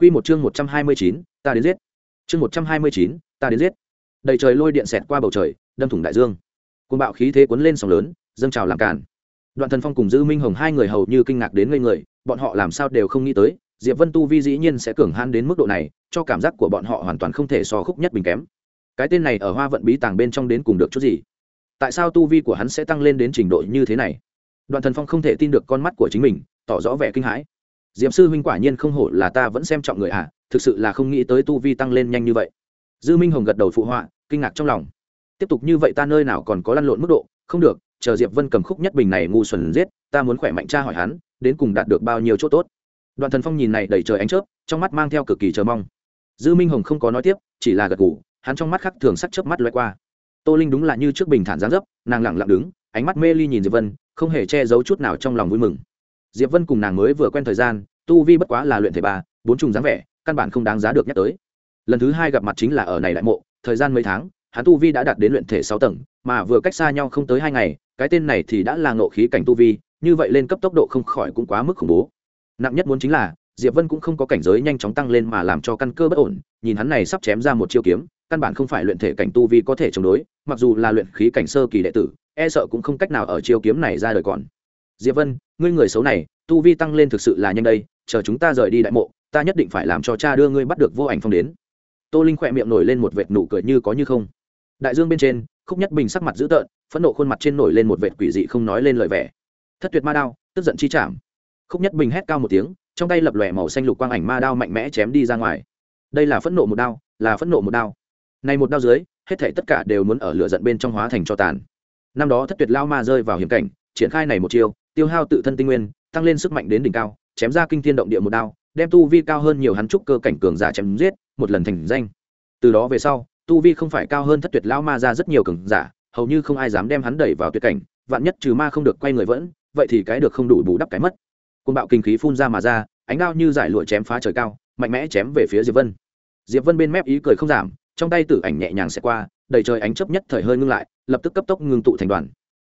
Quy một chương 129, ta đến giết. Chương 129, ta đến giết. Đầy trời lôi điện xẹt qua bầu trời, đâm thủng đại dương. Cuồng bạo khí thế cuốn lên sóng lớn, dâng trào làm cản. Đoạn Thần Phong cùng Dư Minh Hồng hai người hầu như kinh ngạc đến ngây người, bọn họ làm sao đều không nghĩ tới, Diệp Vân tu vi dĩ nhiên sẽ cường hãn đến mức độ này, cho cảm giác của bọn họ hoàn toàn không thể so khúc nhất bình kém. Cái tên này ở Hoa vận bí tàng bên trong đến cùng được chút gì? Tại sao tu vi của hắn sẽ tăng lên đến trình độ như thế này? Đoạn Thần Phong không thể tin được con mắt của chính mình, tỏ rõ vẻ kinh hãi diệm sư huynh quả nhiên không hổ là ta vẫn xem trọng người ạ à, thực sự là không nghĩ tới tu vi tăng lên nhanh như vậy. Dư minh hồng gật đầu phụ họa kinh ngạc trong lòng. Tiếp tục như vậy ta nơi nào còn có lăn lộn mức độ? Không được chờ diệp vân cầm khúc nhất bình này ngu xuẩn giết ta muốn khỏe mạnh cha hỏi hắn đến cùng đạt được bao nhiêu chỗ tốt. Đoạn thần phong nhìn này đầy trời ánh chớp trong mắt mang theo cực kỳ chờ mong. Dư minh hồng không có nói tiếp chỉ là gật gù hắn trong mắt khắc thường sắc chớp mắt loay qua. Tô linh đúng là như trước bình thản giáng dấp nàng lặng lặng đứng ánh mắt mê ly nhìn diệp vân không hề che giấu chút nào trong lòng vui mừng diệp vân cùng nàng mới vừa quen thời gian, tu vi bất quá là luyện thể ba bốn trùng dáng vẻ, căn bản không đáng giá được nhắc tới. Lần thứ hai gặp mặt chính là ở này đại mộ, thời gian mấy tháng, hắn tu vi đã đạt đến luyện thể sáu tầng, mà vừa cách xa nhau không tới hai ngày, cái tên này thì đã là ngộ khí cảnh tu vi, như vậy lên cấp tốc độ không khỏi cũng quá mức khủng bố. Nặng nhất muốn chính là, diệp vân cũng không có cảnh giới nhanh chóng tăng lên mà làm cho căn cơ bất ổn, nhìn hắn này sắp chém ra một chiêu kiếm, căn bản không phải luyện thể cảnh tu vi có thể chống đối, mặc dù là luyện khí cảnh sơ kỳ đệ tử e sợ cũng không cách nào ở chiêu kiếm này ra đời còn. Diệp vân ngươi người xấu này, tu vi tăng lên thực sự là nhanh đây, chờ chúng ta rời đi đại mộ, ta nhất định phải làm cho cha đưa ngươi bắt được vô ảnh phong đến. Tô linh khỏe miệng nổi lên một vệt nụ cười như có như không. Đại dương bên trên, khúc nhất bình sắc mặt dữ tợn, phẫn nộ khuôn mặt trên nổi lên một vệt quỷ dị không nói lên lời vẻ. Thất tuyệt ma đao, tức giận chi chạm khúc nhất bình hét cao một tiếng, trong tay lập lòe màu xanh lục quang ảnh ma đao mạnh mẽ chém đi ra ngoài. Đây là phẫn nộ một đao, là phẫn nộ một đao. Này một đao dưới, hết thảy tất cả đều muốn ở lửa giận bên trong hóa thành cho tàn. Năm đó thất tuyệt lao ma rơi vào hiểm cảnh triển khai này một chiêu, tiêu hao tự thân tinh nguyên, tăng lên sức mạnh đến đỉnh cao, chém ra kinh thiên động địa một đao, đem tu vi cao hơn nhiều hắn trúc cơ cảnh cường giả chém giết, một lần thành danh. Từ đó về sau, tu vi không phải cao hơn thất tuyệt lão ma ra rất nhiều cường giả, hầu như không ai dám đem hắn đẩy vào tuyệt cảnh, vạn nhất trừ ma không được quay người vẫn, vậy thì cái được không đủ bù đắp cái mất. Côn bạo kinh khí phun ra mà ra, ánh đao như giải lụa chém phá trời cao, mạnh mẽ chém về phía diệp vân. Diệp vân bên mép ý cười không giảm, trong tay tử ảnh nhẹ nhàng xẹt qua, đầy trời ánh chớp nhất thời hơi ngưng lại, lập tức cấp tốc ngưng tụ thành đoàn.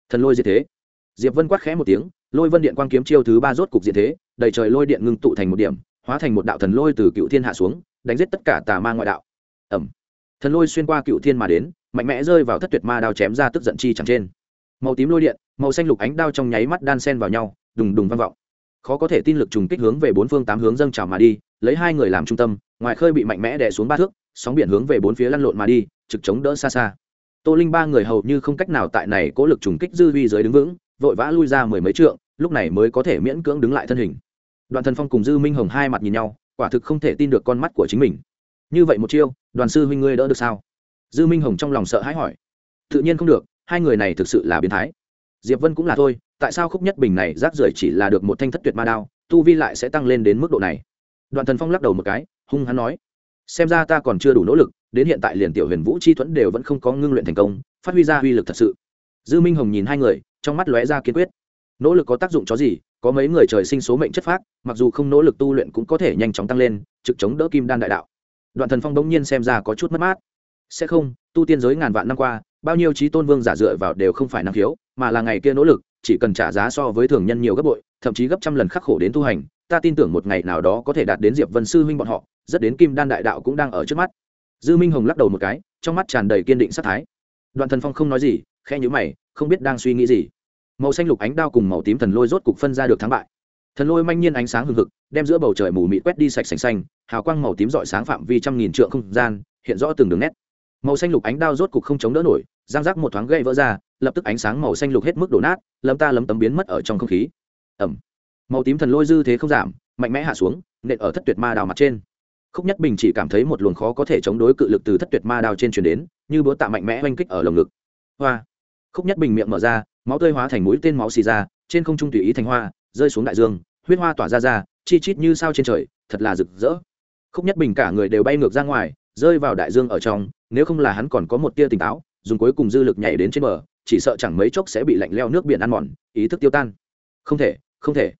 Thần lôi diệt thế diệp vân quát khẽ một tiếng, lôi vân điện quang kiếm chiêu thứ ba rốt cục diện thế, đầy trời lôi điện ngưng tụ thành một điểm, hóa thành một đạo thần lôi từ cựu thiên hạ xuống, đánh giết tất cả tà ma ngoại đạo. Ẩm thần lôi xuyên qua cựu thiên mà đến, mạnh mẽ rơi vào thất tuyệt ma đao chém ra tức giận chi chẳng trên. Màu tím lôi điện, màu xanh lục ánh đao trong nháy mắt đan sen vào nhau, đùng đùng vang vọng. Khó có thể tin lực trùng kích hướng về bốn phương tám hướng dâng trào mà đi, lấy hai người làm trung tâm, ngoài khơi bị mạnh mẽ đè xuống ba thước, sóng biển hướng về bốn phía lăn lộn mà đi, trực chống đỡ xa xa. Tô linh ba người hầu như không cách nào tại này cố lực trùng kích dư vi dưới đứng vững vội vã lui ra mười mấy trượng, lúc này mới có thể miễn cưỡng đứng lại thân hình. Đoàn thần phong cùng dư minh hồng hai mặt nhìn nhau, quả thực không thể tin được con mắt của chính mình. Như vậy một chiêu, đoàn sư huynh ngươi đỡ được sao? Dư minh hồng trong lòng sợ hãi hỏi. Tự nhiên không được, hai người này thực sự là biến thái. Diệp vân cũng là thôi, tại sao khúc nhất bình này rác rưởi chỉ là được một thanh thất tuyệt ma đao, tu vi lại sẽ tăng lên đến mức độ này? Đoàn thần phong lắc đầu một cái, hung hắn nói. Xem ra ta còn chưa đủ nỗ lực, đến hiện tại liền tiểu huyền vũ chi thuẫn đều vẫn không có ngưng luyện thành công, phát huy ra uy lực thật sự. Dư minh hồng nhìn hai người trong mắt lóe ra kiên quyết. Nỗ lực có tác dụng chó gì, có mấy người trời sinh số mệnh chất phác, mặc dù không nỗ lực tu luyện cũng có thể nhanh chóng tăng lên, trực chống đỡ kim đan đại đạo. Đoạn thần phong bỗng nhiên xem ra có chút mất mát. Sẽ không, tu tiên giới ngàn vạn năm qua, bao nhiêu trí tôn vương giả dựa vào đều không phải năng khiếu, mà là ngày kia nỗ lực, chỉ cần trả giá so với thường nhân nhiều gấp bội, thậm chí gấp trăm lần khắc khổ đến tu hành, ta tin tưởng một ngày nào đó có thể đạt đến diệp vân sư huynh bọn họ, rất đến kim đan đại đạo cũng đang ở trước mắt. Dư minh hồng lắc đầu một cái, trong mắt tràn đầy kiên định sát thái. Đoạn thần phong không nói gì khe nhữ mày, không biết đang suy nghĩ gì màu xanh lục ánh đao cùng màu tím thần lôi rốt cục phân ra được thắng bại. Thần lôi manh nhiên ánh sáng hừng hực, đem giữa bầu trời mù mịt quét đi sạch sành xanh, hào quang màu tím rọi sáng phạm vi trăm nghìn trượng không gian, hiện rõ từng đường nét. Màu xanh lục ánh đao rốt cục không chống đỡ nổi giang rác một thoáng gây vỡ ra, lập tức ánh sáng màu xanh lục hết mức đổ nát, lấm ta lấm tấm biến mất ở trong không khí. Ẩm màu tím thần lôi dư thế không giảm, mạnh mẽ hạ xuống, nện ở thất tuyệt ma đào mặt trên. Khúc nhất bình chỉ cảm thấy một luồng khó có thể chống đối cự lực từ thất tuyệt ma đào trên chuyển đến, như búa tạ mạnh mẽ oanh kích ở lồng ngực. Hoa. Khúc nhất bình miệng mở ra máu tươi hóa thành mũi tên máu xì ra, trên không trung tùy ý thành hoa, rơi xuống đại dương, huyết hoa tỏa ra ra, chi chít như sao trên trời, thật là rực rỡ. Khúc nhất bình cả người đều bay ngược ra ngoài, rơi vào đại dương ở trong, nếu không là hắn còn có một tia tỉnh táo, dùng cuối cùng dư lực nhảy đến trên bờ, chỉ sợ chẳng mấy chốc sẽ bị lạnh leo nước biển ăn mòn, ý thức tiêu tan. Không thể không thể.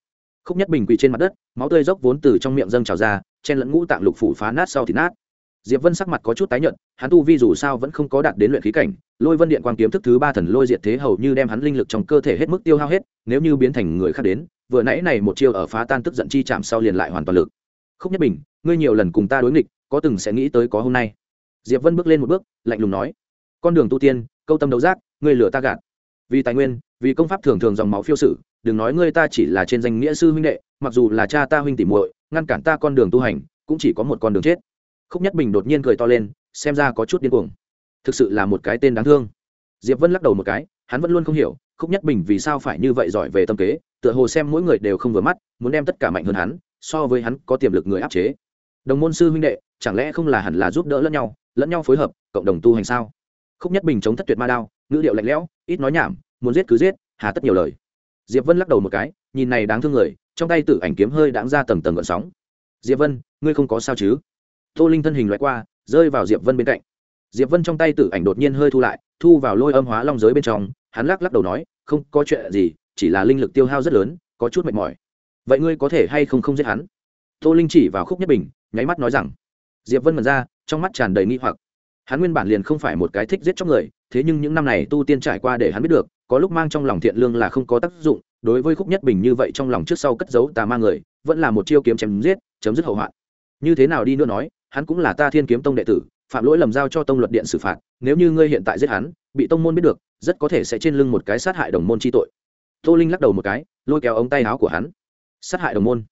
Khúc nhất bình quỳ trên mặt đất, máu tươi dốc vốn từ trong miệng dâng trào ra, chen lẫn ngũ tạng lục phủ phá nát sau thì nát diệp vân sắc mặt có chút tái nhợt, hắn tu vi dù sao vẫn không có đạt đến luyện khí cảnh, lôi vân điện quang kiếm thức thứ ba thần lôi diệt thế hầu như đem hắn linh lực trong cơ thể hết mức tiêu hao hết, nếu như biến thành người khác đến, vừa nãy này một chiêu ở phá tan tức giận chi chạm sau liền lại hoàn toàn lực. Khúc nhất bình, ngươi nhiều lần cùng ta đối nghịch, có từng sẽ nghĩ tới có hôm nay. Diệp vân bước lên một bước, lạnh lùng nói, con đường tu tiên, câu tâm đấu giác, ngươi lừa ta gạt. Vì tài nguyên, vì công pháp thường thường dòng máu phiêu sử đừng nói ngươi ta chỉ là trên danh nghĩa sư huynh đệ, mặc dù là cha ta huynh tỉ muội, ngăn cản ta con đường tu hành, cũng chỉ có một con đường chết khúc nhất bình đột nhiên cười to lên, xem ra có chút điên cuồng. Thực sự là một cái tên đáng thương. Diệp vân lắc đầu một cái, hắn vẫn luôn không hiểu, khúc nhất bình vì sao phải như vậy giỏi về tâm kế, tựa hồ xem mỗi người đều không vừa mắt, muốn đem tất cả mạnh hơn hắn, so với hắn có tiềm lực người áp chế. Đồng môn sư huynh đệ, chẳng lẽ không là hẳn là giúp đỡ lẫn nhau lẫn nhau phối hợp, cộng đồng tu hành sao? Khúc nhất bình chống thất tuyệt ma đao, ngữ điệu lạnh lẽo, ít nói nhảm, muốn giết cứ giết, hà tất nhiều lời. Diệp vân lắc đầu một cái, nhìn này đáng thương người, trong tay tử ảnh kiếm hơi đáng ra tầng tầng gợn sóng. Diệp vân, ngươi không có sao chứ? Tô linh thân hình loại qua, rơi vào diệp vân bên cạnh. Diệp vân trong tay tử ảnh đột nhiên hơi thu lại, thu vào lôi âm hóa long giới bên trong, hắn lắc lắc đầu nói, không có chuyện gì, chỉ là linh lực tiêu hao rất lớn, có chút mệt mỏi. Vậy ngươi có thể hay không không giết hắn? Tô linh chỉ vào khúc nhất bình, nháy mắt nói rằng. Diệp vân mật ra, trong mắt tràn đầy nghi hoặc. Hắn nguyên bản liền không phải một cái thích giết chóc người, thế nhưng những năm này tu tiên trải qua để hắn biết được, có lúc mang trong lòng thiện lương là không có tác dụng, đối với khúc nhất bình như vậy trong lòng trước sau cất giấu tà ma người, vẫn là một chiêu kiếm chém giết, chấm dứt hậu hoạn. Như thế nào đi nữa nói hắn cũng là ta thiên kiếm tông đệ tử, phạm lỗi lầm giao cho tông luật điện xử phạt, nếu như ngươi hiện tại giết hắn, bị tông môn biết được, rất có thể sẽ trên lưng một cái sát hại đồng môn chi tội. Tô linh lắc đầu một cái, lôi kéo ống tay áo của hắn. Sát hại đồng môn.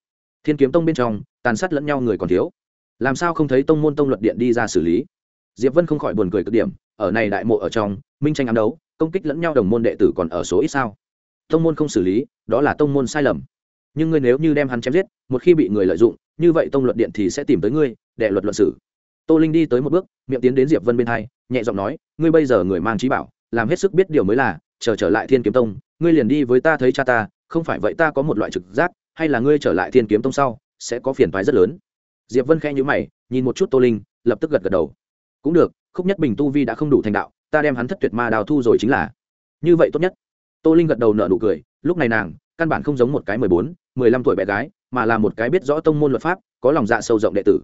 Thiên kiếm tông bên trong, tàn sát lẫn nhau người còn thiếu. Làm sao không thấy tông môn tông luật điện đi ra xử lý? Diệp vân không khỏi buồn cười cực điểm, ở này đại mộ ở trong, minh tranh ám đấu, công kích lẫn nhau đồng môn đệ tử còn ở số ít sao? Tông môn không xử lý, đó là tông môn sai lầm nhưng ngươi nếu như đem hắn chém giết, một khi bị người lợi dụng, như vậy tông luật điện thì sẽ tìm tới ngươi, để luật luận xử. Tô linh đi tới một bước, miệng tiến đến diệp vân bên hai, nhẹ giọng nói, ngươi bây giờ người mang trí bảo, làm hết sức biết điều mới là, chờ trở lại thiên kiếm tông, ngươi liền đi với ta thấy cha ta, không phải vậy ta có một loại trực giác, hay là ngươi trở lại thiên kiếm tông sau, sẽ có phiền toái rất lớn. Diệp vân khẽ nhíu mày, nhìn một chút tô linh, lập tức gật gật đầu. Cũng được, khúc nhất bình tu vi đã không đủ thành đạo, ta đem hắn thất tuyệt ma đào thu rồi chính là. Như vậy tốt nhất. Tô linh gật đầu nở nụ cười, lúc này nàng căn bản không giống một cái mười bốn, mười lăm tuổi bé gái, mà là một cái biết rõ tông môn luật pháp, có lòng dạ sâu rộng đệ tử.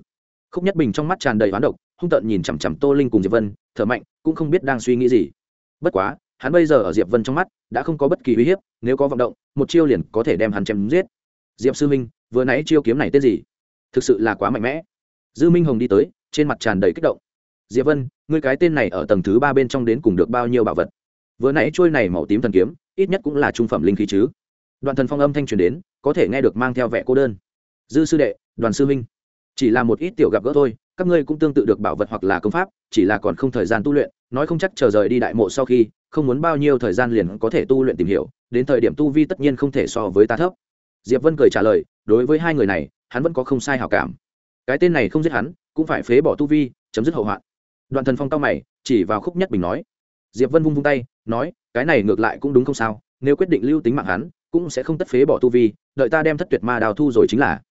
Khúc nhất bình trong mắt tràn đầy hoán độc, hung tợn nhìn chằm chằm tô linh cùng diệp vân, thở mạnh, cũng không biết đang suy nghĩ gì. Bất quá, hắn bây giờ ở diệp vân trong mắt, đã không có bất kỳ uy hiếp, nếu có vọng động, một chiêu liền có thể đem hắn chém giết. Diệp sư minh, vừa nãy chiêu kiếm này tên gì? Thực sự là quá mạnh mẽ. Dư minh hồng đi tới, trên mặt tràn đầy kích động. Diệp vân, ngươi cái tên này ở tầng thứ ba bên trong đến cùng được bao nhiêu bảo vật? Vừa nãy trôi này màu tím thần kiếm, ít nhất cũng là trung phẩm linh khí chứ đoạn thần phong âm thanh truyền đến, có thể nghe được mang theo vẻ cô đơn. Dư sư đệ, đoàn sư minh chỉ là một ít tiểu gặp gỡ thôi, các ngươi cũng tương tự được bảo vật hoặc là công pháp, chỉ là còn không thời gian tu luyện, nói không chắc chờ rời đi đại mộ sau khi, không muốn bao nhiêu thời gian liền có thể tu luyện tìm hiểu, đến thời điểm tu vi tất nhiên không thể so với ta thấp. Diệp vân cười trả lời, đối với hai người này, hắn vẫn có không sai hảo cảm. Cái tên này không giết hắn, cũng phải phế bỏ tu vi, chấm dứt hậu hoạn. Đoạn thần phong cao mày, chỉ vào khúc nhất bình nói. Diệp vân vung vung tay, nói, cái này ngược lại cũng đúng không sao, nếu quyết định lưu tính mạng hắn cũng sẽ không tất phế bỏ tu vi, đợi ta đem thất tuyệt ma đào thu rồi chính là.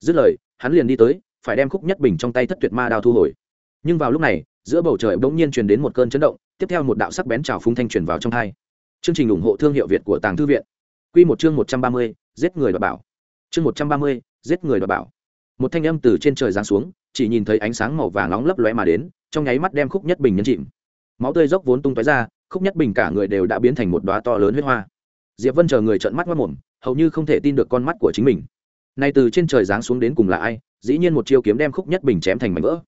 Dứt lời, hắn liền đi tới, phải đem khúc nhất bình trong tay thất tuyệt ma đao thu hồi. Nhưng vào lúc này, giữa bầu trời bỗng nhiên truyền đến một cơn chấn động, tiếp theo một đạo sắc bén trào phúng thanh truyền vào trong hai. Chương trình ủng hộ thương hiệu việt của tàng thư viện. Q một chương một trăm ba mươi, giết người đ bảo. Chương một trăm ba mươi, giết người đ bảo. Một thanh âm từ trên trời giáng xuống, chỉ nhìn thấy ánh sáng màu vàng nóng lấp lóe mà đến, trong nháy mắt đem khúc nhất bình nhấn chìm. Máu tươi dốc vốn tung tói ra, khúc nhất bình cả người đều đã biến thành một đoá to lớn huyết hoa diệp vân chờ người trợn mắt mất mồm, hầu như không thể tin được con mắt của chính mình. Nay từ trên trời giáng xuống đến cùng là ai, dĩ nhiên một chiêu kiếm đem khúc nhất bình chém thành mảnh vỡ.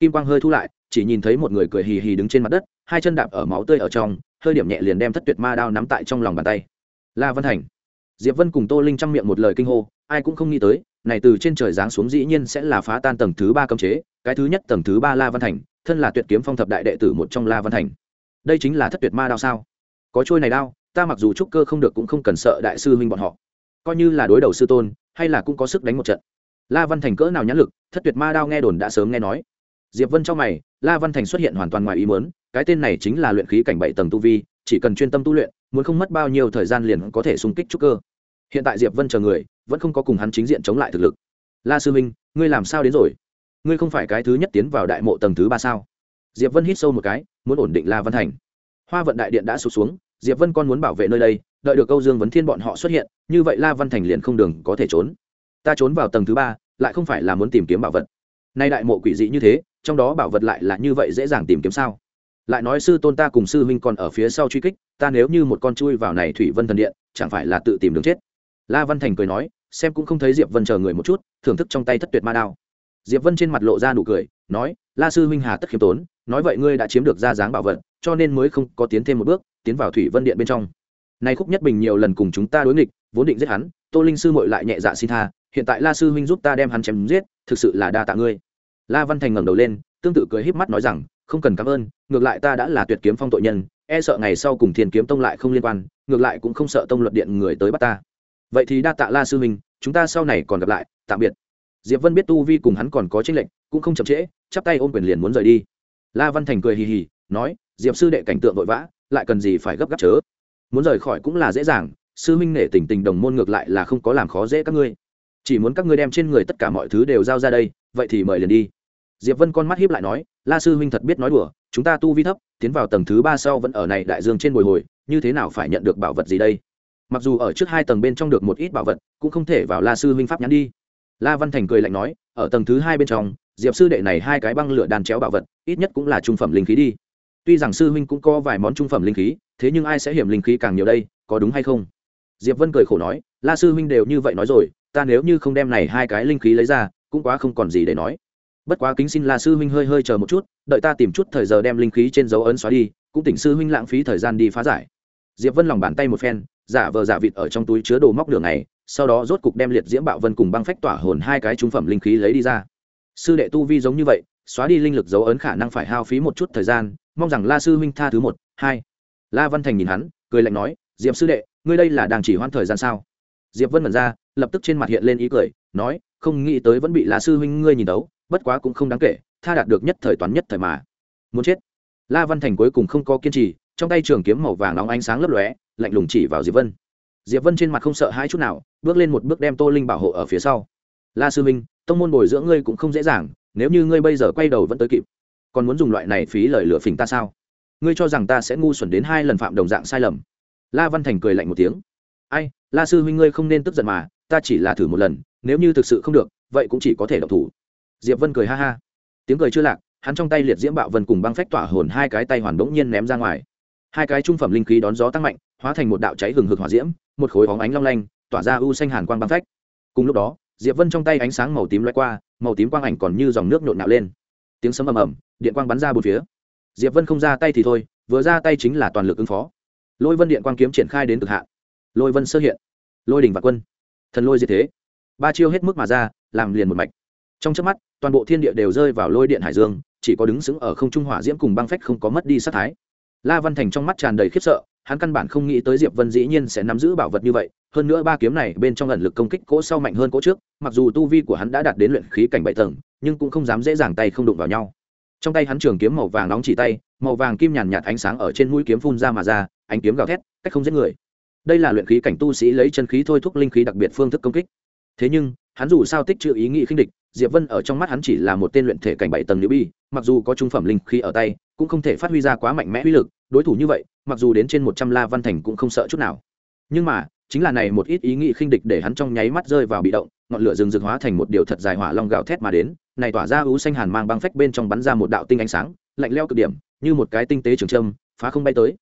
Kim quang hơi thu lại, chỉ nhìn thấy một người cười hì hì đứng trên mặt đất, hai chân đạp ở máu tươi ở trong, hơi điểm nhẹ liền đem thất tuyệt ma đao nắm tại trong lòng bàn tay. La văn thành. Diệp vân cùng tô linh chăm miệng một lời kinh hô, ai cũng không nghĩ tới, này từ trên trời giáng xuống dĩ nhiên sẽ là phá tan tầng thứ ba cấm chế, cái thứ nhất tầng thứ ba la văn thành, thân là tuyệt kiếm phong thập đại đệ tử một trong la văn thành. Đây chính là thất tuyệt ma đao sao? Có trôi này đao ta mặc dù trúc cơ không được cũng không cần sợ đại sư huynh bọn họ. Coi như là đối đầu sư tôn, hay là cũng có sức đánh một trận. La văn thành cỡ nào nhãn lực, thất tuyệt ma đao nghe đồn đã sớm nghe nói. Diệp vân trong mày, la văn thành xuất hiện hoàn toàn ngoài ý muốn, cái tên này chính là luyện khí cảnh bảy tầng tu vi, chỉ cần chuyên tâm tu luyện, muốn không mất bao nhiêu thời gian liền có thể xung kích trúc cơ. Hiện tại diệp vân chờ người, vẫn không có cùng hắn chính diện chống lại thực lực. La sư minh ngươi làm sao đến rồi? Ngươi không phải cái thứ nhất tiến vào đại mộ tầng thứ ba sao? Diệp vân hít sâu một cái, muốn ổn định la văn thành. Hoa vận đại điện đã sụt xuống diệp vân con muốn bảo vệ nơi đây, đợi được câu dương vấn thiên bọn họ xuất hiện, như vậy la văn thành liền không đường có thể trốn. Ta trốn vào tầng thứ ba, lại không phải là muốn tìm kiếm bảo vật. Nay đại mộ quỷ dị như thế, trong đó bảo vật lại là như vậy dễ dàng tìm kiếm sao? Lại nói sư tôn ta cùng sư huynh còn ở phía sau truy kích, ta nếu như một con chui vào này thủy vân thần điện, chẳng phải là tự tìm đường chết? La văn thành cười nói, xem cũng không thấy diệp vân chờ người một chút, thưởng thức trong tay thất tuyệt ma đao. Diệp vân trên mặt lộ ra nụ cười, nói, la sư huynh hà tất khiêm tốn, nói vậy ngươi đã chiếm được ra dáng bảo vật, cho nên mới không có tiến thêm một bước tiến vào thủy vân điện bên trong. Nay khúc nhất bình nhiều lần cùng chúng ta đối nghịch, vốn định giết hắn, tô linh sư mội lại nhẹ dạ xin tha, hiện tại la sư huynh giúp ta đem hắn chém giết, thực sự là đa tạ ngươi. La văn thành ngẩng đầu lên, tương tự cười híp mắt nói rằng, không cần cảm ơn, ngược lại ta đã là tuyệt kiếm phong tội nhân e sợ ngày sau cùng thiên kiếm tông lại không liên quan, ngược lại cũng không sợ tông luật điện người tới bắt ta. Vậy thì đa tạ la sư huynh, chúng ta sau này còn gặp lại, tạm biệt. Diệp vân biết tu vi cùng hắn còn có tranh lệnh cũng không chậm trễ, chắp tay ôm quyền liền muốn rời đi. La văn thành cười hì hì, nói, diệp sư đệ cảnh tượng vội vã lại cần gì phải gấp gáp chớ? Muốn rời khỏi cũng là dễ dàng, sư huynh nể tình tình đồng môn ngược lại là không có làm khó dễ các ngươi. Chỉ muốn các ngươi đem trên người tất cả mọi thứ đều giao ra đây, vậy thì mời liền đi. Diệp vân con mắt hiếp lại nói, la sư huynh thật biết nói đùa, chúng ta tu vi thấp, tiến vào tầng thứ ba sau vẫn ở này đại dương trên bồi hồi, như thế nào phải nhận được bảo vật gì đây? Mặc dù ở trước hai tầng bên trong được một ít bảo vật, cũng không thể vào la sư huynh pháp nhắn đi. La văn thành cười lạnh nói, ở tầng thứ hai bên trong, diệp sư đệ này hai cái băng lửa đàn chéo bảo vật, ít nhất cũng là trung phẩm linh khí đi tuy rằng sư huynh cũng có vài món trung phẩm linh khí, thế nhưng ai sẽ hiểm linh khí càng nhiều đây, có đúng hay không? Diệp vân cười khổ nói, la sư huynh đều như vậy nói rồi, ta nếu như không đem này hai cái linh khí lấy ra, cũng quá không còn gì để nói. Bất quá kính xin la sư huynh hơi hơi chờ một chút, đợi ta tìm chút thời giờ đem linh khí trên dấu ấn xóa đi, cũng tỉnh sư huynh lãng phí thời gian đi phá giải. Diệp vân lòng bàn tay một phen, giả vờ giả vịt ở trong túi chứa đồ móc đường này sau đó rốt cục đem liệt diễm bạo vân cùng băng phách tỏa hồn hai cái trung phẩm linh khí lấy đi ra. Sư đệ tu vi giống như vậy, xóa đi linh lực dấu ấn khả năng phải hao phí một chút thời gian mong rằng la sư huynh tha thứ một, hai. La văn thành nhìn hắn, cười lạnh nói, diệp sư đệ, ngươi đây là đang chỉ hoãn thời gian sao? Diệp vân mật ra, lập tức trên mặt hiện lên ý cười, nói, không nghĩ tới vẫn bị la sư huynh ngươi nhìn đấu bất quá cũng không đáng kể, tha đạt được nhất thời toán nhất thời mà. Muốn chết? La văn thành cuối cùng không có kiên trì, trong tay trường kiếm màu vàng nóng ánh sáng lấp lóe, lạnh lùng chỉ vào diệp vân. Diệp vân trên mặt không sợ hai chút nào, bước lên một bước đem tô linh bảo hộ ở phía sau. La sư minh tông môn bồi dưỡng ngươi cũng không dễ dàng, nếu như ngươi bây giờ quay đầu vẫn tới kịp còn muốn dùng loại này phí lời lửa phỉnh ta sao? Ngươi cho rằng ta sẽ ngu xuẩn đến hai lần phạm đồng dạng sai lầm? La văn thành cười lạnh một tiếng. Ai, la sư huynh ngươi không nên tức giận mà, ta chỉ là thử một lần, nếu như thực sự không được, vậy cũng chỉ có thể độc thủ. Diệp vân cười ha ha. Tiếng cười chưa lạc, hắn trong tay liệt diễm bạo vân cùng băng phách tỏa hồn hai cái tay hoàn đống nhiên ném ra ngoài. Hai cái trung phẩm linh khí đón gió tăng mạnh, hóa thành một đạo cháy hừng hực hỏa diễm, một khối óng ánh long lanh, tỏa ra u xanh hàn quang băng phách. Cùng lúc đó, diệp vân trong tay ánh sáng màu tím loay qua, màu tím quang ảnh còn như dòng nước nhộn nạo lên tiếng sấm ầm ầm, điện quang bắn ra bốn phía. Diệp vân không ra tay thì thôi, vừa ra tay chính là toàn lực ứng phó. Lôi vân điện quang kiếm triển khai đến cực hạn. Lôi vân sơ hiện. Lôi đỉnh và quân. Thần lôi diệt thế. Ba chiêu hết mức mà ra, làm liền một mạch. Trong chớp mắt, toàn bộ thiên địa đều rơi vào lôi điện hải dương, chỉ có đứng sững ở không trung hỏa diễm cùng băng phách không có mất đi sát thái. La văn thành trong mắt tràn đầy khiếp sợ, hắn căn bản không nghĩ tới diệp vân dĩ nhiên sẽ nắm giữ bảo vật như vậy, hơn nữa ba kiếm này bên trong ẩn lực công kích cỗ sau mạnh hơn cỗ trước, mặc dù tu vi của hắn đã đạt đến luyện khí cảnh bảy tầng nhưng cũng không dám dễ dàng tay không đụng vào nhau. Trong tay hắn trường kiếm màu vàng nóng chỉ tay, màu vàng kim nhàn nhạt ánh sáng ở trên mũi kiếm phun ra mà ra, ánh kiếm gào thét, cách không giết người. Đây là luyện khí cảnh tu sĩ lấy chân khí thôi thúc linh khí đặc biệt phương thức công kích. Thế nhưng, hắn dù sao tích chữ ý nghĩ khinh địch, diệp vân ở trong mắt hắn chỉ là một tên luyện thể cảnh bảy tầng nữ bi mặc dù có trung phẩm linh khí ở tay, cũng không thể phát huy ra quá mạnh mẽ uy lực, đối thủ như vậy, mặc dù đến trên một trăm la văn thành cũng không sợ chút nào. Nhưng mà, chính là này một ít ý nghĩ khinh địch để hắn trong nháy mắt rơi vào bị động, ngọn lửa rừng rực hóa thành một điều thật dài hỏa long gào thét mà đến này tỏa ra ú xanh hàn mang băng phách bên trong bắn ra một đạo tinh ánh sáng, lạnh leo cực điểm, như một cái tinh tế trường trâm phá không bay tới.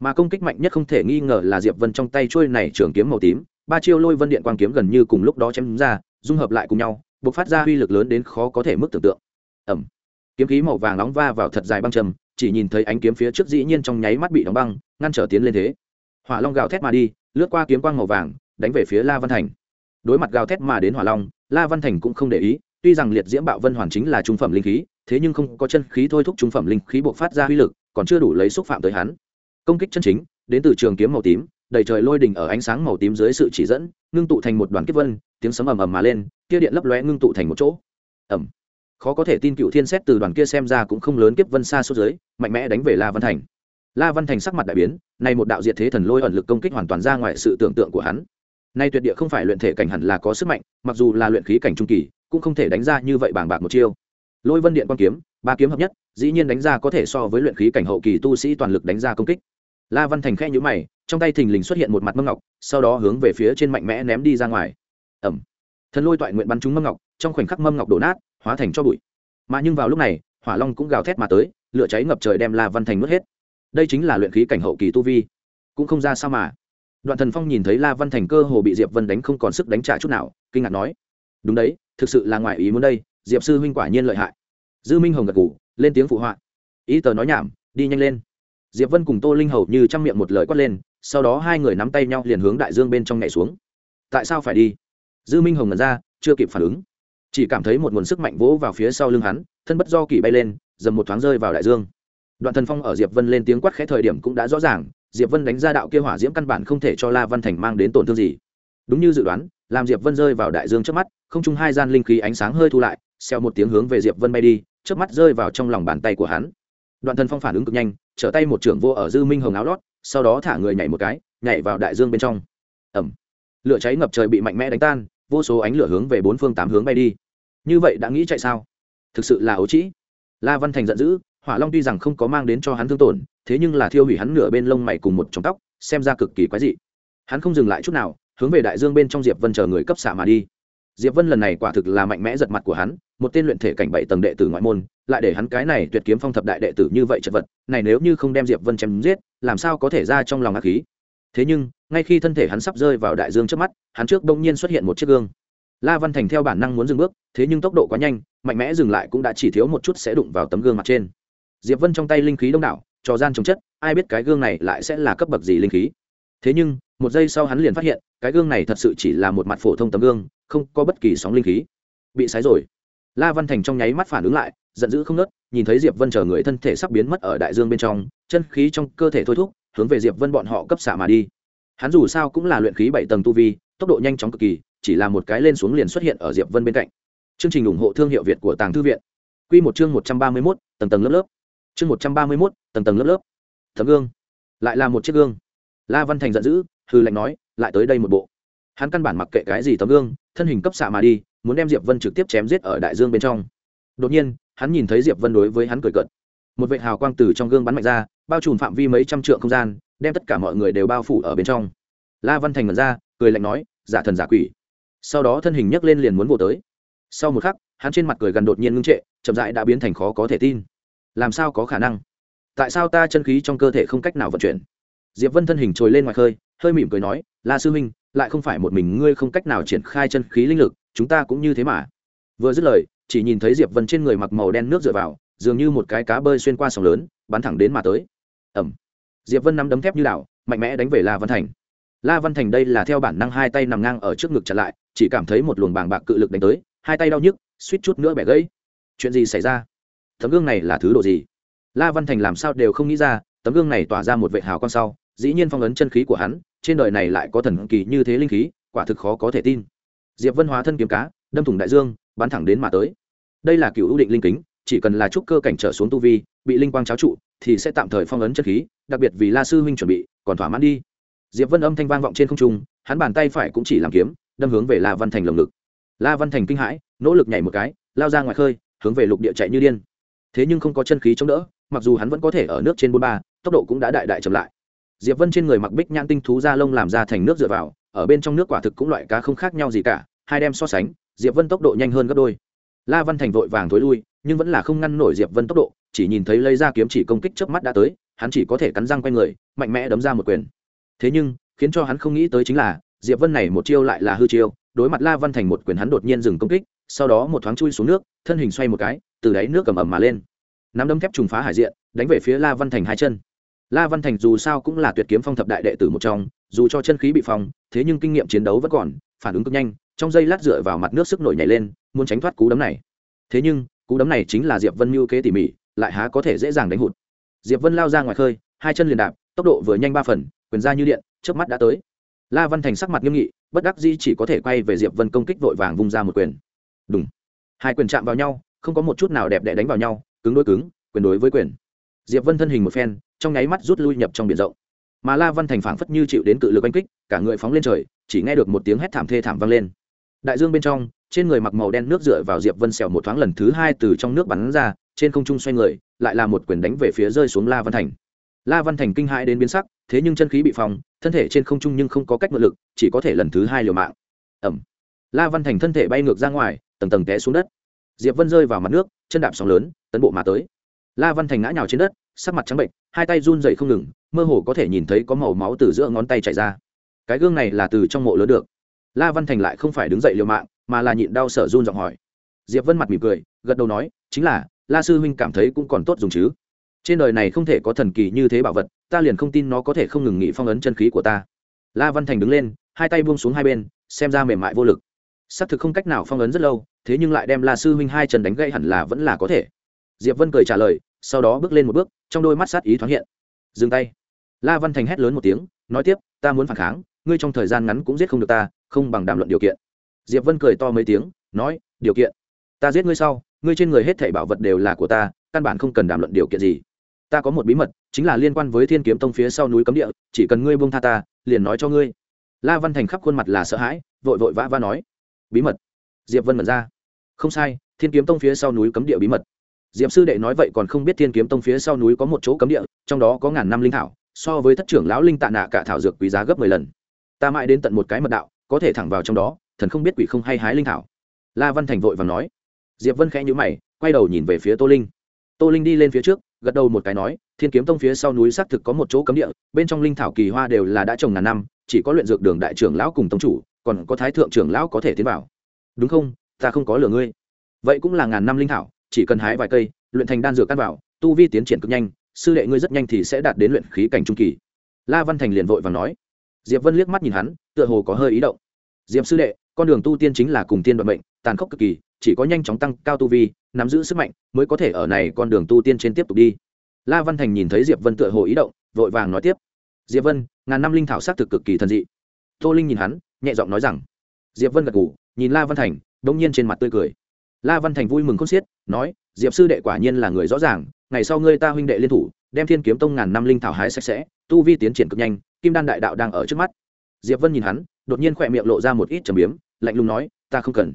Mà công kích mạnh nhất không thể nghi ngờ là diệp vân trong tay trôi này trường kiếm màu tím, ba chiêu lôi vân điện quang kiếm gần như cùng lúc đó chém ra, dung hợp lại cùng nhau, bộc phát ra uy lực lớn đến khó có thể mức tưởng tượng. Ẩm kiếm khí màu vàng nóng va vào thật dài băng trầm chỉ nhìn thấy ánh kiếm phía trước dĩ nhiên trong nháy mắt bị đóng băng, ngăn trở tiến lên thế. Hỏa long gào thét mà đi, lướt qua kiếm quang màu vàng, đánh về phía la văn thành. Đối mặt gào thét mà đến hỏa long, la văn thành cũng không để ý tuy rằng liệt diễm bạo vân hoàn chính là trung phẩm linh khí, thế nhưng không có chân khí thôi thúc trung phẩm linh khí buộc phát ra uy lực, còn chưa đủ lấy xúc phạm tới hắn. Công kích chân chính, đến từ trường kiếm màu tím, đầy trời lôi đỉnh ở ánh sáng màu tím dưới sự chỉ dẫn, ngưng tụ thành một đoàn kiếp vân, tiếng sấm ầm ầm mà lên kia điện lấp lóe ngưng tụ thành một chỗ. Ẩm khó có thể tin cựu thiên xét từ đoàn kia xem ra cũng không lớn kiếp vân xa số dưới, mạnh mẽ đánh về la văn thành. La văn thành sắc mặt đại biến, nay một đạo diệt thế thần lôi ẩn lực công kích hoàn toàn ra ngoài sự tưởng tượng của hắn. Nay tuyệt địa không phải luyện thể cảnh hẳn là có sức mạnh, mặc dù là luyện khí cảnh trung kỳ cũng không thể đánh ra như vậy bàng bạc một chiêu. Lôi vân điện quan kiếm, ba kiếm hợp nhất, dĩ nhiên đánh ra có thể so với luyện khí cảnh hậu kỳ tu sĩ toàn lực đánh ra công kích. La văn thành khe nhữ mày, trong tay thình lình xuất hiện một mặt mâm ngọc, sau đó hướng về phía trên mạnh mẽ ném đi ra ngoài. Ẩm. Thần lôi toại nguyện bắn trúng mâm ngọc, trong khoảnh khắc mâm ngọc đổ nát, hóa thành cho bụi. Mà nhưng vào lúc này, hỏa long cũng gào thét mà tới, lửa cháy ngập trời đem la văn thành mất hết. Đây chính là luyện khí cảnh hậu kỳ tu vi. Cũng không ra sao mà. Đoạn thần phong nhìn thấy la văn thành cơ hồ bị diệp vân đánh không còn sức đánh trả chút nào, kinh ngạc nói, đúng đấy thực sự là ngoài ý muốn đây, diệp sư huynh quả nhiên lợi hại. Dư minh hồng gật ngủ lên tiếng phụ họa. Ý tờ nói nhảm, đi nhanh lên. Diệp vân cùng tô linh hầu như chăm miệng một lời quát lên, sau đó hai người nắm tay nhau liền hướng đại dương bên trong nhảy xuống. Tại sao phải đi? Dư minh hồng ngẩn ra, chưa kịp phản ứng. Chỉ cảm thấy một nguồn sức mạnh vỗ vào phía sau lưng hắn, thân bất do kỳ bay lên, dầm một thoáng rơi vào đại dương. Đoạn thần phong ở diệp vân lên tiếng quát khẽ thời điểm cũng đã rõ ràng, diệp vân đánh ra đạo kia hỏa diễm căn bản không thể cho la văn thành mang đến tổn thương gì đúng như dự đoán, làm diệp vân rơi vào đại dương trước mắt, không chung hai gian linh khí ánh sáng hơi thu lại xeo một tiếng hướng về diệp vân bay đi, trước mắt rơi vào trong lòng bàn tay của hắn. Đoạn thần phong phản ứng cực nhanh, trở tay một trưởng vô ở dư minh hồng áo lót, sau đó thả người nhảy một cái, nhảy vào đại dương bên trong. Ẩm lửa cháy ngập trời bị mạnh mẽ đánh tan, vô số ánh lửa hướng về bốn phương tám hướng bay đi. Như vậy đã nghĩ chạy sao? Thực sự là ấu trĩ. La văn thành giận dữ, hỏa long tuy rằng không có mang đến cho hắn thương tổn, thế nhưng là thiêu hủy hắn nửa bên lông mày cùng một trong tóc, xem ra cực kỳ quái dị. Hắn không dừng lại chút nào hướng về đại dương bên trong diệp vân chờ người cấp xạ mà đi. Diệp vân lần này quả thực là mạnh mẽ giật mặt của hắn, một tên luyện thể cảnh bảy tầng đệ tử ngoại môn, lại để hắn cái này tuyệt kiếm phong thập đại đệ tử như vậy chật vật, này nếu như không đem diệp vân chém giết, làm sao có thể ra trong lòng ác khí thế nhưng, ngay khi thân thể hắn sắp rơi vào đại dương trước mắt, hắn trước đông nhiên xuất hiện một chiếc gương. La văn thành theo bản năng muốn dừng bước, thế nhưng tốc độ quá nhanh, mạnh mẽ dừng lại cũng đã chỉ thiếu một chút sẽ đụng vào tấm gương mặt trên. Diệp vân trong tay linh khí đông đảo, trò gian trồng chất, ai biết cái gương này lại sẽ là cấp bậc gì linh khí. Thế nhưng một giây sau hắn liền phát hiện, cái gương này thật sự chỉ là một mặt phổ thông tấm gương, không có bất kỳ sóng linh khí. Bị sái rồi. La văn thành trong nháy mắt phản ứng lại, giận dữ không nớt nhìn thấy diệp vân chờ người thân thể sắp biến mất ở đại dương bên trong, chân khí trong cơ thể thôi thúc, hướng về diệp vân bọn họ cấp xạ mà đi. Hắn dù sao cũng là luyện khí bảy tầng tu vi, tốc độ nhanh chóng cực kỳ, chỉ là một cái lên xuống liền xuất hiện ở diệp vân bên cạnh. Chương trình ủng hộ thương hiệu việt của tàng thư viện. Q một chương một trăm ba mươi mốt, tầng tầng lớp lớp. Chương một trăm ba mươi mốt, tầng tầng lớp lớp. Tấm gương. Lại là một chiếc gương. La văn thành giận dữ hư lệnh nói, lại tới đây một bộ. Hắn căn bản mặc kệ cái gì tấm gương, thân hình cấp xạ mà đi, muốn đem diệp vân trực tiếp chém giết ở đại dương bên trong. Đột nhiên, hắn nhìn thấy diệp vân đối với hắn cười cợt. Một vệ hào quang từ trong gương bắn mạnh ra, bao trùm phạm vi mấy trăm trượng không gian, đem tất cả mọi người đều bao phủ ở bên trong. La văn thành ngẩn ra, cười lạnh nói, giả thần giả quỷ. Sau đó thân hình nhấc lên liền muốn vô tới. Sau một khắc, hắn trên mặt cười gần đột nhiên ngưng trệ, chậm rãi đã biến thành khó có thể tin. Làm sao có khả năng? Tại sao ta chân khí trong cơ thể không cách nào vận chuyển? Diệp vân thân hình trồi lên ngoài khơi hơi mỉm cười nói, la sư huynh, lại không phải một mình ngươi không cách nào triển khai chân khí linh lực, chúng ta cũng như thế mà. Vừa dứt lời, chỉ nhìn thấy diệp vân trên người mặc màu đen nước dựa vào, dường như một cái cá bơi xuyên qua sóng lớn, bắn thẳng đến mà tới. Ẩm diệp vân nắm đấm thép như đảo, mạnh mẽ đánh về la văn thành. La văn thành đây là theo bản năng hai tay nằm ngang ở trước ngực chặn lại, chỉ cảm thấy một luồng bàng bạc cự lực đánh tới, hai tay đau nhức, suýt chút nữa bẻ gãy. Chuyện gì xảy ra? Tấm gương này là thứ độ gì? La văn thành làm sao đều không nghĩ ra, tấm gương này tỏa ra một vệ hào con sau, dĩ nhiên phong ấn chân khí của hắn trên đời này lại có thần kỳ như thế linh khí, quả thực khó có thể tin. Diệp vân hóa thân kiếm cá, đâm thủng đại dương, bắn thẳng đến mà tới. Đây là cựu ưu định linh kính, chỉ cần là trúc cơ cảnh trở xuống tu vi, bị linh quang cháo trụ, thì sẽ tạm thời phong ấn chân khí, đặc biệt vì la sư huynh chuẩn bị, còn thỏa mãn đi. Diệp vân âm thanh vang vọng trên không trung, hắn bàn tay phải cũng chỉ làm kiếm, đâm hướng về la văn thành lồng ngực. La văn thành kinh hãi, nỗ lực nhảy một cái, lao ra ngoài khơi, hướng về lục địa chạy như điên. Thế nhưng không có chân khí chống đỡ, mặc dù hắn vẫn có thể ở nước trên bốn ba, tốc độ cũng đã đại đại chậm lại diệp vân trên người mặc bích nhãn tinh thú da lông làm ra thành nước dựa vào, ở bên trong nước quả thực cũng loại cá không khác nhau gì cả, hai đem so sánh, diệp vân tốc độ nhanh hơn gấp đôi. La văn thành vội vàng thối lui, nhưng vẫn là không ngăn nổi diệp vân tốc độ, chỉ nhìn thấy lấy ra kiếm chỉ công kích trước mắt đã tới, hắn chỉ có thể cắn răng quay người, mạnh mẽ đấm ra một quyền. Thế nhưng, khiến cho hắn không nghĩ tới chính là, diệp vân này một chiêu lại là hư chiêu, đối mặt la văn thành một quyền hắn đột nhiên dừng công kích, sau đó một thoáng chui xuống nước, thân hình xoay một cái, từ đáy nước cầm ẩm mà lên. Nắm đấm thép trùng phá hải diện, đánh về phía la văn thành hai chân la văn thành dù sao cũng là tuyệt kiếm phong thập đại đệ tử một trong, dù cho chân khí bị phong, thế nhưng kinh nghiệm chiến đấu vẫn còn, phản ứng cực nhanh, trong giây lát dựa vào mặt nước sức nổi nhảy lên, muốn tránh thoát cú đấm này. Thế nhưng, cú đấm này chính là diệp vân mưu kế tỉ mỉ, lại há có thể dễ dàng đánh hụt. Diệp vân lao ra ngoài khơi, hai chân liền đạp, tốc độ vừa nhanh ba phần, quyền ra như điện trước mắt đã tới. La văn thành sắc mặt nghiêm nghị, bất đắc dĩ chỉ có thể quay về diệp vân công kích vội vàng vung ra một quyền. Đúng hai quyền chạm vào nhau, không có một chút nào đẹp đẽ đánh vào nhau, cứng đối cứng, quyền đối với quyền diệp vân thân hình một phen, trong nháy mắt rút lui nhập trong biển rộng. Mà la văn thành phảng phất như chịu đến cự lực oanh kích, cả người phóng lên trời, chỉ nghe được một tiếng hét thảm thê thảm vang lên. Đại dương bên trong, trên người mặc màu đen nước dựa vào diệp vân xèo một thoáng lần thứ hai từ trong nước bắn ra, trên không trung xoay người, lại là một quyền đánh về phía rơi xuống la văn thành. La văn thành kinh hãi đến biến sắc, thế nhưng chân khí bị phòng thân thể trên không trung nhưng không có cách ngự lực, chỉ có thể lần thứ hai liều mạng. Ẩm la văn thành thân thể bay ngược ra ngoài, tầng tầng té xuống đất. Diệp vân rơi vào mặt nước, chân đạp sóng lớn, tấn bộ mà tới. La văn thành ngã nhào trên đất sắc mặt trắng bệnh, hai tay run dậy không ngừng, mơ hồ có thể nhìn thấy có màu máu từ giữa ngón tay chảy ra. Cái gương này là từ trong mộ lớn được. La văn thành lại không phải đứng dậy liều mạng, mà là nhịn đau sở run giọng hỏi. Diệp vân mặt mỉm cười, gật đầu nói, chính là, la sư huynh cảm thấy cũng còn tốt dùng chứ. Trên đời này không thể có thần kỳ như thế bảo vật, ta liền không tin nó có thể không ngừng nghỉ phong ấn chân khí của ta. La văn thành đứng lên, hai tay buông xuống hai bên, xem ra mềm mại vô lực. Xác thực không cách nào phong ấn rất lâu, thế nhưng lại đem la sư huynh hai chân đánh gãy hẳn là vẫn là có thể diệp vân cười trả lời, sau đó bước lên một bước, trong đôi mắt sát ý thoáng hiện. Dừng tay. La văn thành hét lớn một tiếng, nói tiếp, ta muốn phản kháng, ngươi trong thời gian ngắn cũng giết không được ta, không bằng đàm luận điều kiện. Diệp vân cười to mấy tiếng, nói, điều kiện? Ta giết ngươi sau, ngươi trên người hết thảy bảo vật đều là của ta, căn bản không cần đàm luận điều kiện gì. Ta có một bí mật, chính là liên quan với thiên kiếm tông phía sau núi cấm địa, chỉ cần ngươi buông tha ta, liền nói cho ngươi. La văn thành khắp khuôn mặt là sợ hãi, vội vội vã vã nói, bí mật? Diệp vân mật ra. Không sai, thiên kiếm tông phía sau núi cấm địa bí mật diệp sư đệ nói vậy còn không biết thiên kiếm tông phía sau núi có một chỗ cấm địa, trong đó có ngàn năm linh thảo, so với thất trưởng lão linh tạ nạ cả thảo dược quý giá gấp mười lần. Ta mãi đến tận một cái mật đạo, có thể thẳng vào trong đó, thần không biết quỷ không hay hái linh thảo. La văn thành vội và nói. Diệp vân khẽ nhữ mày, quay đầu nhìn về phía tô linh. Tô linh đi lên phía trước, gật đầu một cái nói, thiên kiếm tông phía sau núi xác thực có một chỗ cấm địa, bên trong linh thảo kỳ hoa đều là đã trồng ngàn năm, chỉ có luyện dược đường đại trưởng lão cùng tông chủ, còn có thái thượng trưởng lão có thể tiến vào. Đúng không? Ta không có lừa ngươi. Vậy cũng là ngàn năm linh thảo chỉ cần hái vài cây luyện thành đan dược căn vào tu vi tiến triển cực nhanh sư đệ ngươi rất nhanh thì sẽ đạt đến luyện khí cảnh trung kỳ. La văn thành liền vội và nói. Diệp vân liếc mắt nhìn hắn tựa hồ có hơi ý động. Diệp sư đệ con đường tu tiên chính là cùng tiên đoạn mệnh tàn khốc cực kỳ chỉ có nhanh chóng tăng cao tu vi nắm giữ sức mạnh mới có thể ở này con đường tu tiên trên tiếp tục đi. La văn thành nhìn thấy diệp vân tựa hồ ý động vội vàng nói tiếp. Diệp vân ngàn năm linh thảo sắc thực cực kỳ thần dị. Tô linh nhìn hắn nhẹ giọng nói rằng. Diệp vân gật gù, nhìn la văn thành đông nhiên trên mặt tươi cười la văn thành vui mừng khôn xiết, nói, diệp sư đệ quả nhiên là người rõ ràng, ngày sau ngươi ta huynh đệ liên thủ, đem thiên kiếm tông ngàn năm linh thảo hái sạch sẽ, tu vi tiến triển cực nhanh, kim đan đại đạo đang ở trước mắt. Diệp vân nhìn hắn, đột nhiên khỏe miệng lộ ra một ít trầm biếm, lạnh lùng nói, ta không cần.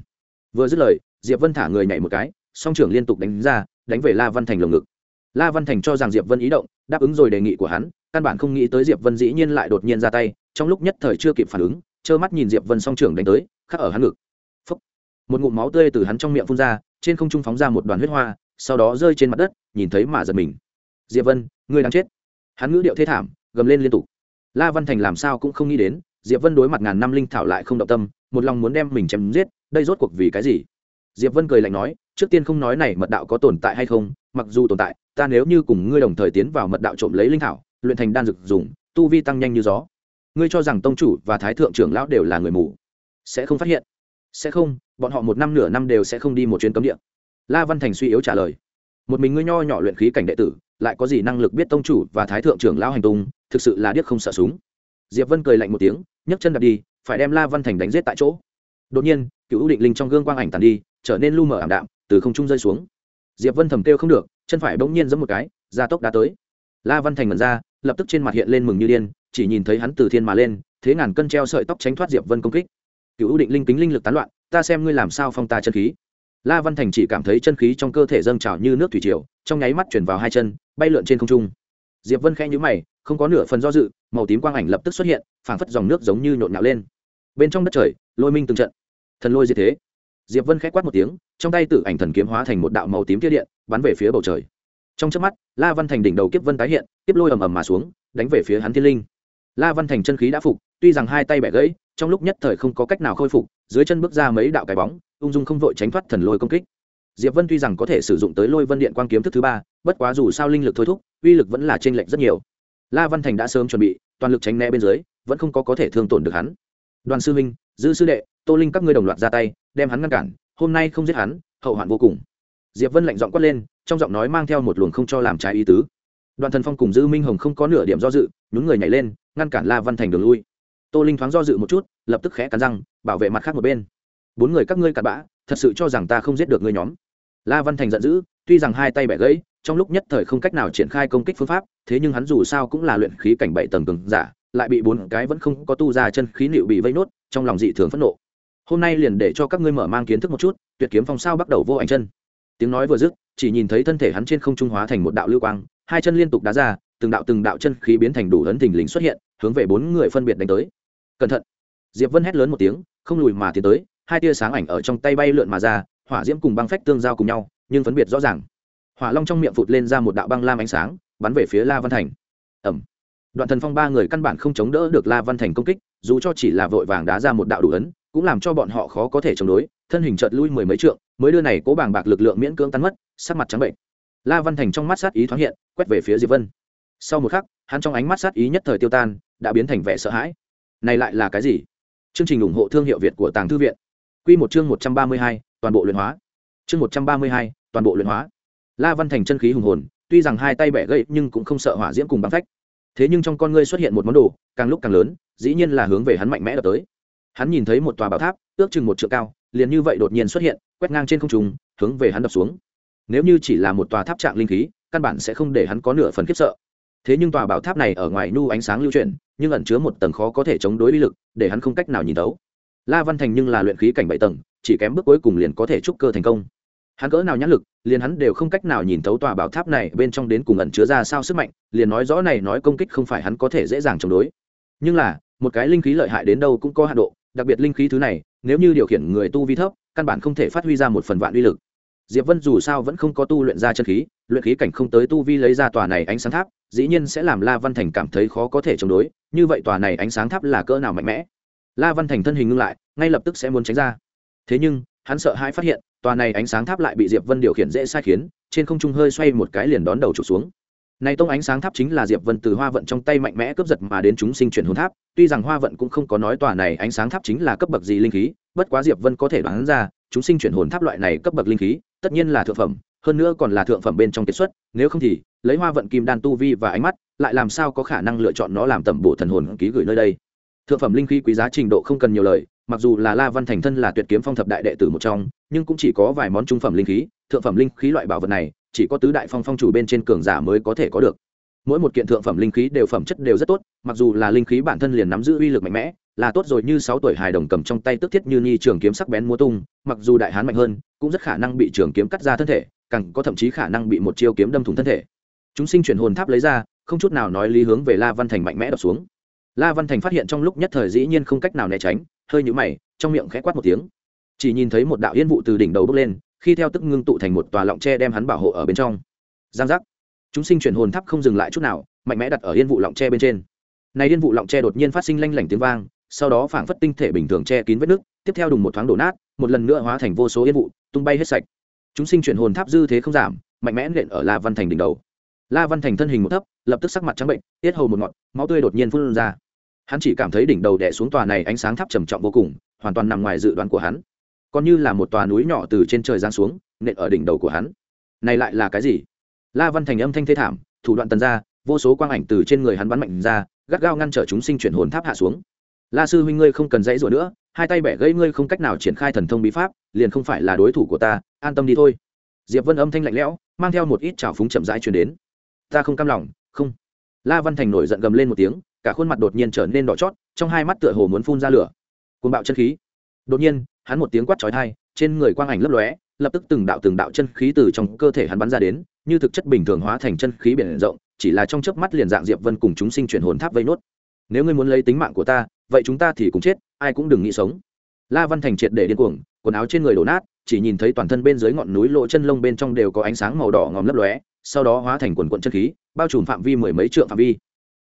Vừa dứt lời, diệp vân thả người nhảy một cái, song trưởng liên tục đánh ra, đánh về la văn thành lồng ngực. La văn thành cho rằng diệp vân ý động, đáp ứng rồi đề nghị của hắn, căn bản không nghĩ tới diệp vân dĩ nhiên lại đột nhiên ra tay, trong lúc nhất thời chưa kịp phản ứng, trơ mắt nhìn diệp vân song trưởng đánh tới, khắc ở hắn ngực một ngụm máu tươi từ hắn trong miệng phun ra, trên không trung phóng ra một đoàn huyết hoa, sau đó rơi trên mặt đất, nhìn thấy mà giật mình. Diệp vân, ngươi đang chết. Hắn ngữ điệu thế thảm, gầm lên liên tục. La văn thành làm sao cũng không nghĩ đến, diệp vân đối mặt ngàn năm linh thảo lại không động tâm, một lòng muốn đem mình chém giết, đây rốt cuộc vì cái gì? Diệp vân cười lạnh nói, trước tiên không nói này mật đạo có tồn tại hay không, mặc dù tồn tại, ta nếu như cùng ngươi đồng thời tiến vào mật đạo trộm lấy linh thảo, luyện thành đan dược dùng, tu vi tăng nhanh như gió. Ngươi cho rằng tông chủ và thái thượng trưởng lão đều là người mù? Sẽ không phát hiện. Sẽ không bọn họ một năm nửa năm đều sẽ không đi một chuyến cấm địa. La văn thành suy yếu trả lời. Một mình ngươi nho nhỏ luyện khí cảnh đệ tử, lại có gì năng lực biết tông chủ và thái thượng trưởng lão hành tung, thực sự là điếc không sợ súng. Diệp vân cười lạnh một tiếng, nhấc chân đặt đi, phải đem la văn thành đánh giết tại chỗ. Đột nhiên, cựu ưu định linh trong gương quang ảnh tàn đi, trở nên lu mờ ảm đạm, từ không trung rơi xuống. Diệp vân thầm kêu không được, chân phải bỗng nhiên giẫm một cái, gia tốc đã tới. La văn thành mẩn ra, lập tức trên mặt hiện lên mừng như điên, chỉ nhìn thấy hắn từ thiên mà lên, thế ngàn cân treo sợi tóc tránh thoát diệp vân công kích. Cựu ưu định linh kính linh lực tán loạn ta xem ngươi làm sao phong ta chân khí. La văn thành chỉ cảm thấy chân khí trong cơ thể dâng trào như nước thủy triều, trong nháy mắt chuyển vào hai chân, bay lượn trên không trung. Diệp vân khẽ nhíu mày, không có nửa phần do dự, màu tím quang ảnh lập tức xuất hiện, phảng phất dòng nước giống như nhộn nhạo lên. Bên trong đất trời, lôi minh từng trận. Thần lôi diệt thế. Diệp vân khẽ quát một tiếng, trong tay tự ảnh thần kiếm hóa thành một đạo màu tím tia điện, bắn về phía bầu trời. Trong chớp mắt, la văn thành đỉnh đầu kiếp vân tái hiện, kiếp lôi ầm ầm mà xuống, đánh về phía hắn thiên linh. La văn thành chân khí đã phục, tuy rằng hai tay bẻ gãy, trong lúc nhất thời không có cách nào khôi phục dưới chân bước ra mấy đạo cái bóng, ung dung không vội tránh thoát thần lôi công kích. Diệp vân tuy rằng có thể sử dụng tới lôi vân điện quang kiếm thức thứ ba, bất quá dù sao linh lực thôi thúc, uy lực vẫn là trên lệnh rất nhiều. La văn thành đã sớm chuẩn bị, toàn lực tránh né bên dưới, vẫn không có có thể thương tổn được hắn. Đoàn sư minh dư sư đệ, tô linh các ngươi đồng loạt ra tay, đem hắn ngăn cản, hôm nay không giết hắn, hậu hoạn vô cùng. Diệp vân lạnh giọng quát lên, trong giọng nói mang theo một luồng không cho làm trái ý tứ. Đoàn thần phong cùng dư minh hồng không có nửa điểm do dự, nhún người nhảy lên, ngăn cản la văn thành đường lui tô linh thoáng do dự một chút, lập tức khẽ cắn răng, bảo vệ mặt khác một bên. Bốn người các ngươi cặn bã, thật sự cho rằng ta không giết được ngươi nhóm. La văn thành giận dữ, tuy rằng hai tay bẻ gãy, trong lúc nhất thời không cách nào triển khai công kích phương pháp, thế nhưng hắn dù sao cũng là luyện khí cảnh bảy tầng cường giả, lại bị bốn cái vẫn không có tu ra chân khí nịu bị vây nốt, trong lòng dị thường phẫn nộ. Hôm nay liền để cho các ngươi mở mang kiến thức một chút, tuyệt kiếm phong sao bắt đầu vô ảnh chân. Tiếng nói vừa dứt, chỉ nhìn thấy thân thể hắn trên không trung hóa thành một đạo lưu quang, hai chân liên tục đá ra, từng đạo từng đạo chân khí biến thành đủ lớn thình lình xuất hiện, hướng về bốn người phân biệt đánh tới cẩn thận. Diệp vân hét lớn một tiếng, không lùi mà tiến tới, hai tia sáng ảnh ở trong tay bay lượn mà ra, hỏa diễm cùng băng phách tương giao cùng nhau, nhưng phân biệt rõ ràng. Hỏa long trong miệng phụt lên ra một đạo băng lam ánh sáng, bắn về phía la văn thành. Ẩm đoạn thần phong ba người căn bản không chống đỡ được la văn thành công kích, dù cho chỉ là vội vàng đá ra một đạo đủ ấn, cũng làm cho bọn họ khó có thể chống đối, thân hình chợt lui mười mấy trượng, mới đưa này cố bàng bạc lực lượng miễn cưỡng tan mất, sắc mặt trắng bệnh. La văn thành trong mắt sát ý thoáng hiện, quét về phía diệp vân. Sau một khắc, hắn trong ánh mắt sát ý nhất thời tiêu tan, đã biến thành vẻ sợ hãi này lại là cái gì? Chương trình ủng hộ thương hiệu việt của tàng thư viện. Quy một chương một trăm ba mươi hai, toàn bộ luyện hóa. Chương một trăm ba mươi hai, toàn bộ luyện hóa. La văn thành chân khí hùng hồn tuy rằng hai tay bẻ gậy nhưng cũng không sợ hỏa diễm cùng băng phách. Thế nhưng trong con ngươi xuất hiện một món đồ càng lúc càng lớn dĩ nhiên là hướng về hắn mạnh mẽ đập tới. Hắn nhìn thấy một tòa bảo tháp ước chừng một trượng cao liền như vậy đột nhiên xuất hiện quét ngang trên không trung hướng về hắn đập xuống. Nếu như chỉ là một tòa tháp trạng linh khí căn bản sẽ không để hắn có nửa phần khiếp sợ. Thế nhưng tòa bảo tháp này ở ngoài nu ánh sáng lưu chuyển nhưng ẩn chứa một tầng khó có thể chống đối uy lực, để hắn không cách nào nhìn thấu. La văn thành nhưng là luyện khí cảnh bảy tầng, chỉ kém bước cuối cùng liền có thể trúc cơ thành công. Hắn cỡ nào nhãn lực, liền hắn đều không cách nào nhìn thấu tòa bảo tháp này bên trong đến cùng ẩn chứa ra sao sức mạnh, liền nói rõ này nói công kích không phải hắn có thể dễ dàng chống đối. Nhưng là, một cái linh khí lợi hại đến đâu cũng có hạ độ, đặc biệt linh khí thứ này, nếu như điều khiển người tu vi thấp, căn bản không thể phát huy ra một phần vạn uy lực. Diệp vân dù sao vẫn không có tu luyện ra chân khí luyện khí cảnh không tới tu vi lấy ra tòa này ánh sáng tháp, dĩ nhiên sẽ làm la văn thành cảm thấy khó có thể chống đối, như vậy tòa này ánh sáng tháp là cỡ nào mạnh mẽ? La văn thành thân hình ngưng lại, ngay lập tức sẽ muốn tránh ra. Thế nhưng, hắn sợ hãi phát hiện, tòa này ánh sáng tháp lại bị diệp vân điều khiển dễ sai khiến, trên không trung hơi xoay một cái liền đón đầu trục xuống. Này tông ánh sáng tháp chính là diệp vân từ hoa vận trong tay mạnh mẽ cướp giật mà đến chúng sinh chuyển hồn tháp, tuy rằng hoa vận cũng không có nói tòa này ánh sáng tháp chính là cấp bậc gì linh khí, bất quá diệp vân có thể đoán ra, chúng sinh chuyển hồn tháp loại này cấp bậc linh khí, tất nhiên là thượng phẩm hơn nữa còn là thượng phẩm bên trong kết xuất, nếu không thì, lấy hoa vận kim đan tu vi và ánh mắt, lại làm sao có khả năng lựa chọn nó làm tẩm bổ thần hồn ký gửi nơi đây? Thượng phẩm linh khí quý giá trình độ không cần nhiều lời, mặc dù là la văn thành thân là tuyệt kiếm phong thập đại đệ tử một trong, nhưng cũng chỉ có vài món trung phẩm linh khí, thượng phẩm linh khí loại bảo vật này, chỉ có tứ đại phong phong chủ bên trên cường giả mới có thể có được. Mỗi một kiện thượng phẩm linh khí đều phẩm chất đều rất tốt, mặc dù là linh khí bản thân liền nắm giữ uy lực mạnh mẽ, là tốt rồi như sáu tuổi hài đồng cầm trong tay tức thiết như nhi trường kiếm sắc bén múa tung, mặc dù đại hán mạnh hơn, cũng rất khả năng bị trường kiếm cắt ra thân thể càng có thậm chí khả năng bị một chiêu kiếm đâm thủng thân thể. Chúng sinh chuyển hồn tháp lấy ra, không chút nào nói lý hướng về la văn thành mạnh mẽ đập xuống. La văn thành phát hiện trong lúc nhất thời dĩ nhiên không cách nào né tránh, hơi nhũ mày, trong miệng khẽ quát một tiếng. Chỉ nhìn thấy một đạo yên vụ từ đỉnh đầu bốc lên, khi theo tức ngưng tụ thành một tòa lọng tre đem hắn bảo hộ ở bên trong. Giang giác. Chúng sinh chuyển hồn tháp không dừng lại chút nào, mạnh mẽ đặt ở yên vụ lọng tre bên trên. Này yên vụ lọng tre đột nhiên phát sinh lanh lảnh tiếng vang, sau đó phảng phất tinh thể bình thường che kín vết nước tiếp theo đùng một thoáng đổ nát, một lần nữa hóa thành vô số yên vụ, tung bay hết sạch chúng sinh chuyển hồn tháp dư thế không giảm, mạnh mẽ nện ở la văn thành đỉnh đầu. La văn thành thân hình một thấp, lập tức sắc mặt trắng bệnh, tiết hầu một ngọn, máu tươi đột nhiên phun ra. Hắn chỉ cảm thấy đỉnh đầu đè xuống tòa này ánh sáng tháp trầm trọng vô cùng, hoàn toàn nằm ngoài dự đoán của hắn. Còn như là một tòa núi nhỏ từ trên trời giáng xuống, nện ở đỉnh đầu của hắn. Này lại là cái gì? La văn thành âm thanh thê thảm, thủ đoạn tần ra, vô số quang ảnh từ trên người hắn bắn mạnh ra, gắt gao ngăn trở chúng sinh chuyển hồn tháp hạ xuống la sư huynh ngươi không cần dãy rủa nữa, hai tay bẻ gãy ngươi không cách nào triển khai thần thông bí pháp, liền không phải là đối thủ của ta, an tâm đi thôi. Diệp vân âm thanh lạnh lẽo, mang theo một ít trào phúng chậm rãi truyền đến. Ta không cam lòng, không. La văn thành nổi giận gầm lên một tiếng, cả khuôn mặt đột nhiên trở nên đỏ chót, trong hai mắt tựa hồ muốn phun ra lửa. Côn bạo chân khí. Đột nhiên, hắn một tiếng quát chói tai, trên người quang ảnh lấp lóe, lập tức từng đạo từng đạo chân khí từ trong cơ thể hắn bắn ra đến, như thực chất bình thường hóa thành chân khí biển rộng, chỉ là trong chớp mắt liền dạng diệp vân cùng chúng sinh chuyển hồn tháp vây nốt. Nếu ngươi muốn lấy tính mạng của ta vậy chúng ta thì cũng chết, ai cũng đừng nghĩ sống. La văn thành triệt để điên cuồng, quần áo trên người đổ nát, chỉ nhìn thấy toàn thân bên dưới ngọn núi lộ chân lông bên trong đều có ánh sáng màu đỏ ngòm lấp lóe, sau đó hóa thành quần quận chân khí, bao trùm phạm vi mười mấy trượng phạm vi.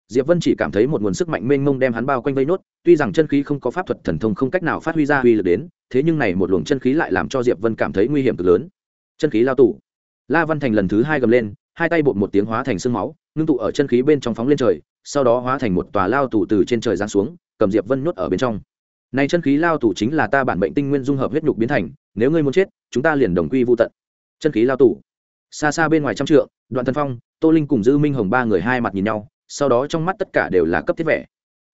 Diệp vân chỉ cảm thấy một nguồn sức mạnh mênh mông đem hắn bao quanh vây nốt, tuy rằng chân khí không có pháp thuật thần thông không cách nào phát huy ra uy lực đến, thế nhưng này một luồng chân khí lại làm cho diệp vân cảm thấy nguy hiểm cực lớn. Chân khí lao tù. La văn thành lần thứ hai gầm lên, hai tay bột một tiếng hóa thành sương máu, ngưng tụ ở chân khí bên trong phóng lên trời, sau đó hóa thành một tòa lao tù từ trên trời giáng xuống cầm diệp vân nhốt ở bên trong. Này chân khí lao tù chính là ta bản bệnh tinh nguyên dung hợp huyết nhục biến thành, nếu ngươi muốn chết, chúng ta liền đồng quy vô tận. Chân khí lao tù. Xa xa bên ngoài trăm trượng, đoạn thân phong, tô linh cùng dư minh hồng ba người hai mặt nhìn nhau, sau đó trong mắt tất cả đều là cấp thiết vẻ.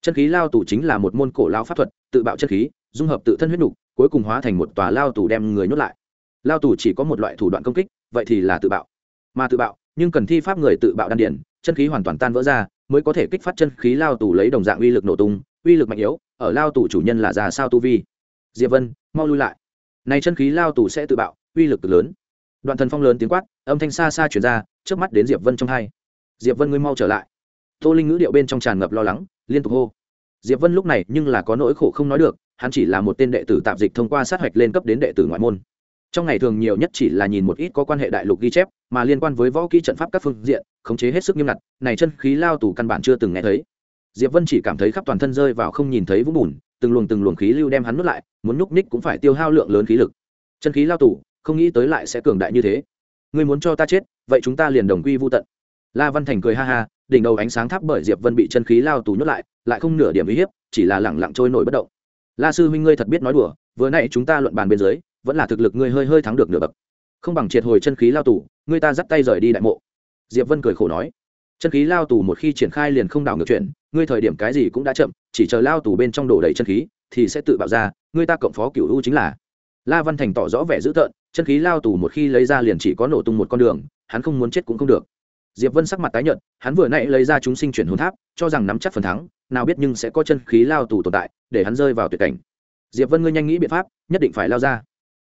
Chân khí lao tù chính là một môn cổ lao pháp thuật, tự bạo chân khí, dung hợp tự thân huyết nhục, cuối cùng hóa thành một tòa lao tù đem người nhốt lại. Lao tù chỉ có một loại thủ đoạn công kích, vậy thì là tự bạo. Mà tự bạo, nhưng cần thi pháp người tự bạo đan điển chân khí hoàn toàn tan vỡ ra, mới có thể kích phát chân khí lao tù lấy đồng dạng uy lực nổ tung uy lực mạnh yếu, ở lao tù chủ nhân là già sao tu vi? Diệp vân, mau lui lại. Này chân khí lao tù sẽ tự bạo, uy lực cực lớn. Đoạn thần phong lớn tiếng quát, âm thanh xa xa chuyển ra trước mắt đến diệp vân trong hai. Diệp vân ngươi mau trở lại. Tô linh ngữ điệu bên trong tràn ngập lo lắng, liên tục hô. Diệp vân lúc này nhưng là có nỗi khổ không nói được, hắn chỉ là một tên đệ tử tạp dịch thông qua sát hạch lên cấp đến đệ tử ngoại môn. Trong ngày thường nhiều nhất chỉ là nhìn một ít có quan hệ đại lục ghi chép, mà liên quan với võ kỹ trận pháp các phương diện, khống chế hết sức nghiêm ngặt, này chân khí lao tù căn bản chưa từng nghe thấy diệp vân chỉ cảm thấy khắp toàn thân rơi vào không nhìn thấy vũng bùn, từng luồng từng luồng khí lưu đem hắn nuốt lại, muốn nhúc ních cũng phải tiêu hao lượng lớn khí lực. Chân khí lao tù, không nghĩ tới lại sẽ cường đại như thế. Ngươi muốn cho ta chết, vậy chúng ta liền đồng quy vô tận. La văn thành cười ha ha, đỉnh đầu ánh sáng tháp bởi diệp vân bị chân khí lao tù nhốt lại lại không nửa điểm uy hiếp, chỉ là lẳng lặng trôi nổi bất động. La sư huynh ngươi thật biết nói đùa, vừa nãy chúng ta luận bàn bên dưới, vẫn là thực lực ngươi hơi hơi thắng được nửa bậc. Không bằng triệt hồi chân khí lao tù, ngươi ta dắt tay rời đi đại mộ. Diệp vân cười khổ nói chân khí lao tù một khi triển khai liền không đảo ngược chuyện, ngươi thời điểm cái gì cũng đã chậm, chỉ chờ lao tù bên trong đổ đầy chân khí, thì sẽ tự bạo ra, ngươi ta cộng phó cựu u chính là. La văn thành tỏ rõ vẻ dữ tợn, chân khí lao tù một khi lấy ra liền chỉ có nổ tung một con đường, hắn không muốn chết cũng không được. Diệp vân sắc mặt tái nhợt, hắn vừa nãy lấy ra chúng sinh chuyển hồn tháp, cho rằng nắm chắc phần thắng, nào biết nhưng sẽ có chân khí lao tù tồn tại, để hắn rơi vào tuyệt cảnh. Diệp vân ngươi nhanh nghĩ biện pháp, nhất định phải lao ra.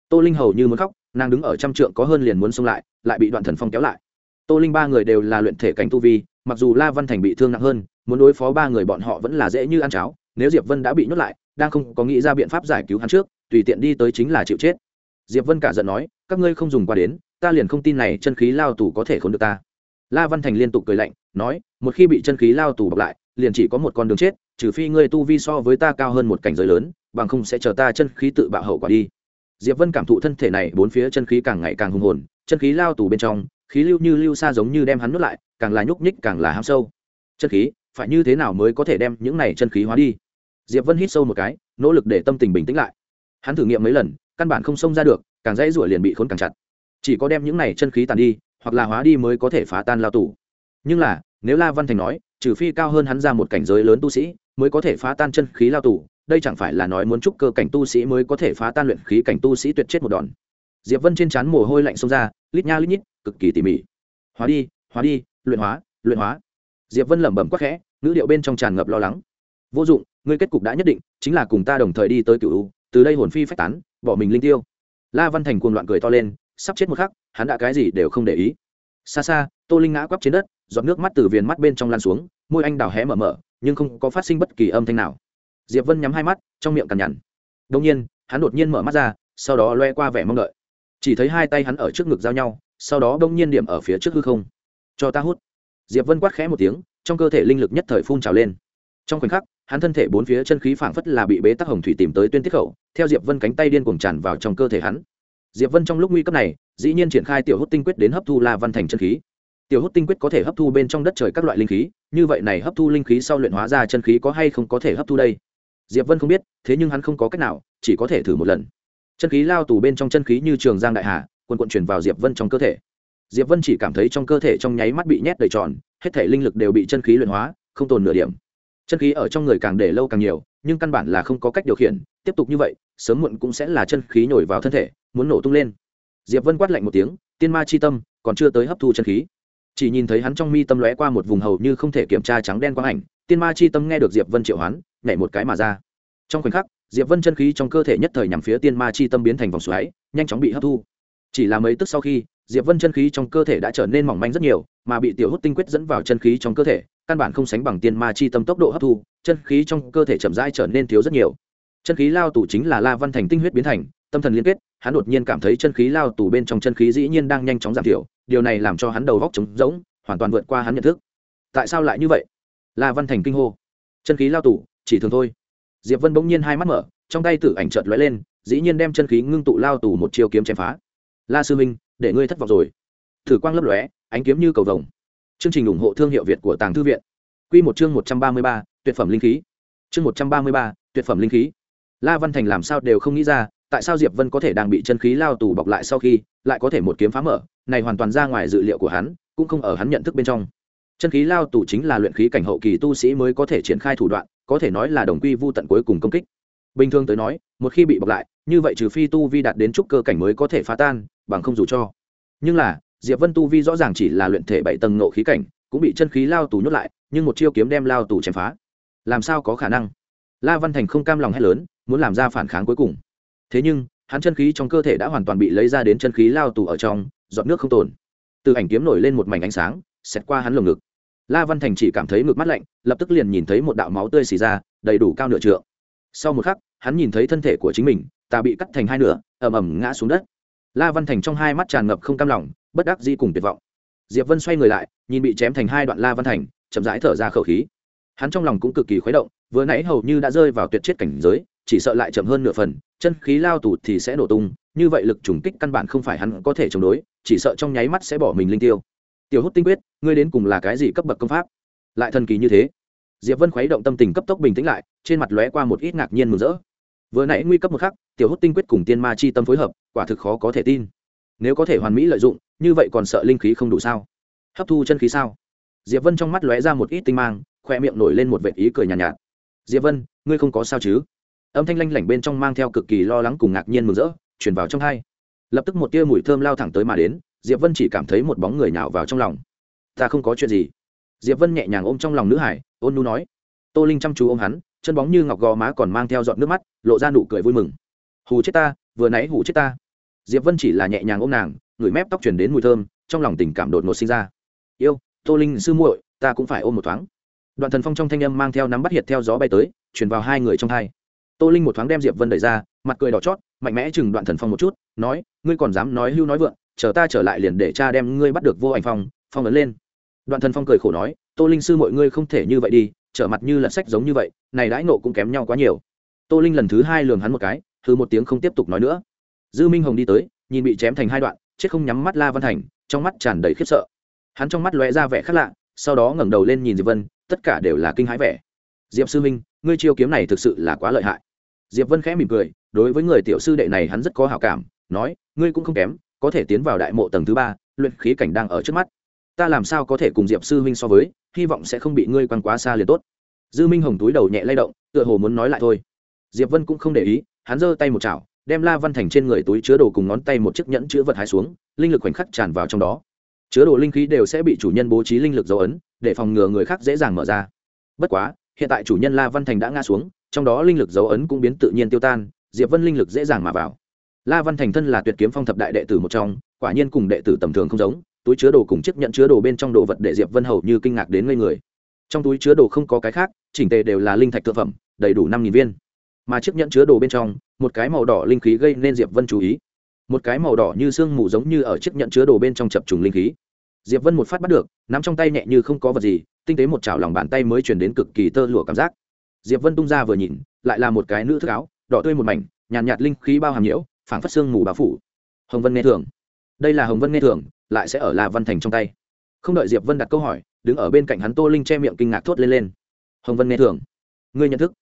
Tô linh hầu như muốn khóc, nàng đứng ở trăm trượng có hơn liền muốn xông lại lại bị đoạn thần phong kéo lại tô linh ba người đều là luyện thể cảnh tu vi, mặc dù la văn thành bị thương nặng hơn, muốn đối phó ba người bọn họ vẫn là dễ như ăn cháo, nếu diệp vân đã bị nhốt lại, đang không có nghĩ ra biện pháp giải cứu hắn trước, tùy tiện đi tới chính là chịu chết. Diệp vân cả giận nói, các ngươi không dùng qua đến, ta liền không tin này chân khí lao tù có thể khốn được ta. La văn thành liên tục cười lạnh, nói, một khi bị chân khí lao tù bọc lại, liền chỉ có một con đường chết, trừ phi ngươi tu vi so với ta cao hơn một cảnh giới lớn, bằng không sẽ chờ ta chân khí tự bạo hậu quả đi. Diệp vân cảm thụ thân thể này, bốn phía chân khí càng ngày càng hùng hồn, chân khí lao tù bên trong khí lưu như lưu xa giống như đem hắn nuốt lại, càng là nhúc nhích, càng là ham sâu. Chân khí, phải như thế nào mới có thể đem những này chân khí hóa đi? Diệp vân hít sâu một cái, nỗ lực để tâm tình bình tĩnh lại. Hắn thử nghiệm mấy lần, căn bản không xông ra được, càng dãy ruổi liền bị khốn càng chặt. Chỉ có đem những này chân khí tàn đi, hoặc là hóa đi mới có thể phá tan lao tù. Nhưng là, nếu la văn thành nói, trừ phi cao hơn hắn ra một cảnh giới lớn tu sĩ, mới có thể phá tan chân khí lao tù, đây chẳng phải là nói muốn chúc cơ cảnh tu sĩ mới có thể phá tan luyện khí cảnh tu sĩ tuyệt chết một đòn diệp vân trên trán mồ hôi lạnh xông ra, lít nha lít nhít, cực kỳ tỉ mỉ. Hóa đi hóa đi, luyện hóa luyện hóa. Diệp vân lẩm bẩm quắc khẽ, ngữ điệu bên trong tràn ngập lo lắng. Vô dụng, ngươi kết cục đã nhất định, chính là cùng ta đồng thời đi tới cựu u, từ đây hồn phi phách tán, bỏ mình linh tiêu. La văn thành cuồng loạn cười to lên, sắp chết một khắc, hắn đã cái gì đều không để ý. Xa xa, tô linh ngã quắp trên đất, giọt nước mắt từ viền mắt bên trong lan xuống, môi anh đào hé mở mở, nhưng không có phát sinh bất kỳ âm thanh nào. Diệp vân nhắm hai mắt, trong miệng cằn nhằn. Đông nhiên, hắn đột nhiên mở mắt ra, sau đó loe qua vẻ mong đợi chỉ thấy hai tay hắn ở trước ngực giao nhau, sau đó đông nhiên điểm ở phía trước hư không. Cho ta hút. Diệp vân quát khẽ một tiếng, trong cơ thể linh lực nhất thời phun trào lên. Trong khoảnh khắc, hắn thân thể bốn phía chân khí phảng phất là bị bế tắc hồng thủy tìm tới tuyên tiết khẩu, theo diệp vân cánh tay điên cuồng tràn vào trong cơ thể hắn. Diệp vân trong lúc nguy cấp này, dĩ nhiên triển khai tiểu hút tinh quyết đến hấp thu la văn thành chân khí. Tiểu hút tinh quyết có thể hấp thu bên trong đất trời các loại linh khí, như vậy này hấp thu linh khí sau luyện hóa ra chân khí có hay không có thể hấp thu đây? Diệp vân không biết, thế nhưng hắn không có cách nào, chỉ có thể thử một lần chân khí lao tù bên trong chân khí như trường giang đại hà quân quận chuyển vào diệp vân trong cơ thể. Diệp vân chỉ cảm thấy trong cơ thể trong nháy mắt bị nhét đầy tròn, hết thể linh lực đều bị chân khí luyện hóa, không tồn nửa điểm. Chân khí ở trong người càng để lâu càng nhiều, nhưng căn bản là không có cách điều khiển, tiếp tục như vậy, sớm muộn cũng sẽ là chân khí nhồi vào thân thể, muốn nổ tung lên. Diệp vân quát lạnh một tiếng, tiên ma chi tâm, còn chưa tới hấp thu chân khí. Chỉ nhìn thấy hắn trong mi tâm lóe qua một vùng hầu như không thể kiểm tra trắng đen quang ảnh, tiên ma chi tâm nghe được diệp vân triệu hoán, nhảy một cái mà ra. Trong khoảnh khắc diệp vân chân khí trong cơ thể nhất thời nhằm phía tiên ma chi tâm biến thành vòng xoáy, nhanh chóng bị hấp thu. Chỉ là mấy tức sau khi, diệp vân chân khí trong cơ thể đã trở nên mỏng manh rất nhiều, mà bị tiểu hút tinh quyết dẫn vào chân khí trong cơ thể, căn bản không sánh bằng tiên ma chi tâm tốc độ hấp thu, chân khí trong cơ thể chậm rãi trở nên thiếu rất nhiều. Chân khí lao tù chính là la văn thành tinh huyết biến thành, tâm thần liên kết, hắn đột nhiên cảm thấy chân khí lao tù bên trong chân khí dĩ nhiên đang nhanh chóng giảm thiểu, điều này làm cho hắn đầu góc trống rỗng, hoàn toàn vượt qua hắn nhận thức. Tại sao lại như vậy? La văn thành kinh hô. Chân khí lao tù, chỉ thường thôi diệp vân bỗng nhiên hai mắt mở, trong tay tử ảnh chợt lóe lên, dĩ nhiên đem chân khí ngưng tụ lao tù một chiêu kiếm chém phá. La sư minh để ngươi thất vọng rồi. Thử quang lấp lóe, ánh kiếm như cầu vồng. Chương trình ủng hộ thương hiệu việt của tàng thư viện. Q một chương một trăm ba mươi ba, tuyệt phẩm linh khí. Chương một trăm ba mươi ba, tuyệt phẩm linh khí. La văn thành làm sao đều không nghĩ ra, tại sao diệp vân có thể đang bị chân khí lao tù bọc lại sau khi lại có thể một kiếm phá mở, này hoàn toàn ra ngoài dự liệu của hắn, cũng không ở hắn nhận thức bên trong. Chân khí lao tù chính là luyện khí cảnh hậu kỳ tu sĩ mới có thể triển khai thủ đoạn có thể nói là đồng quy vu tận cuối cùng công kích. Bình thường tới nói, một khi bị bọc lại, như vậy trừ phi tu vi đạt đến trúc cơ cảnh mới có thể phá tan, bằng không dù cho. Nhưng là, diệp vân tu vi rõ ràng chỉ là luyện thể bảy tầng nộ khí cảnh, cũng bị chân khí lao tù nhốt lại, nhưng một chiêu kiếm đem lao tù chém phá. Làm sao có khả năng? La văn thành không cam lòng hét lớn, muốn làm ra phản kháng cuối cùng. Thế nhưng, hắn chân khí trong cơ thể đã hoàn toàn bị lấy ra đến chân khí lao tù ở trong, giọt nước không tồn. Từ ảnh kiếm nổi lên một mảnh ánh sáng, xẹt qua hắn lồng ngực la văn thành chỉ cảm thấy ngực mắt lạnh, lập tức liền nhìn thấy một đạo máu tươi xì ra, đầy đủ cao nửa trượng. Sau một khắc, hắn nhìn thấy thân thể của chính mình, ta bị cắt thành hai nửa, ầm ầm ngã xuống đất. La văn thành trong hai mắt tràn ngập không cam lòng, bất đắc dĩ cùng tuyệt vọng. Diệp vân xoay người lại, nhìn bị chém thành hai đoạn la văn thành, chậm rãi thở ra khẩu khí. Hắn trong lòng cũng cực kỳ khuấy động, vừa nãy hầu như đã rơi vào tuyệt chết cảnh giới, chỉ sợ lại chậm hơn nửa phần, chân khí lao tụt thì sẽ nổ tung, như vậy lực trùng kích căn bản không phải hắn có thể chống đối, chỉ sợ trong nháy mắt sẽ bỏ mình linh tiêu tiểu hút tinh quyết ngươi đến cùng là cái gì cấp bậc công pháp? Lại thần kỳ như thế. Diệp vân khuấy động tâm tình cấp tốc bình tĩnh lại trên mặt lóe qua một ít ngạc nhiên mừng rỡ. Vừa nãy nguy cấp một khắc tiểu hút tinh quyết cùng tiên ma chi tâm phối hợp quả thực khó có thể tin. Nếu có thể hoàn mỹ lợi dụng như vậy còn sợ linh khí không đủ sao? Hấp thu chân khí sao? Diệp vân trong mắt lóe ra một ít tinh mang khoe miệng nổi lên một vệ ý cười nhàn nhạt, nhạt. Diệp vân ngươi không có sao chứ? Âm thanh lanh lảnh bên trong mang theo cực kỳ lo lắng cùng ngạc nhiên mừng rỡ chuyển vào trong hai. Lập tức một tia mùi thơm lao thẳng tới mà đến diệp vân chỉ cảm thấy một bóng người nào vào trong lòng. Ta không có chuyện gì. Diệp vân nhẹ nhàng ôm trong lòng nữ hải, ôn nu nói. Tô linh chăm chú ôm hắn, chân bóng như ngọc gò má còn mang theo giọt nước mắt, lộ ra nụ cười vui mừng. Hù chết ta, vừa nãy hù chết ta. Diệp vân chỉ là nhẹ nhàng ôm nàng ngửi mép tóc chuyển đến mùi thơm, trong lòng tình cảm đột ngột sinh ra. Yêu, tô linh sư muội, ta cũng phải ôm một thoáng. Đoạn thần phong trong thanh âm mang theo nắm bắt hiệt theo gió bay tới chuyển vào hai người trong hai tô linh một thoáng đem diệp vân đẩy ra, mặt cười đỏ chót, mạnh mẽ chừng đoạn thần phong một chút, nói, ngươi còn dám nói hưu nói vượng chờ ta trở lại liền để cha đem ngươi bắt được vô ảnh phong phong ấn lên. Đoạn thần phong cười khổ nói, tô linh sư mọi ngươi không thể như vậy đi, trở mặt như lật sách giống như vậy, này đãi nộ cũng kém nhau quá nhiều. Tô linh lần thứ hai lường hắn một cái thứ một tiếng không tiếp tục nói nữa. Dư minh hồng đi tới, nhìn bị chém thành hai đoạn, chết không nhắm mắt la văn thành, trong mắt tràn đầy khiếp sợ. Hắn trong mắt lóe ra vẻ khác lạ, sau đó ngẩng đầu lên nhìn diệp vân, tất cả đều là kinh hãi vẻ. Diệp sư minh, ngươi chiêu kiếm này thực sự là quá lợi hại. Diệp vân khẽ mỉm cười, đối với người tiểu sư đệ này hắn rất có hảo cảm, nói, ngươi cũng không kém có thể tiến vào đại mộ tầng thứ ba, luyện khí cảnh đang ở trước mắt. Ta làm sao có thể cùng diệp sư huynh so với, hy vọng sẽ không bị ngươi quăng quá xa liền tốt. Dư minh hồng túi đầu nhẹ lay động, tựa hồ muốn nói lại thôi. Diệp vân cũng không để ý, hắn giơ tay một chảo, đem la văn thành trên người túi chứa đồ cùng ngón tay một chiếc nhẫn chứa vật hái xuống, linh lực khoảnh khắc tràn vào trong đó. Chứa đồ linh khí đều sẽ bị chủ nhân bố trí linh lực dấu ấn, để phòng ngừa người khác dễ dàng mở ra. Bất quá, hiện tại chủ nhân la văn thành đã ngã xuống, trong đó linh lực dấu ấn cũng biến tự nhiên tiêu tan, diệp vân linh lực dễ dàng mà vào la văn thành thân là tuyệt kiếm phong thập đại đệ tử một trong quả nhiên cùng đệ tử tầm thường không giống túi chứa đồ cùng chiếc nhận chứa đồ bên trong đồ vật để diệp vân hầu như kinh ngạc đến ngây người. Trong túi chứa đồ không có cái khác chỉnh tề đều là linh thạch thực phẩm đầy đủ năm viên. Mà chiếc nhẫn chứa đồ bên trong một cái màu đỏ linh khí gây nên diệp vân chú ý. Một cái màu đỏ như sương mù giống như ở chiếc nhẫn chứa đồ bên trong chập trùng linh khí. Diệp vân một phát bắt được nắm trong tay nhẹ như không có vật gì tinh tế một chảo lòng bàn tay mới truyền đến cực kỳ tơ lụa cảm giác. Diệp vân tung ra vừa nhìn lại là một cái nữ thức áo đỏ tươi một mảnh nhàn nhạt, nhạt linh khí bao hàm nhiễu phảng phất xương mù bao phủ. Hồng vân nghe thường. Đây là hồng vân nghe thường, lại sẽ ở la văn thành trong tay. Không đợi diệp vân đặt câu hỏi, đứng ở bên cạnh hắn tô linh che miệng kinh ngạc thốt lên lên. Hồng vân nghe thường. Ngươi nhận thức?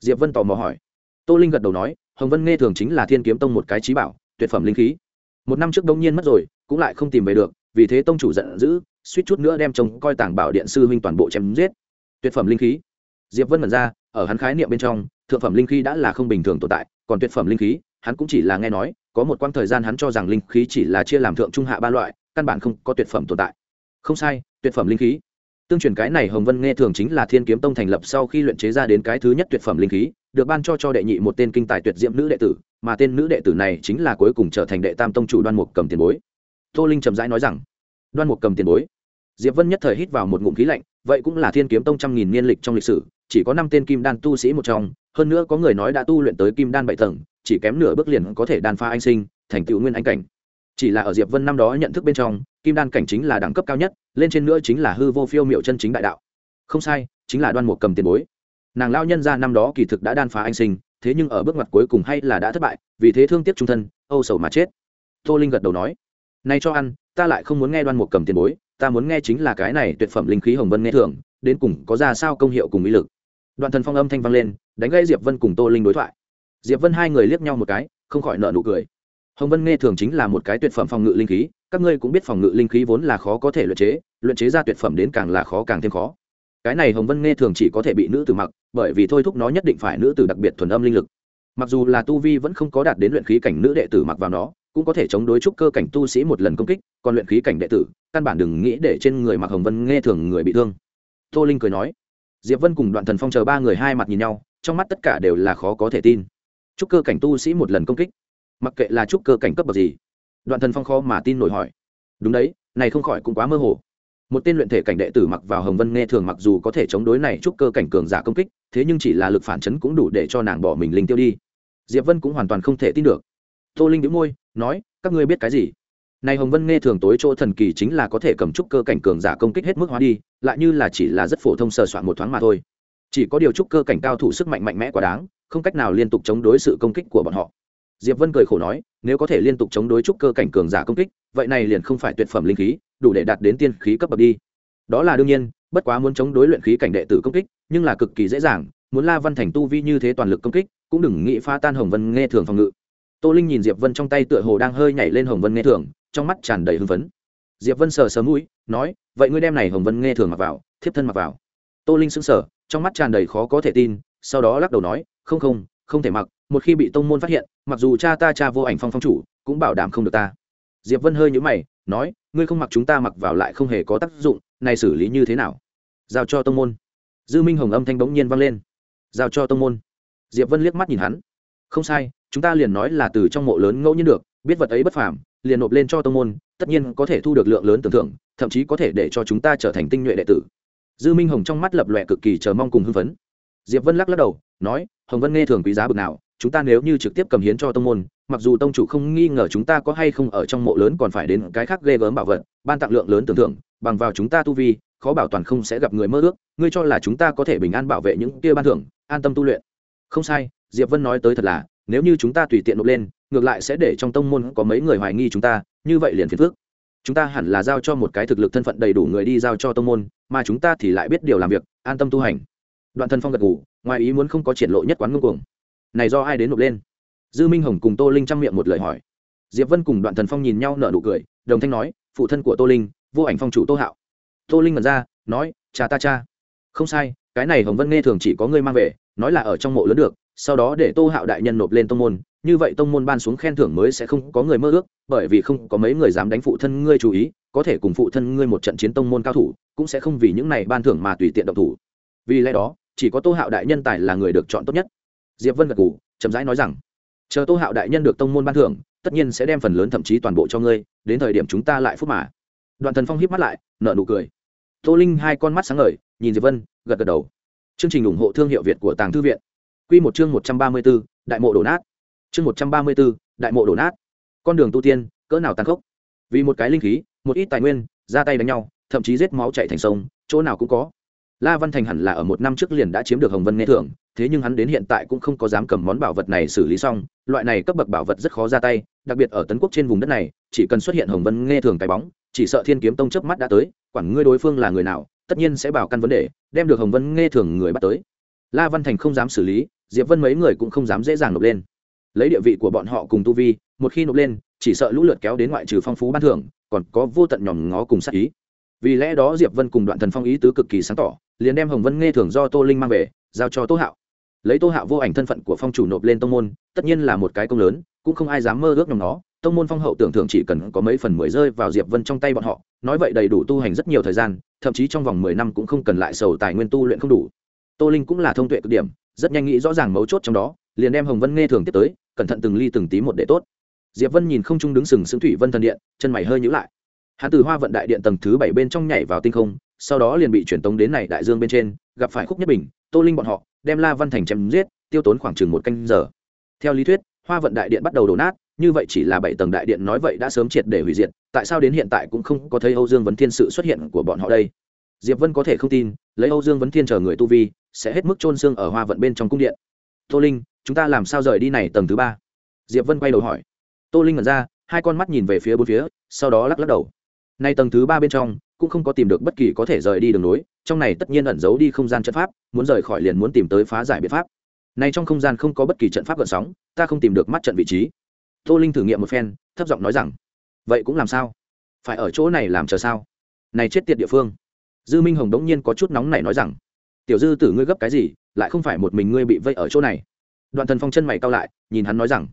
Diệp vân tò mò hỏi. Tô linh gật đầu nói, hồng vân nghe thường chính là thiên kiếm tông một cái trí bảo, tuyệt phẩm linh khí. Một năm trước đông nhiên mất rồi, cũng lại không tìm về được, vì thế tông chủ giận dữ, suýt chút nữa đem chồng coi tảng bảo điện sư huynh toàn bộ chém giết. Tuyệt phẩm linh khí. Diệp vân mật ra, ở hắn khái niệm bên trong, thượng phẩm linh khí đã là không bình thường tồn tại, còn tuyệt phẩm linh khí hắn cũng chỉ là nghe nói, có một quãng thời gian hắn cho rằng linh khí chỉ là chia làm thượng trung hạ ba loại, căn bản không có tuyệt phẩm tồn tại. Không sai, tuyệt phẩm linh khí. Tương truyền cái này hồng vân nghe thường chính là thiên kiếm tông thành lập sau khi luyện chế ra đến cái thứ nhất tuyệt phẩm linh khí, được ban cho cho đệ nhị một tên kinh tài tuyệt diệm nữ đệ tử, mà tên nữ đệ tử này chính là cuối cùng trở thành đệ tam tông chủ đoan mục cầm tiền bối. Tô linh trầm rãi nói rằng, đoan mục cầm tiền bối. Diệp vân nhất thời hít vào một ngụm khí lạnh, vậy cũng là thiên kiếm tông trăm nghìn niên lịch trong lịch sử chỉ có năm tên kim đan tu sĩ một trong, hơn nữa có người nói đã tu luyện tới kim đan bảy tầng, chỉ kém nửa bước liền có thể đan pha anh sinh, thành tựu nguyên anh cảnh. Chỉ là ở diệp vân năm đó nhận thức bên trong, kim đan cảnh chính là đẳng cấp cao nhất, lên trên nữa chính là hư vô phiêu miệu chân chính đại đạo. Không sai, chính là đoan mục cầm tiền bối. Nàng lao nhân ra năm đó kỳ thực đã đan phá anh sinh, thế nhưng ở bước ngoặt cuối cùng hay là đã thất bại, vì thế thương tiếc trung thân, âu sầu mà chết. Tô linh gật đầu nói nay cho ăn, ta lại không muốn nghe đoan mục cầm tiền bối, ta muốn nghe chính là cái này tuyệt phẩm linh khí hồng vân nghe thường đến cùng có ra sao công hiệu cùng ý lực đoạn thần phong âm thanh vang lên, đánh gây diệp vân cùng tô linh đối thoại. Diệp vân hai người liếc nhau một cái, không khỏi nợ nụ cười. Hồng vân nghe thường chính là một cái tuyệt phẩm phòng ngự linh khí, các ngươi cũng biết phòng ngự linh khí vốn là khó có thể luyện chế luyện chế ra tuyệt phẩm đến càng là khó càng thêm khó. Cái này hồng vân nghe thường chỉ có thể bị nữ tử mặc, bởi vì thôi thúc nó nhất định phải nữ tử đặc biệt thuần âm linh lực. Mặc dù là tu vi vẫn không có đạt đến luyện khí cảnh nữ đệ tử mặc vào nó, cũng có thể chống đối trúc cơ cảnh tu sĩ một lần công kích, còn luyện khí cảnh đệ tử, căn bản đừng nghĩ để trên người mặc hồng vân nghe thường người bị thương. Tô linh cười nói diệp vân cùng đoạn thần phong chờ ba người hai mặt nhìn nhau, trong mắt tất cả đều là khó có thể tin. Trúc cơ cảnh tu sĩ một lần công kích, mặc kệ là trúc cơ cảnh cấp bậc gì, đoạn thần phong khó mà tin nổi hỏi. Đúng đấy, này không khỏi cũng quá mơ hồ. Một tên luyện thể cảnh đệ tử mặc vào hồng vân nghe thường mặc dù có thể chống đối này trúc cơ cảnh cường giả công kích, thế nhưng chỉ là lực phản chấn cũng đủ để cho nàng bỏ mình linh tiêu đi. Diệp vân cũng hoàn toàn không thể tin được. Tô linh đĩu môi, nói, các ngươi biết cái gì? Này hồng vân nghe thường tối chỗ thần kỳ chính là có thể cầm trúc cơ cảnh cường giả công kích hết mức hóa đi, lại như là chỉ là rất phổ thông sờ soạn một thoáng mà thôi. Chỉ có điều trúc cơ cảnh cao thủ sức mạnh mạnh mẽ quá đáng, không cách nào liên tục chống đối sự công kích của bọn họ. Diệp vân cười khổ nói, nếu có thể liên tục chống đối trúc cơ cảnh cường giả công kích, vậy này liền không phải tuyệt phẩm linh khí, đủ để đạt đến tiên khí cấp bậc đi. Đó là đương nhiên, bất quá muốn chống đối luyện khí cảnh đệ tử công kích, nhưng là cực kỳ dễ dàng, muốn la văn thành tu vi như thế toàn lực công kích, cũng đừng nghĩ phá tan hồng vân nghe thường phòng ngự. Tô linh nhìn diệp vân trong tay tựa hồ đang hơi nhảy lên hồng vân nghe thường trong mắt tràn đầy hưng phấn. Diệp vân sờ sờ mũi, nói, vậy ngươi đem này hồng vân nghe thường mặc vào, thiếp thân mặc vào. Tô linh sững sờ, trong mắt tràn đầy khó có thể tin, sau đó lắc đầu nói, không không không thể mặc, một khi bị tông môn phát hiện, mặc dù cha ta cha vô ảnh phong phong chủ, cũng bảo đảm không được ta. Diệp vân hơi nhũ mày, nói, ngươi không mặc chúng ta mặc vào lại không hề có tác dụng, này xử lý như thế nào? Giao cho tông môn. Dư minh hồng âm thanh bỗng nhiên vang lên. Giao cho tông môn. Diệp vân liếc mắt nhìn hắn. Không sai, chúng ta liền nói là từ trong mộ lớn ngẫu nhiên được, biết vật ấy bất phàm liền nộp lên cho tông môn, tất nhiên có thể thu được lượng lớn tưởng thưởng, thậm chí có thể để cho chúng ta trở thành tinh nhuệ đệ tử. Dư minh hồng trong mắt lập lòe cực kỳ chờ mong cùng hưng phấn. Diệp vân lắc lắc đầu, nói, hồng vân nghe thường quý giá bực nào, chúng ta nếu như trực tiếp cầm hiến cho tông môn, mặc dù tông chủ không nghi ngờ chúng ta có hay không ở trong mộ lớn còn phải đến cái khác ghê gớm bảo vật, ban tặng lượng lớn tưởng thưởng, bằng vào chúng ta tu vi, khó bảo toàn không sẽ gặp người mơ ước, ngươi cho là chúng ta có thể bình an bảo vệ những kia ban thưởng, an tâm tu luyện. Không sai, diệp vân nói tới thật là nếu như chúng ta tùy tiện nộp lên, ngược lại sẽ để trong tông môn có mấy người hoài nghi chúng ta, như vậy liền phiền phước chúng ta hẳn là giao cho một cái thực lực thân phận đầy đủ người đi giao cho tông môn, mà chúng ta thì lại biết điều làm việc, an tâm tu hành. Đoạn Thân phong gật ngủ ngoài ý muốn không có triển lộ nhất quán ngưng cuồng. Này do ai đến nộp lên? Dư minh hồng cùng tô linh chăm miệng một lời hỏi. Diệp vân cùng đoạn thần phong nhìn nhau nở nụ cười, đồng thanh nói, phụ thân của tô linh, vô ảnh phong chủ tô hạo. Tô linh mật ra, nói, cha ta cha. Không sai, cái này hồng vân nghe thường chỉ có ngươi mang về, nói là ở trong mộ lớn được sau đó để tô hạo đại nhân nộp lên tông môn, như vậy tông môn ban xuống khen thưởng mới sẽ không có người mơ ước, bởi vì không có mấy người dám đánh phụ thân ngươi chú ý, có thể cùng phụ thân ngươi một trận chiến tông môn cao thủ, cũng sẽ không vì những này ban thưởng mà tùy tiện động thủ. Vì lẽ đó, chỉ có tô hạo đại nhân tài là người được chọn tốt nhất. Diệp vân gật ngủ chậm rãi nói rằng, chờ tô hạo đại nhân được tông môn ban thưởng, tất nhiên sẽ đem phần lớn thậm chí toàn bộ cho ngươi, đến thời điểm chúng ta lại phúc mà. Đoạn thần phong híp mắt lại nợ nụ cười. Tô linh hai con mắt sáng ngời, nhìn diệp vân, gật gật đầu. Chương trình ủng hộ thương hiệu việt của tàng thư viện. Quy một chương một trăm ba mươi b ố đại mộ đổ nát. Chương một trăm ba mươi b ố đại mộ đổ nát. Con đường tu tiên, cỡ nào tàn khốc. Vì một cái linh khí, một ít tài nguyên, ra tay đánh nhau, thậm chí giết máu chảy thành sông, chỗ nào cũng có. La văn thành hẳn là ở một năm trước liền đã chiếm được hồng vân nghe thưởng, thế nhưng hắn đến hiện tại cũng không có dám cầm món bảo vật này xử lý xong, loại này cấp bậc bảo vật rất khó ra tay, đặc biệt ở tấn quốc trên vùng đất này, chỉ cần xuất hiện hồng vân nghe Thưởng cái bóng, chỉ sợ thiên kiếm tông chớp mắt đã tới, quản ngươi đối phương là người nào, tất nhiên sẽ bảo căn vấn đề, đem được hồng vân nghe Thưởng người bắt tới. La văn thành không dám xử lý diệp vân mấy người cũng không dám dễ dàng nộp lên. Lấy địa vị của bọn họ cùng tu vi, một khi nộp lên, chỉ sợ lũ lượt kéo đến ngoại trừ phong phú ban thưởng, còn có vô tận nhòm ngó cùng sát ý. Vì lẽ đó diệp vân cùng đoạn thần phong ý tứ cực kỳ sáng tỏ, liền đem hồng vân nghe thường do tô linh mang về, giao cho tô hạo. Lấy tô hạo vô ảnh thân phận của phong chủ nộp lên tông môn, tất nhiên là một cái công lớn, cũng không ai dám mơ ước nhòm nó. Tông môn phong hậu tưởng thưởng chỉ cần có mấy phần mười rơi vào diệp vân trong tay bọn họ, nói vậy đầy đủ tu hành rất nhiều thời gian, thậm chí trong vòng mười năm cũng không cần lại sầu tài nguyên tu luyện không đủ. Tô linh cũng là thông tuệ cực điểm rất nhanh nghĩ rõ ràng mấu chốt trong đó, liền đem hồng vân nghe thường tiếp tới, cẩn thận từng ly từng tí một để tốt. Diệp vân nhìn không trung đứng sừng sững thủy vân thần điện, chân mày hơi nhíu lại. Hắn từ hoa vận đại điện tầng thứ bảy bên trong nhảy vào tinh không, sau đó liền bị chuyển tống đến này đại dương bên trên, gặp phải khúc nhất bình, tô linh bọn họ, đem la văn thành chém giết, tiêu tốn khoảng chừng một canh giờ. Theo lý thuyết, hoa vận đại điện bắt đầu đổ nát, như vậy chỉ là bảy tầng đại điện nói vậy đã sớm triệt để hủy diệt, tại sao đến hiện tại cũng không có thấy âu dương vấn thiên sự xuất hiện của bọn họ đây? Diệp vân có thể không tin, lấy âu dương vấn thiên chờ người tu vi sẽ hết mức trôn xương ở hoa vận bên trong cung điện. Tô linh, chúng ta làm sao rời đi này tầng thứ ba? Diệp vân quay đầu hỏi. Tô linh ngẩn ra, hai con mắt nhìn về phía bốn phía, sau đó lắc lắc đầu. Nay tầng thứ ba bên trong, cũng không có tìm được bất kỳ có thể rời đi đường nối, trong này tất nhiên ẩn giấu đi không gian trận pháp, muốn rời khỏi liền muốn tìm tới phá giải biện pháp. Nay trong không gian không có bất kỳ trận pháp gợn sóng, ta không tìm được mắt trận vị trí. Tô linh thử nghiệm một phen, thấp giọng nói rằng, vậy cũng làm sao? Phải ở chỗ này làm chờ sao? Này chết tiệt địa phương. Dư minh hồng đống nhiên có chút nóng này nói rằng tiểu dư tử ngươi gấp cái gì, lại không phải một mình ngươi bị vây ở chỗ này. Đoạn thần phong chân mày cao lại, nhìn hắn nói rằng.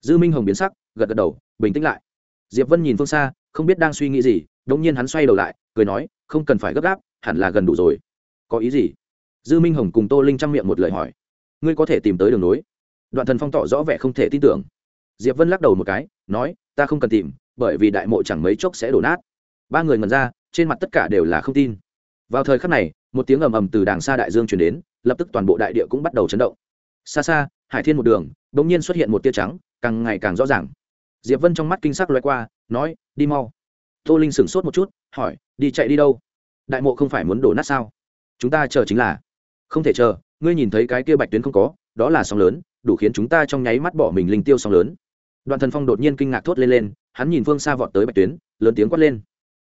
Dư minh hồng biến sắc, gật gật đầu, bình tĩnh lại. Diệp vân nhìn phương xa, không biết đang suy nghĩ gì đống nhiên hắn xoay đầu lại, cười nói, không cần phải gấp gáp, hẳn là gần đủ rồi. Có ý gì? Dư minh hồng cùng tô linh chăm miệng một lời hỏi. Ngươi có thể tìm tới đường nối. Đoạn thần phong tỏ rõ vẻ không thể tin tưởng. Diệp vân lắc đầu một cái, nói, ta không cần tìm, bởi vì đại mộ chẳng mấy chốc sẽ đổ nát. Ba người ngần ra, trên mặt tất cả đều là không tin vào thời khắc này, một tiếng ầm ầm từ đàng xa đại dương chuyển đến, lập tức toàn bộ đại địa cũng bắt đầu chấn động. Xa xa, hải thiên một đường đ ỗ n g nhiên xuất hiện một tia trắng, càng ngày càng rõ ràng. Diệp vân trong mắt kinh sắc loay qua, nói, đi mau. Tô linh sửng sốt một chút, hỏi, đi chạy đi đâu? Đại mộ không phải muốn đổ nát sao? Chúng ta chờ chính là. Không thể chờ, ngươi nhìn thấy cái kia bạch tuyến không có, đó là sóng lớn, đủ khiến chúng ta trong nháy mắt bỏ mình linh tiêu sóng lớn. Đoạn thần phong đột nhiên kinh ngạc thốt lên lên, hắn nhìn phương xa vọt tới bạch tuyến, lớn tiếng quát lên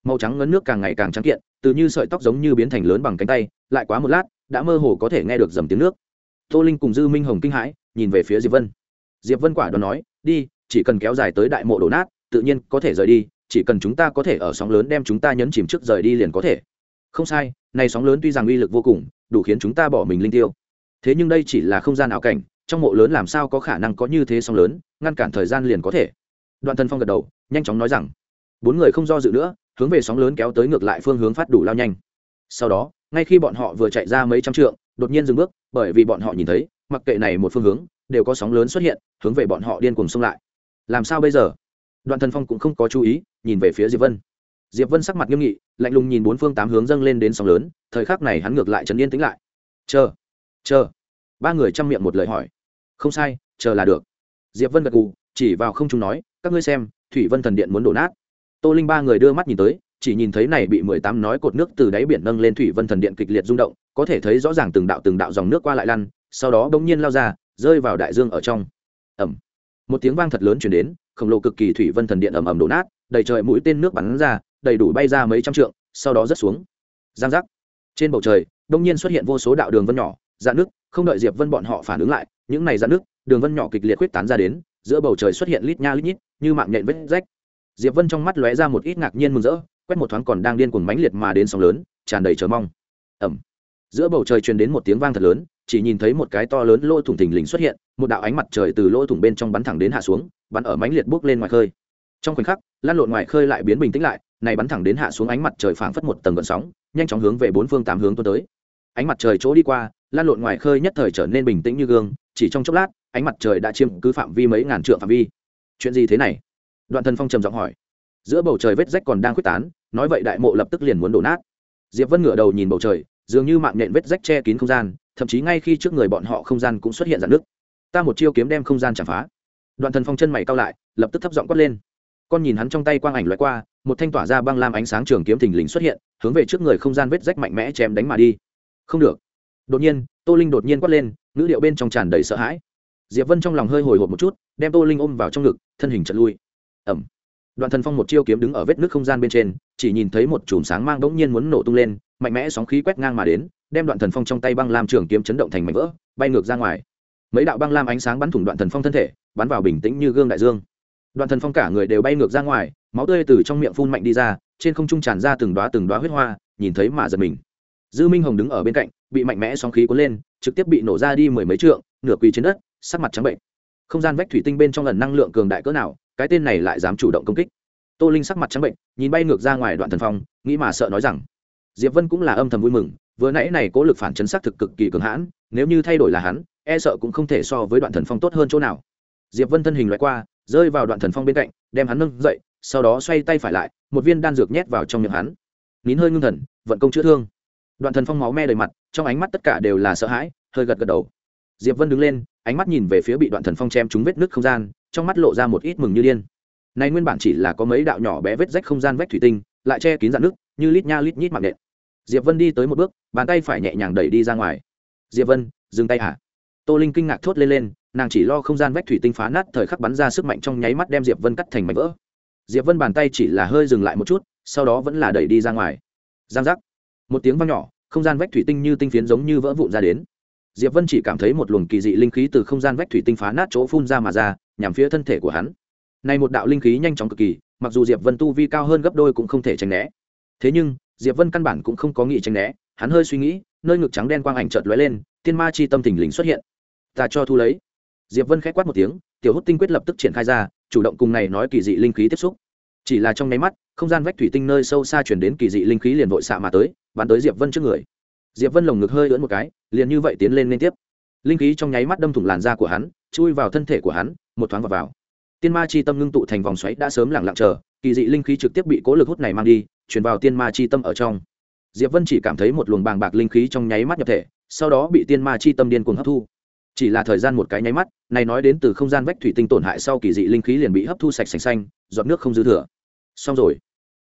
màu trắng ngấn nước càng ngày càng trắng kiện, từ như sợi tóc giống như biến thành lớn bằng cánh tay, lại quá một lát, đã mơ hồ có thể nghe được dầm tiếng nước. Tô linh cùng dư minh hồng kinh hãi, nhìn về phía diệp vân. Diệp vân quả đoán nói, đi, chỉ cần kéo dài tới đại mộ đổ nát, tự nhiên có thể rời đi, chỉ cần chúng ta có thể ở sóng lớn đem chúng ta nhấn chìm trước rời đi liền có thể. Không sai, này sóng lớn tuy rằng uy lực vô cùng, đủ khiến chúng ta bỏ mình linh tiêu. Thế nhưng đây chỉ là không gian ảo cảnh, trong mộ lớn làm sao có khả năng có như thế sóng lớn, ngăn cản thời gian liền có thể. Đoạn thân phong gật đầu, nhanh chóng nói rằng, bốn người không do dự nữa hướng về sóng lớn kéo tới ngược lại phương hướng phát đủ lao nhanh. Sau đó, ngay khi bọn họ vừa chạy ra mấy trăm trượng, đột nhiên dừng bước, bởi vì bọn họ nhìn thấy, mặc kệ này một phương hướng, đều có sóng lớn xuất hiện, hướng về bọn họ điên cùng xông lại. Làm sao bây giờ? Đoạn thần phong cũng không có chú ý, nhìn về phía diệp vân. Diệp vân sắc mặt nghiêm nghị, lạnh lùng nhìn bốn phương tám hướng dâng lên đến sóng lớn, thời khắc này hắn ngược lại trấn yên tĩnh lại. Chờ chờ. Ba người chăm miệng một lời hỏi. Không sai, chờ là được. Diệp vân gật gù, chỉ vào không trung nói, các ngươi xem, thủy vân thần điện muốn đổ nát tô linh ba người đưa mắt nhìn tới, chỉ nhìn thấy này bị mười tám nói cột nước từ đáy biển nâng lên thủy vân thần điện kịch liệt rung động, có thể thấy rõ ràng từng đạo từng đạo dòng nước qua lại lăn, sau đó bỗng nhiên lao ra, rơi vào đại dương ở trong. Ẩm một tiếng vang thật lớn chuyển đến, khổng lồ cực kỳ thủy vân thần điện ầm ầm đổ nát, đầy trời mũi tên nước bắn ra, đầy đủ bay ra mấy trăm trượng, sau đó rớt xuống. Giang giác. Trên bầu trời đông nhiên xuất hiện vô số đạo đường vân nhỏ dạn nước, không đợi diệp vân bọn họ phản ứng lại, những này dạn nước, đường vân nhỏ kịch liệt quyết tán ra đến, giữa bầu trời xuất hiện lít nha lít nhít, như mạng nhện vết rách diệp vân trong mắt lóe ra một ít ngạc nhiên mừng rỡ, quét một thoáng còn đang điên cuồng mãnh liệt mà đến sóng lớn, tràn đầy chờ mong. Ẩm giữa bầu trời truyền đến một tiếng vang thật lớn, chỉ nhìn thấy một cái to lớn lỗ thủng thình lình xuất hiện, một đạo ánh mặt trời từ lỗ thủng bên trong bắn thẳng đến hạ xuống, bắn ở mãnh liệt bước lên ngoài khơi. Trong khoảnh khắc lan lộn ngoài khơi lại biến bình tĩnh lại, này bắn thẳng đến hạ xuống ánh mặt trời phảng phất một tầng gợn sóng, nhanh chóng hướng về bốn phương tám hướng tuôn tới. Ánh mặt trời chỗ đi qua lan lộn ngoài khơi nhất thời trở nên bình tĩnh như gương, chỉ trong chốc lát, ánh mặt trời đã chiếm cứ phạm vi mấy ngàn trượng phạm vi. Chuyện gì thế này? Đoạn thần phong trầm giọng hỏi. Giữa bầu trời vết rách còn đang khuếch tán, nói vậy đại mộ lập tức liền muốn đổ nát. Diệp vân ngửa đầu nhìn bầu trời, dường như mạng nhện vết rách che kín không gian, thậm chí ngay khi trước người bọn họ không gian cũng xuất hiện dạn nước ta một chiêu kiếm đem không gian chạm phá. Đoạn thần phong chân mày cao lại, lập tức thấp giọng quát lên. Con nhìn hắn trong tay quang ảnh loại qua, một thanh tỏa ra băng lam ánh sáng trường kiếm thình lình xuất hiện, hướng về trước người không gian vết rách mạnh mẽ chém đánh mà đi. Không được. Đột nhiên, tô linh đột nhiên quát lên, ngữ điệu bên trong tràn đầy sợ hãi. Diệp vân trong lòng hơi hồi hộp một chút, đem tô linh ôm vào trong ngực, thân hình chật lui ẩm. Đoạn thần phong một chiêu kiếm đứng ở vết nước không gian bên trên, chỉ nhìn thấy một chùm sáng mang đống nhiên muốn nổ tung lên, mạnh mẽ sóng khí quét ngang mà đến, đem đoạn thần phong trong tay băng lam trường kiếm chấn động thành mảnh vỡ, bay ngược ra ngoài. Mấy đạo băng lam ánh sáng bắn thủng đoạn thần phong thân thể, bắn vào bình tĩnh như gương đại dương. Đoạn thần phong cả người đều bay ngược ra ngoài, máu tươi từ trong miệng phun mạnh đi ra, trên không trung tràn ra từng đoá từng đoá huyết hoa, nhìn thấy mà giật mình. Dư minh hồng đứng ở bên cạnh, bị mạnh mẽ sóng khí cuốn lên, trực tiếp bị nổ ra đi mười mấy trượng, nửa quỳ trên đất, sắc mặt trắng bệnh. Không gian vách thủy tinh bên trong lần năng lượng cường đại cỡ nào cái tên này lại dám chủ động công kích. Tô linh sắc mặt trắng bệnh, nhìn bay ngược ra ngoài đoạn thần phong, nghĩ mà sợ nói rằng, diệp vân cũng là âm thầm vui mừng, vừa nãy này cố lực phản chấn xác thực cực kỳ cường hãn, nếu như thay đổi là hắn e sợ cũng không thể so với đoạn thần phong tốt hơn chỗ nào. Diệp vân thân hình loại qua, rơi vào đoạn thần phong bên cạnh, đem hắn nâng dậy, sau đó xoay tay phải lại, một viên đan dược nhét vào trong miệng hắn. Nín hơi ngưng thần, vận công chữa thương. Đoạn thần phong máu me đầy mặt, trong ánh mắt tất cả đều là sợ hãi, hơi gật gật đầu. Diệp vân đứng lên ánh mắt nhìn về phía bị đoạn thần phong chém trúng vết nứt không gian, trong mắt lộ ra một ít mừng như điên. Này nguyên bản chỉ là có mấy đạo nhỏ bé vết rách không gian vách thủy tinh, lại che kín dạn nước như lít nha lít nhít mạng nện. Diệp vân đi tới một bước, bàn tay phải nhẹ nhàng đẩy đi ra ngoài. Diệp vân, dừng tay hả? Tô linh kinh ngạc thốt lên lên, nàng chỉ lo không gian vách thủy tinh phá nát thời khắc bắn ra sức mạnh trong nháy mắt đem diệp vân cắt thành mảnh vỡ. Diệp vân bàn tay chỉ là hơi dừng lại một chút, sau đó vẫn là đẩy đi ra ngoài. Giang giác. Một tiếng vang nhỏ, không gian vách thủy tinh như tinh phiến giống như vỡ vụn ra đến diệp vân chỉ cảm thấy một luồng kỳ dị linh khí từ không gian vách thủy tinh phá nát chỗ phun ra mà ra, nhằm phía thân thể của hắn. Này một đạo linh khí nhanh chóng cực kỳ, mặc dù diệp vân tu vi cao hơn gấp đôi cũng không thể tránh né. Thế nhưng, diệp vân căn bản cũng không có nghĩ tránh né, hắn hơi suy nghĩ, nơi ngực trắng đen quang ảnh chợt lóe lên, tiên ma chi tâm thình lình xuất hiện. Ta cho thu lấy. Diệp vân khẽ quát một tiếng, tiểu hút tinh quyết lập tức triển khai ra, chủ động cùng này nói kỳ dị linh khí tiếp xúc. Chỉ là trong nháy mắt, không gian vách thủy tinh nơi sâu xa chuyển đến kỳ dị linh khí liền vội xạ mà tới, bắn tới diệp vân trước người diệp vân lồng ngực hơi ưỡn một cái, liền như vậy tiến lên liên tiếp. Linh khí trong nháy mắt đâm thủng làn da của hắn, chui vào thân thể của hắn, một thoáng vào vào. Tiên ma chi tâm ngưng tụ thành vòng xoáy đã sớm lẳng lặng chờ, kỳ dị linh khí trực tiếp bị cố lực hút này mang đi chuyển vào tiên ma chi tâm ở trong. Diệp vân chỉ cảm thấy một luồng bàng bạc linh khí trong nháy mắt nhập thể, sau đó bị tiên ma chi tâm điên cuồng hấp thu. Chỉ là thời gian một cái nháy mắt, này nói đến từ không gian vách thủy tinh tổn hại sau kỳ dị linh khí liền bị hấp thu sạch sành xanh, giọt nước không dư thừa. Xong rồi.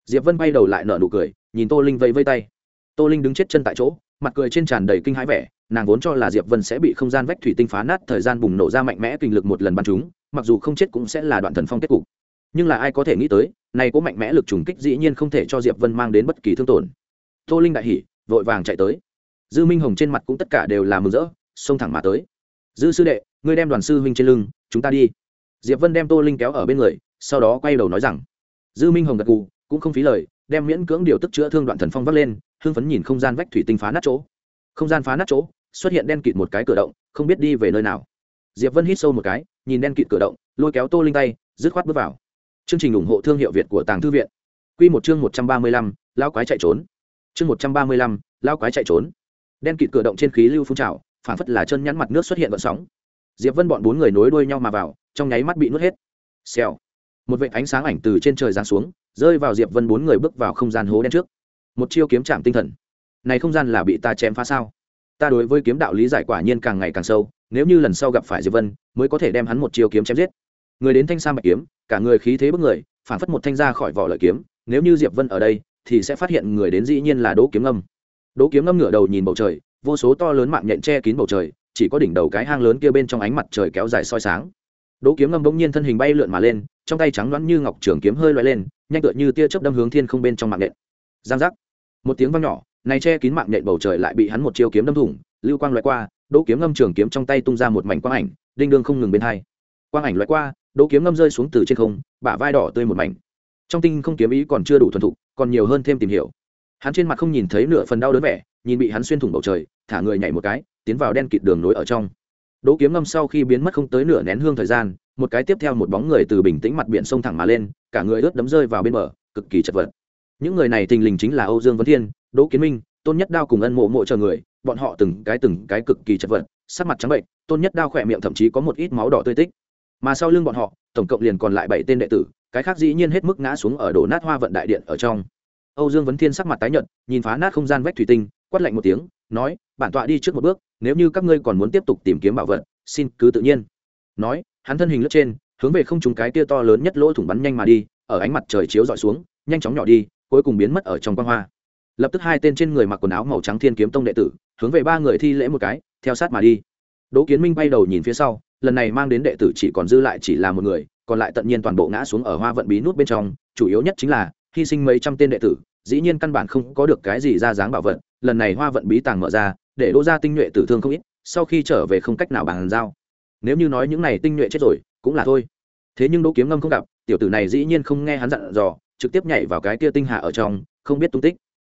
Diệp vân bay đầu lại nở nụ cười, nhìn tô linh vẫy vây tay. Tô linh đứng chết chân tại chỗ mặt cười trên tràn đầy kinh hãi vẻ, nàng vốn cho là diệp vân sẽ bị không gian vách thủy tinh phá nát, thời gian bùng nổ ra mạnh mẽ kinh lực một lần bắn chúng, mặc dù không chết cũng sẽ là đoạn thần phong kết cục. Nhưng là ai có thể nghĩ tới, này có mạnh mẽ lực trùng kích dĩ nhiên không thể cho diệp vân mang đến bất kỳ thương tổn. Tô linh đại hỉ, vội vàng chạy tới. Dư minh hồng trên mặt cũng tất cả đều là mừng rỡ, xông thẳng mà tới. Dư sư đệ, ngươi đem đoàn sư huynh trên lưng, chúng ta đi. Diệp vân đem tô linh kéo ở bên người, sau đó quay đầu nói rằng. Dư minh hồng gật gù, cũng không phí lời đem miễn cưỡng điều tức chữa thương đoạn thần phong vắt lên, hưng phấn nhìn không gian vách thủy tinh phá nát chỗ. Không gian phá nát chỗ, xuất hiện đen kịt một cái cửa động, không biết đi về nơi nào. Diệp vân hít sâu một cái, nhìn đen kịt cửa động, lôi kéo tô linh tay, dứt khoát bước vào. Chương trình ủng hộ thương hiệu việt của tàng thư viện. Q một chương một trăm ba mươi lăm lao quái chạy trốn. Chương một trăm ba mươi lăm lao quái chạy trốn. Đen kịt cửa động trên khí lưu phun trào, phản phất là chân nhắn mặt nước xuất hiện vận sóng. Diệp vân bọn bốn người nối đuôi nhau mà vào, trong nháy mắt bị nuốt hết. Xèo. Một vệ ánh sáng ảnh từ trên trời giáng xuống rơi vào diệp vân bốn người bước vào không gian hố đen trước. Một chiêu kiếm chạm tinh thần. Này không gian là bị ta chém phá sao? Ta đối với kiếm đạo lý giải quả nhiên càng ngày càng sâu, nếu như lần sau gặp phải diệp vân, mới có thể đem hắn một chiêu kiếm chém giết. Người đến thanh sa bạch kiếm, cả người khí thế bức người, phản phất một thanh ra khỏi vỏ lợi kiếm, nếu như diệp vân ở đây, thì sẽ phát hiện người đến dĩ nhiên là đỗ kiếm ngâm. Đỗ kiếm ngâm ngửa đầu nhìn bầu trời, vô số to lớn mạng nhện che kín bầu trời, chỉ có đỉnh đầu cái hang lớn kia bên trong ánh mặt trời kéo dài soi sáng. Đỗ kiếm ngâm bỗng nhiên thân hình bay lượn mà lên trong tay trắng loãng như ngọc trường kiếm hơi loay lên, nhanh tựa như tia chớp đâm hướng thiên không bên trong mạng nện giang giác. Một tiếng vang nhỏ, này che kín mạng nện bầu trời lại bị hắn một chiêu kiếm đâm thủng, lưu quang loại qua, đỗ kiếm ngâm trường kiếm trong tay tung ra một mảnh quang ảnh, đinh đương không ngừng bên hai. Quang ảnh loại qua, đỗ kiếm ngâm rơi xuống từ trên không, bả vai đỏ tươi một mảnh. Trong tinh không kiếm ý còn chưa đủ thuần thục, còn nhiều hơn thêm tìm hiểu. Hắn trên mặt không nhìn thấy nửa phần đau đớn vẻ, nhìn bị hắn xuyên thủng bầu trời, thả người nhảy một cái, tiến vào đen kịt đường nối ở trong đỗ kiếm ngâm sau khi biến mất không tới nửa nén hương thời gian, một cái tiếp theo một bóng người từ bình tĩnh mặt biển sông thẳng mà lên, cả người ướt đẫm rơi vào bên bờ, cực kỳ chật vật. Những người này thình lình chính là âu dương Vân thiên, đỗ kiến minh, tôn nhất đao cùng ân mộ mộ chờ người, bọn họ từng cái từng cái cực kỳ chật vật, sắc mặt trắng bệnh, tôn nhất đao khỏe miệng thậm chí có một ít máu đỏ tươi tích. Mà sau lưng bọn họ, tổng cộng liền còn lại bảy tên đệ tử, cái khác dĩ nhiên hết mức ngã xuống ở đổ nát hoa vận đại điện ở trong. Âu dương vấn thiên sắc mặt tái nhợt, nhìn phá nát không gian vách thủy tinh quát lạnh một tiếng, nói, bản tọa đi trước một bước, nếu như các ngươi còn muốn tiếp tục tìm kiếm bảo vật, xin cứ tự nhiên. Nói, hắn thân hình lướt trên, hướng về không trúng cái tia to lớn nhất lỗ thủng bắn nhanh mà đi, ở ánh mặt trời chiếu dọi xuống, nhanh chóng nhỏ đi, cuối cùng biến mất ở trong quang hoa. Lập tức hai tên trên người mặc quần áo màu trắng thiên kiếm tông đệ tử, hướng về ba người thi lễ một cái, theo sát mà đi. Đỗ kiến minh bay đầu nhìn phía sau, lần này mang đến đệ tử chỉ còn dư lại chỉ là một người, còn lại tận nhiên toàn bộ ngã xuống ở hoa vận bí nút bên trong, chủ yếu nhất chính là, hy sinh mấy trăm tên đệ tử, dĩ nhiên căn bản không có được cái gì ra dáng bảo vật lần này hoa vận bí tàng mở ra, để đỗ ra tinh nhuệ tử thương không ít, sau khi trở về không cách nào bàn giao. Nếu như nói những này tinh nhuệ chết rồi, cũng là thôi. Thế nhưng đỗ kiếm ngâm không gặp, tiểu tử này dĩ nhiên không nghe hắn dặn dò, trực tiếp nhảy vào cái kia tinh hạ ở trong, không biết tung tích.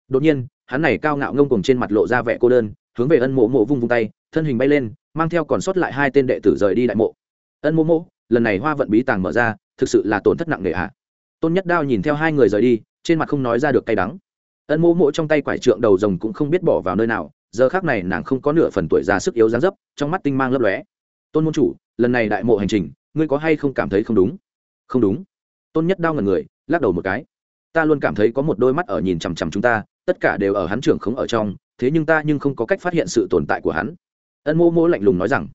Đột nhiên, hắn này cao ngạo ngông cùng trên mặt lộ ra vẻ cô đơn, hướng về ân mộ mộ vung vung tay, thân hình bay lên, mang theo còn sót lại hai tên đệ tử rời đi đại mộ. Ân mộ mộ, lần này hoa vận bí tàng mở ra, thực sự là tổn thất nặng nề hạ tôn nhất đao nhìn theo hai người rời đi, trên mặt không nói ra được cay đắng ân Mô mộ trong tay quải trượng đầu rồng cũng không biết bỏ vào nơi nào, giờ khác này nàng không có nửa phần tuổi già sức yếu dáng dấp, trong mắt tinh mang lấp lóe. Tôn môn chủ, lần này đại mộ hành trình, ngươi có hay không cảm thấy không đúng? Không đúng. Tôn nhất đao ngần người, lắc đầu một cái. Ta luôn cảm thấy có một đôi mắt ở nhìn chằm chằm chúng ta, tất cả đều ở hắn trưởng không ở trong, thế nhưng ta nhưng không có cách phát hiện sự tồn tại của hắn. Ân mô mô lạnh lùng nói rằng.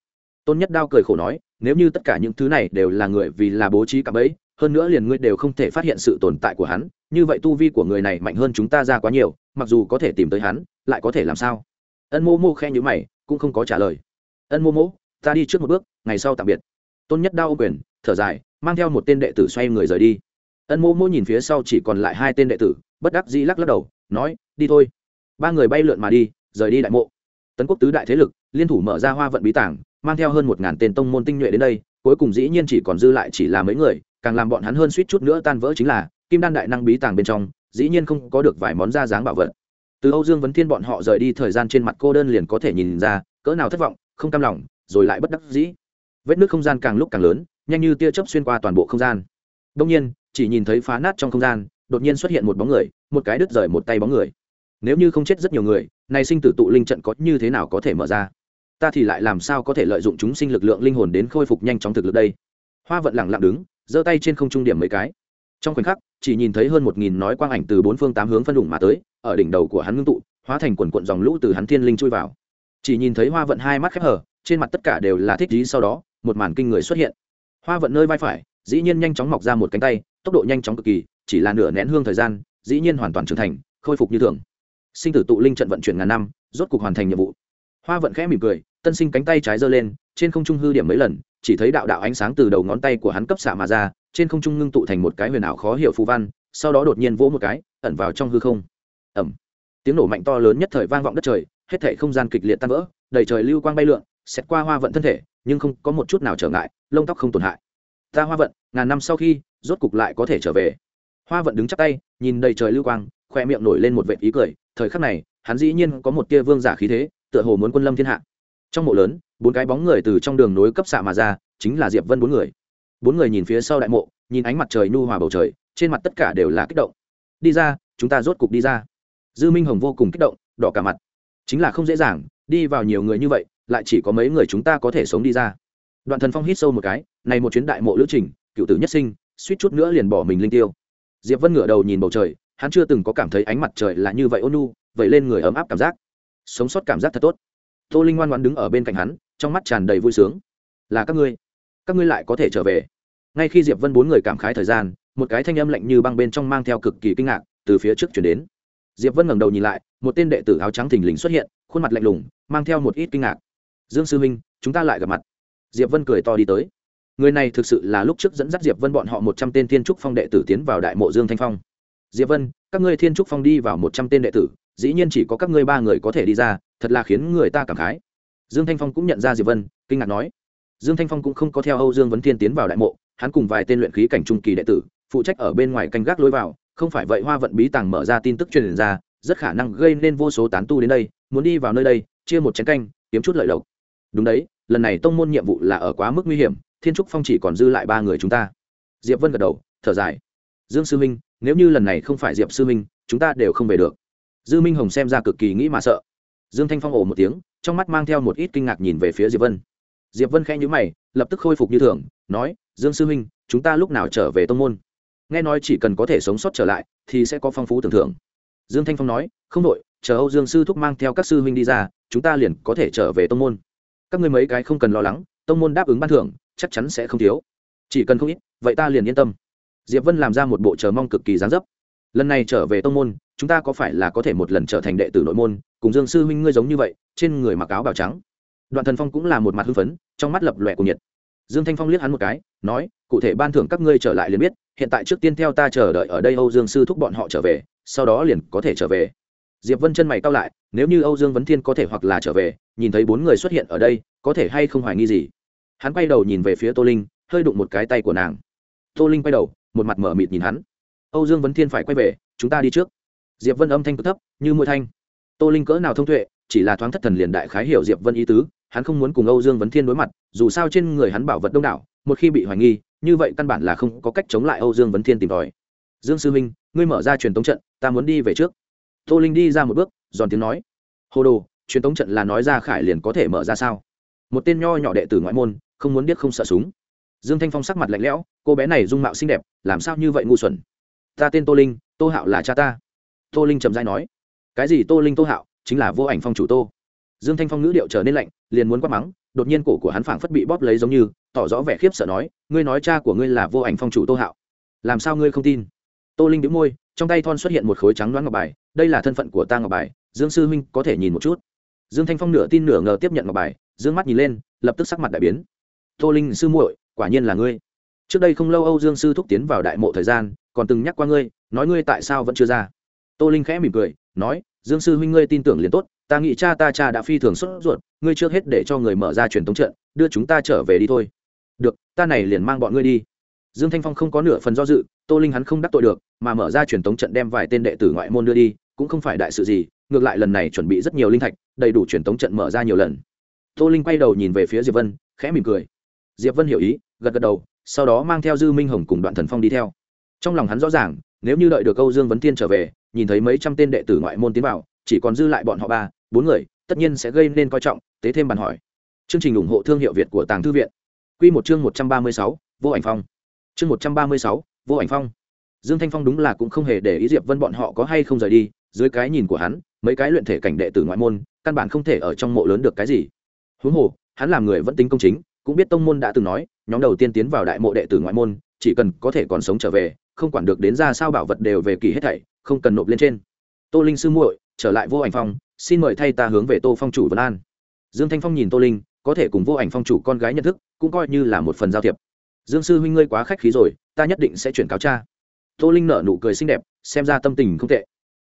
Tôn nhất đao cười khổ nói, nếu như tất cả những thứ này đều là người vì là bố trí cả bấy hơn nữa liền ngươi đều không thể phát hiện sự tồn tại của hắn, như vậy tu vi của người này mạnh hơn chúng ta ra quá nhiều, mặc dù có thể tìm tới hắn, lại có thể làm sao? Ân mô mô khe nhữ mày, cũng không có trả lời. Ân mô mô, ta đi trước một bước, ngày sau tạm biệt. Tôn nhất đao ô quyền, thở dài, mang theo một tên đệ tử xoay người rời đi. Ân mô mô nhìn phía sau chỉ còn lại hai tên đệ tử, bất đắc dĩ lắc lắc đầu, nói, đi thôi. Ba người bay lượn mà đi, rời đi đại mộ. Tấn quốc tứ đại thế lực, liên thủ mở ra hoa vận bí tảng, mang theo hơn một ngàn tên tông môn tinh nhuệ đến đây, cuối cùng dĩ nhiên chỉ còn dư lại chỉ là mấy người càng làm bọn hắn hơn suýt chút nữa tan vỡ chính là, kim đan đại năng bí tàng bên trong, dĩ nhiên không có được vài món da dáng bảo vật. Từ âu dương vấn thiên bọn họ rời đi thời gian trên mặt cô đơn liền có thể nhìn ra, cỡ nào thất vọng, không cam lòng, rồi lại bất đắc dĩ. Vết nước không gian càng lúc càng lớn, nhanh như tia chớp xuyên qua toàn bộ không gian. Đông nhiên, chỉ nhìn thấy phá nát trong không gian, đột nhiên xuất hiện một bóng người, một cái đứt rời một tay bóng người. Nếu như không chết rất nhiều người, này sinh tử tụ linh trận có như thế nào có thể mở ra? Ta thì lại làm sao có thể lợi dụng chúng sinh lực lượng linh hồn đến khôi phục nhanh chóng thực lực đây? Hoa vận lẳng lặng đứng giơ tay trên không trung điểm mấy cái. Trong khoảnh khắc, chỉ nhìn thấy hơn một nghìn nói quang ảnh từ bốn phương tám hướng phân đủng mà tới, ở đỉnh đầu của hắn ngưng tụ, hóa thành quần quận dòng lũ từ hắn thiên linh chui vào. Chỉ nhìn thấy hoa vận hai mắt khép hở, trên mặt tất cả đều là thích lý sau đó, một màn kinh người xuất hiện. Hoa vận nơi vai phải, dĩ nhiên nhanh chóng mọc ra một cánh tay, tốc độ nhanh chóng cực kỳ, chỉ là nửa nén hương thời gian, dĩ nhiên hoàn toàn trưởng thành, khôi phục như thường. Sinh tử tụ linh trận vận chuyển ngàn năm, rốt cục hoàn thành nhiệm vụ. Hoa vận khẽ mỉm cười, tân sinh cánh tay trái giơ lên trên không trung hư điểm mấy lần, chỉ thấy đạo đạo ánh sáng từ đầu ngón tay của hắn cấp xạ mà ra, trên không trung ngưng tụ thành một cái huyền ảo khó hiểu phù văn, sau đó đột nhiên vỗ một cái, ẩn vào trong hư không. Ẩm tiếng nổ mạnh to lớn nhất thời vang vọng đất trời, hết thể không gian kịch liệt tan vỡ, đầy trời lưu quang bay lượn xét qua hoa vận thân thể, nhưng không có một chút nào trở ngại, lông tóc không tổn hại. Ta hoa vận, ngàn năm sau khi, rốt cục lại có thể trở về. Hoa vận đứng chắc tay, nhìn đầy trời lưu quang khoe miệng nổi lên một vệ ý cười, thời khắc này, hắn dĩ nhiên có một tia vương giả khí thế, tựa hồ muốn quân lâm thiên hạ trong mộ lớn, bốn cái bóng người từ trong đường nối cấp xạ mà ra, chính là diệp vân bốn người. Bốn người nhìn phía sau đại mộ, nhìn ánh mặt trời nhu hòa bầu trời, trên mặt tất cả đều là kích động. Đi ra, chúng ta rốt cục đi ra. Dư minh hồng vô cùng kích động, đỏ cả mặt. Chính là không dễ dàng, đi vào nhiều người như vậy, lại chỉ có mấy người chúng ta có thể sống đi ra. Đoạn thần phong hít sâu một cái, này một chuyến đại mộ lữ trình, cựu tử nhất sinh, suýt chút nữa liền bỏ mình linh tiêu. Diệp vân ngửa đầu nhìn bầu trời, hắn chưa từng có cảm thấy ánh mặt trời là như vậy ôn nu vậy lên người ấm áp cảm giác. Sống sót cảm giác thật tốt tô linh ngoan ngoan đứng ở bên cạnh hắn, trong mắt tràn đầy vui sướng. Là các ngươi các ngươi lại có thể trở về? Ngay khi diệp vân bốn người cảm khái thời gian, một cái thanh âm lạnh như băng bên trong mang theo cực kỳ kinh ngạc từ phía trước chuyển đến. Diệp vân ngẩng đầu nhìn lại, một tên đệ tử áo trắng thình lình xuất hiện, khuôn mặt lạnh lùng, mang theo một ít kinh ngạc. Dương sư minh chúng ta lại gặp mặt. Diệp vân cười to đi tới. Người này thực sự là lúc trước dẫn dắt diệp vân bọn họ một trăm tên thiên trúc phong đệ tử tiến vào đại mộ dương thanh phong. Diệp vân, các ngươi thiên trúc phong đi vào một trăm tên đệ tử dĩ nhiên chỉ có các ngươi ba người có thể đi ra, thật là khiến người ta cảm khái. Dương thanh phong cũng nhận ra diệp vân, kinh ngạc nói. Dương thanh phong cũng không có theo âu dương vấn thiên tiến vào đại mộ, hắn cùng vài tên luyện khí cảnh trung kỳ đệ tử, phụ trách ở bên ngoài canh gác lối vào, không phải vậy hoa vận bí tàng mở ra tin tức truyền ra, rất khả năng gây nên vô số tán tu đến đây, muốn đi vào nơi đây, chia một chén canh, kiếm chút lợi lộc. Đúng đấy, lần này tông môn nhiệm vụ là ở quá mức nguy hiểm, thiên trúc phong chỉ còn dư lại ba người chúng ta. Diệp vân gật đầu, thở dài. Dương sư minh, nếu như lần này không phải diệp sư minh, chúng ta đều không về được dư minh hồng xem ra cực kỳ nghĩ mà sợ. Dương thanh phong ồ một tiếng, trong mắt mang theo một ít kinh ngạc nhìn về phía diệp vân. Diệp vân khẽ nhíu mày, lập tức khôi phục như thường, nói, dương sư minh chúng ta lúc nào trở về tông môn? Nghe nói chỉ cần có thể sống sót trở lại, thì sẽ có phong phú tưởng thưởng. Dương thanh phong nói, không đội chờ âu dương sư thúc mang theo các sư huynh đi ra, chúng ta liền có thể trở về tông môn. Các ngươi mấy cái không cần lo lắng, tông môn đáp ứng ban thưởng, chắc chắn sẽ không thiếu. Chỉ cần không ít, vậy ta liền yên tâm. Diệp vân làm ra một bộ chờ mong cực kỳ gián dấp lần này trở về tông môn, chúng ta có phải là có thể một lần trở thành đệ tử nội môn? Cùng dương sư huynh ngươi giống như vậy, trên người mặc áo bào trắng. Đoạn thần phong cũng là một mặt hưng phấn, trong mắt lập lòe của nhiệt. Dương thanh phong liếc hắn một cái, nói, cụ thể ban thưởng các ngươi trở lại liền biết, hiện tại trước tiên theo ta chờ đợi ở đây âu dương sư thúc bọn họ trở về, sau đó liền có thể trở về. Diệp vân chân mày cao lại, nếu như âu dương vấn thiên có thể hoặc là trở về, nhìn thấy bốn người xuất hiện ở đây, có thể hay không hoài nghi gì? Hắn quay đầu nhìn về phía tô linh, hơi đụng một cái tay của nàng. Tô linh quay đầu, một mặt mở mịt nhìn hắn âu dương vấn thiên phải quay về, chúng ta đi trước. Diệp vân âm thanh cực thấp, như mũi thanh. Tô linh cỡ nào thông tuệ, chỉ là thoáng thất thần liền đại khái hiểu diệp vân ý tứ, hắn không muốn cùng âu dương vấn thiên đối mặt, dù sao trên người hắn bảo vật đông đảo, một khi bị hoài nghi, như vậy căn bản là không có cách chống lại âu dương vấn thiên tìm tòi. Dương sư minh, ngươi mở ra truyền tống trận, ta muốn đi về trước. Tô linh đi ra một bước, giòn tiếng nói. Hồ đồ, truyền tống trận là nói ra khải liền có thể mở ra sao? Một tên nho nhỏ đệ tử ngoại môn, không muốn biết không sợ súng. Dương thanh phong sắc mặt lạnh lẽo, cô bé này dung mạo xinh đẹp, làm sao như vậy ngu xuẩn? Ta tên tô linh, tô hạo là cha ta. Tô linh trầm dai nói, cái gì tô linh tô hạo, chính là vô ảnh phong chủ tô. Dương thanh phong ngữ điệu trở nên lạnh, liền muốn quát mắng, đột nhiên cổ của hắn phảng phất bị bóp lấy giống như, tỏ rõ vẻ khiếp sợ nói, ngươi nói cha của ngươi là vô ảnh phong chủ tô hạo. Làm sao ngươi không tin? Tô linh đĩu môi, trong tay thon xuất hiện một khối trắng đoán ngọc bài, đây là thân phận của ta ngọc bài, dương sư huynh có thể nhìn một chút. Dương thanh phong nửa tin nửa ngờ tiếp nhận ngọc bài, dương mắt nhìn lên, lập tức sắc mặt đại biến. Tô linh sư muội, quả nhiên là ngươi trước đây không lâu âu dương sư thúc tiến vào đại mộ thời gian, còn từng nhắc qua ngươi, nói ngươi tại sao vẫn chưa ra. Tô linh khẽ mỉm cười, nói, dương sư huynh ngươi tin tưởng liền tốt, ta nghĩ cha ta cha đã phi thường xuất ruột, ngươi trước hết để cho người mở ra truyền thống trận, đưa chúng ta trở về đi thôi. Được, ta này liền mang bọn ngươi đi. Dương thanh phong không có nửa phần do dự, tô linh hắn không đắc tội được, mà mở ra truyền thống trận đem vài tên đệ tử ngoại môn đưa đi, cũng không phải đại sự gì, ngược lại lần này chuẩn bị rất nhiều linh thạch, đầy đủ truyền thống trận mở ra nhiều lần. Tô linh quay đầu nhìn về phía diệp vân, khẽ mỉm cười. Diệp vân hiểu ý gật gật đầu, sau đó mang theo dư minh hồng cùng đoạn thần phong đi theo. Trong lòng hắn rõ ràng, nếu như đợi được câu dương vấn tiên trở về, nhìn thấy mấy trăm tên đệ tử ngoại môn tiến vào, chỉ còn dư lại bọn họ ba, bốn người, tất nhiên sẽ gây nên coi trọng, tế thêm bàn hỏi. Chương trình ủng hộ thương hiệu việt của tàng thư viện. Q một chương một trăm ba mươi sáu, vô ảnh phong. Chương một trăm ba mươi sáu, vô ảnh phong. Dương thanh phong đúng là cũng không hề để ý diệp vân bọn họ có hay không rời đi, dưới cái nhìn của hắn, mấy cái luyện thể cảnh đệ tử ngoại môn, căn bản không thể ở trong mộ lớn được cái gì. Huống hồ, hắn làm người vẫn tính công chính cũng biết tông môn đã từng nói, nhóm đầu tiên tiến vào đại mộ đệ tử ngoại môn, chỉ cần có thể còn sống trở về, không quản được đến ra sao bảo vật đều về kỳ hết thảy, không cần nộp lên trên. Tô linh sư muội, trở lại vô ảnh phong, xin mời thay ta hướng về tô phong chủ vân an. Dương thanh phong nhìn tô linh, có thể cùng vô ảnh phong chủ con gái nhận thức, cũng coi như là một phần giao thiệp. Dương sư huynh ngươi quá khách khí rồi, ta nhất định sẽ chuyển cáo cha. Tô linh nở nụ cười xinh đẹp, xem ra tâm tình không tệ.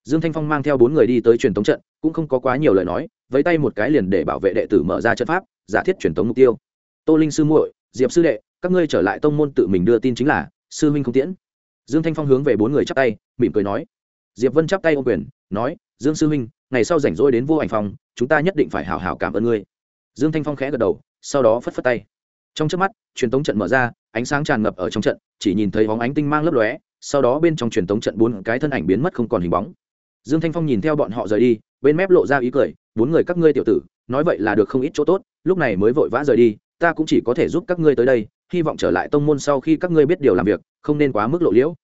Dương thanh phong mang theo bốn người đi tới truyền thống trận, cũng không có quá nhiều lời nói với tay một cái liền để bảo vệ đệ tử mở ra trận pháp, giả thiết truyền thống mục tiêu tô linh sư muội, diệp sư đệ, các ngươi trở lại tông môn tự mình đưa tin chính là, sư huynh không tiễn. Dương thanh phong hướng về bốn người chắp tay, mỉm cười nói. Diệp vân chắp tay ô quyền, nói, dương sư huynh, ngày sau rảnh rỗi đến vô ảnh phòng, chúng ta nhất định phải hào hào cảm ơn ngươi. Dương thanh phong khẽ gật đầu, sau đó phất phất tay. Trong trước mắt, truyền tống trận mở ra, ánh sáng tràn ngập ở trong trận, chỉ nhìn thấy bóng ánh tinh mang lấp lóe, sau đó bên trong truyền tống trận bốn cái thân ảnh biến mất không còn hình bóng. Dương thanh phong nhìn theo bọn họ rời đi, bên mép lộ ra ý cười, bốn người các ngươi tiểu tử, nói vậy là được không ít chỗ tốt, lúc này mới vội vã rời đi ta cũng chỉ có thể giúp các ngươi tới đây, hy vọng trở lại tông môn sau khi các ngươi biết điều làm việc, không nên quá mức lộ liễu.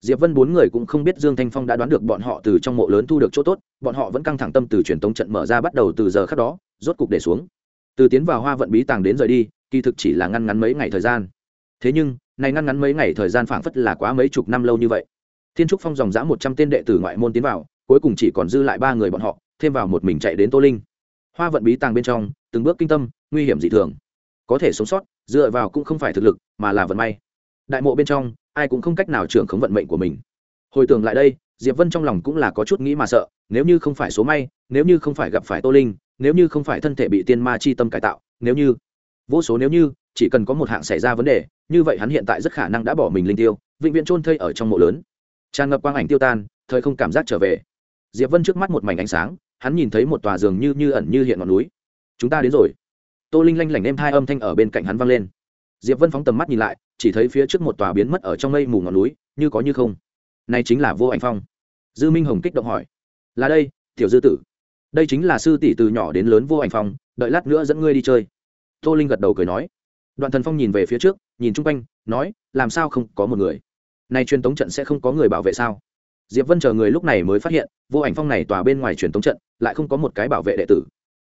Diệp vân bốn người cũng không biết dương thanh phong đã đoán được bọn họ từ trong mộ lớn thu được chỗ tốt, bọn họ vẫn căng thẳng tâm từ truyền tống trận mở ra bắt đầu từ giờ khác đó, rốt cục để xuống. Từ tiến vào hoa vận bí tàng đến rời đi, kỳ thực chỉ là ngăn ngắn mấy ngày thời gian. Thế nhưng, này ngăn ngắn mấy ngày thời gian phảng phất là quá mấy chục năm lâu như vậy. Thiên trúc phong dòng dã một trăm tên đệ tử ngoại môn tiến vào, cuối cùng chỉ còn dư lại ba người bọn họ, thêm vào một mình chạy đến tô linh. Hoa vận bí tàng bên trong, từng bước kinh tâm, nguy hiểm dị thường có thể sống sót, dựa vào cũng không phải thực lực, mà là vận may. Đại mộ bên trong, ai cũng không cách nào trưởng khống vận mệnh của mình. Hồi tưởng lại đây, diệp vân trong lòng cũng là có chút nghĩ mà sợ, nếu như không phải số may, nếu như không phải gặp phải tô linh, nếu như không phải thân thể bị tiên ma chi tâm cải tạo, nếu như, vô số nếu như, chỉ cần có một hạng xảy ra vấn đề, như vậy hắn hiện tại rất khả năng đã bỏ mình linh tiêu, vĩnh viễn trôn thây ở trong mộ lớn. Tràn ngập quang ảnh tiêu tan, thời không cảm giác trở về. Diệp vân trước mắt một mảnh ánh sáng, hắn nhìn thấy một tòa giường như như ẩn như hiện ngọn núi. Chúng ta đến rồi tô linh lanh lảnh êm hai âm thanh ở bên cạnh hắn vang lên diệp vân phóng tầm mắt nhìn lại chỉ thấy phía trước một tòa biến mất ở trong mây mù ngọn núi như có như không này chính là vô ảnh phong dư minh hồng kích động hỏi là đây tiểu dư tử đây chính là sư tỷ từ nhỏ đến lớn vô ảnh phong đợi lát nữa dẫn ngươi đi chơi tô linh gật đầu cười nói đoạn thần phong nhìn về phía trước nhìn chung quanh nói làm sao không có một người này truyền tống trận sẽ không có người bảo vệ sao diệp vân chờ người lúc này mới phát hiện vô ảnh phong này tòa bên ngoài truyền tống trận lại không có một cái bảo vệ đệ tử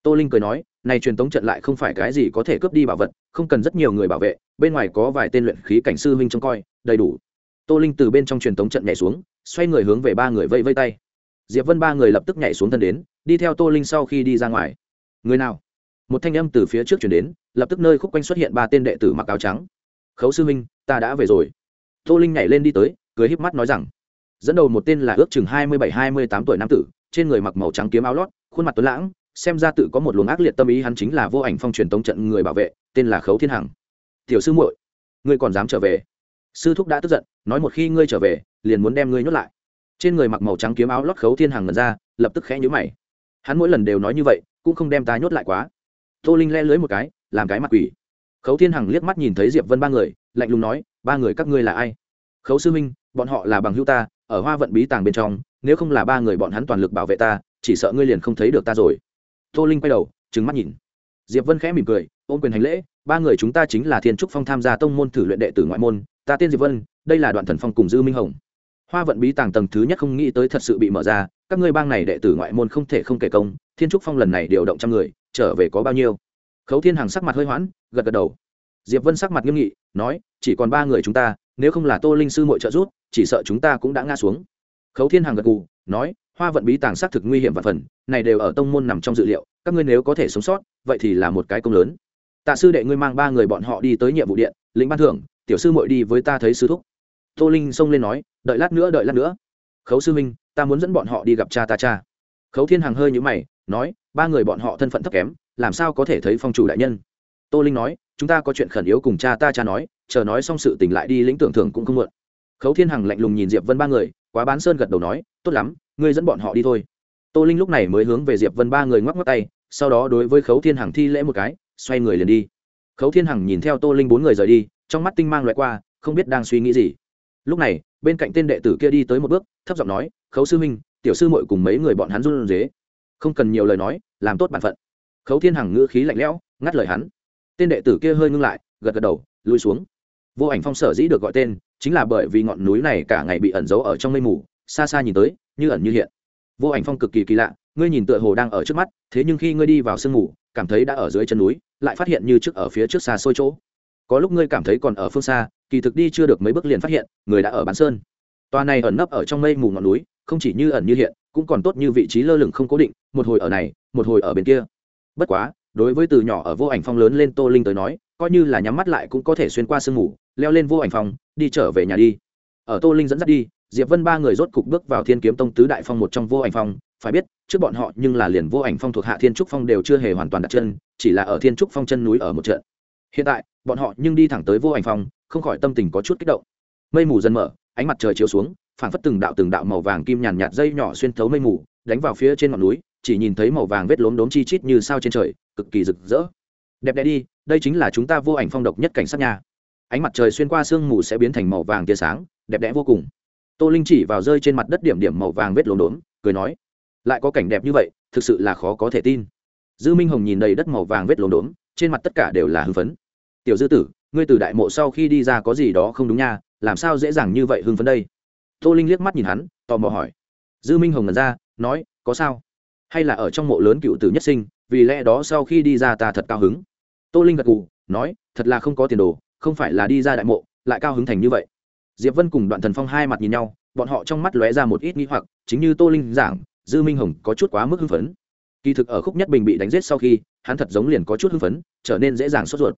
tô linh cười nói, này truyền tống trận lại không phải cái gì có thể cướp đi bảo vật, không cần rất nhiều người bảo vệ, bên ngoài có vài tên luyện khí cảnh sư huynh trông coi, đầy đủ. Tô linh từ bên trong truyền tống trận nhảy xuống, xoay người hướng về ba người vây vây tay. Diệp vân ba người lập tức nhảy xuống thân đến, đi theo tô linh sau khi đi ra ngoài. Người nào? Một thanh âm từ phía trước chuyển đến, lập tức nơi khúc quanh xuất hiện ba tên đệ tử mặc áo trắng. Khấu sư huynh, ta đã về rồi. Tô linh nhảy lên đi tới, cười híp mắt nói rằng, dẫn đầu một tên là ước chừng hai mươi bảy, hai mươi tám tuổi nam tử, trên người mặc màu trắng kiếm áo lót, khuôn mặt tuấn lãng xem ra tự có một luồng ác liệt tâm ý, hắn chính là vô ảnh phong truyền tống trận người bảo vệ, tên là khấu thiên hằng. Tiểu sư muội, ngươi còn dám trở về? Sư thúc đã tức giận, nói một khi ngươi trở về, liền muốn đem ngươi nhốt lại. Trên người mặc màu trắng kiếm áo lót khấu thiên hằng ngần ra, lập tức khẽ nhíu mày. Hắn mỗi lần đều nói như vậy, cũng không đem ta nhốt lại quá. Tô linh le lưới một cái, làm cái mặt quỷ. Khấu thiên hằng liếc mắt nhìn thấy diệp vân ba người, lạnh lùng nói, ba người các ngươi là ai? Khấu sư minh bọn họ là bằng hữu ta, ở hoa vận bí tàng bên trong, nếu không là ba người bọn hắn toàn lực bảo vệ ta, chỉ sợ ngươi liền không thấy được ta rồi tô linh quay đầu, trừng mắt nhìn. Diệp vân khẽ mỉm cười, ôm quyền hành lễ, ba người chúng ta chính là thiên trúc phong tham gia tông môn thử luyện đệ tử ngoại môn, ta tên diệp vân, đây là đoạn thần phong cùng dư minh hồng. Hoa vận bí tàng tầng thứ nhất không nghĩ tới thật sự bị mở ra, các ngươi bang này đệ tử ngoại môn không thể không kể công, thiên trúc phong lần này điều động trăm người, trở về có bao nhiêu? Khấu thiên hằng sắc mặt hơi hoãn, gật gật đầu. Diệp vân sắc mặt nghiêm nghị, nói, chỉ còn ba người chúng ta, nếu không là tô linh sư mội trợ giúp, chỉ sợ chúng ta cũng đã ngã xuống. Khấu thiên hằng gật gù, nói hoa vận bí tàng xác thực nguy hiểm và phần, này đều ở tông môn nằm trong dự liệu, các ngươi nếu có thể sống sót, vậy thì là một cái công lớn. Tạ sư đệ ngươi mang ba người bọn họ đi tới nhiệm vụ điện, lĩnh ban thưởng, tiểu sư mội đi với ta thấy sư thúc. Tô linh xông lên nói, đợi lát nữa, đợi lát nữa. Khấu sư minh ta muốn dẫn bọn họ đi gặp cha ta cha. Khấu thiên hằng hơi nhữ mày, nói, ba người bọn họ thân phận thấp kém, làm sao có thể thấy phong chủ đại nhân? Tô linh nói, chúng ta có chuyện khẩn yếu cùng cha ta cha nói, chờ nói xong sự tỉnh lại đi lĩnh tưởng thưởng cũng không muộn. Khấu thiên hằng lạnh lùng nhìn diệp vân ba người, quá bán sơn gật đầu nói, tốt lắm ngươi dẫn bọn họ đi thôi. Tô linh lúc này mới hướng về diệp vân ba người ngoắc ngoắc tay, sau đó đối với khấu thiên hằng thi lễ một cái, xoay người liền đi. Khấu thiên hằng nhìn theo tô linh bốn người rời đi, trong mắt tinh mang loại qua, không biết đang suy nghĩ gì. Lúc này, bên cạnh tên đệ tử kia đi tới một bước, thấp giọng nói, khấu sư minh tiểu sư muội cùng mấy người bọn hắn run dế. Không cần nhiều lời nói, làm tốt bản phận. Khấu thiên hằng ngữ khí lạnh lẽo, ngắt lời hắn. Tên đệ tử kia hơi ngưng lại, gật gật đầu lùi xuống. Vô ảnh phong sở dĩ được gọi tên, chính là bởi vì ngọn núi này cả ngày bị ẩn giấu ở trong mây mù, xa xa nhìn tới như ẩn như hiện. Vô ảnh phong cực kỳ kỳ lạ, ngươi nhìn tựa hồ đang ở trước mắt, thế nhưng khi ngươi đi vào sương mù, cảm thấy đã ở dưới chân núi, lại phát hiện như trước ở phía trước xa xôi chỗ. Có lúc ngươi cảm thấy còn ở phương xa, kỳ thực đi chưa được mấy bước liền phát hiện, người đã ở bán sơn. Tòa này ẩn nấp ở trong mây mù ngọn núi, không chỉ như ẩn như hiện, cũng còn tốt như vị trí lơ lửng không cố định, một hồi ở này, một hồi ở bên kia. Bất quá, đối với từ nhỏ ở vô ảnh phong lớn lên tô linh tới nói, coi như là nhắm mắt lại cũng có thể xuyên qua sương mù, leo lên vô ảnh phong, đi trở về nhà đi. Ở tô linh dẫn dắt đi diệp vân ba người rốt cục bước vào thiên kiếm tông tứ đại phong một trong vô ảnh phong. Phải biết, trước bọn họ nhưng là liền vô ảnh phong thuộc hạ thiên trúc phong đều chưa hề hoàn toàn đặt chân, chỉ là ở thiên trúc phong chân núi ở một trận. Hiện tại, bọn họ nhưng đi thẳng tới vô ảnh phong, không khỏi tâm tình có chút kích động. Mây mù dần mở, ánh mặt trời chiếu xuống, phảng phất từng đạo từng đạo màu vàng kim nhàn nhạt dây nhỏ xuyên thấu mây mù, đánh vào phía trên ngọn núi, chỉ nhìn thấy màu vàng vết lốm đốm chi chít như sao trên trời, cực kỳ rực rỡ. Đẹp đẽ đi, đây chính là chúng ta vô ảnh phong độc nhất cảnh sát nhà ánh mặt trời xuyên qua sương mù sẽ biến thành màu vàng tia sáng, đẹp đẽ vô cùng tô linh chỉ vào rơi trên mặt đất điểm điểm màu vàng vết lốm đốm cười nói lại có cảnh đẹp như vậy thực sự là khó có thể tin. Dư minh hồng nhìn đầy đất màu vàng vết lốm đốm trên mặt tất cả đều là hưng phấn. Tiểu dư tử ngươi từ đại mộ sau khi đi ra có gì đó không đúng nha làm sao dễ dàng như vậy hưng phấn đây? Tô linh liếc mắt nhìn hắn tò mò hỏi. Dư minh hồng ngẩn ra nói có sao? Hay là ở trong mộ lớn cựu tử nhất sinh vì lẽ đó sau khi đi ra ta thật cao hứng? Tô linh gật gù, nói thật là không có tiền đồ không phải là đi ra đại mộ lại cao hứng thành như vậy diệp vân cùng đoạn thần phong hai mặt nhìn nhau, bọn họ trong mắt lóe ra một ít nghi hoặc, chính như tô linh giảng, dư minh hồng có chút quá mức hưng phấn. Kỳ thực ở khúc nhất bình bị đánh giết sau khi, hắn thật giống liền có chút hưng phấn, trở nên dễ dàng sốt ruột.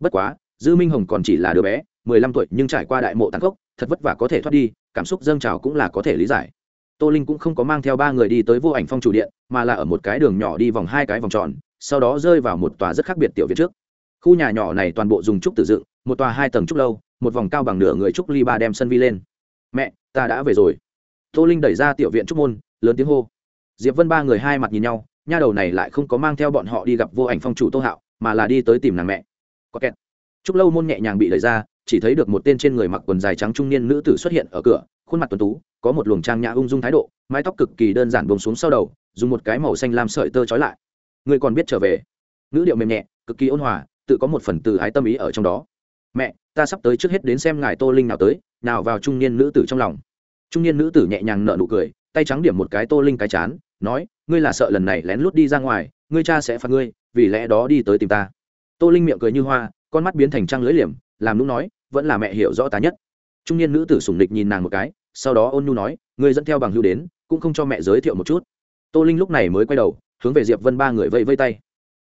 Bất quá, dư minh hồng còn chỉ là đứa bé, mười lăm tuổi nhưng trải qua đại mộ tàn cốc thật vất vả có thể thoát đi, cảm xúc dâng trào cũng là có thể lý giải. Tô linh cũng không có mang theo ba người đi tới vô ảnh phong chủ điện, mà là ở một cái đường nhỏ đi vòng hai cái vòng tròn, sau đó rơi vào một tòa rất khác biệt tiểu viện trước. Khu nhà nhỏ này toàn bộ dùng trúc tự dựng, một tòa hai tầng trúc lâu một vòng cao bằng nửa người trúc ly ba đem sân vi lên. Mẹ, ta đã về rồi. Tô linh đẩy ra tiểu viện trúc môn, lớn tiếng hô. Diệp vân ba người hai mặt nhìn nhau, nha đầu này lại không có mang theo bọn họ đi gặp vô ảnh phong chủ tô hạo, mà là đi tới tìm nàng mẹ. Có kẹt. Trúc lâu môn nhẹ nhàng bị đẩy ra, chỉ thấy được một tên trên người mặc quần dài trắng trung niên nữ tử xuất hiện ở cửa, khuôn mặt tuấn tú, có một luồng trang nhã ung dung thái độ, mái tóc cực kỳ đơn giản bông xuống sau đầu, dùng một cái màu xanh lam sợi tơ trói lại. Người còn biết trở về? Nữ điệu mềm nhẹ, cực kỳ ôn hòa, tự có một phần từ ái tâm ý ở trong đó. Mẹ ta sắp tới trước hết đến xem ngài tô linh nào tới, nào vào trung niên nữ tử trong lòng. Trung niên nữ tử nhẹ nhàng nở nụ cười, tay trắng điểm một cái tô linh cái chán, nói, ngươi là sợ lần này lén lút đi ra ngoài, ngươi cha sẽ phạt ngươi, vì lẽ đó đi tới tìm ta. Tô linh miệng cười như hoa, con mắt biến thành trăng lưỡi liềm, làm lúc nói, vẫn là mẹ hiểu rõ ta nhất. Trung niên nữ tử sủng địch nhìn nàng một cái, sau đó ôn nhu nói, ngươi dẫn theo bằng hưu đến, cũng không cho mẹ giới thiệu một chút. Tô linh lúc này mới quay đầu, hướng về diệp vân ba người vây vây tay.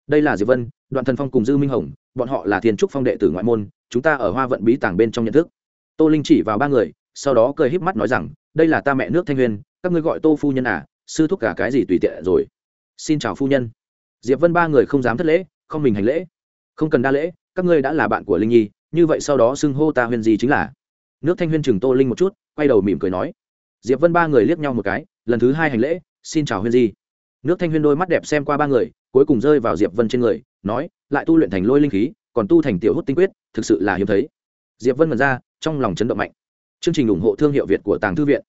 Đây là diệp vân, đoạn thần phong cùng dư minh hồng, bọn họ là thiên trúc phong đệ tử ngoại môn chúng ta ở hoa vận bí tàng bên trong nhận thức. Tô linh chỉ vào ba người, sau đó cười híp mắt nói rằng, đây là ta mẹ nước thanh huyền các ngươi gọi tô phu nhân à sư thúc cả cái gì tùy tiện rồi. Xin chào phu nhân. Diệp vân ba người không dám thất lễ, không mình hành lễ. Không cần đa lễ, các ngươi đã là bạn của linh nhi, như vậy sau đó xưng hô ta huyền gì chính là. Nước thanh huyên chừng tô linh một chút, quay đầu mỉm cười nói. Diệp vân ba người liếc nhau một cái, lần thứ hai hành lễ, xin chào huyên di nước thanh huyên đôi mắt đẹp xem qua ba người, cuối cùng rơi vào diệp vân trên người, nói, lại tu luyện thành lôi linh khí, còn tu thành tiểu hút tinh quyết thực sự là hiếm thấy. Diệp vân mật ra, trong lòng chấn động mạnh. Chương trình ủng hộ thương hiệu việt của tàng thư viện.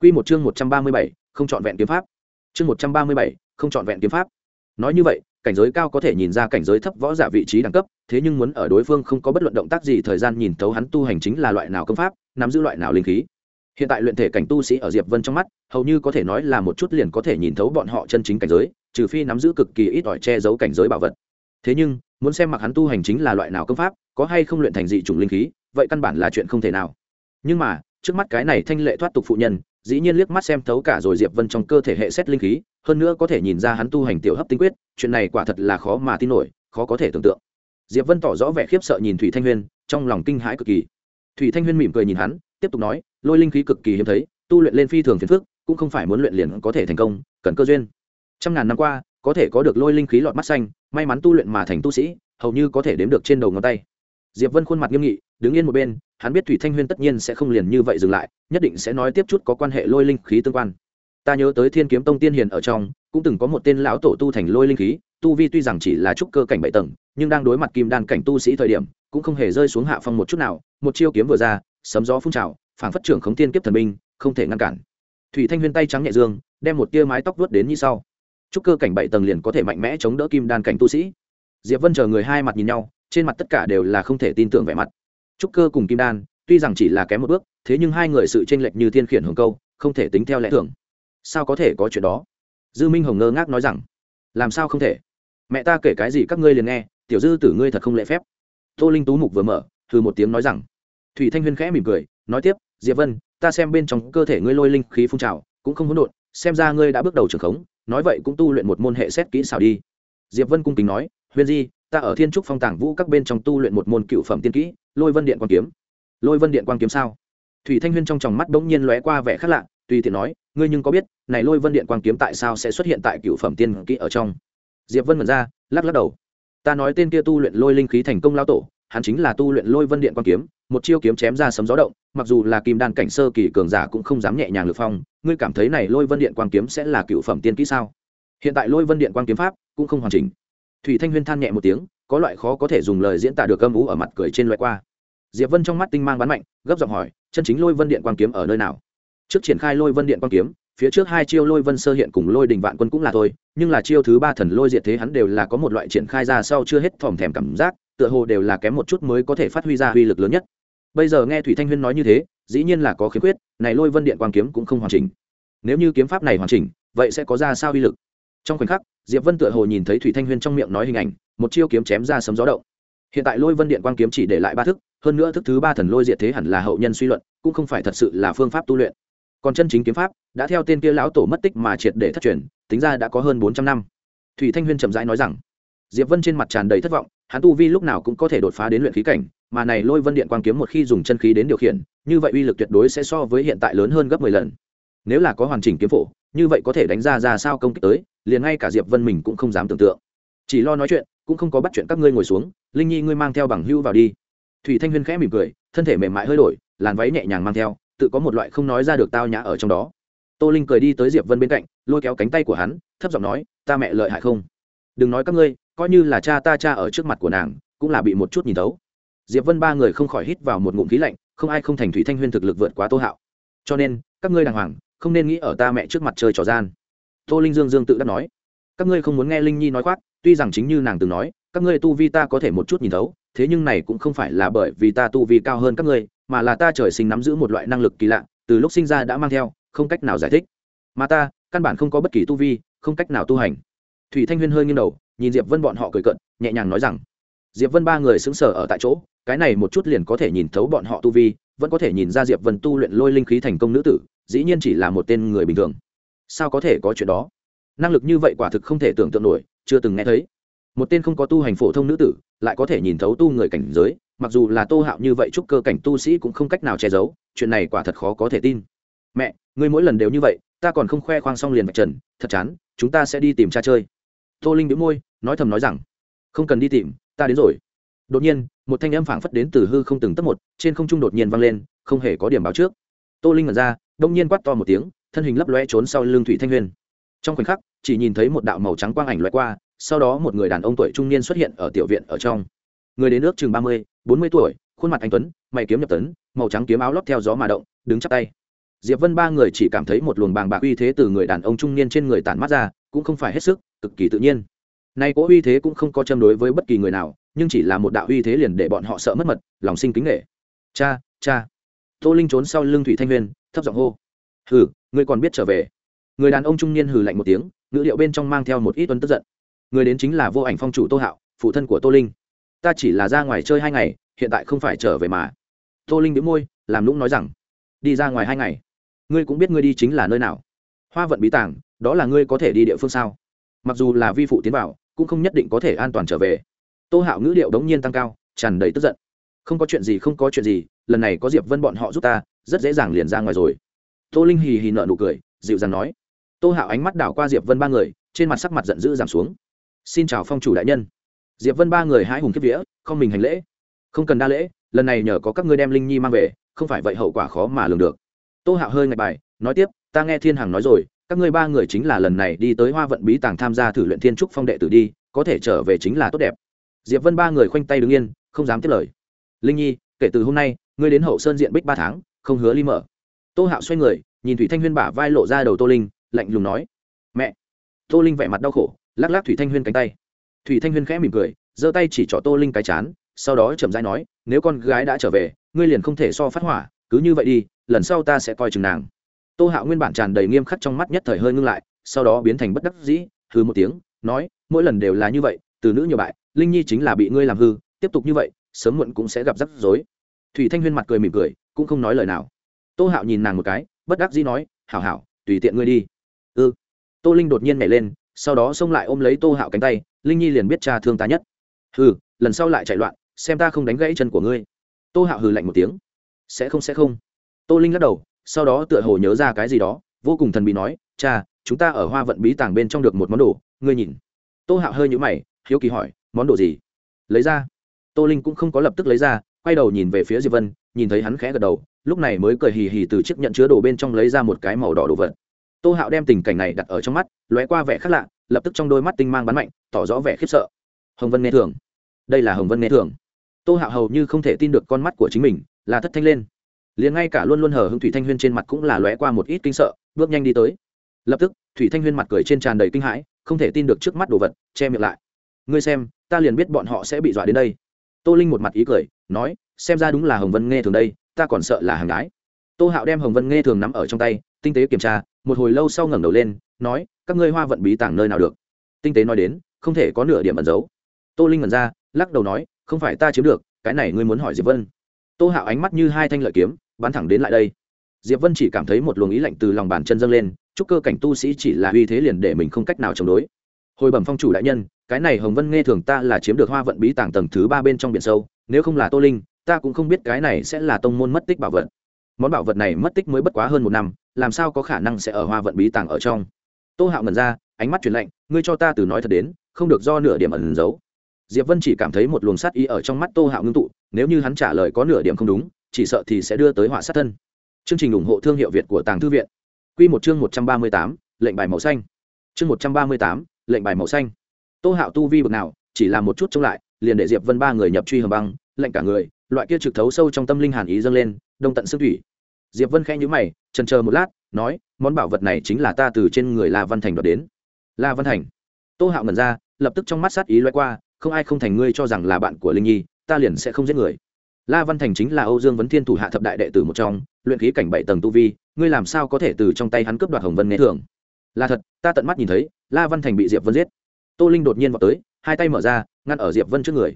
Q một chương một trăm ba mươi bảy, không chọn vẹn kiếm pháp. Chương một trăm ba mươi bảy, không chọn vẹn kiếm pháp. Nói như vậy, cảnh giới cao có thể nhìn ra cảnh giới thấp võ giả vị trí đẳng cấp, thế nhưng muốn ở đối phương không có bất luận động tác gì thời gian nhìn thấu hắn tu hành chính là loại nào công pháp, nắm giữ loại nào linh khí. Hiện tại luyện thể cảnh tu sĩ ở diệp vân trong mắt, hầu như có thể nói là một chút liền có thể nhìn thấu bọn họ chân chính cảnh giới, trừ phi nắm giữ cực kỳ ít ỏi che giấu cảnh giới bảo vật. Thế nhưng muốn xem mặc hắn tu hành chính là loại nào công pháp, có hay không luyện thành dị chủng linh khí, vậy căn bản là chuyện không thể nào. Nhưng mà, trước mắt cái này thanh lệ thoát tục phụ nhân, dĩ nhiên liếc mắt xem thấu cả rồi diệp vân trong cơ thể hệ xét linh khí, hơn nữa có thể nhìn ra hắn tu hành tiểu hấp tinh quyết, chuyện này quả thật là khó mà tin nổi, khó có thể tưởng tượng. Diệp vân tỏ rõ vẻ khiếp sợ nhìn thủy thanh huyên, trong lòng kinh hãi cực kỳ. Thủy thanh huyên mỉm cười nhìn hắn, tiếp tục nói, lôi linh khí cực kỳ hiếm thấy, tu luyện lên phi thường phiền phức, cũng không phải muốn luyện liền có thể thành công, cần cơ duyên. Trăm ngàn năm qua có thể có được lôi linh khí lọt mắt xanh, may mắn tu luyện mà thành tu sĩ, hầu như có thể đếm được trên đầu ngón tay. Diệp vân khuôn mặt nghiêm nghị, đứng yên một bên, hắn biết thủy thanh huyên tất nhiên sẽ không liền như vậy dừng lại, nhất định sẽ nói tiếp chút có quan hệ lôi linh khí tương quan. Ta nhớ tới thiên kiếm tông tiên hiền ở trong, cũng từng có một tên lão tổ tu thành lôi linh khí, tu vi tuy rằng chỉ là trúc cơ cảnh bảy tầng, nhưng đang đối mặt kim đan cảnh tu sĩ thời điểm, cũng không hề rơi xuống hạ phong một chút nào, một chiêu kiếm vừa ra, sấm gió phun trào, phảng phất trưởng khống tiên kiếp thần binh, không thể ngăn cản. Thủy thanh huyên tay trắng nhẹ dương, đem một tia mái tóc vuốt đến như sau. Chúc cơ cảnh bảy tầng liền có thể mạnh mẽ chống đỡ kim đan cảnh tu sĩ. Diệp vân chờ người hai mặt nhìn nhau, trên mặt tất cả đều là không thể tin tưởng vẻ mặt. Trúc cơ cùng kim đan, tuy rằng chỉ là kém một bước, thế nhưng hai người sự tranh lệch như thiên khiển hồng câu, không thể tính theo lẽ thường. Sao có thể có chuyện đó? Dư minh hồng ngơ ngác nói rằng, làm sao không thể? Mẹ ta kể cái gì các ngươi liền nghe, tiểu dư tử ngươi thật không lễ phép. Tô linh tú mục vừa mở thư một tiếng nói rằng, thủy thanh huyên khẽ mỉm cười, nói tiếp, diệp vân, ta xem bên trong cơ thể ngươi lôi linh khí phun trào, cũng không hỗn độn, xem ra ngươi đã bước đầu trưởng khống nói vậy cũng tu luyện một môn hệ xét kỹ xảo đi. Diệp vân cung kính nói, huyền di, ta ở thiên trúc phong tàng vũ các bên trong tu luyện một môn cựu phẩm tiên kỹ, lôi vân điện quang kiếm. Lôi vân điện quang kiếm sao? Thủy thanh huyên trong tròng mắt bỗng nhiên lóe qua vẻ khác lạ, tùy tiện nói, ngươi nhưng có biết, này lôi vân điện quang kiếm tại sao sẽ xuất hiện tại cựu phẩm tiên kỹ ở trong? Diệp vân mật ra, lắc lắc đầu. Ta nói tên kia tu luyện lôi linh khí thành công lao tổ hắn chính là tu luyện lôi vân điện quang kiếm, một chiêu kiếm chém ra sấm gió động, mặc dù là kim đan cảnh sơ kỳ cường giả cũng không dám nhẹ nhàng lược phong, ngươi cảm thấy này lôi vân điện quang kiếm sẽ là cựu phẩm tiên kỹ sao? Hiện tại lôi vân điện quang kiếm pháp cũng không hoàn chỉnh. Thủy thanh huyên than nhẹ một tiếng, có loại khó có thể dùng lời diễn tả được âm ú ở mặt cười trên loại qua. Diệp vân trong mắt tinh mang bắn mạnh, gấp giọng hỏi, chân chính lôi vân điện quang kiếm ở nơi nào? Trước triển khai lôi vân điện quang kiếm, phía trước hai chiêu lôi vân sơ hiện cùng lôi đình vạn quân cũng là thôi, nhưng là chiêu thứ ba thần lôi diệt thế hắn đều là có một loại triển khai ra sau chưa hết thòm thèm cảm giác tựa hồ đều là kém một chút mới có thể phát huy ra uy lực lớn nhất. Bây giờ nghe thủy thanh huyên nói như thế, dĩ nhiên là có khiếm khuyết, này lôi vân điện quang kiếm cũng không hoàn chỉnh. Nếu như kiếm pháp này hoàn chỉnh, vậy sẽ có ra sao uy lực? Trong khoảnh khắc, diệp vân tựa hồ nhìn thấy thủy thanh huyên trong miệng nói hình ảnh, một chiêu kiếm chém ra sấm gió động. Hiện tại lôi vân điện quang kiếm chỉ để lại ba thức, hơn nữa thức thứ ba thần lôi diệt thế hẳn là hậu nhân suy luận, cũng không phải thật sự là phương pháp tu luyện. Còn chân chính kiếm pháp, đã theo tên kia lão tổ mất tích mà triệt để thất truyền, tính ra đã có hơn bốn trăm năm. Thủy thanh huyên chậm rãi nói rằng, diệp vân trên mặt tràn đầy thất vọng hắn tu vi lúc nào cũng có thể đột phá đến luyện khí cảnh, mà này lôi vân điện quang kiếm một khi dùng chân khí đến điều khiển, như vậy uy lực tuyệt đối sẽ so với hiện tại lớn hơn gấp mười lần. Nếu là có hoàn chỉnh kiếm phổ, như vậy có thể đánh ra ra sao công kích tới, liền ngay cả diệp vân mình cũng không dám tưởng tượng. Chỉ lo nói chuyện, cũng không có bắt chuyện các ngươi ngồi xuống, linh nhi ngươi mang theo bằng hưu vào đi. Thủy thanh huyên khẽ mỉm cười, thân thể mềm mại hơi đổi, làn váy nhẹ nhàng mang theo, tự có một loại không nói ra được tao nhã ở trong đó. Tô linh cười đi tới diệp vân bên cạnh, lôi kéo cánh tay của hắn, thấp giọng nói, ta mẹ lợi hại không? Đừng nói các ngươi coi như là cha ta cha ở trước mặt của nàng, cũng là bị một chút nhìn thấu. Diệp vân ba người không khỏi hít vào một ngụm khí lạnh, không ai không thành thủy thanh huyên thực lực vượt quá tô hạo. Cho nên, các ngươi đàng hoàng, không nên nghĩ ở ta mẹ trước mặt chơi trò gian. Tô linh dương dương tự đắc nói. Các ngươi không muốn nghe linh nhi nói khoác, tuy rằng chính như nàng từng nói, các ngươi tu vi ta có thể một chút nhìn thấu, thế nhưng này cũng không phải là bởi vì ta tu vi cao hơn các ngươi, mà là ta trời sinh nắm giữ một loại năng lực kỳ lạ, từ lúc sinh ra đã mang theo, không cách nào giải thích. Mà ta, căn bản không có bất kỳ tu vi, không cách nào tu hành. Thủy thanh huyên hơi nghiêng đầu nhìn diệp vân bọn họ cười cận, nhẹ nhàng nói rằng, diệp vân ba người xứng sở ở tại chỗ, cái này một chút liền có thể nhìn thấu bọn họ tu vi, vẫn có thể nhìn ra diệp vân tu luyện lôi linh khí thành công nữ tử, dĩ nhiên chỉ là một tên người bình thường. Sao có thể có chuyện đó? Năng lực như vậy quả thực không thể tưởng tượng nổi, chưa từng nghe thấy. Một tên không có tu hành phổ thông nữ tử, lại có thể nhìn thấu tu người cảnh giới, mặc dù là tô hạo như vậy chúc cơ cảnh tu sĩ cũng không cách nào che giấu, chuyện này quả thật khó có thể tin. Mẹ, ngươi mỗi lần đều như vậy, ta còn không khoe khoang xong liền vạch trần, thật chán, chúng ta sẽ đi tìm cha chơi tô linh đĩu môi, nói thầm nói rằng, không cần đi tìm, ta đến rồi. Đột nhiên, một thanh âm phảng phất đến từ hư không từng tấp một, trên không trung đột nhiên vang lên, không hề có điểm báo trước. Tô linh ngẩn ra, đông nhiên quát to một tiếng, thân hình lấp loe trốn sau lưng thủy thanh Huyền. trong khoảnh khắc, chỉ nhìn thấy một đạo màu trắng quang ảnh loại qua, sau đó một người đàn ông tuổi trung niên xuất hiện ở tiểu viện ở trong. Người đến nước chừng ba mươi, bốn mươi tuổi, khuôn mặt anh tuấn, mày kiếm nhập tấn, màu trắng kiếm áo lót theo gió mà động, đứng chắp tay. Diệp vân ba người chỉ cảm thấy một luồng bàng bạc uy thế từ người đàn ông trung niên trên người tản mắt ra cũng không phải hết sức, cực kỳ tự nhiên. Nay cố uy thế cũng không có châm đối với bất kỳ người nào, nhưng chỉ là một đạo uy thế liền để bọn họ sợ mất mật, lòng sinh kính nghệ cha cha. Tô linh trốn sau lưng thủy thanh huyên thấp giọng hô. Hừ, ngươi còn biết trở về. Người đàn ông trung niên hừ lạnh một tiếng, ngữ liệu bên trong mang theo một ít tuấn tức giận. Người đến chính là vô ảnh phong chủ tô hạo, phụ thân của tô linh. Ta chỉ là ra ngoài chơi hai ngày, hiện tại không phải trở về mà. Tô linh đĩu môi, làm lũng nói rằng, đi ra ngoài hai ngày. Ngươi cũng biết ngươi đi chính là nơi nào. Hoa vận bí tàng đó là ngươi có thể đi địa phương sao? Mặc dù là vi phụ tiến vào, cũng không nhất định có thể an toàn trở về. Tô hạo ngữ điệu đống nhiên tăng cao, tràn đầy tức giận. Không có chuyện gì, không có chuyện gì, lần này có diệp vân bọn họ giúp ta, rất dễ dàng liền ra ngoài rồi. Tô linh hì hì nợ nụ cười, dịu dàng nói. Tô hạo ánh mắt đảo qua diệp vân ba người, trên mặt sắc mặt giận dữ giảm xuống. Xin chào phong chủ đại nhân. Diệp vân ba người hái hùng kiếp vía, không mình hành lễ. Không cần đa lễ, lần này nhờ có các ngươi đem linh nhi mang về, không phải vậy hậu quả khó mà lường được. Tô hạo hơi ngạch bài, nói tiếp, ta nghe thiên hằng nói rồi các ngươi ba người chính là lần này đi tới hoa vận bí tàng tham gia thử luyện thiên trúc phong đệ tử đi, có thể trở về chính là tốt đẹp. Diệp vân ba người khoanh tay đứng yên, không dám tiếp lời. Linh nhi, kể từ hôm nay, ngươi đến hậu sơn diện bích ba tháng, không hứa ly mở. Tô hạo xoay người, nhìn thủy thanh huyên bả vai lộ ra đầu tô linh, lạnh lùng nói. Mẹ! Tô linh vẻ mặt đau khổ, lắc lắc thủy thanh huyên cánh tay. Thủy thanh huyên khẽ mỉm cười, giơ tay chỉ trỏ tô linh cái chán, sau đó chậm rãi nói, nếu con gái đã trở về, ngươi liền không thể so phát hỏa, cứ như vậy đi, lần sau ta sẽ coi chừng nàng tô hạo nguyên bản tràn đầy nghiêm khắc trong mắt nhất thời hơi ngưng lại, sau đó biến thành bất đắc dĩ hư một tiếng, nói, mỗi lần đều là như vậy, từ nữ nhiều bại, linh nhi chính là bị ngươi làm hư, tiếp tục như vậy, sớm muộn cũng sẽ gặp rắc rối. Thủy thanh huyên mặt cười mỉm cười, cũng không nói lời nào. Tô hạo nhìn nàng một cái, bất đắc dĩ nói, hảo hảo, tùy tiện ngươi đi. Ư ừ. tô linh đột nhiên nhảy lên, sau đó xông lại ôm lấy tô hạo cánh tay, linh nhi liền biết cha thương ta nhất. Hừ, lần sau lại chạy loạn, xem ta không đánh gãy chân của ngươi. Tô hạo hừ lạnh một tiếng. Sẽ không sẽ không. Tô linh lắc đầu sau đó tựa hồ nhớ ra cái gì đó, vô cùng thần bí nói, cha, chúng ta ở hoa vận bí tàng bên trong được một món đồ, ngươi nhìn. Tô hạo hơi nhũ mày, hiếu kỳ hỏi, món đồ gì? Lấy ra. Tô linh cũng không có lập tức lấy ra, quay đầu nhìn về phía diệp vân, nhìn thấy hắn khẽ gật đầu, lúc này mới cười hì hì từ chiếc nhận chứa đồ bên trong lấy ra một cái màu đỏ đồ vật. Tô hạo đem tình cảnh này đặt ở trong mắt, lóe qua vẻ khác lạ, lập tức trong đôi mắt tinh mang bắn mạnh, tỏ rõ vẻ khiếp sợ. Hồng vân nghe thường. Đây là hồng vân nghe thường. Tô hạo hầu như không thể tin được con mắt của chính mình, là thất thanh lên liền ngay cả luôn luôn hờ hưng thủy thanh huyên trên mặt cũng là lóe qua một ít kinh sợ, bước nhanh đi tới. Lập tức, thủy thanh huyên mặt cười trên tràn đầy kinh hãi, không thể tin được trước mắt đồ vật, che miệng lại. Ngươi xem, ta liền biết bọn họ sẽ bị dọa đến đây. Tô linh một mặt ý cười, nói, xem ra đúng là hồng vân nghe thường đây, ta còn sợ là hàng gái. Tô hạo đem hồng vân nghe thường nắm ở trong tay, tinh tế kiểm tra, một hồi lâu sau ngẩng đầu lên, nói, các ngươi hoa vận bí tàng nơi nào được? Tinh tế nói đến, không thể có nửa điểm ẩn giấu. Tô linh ẩn ra, lắc đầu nói, không phải ta chiếm được, cái này ngươi muốn hỏi diệp vân tô hạo ánh mắt như hai thanh lợi kiếm, bắn thẳng đến lại đây. Diệp vân chỉ cảm thấy một luồng ý lạnh từ lòng bàn chân dâng lên, chúc cơ cảnh tu sĩ chỉ là uy thế liền để mình không cách nào chống đối. Hồi bẩm phong chủ đại nhân, cái này hồng vân nghe thường ta là chiếm được hoa vận bí tàng tầng thứ ba bên trong biển sâu, nếu không là tô linh, ta cũng không biết cái này sẽ là tông môn mất tích bảo vật. Món bảo vật này mất tích mới bất quá hơn một năm, làm sao có khả năng sẽ ở hoa vận bí tàng ở trong? Tô hạo ngẩn ra, ánh mắt truyền lạnh, ngươi cho ta từ nói thật đến, không được do nửa điểm ẩn giấu diệp vân chỉ cảm thấy một luồng sát ý ở trong mắt tô hạo ngưng tụ, nếu như hắn trả lời có nửa điểm không đúng, chỉ sợ thì sẽ đưa tới họa sát thân. Chương trình ủng hộ thương hiệu việt của tàng thư viện. Q một chương một trăm ba mươi tám, lệnh bài màu xanh. Chương một trăm ba mươi tám, lệnh bài màu xanh. Tô hạo tu vi bực nào, chỉ là một chút chống lại, liền để diệp vân ba người nhập truy hầm băng, lệnh cả người, loại kia trực thấu sâu trong tâm linh hàn ý dâng lên, đông tận xương thủy. Diệp vân khẽ nhữ mày trần chờ một lát, nói, món bảo vật này chính là ta từ trên người la văn thành đoạt đến. La văn thành. Tô hạo ngẩn ra, lập tức trong mắt sát ý loay qua không ai không thành ngươi cho rằng là bạn của linh nhi, ta liền sẽ không giết người. La văn thành chính là âu dương vấn thiên thủ hạ thập đại đệ tử một trong, luyện khí cảnh bảy tầng tu vi, ngươi làm sao có thể từ trong tay hắn cướp đoạt hồng vân nghe thường là thật, ta tận mắt nhìn thấy, la văn thành bị diệp vân giết. Tô linh đột nhiên vào tới, hai tay mở ra, ngăn ở diệp vân trước người.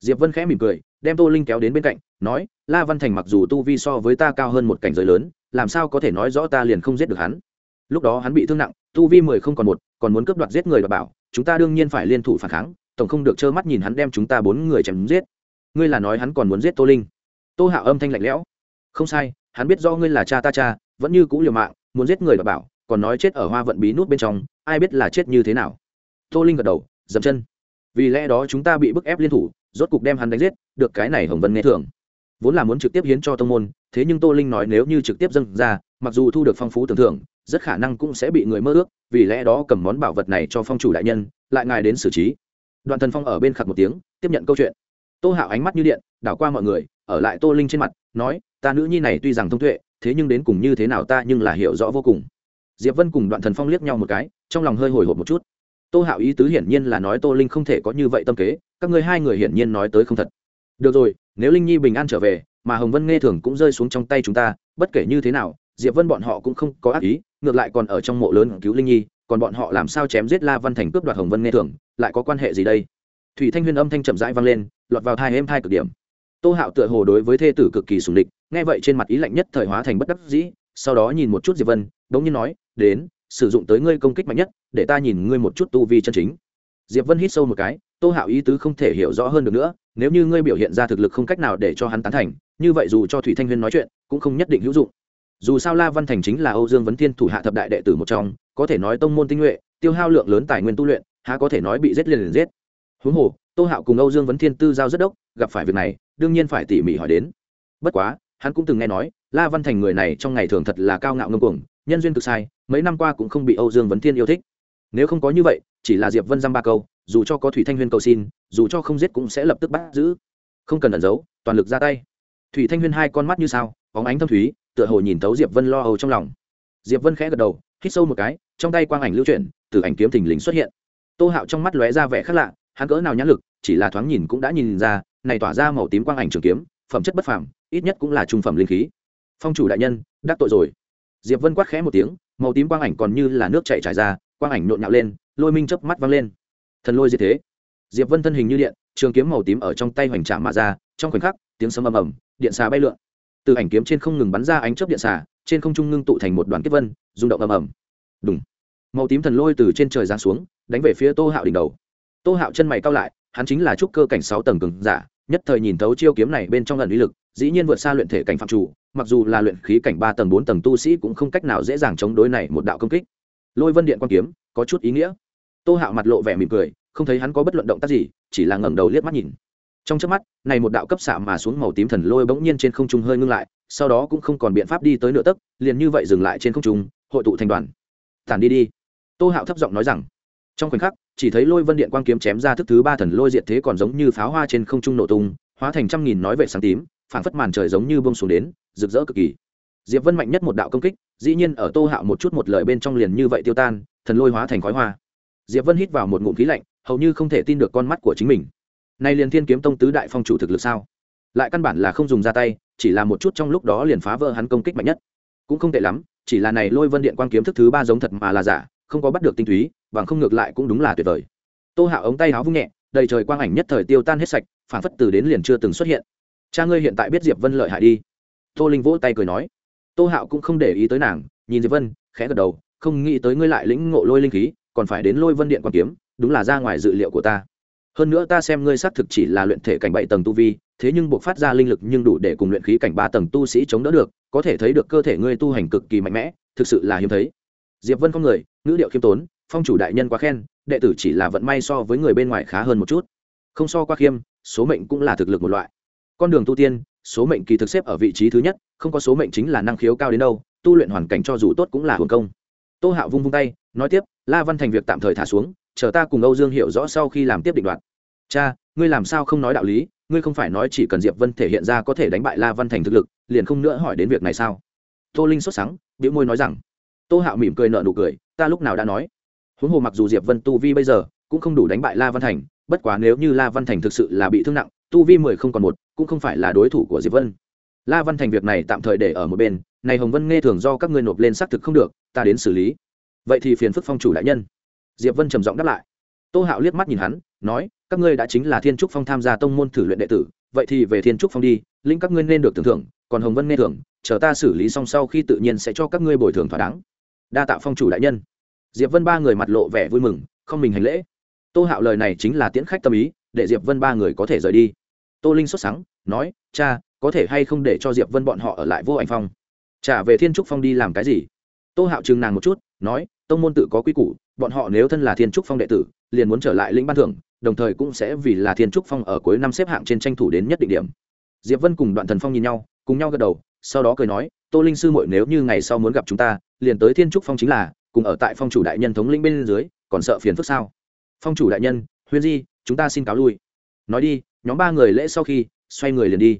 Diệp vân khẽ mỉm cười, đem tô linh kéo đến bên cạnh, nói, la văn thành mặc dù tu vi so với ta cao hơn một cảnh giới lớn, làm sao có thể nói rõ ta liền không giết được hắn? Lúc đó hắn bị thương nặng, tu vi mười không còn một, còn muốn cướp đoạt giết người và bảo, chúng ta đương nhiên phải liên thủ phản kháng tổng không được trơ mắt nhìn hắn đem chúng ta bốn người chém giết. Ngươi là nói hắn còn muốn giết tô linh. Tô hạo âm thanh lạnh lẽo. Không sai, hắn biết do ngươi là cha ta cha, vẫn như cũ liều mạng, muốn giết người và bảo, còn nói chết ở hoa vận bí nút bên trong, ai biết là chết như thế nào. Tô linh gật đầu, dậm chân. Vì lẽ đó chúng ta bị bức ép liên thủ, rốt cục đem hắn đánh giết, được cái này hồng vân nghe thường vốn là muốn trực tiếp hiến cho tông môn, thế nhưng tô linh nói nếu như trực tiếp dâng ra, mặc dù thu được phong phú tưởng thưởng, rất khả năng cũng sẽ bị người mơ ước, vì lẽ đó cầm món bảo vật này cho phong chủ đại nhân, lại ngài đến xử trí đoạn thần phong ở bên khặt một tiếng, tiếp nhận câu chuyện. Tô hạo ánh mắt như điện, đảo qua mọi người, ở lại tô linh trên mặt, nói, ta nữ nhi này tuy rằng thông tuệ, thế nhưng đến cùng như thế nào ta nhưng là hiểu rõ vô cùng. Diệp vân cùng đoạn thần phong liếc nhau một cái, trong lòng hơi hồi hộp một chút. Tô hạo ý tứ hiển nhiên là nói tô linh không thể có như vậy tâm kế, các ngươi hai người hiển nhiên nói tới không thật. Được rồi, nếu linh nhi bình an trở về, mà hồng vân nghe thường cũng rơi xuống trong tay chúng ta, bất kể như thế nào, diệp vân bọn họ cũng không có ác ý, ngược lại còn ở trong mộ lớn cứu linh nhi còn bọn họ làm sao chém giết la văn thành cướp đoạt hồng vân nghe thường, lại có quan hệ gì đây? Thủy thanh huyên âm thanh chậm rãi vang lên, lọt vào thai êm thai cực điểm. Tô hạo tựa hồ đối với thê tử cực kỳ sùng địch, nghe vậy trên mặt ý lạnh nhất thời hóa thành bất đắc dĩ, sau đó nhìn một chút diệp vân, đống nhiên nói, đến, sử dụng tới ngươi công kích mạnh nhất, để ta nhìn ngươi một chút tu vi chân chính. Diệp vân hít sâu một cái, tô hạo ý tứ không thể hiểu rõ hơn được nữa, nếu như ngươi biểu hiện ra thực lực không cách nào để cho hắn tán thành, như vậy dù cho thủy thanh huyên nói chuyện, cũng không nhất định hữu dụng dù sao la văn thành chính là âu dương vấn thiên thủ hạ thập đại đệ tử một trong, có thể nói tông môn tinh nhuệ, tiêu hao lượng lớn tài nguyên tu luyện, há có thể nói bị giết liền liền giết. Huống hồ, tô hạo cùng âu dương vấn thiên tư giao rất đốc, gặp phải việc này, đương nhiên phải tỉ mỉ hỏi đến. Bất quá, hắn cũng từng nghe nói, la văn thành người này trong ngày thường thật là cao ngạo ngâm cuồng, nhân duyên cực sai, mấy năm qua cũng không bị âu dương vấn thiên yêu thích. Nếu không có như vậy, chỉ là diệp vân dăm ba câu, dù cho có thủy thanh huyên cầu xin, dù cho không giết cũng sẽ lập tức bắt giữ. Không cần ẩn giấu, toàn lực ra tay. Thủy thanh huyên hai con mắt như sao, bóng ánh thâm thúy tựa hồ nhìn tấu diệp vân lo âu trong lòng. Diệp vân khẽ gật đầu, hít sâu một cái, trong tay quang ảnh lưu chuyển, từ ảnh kiếm thình lình xuất hiện. Tô hạo trong mắt lóe ra vẻ khác lạ, hắn cỡ nào nhãn lực, chỉ là thoáng nhìn cũng đã nhìn ra, này tỏa ra màu tím quang ảnh trường kiếm, phẩm chất bất phàm, ít nhất cũng là trung phẩm linh khí. Phong chủ đại nhân, đắc tội rồi. Diệp vân quát khẽ một tiếng, màu tím quang ảnh còn như là nước chảy trải ra, quang ảnh nhộn nhạo lên, lôi minh chớp mắt văng lên. Thần lôi gì thế. Diệp vân thân hình như điện, trường kiếm màu tím ở trong tay hoành trạm mà ra, trong khoảnh khắc, tiếng sấm ầm ầm, điện xà bay lượn từ ảnh kiếm trên không ngừng bắn ra ánh chớp điện xà, trên không trung ngưng tụ thành một đoàn kết vân, rung động ầm ầm. Đúng màu tím thần lôi từ trên trời giáng xuống, đánh về phía tô hạo đỉnh đầu. Tô hạo chân mày cao lại, hắn chính là trúc cơ cảnh sáu tầng cường giả, nhất thời nhìn thấu chiêu kiếm này bên trong lần ý lực, dĩ nhiên vượt xa luyện thể cảnh phạm chủ, mặc dù là luyện khí cảnh ba tầng bốn tầng tu sĩ cũng không cách nào dễ dàng chống đối này một đạo công kích. Lôi vân điện quan kiếm, có chút ý nghĩa. Tô hạo mặt lộ vẻ mỉm cười, không thấy hắn có bất luận động tác gì, chỉ là ngẩng đầu liếc mắt nhìn trong chớp mắt, này một đạo cấp xạ mà xuống màu tím thần lôi bỗng nhiên trên không trung hơi ngưng lại, sau đó cũng không còn biện pháp đi tới nửa tấc, liền như vậy dừng lại trên không trung, hội tụ thành đoàn. Tản đi đi. Tô hạo thấp giọng nói rằng, trong khoảnh khắc, chỉ thấy lôi vân điện quang kiếm chém ra thức thứ ba thần lôi diện thế còn giống như pháo hoa trên không trung nổ tung, hóa thành trăm nghìn nói vệ sáng tím, phảng phất màn trời giống như bông xuống đến, rực rỡ cực kỳ. Diệp vân mạnh nhất một đạo công kích, dĩ nhiên ở tô hạo một chút một lời bên trong liền như vậy tiêu tan, thần lôi hóa thành khói hoa. Diệp vân hít vào một ngụm khí lạnh, hầu như không thể tin được con mắt của chính mình nay liền thiên kiếm tông tứ đại phong chủ thực lực sao? Lại căn bản là không dùng ra tay, chỉ là một chút trong lúc đó liền phá vỡ hắn công kích mạnh nhất. Cũng không tệ lắm, chỉ là này lôi vân điện quang kiếm thức thứ ba giống thật mà là giả, không có bắt được tinh túy, bằng không ngược lại cũng đúng là tuyệt vời. Tô hạo ống tay háo vung nhẹ, đầy trời quang ảnh nhất thời tiêu tan hết sạch, phản phất từ đến liền chưa từng xuất hiện. Cha ngươi hiện tại biết diệp vân lợi hại đi. Tô linh vỗ tay cười nói. Tô hạo cũng không để ý tới nàng, nhìn diệp vân, khẽ gật đầu, không nghĩ tới ngươi lại lĩnh ngộ lôi linh khí, còn phải đến lôi vân điện quan kiếm, đúng là ra ngoài dự liệu của ta hơn nữa ta xem ngươi xác thực chỉ là luyện thể cảnh bảy tầng tu vi, thế nhưng buộc phát ra linh lực nhưng đủ để cùng luyện khí cảnh ba tầng tu sĩ chống đỡ được, có thể thấy được cơ thể ngươi tu hành cực kỳ mạnh mẽ, thực sự là hiếm thấy. Diệp vân không người, ngữ điệu khiêm tốn, phong chủ đại nhân quá khen, đệ tử chỉ là vận may so với người bên ngoài khá hơn một chút. Không so qua khiêm, số mệnh cũng là thực lực một loại. Con đường tu tiên, số mệnh kỳ thực xếp ở vị trí thứ nhất, không có số mệnh chính là năng khiếu cao đến đâu, tu luyện hoàn cảnh cho dù tốt cũng là hưởng công. Tô hạo vung vung tay, nói tiếp, la văn thành việc tạm thời thả xuống chờ ta cùng âu dương hiểu rõ sau khi làm tiếp định đoạt. Cha ngươi làm sao không nói đạo lý? Ngươi không phải nói chỉ cần diệp vân thể hiện ra có thể đánh bại la văn thành thực lực liền không nữa hỏi đến việc này sao? Tô linh sốt sắng, bĩu môi nói rằng tô hạo mỉm cười nợ nụ cười ta lúc nào đã nói? Huống hồ mặc dù diệp vân tu vi bây giờ cũng không đủ đánh bại la văn thành bất quá nếu như la văn thành thực sự là bị thương nặng tu vi mười không còn một cũng không phải là đối thủ của diệp vân. La văn thành việc này tạm thời để ở một bên này hồng vân nghe thường do các ngươi nộp lên xác thực không được ta đến xử lý. Vậy thì phiền phức phong chủ đại nhân diệp vân trầm giọng đáp lại. Tô hạo liếc mắt nhìn hắn, nói, các ngươi đã chính là thiên trúc phong tham gia tông môn thử luyện đệ tử, vậy thì về thiên trúc phong đi, linh các ngươi nên được tưởng thưởng, còn hồng vân nghe thưởng, chờ ta xử lý xong sau khi tự nhiên sẽ cho các ngươi bồi thường thỏa đáng. Đa tạ phong chủ đại nhân. Diệp vân ba người mặt lộ vẻ vui mừng, không mình hành lễ. Tô hạo lời này chính là tiễn khách tâm ý, để diệp vân ba người có thể rời đi. Tô linh xuất sáng nói, cha, có thể hay không để cho diệp vân bọn họ ở lại vô ảnh phong? Trả về thiên trúc phong đi làm cái gì? Tô hạo chừng nàng một chút, nói, tông môn tự có quy củ bọn họ nếu thân là thiên trúc phong đệ tử, liền muốn trở lại lĩnh ban thưởng, đồng thời cũng sẽ vì là thiên trúc phong ở cuối năm xếp hạng trên tranh thủ đến nhất định điểm. Diệp vân cùng đoạn thần phong nhìn nhau, cùng nhau gật đầu, sau đó cười nói, tô linh sư muội nếu như ngày sau muốn gặp chúng ta, liền tới thiên trúc phong chính là, cùng ở tại phong chủ đại nhân thống lĩnh bên dưới, còn sợ phiền phức sao? Phong chủ đại nhân, huyên di, chúng ta xin cáo lui. Nói đi, nhóm ba người lễ sau khi, xoay người liền đi.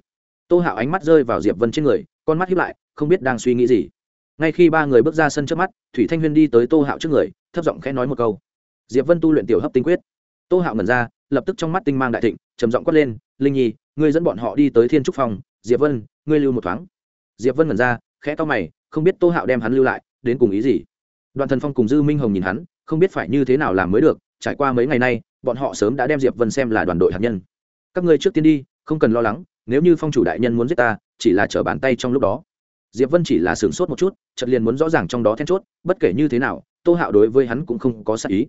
Tô hạo ánh mắt rơi vào diệp vân trên người, con mắt hiếp lại, không biết đang suy nghĩ gì ngay khi ba người bước ra sân trước mắt, thủy thanh huyên đi tới tô hạo trước người, thấp giọng khẽ nói một câu. Diệp vân tu luyện tiểu hấp tinh quyết. Tô hạo ngẩn ra, lập tức trong mắt tinh mang đại thịnh, trầm giọng quát lên, linh nhi, ngươi dẫn bọn họ đi tới thiên trúc phòng diệp vân, ngươi lưu một thoáng. Diệp vân ngẩn ra, khẽ to mày, không biết tô hạo đem hắn lưu lại, đến cùng ý gì. Đoàn thần phong cùng dư minh hồng nhìn hắn, không biết phải như thế nào làm mới được, trải qua mấy ngày nay, bọn họ sớm đã đem diệp vân xem là đoàn đội hạt nhân. Các ngươi trước tiên đi, không cần lo lắng, nếu như phong chủ đại nhân muốn giết ta, chỉ là trở bàn tay trong lúc đó diệp vân chỉ là sửng sốt một chút, chợt liền muốn rõ ràng trong đó then chốt, bất kể như thế nào, tô hạo đối với hắn cũng không có sắc ý.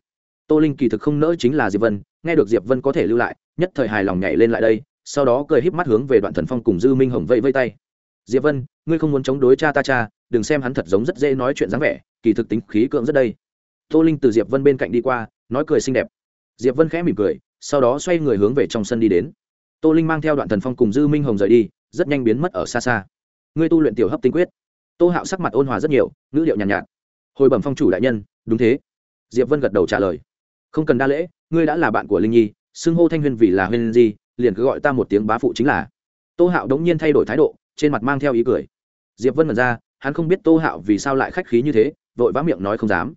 Tô linh kỳ thực không nỡ chính là diệp vân, nghe được diệp vân có thể lưu lại, nhất thời hài lòng nhảy lên lại đây, sau đó cười híp mắt hướng về đoạn thần phong cùng dư minh hồng vây vây tay. Diệp vân, ngươi không muốn chống đối cha ta cha, đừng xem hắn thật giống rất dễ nói chuyện dáng vẻ, kỳ thực tính khí cưỡng rất đây. Tô linh từ diệp vân bên cạnh đi qua, nói cười xinh đẹp. Diệp vân khẽ mỉm cười, sau đó xoay người hướng về trong sân đi đến. Tô linh mang theo đoạn thần phong cùng dư minh hồng rời đi, rất nhanh biến mất ở xa xa ngươi tu luyện tiểu hấp tinh quyết. Tô hạo sắc mặt ôn hòa rất nhiều ngữ liệu nhàn nhạt, nhạt. Hồi bẩm phong chủ đại nhân đúng thế. Diệp vân gật đầu trả lời. Không cần đa lễ ngươi đã là bạn của linh nhi xưng hô thanh huyên vì là huyên di liền cứ gọi ta một tiếng bá phụ chính là. Tô hạo đống nhiên thay đổi thái độ trên mặt mang theo ý cười. Diệp vân mật ra hắn không biết tô hạo vì sao lại khách khí như thế vội vã miệng nói không dám.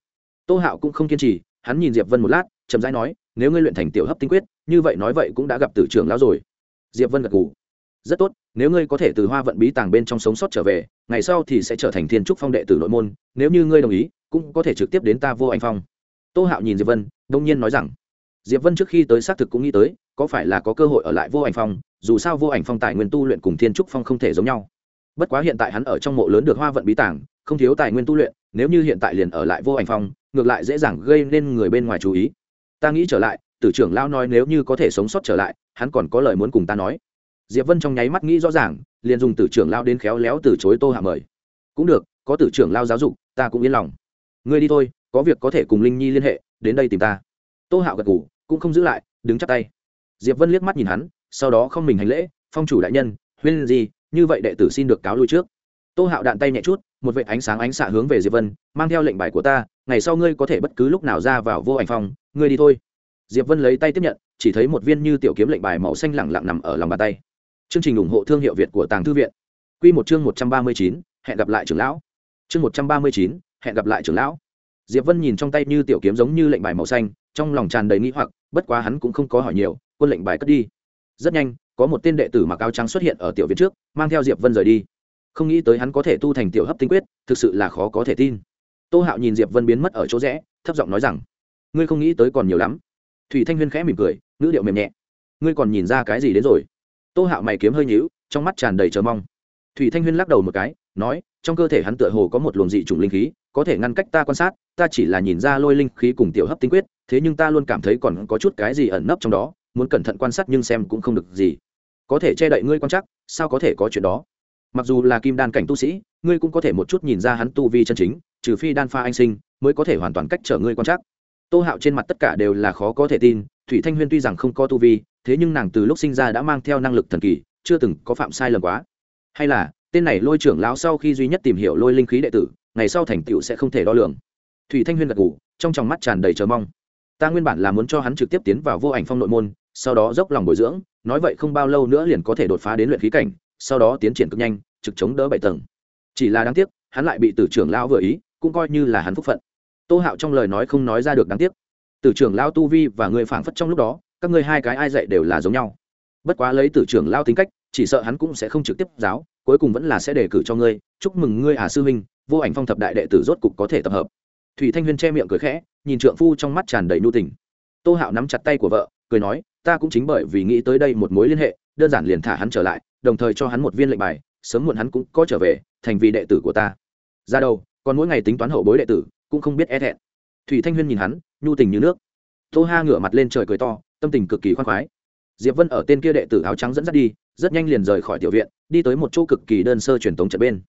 Tô hạo cũng không kiên trì hắn nhìn diệp vân một lát chậm rãi nói nếu ngươi luyện thành tiểu hấp tinh quyết như vậy nói vậy cũng đã gặp tử trưởng lão rồi. Diệp vân gật gù rất tốt, nếu ngươi có thể từ hoa vận bí tàng bên trong sống sót trở về, ngày sau thì sẽ trở thành thiên trúc phong đệ tử nội môn, nếu như ngươi đồng ý, cũng có thể trực tiếp đến ta vô anh phong. Tô hạo nhìn diệp vân, đông nhiên nói rằng, diệp vân trước khi tới xác thực cũng nghĩ tới, có phải là có cơ hội ở lại vô ảnh phong, dù sao vô ảnh phong tài nguyên tu luyện cùng thiên trúc phong không thể giống nhau. Bất quá hiện tại hắn ở trong mộ lớn được hoa vận bí tàng, không thiếu tài nguyên tu luyện, nếu như hiện tại liền ở lại vô ảnh phong, ngược lại dễ dàng gây nên người bên ngoài chú ý. Ta nghĩ trở lại, tử trưởng lão nói nếu như có thể sống sót trở lại, hắn còn có lời muốn cùng ta nói diệp vân trong nháy mắt nghĩ rõ ràng liền dùng tử trưởng lão đến khéo léo từ chối tô hạ mời. Cũng được có tử trưởng lao giáo dục ta cũng yên lòng. Ngươi đi thôi có việc có thể cùng linh nhi liên hệ đến đây tìm ta. Tô hạo gật gù, cũng không giữ lại đứng chắp tay. Diệp vân liếc mắt nhìn hắn sau đó không mình hành lễ phong chủ đại nhân huyên gì như vậy đệ tử xin được cáo lui trước. Tô hạo đạn tay nhẹ chút một vệ ánh sáng ánh xạ hướng về diệp vân mang theo lệnh bài của ta ngày sau ngươi có thể bất cứ lúc nào ra vào vô ảnh phòng, ngươi đi thôi. Diệp vân lấy tay tiếp nhận chỉ thấy một viên như tiểu kiếm lệnh bài màu xanh lẳng lặng nằm ở lòng bàn tay chương trình ủng hộ thương hiệu việt của tàng thư viện. Quy một chương một trăm ba mươi chín, hẹn gặp lại trưởng lão. Chương một trăm ba mươi chín, hẹn gặp lại trưởng lão. Diệp vân nhìn trong tay như tiểu kiếm giống như lệnh bài màu xanh trong lòng tràn đầy nghi hoặc bất quá hắn cũng không có hỏi nhiều quân lệnh bài cất đi. Rất nhanh có một tên đệ tử mặc áo trắng xuất hiện ở tiểu viện trước mang theo diệp vân rời đi. Không nghĩ tới hắn có thể tu thành tiểu hấp tinh quyết thực sự là khó có thể tin. Tô hạo nhìn diệp vân biến mất ở chỗ rẽ thấp giọng nói rằng ngươi không nghĩ tới còn nhiều lắm. Thủy thanh huyên khẽ mỉm cười ngữ điệu mềm nhẹ ngươi còn nhìn ra cái gì đến rồi? Tô hạo mày kiếm hơi nhíu, trong mắt tràn đầy chờ mong. Thủy thanh huyên lắc đầu một cái, nói, trong cơ thể hắn tựa hồ có một luồng dị chủng linh khí, có thể ngăn cách ta quan sát, ta chỉ là nhìn ra lôi linh khí cùng tiểu hấp tinh quyết, thế nhưng ta luôn cảm thấy còn có chút cái gì ẩn nấp trong đó, muốn cẩn thận quan sát nhưng xem cũng không được gì. Có thể che đậy ngươi quan chắc sao có thể có chuyện đó? Mặc dù là kim đan cảnh tu sĩ, ngươi cũng có thể một chút nhìn ra hắn tu vi chân chính, trừ phi đan pha anh sinh, mới có thể hoàn toàn cách trở ngươi quan chắc tô hạo trên mặt tất cả đều là khó có thể tin, thủy thanh huyên tuy rằng không có tu vi thế nhưng nàng từ lúc sinh ra đã mang theo năng lực thần kỳ, chưa từng có phạm sai lầm quá. Hay là, tên này lôi trưởng lão sau khi duy nhất tìm hiểu lôi linh khí đệ tử, ngày sau thành tựu sẽ không thể đo lường. Thủy thanh huyên gật ngủ trong tròng mắt tràn đầy chờ mong. Ta nguyên bản là muốn cho hắn trực tiếp tiến vào vô ảnh phong nội môn, sau đó dốc lòng bồi dưỡng, nói vậy không bao lâu nữa liền có thể đột phá đến luyện khí cảnh, sau đó tiến triển cực nhanh, trực chống đỡ bảy tầng. Chỉ là đáng tiếc, hắn lại bị tử trưởng lão vừa ý, cũng coi như là hắn phúc phận. Tô hạo trong lời nói không nói ra được đáng tiếc. Tử trưởng lão tu vi và người phảng phất trong lúc đó các ngươi hai cái ai dạy đều là giống nhau. Bất quá lấy tử trưởng lao tính cách, chỉ sợ hắn cũng sẽ không trực tiếp giáo, cuối cùng vẫn là sẽ đề cử cho ngươi, chúc mừng ngươi à sư huynh, vô ảnh phong thập đại đệ tử rốt cục có thể tập hợp. Thủy thanh huyên che miệng cười khẽ, nhìn trượng phu trong mắt tràn đầy nhu tình. Tô hạo nắm chặt tay của vợ, cười nói, ta cũng chính bởi vì nghĩ tới đây một mối liên hệ, đơn giản liền thả hắn trở lại, đồng thời cho hắn một viên lệnh bài, sớm muộn hắn cũng có trở về, thành vì đệ tử của ta. Ra đâu còn mỗi ngày tính toán hậu bối đệ tử, cũng không biết e thẹn. Thủy thanh huyên nhìn hắn, nhu tình như nước. Tô ha ngửa mặt lên trời cười to tâm tình cực kỳ khoan khoái. Diệp vân ở tên kia đệ tử áo trắng dẫn dắt đi, rất nhanh liền rời khỏi tiểu viện, đi tới một chỗ cực kỳ đơn sơ truyền tống trận bên.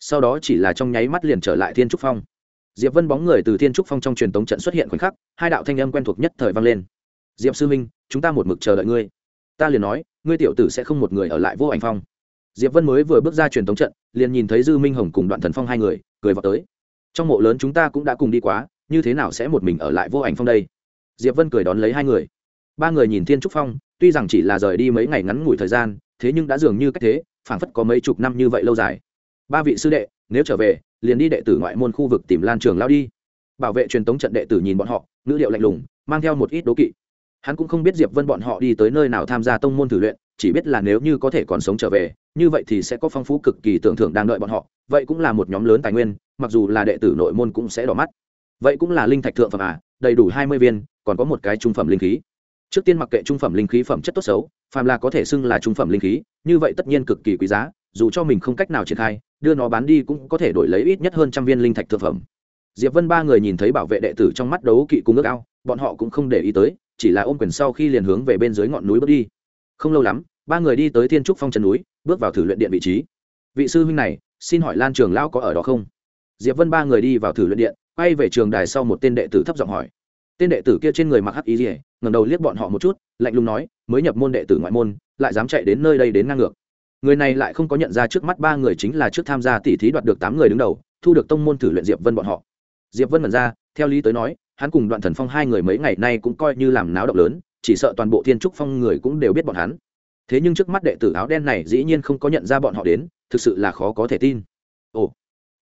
Sau đó chỉ là trong nháy mắt liền trở lại thiên trúc phong. Diệp vân bóng người từ thiên trúc phong trong truyền tống trận xuất hiện khoảnh khắc, hai đạo thanh âm quen thuộc nhất thời vang lên. Diệp sư minh chúng ta một mực chờ đợi ngươi. Ta liền nói, ngươi tiểu tử sẽ không một người ở lại vô ảnh phong. Diệp vân mới vừa bước ra truyền tống trận, liền nhìn thấy dư minh hồng cùng đoạn thần phong hai người, cười vào tới. Trong mộ lớn chúng ta cũng đã cùng đi quá, như thế nào sẽ một mình ở lại vô ảnh phong đây? Diệp vân cười đón lấy hai người ba người nhìn thiên trúc phong, tuy rằng chỉ là rời đi mấy ngày ngắn ngủi thời gian, thế nhưng đã dường như cách thế, phảng phất có mấy chục năm như vậy lâu dài. Ba vị sư đệ, nếu trở về, liền đi đệ tử ngoại môn khu vực tìm lan trường lao đi. Bảo vệ truyền tống trận đệ tử nhìn bọn họ, ngữ liệu lạnh lùng, mang theo một ít đố kỵ. Hắn cũng không biết diệp vân bọn họ đi tới nơi nào tham gia tông môn thử luyện, chỉ biết là nếu như có thể còn sống trở về, như vậy thì sẽ có phong phú cực kỳ tưởng thưởng đang đợi bọn họ, vậy cũng là một nhóm lớn tài nguyên, mặc dù là đệ tử nội môn cũng sẽ đỏ mắt. Vậy cũng là linh thạch thượng phẩm à đầy đủ hai mươi viên, còn có một cái trung phẩm linh khí trước tiên mặc kệ trung phẩm linh khí phẩm chất tốt xấu, phàm là có thể xưng là trung phẩm linh khí, như vậy tất nhiên cực kỳ quý giá, dù cho mình không cách nào triển khai, đưa nó bán đi cũng có thể đổi lấy ít nhất hơn trăm viên linh thạch thực phẩm. Diệp vân ba người nhìn thấy bảo vệ đệ tử trong mắt đấu kỵ cùng ước ao, bọn họ cũng không để ý tới, chỉ là ôm quyền sau khi liền hướng về bên dưới ngọn núi bước đi. Không lâu lắm, ba người đi tới thiên trúc phong chân núi, bước vào thử luyện điện vị trí. Vị sư huynh này, xin hỏi lan trường lão có ở đó không? Diệp vân ba người đi vào thử luyện điện, quay về trường đài sau một tên đệ tử thấp giọng hỏi. Tên đệ tử kia trên người mặc hắc ý rỉa ngẩng đầu liếc bọn họ một chút, lạnh lùng nói, mới nhập môn đệ tử ngoại môn, lại dám chạy đến nơi đây đến ngang ngược. Người này lại không có nhận ra trước mắt ba người chính là trước tham gia tỷ thí đoạt được tám người đứng đầu, thu được tông môn thử luyện diệp vân bọn họ. Diệp vân mật ra, theo lý tới nói, hắn cùng đoạn thần phong hai người mấy ngày nay cũng coi như làm náo động lớn, chỉ sợ toàn bộ thiên trúc phong người cũng đều biết bọn hắn. Thế nhưng trước mắt đệ tử áo đen này dĩ nhiên không có nhận ra bọn họ đến, thực sự là khó có thể tin. Ồ,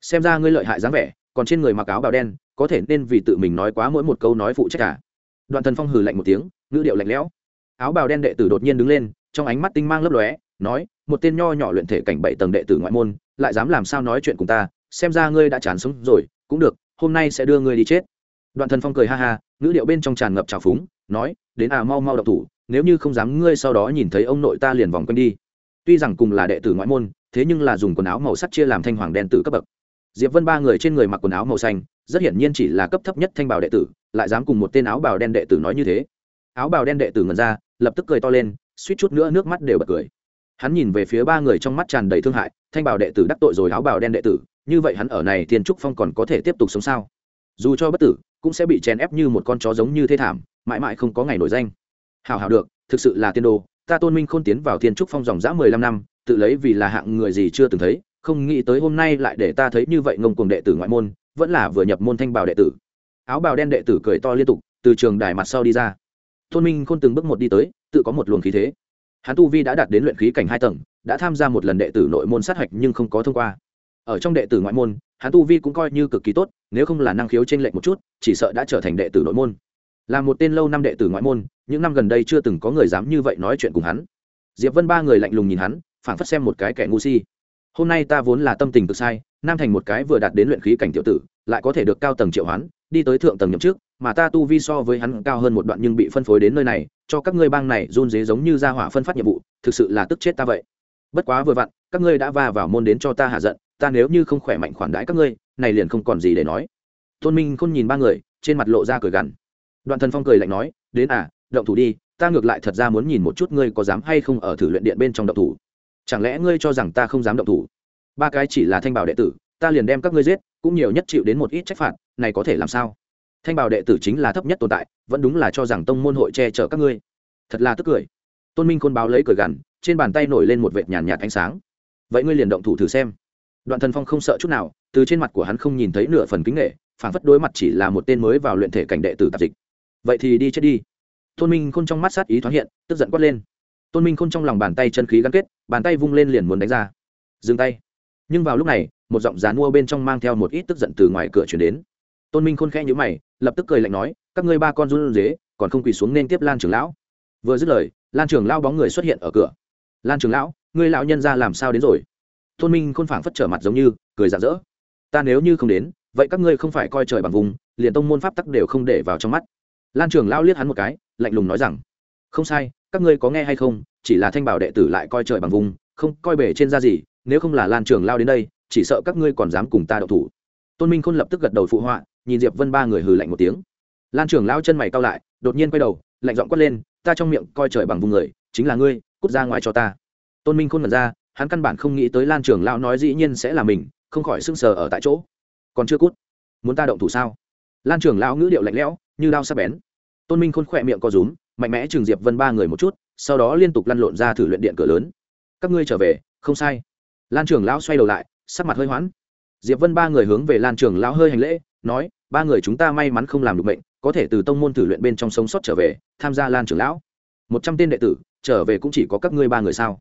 xem ra ngươi lợi hại dáng vẻ, còn trên người mặc áo bào đen, có thể nên vì tự mình nói quá mỗi một câu nói phụ trách cả đoạn thần phong hừ lạnh một tiếng, ngữ điệu lạnh lẽo. Áo bào đen đệ tử đột nhiên đứng lên, trong ánh mắt tinh mang lấp lóe, nói, một tên nho nhỏ luyện thể cảnh bảy tầng đệ tử ngoại môn, lại dám làm sao nói chuyện cùng ta, xem ra ngươi đã chán sống rồi, cũng được, hôm nay sẽ đưa ngươi đi chết. Đoạn thần phong cười ha ha, ngữ điệu bên trong tràn ngập trào phúng, nói, đến à mau mau độc thủ, nếu như không dám ngươi sau đó nhìn thấy ông nội ta liền vòng quanh đi. Tuy rằng cùng là đệ tử ngoại môn, thế nhưng là dùng quần áo màu sắc chia làm thanh hoàng đen tử cấp bậc. Diệp vân ba người trên người mặc quần áo màu xanh rất hiển nhiên chỉ là cấp thấp nhất thanh bảo đệ tử, lại dám cùng một tên áo bào đen đệ tử nói như thế. Áo bào đen đệ tử ngần ra, lập tức cười to lên, suýt chút nữa nước mắt đều bật cười. Hắn nhìn về phía ba người trong mắt tràn đầy thương hại, thanh bảo đệ tử đắc tội rồi áo bào đen đệ tử, như vậy hắn ở này thiên trúc phong còn có thể tiếp tục sống sao? Dù cho bất tử, cũng sẽ bị chèn ép như một con chó giống như thế thảm, mãi mãi không có ngày nổi danh. Hào hào được, thực sự là tiên đồ, ta tôn minh khôn tiến vào thiên trúc phong dòng dã mười lăm năm, tự lấy vì là hạng người gì chưa từng thấy, không nghĩ tới hôm nay lại để ta thấy như vậy ngông cuồng đệ tử ngoại môn vẫn là vừa nhập môn thanh bào đệ tử. Áo bào đen đệ tử cười to liên tục, từ trường đài mặt sau đi ra. Tôn minh khôn từng bước một đi tới, tự có một luồng khí thế. Hắn tu vi đã đạt đến luyện khí cảnh hai tầng, đã tham gia một lần đệ tử nội môn sát hạch nhưng không có thông qua. Ở trong đệ tử ngoại môn, hắn tu vi cũng coi như cực kỳ tốt, nếu không là năng khiếu t r ê n lệch một chút, chỉ sợ đã trở thành đệ tử nội môn. Là một tên lâu năm đệ tử ngoại môn, những năm gần đây chưa từng có người dám như vậy nói chuyện cùng hắn. Diệp vân ba người lạnh lùng nhìn hắn, phảng phất xem một cái kẻ ngu si. Hôm nay ta vốn là tâm tình cực sai nam thành một cái vừa đạt đến luyện khí cảnh tiểu tử, lại có thể được cao tầng triệu hoán, đi tới thượng tầng nhậm trước mà ta tu vi so với hắn cao hơn một đoạn nhưng bị phân phối đến nơi này, cho các ngươi bang này run dế giống như ra hỏa phân phát nhiệm vụ, thực sự là tức chết ta vậy. Bất quá vừa vặn, các ngươi đã va vào môn đến cho ta hạ giận, ta nếu như không khỏe mạnh khoản đãi các ngươi, này liền không còn gì để nói. Tôn minh khôn nhìn ba người, trên mặt lộ ra cười gằn. Đoạn thần phong cười lạnh nói, đến à động thủ đi, ta ngược lại thật ra muốn nhìn một chút ngươi có dám hay không ở thử luyện điện bên trong động thủ. Chẳng lẽ ngươi cho rằng ta không dám động thủ? Ba cái chỉ là thanh bảo đệ tử, ta liền đem các ngươi giết, cũng nhiều nhất chịu đến một ít trách phạt, này có thể làm sao? Thanh bảo đệ tử chính là thấp nhất tồn tại, vẫn đúng là cho rằng tông môn hội che chở các ngươi. Thật là tức cười. Tôn minh côn báo lấy cười gằn, trên bàn tay nổi lên một vệt nhàn nhạt ánh sáng. Vậy ngươi liền động thủ thử xem. Đoạn thần phong không sợ chút nào, từ trên mặt của hắn không nhìn thấy nửa phần kính nghệ phản phất đối mặt chỉ là một tên mới vào luyện thể cảnh đệ tử tạp dịch. Vậy thì đi chết đi. Tôn minh khôn trong mắt sát ý thoáng hiện, tức giận quát lên. Tôn minh khôn trong lòng bàn tay chân khí gắn kết, bàn tay vung lên liền muốn đánh ra. Dừng tay nhưng vào lúc này, một giọng dán mua bên trong mang theo một ít tức giận từ ngoài cửa chuyển đến. Tôn minh khôn khẽ nhữ mày, lập tức cười lạnh nói, các ngươi ba con run dế còn không quỳ xuống nên tiếp lan trưởng lão. Vừa dứt lời, lan trưởng lão bóng người xuất hiện ở cửa. Lan trưởng lão, ngươi lão nhân ra làm sao đến rồi? Tôn minh khôn phảng phất trở mặt giống như, cười rạ rỡ. Ta nếu như không đến, vậy các ngươi không phải coi trời bằng vùng, liền tông môn pháp tắc đều không để vào trong mắt. Lan trường lao liếc hắn một cái, lạnh lùng nói rằng, không sai, các ngươi có nghe hay không, chỉ là thanh bảo đệ tử lại coi trời bằng vùng, không coi bể trên ra gì nếu không là lan trường lao đến đây, chỉ sợ các ngươi còn dám cùng ta đậu thủ. Tôn minh khôn lập tức gật đầu phụ họa, nhìn diệp vân ba người hừ lạnh một tiếng. Lan trường lao chân mày cao lại, đột nhiên quay đầu, lạnh giọng quát lên, ta trong miệng coi trời bằng vùng người, chính là ngươi, cút ra ngoài cho ta. Tôn minh khôn ngẩn ra, hắn căn bản không nghĩ tới lan trường lão nói dĩ nhiên sẽ là mình, không khỏi sưng sờ ở tại chỗ. Còn chưa cút, muốn ta động thủ sao? Lan trường lão ngữ điệu lạnh lẽo, như đao sắp bén. Tôn minh khôn khỏe miệng co rúm, mạnh mẽ trường diệp vân ba người một chút, sau đó liên tục lăn lộn ra thử luyện điện cửa lớn. Các ngươi trở về, không sai lan trường lão xoay đầu lại, sắc mặt hơi hoãn. Diệp vân ba người hướng về lan trường lão hơi hành lễ, nói, ba người chúng ta may mắn không làm được bệnh, có thể từ tông môn thử luyện bên trong sống sót trở về, tham gia lan trường lão. Một trăm tên đệ tử, trở về cũng chỉ có các ngươi ba người sao?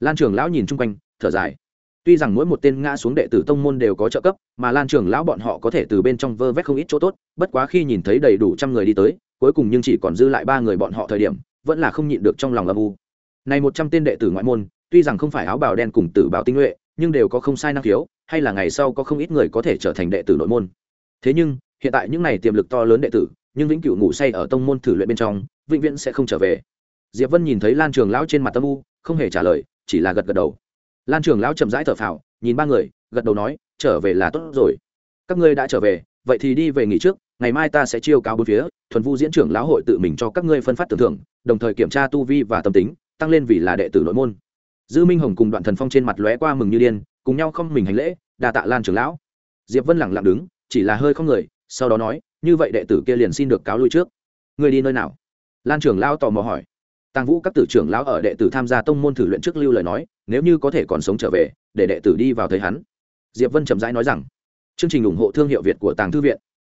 Lan trường lão nhìn chung quanh, thở dài. Tuy rằng mỗi một tên ngã xuống đệ tử tông môn đều có trợ cấp, mà lan trường lão bọn họ có thể từ bên trong vơ vét không ít chỗ tốt, bất quá khi nhìn thấy đầy đủ trăm người đi tới, cuối cùng nhưng chỉ còn dư lại ba người bọn họ thời điểm, vẫn là không nhịn được trong lòng âm u. Này một trăm tên đệ tử ngoại môn tuy rằng không phải áo bào đen cùng tử bào tinh nhuệ, nhưng đều có không sai năng khiếu, hay là ngày sau có không ít người có thể trở thành đệ tử nội môn. Thế nhưng, hiện tại những này tiềm lực to lớn đệ tử, nhưng vĩnh cửu ngủ say ở tông môn thử luyện bên trong, vĩnh viễn sẽ không trở về. Diệp vân nhìn thấy lan trường lão trên mặt tâm u, không hề trả lời, chỉ là gật gật đầu. Lan trường lão chậm rãi thở phào, nhìn ba người, gật đầu nói, trở về là tốt rồi. Các ngươi đã trở về, vậy thì đi về nghỉ trước, ngày mai ta sẽ chiêu cáo bốn phía, thuần vu diễn trưởng lão hội tự mình cho các ngươi phân phát tưởng thưởng, đồng thời kiểm tra tu vi và tâm tính, tăng lên vì là đệ tử nội môn dư minh hồng cùng đoạn thần phong trên mặt lóe qua mừng như điên, cùng nhau không mình hành lễ đà tạ lan trưởng lão. Diệp vân lẳng lặng đứng, chỉ là hơi không người, sau đó nói, như vậy đệ tử kia liền xin được cáo lui trước. Người đi nơi nào? Lan trưởng lão tò mò hỏi. Tàng vũ các tử trưởng lão ở đệ tử tham gia tông môn thử luyện trước lưu lời nói, nếu như có thể còn sống trở về, để đệ tử đi vào thấy hắn. Diệp vân chậm rãi nói rằng, chương trình ủng hộ thương hiệu việt của tàng thư viện.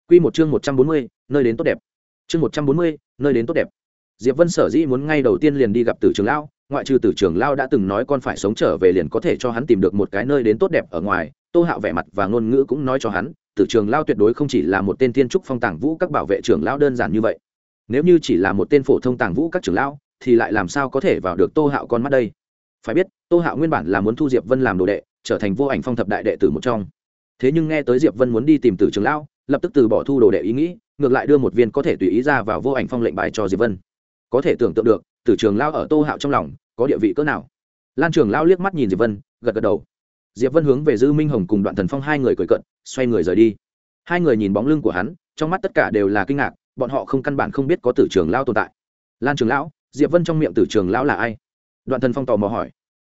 Q một chương một trăm bốn mươi, nơi đến tốt đẹp. Chương một trăm bốn mươi, nơi đến tốt đẹp diệp vân sở dĩ muốn ngay đầu tiên liền đi gặp tử Trường lão, ngoại trừ tử Trường lão đã từng nói con phải sống trở về liền có thể cho hắn tìm được một cái nơi đến tốt đẹp ở ngoài, tô hạo vẻ mặt và ngôn ngữ cũng nói cho hắn, tử trường lao tuyệt đối không chỉ là một tên thiên trúc phong tàng vũ các bảo vệ trưởng lão đơn giản như vậy. Nếu như chỉ là một tên phổ thông tàng vũ các trưởng lão, thì lại làm sao có thể vào được tô hạo con mắt đây? Phải biết, tô hạo nguyên bản là muốn thu diệp vân làm đồ đệ, trở thành vô ảnh phong thập đại đệ tử một trong. Thế nhưng nghe tới diệp vân muốn đi tìm tử trường lão, lập tức từ bỏ thu đồ đệ ý nghĩ, ngược lại đưa một viên có thể tùy ý ra vào vô ảnh phong lệnh bài cho diệp vân có thể tưởng tượng được tử trường lão ở tô hạo trong lòng, có địa vị cỡ nào. Lan trường lão liếc mắt nhìn diệp vân, gật gật đầu. Diệp vân hướng về dư minh hồng cùng đoạn thần phong hai người cười cận xoay người rời đi. Hai người nhìn bóng lưng của hắn, trong mắt tất cả đều là kinh ngạc, bọn họ không căn bản không biết có tử trường lao tồn tại. Lan trường lão, diệp vân trong miệng tử trường lão là ai? Đoạn thần phong tò mò hỏi.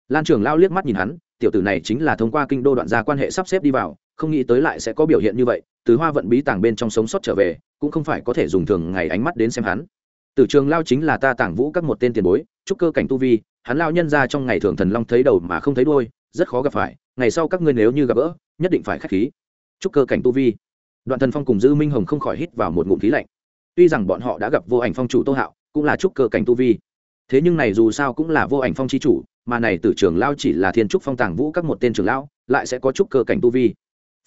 Lan trường lão liếc mắt nhìn hắn, tiểu tử này chính là thông qua kinh đô đoạn gia quan hệ sắp xếp đi vào, không nghĩ tới lại sẽ có biểu hiện như vậy, từ hoa vận bí tàng bên trong sống sót trở về, cũng không phải có thể dùng thường ngày ánh mắt đến xem hắn tử trường lao chính là ta tảng vũ các một tên tiền bối, trúc cơ cảnh tu vi, hắn lao nhân ra trong ngày thường thần long thấy đầu mà không thấy đôi rất khó gặp phải, ngày sau các ngươi nếu như gặp gỡ, nhất định phải k h á c h khí. Trúc cơ cảnh tu vi. Đoạn thần phong cùng dư minh hồng không khỏi hít vào một ngụm khí lạnh. Tuy rằng bọn họ đã gặp vô ảnh phong chủ tô hạo, cũng là trúc cơ cảnh tu vi. Thế nhưng này dù sao cũng là vô ảnh phong c h i chủ, mà này Tử trường lao chỉ là thiên trúc phong tàng vũ các một tên trường lao lại sẽ có trúc cơ cảnh tu vi.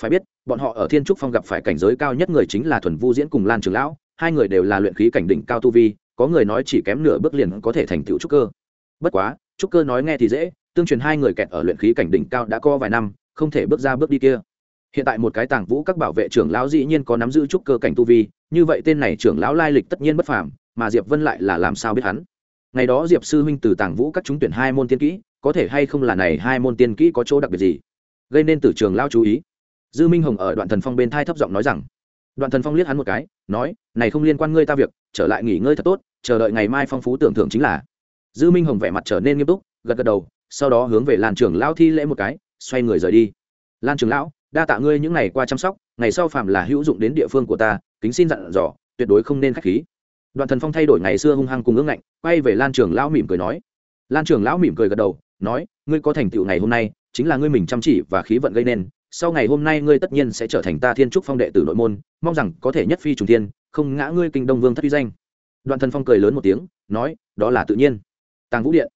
Phải biết, bọn họ ở thiên trúc phong gặp phải cảnh giới cao nhất người chính là thuần vu diễn cùng lan trường lão hai người đều là luyện khí cảnh đỉnh cao tu vi, có người nói chỉ kém nửa bước liền có thể thành tựu trúc cơ. Bất quá, trúc cơ nói nghe thì dễ, tương truyền hai người kẹt ở luyện khí cảnh đỉnh cao đã có vài năm, không thể bước ra bước đi kia. Hiện tại một cái tàng vũ các bảo vệ trưởng lão dĩ nhiên có nắm giữ trúc cơ cảnh tu vi, như vậy tên này trưởng lão lai lịch tất nhiên bất phàm, mà diệp vân lại là làm sao biết hắn? Ngày đó diệp sư huynh từ tàng vũ các chúng tuyển hai môn tiên kỹ, có thể hay không là này hai môn tiên kỹ có chỗ đặc biệt gì? Gây nên tử trường lão chú ý. Dư minh hồng ở đoạn thần phong bên thai thấp giọng nói rằng đoạn thần phong liếc hắn một cái, nói, này không liên quan ngươi ta việc, trở lại nghỉ ngơi thật tốt, chờ đợi ngày mai phong phú tưởng thưởng chính là. Dư minh hồng vẻ mặt trở nên nghiêm túc, gật gật đầu, sau đó hướng về lan trường lão thi lễ một cái, xoay người rời đi. Lan trường lão, đa tạ ngươi những ngày qua chăm sóc, ngày sau phạm là hữu dụng đến địa phương của ta, kính xin dặn dò, tuyệt đối không nên k h á c h khí. Đoạn thần phong thay đổi ngày xưa hung hăng cùng ương ngạnh, quay về lan trường lão mỉm cười nói. Lan trường lão mỉm cười gật đầu, nói, ngươi có thành tựu ngày hôm nay, chính là ngươi mình chăm chỉ và khí vận gây nên sau ngày hôm nay ngươi tất nhiên sẽ trở thành ta thiên trúc phong đệ tử nội môn mong rằng có thể nhất phi trùng thiên không ngã ngươi kinh đông vương thất uy danh. Đoạn thần phong cười lớn một tiếng nói đó là tự nhiên. Tàng vũ điện.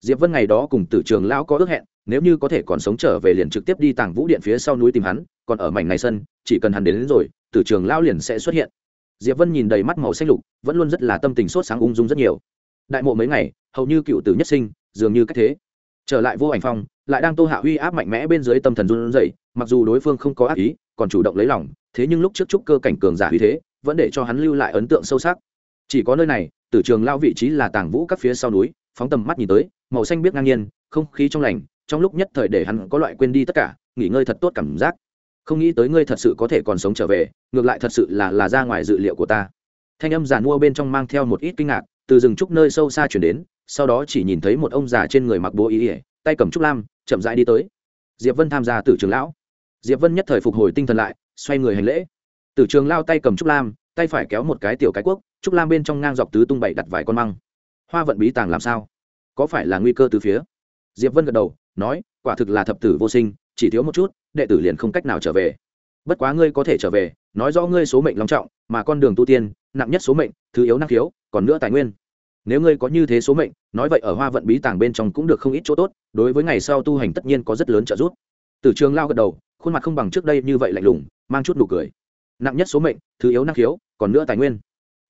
Diệp vân ngày đó cùng tử trường lão có ước hẹn nếu như có thể còn sống trở về liền trực tiếp đi tàng vũ điện phía sau núi tìm hắn còn ở mảnh này sân chỉ cần hắn đến, đến rồi tử trường Lão liền sẽ xuất hiện. Diệp vân nhìn đầy mắt màu xanh lục vẫn luôn rất là tâm tình sốt sáng ung dung rất nhiều. Đại mộ mấy ngày hầu như cựu tử nhất sinh dường như cách thế trở lại vô ảnh phong, lại đang tô hạ huy áp mạnh mẽ bên dưới tâm thần run rẩy, mặc dù đối phương không có ác ý, còn chủ động lấy lòng, thế nhưng lúc trước trúc cơ cảnh cường giả huy thế, vẫn để cho hắn lưu lại ấn tượng sâu sắc. Chỉ có nơi này, tử trường lao vị trí là tàng vũ các phía sau núi, phóng tầm mắt nhìn tới, màu xanh biết ngang nhiên, không khí trong lành, trong lúc nhất thời để hắn có loại quên đi tất cả, nghỉ ngơi thật tốt cảm giác. Không nghĩ tới ngươi thật sự có thể còn sống trở về, ngược lại thật sự là là ra ngoài dự liệu của ta. Thanh âm giàn mua bên trong mang theo một ít kinh ngạc, từ rừng trúc nơi sâu xa chuyển đến sau đó chỉ nhìn thấy một ông già trên người mặc bố ý ỉa, tay cầm trúc lam, chậm rãi đi tới. Diệp vân tham gia tử trường lão. Diệp vân nhất thời phục hồi tinh thần lại, xoay người hành lễ. Tử trường lao tay cầm trúc lam, tay phải kéo một cái tiểu cái quốc trúc lam bên trong ngang dọc tứ tung bảy đặt vài con măng. Hoa vận bí tàng làm sao? Có phải là nguy cơ từ phía? Diệp vân gật đầu, nói, quả thực là thập tử vô sinh, chỉ thiếu một chút, đệ tử liền không cách nào trở về. Bất quá ngươi có thể trở về, nói rõ ngươi số mệnh long trọng, mà con đường tu tiên, nặng nhất số mệnh, thứ yếu năng khiếu, còn nữa tài nguyên nếu ngươi có như thế số mệnh, nói vậy ở hoa vận bí tàng bên trong cũng được không ít chỗ tốt, đối với ngày sau tu hành tất nhiên có rất lớn trợ giúp. Từ trường lao gật đầu, khuôn mặt không bằng trước đây như vậy lạnh lùng, mang chút nụ cười. Nặng nhất số mệnh, thứ yếu năng khiếu, còn nữa tài nguyên.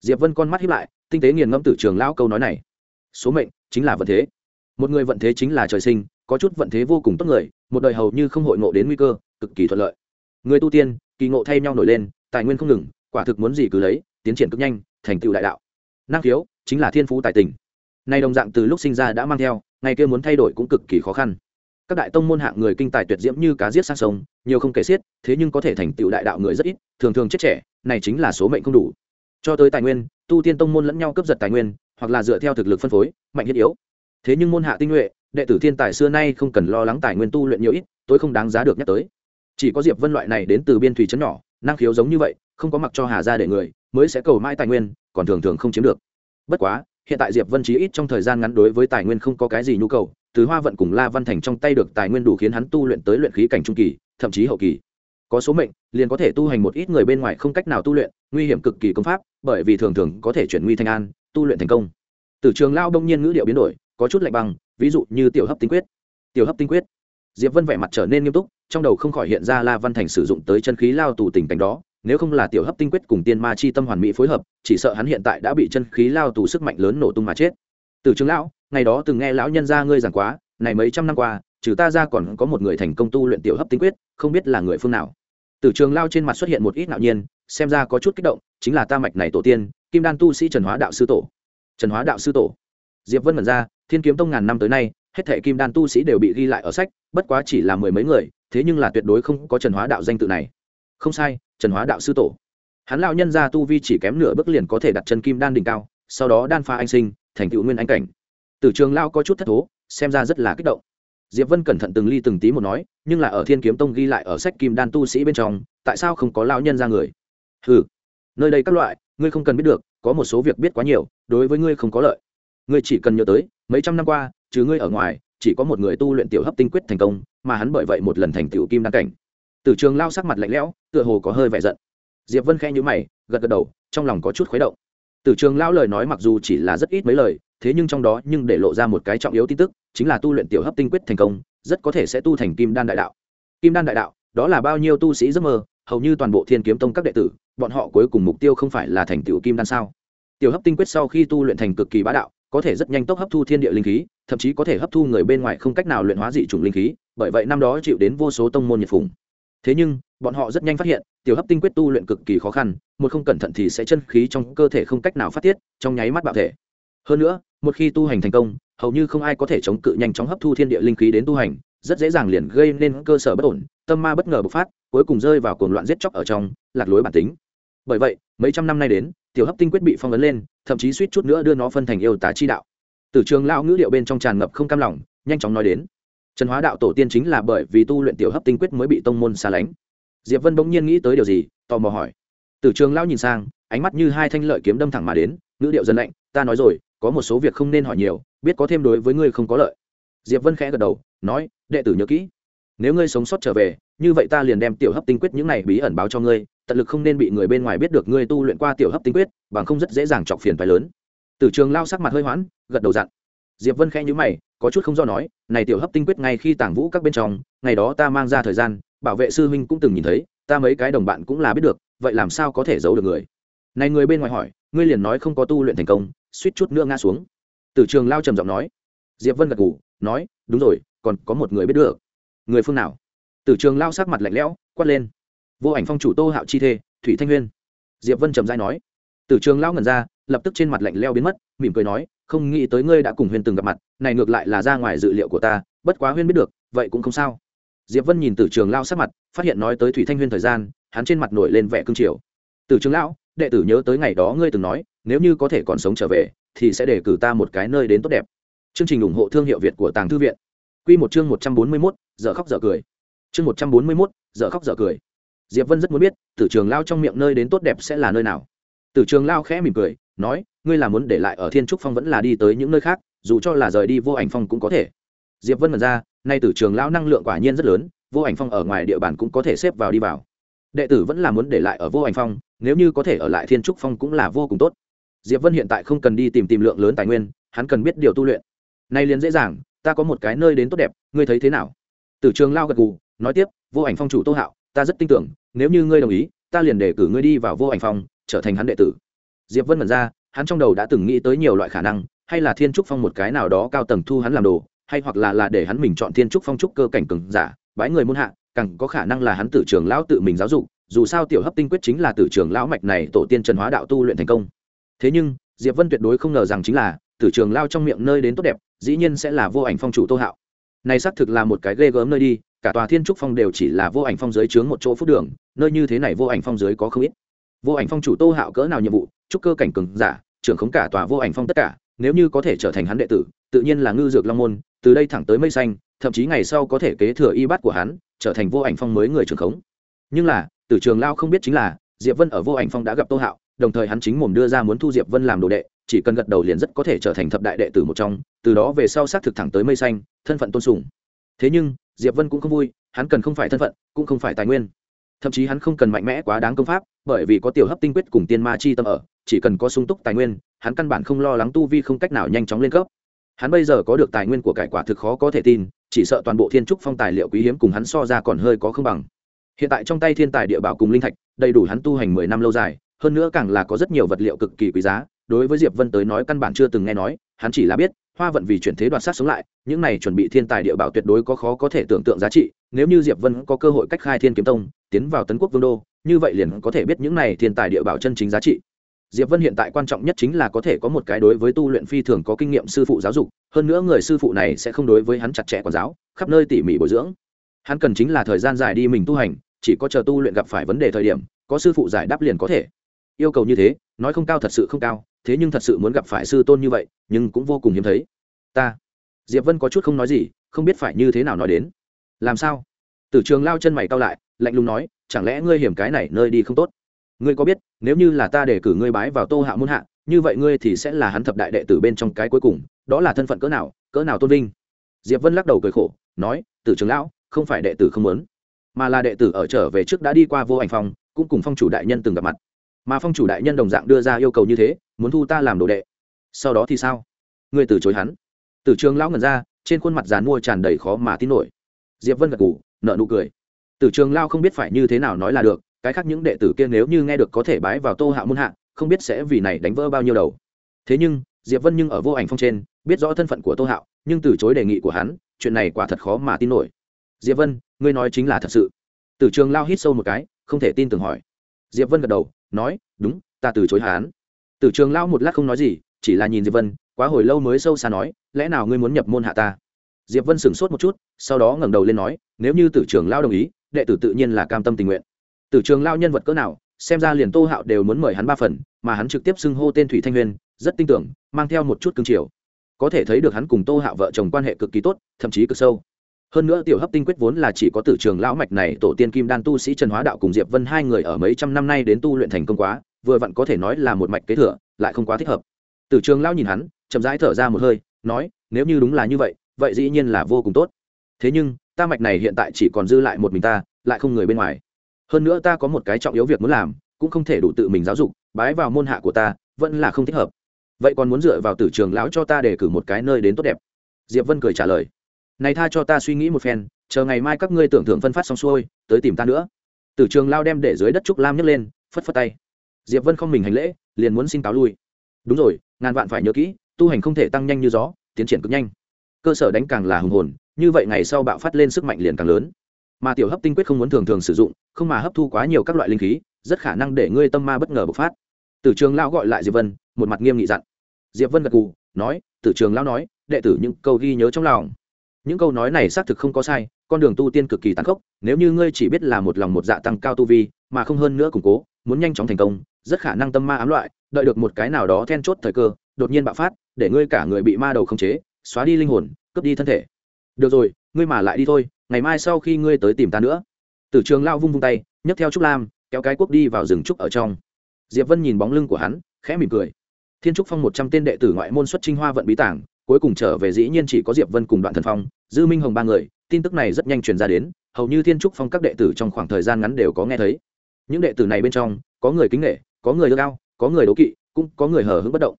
Diệp vân con mắt hiếp lại, tinh tế nghiền ngẫm tử trường lao câu nói này. Số mệnh chính là vận thế. Một người vận thế chính là trời sinh, có chút vận thế vô cùng tốt người, một đời hầu như không hội ngộ đến nguy cơ, cực kỳ thuận lợi. Người tu tiên, kỳ ngộ thay nhau nổi lên, tài nguyên không ngừng, quả thực muốn gì cứ lấy, tiến triển cực nhanh, thành tựu đại đạo. Năng khiếu chính là thiên phú tài tình. Nay đồng dạng từ lúc sinh ra đã mang theo, ngày kia muốn thay đổi cũng cực kỳ khó khăn. Các đại tông môn hạng người kinh tài tuyệt diễm như cá giết sang sông, nhiều không kể xiết, thế nhưng có thể thành tựu đại đạo người rất ít, thường thường chết trẻ, này chính là số mệnh không đủ. Cho tới tài nguyên, tu tiên tông môn lẫn nhau cướp giật tài nguyên, hoặc là dựa theo thực lực phân phối, mạnh thiết yếu. Thế nhưng môn hạ tinh nhuệ, đệ tử thiên tài xưa nay không cần lo lắng tài nguyên tu luyện nhiều ít tôi không đáng giá được nhắc tới. Chỉ có diệp vân loại này đến từ biên thủy trấn nhỏ, năng khiếu giống như vậy, không có mặc cho hà ra để người, mới sẽ cầu mãi tài nguyên, còn thường thường không chiếm được bất quá, hiện tại diệp vân chí ít trong thời gian ngắn đối với tài nguyên không có cái gì nhu cầu, từ hoa vận cùng la văn thành trong tay được tài nguyên đủ khiến hắn tu luyện tới luyện khí cảnh trung kỳ, thậm chí hậu kỳ. Có số mệnh, liền có thể tu hành một ít người bên ngoài không cách nào tu luyện, nguy hiểm cực kỳ công pháp, bởi vì thường thường có thể chuyển nguy thành an, tu luyện thành công. Từ trường lao đông nhiên ngữ điệu biến đổi, có chút lạnh băng, ví dụ như tiểu hấp tinh quyết. Tiểu hấp tinh quyết. Diệp vân vẻ mặt trở nên nghiêm túc, trong đầu không khỏi hiện ra la văn thành sử dụng tới chân khí lao tù tình cảnh đó nếu không là tiểu hấp tinh quyết cùng tiên ma chi tâm hoàn mỹ phối hợp, chỉ sợ hắn hiện tại đã bị chân khí lao tù sức mạnh lớn nổ tung mà chết. Từ trường lão, ngày đó từng nghe lão nhân gia ngươi giảng quá, này mấy trăm năm qua, trừ ta ra còn có một người thành công tu luyện tiểu hấp tinh quyết, không biết là người phương nào. Từ trường lao trên mặt xuất hiện một ít ngạo nhiên, xem ra có chút kích động, chính là ta mạch này tổ tiên, kim đan tu sĩ trần hóa đạo sư tổ. Trần hóa đạo sư tổ. Diệp vân mật ra, thiên kiếm tông ngàn năm tới nay, hết thể kim đan tu sĩ đều bị ghi lại ở sách, bất quá chỉ là mười mấy người, thế nhưng là tuyệt đối không có trần hóa đạo danh tự này không sai, trần hóa đạo sư tổ. Hắn lão nhân ra tu vi chỉ kém nửa bước liền có thể đặt chân kim đan đỉnh cao, sau đó đan pha anh sinh, thành tựu nguyên anh cảnh. Tử trường lao có chút thất thố, xem ra rất là kích động. Diệp vân cẩn thận từng ly từng tí một nói, nhưng là ở thiên kiếm tông ghi lại ở sách kim đan tu sĩ bên trong, tại sao không có lao nhân ra người? Ừ nơi đây các loại, ngươi không cần biết được, có một số việc biết quá nhiều, đối với ngươi không có lợi. Ngươi chỉ cần nhớ tới, mấy trăm năm qua chứ ngươi ở ngoài, chỉ có một người tu luyện tiểu hấp tinh quyết thành công, mà hắn bởi vậy một lần thành tựu kim đan cảnh tử trường lao sắc mặt lạnh lẽo, tựa hồ có hơi vẻ giận. Diệp vân khẽ nhíu mày, gật gật đầu, trong lòng có chút khuấy động. Tử trường lao lời nói mặc dù chỉ là rất ít mấy lời, thế nhưng trong đó nhưng để lộ ra một cái trọng yếu tin tức, chính là tu luyện tiểu hấp tinh quyết thành công, rất có thể sẽ tu thành kim đan đại đạo. Kim đan đại đạo, đó là bao nhiêu tu sĩ giấc mơ, hầu như toàn bộ thiên kiếm tông các đệ tử, bọn họ cuối cùng mục tiêu không phải là thành tiểu kim đan sao? Tiểu hấp tinh quyết sau khi tu luyện thành cực kỳ bá đạo, có thể rất nhanh tốc hấp thu thiên địa linh khí, thậm chí có thể hấp thu người bên ngoài không cách nào luyện hóa dị chủng linh khí, bởi vậy năm đó chịu đến vô số tông môn nhiệt phùng thế nhưng, bọn họ rất nhanh phát hiện, tiểu hấp tinh quyết tu luyện cực kỳ khó khăn, một không cẩn thận thì sẽ chân khí trong cơ thể không cách nào phát tiết, trong nháy mắt bạo thể. Hơn nữa, một khi tu hành thành công, hầu như không ai có thể chống cự nhanh chóng hấp thu thiên địa linh khí đến tu hành, rất dễ dàng liền gây nên cơ sở bất ổn, tâm ma bất ngờ bộc phát, cuối cùng rơi vào cuồng loạn giết chóc ở trong, lạc lối bản tính. Bởi vậy, mấy trăm năm nay đến, tiểu hấp tinh quyết bị phong ấn lên, thậm chí suýt chút nữa đưa nó phân thành yêu tá chi đạo. Từ trường lao ngữ điệu bên trong tràn ngập không cam lòng, nhanh chóng nói đến trần hóa đạo tổ tiên chính là bởi vì tu luyện tiểu hấp tinh quyết mới bị tông môn xa lánh. Diệp vân bỗng nhiên nghĩ tới điều gì, tò mò hỏi. Tử trường Lão nhìn sang, ánh mắt như hai thanh lợi kiếm đâm thẳng mà đến, ngữ điệu dần lạnh, ta nói rồi, có một số việc không nên hỏi nhiều, biết có thêm đối với ngươi không có lợi. Diệp vân khẽ gật đầu, nói, đệ tử nhớ kỹ, nếu ngươi sống sót trở về, như vậy ta liền đem tiểu hấp tinh quyết những này bí ẩn báo cho ngươi, tận lực không nên bị người bên ngoài biết được ngươi tu luyện qua tiểu hấp tinh quyết, bằng không rất dễ dàng chọc phiền phái lớn. Tử trường lao sắc mặt hơi hoãn, gật đầu dặn diệp vân khẽ nhíu mày, có chút không do nói, này tiểu hấp tinh quyết ngay khi tàng vũ các bên trong, ngày đó ta mang ra thời gian, bảo vệ sư huynh cũng từng nhìn thấy, ta mấy cái đồng bạn cũng là biết được, vậy làm sao có thể giấu được người? Này người bên ngoài hỏi, ngươi liền nói không có tu luyện thành công, suýt chút nữa ngã xuống. Từ trường lao trầm giọng nói. Diệp vân gật gù, nói, đúng rồi, còn có một người biết được. Người phương nào? Từ trường lao sắc mặt lạnh lẽo, quát lên. Vô ảnh phong chủ tô hạo chi thê, thủy thanh huyên. Diệp vân trầm dai nói. Từ trường lao ngẩn ra, lập tức trên mặt lạnh leo biến mất, mỉm cười nói không nghĩ tới ngươi đã cùng huyên từng gặp mặt, này ngược lại là ra ngoài dự liệu của ta, bất quá huyên biết được, vậy cũng không sao. Diệp vân nhìn từ trường lao sát mặt, phát hiện nói tới thủy thanh huyên thời gian, hắn trên mặt nổi lên vẻ cương triều. Từ trường lão, đệ tử nhớ tới ngày đó ngươi từng nói, nếu như có thể còn sống trở về, thì sẽ để cử ta một cái nơi đến tốt đẹp. Chương trình ủng hộ thương hiệu việt của tàng thư viện. Q một chương một trăm bốn mươi mốt giờ khóc giờ cười. Chương một trăm bốn mươi mốt giờ khóc giờ cười. Diệp vân rất muốn biết, tử trường lao trong miệng nơi đến tốt đẹp sẽ là nơi nào tử trường lao khẽ mỉm cười, nói, ngươi là muốn để lại ở thiên trúc phong vẫn là đi tới những nơi khác, dù cho là rời đi vô ảnh phong cũng có thể. Diệp vân mở ra, nay tử trường lao năng lượng quả nhiên rất lớn, vô ảnh phong ở ngoài địa bàn cũng có thể xếp vào đi vào. Đệ tử vẫn là muốn để lại ở vô ảnh phong, nếu như có thể ở lại thiên trúc phong cũng là vô cùng tốt. Diệp vân hiện tại không cần đi tìm tìm lượng lớn tài nguyên, hắn cần biết điều tu luyện. Nay liền dễ dàng, ta có một cái nơi đến tốt đẹp, ngươi thấy thế nào? Tử trường lao gật gù, nói tiếp, vô ảnh phong chủ tô hạo, ta rất tin tưởng, nếu như ngươi đồng ý, ta liền để cử ngươi đi vào vô ảnh phong trở thành hắn đệ tử. Diệp vân mật ra, hắn trong đầu đã từng nghĩ tới nhiều loại khả năng, hay là thiên trúc phong một cái nào đó cao tầng thu hắn làm đồ, hay hoặc là là để hắn mình chọn thiên trúc phong trúc cơ cảnh cường giả bãi người muôn hạ, càng có khả năng là hắn tử trường lão tự mình giáo dục, dù sao tiểu hấp tinh quyết chính là tử trường lão mạch này tổ tiên trần hóa đạo tu luyện thành công. Thế nhưng, diệp vân tuyệt đối không ngờ rằng chính là, tử trường lao trong miệng nơi đến tốt đẹp, dĩ nhiên sẽ là vô ảnh phong chủ tô hạo. Này xác thực là một cái ghê gớm nơi đi, cả tòa thiên trúc phong đều chỉ là vô ảnh phong dưới chướng một chỗ phút đường, nơi như thế này vô ảnh phong dưới có không ít vô ảnh phong chủ tô hạo cỡ nào nhiệm vụ trúc cơ cảnh cường giả, trưởng khống cả tòa vô ảnh phong tất cả, nếu như có thể trở thành hắn đệ tử, tự nhiên là ngư dược long môn, từ đây thẳng tới mây xanh, thậm chí ngày sau có thể kế thừa y bát của hắn, trở thành vô ảnh phong mới người trưởng khống. Nhưng là, tử trường lao không biết chính là, diệp vân ở vô ảnh phong đã gặp tô hạo, đồng thời hắn chính mồm đưa ra muốn thu diệp vân làm đồ đệ, chỉ cần gật đầu liền rất có thể trở thành thập đại đệ tử một trong, từ đó về sau xác thực thẳng tới mây xanh, thân phận tôn sùng. Thế nhưng, diệp vân cũng không vui, hắn cần không phải thân phận, cũng không phải tài nguyên thậm chí hắn không cần mạnh mẽ quá đáng công pháp, bởi vì có tiểu hấp tinh quyết cùng tiên ma chi tâm ở, chỉ cần có sung túc tài nguyên, hắn căn bản không lo lắng tu vi không cách nào nhanh chóng lên cấp. Hắn bây giờ có được tài nguyên của cải quả thực khó có thể tin, chỉ sợ toàn bộ thiên trúc phong tài liệu quý hiếm cùng hắn so ra còn hơi có không bằng. Hiện tại trong tay thiên tài địa bảo cùng linh thạch, đầy đủ hắn tu hành mười năm lâu dài, hơn nữa càng là có rất nhiều vật liệu cực kỳ quý giá, đối với diệp vân tới nói căn bản chưa từng nghe nói, hắn chỉ là biết hoa vận vì chuyển thế đoạt sát sống lại, những này chuẩn bị thiên tài địa bảo tuyệt đối có khó có thể tưởng tượng giá trị, nếu như diệp vân có cơ hội cách khai thiên kiếm tông, tiến vào tấn quốc vương đô, như vậy liền có thể biết những này thiên tài địa bảo chân chính giá trị. Diệp vân hiện tại quan trọng nhất chính là có thể có một cái đối với tu luyện phi thường có kinh nghiệm sư phụ giáo dục, hơn nữa người sư phụ này sẽ không đối với hắn chặt chẽ quản giáo, khắp nơi tỉ mỉ bồi dưỡng. Hắn cần chính là thời gian dài đi mình tu hành, chỉ có chờ tu luyện gặp phải vấn đề thời điểm, có sư phụ giải đáp liền có thể. Yêu cầu như thế nói không cao thật sự không cao, thế nhưng thật sự muốn gặp phải sư tôn như vậy, nhưng cũng vô cùng hiếm thấy. Ta, diệp vân có chút không nói gì, không biết phải như thế nào nói đến. Làm sao? Tử trường lao chân mày cao lại, lạnh lùng nói, chẳng lẽ ngươi hiểm cái này nơi đi không tốt? Ngươi có biết, nếu như là ta để cử ngươi bái vào tô hạ Muôn hạ, như vậy ngươi thì sẽ là hắn thập đại đệ tử bên trong cái cuối cùng, đó là thân phận cỡ nào cỡ nào tôn vinh? Diệp vân lắc đầu cười khổ, nói, tử trường lão, không phải đệ tử không muốn, mà là đệ tử ở trở về trước đã đi qua vô ảnh phong cũng cùng phong chủ đại nhân từng gặp mặt mà phong chủ đại nhân đồng dạng đưa ra yêu cầu như thế, muốn thu ta làm đồ đệ. Sau đó thì sao? Ngươi từ chối hắn. Tử trường lão ngẩn ra, trên khuôn mặt dàn mua tràn đầy khó mà tin nổi. Diệp vân gật ngủ nợ nụ cười. Tử trường lao không biết phải như thế nào nói là được, cái khác những đệ tử kia nếu như nghe được có thể bái vào tô hạ môn hạ, không biết sẽ vì này đánh vỡ bao nhiêu đầu. Thế nhưng, diệp vân nhưng ở vô ảnh phong trên, biết rõ thân phận của tô hạo nhưng từ chối đề nghị của hắn, chuyện này quả thật khó mà tin nổi. Diệp vân, ngươi nói chính là thật sự. Tử trường lao hít sâu một cái, không thể tin tưởng hỏi. Diệp vân gật đầu nói, đúng, ta từ chối hắn. Tử trường lao một lát không nói gì, chỉ là nhìn diệp vân, quá hồi lâu mới sâu xa nói, lẽ nào ngươi muốn nhập môn hạ ta? Diệp vân sửng sốt một chút, sau đó ngẩng đầu lên nói, nếu như tử trường lao đồng ý, đệ tử tự nhiên là cam tâm tình nguyện. Tử trường lao nhân vật cỡ nào, xem ra liền tô hạo đều muốn mời hắn ba phần, mà hắn trực tiếp xưng hô tên thủy thanh huyền rất tin tưởng, mang theo một chút cương triều. Có thể thấy được hắn cùng tô hạo vợ chồng quan hệ cực kỳ tốt, thậm chí cực sâu hơn nữa tiểu hấp tinh quyết vốn là chỉ có tử trường lão mạch này, tổ tiên kim đan tu sĩ trần hóa đạo cùng diệp vân hai người ở mấy trăm năm nay đến tu luyện thành công quá, vừa vặn có thể nói là một mạch kế thừa, lại không quá thích hợp. Tử trường lão nhìn hắn, chậm rãi thở ra một hơi, nói, nếu như đúng là như vậy vậy dĩ nhiên là vô cùng tốt. Thế nhưng, ta mạch này hiện tại chỉ còn dư lại một mình ta, lại không người bên ngoài. Hơn nữa ta có một cái trọng yếu việc muốn làm, cũng không thể đủ tự mình giáo dục, bái vào môn hạ của ta, vẫn là không thích hợp. Vậy còn muốn dựa vào tử trường lão cho ta để cử một cái nơi đến tốt đẹp. Diệp vân cười trả lời này tha cho ta suy nghĩ một phen, chờ ngày mai các ngươi tưởng thưởng phân phát xong xuôi, tới tìm ta nữa. Tử trường lao đem để dưới đất trúc lam nhấc lên, phất phất tay. Diệp vân không mình hành lễ, liền muốn xin cáo lui. Đúng rồi, ngàn vạn phải nhớ kỹ, tu hành không thể tăng nhanh như gió, tiến triển cực nhanh. Cơ sở đánh càng là hùng hồn, như vậy ngày sau bạo phát lên sức mạnh liền càng lớn. Mà tiểu hấp tinh quyết không muốn thường thường sử dụng, không mà hấp thu quá nhiều các loại linh khí, rất khả năng để ngươi tâm ma bất ngờ bộc phát. Tử trường lao gọi lại diệp vân, một mặt nghiêm nghị dặn. Diệp vân gật cù nói, tử trường lao nói, đệ tử những câu ghi nhớ trong lòng những câu nói này xác thực không có sai, con đường tu tiên cực kỳ tàn khốc, nếu như ngươi chỉ biết là một lòng một dạ tăng cao tu vi, mà không hơn nữa củng cố, muốn nhanh chóng thành công, rất khả năng tâm ma ám loại, đợi được một cái nào đó then chốt thời cơ, đột nhiên bạo phát, để ngươi cả người bị ma đầu khống chế, xóa đi linh hồn, cướp đi thân thể. Được rồi, ngươi mà lại đi thôi, ngày mai sau khi ngươi tới tìm ta nữa. Tử trường lao vung vung tay, nhấc theo trúc lam, kéo cái cuốc đi vào rừng trúc ở trong. Diệp vân nhìn bóng lưng của hắn, khẽ mỉm cười. Thiên trúc phong một trăm tên đệ tử ngoại môn xuất trinh hoa vận bí tảng cuối cùng trở về dĩ nhiên chỉ có diệp vân cùng đoạn thần phong, dư minh hồng ba người, tin tức này rất nhanh truyền ra đến, hầu như thiên trúc phong các đệ tử trong khoảng thời gian ngắn đều có nghe thấy. Những đệ tử này bên trong, có người kính nghệ có người ưa cao có người đố kỵ, cũng có người hờ hững bất động.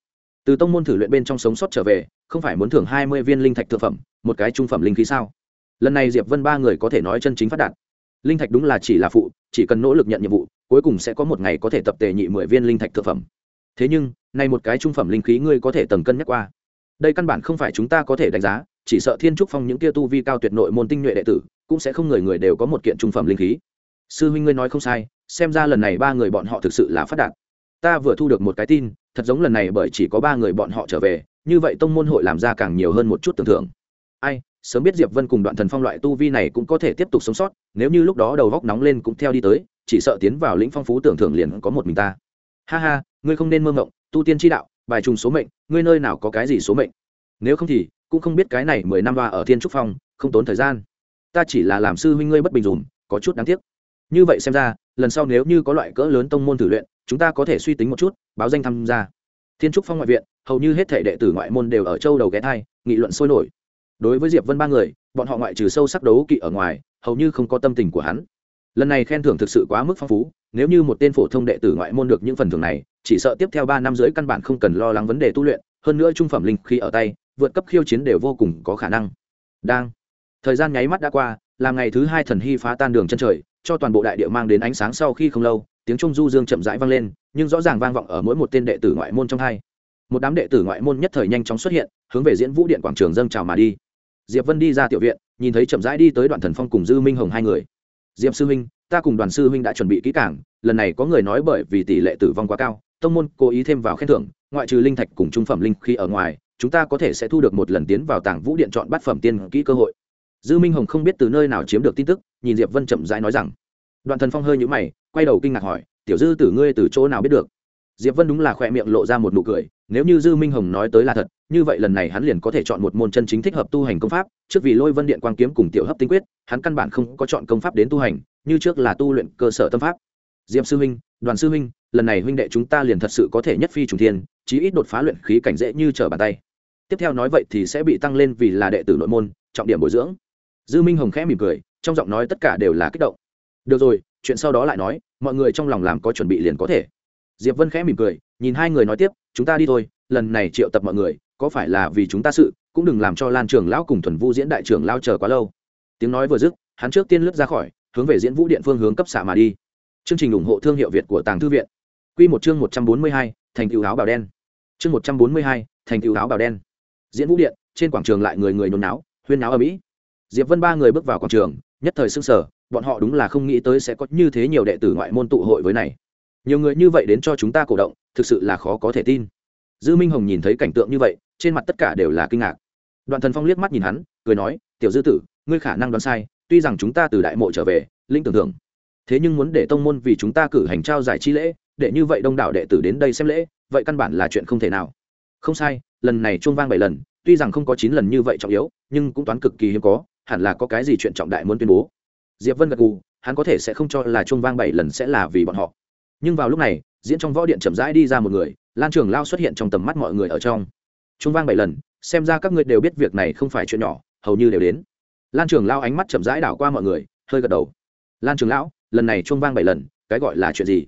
Từ tông môn thử luyện bên trong sống sót trở về, không phải muốn thưởng hai mươi viên linh thạch thực phẩm, một cái trung phẩm linh khí sao? Lần này diệp vân ba người có thể nói chân chính phát đạt. Linh thạch đúng là chỉ là phụ, chỉ cần nỗ lực nhận nhiệm vụ, cuối cùng sẽ có một ngày có thể tập tề nhị mười viên linh thạch thực phẩm. Thế nhưng, nay một cái trung phẩm linh khí ngươi có thể tầng cân nhắc qua đây căn bản không phải chúng ta có thể đánh giá, chỉ sợ thiên trúc phong những kia tu vi cao tuyệt nội môn tinh nhuệ đệ tử, cũng sẽ không người người đều có một kiện trung phẩm linh khí. Sư huynh ngươi nói không sai, xem ra lần này ba người bọn họ thực sự là phát đạt. Ta vừa thu được một cái tin, thật giống lần này bởi chỉ có ba người bọn họ trở về, như vậy tông môn hội làm ra càng nhiều hơn một chút tưởng thưởng. Ai, sớm biết diệp vân cùng đoạn thần phong loại tu vi này cũng có thể tiếp tục sống sót, nếu như lúc đó đầu góc nóng lên cũng theo đi tới, chỉ sợ tiến vào lĩnh phong phú tưởng thưởng liền có một mình ta. Ha ha, ngươi không nên mơ mộng, tu tiên tri đạo, bài trùng số mệnh ngươi nơi nào có cái gì số mệnh? Nếu không thì, cũng không biết cái này mười năm ba ở thiên trúc phong, không tốn thời gian. Ta chỉ là làm sư huynh ngươi bất bình dùm, có chút đáng tiếc. Như vậy xem ra, lần sau nếu như có loại cỡ lớn tông môn thử luyện, chúng ta có thể suy tính một chút, báo danh tham gia. Thiên trúc phong ngoại viện, hầu như hết thể đệ tử ngoại môn đều ở châu đầu ghé thai, nghị luận sôi nổi. Đối với diệp vân ba người, bọn họ ngoại trừ sâu sắc đấu kỵ ở ngoài, hầu như không có tâm tình của hắn. Lần này khen thưởng thực sự quá mức phong phú nếu như một tên phổ thông đệ tử ngoại môn được những phần thưởng này, chỉ sợ tiếp theo ba năm rưỡi căn bản không cần lo lắng vấn đề tu luyện, hơn nữa trung phẩm linh khi ở tay, vượt cấp khiêu chiến đều vô cùng có khả năng. Đang. Thời gian nháy mắt đã qua, làm ngày thứ hai thần hy phá tan đường chân trời, cho toàn bộ đại địa mang đến ánh sáng sau khi không lâu, tiếng trung du dương chậm rãi vang lên, nhưng rõ ràng vang vọng ở mỗi một tên đệ tử ngoại môn trong hai. Một đám đệ tử ngoại môn nhất thời nhanh chóng xuất hiện, hướng về diễn vũ điện quảng trường dâng chào mà đi. Diệp vân đi ra tiểu viện, nhìn thấy chậm rãi đi tới đoạn thần phong cùng dư minh hồng hai người diệp sư huynh, ta cùng đoàn sư huynh đã chuẩn bị kỹ cảng lần này có người nói bởi vì tỷ lệ tử vong quá cao, tông môn cố ý thêm vào khen thưởng, ngoại trừ linh thạch cùng trung phẩm linh khi ở ngoài, chúng ta có thể sẽ thu được một lần tiến vào tảng vũ điện chọn bát phẩm tiên kỹ cơ hội. Dư minh hồng không biết từ nơi nào chiếm được tin tức, nhìn diệp vân chậm rãi nói rằng. Đoạn thần phong hơi nhũ mày, quay đầu kinh ngạc hỏi, tiểu dư tử ngươi từ chỗ nào biết được? Diệp vân đúng là khoe miệng lộ ra một nụ cười, nếu như dư minh hồng nói tới là thật, như vậy lần này hắn liền có thể chọn một môn chân chính thích hợp tu hành công pháp, trước vì lôi vân điện quang kiếm cùng tiểu hấp tinh quyết, hắn căn bản không có chọn công pháp đến tu hành, như trước là tu luyện cơ sở tâm pháp. Diệp sư huynh đoàn sư huynh lần này huynh đệ chúng ta liền thật sự có thể nhất phi trùng thiên, chí ít đột phá luyện khí cảnh dễ như trở bàn tay. Tiếp theo nói vậy thì sẽ bị tăng lên vì là đệ tử nội môn, trọng điểm bồi dưỡng. Dư minh hồng khẽ mỉm cười, trong giọng nói tất cả đều là kích động. Được rồi, chuyện sau đó lại nói, mọi người trong lòng làm có chuẩn bị liền có thể diệp vân khẽ mỉm cười, nhìn hai người nói tiếp, chúng ta đi thôi, lần này triệu tập mọi người, có phải là vì chúng ta sự, cũng đừng làm cho lan trường lão cùng thuần vu diễn đại trưởng lao chờ quá lâu. Tiếng nói vừa dứt, hắn trước tiên lướt ra khỏi, hướng về diễn vũ điện phương hướng cấp xạ mà đi. Chương trình ủng hộ thương hiệu việt của tàng thư viện. Q một chương một trăm bốn mươi hai, thành cựu áo bào đen. Chương một trăm bốn mươi hai, thành cựu áo bào đen. Diễn vũ điện, trên quảng trường lại người người nhốn náo, huyên náo ở mỹ diệp vân ba người bước vào quảng trường, nhất thời sững sở bọn họ đúng là không nghĩ tới sẽ có như thế nhiều đệ tử ngoại môn tụ hội với này nhiều người như vậy đến cho chúng ta cổ động, thực sự là khó có thể tin. Dư minh hồng nhìn thấy cảnh tượng như vậy, trên mặt tất cả đều là kinh ngạc. Đoạn thần phong liếc mắt nhìn hắn, cười nói, tiểu dư tử, ngươi khả năng đoán sai, tuy rằng chúng ta từ đại mộ trở về, linh tưởng thưởng. Thế nhưng muốn để tông môn vì chúng ta cử hành trao giải chi lễ, để như vậy đông đảo đệ tử đến đây xem lễ, vậy căn bản là chuyện không thể nào. Không sai, lần này chuông vang bảy lần, tuy rằng không có chín lần như vậy trọng yếu, nhưng cũng toán cực kỳ hiếm có, hẳn là có cái gì chuyện trọng đại muốn tuyên bố. Diệp vân gật gù, hắn có thể sẽ không cho là chuông vang bảy lần sẽ là vì bọn họ nhưng vào lúc này, diễn trong võ điện chậm rãi đi ra một người, lan trường lao xuất hiện trong tầm mắt mọi người ở trong. Chuông vang bảy lần, xem ra các ngươi đều biết việc này không phải chuyện nhỏ, hầu như đều đến. Lan trường lao ánh mắt chậm rãi đảo qua mọi người, hơi gật đầu. Lan trường lão, lần này chuông vang bảy lần, cái gọi là chuyện gì?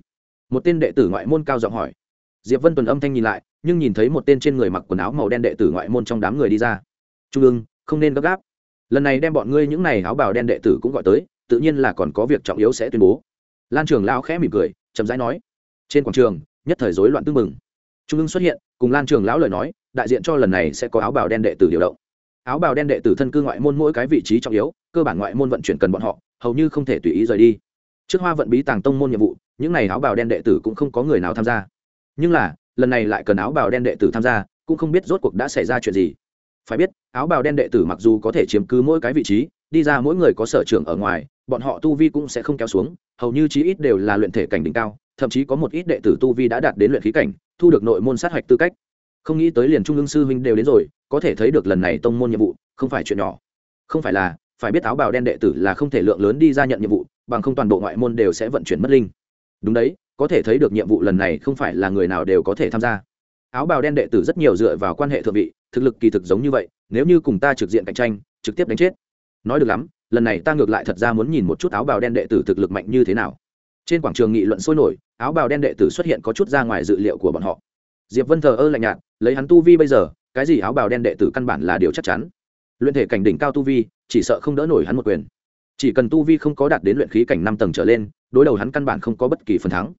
Một tên đệ tử ngoại môn cao giọng hỏi. Diệp vân tuần âm thanh nhìn lại, nhưng nhìn thấy một tên trên người mặc quần áo màu đen đệ tử ngoại môn trong đám người đi ra. Trung ương, không nên gấp gáp. Lần này đem bọn ngươi những này áo bào đen đệ tử cũng gọi tới, tự nhiên là còn có việc trọng yếu sẽ tuyên bố. Lan trường lao khẽ mỉm cười chậm rãi nói, trên quảng trường, nhất thời rối loạn tưng mừng trung ương xuất hiện, cùng lan trường lão lời nói, đại diện cho lần này sẽ có áo bào đen đệ tử điều động. Áo bào đen đệ tử thân cư ngoại môn mỗi cái vị trí trọng yếu, cơ bản ngoại môn vận chuyển cần bọn họ, hầu như không thể tùy ý rời đi. Trước hoa vận bí tàng tông môn nhiệm vụ, những n à y áo bào đen đệ tử cũng không có người nào tham gia. Nhưng là, lần này lại cần áo bào đen đệ tử tham gia, cũng không biết rốt cuộc đã xảy ra chuyện gì. Phải biết, áo bào đen đệ tử mặc dù có thể chiếm cứ mỗi cái vị trí, đi ra mỗi người có sở trường ở ngoài bọn họ tu vi cũng sẽ không kéo xuống, hầu như chí ít đều là luyện thể cảnh đỉnh cao, thậm chí có một ít đệ tử tu vi đã đạt đến luyện khí cảnh, thu được nội môn sát hạch tư cách. Không nghĩ tới liền trung ương sư huynh đều đến rồi, có thể thấy được lần này tông môn nhiệm vụ, không phải chuyện nhỏ. Không phải là, phải biết áo bào đen đệ tử là không thể lượng lớn đi ra nhận nhiệm vụ, bằng không toàn bộ ngoại môn đều sẽ vận chuyển mất linh. Đúng đấy, có thể thấy được nhiệm vụ lần này không phải là người nào đều có thể tham gia. Áo bào đen đệ tử rất nhiều dựa vào quan hệ thượng vị, thực lực kỳ thực giống như vậy, nếu như cùng ta trực diện cạnh tranh, trực tiếp đánh chết. Nói được lắm lần này ta ngược lại thật ra muốn nhìn một chút áo bào đen đệ tử thực lực mạnh như thế nào. Trên quảng trường nghị luận sôi nổi, áo bào đen đệ tử xuất hiện có chút ra ngoài dự liệu của bọn họ. Diệp vân thờ ơ lạnh nhạt, lấy hắn tu vi bây giờ, cái gì áo bào đen đệ tử căn bản là điều chắc chắn. Luyện thể cảnh đỉnh cao tu vi, chỉ sợ không đỡ nổi hắn một quyền. Chỉ cần tu vi không có đạt đến luyện khí cảnh năm tầng trở lên, đối đầu hắn căn bản không có bất kỳ phần thắng.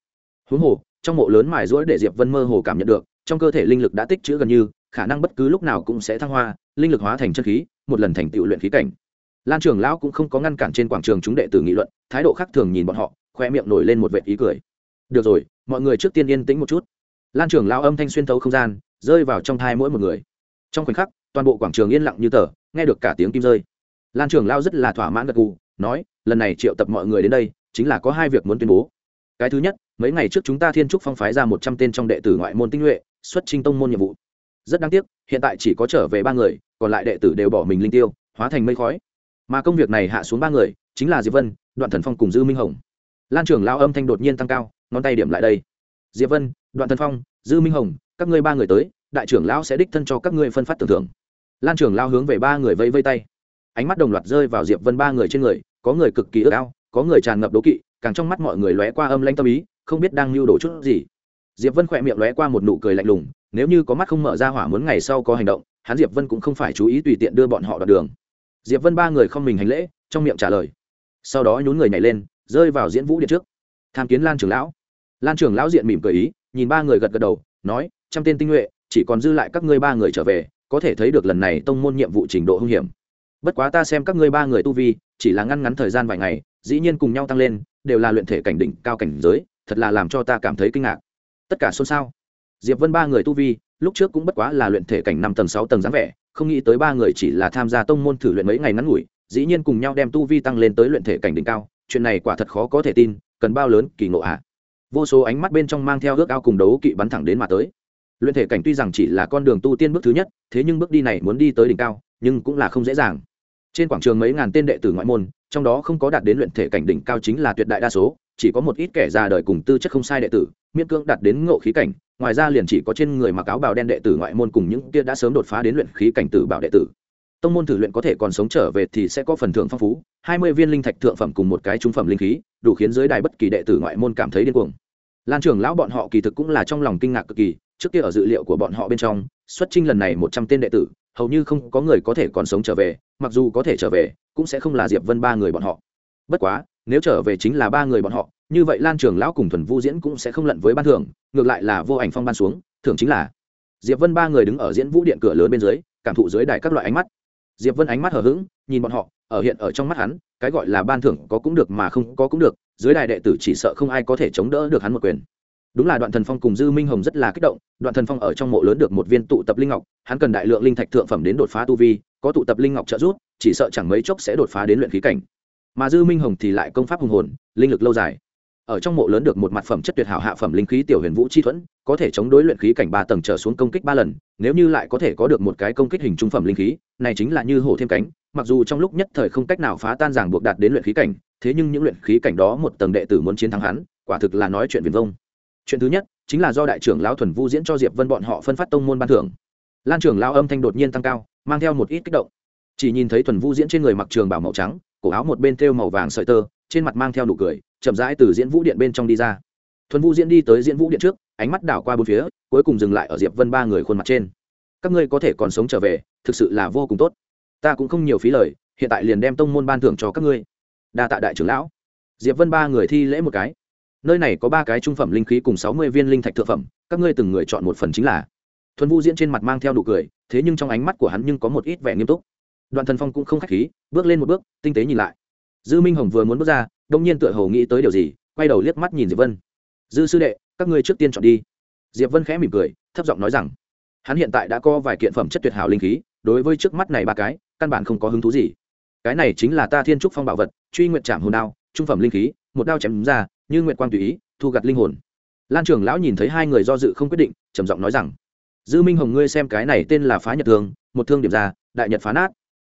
Huống hồ, trong mộ lớn mài rũa để diệp vân mơ hồ cảm nhận được, trong cơ thể linh lực đã tích trữ gần như, khả năng bất cứ lúc nào cũng sẽ thăng hoa, linh lực hóa thành chân khí, một lần thành tựu luyện khí cảnh lan trường lão cũng không có ngăn cản trên quảng trường chúng đệ tử nghị luận, thái độ khác thường nhìn bọn họ, khoe miệng nổi lên một vệ ý cười. Được rồi, mọi người trước tiên yên tĩnh một chút. Lan trường lão âm thanh xuyên thấu không gian, rơi vào trong thai mỗi một người. Trong khoảnh khắc, toàn bộ quảng trường yên lặng như tờ, nghe được cả tiếng kim rơi. Lan trường Lão rất là thỏa mãn gật gù, nói, lần này triệu tập mọi người đến đây, chính là có hai việc muốn tuyên bố. Cái thứ nhất, mấy ngày trước chúng ta thiên trúc phong phái ra một trăm tên trong đệ tử ngoại môn tinh nhuệ, xuất trinh tông môn nhiệm vụ. Rất đáng tiếc, hiện tại chỉ có trở về ba người, còn lại đệ tử đều bỏ mình linh tiêu, hóa thành mây khói mà công việc này hạ xuống ba người, chính là diệp vân, đoạn thần phong cùng dư minh hồng. Lan trưởng lao âm thanh đột nhiên tăng cao, ngón tay điểm lại đây. Diệp vân, đoạn thần phong, dư minh hồng, các ngươi ba người tới, đại trưởng lão sẽ đích thân cho các ngươi phân phát tưởng thưởng. Lan trưởng lao hướng về ba người vây vây tay. Ánh mắt đồng loạt rơi vào diệp vân ba người trên người, có người cực kỳ ước ao, có người tràn ngập đố kỵ, càng trong mắt mọi người lóe qua âm lanh tâm ý, không biết đang lưu đồ chút gì. Diệp vân khỏe miệng lóe qua một nụ cười lạnh lùng, nếu như có mắt không mở ra hỏa muốn ngày sau có hành động, hắn diệp vân cũng không phải chú ý tùy tiện đưa bọn họ đoạn đường diệp vân ba người không mình hành lễ, trong miệng trả lời. Sau đó nhún người nhảy lên, rơi vào diễn vũ điện trước. Tham kiến lan trưởng lão. Lan trưởng lão diện mỉm cười ý, nhìn ba người gật gật đầu, nói, trăm tên tinh nhuệ, chỉ còn dư lại các ngươi ba người trở về, có thể thấy được lần này tông môn nhiệm vụ trình độ hung hiểm. Bất quá ta xem các ngươi ba người tu vi, chỉ là ngăn ngắn thời gian vài ngày, dĩ nhiên cùng nhau tăng lên, đều là luyện thể cảnh đỉnh, cao cảnh giới, thật là làm cho ta cảm thấy kinh ngạc. Tất cả xôn xao. Diệp vân ba người tu vi, lúc trước cũng bất quá là luyện thể cảnh năm tầng, sáu tầng dáng vẻ không nghĩ tới ba người chỉ là tham gia tông môn thử luyện mấy ngày ngắn ngủi, dĩ nhiên cùng nhau đem tu vi tăng lên tới luyện thể cảnh đỉnh cao, chuyện này quả thật khó có thể tin, cần bao lớn kỳ ngộ ạ à? vô số ánh mắt bên trong mang theo ước ao cùng đấu kỵ bắn thẳng đến mà tới luyện thể cảnh tuy rằng chỉ là con đường tu tiên bước thứ nhất, thế nhưng bước đi này muốn đi tới đỉnh cao, nhưng cũng là không dễ dàng trên quảng trường mấy ngàn tên đệ tử ngoại môn, trong đó không có đạt đến luyện thể cảnh đỉnh cao chính là tuyệt đại đa số, chỉ có một ít kẻ già đời cùng tư chất không sai đệ tử, miễn cưỡng đạt đến ngộ khí cảnh ngoài ra liền chỉ có trên người mặc áo bào đen đệ tử ngoại môn cùng những kia đã sớm đột phá đến luyện khí cảnh tử bảo đệ tử. Tông môn thử luyện có thể còn sống trở về thì sẽ có phần thưởng phong phú, hai mươi viên linh thạch thượng phẩm cùng một cái trung phẩm linh khí, đủ khiến giới đài bất kỳ đệ tử ngoại môn cảm thấy điên cuồng. Lan trưởng lão bọn họ kỳ thực cũng là trong lòng kinh ngạc cực kỳ, trước kia ở dự liệu của bọn họ bên trong, xuất trinh lần này một trăm tên đệ tử, hầu như không có người có thể còn sống trở về, mặc dù có thể trở về, cũng sẽ không là diệp vân ba người bọn họ. Bất quá, nếu trở về chính là ba người bọn họ như vậy lan trường lão cùng thuần vu diễn cũng sẽ không lận với ban thưởng, ngược lại là vô ảnh phong ban xuống, thưởng chính là diệp vân ba người đứng ở diễn vũ điện cửa lớn bên dưới, cảm thụ dưới đài các loại ánh mắt. Diệp vân ánh mắt hờ hững, nhìn bọn họ, ở hiện ở trong mắt hắn, cái gọi là ban thưởng có cũng được mà không có cũng được, dưới đài đệ tử chỉ sợ không ai có thể chống đỡ được hắn một quyền. Đúng là đoạn thần phong cùng dư minh hồng rất là kích động, đoạn thần phong ở trong mộ lớn được một viên tụ tập linh ngọc, hắn cần đại lượng linh thạch thượng phẩm đến đột phá tu vi, có tụ tập linh ngọc trợ giúp, chỉ sợ chẳng mấy chốc sẽ đột phá đến luyện khí cảnh. Mà dư minh hồng thì lại công pháp hùng hồn, linh lực lâu dài ở trong mộ lớn được một mặt phẩm chất tuyệt hảo hạ phẩm linh khí tiểu huyền vũ chi thuẫn, có thể chống đối luyện khí cảnh ba tầng trở xuống công kích ba lần, nếu như lại có thể có được một cái công kích hình trung phẩm linh khí, này chính là như hổ thêm cánh, mặc dù trong lúc nhất thời không cách nào phá tan giảng buộc đạt đến luyện khí cảnh, thế nhưng những luyện khí cảnh đó một tầng đệ tử muốn chiến thắng hắn, quả thực là nói chuyện viền vông. Chuyện thứ nhất, chính là do đại trưởng lão thuần vu diễn cho diệp vân bọn họ phân phát tông môn ban thưởng. Lan trưởng lão âm thanh đột nhiên tăng cao, mang theo một ít kích động. Chỉ nhìn thấy thuần vu diễn trên người mặc trường bảo màu trắng, cổ áo một bên thêu màu vàng sợi tơ trên mặt mang theo nụ cười, chậm rãi từ diễn vũ điện bên trong đi ra. Thuần vũ diễn đi tới diễn vũ điện trước, ánh mắt đảo qua bốn phía, cuối cùng dừng lại ở diệp vân ba người khuôn mặt trên. Các ngươi có thể còn sống trở về, thực sự là vô cùng tốt. Ta cũng không nhiều phí lời, hiện tại liền đem tông môn ban thưởng cho các ngươi. Đa tạ đại trưởng lão. Diệp vân ba người thi lễ một cái. Nơi này có ba cái trung phẩm linh khí cùng sáu mươi viên linh thạch thượng phẩm, các ngươi từng người chọn một phần chính là. Thuần vu diễn trên mặt mang theo nụ cười, thế nhưng trong ánh mắt của hắn nhưng có một ít vẻ nghiêm túc. Đoạn thần phong cũng không k h á c h khí, bước lên một bước, tinh tế nhìn lại dư minh hồng vừa muốn bước ra đông nhiên tựa hồ nghĩ tới điều gì, quay đầu liếc mắt nhìn diệp vân. Dư sư đệ, các ngươi trước tiên chọn đi. Diệp vân khẽ mỉm cười, thấp giọng nói rằng, hắn hiện tại đã có vài kiện phẩm chất tuyệt hảo linh khí, đối với trước mắt này ba cái, căn bản không có hứng thú gì. Cái này chính là ta thiên trúc phong bảo vật, truy nguyện trảm hồn đao, trung phẩm linh khí, một đao chém đúng ra, như nguyện quang tùy ý, thu gặt linh hồn. Lan trưởng lão nhìn thấy hai người do dự không quyết định, trầm giọng nói rằng, dư minh hồng ngươi xem cái này tên là phá nhật thương, một thương điểm ra, đại nhật phá nát.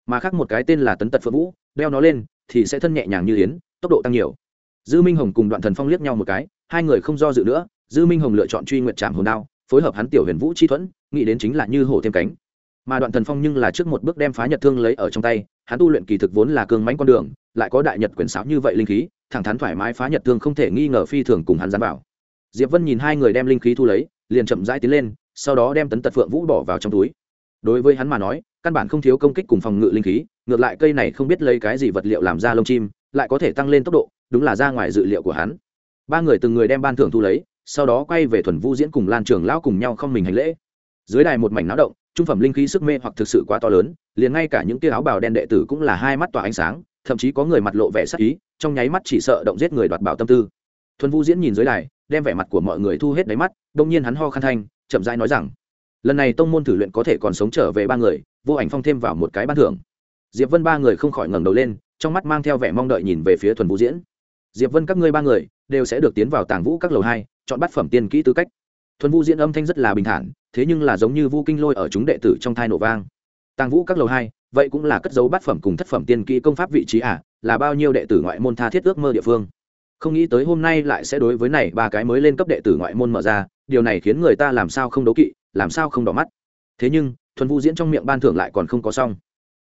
Mà khác một cái tên là tấn tật phượng vũ, đeo nó lên thì sẽ thân nhẹ nhàng như yến, tốc độ tăng nhiều. Dư minh hồng cùng đoạn thần phong liếc nhau một cái, hai người không do dự nữa, dư minh hồng lựa chọn truy nguyện trạm hồn đao, phối hợp hắn tiểu huyền vũ chi thuẫn, nghĩ đến chính là như hổ thêm cánh. Mà đoạn thần phong nhưng là trước một bước đem phá nhật thương lấy ở trong tay, hắn tu luyện kỳ thực vốn là cương mánh con đường, lại có đại nhật quyền sáo như vậy linh khí, thẳng thắn thoải mái phá nhật thương không thể nghi ngờ phi thường cùng hắn dám bảo diệp vân nhìn hai người đem linh khí thu lấy, liền chậm rãi tiến lên, sau đó đem tấn tật phượng vũ bỏ vào trong túi. Đối với hắn mà nói căn bản không thiếu công kích cùng phòng ngự linh khí, ngược lại cây này không biết lấy cái gì vật liệu làm ra lông chim, lại có thể tăng lên tốc độ, đúng là ra ngoài dự liệu của hắn. Ba người từng người đem ban thưởng thu lấy, sau đó quay về thuần vu diễn cùng lan trường lão cùng nhau không mình hành lễ. Dưới đài một mảnh náo động, trung phẩm linh khí sức mê hoặc thực sự quá to lớn, liền ngay cả những tia áo bào đen đệ tử cũng là hai mắt tỏa ánh sáng, thậm chí có người mặt lộ vẻ sắc ý, trong nháy mắt chỉ sợ động giết người đoạt bảo tâm tư. Thuần vu diễn nhìn dưới đài, đem vẻ mặt của mọi người thu hết đáy mắt, đông nhiên hắn ho khăn thanh, chậm rãi nói rằng lần này tông môn thử luyện có thể còn sống trở về ba người, vô ảnh phong thêm vào một cái ban thưởng. Diệp vân ba người không khỏi ngẩng đầu lên, trong mắt mang theo vẻ mong đợi nhìn về phía thuần vũ diễn. Diệp vân các ngươi ba người, đều sẽ được tiến vào tàng vũ các lầu hai, chọn bát phẩm tiên kỹ tư cách. Thuần vũ diễn âm thanh rất là bình thản, thế nhưng là giống như vu kinh lôi ở chúng đệ tử trong thai nổ vang. Tàng vũ các lầu hai, vậy cũng là cất dấu bát phẩm cùng thất phẩm tiên kỹ công pháp vị trí à là bao nhiêu đệ tử ngoại môn tha thiết ước mơ địa phương? Không nghĩ tới hôm nay lại sẽ đối với này ba cái mới lên cấp đệ tử ngoại môn mở ra, điều này khiến người ta làm sao không đấu kỵ làm sao không đỏ mắt? Thế nhưng, thuần vu diễn trong miệng ban thưởng lại còn không có xong.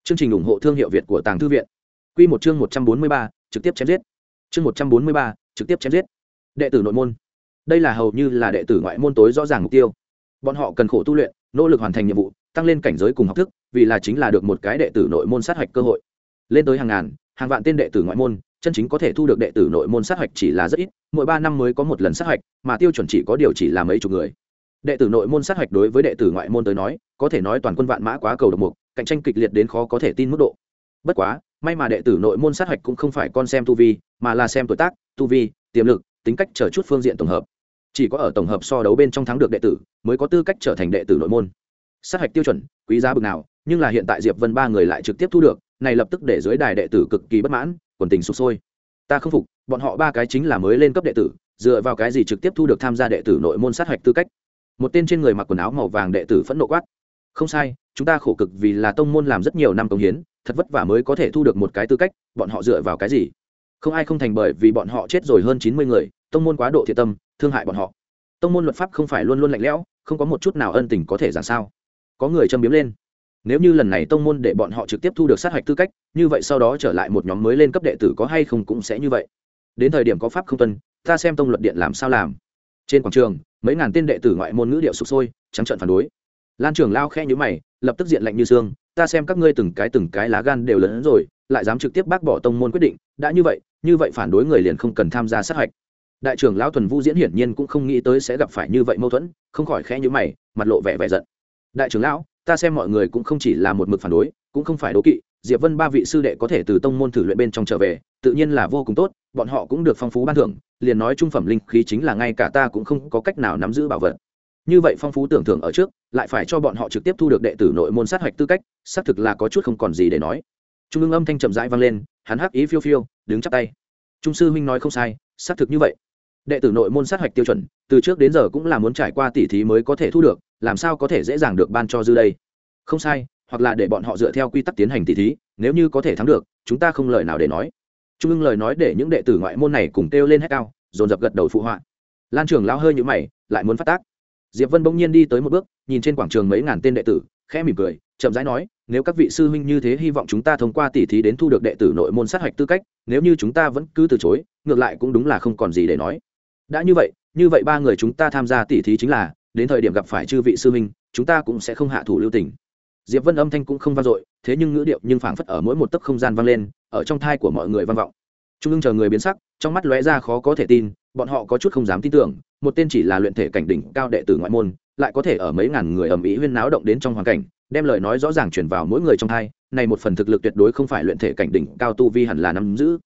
Chương trình ủng hộ thương hiệu việt của tàng thư viện. Q một chương một trăm bốn mươi ba, trực tiếp chém giết. Chương một trăm bốn mươi ba, trực tiếp chém giết. Đệ tử nội môn. Đây là hầu như là đệ tử ngoại môn tối rõ ràng mục tiêu. Bọn họ cần khổ tu luyện, nỗ lực hoàn thành nhiệm vụ, tăng lên cảnh giới cùng học thức, vì là chính là được một cái đệ tử nội môn sát hạch cơ hội. Lên tới hàng ngàn, hàng vạn tên đệ tử ngoại môn, chân chính có thể thu được đệ tử nội môn sát hạch chỉ là rất ít, mỗi ba năm mới có một lần sát hạch, mà tiêu chuẩn chỉ có điều chỉ là mấy chục người đệ tử nội môn sát hạch đối với đệ tử ngoại môn tới nói, có thể nói toàn quân vạn mã quá cầu độc mục, cạnh tranh kịch liệt đến khó có thể tin mức độ. Bất quá, may mà đệ tử nội môn sát hạch cũng không phải con xem tu vi, mà là xem tuổi tác, tu vi, tiềm lực, tính cách chờ chút phương diện tổng hợp. Chỉ có ở tổng hợp so đấu bên trong thắng được đệ tử, mới có tư cách trở thành đệ tử nội môn. Sát hạch tiêu chuẩn, quý giá bực nào, nhưng là hiện tại diệp vân ba người lại trực tiếp thu được, này lập tức để dưới đài đệ tử cực kỳ bất mãn, quần tình sụp sôi. Ta không phục, bọn họ ba cái chính là mới lên cấp đệ tử, dựa vào cái gì trực tiếp thu được tham gia đệ tử nội môn sát hạch tư cách? Một tên trên người mặc quần áo màu vàng đệ tử phẫn nộ quát. Không sai, chúng ta khổ cực vì là tông môn làm rất nhiều năm công hiến, thật vất vả mới có thể thu được một cái tư cách, bọn họ dựa vào cái gì? Không ai không thành bởi vì bọn họ chết rồi hơn chín mươi người, tông môn quá độ thiệt tâm, thương hại bọn họ. Tông môn luật pháp không phải luôn luôn lạnh lẽo, không có một chút nào ân tình có thể giảng sao. Có người châm biếm lên. Nếu như lần này tông môn để bọn họ trực tiếp thu được sát hạch tư cách, như vậy sau đó trở lại một nhóm mới lên cấp đệ tử có hay không cũng sẽ như vậy. Đến thời điểm có pháp không tuân, ta xem tông luật điện làm sao làm. Trên quảng trường mấy ngàn tên đệ tử ngoại môn ngữ điệu sụp sôi, trắng trợn phản đối. Lan trường lao khe nhữ mày, lập tức diện lạnh như xương, ta xem các ngươi từng cái từng cái lá gan đều lớn hơn rồi, lại dám trực tiếp bác bỏ tông môn quyết định, đã như vậy như vậy phản đối người liền không cần tham gia sát hạch. Đại trưởng lão thuần vu diễn hiển nhiên cũng không nghĩ tới sẽ gặp phải như vậy mâu thuẫn, không khỏi khẽ nhữ mày, mặt lộ vẻ vẻ giận. Đại trưởng lão, ta xem mọi người cũng không chỉ là một mực phản đối, cũng không phải đố kỵ diệp vân ba vị sư đệ có thể từ tông môn thử luyện bên trong trở về, tự nhiên là vô cùng tốt, bọn họ cũng được phong phú ban thưởng, liền nói trung phẩm linh khí chính là ngay cả ta cũng không có cách nào nắm giữ bảo vật. Như vậy phong phú tưởng thưởng ở trước, lại phải cho bọn họ trực tiếp thu được đệ tử nội môn sát hạch tư cách, xác thực là có chút không còn gì để nói. Trung ương âm thanh chậm rãi vang lên, hắn hắc ý phiêu phiêu, đứng chắp tay. Trung sư huynh nói không sai, xác thực như vậy. Đệ tử nội môn sát hạch tiêu chuẩn, từ trước đến giờ cũng là muốn trải qua tỉ thí mới có thể thu được, làm sao có thể dễ dàng được ban cho dư đây? Không sai hoặc là để bọn họ dựa theo quy tắc tiến hành tỉ thí, nếu như có thể thắng được, chúng ta không lời nào để nói. Trung ương lời nói để những đệ tử ngoại môn này cùng kêu lên hết cao, dồn dập gật đầu phụ họa. Lan trường lao hơi như mày, lại muốn phát tác. Diệp vân bỗng nhiên đi tới một bước, nhìn trên quảng trường mấy ngàn tên đệ tử, khẽ mỉm cười, chậm rãi nói, nếu các vị sư huynh như thế hy vọng chúng ta thông qua tỉ thí đến thu được đệ tử nội môn sát hạch tư cách, nếu như chúng ta vẫn cứ từ chối, ngược lại cũng đúng là không còn gì để nói. Đã như vậy như vậy ba người chúng ta tham gia tỉ thí chính là, đến thời điểm gặp phải chư vị sư huynh, chúng ta cũng sẽ không hạ thủ lưu tình diệp vân âm thanh cũng không vang dội, thế nhưng ngữ điệu nhưng phảng phất ở mỗi một tấc không gian vang lên, ở trong thai của mọi người vang vọng. Trung ương chờ người biến sắc, trong mắt lóe ra khó có thể tin, bọn họ có chút không dám tin tưởng, một tên chỉ là luyện thể cảnh đỉnh cao đệ tử ngoại môn, lại có thể ở mấy ngàn người ầm ĩ huyên náo động đến trong hoàn cảnh, đem lời nói rõ ràng truyền vào mỗi người trong thai, này một phần thực lực tuyệt đối không phải luyện thể cảnh đỉnh cao tu vi hẳn là nắm giữ.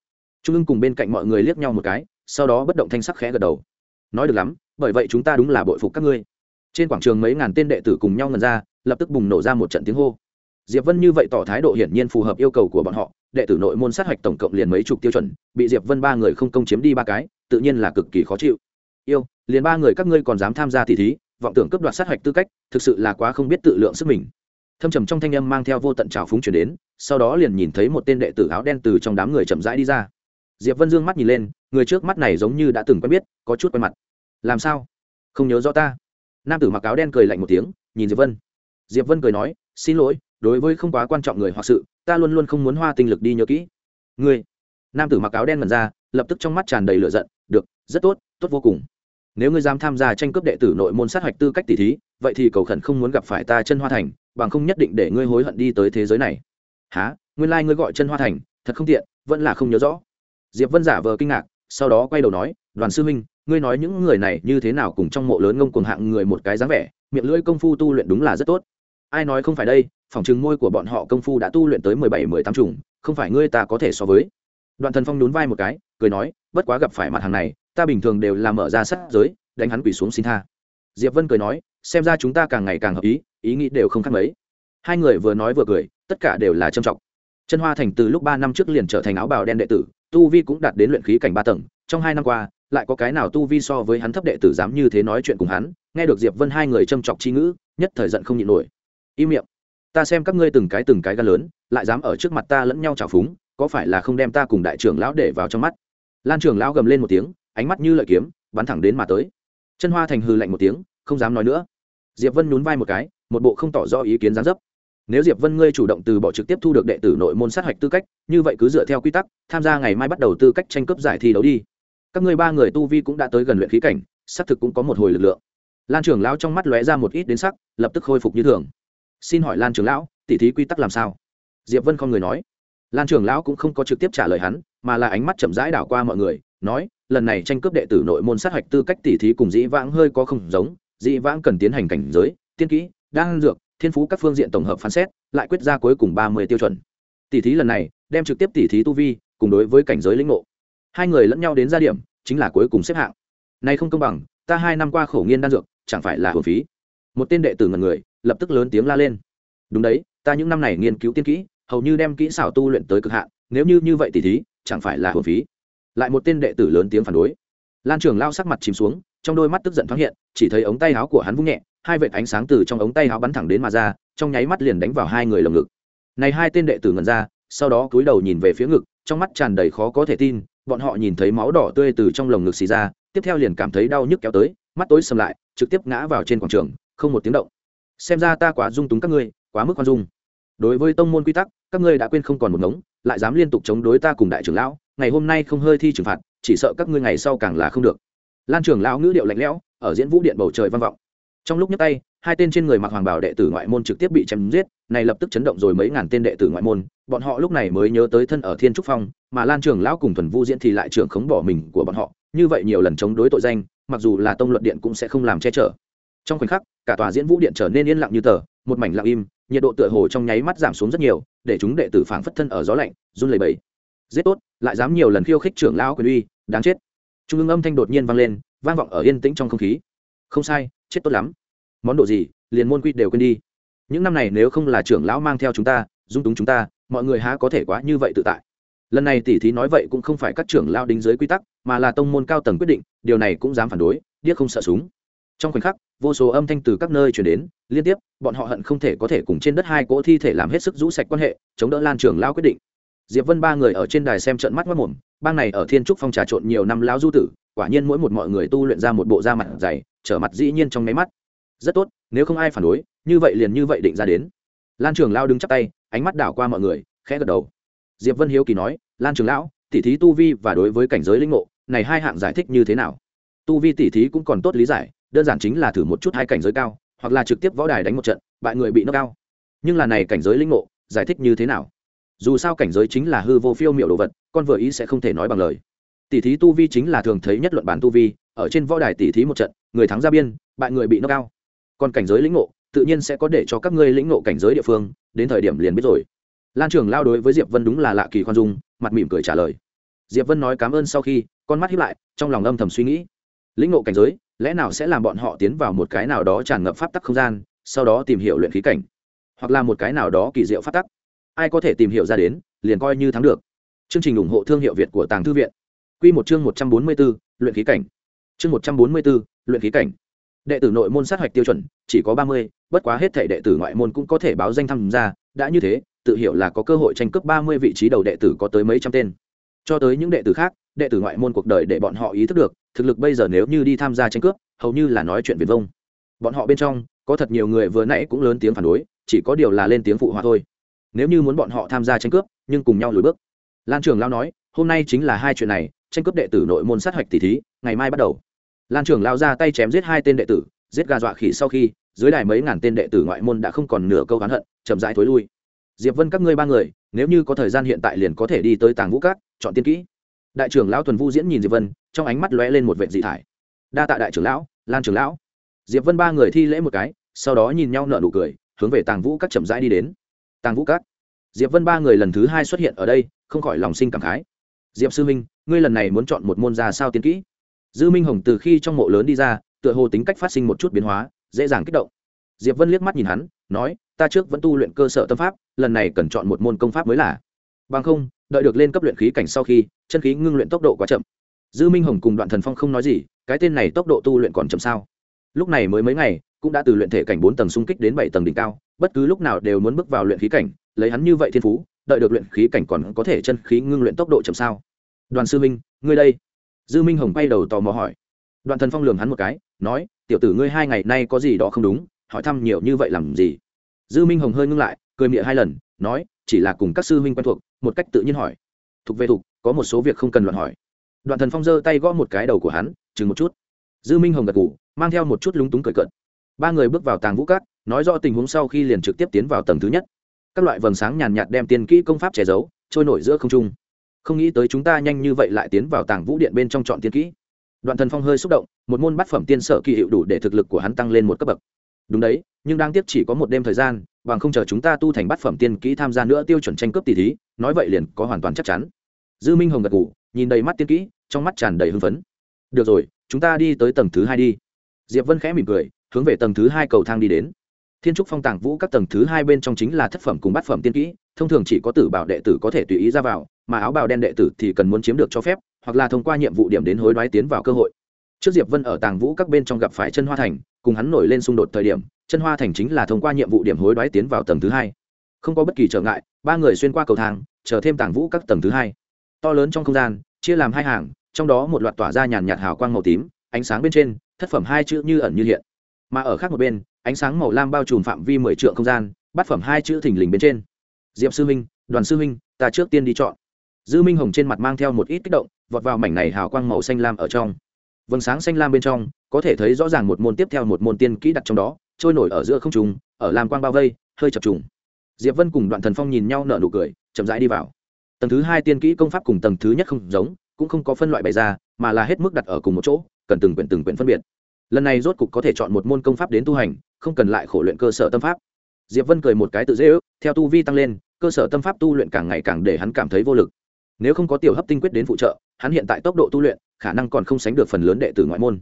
Trung ương cùng bên cạnh mọi người liếc nhau một cái, sau đó bất động thanh sắc khẽ gật đầu. Nói được lắm, bởi vậy chúng ta đúng là bội phục các ngươi trên quảng trường mấy ngàn tên đệ tử cùng nhau ngần ra, lập tức bùng nổ ra một trận tiếng hô. Diệp vân như vậy tỏ thái độ hiển nhiên phù hợp yêu cầu của bọn họ, đệ tử nội môn sát hạch tổng cộng liền mấy chục tiêu chuẩn, bị diệp vân ba người không công chiếm đi ba cái, tự nhiên là cực kỳ khó chịu. Yêu, liền ba người các ngươi còn dám tham gia tỷ thí, vọng tưởng cấp đoạt sát hạch tư cách, thực sự là quá không biết tự lượng sức mình. Thâm trầm trong thanh âm mang theo vô tận trào phúng chuyển đến, sau đó liền nhìn thấy một tên đệ tử áo đen từ trong đám người chậm rãi đi ra. Diệp vân dương mắt nhìn lên, người trước mắt này giống như đã từng quen biết, có chút quen mặt. Làm sao? Không nhớ rõ ta nam tử mặc áo đen cười lạnh một tiếng, nhìn diệp vân. Diệp vân cười nói, xin lỗi, đối với không quá quan trọng người hoặc sự, ta luôn luôn không muốn hoa tinh lực đi nhớ kỹ. Ngươi? Nam tử mặc áo đen mần ra, lập tức trong mắt tràn đầy lửa giận, được, rất tốt tốt vô cùng. Nếu ngươi dám tham gia tranh cướp đệ tử nội môn sát hạch tư cách tỷ thí, vậy thì cầu khẩn không muốn gặp phải ta chân hoa thành, bằng không nhất định để ngươi hối hận đi tới thế giới này. Há nguyên lai ngươi gọi chân hoa thành, thật không tiện, vẫn là không nhớ rõ. Diệp vân giả vờ kinh ngạc, sau đó quay đầu nói đoàn sư Minh, ngươi nói những người này như thế nào cùng trong mộ lớn ngông cuồng hạng người một cái dáng vẻ miệng lưỡi công phu tu luyện đúng là rất tốt. Ai nói không phải đây phòng chừng môi của bọn họ công phu đã tu luyện tới mười bảy mười tám trùng không phải ngươi ta có thể so với. Đoàn thần phong nhún vai một cái cười nói bất quá gặp phải mặt hàng này ta bình thường đều làm mở ra sát giới đánh hắn quỳ xuống xin tha. Diệp vân cười nói xem ra chúng ta càng ngày càng hợp ý ý nghĩ đều không khác mấy. Hai người vừa nói vừa cười tất cả đều là trâm trọng. Chân hoa thành từ lúc ba năm trước liền trở thành áo bào đen đệ tử tu vi cũng đạt đến luyện khí cảnh ba tầng trong hai năm qua lại có cái nào tu vi so với hắn thấp đệ tử dám như thế nói chuyện cùng hắn, nghe được diệp vân hai người châm chọc chi ngữ, nhất thời giận không nhịn nổi. Im miệng. Ta xem các ngươi từng cái từng cái gan lớn, lại dám ở trước mặt ta lẫn nhau trào phúng, có phải là không đem ta cùng đại trưởng lão để vào trong mắt? Lan trưởng lão gầm lên một tiếng, ánh mắt như lợi kiếm, bắn thẳng đến mà tới. Chân hoa thành hư lạnh một tiếng, không dám nói nữa. Diệp vân nhún vai một cái, một bộ không tỏ rõ ý kiến gián dấp. Nếu diệp vân ngươi chủ động từ bỏ trực tiếp thu được đệ tử nội môn sát hạch tư cách, như vậy cứ dựa theo quy tắc, tham gia ngày mai bắt đầu tư cách tranh cướp giải thi đấu đi các ngươi ba người tu vi cũng đã tới gần luyện khí cảnh, xác thực cũng có một hồi lực lượng. Lan trưởng lão trong mắt lóe ra một ít đến sắc, lập tức khôi phục như thường. Xin hỏi lan trưởng lão tỉ thí quy tắc làm sao? Diệp vân không người nói. Lan trưởng lão cũng không có trực tiếp trả lời hắn, mà là ánh mắt chậm rãi đảo qua mọi người, nói, lần này tranh cướp đệ tử nội môn sát hạch tư cách tỉ thí cùng dĩ vãng hơi có không giống, dĩ vãng cần tiến hành cảnh giới, tiên kỹ, đan dược, thiên phú các phương diện tổng hợp phán xét, lại quyết ra cuối cùng ba mươi tiêu chuẩn. Tỉ thí lần này, đem trực tiếp tỉ thí tu vi, cùng đối với cảnh giới lĩnh ngộ hai người lẫn nhau đến gia điểm, chính là cuối cùng xếp hạng. Nay không công bằng, ta hai năm qua khổ nghiên đan dược, chẳng phải là hồn phí. Một tên đệ tử ngần người, lập tức lớn tiếng la lên. Đúng đấy, ta những năm này nghiên cứu tiên kỹ, hầu như đem kỹ xảo tu luyện tới cực hạn, nếu như như vậy thì thí, chẳng phải là hồn phí. Lại một tên đệ tử lớn tiếng phản đối. Lan trường lao sắc mặt chìm xuống, trong đôi mắt tức giận thoáng hiện, chỉ thấy ống tay áo của hắn vung nhẹ, hai vệt ánh sáng từ trong ống tay áo bắn thẳng đến mà ra, trong nháy mắt liền đánh vào hai người lồng ngực. Này hai tên đệ tử ngẩn ra, sau đó cúi đầu nhìn về phía ngực, trong mắt tràn đầy khó có thể tin bọn họ nhìn thấy máu đỏ tươi từ trong lồng ngực xì ra, tiếp theo liền cảm thấy đau nhức kéo tới, mắt tối sầm lại, trực tiếp ngã vào trên quảng trường, không một tiếng động. Xem ra ta quá dung túng các ngươi, quá mức khoan dung. Đối với tông môn quy tắc, các ngươi đã quên không còn một ngống, lại dám liên tục chống đối ta cùng đại trưởng lão, ngày hôm nay không hơi thi trừng phạt, chỉ sợ các ngươi ngày sau càng là không được. Lan trưởng lão ngữ điệu lạnh lẽo, ở diễn vũ điện bầu trời vang vọng. Trong lúc nhấc tay hai tên trên người mặc hoàng bảo đệ tử ngoại môn trực tiếp bị chém giết, này lập tức chấn động rồi mấy ngàn tên đệ tử ngoại môn, bọn họ lúc này mới nhớ tới thân ở thiên trúc phong, mà lan trưởng lão cùng thuần vu diễn thì lại trưởng khống bỏ mình của bọn họ, như vậy nhiều lần chống đối tội danh, mặc dù là tông luận điện cũng sẽ không làm che chở. Trong khoảnh khắc, cả tòa diễn vũ điện trở nên yên lặng như tờ, một mảnh lặng im, nhiệt độ tựa hồ trong nháy mắt giảm xuống rất nhiều, để chúng đệ tử phảng phất thân ở gió lạnh, run lẩy bẩy. Giết tốt, lại dám nhiều lần khiêu khích trưởng lão quyền uy, đáng chết. Trung ương âm thanh đột nhiên vang lên, vang vọng ở yên tĩnh trong không khí. Không sai, chết tốt lắm món đồ gì, liền môn quy đều quên đi. Những năm này nếu không là trưởng lão mang theo chúng ta, dung túng chúng ta, mọi người há có thể quá như vậy tự tại. Lần này tỷ thí nói vậy cũng không phải các trưởng lao đính dưới quy tắc, mà là tông môn cao tầng quyết định, điều này cũng dám phản đối, điếc không sợ súng. Trong khoảnh khắc, vô số âm thanh từ các nơi chuyển đến, liên tiếp, bọn họ hận không thể có thể cùng trên đất hai cỗ thi thể làm hết sức rũ sạch quan hệ, chống đỡ lan trưởng lao quyết định. Diệp vân ba người ở trên đài xem trận mắt mất mồm, bang này ở thiên trúc phong trà trộn nhiều năm lao du tử, quả nhiên mỗi một mọi người tu luyện ra một bộ da mặt dày, trở mặt dĩ nhiên trong nháy mắt rất tốt, nếu không ai phản đối, như vậy liền như vậy định ra đến. Lan trường lao đứng chắp tay, ánh mắt đảo qua mọi người, khẽ gật đầu. Diệp vân hiếu kỳ nói, lan trường lão tỉ thí tu vi và đối với cảnh giới linh ngộ, này hai hạng giải thích như thế nào? Tu vi tỉ thí cũng còn tốt lý giải, đơn giản chính là thử một chút hai cảnh giới cao, hoặc là trực tiếp võ đài đánh một trận, bại người bị nâng cao. Nhưng là này cảnh giới linh ngộ, giải thích như thế nào? Dù sao cảnh giới chính là hư vô phiêu miệu đồ vật, con vừa ý sẽ không thể nói bằng lời. Tỉ thí tu vi chính là thường thấy nhất luận bản tu vi, ở trên võ đài tỉ thí một trận, người thắng ra biên, bại người bị nâng cao còn cảnh giới lĩnh ngộ, tự nhiên sẽ có để cho các ngươi lĩnh ngộ cảnh giới địa phương, đến thời điểm liền biết rồi. Lan trường lao đối với diệp vân đúng là lạ kỳ khoan dung, mặt mỉm cười trả lời. Diệp vân nói cảm ơn sau khi, con mắt hiếp lại, trong lòng âm thầm suy nghĩ. Lĩnh ngộ cảnh giới, lẽ nào sẽ làm bọn họ tiến vào một cái nào đó tràn ngập pháp tắc không gian, sau đó tìm hiểu luyện khí cảnh? Hoặc là một cái nào đó kỳ diệu pháp tắc? Ai có thể tìm hiểu ra đến, liền coi như thắng được. Chương trình ủng hộ thương hiệu việt của tàng thư viện. Q một chương một trăm bốn mươi b ố luyện khí cảnh. Chương một trăm bốn mươi b ố luyện khí cảnh đệ tử nội môn sát hạch tiêu chuẩn, chỉ có ba mươi, bất quá hết thể đệ tử ngoại môn cũng có thể báo danh tham gia, đã như thế, tự hiểu là có cơ hội tranh cướp ba mươi vị trí đầu đệ tử có tới mấy trăm tên. Cho tới những đệ tử khác, đệ tử ngoại môn cuộc đời để bọn họ ý thức được, thực lực bây giờ nếu như đi tham gia tranh cướp, hầu như là nói chuyện viền vông. Bọn họ bên trong, có thật nhiều người vừa nãy cũng lớn tiếng phản đối, chỉ có điều là lên tiếng phụ họa thôi. Nếu như muốn bọn họ tham gia tranh cướp, nhưng cùng nhau lùi bước. Lan trường lao nói, hôm nay chính là hai chuyện này, tranh cướp đệ tử nội môn sát hạch tỷ thí, ngày mai bắt đầu lan trường lao ra tay chém giết hai tên đệ tử, giết gà dọa khỉ sau khi, dưới đài mấy ngàn tên đệ tử ngoại môn đã không còn nửa câu oán hận, chậm rãi thối lui. Diệp vân các ngươi ba người, nếu như có thời gian hiện tại liền có thể đi tới tàng vũ cát chọn tiên kỹ. Đại trưởng lão thuần vu diễn nhìn diệp vân, trong ánh mắt lóe lên một vệ dị thải. Đa tạ đại trưởng lão, lan trưởng lão. Diệp vân ba người thi lễ một cái, sau đó nhìn nhau nở nụ cười, hướng về tàng vũ các chậm rãi đi đến. Tàng vũ các. Diệp vân ba người lần thứ hai xuất hiện ở đây, không khỏi lòng sinh cảm khái. Diệp sư minh ngươi lần này muốn chọn một môn ra sao tiên kỹ? Dư minh hồng từ khi trong mộ lớn đi ra, tựa hồ tính cách phát sinh một chút biến hóa, dễ dàng kích động. Diệp vân liếc mắt nhìn hắn, nói, ta trước vẫn tu luyện cơ sở tâm pháp, lần này cần chọn một môn công pháp mới là. Bằng không, đợi được lên cấp luyện khí cảnh sau khi, chân khí ngưng luyện tốc độ quá chậm. Dư minh hồng cùng đoạn thần phong không nói gì, cái tên này tốc độ tu luyện còn chậm sao? Lúc này mới mấy ngày, cũng đã từ luyện thể cảnh bốn tầng xung kích đến bảy tầng đỉnh cao, bất cứ lúc nào đều muốn bước vào luyện khí cảnh, lấy hắn như vậy thiên phú, đợi được luyện khí cảnh còn có thể chân khí ngưng luyện tốc độ chậm sao? Đoàn sư minh, ngươi đây dư minh hồng bay đầu tò mò hỏi. Đoạn thần phong lường hắn một cái, nói, tiểu tử ngươi hai ngày nay có gì đó không đúng, hỏi thăm nhiều như vậy làm gì? Dư minh hồng hơi ngưng lại, cười miệng hai lần, nói, chỉ là cùng các sư huynh quen thuộc, một cách tự nhiên hỏi. Thuộc về thuộc, có một số việc không cần luận hỏi. Đoạn thần phong giơ tay gõ một cái đầu của hắn, chừng một chút. Dư minh hồng gật ngủ mang theo một chút lúng túng cười cợt. Ba người bước vào tàng vũ cát, nói rõ tình huống sau khi liền trực tiếp tiến vào tầng thứ nhất. Các loại vầng sáng nhàn nhạt đem tiền kỹ công pháp che giấu, trôi nổi giữa không trung không nghĩ tới chúng ta nhanh như vậy lại tiến vào tàng vũ điện bên trong chọn tiên kỹ. Đoạn thần phong hơi xúc động, một môn bát phẩm tiên sở kỳ hiệu đủ để thực lực của hắn tăng lên một cấp bậc. Đúng đấy, nhưng đang tiếp chỉ có một đêm thời gian, bằng không chờ chúng ta tu thành bát phẩm tiên kỹ tham gia nữa tiêu chuẩn tranh cướp tỷ thí, nói vậy liền có hoàn toàn chắc chắn. Dư minh hồng gật ngủ nhìn đầy mắt tiên kỹ, trong mắt tràn đầy hưng phấn. Được rồi, chúng ta đi tới tầng thứ hai đi. Diệp vân khẽ mỉm cười, hướng về tầng thứ hai cầu thang đi đến. Thiên trúc phong tàng vũ các tầng thứ hai bên trong chính là thất phẩm cùng bát phẩm tiên kỹ, thông thường chỉ có tử bảo đệ tử có thể tùy ý ra vào mà áo bào đen đệ tử thì cần muốn chiếm được cho phép, hoặc là thông qua nhiệm vụ điểm đến hối đoái tiến vào cơ hội. Trước diệp vân ở tàng vũ các bên trong gặp phải chân hoa thành, cùng hắn nổi lên xung đột thời điểm, chân hoa thành chính là thông qua nhiệm vụ điểm hối đoái tiến vào tầng thứ hai. Không có bất kỳ trở ngại, ba người xuyên qua cầu thang, chờ thêm tàng vũ các tầng thứ hai. To lớn trong không gian, chia làm hai hàng, trong đó một loạt tỏa ra nhàn nhạt hào quang màu tím, ánh sáng bên trên, thất phẩm hai chữ như ẩn như hiện. Mà ở khác một bên, ánh sáng màu lam bao trùm phạm vi mười triệu không gian, bát phẩm hai chữ thình lình bên trên. Diệp sư minh đoàn sư minh ta trước tiên đi chọn dư minh hồng trên mặt mang theo một ít kích động, vọt vào mảnh này hào quang màu xanh lam ở trong. Vầng sáng xanh lam bên trong, có thể thấy rõ ràng một môn tiếp theo một môn tiên kỹ đặt trong đó, trôi nổi ở giữa không trùng ở lam quang bao vây, hơi chập trùng. Diệp vân cùng đoạn thần phong nhìn nhau nở nụ cười, chậm rãi đi vào. Tầng thứ hai tiên kỹ công pháp cùng tầng thứ nhất không giống, cũng không có phân loại bày ra, mà là hết mức đặt ở cùng một chỗ, cần từng quyển từng quyển phân biệt. Lần này rốt cục có thể chọn một môn công pháp đến tu hành, không cần lại khổ luyện cơ sở tâm pháp. Diệp vân cười một cái tự dễ ước, theo tu vi tăng lên, cơ sở tâm pháp tu luyện càng ngày càng để hắn cảm thấy vô lực nếu không có tiểu hấp tinh quyết đến phụ trợ, hắn hiện tại tốc độ tu luyện, khả năng còn không sánh được phần lớn đệ tử ngoại môn.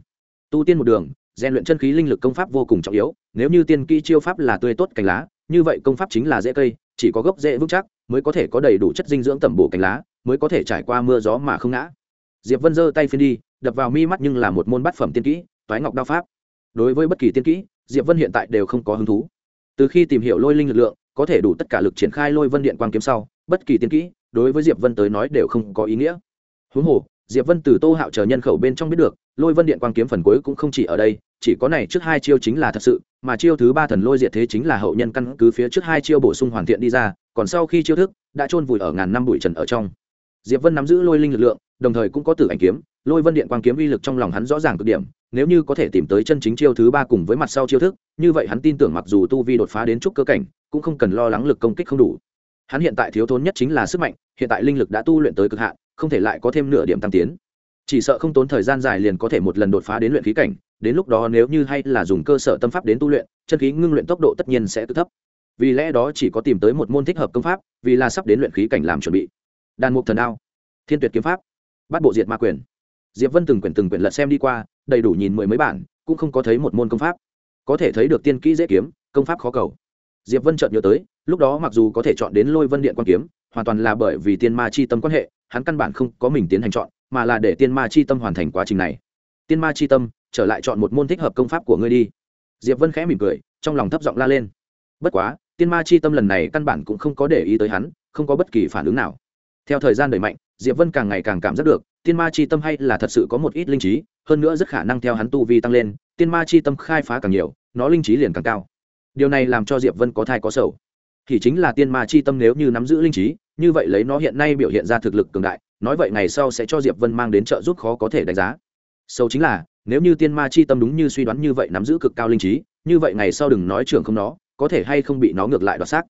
Tu tiên một đường, rèn luyện chân khí linh lực công pháp vô cùng trọng yếu, nếu như tiên kỹ chiêu pháp là tươi tốt cành lá, như vậy công pháp chính là dễ cây, chỉ có gốc dễ vững chắc mới có thể có đầy đủ chất dinh dưỡng tẩm bổ cành lá, mới có thể trải qua mưa gió mà không ngã. Diệp vân giơ tay phiên đi, đập vào mi mắt nhưng là một môn bát phẩm tiên kỹ, toái ngọc đao pháp. Đối với bất kỳ tiên kỹ, diệp vân hiện tại đều không có hứng thú. Từ khi tìm hiểu lôi linh lực lượng, có thể đủ tất cả lực triển khai lôi vân điện quang kiếm sau, bất kỳ tiên kỹ đối với diệp vân tới nói đều không có ý nghĩa. Huống hồ, diệp vân từ tô hạo chờ nhân khẩu bên trong biết được, lôi vân điện quang kiếm phần cuối cũng không chỉ ở đây, chỉ có này trước hai chiêu chính là thật sự, mà chiêu thứ ba thần lôi diệt thế chính là hậu nhân căn cứ phía trước hai chiêu bổ sung hoàn thiện đi ra, còn sau khi chiêu thức, đã chôn vùi ở ngàn năm bụi trần ở trong. Diệp vân nắm giữ lôi linh lực lượng, đồng thời cũng có tử ảnh kiếm, lôi vân điện quang kiếm uy lực trong lòng hắn rõ ràng cực điểm, nếu như có thể tìm tới chân chính chiêu thứ ba cùng với mặt sau chiêu thức, như vậy hắn tin tưởng mặc dù tu vi đột phá đến chút cơ cảnh, cũng không cần lo lắng lực công kích không đủ hắn hiện tại thiếu thốn nhất chính là sức mạnh, hiện tại linh lực đã tu luyện tới cực hạn, không thể lại có thêm nửa điểm tăng tiến. Chỉ sợ không tốn thời gian dài liền có thể một lần đột phá đến luyện khí cảnh, đến lúc đó nếu như hay là dùng cơ sở tâm pháp đến tu luyện, chân khí ngưng luyện tốc độ tất nhiên sẽ tự thấp. Vì lẽ đó chỉ có tìm tới một môn thích hợp công pháp, vì là sắp đến luyện khí cảnh làm chuẩn bị. Đàn mục thần đao, thiên tuyệt kiếm pháp bắt bộ diệt ma quyền. Diệp vân từng quyển từng quyển lật xem đi qua, đầy đủ nhìn mười mấy bản, cũng không có thấy một môn công pháp. Có thể thấy được tiên kỹ dễ kiếm, công pháp khó cầu diệp vân chợt nhớ tới, lúc đó mặc dù có thể chọn đến lôi vân điện quan kiếm, hoàn toàn là bởi vì tiên ma chi tâm quan hệ, hắn căn bản không có mình tiến hành chọn, mà là để tiên ma chi tâm hoàn thành quá trình này. Tiên ma chi tâm, trở lại chọn một môn thích hợp công pháp của ngươi đi. Diệp vân khẽ mỉm cười, trong lòng thấp giọng la lên. Bất quá, tiên ma chi tâm lần này căn bản cũng không có để ý tới hắn, không có bất kỳ phản ứng nào. Theo thời gian đẩy mạnh, diệp vân càng ngày càng cảm giác được, tiên ma chi tâm hay là thật sự có một ít linh trí, hơn nữa rất khả năng theo hắn tu vi tăng lên, tiên ma chi tâm khai phá càng nhiều, nó linh trí liền càng cao điều này làm cho diệp vân có thai có sầu. Thì chính là tiên ma chi tâm nếu như nắm giữ linh trí, như vậy lấy nó hiện nay biểu hiện ra thực lực cường đại, nói vậy ngày sau sẽ cho diệp vân mang đến trợ giúp khó có thể đánh giá. Sâu chính là, nếu như tiên ma chi tâm đúng như suy đoán như vậy nắm giữ cực cao linh trí, như vậy ngày sau đừng nói trưởng không nó, có thể hay không bị nó ngược lại đoạt xác.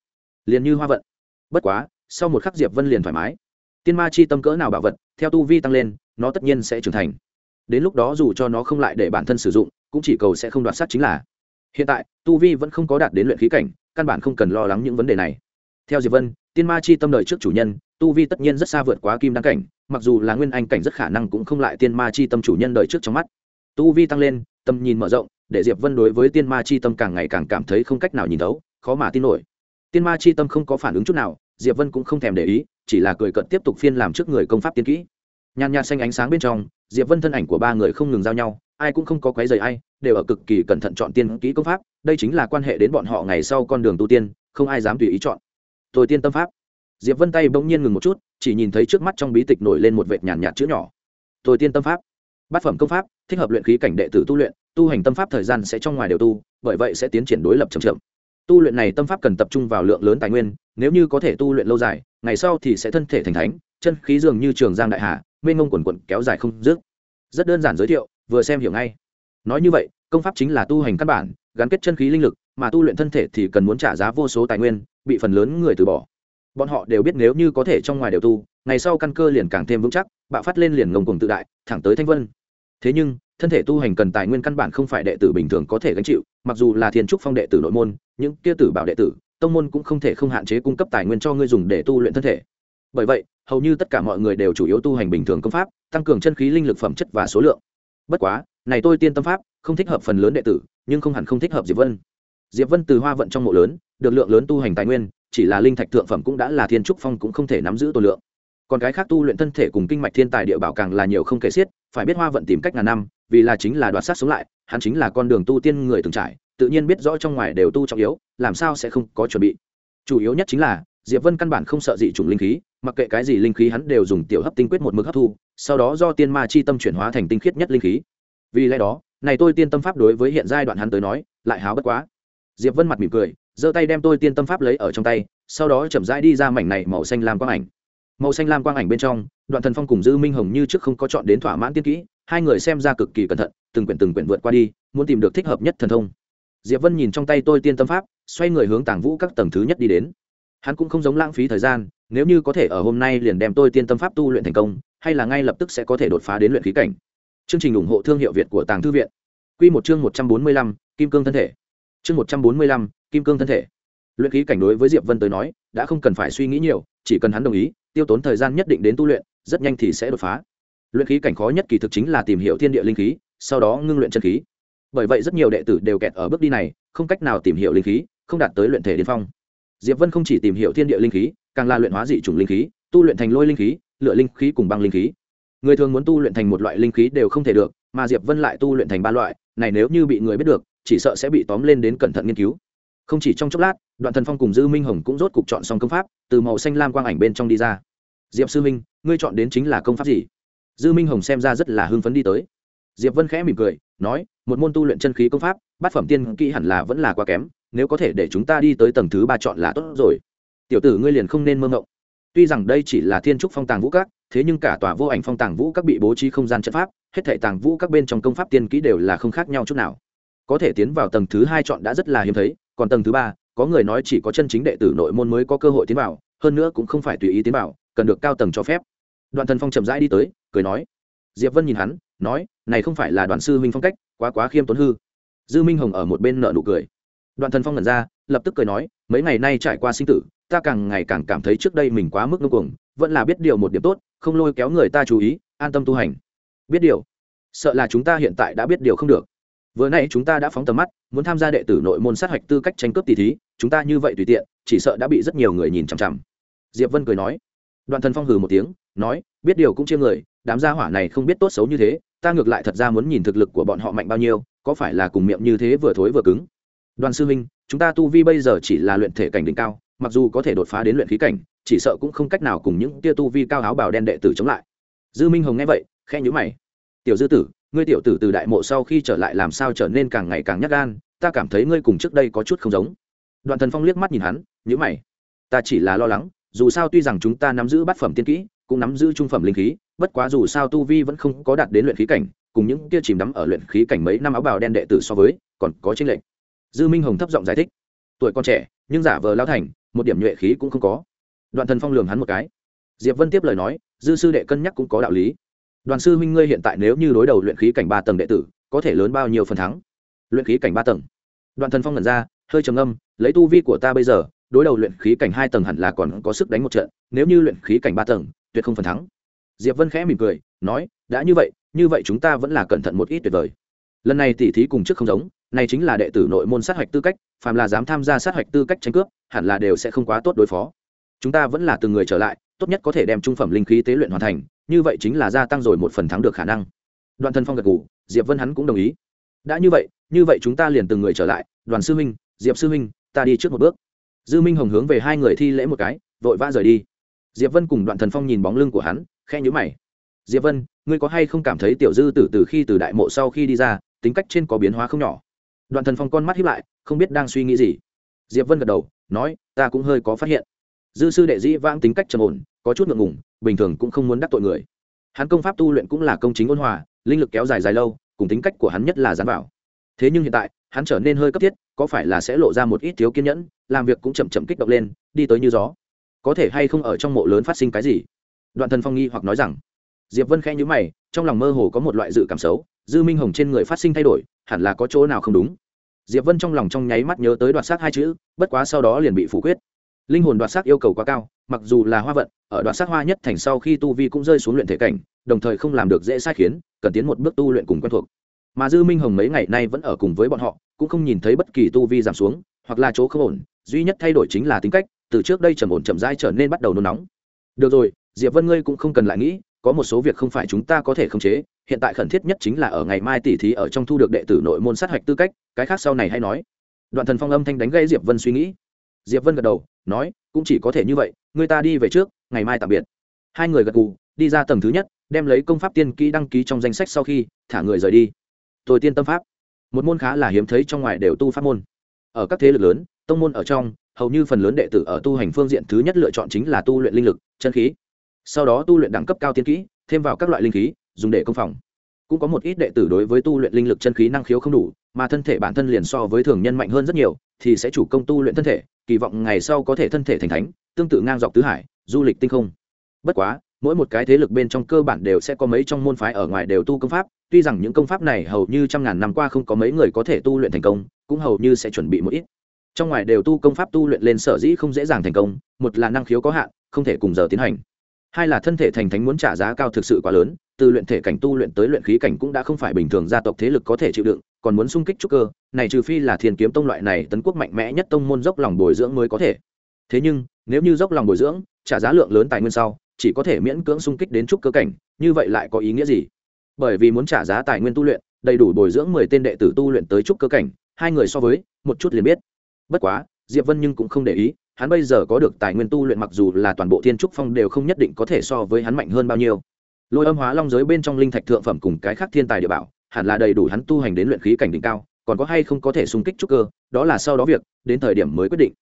Liền như hoa vận. Bất quá, sau một khắc diệp vân liền thoải mái. Tiên ma chi tâm cỡ nào bảo vật, theo tu vi tăng lên, nó tất nhiên sẽ trưởng thành. Đến lúc đó dù cho nó không lại để bản thân sử dụng, cũng chỉ cầu sẽ không đoạt sát chính là hiện tại, tu vi vẫn không có đạt đến luyện khí cảnh, căn bản không cần lo lắng những vấn đề này. Theo diệp vân, tiên ma chi tâm đời trước chủ nhân, tu vi tất nhiên rất xa vượt quá kim đăng cảnh, mặc dù là nguyên anh cảnh rất khả năng cũng không lại tiên ma chi tâm chủ nhân đời trước trong mắt. Tu vi tăng lên tâm nhìn mở rộng, để diệp vân đối với tiên ma chi tâm càng ngày càng cảm thấy không cách nào nhìn thấu, khó mà tin nổi. Tiên ma chi tâm không có phản ứng chút nào, diệp vân cũng không thèm để ý, chỉ là cười cận tiếp tục phiên làm trước người công pháp tiên kỹ. Nhàn nhạt xanh ánh sáng bên trong, diệp vân thân ảnh của ba người không ngừng giao nhau, ai cũng không có quấy rầy ai đều ở cực kỳ cẩn thận chọn tiên kỹ công pháp, đây chính là quan hệ đến bọn họ ngày sau con đường tu tiên, không ai dám tùy ý chọn. Tôi tiên tâm pháp. Diệp vân tay bỗng nhiên ngừng một chút, chỉ nhìn thấy trước mắt trong bí tịch nổi lên một vệt nhàn nhạt chữ nhỏ. Tôi tiên tâm pháp. Bát phẩm công pháp, thích hợp luyện khí cảnh đệ tử tu luyện, tu hành tâm pháp thời gian sẽ trong ngoài đều tu, bởi vậy sẽ tiến triển đối lập chậm chậm. Tu luyện này tâm pháp cần tập trung vào lượng lớn tài nguyên, nếu như có thể tu luyện lâu dài, ngày sau thì sẽ thân thể thành thánh, chân khí dường như trường giang đại hà, mênh ngông quần quận kéo dài không dứt. Rất đơn giản giới thiệu, vừa xem hiểu ngay nói như vậy, công pháp chính là tu hành căn bản, gắn kết chân khí linh lực, mà tu luyện thân thể thì cần muốn trả giá vô số tài nguyên, bị phần lớn người từ bỏ. Bọn họ đều biết nếu như có thể trong ngoài đều tu, ngày sau căn cơ liền càng thêm vững chắc, bạo phát lên liền ngông cùng tự đại, thẳng tới thanh vân. Thế nhưng, thân thể tu hành cần tài nguyên căn bản không phải đệ tử bình thường có thể gánh chịu, mặc dù là thiên trúc phong đệ tử nội môn, những kia tử bảo đệ tử, tông môn cũng không thể không hạn chế cung cấp tài nguyên cho ngươi dùng để tu luyện thân thể. Bởi vậy, hầu như tất cả mọi người đều chủ yếu tu hành bình thường công pháp, tăng cường chân khí linh lực phẩm chất và số lượng bất quá, này tôi tiên tâm pháp, không thích hợp phần lớn đệ tử, nhưng không hẳn không thích hợp diệp vân. Diệp vân từ hoa vận trong mộ lớn, được lượng lớn tu hành tài nguyên, chỉ là linh thạch thượng phẩm cũng đã là thiên trúc phong cũng không thể nắm giữ tổ lượng. Còn cái khác tu luyện thân thể cùng kinh mạch thiên tài địa bảo càng là nhiều không kể xiết, phải biết hoa vận tìm cách ngàn năm, vì là chính là đoạt sát sống lại, hắn chính là con đường tu tiên người từng trải, tự nhiên biết rõ trong ngoài đều tu trọng yếu, làm sao sẽ không có chuẩn bị. Chủ yếu nhất chính là, diệp vân căn bản không sợ dị chủng linh khí, mặc kệ cái gì linh khí hắn đều dùng tiểu hấp tinh quyết một mực hấp thu sau đó do tiên ma chi tâm chuyển hóa thành tinh khiết nhất linh khí. Vì lẽ đó, này tôi tiên tâm pháp đối với hiện giai đoạn hắn tới nói, lại háo bất quá. Diệp vân mặt mỉm cười, giơ tay đem tôi tiên tâm pháp lấy ở trong tay, sau đó chậm rãi đi ra mảnh này màu xanh lam quang ảnh. Màu xanh lam quang ảnh bên trong, đoạn thần phong cùng dư minh hồng như trước không có chọn đến thỏa mãn tiên kỹ, hai người xem ra cực kỳ cẩn thận, từng quyển từng quyển vượt qua đi, muốn tìm được thích hợp nhất thần thông. Diệp vân nhìn trong tay tôi tiên tâm pháp, xoay người hướng tàng vũ các tầng thứ nhất đi đến. Hắn cũng không giống lãng phí thời gian, nếu như có thể ở hôm nay liền đem tôi tiên tâm pháp tu luyện thành công hay là ngay lập tức sẽ có thể đột phá đến luyện khí cảnh. Chương trình ủng hộ thương hiệu việt của tàng thư viện. Quy một chương một trăm bốn mươi lăm, kim cương thân thể. Chương một trăm bốn mươi lăm, kim cương thân thể. Luyện khí cảnh đối với diệp vân tới nói, đã không cần phải suy nghĩ nhiều, chỉ cần hắn đồng ý, tiêu tốn thời gian nhất định đến tu luyện, rất nhanh thì sẽ đột phá. Luyện khí cảnh khó nhất kỳ thực chính là tìm hiểu thiên địa linh khí, sau đó ngưng luyện chân khí. Bởi vậy rất nhiều đệ tử đều kẹt ở bước đi này, không cách nào tìm hiểu linh khí, không đạt tới luyện thể đến phong. Diệp vân không chỉ tìm hiểu thiên địa linh khí, càng là luyện hóa dị chủng linh khí tu luyện thành lôi linh khí lựa linh khí cùng băng linh khí. Người thường muốn tu luyện thành một loại linh khí đều không thể được, mà diệp vân lại tu luyện thành ba loại, này nếu như bị người biết được, chỉ sợ sẽ bị tóm lên đến cẩn thận nghiên cứu. Không chỉ trong chốc lát, đoạn thần phong cùng dư minh hồng cũng rốt cục chọn xong công pháp, từ màu xanh lam quang ảnh bên trong đi ra. Diệp sư minh ngươi chọn đến chính là công pháp gì? Dư minh hồng xem ra rất là hưng phấn đi tới. Diệp vân khẽ mỉm cười, nói, một môn tu luyện chân khí công pháp, bát phẩm tiên kỹ hẳn là vẫn là quá kém, nếu có thể để chúng ta đi tới tầng thứ ba chọn là tốt rồi. Tiểu tử ngươi liền không nên mơ ngộng tuy rằng đây chỉ là thiên trúc phong tàng vũ các, thế nhưng cả tòa vô ảnh phong tàng vũ các bị bố trí không gian trận pháp, hết thảy tàng vũ các bên trong công pháp tiên kỹ đều là không khác nhau chút nào. Có thể tiến vào tầng thứ hai chọn đã rất là hiếm thấy, còn tầng thứ ba, có người nói chỉ có chân chính đệ tử nội môn mới có cơ hội tiến vào, hơn nữa cũng không phải tùy ý tiến vào, cần được cao tầng cho phép. Đoạn thần phong chậm rãi đi tới, cười nói. Diệp vân nhìn hắn, nói, này không phải là đoàn sư huynh phong cách, quá quá khiêm tốn hư. Dư minh hồng ở một bên nợ nụ cười. Đoạn thần phong ngẩn ra, lập tức cười nói, mấy ngày nay trải qua sinh tử ta càng ngày càng cảm thấy trước đây mình quá mức ngưng cuồng, vẫn là biết điều một điểm tốt, không lôi kéo người ta chú ý, an tâm tu hành. Biết điều. Sợ là chúng ta hiện tại đã biết điều không được. Vừa nay chúng ta đã phóng tầm mắt, muốn tham gia đệ tử nội môn sát hạch tư cách tranh cướp tỷ thí, chúng ta như vậy tùy tiện, chỉ sợ đã bị rất nhiều người nhìn chằm chằm. Diệp vân cười nói. Đoạn thần phong hừ một tiếng, nói, biết điều cũng chia người, đám gia hỏa này không biết tốt xấu như thế, ta ngược lại thật ra muốn nhìn thực lực của bọn họ mạnh bao nhiêu, có phải là cùng miệng như thế vừa thối vừa cứng? Đoàn sư minh, chúng ta tu vi bây giờ chỉ là luyện thể cảnh đỉnh cao mặc dù có thể đột phá đến luyện khí cảnh, chỉ sợ cũng không cách nào cùng những tia tu vi cao áo bào đen đệ tử chống lại. Dư minh hồng nghe vậy khe nhữ mày. Tiểu dư tử, ngươi tiểu tử từ đại mộ sau khi trở lại làm sao trở nên càng ngày càng nhắc gan, ta cảm thấy ngươi cùng trước đây có chút không giống. Đoạn thần phong liếc mắt nhìn hắn nhữ mày. Ta chỉ là lo lắng, dù sao tuy rằng chúng ta nắm giữ bát phẩm tiên kỹ, cũng nắm giữ trung phẩm linh khí, bất quá dù sao tu vi vẫn không có đạt đến luyện khí cảnh, cùng những kia chìm đắm ở luyện khí cảnh mấy năm áo bào đen đệ tử so với, còn có tranh lệch. Dư minh hồng thấp giọng giải thích. Tuổi con trẻ, nhưng giả vờ lao thành một điểm nhuệ khí cũng không có. Đoạn thần phong lường hắn một cái. Diệp vân tiếp lời nói, dư sư đệ cân nhắc cũng có đạo lý. Đoàn sư minh ngươi hiện tại nếu như đối đầu luyện khí cảnh ba tầng đệ tử, có thể lớn bao nhiêu phần thắng? Luyện khí cảnh ba tầng. Đoạn thần phong nhận ra, hơi trầm âm lấy tu vi của ta bây giờ, đối đầu luyện khí cảnh hai tầng hẳn là còn có sức đánh một trận, nếu như luyện khí cảnh ba tầng, tuyệt không phần thắng. Diệp vân khẽ mỉm cười, nói, đã như vậy như vậy chúng ta vẫn là cẩn thận một ít tuyệt vời. Lần này tỉ thí cùng trước không giống, này chính là đệ tử nội môn sát hạch tư cách phàm là dám tham gia sát hạch tư cách tranh cướp, hẳn là đều sẽ không quá tốt đối phó. Chúng ta vẫn là từng người trở lại, tốt nhất có thể đem trung phẩm linh khí tế luyện hoàn thành, như vậy chính là gia tăng rồi một phần thắng được khả năng. Đoàn thân phong gật ngủ diệp vân hắn cũng đồng ý. Đã như vậy như vậy chúng ta liền từng người trở lại, đoàn sư huynh, diệp sư huynh, ta đi trước một bước. Dư minh hồng hướng về hai người thi lễ một cái, vội vã rời đi. Diệp vân cùng đoạn thần phong nhìn bóng lưng của hắn khe nhữ mày. Diệp vân, ngươi có hay không cảm thấy tiểu dư từ từ khi từ đại mộ sau khi đi ra, tính cách trên có biến hóa không nhỏ? Đoạn thần phong con mắt hiếp lại, không biết đang suy nghĩ gì. Diệp vân gật đầu, nói, ta cũng hơi có phát hiện. Dư sư đệ dĩ vãng tính cách trầm ổn, có chút ngượng ngùng, bình thường cũng không muốn đắc tội người. Hắn công pháp tu luyện cũng là công chính ôn hòa, linh lực kéo dài dài lâu, cùng tính cách của hắn nhất là dán vào thế nhưng hiện tại, hắn trở nên hơi cấp thiết, có phải là sẽ lộ ra một ít thiếu kiên nhẫn, làm việc cũng chậm chậm kích động lên, đi tới như gió. Có thể hay không ở trong mộ lớn phát sinh cái gì? Đoạn thần phong nghi hoặc nói rằng. Diệp vân khẽ nhíu mày, trong lòng mơ hồ có một loại dự cảm xấu, dư minh hồng trên người phát sinh thay đổi hẳn là có chỗ nào không đúng. Diệp vân trong lòng trong nháy mắt nhớ tới đoạt xác hai chữ, bất quá sau đó liền bị phủ quyết. Linh hồn đoạt xác yêu cầu quá cao, mặc dù là hoa vận, ở đoạt xác hoa nhất thành sau khi tu vi cũng rơi xuống luyện thể cảnh, đồng thời không làm được dễ sai khiến, cần tiến một bước tu luyện cùng quen thuộc. Mà dư minh hồng mấy ngày nay vẫn ở cùng với bọn họ, cũng không nhìn thấy bất kỳ tu vi giảm xuống, hoặc là chỗ không ổn, duy nhất thay đổi chính là tính cách, từ trước đây trầm ổn chậm rãi trở nên bắt đầu nôn nóng. Được rồi, diệp vân ngươi cũng không cần lại nghĩ có một số việc không phải chúng ta có thể khống chế, hiện tại khẩn thiết nhất chính là ở ngày mai tỷ thí ở trong thu được đệ tử nội môn sát hạch tư cách, cái khác sau này hay nói. Đoạn thần phong âm thanh đánh gây diệp vân suy nghĩ. Diệp vân gật đầu, nói, cũng chỉ có thể như vậy, người ta đi về trước, ngày mai tạm biệt. Hai người gật gù, đi ra tầng thứ nhất, đem lấy công pháp tiên kỹ đăng ký trong danh sách sau khi, thả người rời đi. Tôi tiên tâm pháp. Một môn khá là hiếm thấy trong ngoài đều tu pháp môn. Ở các thế lực lớn, tông môn ở trong, hầu như phần lớn đệ tử ở tu hành phương diện thứ nhất lựa chọn chính là tu luyện linh lực, chân khí sau đó tu luyện đẳng cấp cao tiên kỹ, thêm vào các loại linh khí, dùng để công phòng. Cũng có một ít đệ tử đối với tu luyện linh lực chân khí năng khiếu không đủ, mà thân thể bản thân liền so với thường nhân mạnh hơn rất nhiều, thì sẽ chủ công tu luyện thân thể, kỳ vọng ngày sau có thể thân thể thành thánh, tương tự ngang dọc tứ hải, du lịch tinh không. Bất quá, mỗi một cái thế lực bên trong cơ bản đều sẽ có mấy trong môn phái ở ngoài đều tu công pháp, tuy rằng những công pháp này hầu như trăm ngàn năm qua không có mấy người có thể tu luyện thành công, cũng hầu như sẽ chuẩn bị một ít. Trong ngoài đều tu công pháp tu luyện lên sở dĩ không dễ dàng thành công, một là năng khiếu có hạn, không thể cùng giờ tiến hành hai là thân thể thành thánh muốn trả giá cao thực sự quá lớn, từ luyện thể cảnh tu luyện tới luyện khí cảnh cũng đã không phải bình thường gia tộc thế lực có thể chịu đựng, còn muốn sung kích trúc cơ, này trừ phi là thiên kiếm tông loại này tấn quốc mạnh mẽ nhất tông môn dốc lòng bồi dưỡng mới có thể. Thế nhưng, nếu như dốc lòng bồi dưỡng, trả giá lượng lớn tài nguyên sau, chỉ có thể miễn cưỡng sung kích đến trúc cơ cảnh, như vậy lại có ý nghĩa gì? Bởi vì muốn trả giá tài nguyên tu luyện, đầy đủ bồi dưỡng mười tên đệ tử tu luyện tới trúc cơ cảnh, hai người so với, một chút liền biết. Bất quá, diệp vân nhưng cũng không để ý hắn bây giờ có được tài nguyên tu luyện mặc dù là toàn bộ thiên trúc phong đều không nhất định có thể so với hắn mạnh hơn bao nhiêu. Lôi âm hóa long giới bên trong linh thạch thượng phẩm cùng cái khác thiên tài địa bảo, hẳn là đầy đủ hắn tu hành đến luyện khí cảnh đỉnh cao, còn có hay không có thể xung kích trúc cơ, đó là sau đó việc, đến thời điểm mới quyết định.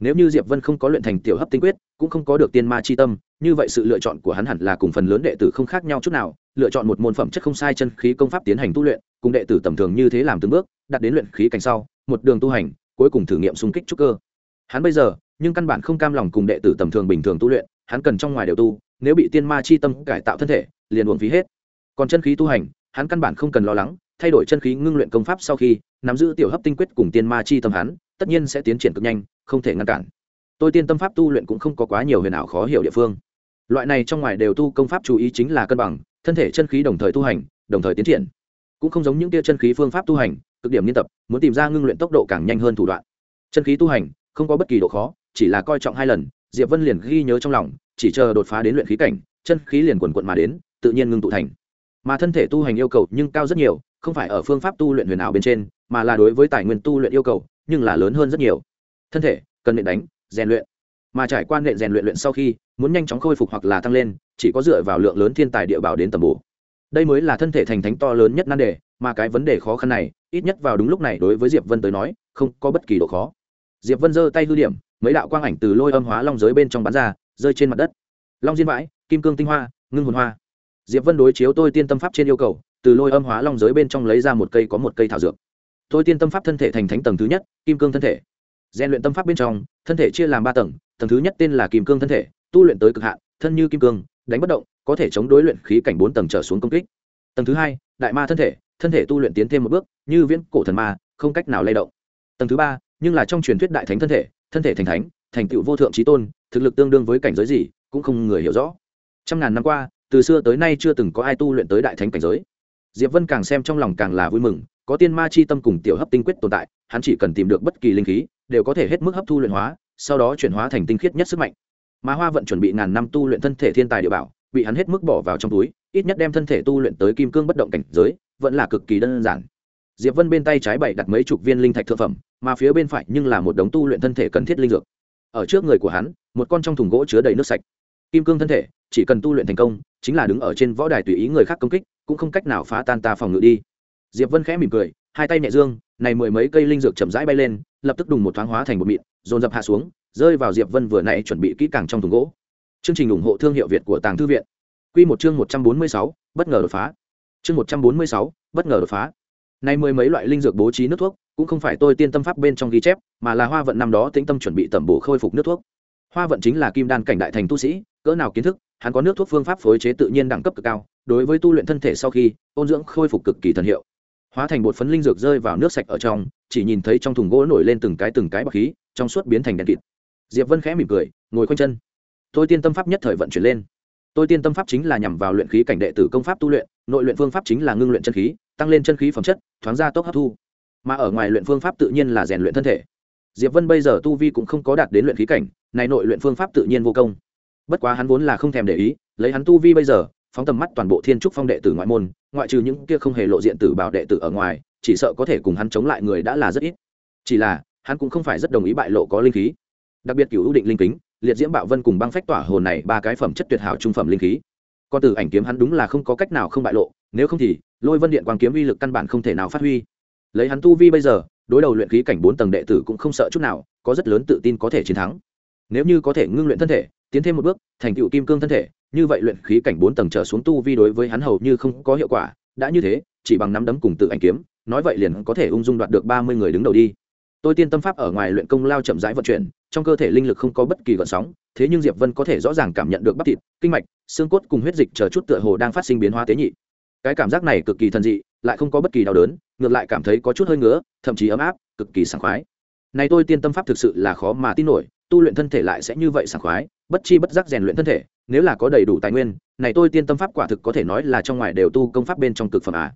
Nếu như diệp vân không có luyện thành tiểu hấp tinh quyết, cũng không có được tiên ma chi tâm, như vậy sự lựa chọn của hắn hẳn là cùng phần lớn đệ tử không khác nhau chút nào, lựa chọn một môn phẩm chất không sai chân khí công pháp tiến hành tu luyện, cùng đệ tử tầm thường như thế làm từng bước đặt đến luyện khí cảnh sau, một đường tu hành, cuối cùng thử nghiệm xung kích trúc cơ. Hắn bây giờ nhưng căn bản không cam lòng cùng đệ tử tầm thường bình thường tu luyện, hắn cần trong ngoài đều tu, nếu bị tiên ma chi tâm cải tạo thân thể, liền uổng phí hết. Còn chân khí tu hành, hắn căn bản không cần lo lắng, thay đổi chân khí ngưng luyện công pháp sau khi, nắm giữ tiểu hấp tinh quyết cùng tiên ma chi tâm hắn, tất nhiên sẽ tiến triển cực nhanh, không thể ngăn cản. Tôi tiên tâm pháp tu luyện cũng không có quá nhiều huyền ảo khó hiểu địa phương. Loại này trong ngoài đều tu công pháp chú ý chính là cân bằng, thân thể chân khí đồng thời tu hành, đồng thời tiến triển. Cũng không giống những tia chân khí phương pháp tu hành, cực điểm nghiên tập, muốn tìm ra ngưng luyện tốc độ càng nhanh hơn thủ đoạn. Chân khí tu hành, không có bất kỳ độ khó chỉ là coi trọng hai lần, diệp vân liền ghi nhớ trong lòng, chỉ chờ đột phá đến luyện khí cảnh, chân khí liền quần quận mà đến, tự nhiên ngưng tụ thành. Mà thân thể tu hành yêu cầu nhưng cao rất nhiều, không phải ở phương pháp tu luyện huyền ảo bên trên, mà là đối với tài nguyên tu luyện yêu cầu, nhưng là lớn hơn rất nhiều. Thân thể, cần luyện đánh, rèn luyện. Mà trải qua luyện rèn luyện luyện sau khi, muốn nhanh chóng khôi phục hoặc là tăng lên, chỉ có dựa vào lượng lớn thiên tài địa bảo đến tầm bổ. Đây mới là thân thể thành thánh to lớn nhất nan đề, mà cái vấn đề khó khăn này, ít nhất vào đúng lúc này đối với diệp vân tới nói, không có bất kỳ độ khó. Diệp vân giơ tay hư điểm mấy đạo quang ảnh từ lôi âm hóa long giới bên trong bán ra, rơi trên mặt đất. Long diên vãi kim cương tinh hoa, ngưng hồn hoa. Diệp vân đối chiếu tôi tiên tâm pháp trên yêu cầu, từ lôi âm hóa long giới bên trong lấy ra một cây có một cây thảo dược. Tôi tiên tâm pháp thân thể thành thánh tầng thứ nhất, kim cương thân thể. Gian luyện tâm pháp bên trong, thân thể chia làm ba tầng tầng thứ nhất tên là kim cương thân thể, tu luyện tới cực hạn, thân như kim cương, đánh bất động, có thể chống đối luyện khí cảnh bốn tầng trở xuống công kích. Tầng thứ hai, đại ma thân thể thân thể tu luyện tiến thêm một bước, như viễn cổ thần ma, không cách nào lay động. Tầng thứ ba, nhưng là trong truyền thuyết đại thánh thân thể thân thể thành thánh, thành tựu vô thượng trí tôn, thực lực tương đương với cảnh giới gì cũng không người hiểu rõ. Trăm ngàn năm qua, từ xưa tới nay chưa từng có ai tu luyện tới đại thánh cảnh giới. Diệp vân càng xem trong lòng càng là vui mừng, có tiên ma chi tâm cùng tiểu hấp tinh quyết tồn tại, hắn chỉ cần tìm được bất kỳ linh khí, đều có thể hết mức hấp thu luyện hóa, sau đó chuyển hóa thành tinh khiết nhất sức mạnh. Mà hoa vận chuẩn bị ngàn năm tu luyện thân thể thiên tài địa bảo, bị hắn hết mức bỏ vào trong túi, ít nhất đem thân thể tu luyện tới kim cương bất động cảnh giới, vẫn là cực kỳ đơn giản diệp vân bên tay trái bảy đặt mấy chục viên linh thạch thượng phẩm mà phía bên phải nhưng là một đống tu luyện thân thể cần thiết linh dược. Ở trước người của hắn một con trong thùng gỗ chứa đầy nước sạch. Kim cương thân thể chỉ cần tu luyện thành công chính là đứng ở trên võ đài tùy ý người khác công kích cũng không cách nào phá tan ta phòng ngự đi. Diệp vân khẽ mỉm cười hai tay nhẹ dương này mười mấy cây linh dược chậm rãi bay lên lập tức đùng một thoáng hóa thành một mịn dồn dập hạ xuống rơi vào diệp vân vừa nãy chuẩn bị kỹ càng trong thùng gỗ. Chương trình ủng hộ thương hiệu việt của tàng thư viện. Quy một chương một trăm bốn mươi sáu, bất ngờ đột phá. Chương một trăm bốn mươi sáu, bất ngờ đột phá nay mười mấy loại linh dược bố trí nước thuốc, cũng không phải tôi tiên tâm pháp bên trong ghi chép, mà là hoa vận năm đó tĩnh tâm chuẩn bị tẩm bổ khôi phục nước thuốc. Hoa vận chính là kim đan cảnh đại thành tu sĩ, cỡ nào kiến thức, hắn có nước thuốc phương pháp phối chế tự nhiên đẳng cấp cực cao, đối với tu luyện thân thể sau khi, ôn dưỡng khôi phục cực kỳ thần hiệu. Hóa thành bột phấn linh dược rơi vào nước sạch ở trong, chỉ nhìn thấy trong thùng gỗ nổi lên từng cái từng cái bọc khí, trong suốt biến thành đèn kịt. Diệp vân khẽ mỉm cười, ngồi khoanh chân. Tôi tiên tâm pháp nhất thời vận chuyển lên. Tôi tiên tâm pháp chính là nhằm vào luyện khí cảnh đệ tử công pháp tu luyện, nội luyện phương pháp chính là ngưng luyện chân khí tăng lên chân khí phẩm chất, thoáng ra tốc hấp thu. Mà ở ngoài luyện phương pháp tự nhiên là rèn luyện thân thể. Diệp vân bây giờ tu vi cũng không có đạt đến luyện khí cảnh, này nội luyện phương pháp tự nhiên vô công. Bất quá hắn vốn là không thèm để ý, lấy hắn tu vi bây giờ, phóng tầm mắt toàn bộ thiên trúc phong đệ tử ngoại môn, ngoại trừ những kia không hề lộ diện tử bảo đệ tử ở ngoài, chỉ sợ có thể cùng hắn chống lại người đã là rất ít. Chỉ là, hắn cũng không phải rất đồng ý bại lộ có linh khí. Đặc biệt cựu ưu định linh kính, liệt diễm bạo vân cùng băng phách tỏa hồn này ba cái phẩm chất tuyệt hảo trung phẩm linh khí. Còn từ ảnh kiếm hắn đúng là không có cách nào không bại lộ nếu không thì, lôi vân điện quang kiếm uy lực căn bản không thể nào phát huy. Lấy hắn tu vi bây giờ, đối đầu luyện khí cảnh bốn tầng đệ tử cũng không sợ chút nào, có rất lớn tự tin có thể chiến thắng. Nếu như có thể ngưng luyện thân thể, tiến thêm một bước, thành tựu kim cương thân thể, như vậy luyện khí cảnh bốn tầng trở xuống tu vi đối với hắn hầu như không có hiệu quả. Đã như thế, chỉ bằng nắm đấm cùng tự ảnh kiếm, nói vậy liền có thể ung dung đoạt được ba mươi người đứng đầu đi. Tôi tiên tâm pháp ở ngoài luyện công lao chậm rãi vận chuyển, trong cơ thể linh lực không có bất kỳ gợn sóng, thế nhưng diệp vân có thể rõ ràng cảm nhận được bắp thịt, kinh mạch, xương cốt cùng huyết dịch chờ chút tựa hồ đang phát sinh biến hóa tế nhị cái cảm giác này cực kỳ thần dị, lại không có bất kỳ đau đớn, ngược lại cảm thấy có chút hơi ngứa, thậm chí ấm áp, cực kỳ sảng khoái. Này tôi tiên tâm pháp thực sự là khó mà tin nổi, tu luyện thân thể lại sẽ như vậy sảng khoái, bất chi bất giác rèn luyện thân thể, nếu là có đầy đủ tài nguyên, này tôi tiên tâm pháp quả thực có thể nói là trong ngoài đều tu công pháp bên trong cực phẩm à.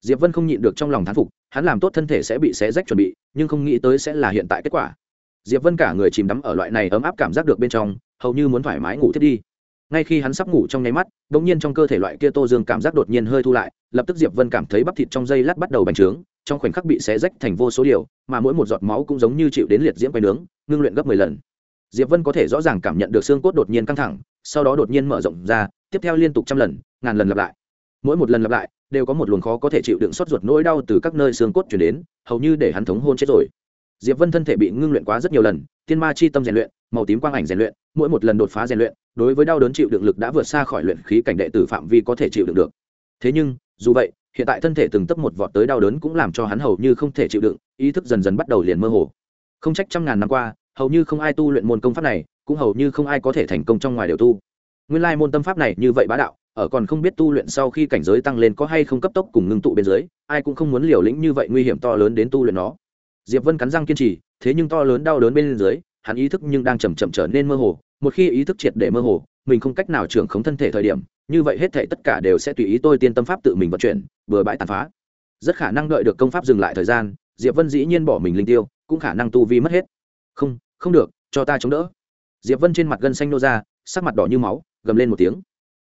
Diệp vân không nhịn được trong lòng thán phục, hắn làm tốt thân thể sẽ bị xé rách chuẩn bị, nhưng không nghĩ tới sẽ là hiện tại kết quả. Diệp vân cả người chìm đắm ở loại này ấm áp cảm giác được bên trong, hầu như muốn thoải mái ngủ thiết đi ngay khi hắn sắp ngủ trong nháy mắt đ ỗ n g nhiên trong cơ thể loại kia tô dương cảm giác đột nhiên hơi thu lại, lập tức diệp vân cảm thấy bắp thịt trong dây lát bắt đầu bành trướng, trong khoảnh khắc bị xé rách thành vô số điều, mà mỗi một giọt máu cũng giống như chịu đến liệt diễm quay nướng, ngưng luyện gấp mười lần. Diệp vân có thể rõ ràng cảm nhận được xương cốt đột nhiên căng thẳng, sau đó đột nhiên mở rộng ra, tiếp theo liên tục trăm lần, ngàn lần lặp lại. Mỗi một lần lặp lại, đều có một luồng khó có thể chịu đựng sót ruột nỗi đau từ các nơi xương cốt chuyển đến, hầu như để hắn thống hôn chết rồi diệp vân thân thể bị ngưng luyện quá rất nhiều lần tiên ma chi tâm rèn luyện, màu tím quang ảnh rèn luyện, mỗi một lần đột phá rèn luyện, đối với đau đớn chịu đựng lực đã vượt xa khỏi luyện khí cảnh đệ tử phạm vi có thể chịu đựng được. Thế nhưng, dù vậy, hiện tại thân thể từng tấp một vọt tới đau đớn cũng làm cho hắn hầu như không thể chịu đựng, ý thức dần dần bắt đầu liền mơ hồ. Không trách trăm ngàn năm qua, hầu như không ai tu luyện môn công pháp này, cũng hầu như không ai có thể thành công trong ngoài đều tu. Nguyên lai môn tâm pháp này như vậy bá đạo, ở còn không biết tu luyện sau khi cảnh giới tăng lên có hay không cấp tốc cùng ngưng tụ bên dưới, ai cũng không muốn liều lĩnh như vậy nguy hiểm to lớn đến tu luyện nó diệp vân cắn răng kiên trì, thế nhưng to lớn đau đớn bên dưới, hắn ý thức nhưng đang chầm chậm trở nên mơ hồ, một khi ý thức triệt để mơ hồ, mình không cách nào trưởng khống thân thể thời điểm, như vậy hết thể tất cả đều sẽ tùy ý tôi tiên tâm pháp tự mình vận chuyển, bừa bãi tàn phá. Rất khả năng đợi được công pháp dừng lại thời gian, diệp vân dĩ nhiên bỏ mình linh tiêu, cũng khả năng tu vi mất hết. Không không được, cho ta chống đỡ. Diệp vân trên mặt gân xanh nô ra, sắc mặt đỏ như máu, gầm lên một tiếng.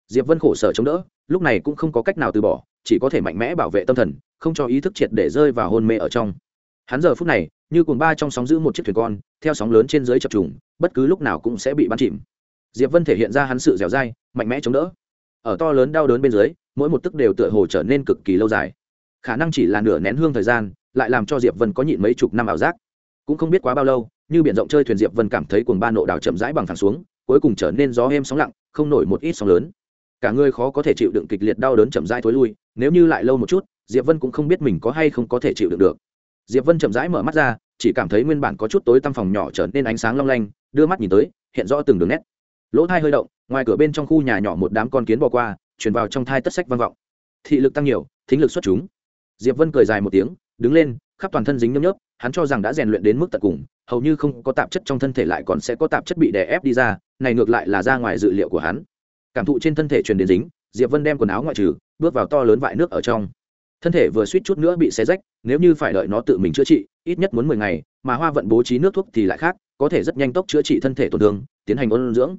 Diệp vân khổ sở chống đỡ, lúc này cũng không có cách nào từ bỏ, chỉ có thể mạnh mẽ bảo vệ tâm thần, không cho ý thức triệt để rơi vào hôn mê ở trong hắn giờ phút này, như cuồng ba trong sóng giữ một chiếc thuyền con, theo sóng lớn trên dưới chập trùng, bất cứ lúc nào cũng sẽ bị bắn chìm. Diệp vân thể hiện ra hắn sự dẻo dai, mạnh mẽ chống đỡ. Ở to lớn đau đớn bên dưới, mỗi một tức đều tựa hồ trở nên cực kỳ lâu dài. Khả năng chỉ là nửa nén hương thời gian, lại làm cho diệp vân có nhịn mấy chục năm ảo giác. Cũng không biết quá bao lâu, như biển rộng chơi thuyền diệp vân cảm thấy cuồng ba nộ đảo chậm rãi bằng thẳng xuống, cuối cùng trở nên gió êm sóng lặng, không nổi một ít sóng lớn. Cả người khó có thể chịu đựng kịch liệt đau đớn chậm rãi thối lui, nếu như lại lâu một chút, diệp vân cũng không biết mình có hay không có thể chịu đựng được diệp vân chậm rãi mở mắt ra, chỉ cảm thấy nguyên bản có chút tối tăm phòng nhỏ trở nên ánh sáng long lanh, đưa mắt nhìn tới, hiện rõ từng đường nét. Lỗ thai hơi động, ngoài cửa bên trong khu nhà nhỏ một đám con kiến bò qua, truyền vào trong thai tất sách vang vọng. Thị lực tăng nhiều, thính lực xuất chúng. Diệp vân cười dài một tiếng, đứng lên, khắp toàn thân dính nhớp nhớp, hắn cho rằng đã rèn luyện đến mức tận cùng, hầu như không có tạp chất trong thân thể lại còn sẽ có tạp chất bị đè ép đi ra, này ngược lại là ra ngoài dự liệu của hắn. Cảm thụ trên thân thể truyền đến dính, diệp vân đem quần áo ngoại trừ, bước vào to lớn vại nước ở trong thân thể vừa suýt chút nữa bị xé rách, nếu như phải đợi nó tự mình chữa trị, ít nhất muốn mười ngày, mà hoa vận bố trí nước thuốc thì lại khác, có thể rất nhanh tốc chữa trị thân thể tổn thương, tiến hành ôn dưỡng.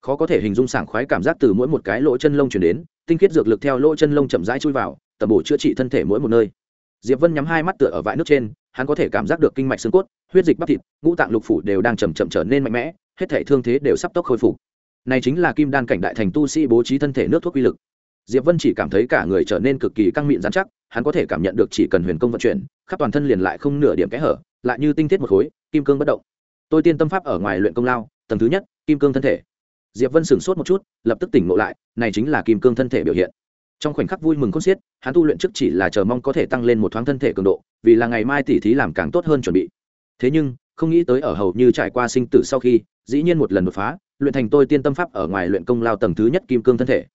Khó có thể hình dung sảng khoái cảm giác từ mỗi một cái lỗ chân lông chuyển đến, tinh khiết dược lực theo lỗ chân lông chậm rãi chui vào, tầm bổ chữa trị thân thể mỗi một nơi. Diệp vân nhắm hai mắt tựa ở vại nước trên, hắn có thể cảm giác được kinh mạch xương cốt, huyết dịch bắp thịt, ngũ tạng lục phủ đều đang chậm chậm trở nên mạnh mẽ, hết thể thương thế đều sắp tốc khôi phục. Này chính là kim đan cảnh đại thành tu sĩ bố trí thân thể nước thuốc uy lực. Diệp vân chỉ cảm thấy cả người trở nên cực kỳ căng mịn dán chắc hắn có thể cảm nhận được chỉ cần huyền công vận chuyển, khắp toàn thân liền lại không nửa điểm kẽ hở, lại như tinh thiết một khối, kim cương bất động. Tôi tiên tâm pháp ở ngoài luyện công lao, tầng thứ nhất, kim cương thân thể. Diệp vân sửng sốt một chút, lập tức tỉnh ngộ lại, này chính là kim cương thân thể biểu hiện. Trong khoảnh khắc vui mừng khôn xiết, hắn tu luyện trước chỉ là chờ mong có thể tăng lên một thoáng thân thể cường độ, vì là ngày mai tỉ thí làm càng tốt hơn chuẩn bị. Thế nhưng, không nghĩ tới ở hầu như trải qua sinh tử sau khi, dĩ nhiên một lần đột phá, luyện thành tôi tiên tâm pháp ở ngoài luyện công lao tầng thứ nhất kim cương thân thể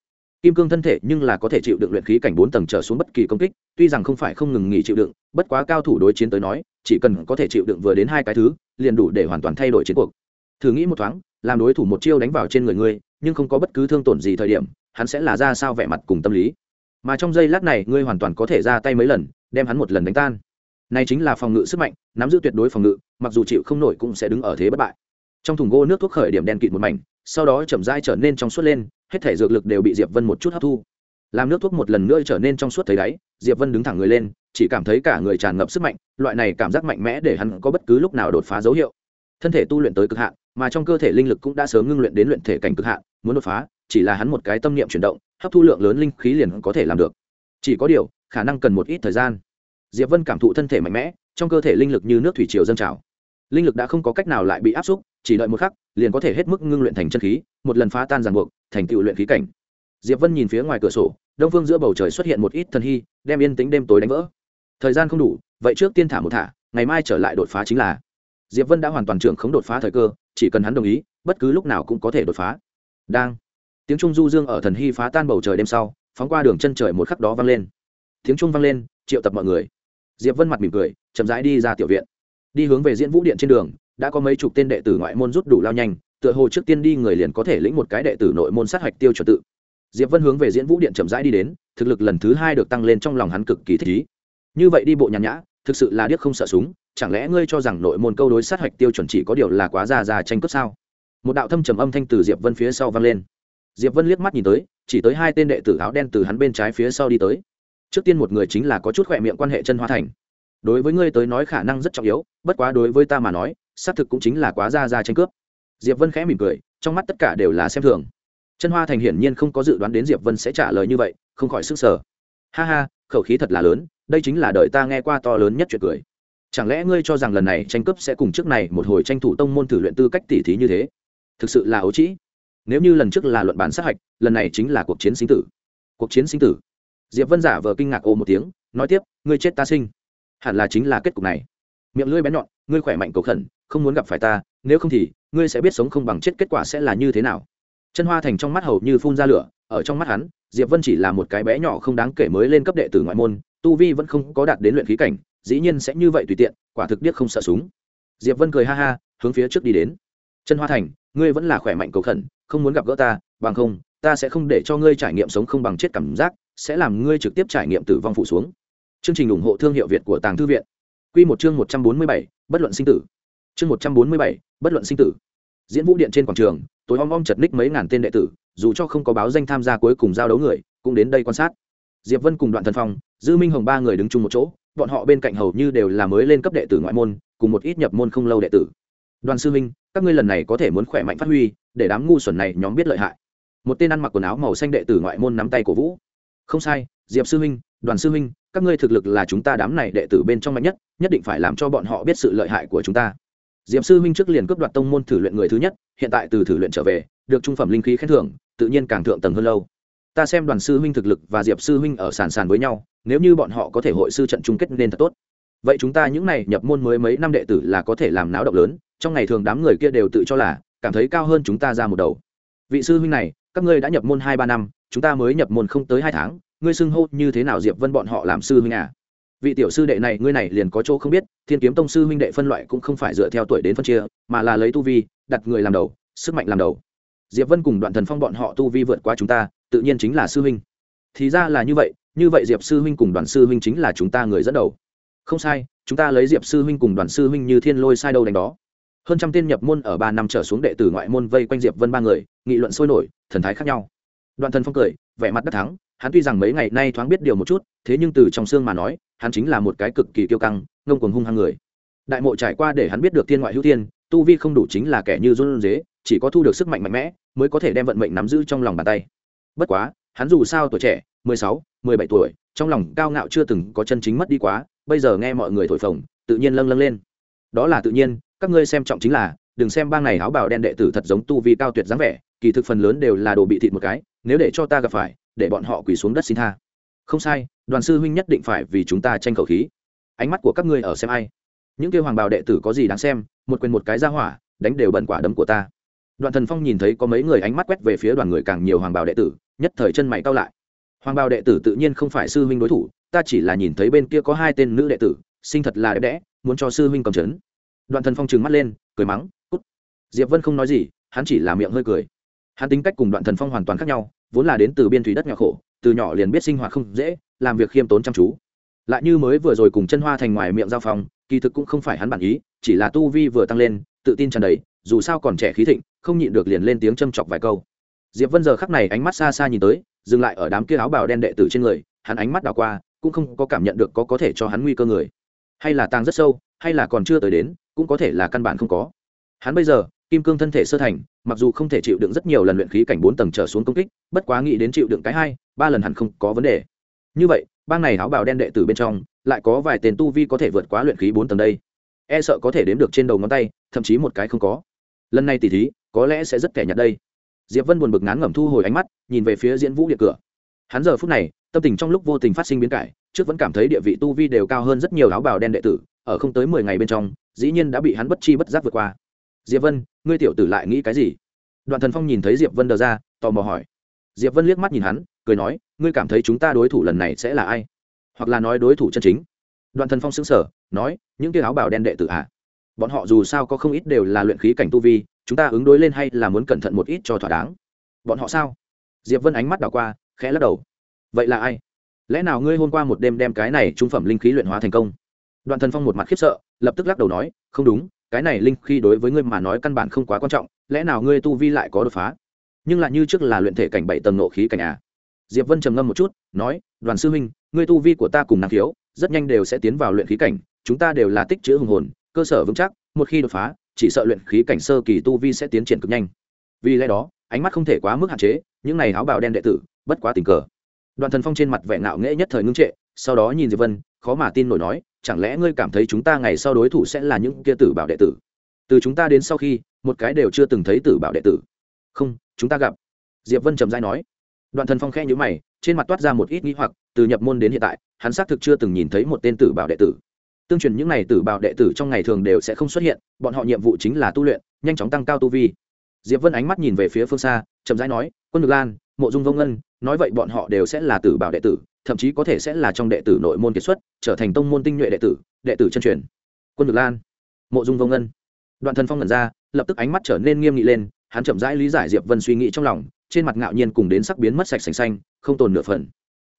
kim cương thân thể nhưng là có thể chịu đựng luyện khí cảnh bốn tầng trở xuống bất kỳ công kích, tuy rằng không phải không ngừng nghỉ chịu đựng, bất quá cao thủ đối chiến tới nói, chỉ cần có thể chịu đựng vừa đến hai cái thứ, liền đủ để hoàn toàn thay đổi chiến cuộc. Thử nghĩ một thoáng, làm đối thủ một chiêu đánh vào trên người ngươi, nhưng không có bất cứ thương tổn gì thời điểm, hắn sẽ là ra sao vẻ mặt cùng tâm lý. Mà trong giây lát này, ngươi hoàn toàn có thể ra tay mấy lần, đem hắn một lần đánh tan. Này chính là phòng ngự sức mạnh, nắm giữ tuyệt đối phòng ngự, mặc dù chịu không nổi cũng sẽ đứng ở thế bất bại. Trong thùng gỗ nước thuốc khởi điểm đen kịt một mảnh, sau đó chậm rãi trở nên trong suốt lên hết thể dược lực đều bị diệp vân một chút hấp thu. Làm nước thuốc một lần nữa trở nên trong suốt thấy đáy, diệp vân đứng thẳng người lên, chỉ cảm thấy cả người tràn ngập sức mạnh, loại này cảm giác mạnh mẽ để hắn có bất cứ lúc nào đột phá dấu hiệu. Thân thể tu luyện tới cực hạn, mà trong cơ thể linh lực cũng đã sớm ngưng luyện đến luyện thể cảnh cực hạn, muốn đột phá, chỉ là hắn một cái tâm niệm chuyển động, hấp thu lượng lớn linh khí liền có thể làm được. Chỉ có điều, khả năng cần một ít thời gian. Diệp vân cảm thụ thân thể mạnh mẽ, trong cơ thể linh lực như nước thủy triều dâng trào. Linh lực đã không có cách nào lại bị áp xúc, chỉ đợi một khắc, liền có thể hết mức ngưng luyện thành chân khí, một lần phá tan ràng buộc thành tựu luyện khí cảnh. Diệp vân nhìn phía ngoài cửa sổ, đông phương giữa bầu trời xuất hiện một ít thần hy, đem yên tính đêm tối đánh vỡ. Thời gian không đủ, vậy trước tiên thả một thả, ngày mai trở lại đột phá chính là. Diệp vân đã hoàn toàn trưởng không đột phá thời cơ, chỉ cần hắn đồng ý, bất cứ lúc nào cũng có thể đột phá. Đang. Tiếng trung du dương ở thần hy phá tan bầu trời đêm sau, phóng qua đường chân trời một khắc đó vang lên. Tiếng trung vang lên, triệu tập mọi người. Diệp vân mặt mỉm cười, chậm rãi đi ra tiểu viện. Đi hướng về diễn vũ điện trên đường, đã có mấy chục tên đệ tử ngoại môn rút đủ lao nhanh tựa hồ trước tiên đi người liền có thể lĩnh một cái đệ tử nội môn sát hạch tiêu chuẩn tự. Diệp vân hướng về diễn vũ điện chậm rãi đi đến, thực lực lần thứ hai được tăng lên trong lòng hắn cực kỳ thích ý. Như vậy đi bộ nhàn nhã, thực sự là điếc không sợ súng, chẳng lẽ ngươi cho rằng nội môn câu đối sát hạch tiêu chuẩn chỉ có điều là quá già già tranh cướp sao? Một đạo thâm trầm âm thanh từ diệp vân phía sau vang lên. Diệp vân liếc mắt nhìn tới, chỉ tới hai tên đệ tử áo đen từ hắn bên trái phía sau đi tới. Trước tiên một người chính là có chút khỏe miệng quan hệ chân hoa thành. Đối với ngươi tới nói khả năng rất trọng yếu, bất quá đối với ta mà nói, xác thực cũng chính là quá ra ra tranh cướp diệp vân khẽ mỉm cười, trong mắt tất cả đều là xem thường. Chân hoa thành hiển nhiên không có dự đoán đến diệp vân sẽ trả lời như vậy, không khỏi sức sở ha ha, khẩu khí thật là lớn, đây chính là đời ta nghe qua to lớn nhất chuyện cười. Chẳng lẽ ngươi cho rằng lần này tranh cướp sẽ cùng trước này một hồi tranh thủ tông môn thử luyện tư cách tỉ thí như thế? Thực sự là ấu trĩ. Nếu như lần trước là luận bản sát hạch, lần này chính là cuộc chiến sinh tử. Cuộc chiến sinh tử. Diệp vân giả vờ kinh ngạc ô một tiếng, nói tiếp, ngươi chết ta sinh. Hẳn là chính là kết cục này. Miệng lưỡi bén nhọn, ngươi khỏe mạnh cầu khẩn không muốn gặp phải ta, nếu không thì, ngươi sẽ biết sống không bằng chết kết quả sẽ là như thế nào. Chân hoa thành trong mắt hầu như phun ra lửa, ở trong mắt hắn, diệp vân chỉ là một cái bé nhỏ không đáng kể mới lên cấp đệ tử ngoại môn, tu vi vẫn không có đạt đến luyện khí cảnh, dĩ nhiên sẽ như vậy tùy tiện, quả thực biết không sợ súng. Diệp vân cười ha ha, hướng phía trước đi đến. Chân hoa thành, ngươi vẫn là khỏe mạnh cầu khẩn, không muốn gặp gỡ ta, bằng không, ta sẽ không để cho ngươi trải nghiệm sống không bằng chết cảm giác, sẽ làm ngươi trực tiếp trải nghiệm tử vong phụ xuống. Chương trình ủng hộ thương hiệu việt của tàng thư viện. Q một chương một trăm bốn mươi bảy, bất luận sinh tử chương một trăm bốn mươi bảy, bất luận sinh tử. Diễn vũ điện trên quảng trường, tối om om chật ních mấy ngàn tên đệ tử, dù cho không có báo danh tham gia cuối cùng giao đấu người, cũng đến đây quan sát. Diệp vân cùng đoạn thần phong, dư minh hồng ba người đứng chung một chỗ, bọn họ bên cạnh hầu như đều là mới lên cấp đệ tử ngoại môn, cùng một ít nhập môn không lâu đệ tử. Đoàn sư minh các ngươi lần này có thể muốn khỏe mạnh phát huy, để đám ngu xuẩn này nhóm biết lợi hại. Một tên ăn mặc quần áo màu xanh đệ tử ngoại môn nắm tay cổ vũ. Không sai, diệp sư minh đoàn sư minh các ngươi thực lực là chúng ta đám này đệ tử bên trong mạnh nhất nhất định phải làm cho bọn họ biết sự lợi hại của chúng ta diệp sư huynh trước liền cướp đoạt tông môn thử luyện người thứ nhất, hiện tại từ thử luyện trở về, được trung phẩm linh khí khen thưởng, tự nhiên càng thượng tầng hơn lâu. Ta xem đoàn sư huynh thực lực và diệp sư huynh ở sàn sàn với nhau, nếu như bọn họ có thể hội sư trận chung kết nên thật tốt. Vậy chúng ta những này nhập môn mới mấy năm đệ tử là có thể làm náo động lớn, trong ngày thường đám người kia đều tự cho là, cảm thấy cao hơn chúng ta ra một đầu. Vị sư huynh này, các ngươi đã nhập môn hai ba năm, chúng ta mới nhập môn không tới hai tháng, ngươi xưng hô như thế nào diệp vân bọn họ làm sư huynh à? Vị tiểu sư đệ này, ngươi này liền có chỗ không biết, thiên kiếm tông sư huynh đệ phân loại cũng không phải dựa theo tuổi đến phân chia, mà là lấy tu vi, đặt người làm đầu, sức mạnh làm đầu. Diệp vân cùng đoạn thần phong bọn họ tu vi vượt qua chúng ta, tự nhiên chính là sư huynh. Thì ra là như vậy như vậy diệp sư huynh cùng đoàn sư huynh chính là chúng ta người dẫn đầu. Không sai, chúng ta lấy diệp sư huynh cùng đoàn sư huynh như thiên lôi sai đâu đánh đó. Hơn trăm tên nhập môn ở ba năm trở xuống đệ tử ngoại môn vây quanh diệp vân ba người, nghị luận sôi nổi, thần thái khác nhau đoạn thần phong cười, vẻ mặt đắc thắng, hắn tuy rằng mấy ngày nay thoáng biết điều một chút, thế nhưng từ trong xương mà nói, hắn chính là một cái cực kỳ kiêu căng, ngông cuồng hung hăng người. Đại mộ trải qua để hắn biết được thiên ngoại hữu thiên, tu vi không đủ chính là kẻ như run dế chỉ có thu được sức mạnh mạnh mẽ, mới có thể đem vận mệnh nắm giữ trong lòng bàn tay. Bất quá, hắn dù sao tuổi trẻ, mười sáu, mười bảy tuổi, trong lòng cao ngạo chưa từng có chân chính mất đi quá, bây giờ nghe mọi người thổi phồng, tự nhiên lâng lâng lên. Đó là tự nhiên, các ngươi xem trọng chính là, đừng xem bang này áo bào đen đệ tử thật giống tu vi cao tuyệt dáng vẻ, kỳ thực phần lớn đều là đồ bị thịt một cái nếu để cho ta gặp phải, để bọn họ quỳ xuống đất xin tha. Không sai, đoàn sư huynh nhất định phải vì chúng ta tranh khẩu khí. Ánh mắt của các ngươi ở xem ai. Những kêu hoàng bào đệ tử có gì đáng xem, một quyền một cái ra hỏa, đánh đều bận quả đấm của ta. Đoàn thần phong nhìn thấy có mấy người ánh mắt quét về phía đoàn người càng nhiều hoàng bào đệ tử, nhất thời chân mày cao lại. Hoàng bào đệ tử tự nhiên không phải sư huynh đối thủ, ta chỉ là nhìn thấy bên kia có hai tên nữ đệ tử sinh thật là đẹp đẽ, muốn cho sư huynh cầm chấn. Đoàn thần phong trừng mắt lên, cười mắng, cút. Diệp vân không nói gì, hắn chỉ là miệng hơi cười hắn tính cách cùng đoạn thần phong hoàn toàn khác nhau, vốn là đến từ biên thủy đất nhỏ khổ, từ nhỏ liền biết sinh hoạt không dễ, làm việc khiêm tốn chăm chú. Lại như mới vừa rồi cùng chân hoa thành ngoài miệng giao phòng, kỳ thực cũng không phải hắn bản ý, chỉ là tu vi vừa tăng lên, tự tin tràn đầy, dù sao còn trẻ khí thịnh, không nhịn được liền lên tiếng châm chọc vài câu. Diệp vân giờ khắc này ánh mắt xa xa nhìn tới, dừng lại ở đám kia áo bào đen đệ tử trên người, hắn ánh mắt đảo qua, cũng không có cảm nhận được có có thể cho hắn nguy cơ người. Hay là tàng rất sâu, hay là còn chưa tới đến, cũng có thể là căn bản không có. Hắn bây giờ kim cương thân thể sơ thành, mặc dù không thể chịu đựng rất nhiều lần luyện khí cảnh bốn tầng trở xuống công kích, bất quá nghĩ đến chịu đựng cái hai, ba lần hẳn không có vấn đề. Như vậy, bang này áo bào đen đệ tử bên trong, lại có vài tên tu vi có thể vượt quá luyện khí bốn tầng đây. E sợ có thể đếm được trên đầu ngón tay, thậm chí một cái không có. Lần này tỉ thí, có lẽ sẽ rất kẻ nhặt đây. Diệp vân buồn bực ngán ngẩm thu hồi ánh mắt, nhìn về phía diễn vũ điện cửa. Hắn giờ phút này, tâm tình trong lúc vô tình phát sinh biến cải, trước vẫn cảm thấy địa vị tu vi đều cao hơn rất nhiều áo bào đen đệ tử, ở không tới mười ngày bên trong, dĩ nhiên đã bị hắn bất chi bất giác vượt qua diệp vân, ngươi tiểu tử lại nghĩ cái gì? Đoạn thần phong nhìn thấy diệp vân đờ ra, tò mò hỏi. Diệp vân liếc mắt nhìn hắn, cười nói, ngươi cảm thấy chúng ta đối thủ lần này sẽ là ai? Hoặc là nói đối thủ chân chính? Đoạn thần phong xứng sở nói, những cái áo bào đen đệ tử ạ à? bọn họ dù sao có không ít đều là luyện khí cảnh tu vi, chúng ta ứng đối lên hay là muốn cẩn thận một ít cho thỏa đáng? Bọn họ sao? Diệp vân ánh mắt đảo qua, khẽ lắc đầu. Vậy là ai? Lẽ nào ngươi hôm qua một đêm đem cái này trung phẩm linh khí luyện hóa thành công? Đoạn thần phong một mặt khiếp sợ, lập tức lắc đầu nói, không đúng cái này linh khi đối với ngươi mà nói căn bản không quá quan trọng, lẽ nào ngươi tu vi lại có đột phá? Nhưng lại như trước là luyện thể cảnh bảy tầng nộ khí cảnh à? Diệp vân trầm ngâm một chút, nói, đoàn sư huynh, ngươi tu vi của ta cùng năng khiếu, rất nhanh đều sẽ tiến vào luyện khí cảnh, chúng ta đều là tích chữ hùng hồn, cơ sở vững chắc, một khi đột phá, chỉ sợ luyện khí cảnh sơ kỳ tu vi sẽ tiến triển cực nhanh. Vì lẽ đó, ánh mắt không thể quá mức hạn chế, những này áo bào đen đệ tử, bất quá tình cờ. Đoàn thần phong trên mặt vẻ ngạo nghễ nhất thời ngưng trệ, sau đó nhìn diệp vân, khó mà tin nổi nói chẳng lẽ ngươi cảm thấy chúng ta ngày sau đối thủ sẽ là những kia tử bảo đệ tử? Từ chúng ta đến sau khi, một cái đều chưa từng thấy tử bảo đệ tử. Không, chúng ta gặp. Diệp vân trầm dai nói. Đoạn thần phong khe nhữ mày, trên mặt toát ra một ít nghĩ hoặc, từ nhập môn đến hiện tại, hắn xác thực chưa từng nhìn thấy một tên tử bảo đệ tử. Tương truyền những n à y tử bảo đệ tử trong ngày thường đều sẽ không xuất hiện, bọn họ nhiệm vụ chính là tu luyện, nhanh chóng tăng cao tu vi. Diệp vân ánh mắt nhìn về phía phương xa chậm rãi nói, quân ngược lan, mộ dung vông ngân, nói vậy bọn họ đều sẽ là tử bảo đệ tử thậm chí có thể sẽ là trong đệ tử nội môn kiệt xuất, trở thành tông môn tinh nhuệ đệ tử đệ tử chân truyền. Quân được lan, mộ dung vông ngân. Đoạn thần phong ngẩn ra, lập tức ánh mắt trở nên nghiêm nghị lên, hắn chậm rãi lý giải diệp vân suy nghĩ trong lòng, trên mặt ngạo nhiên cùng đến sắc biến mất sạch sành xanh, không tồn nửa phần.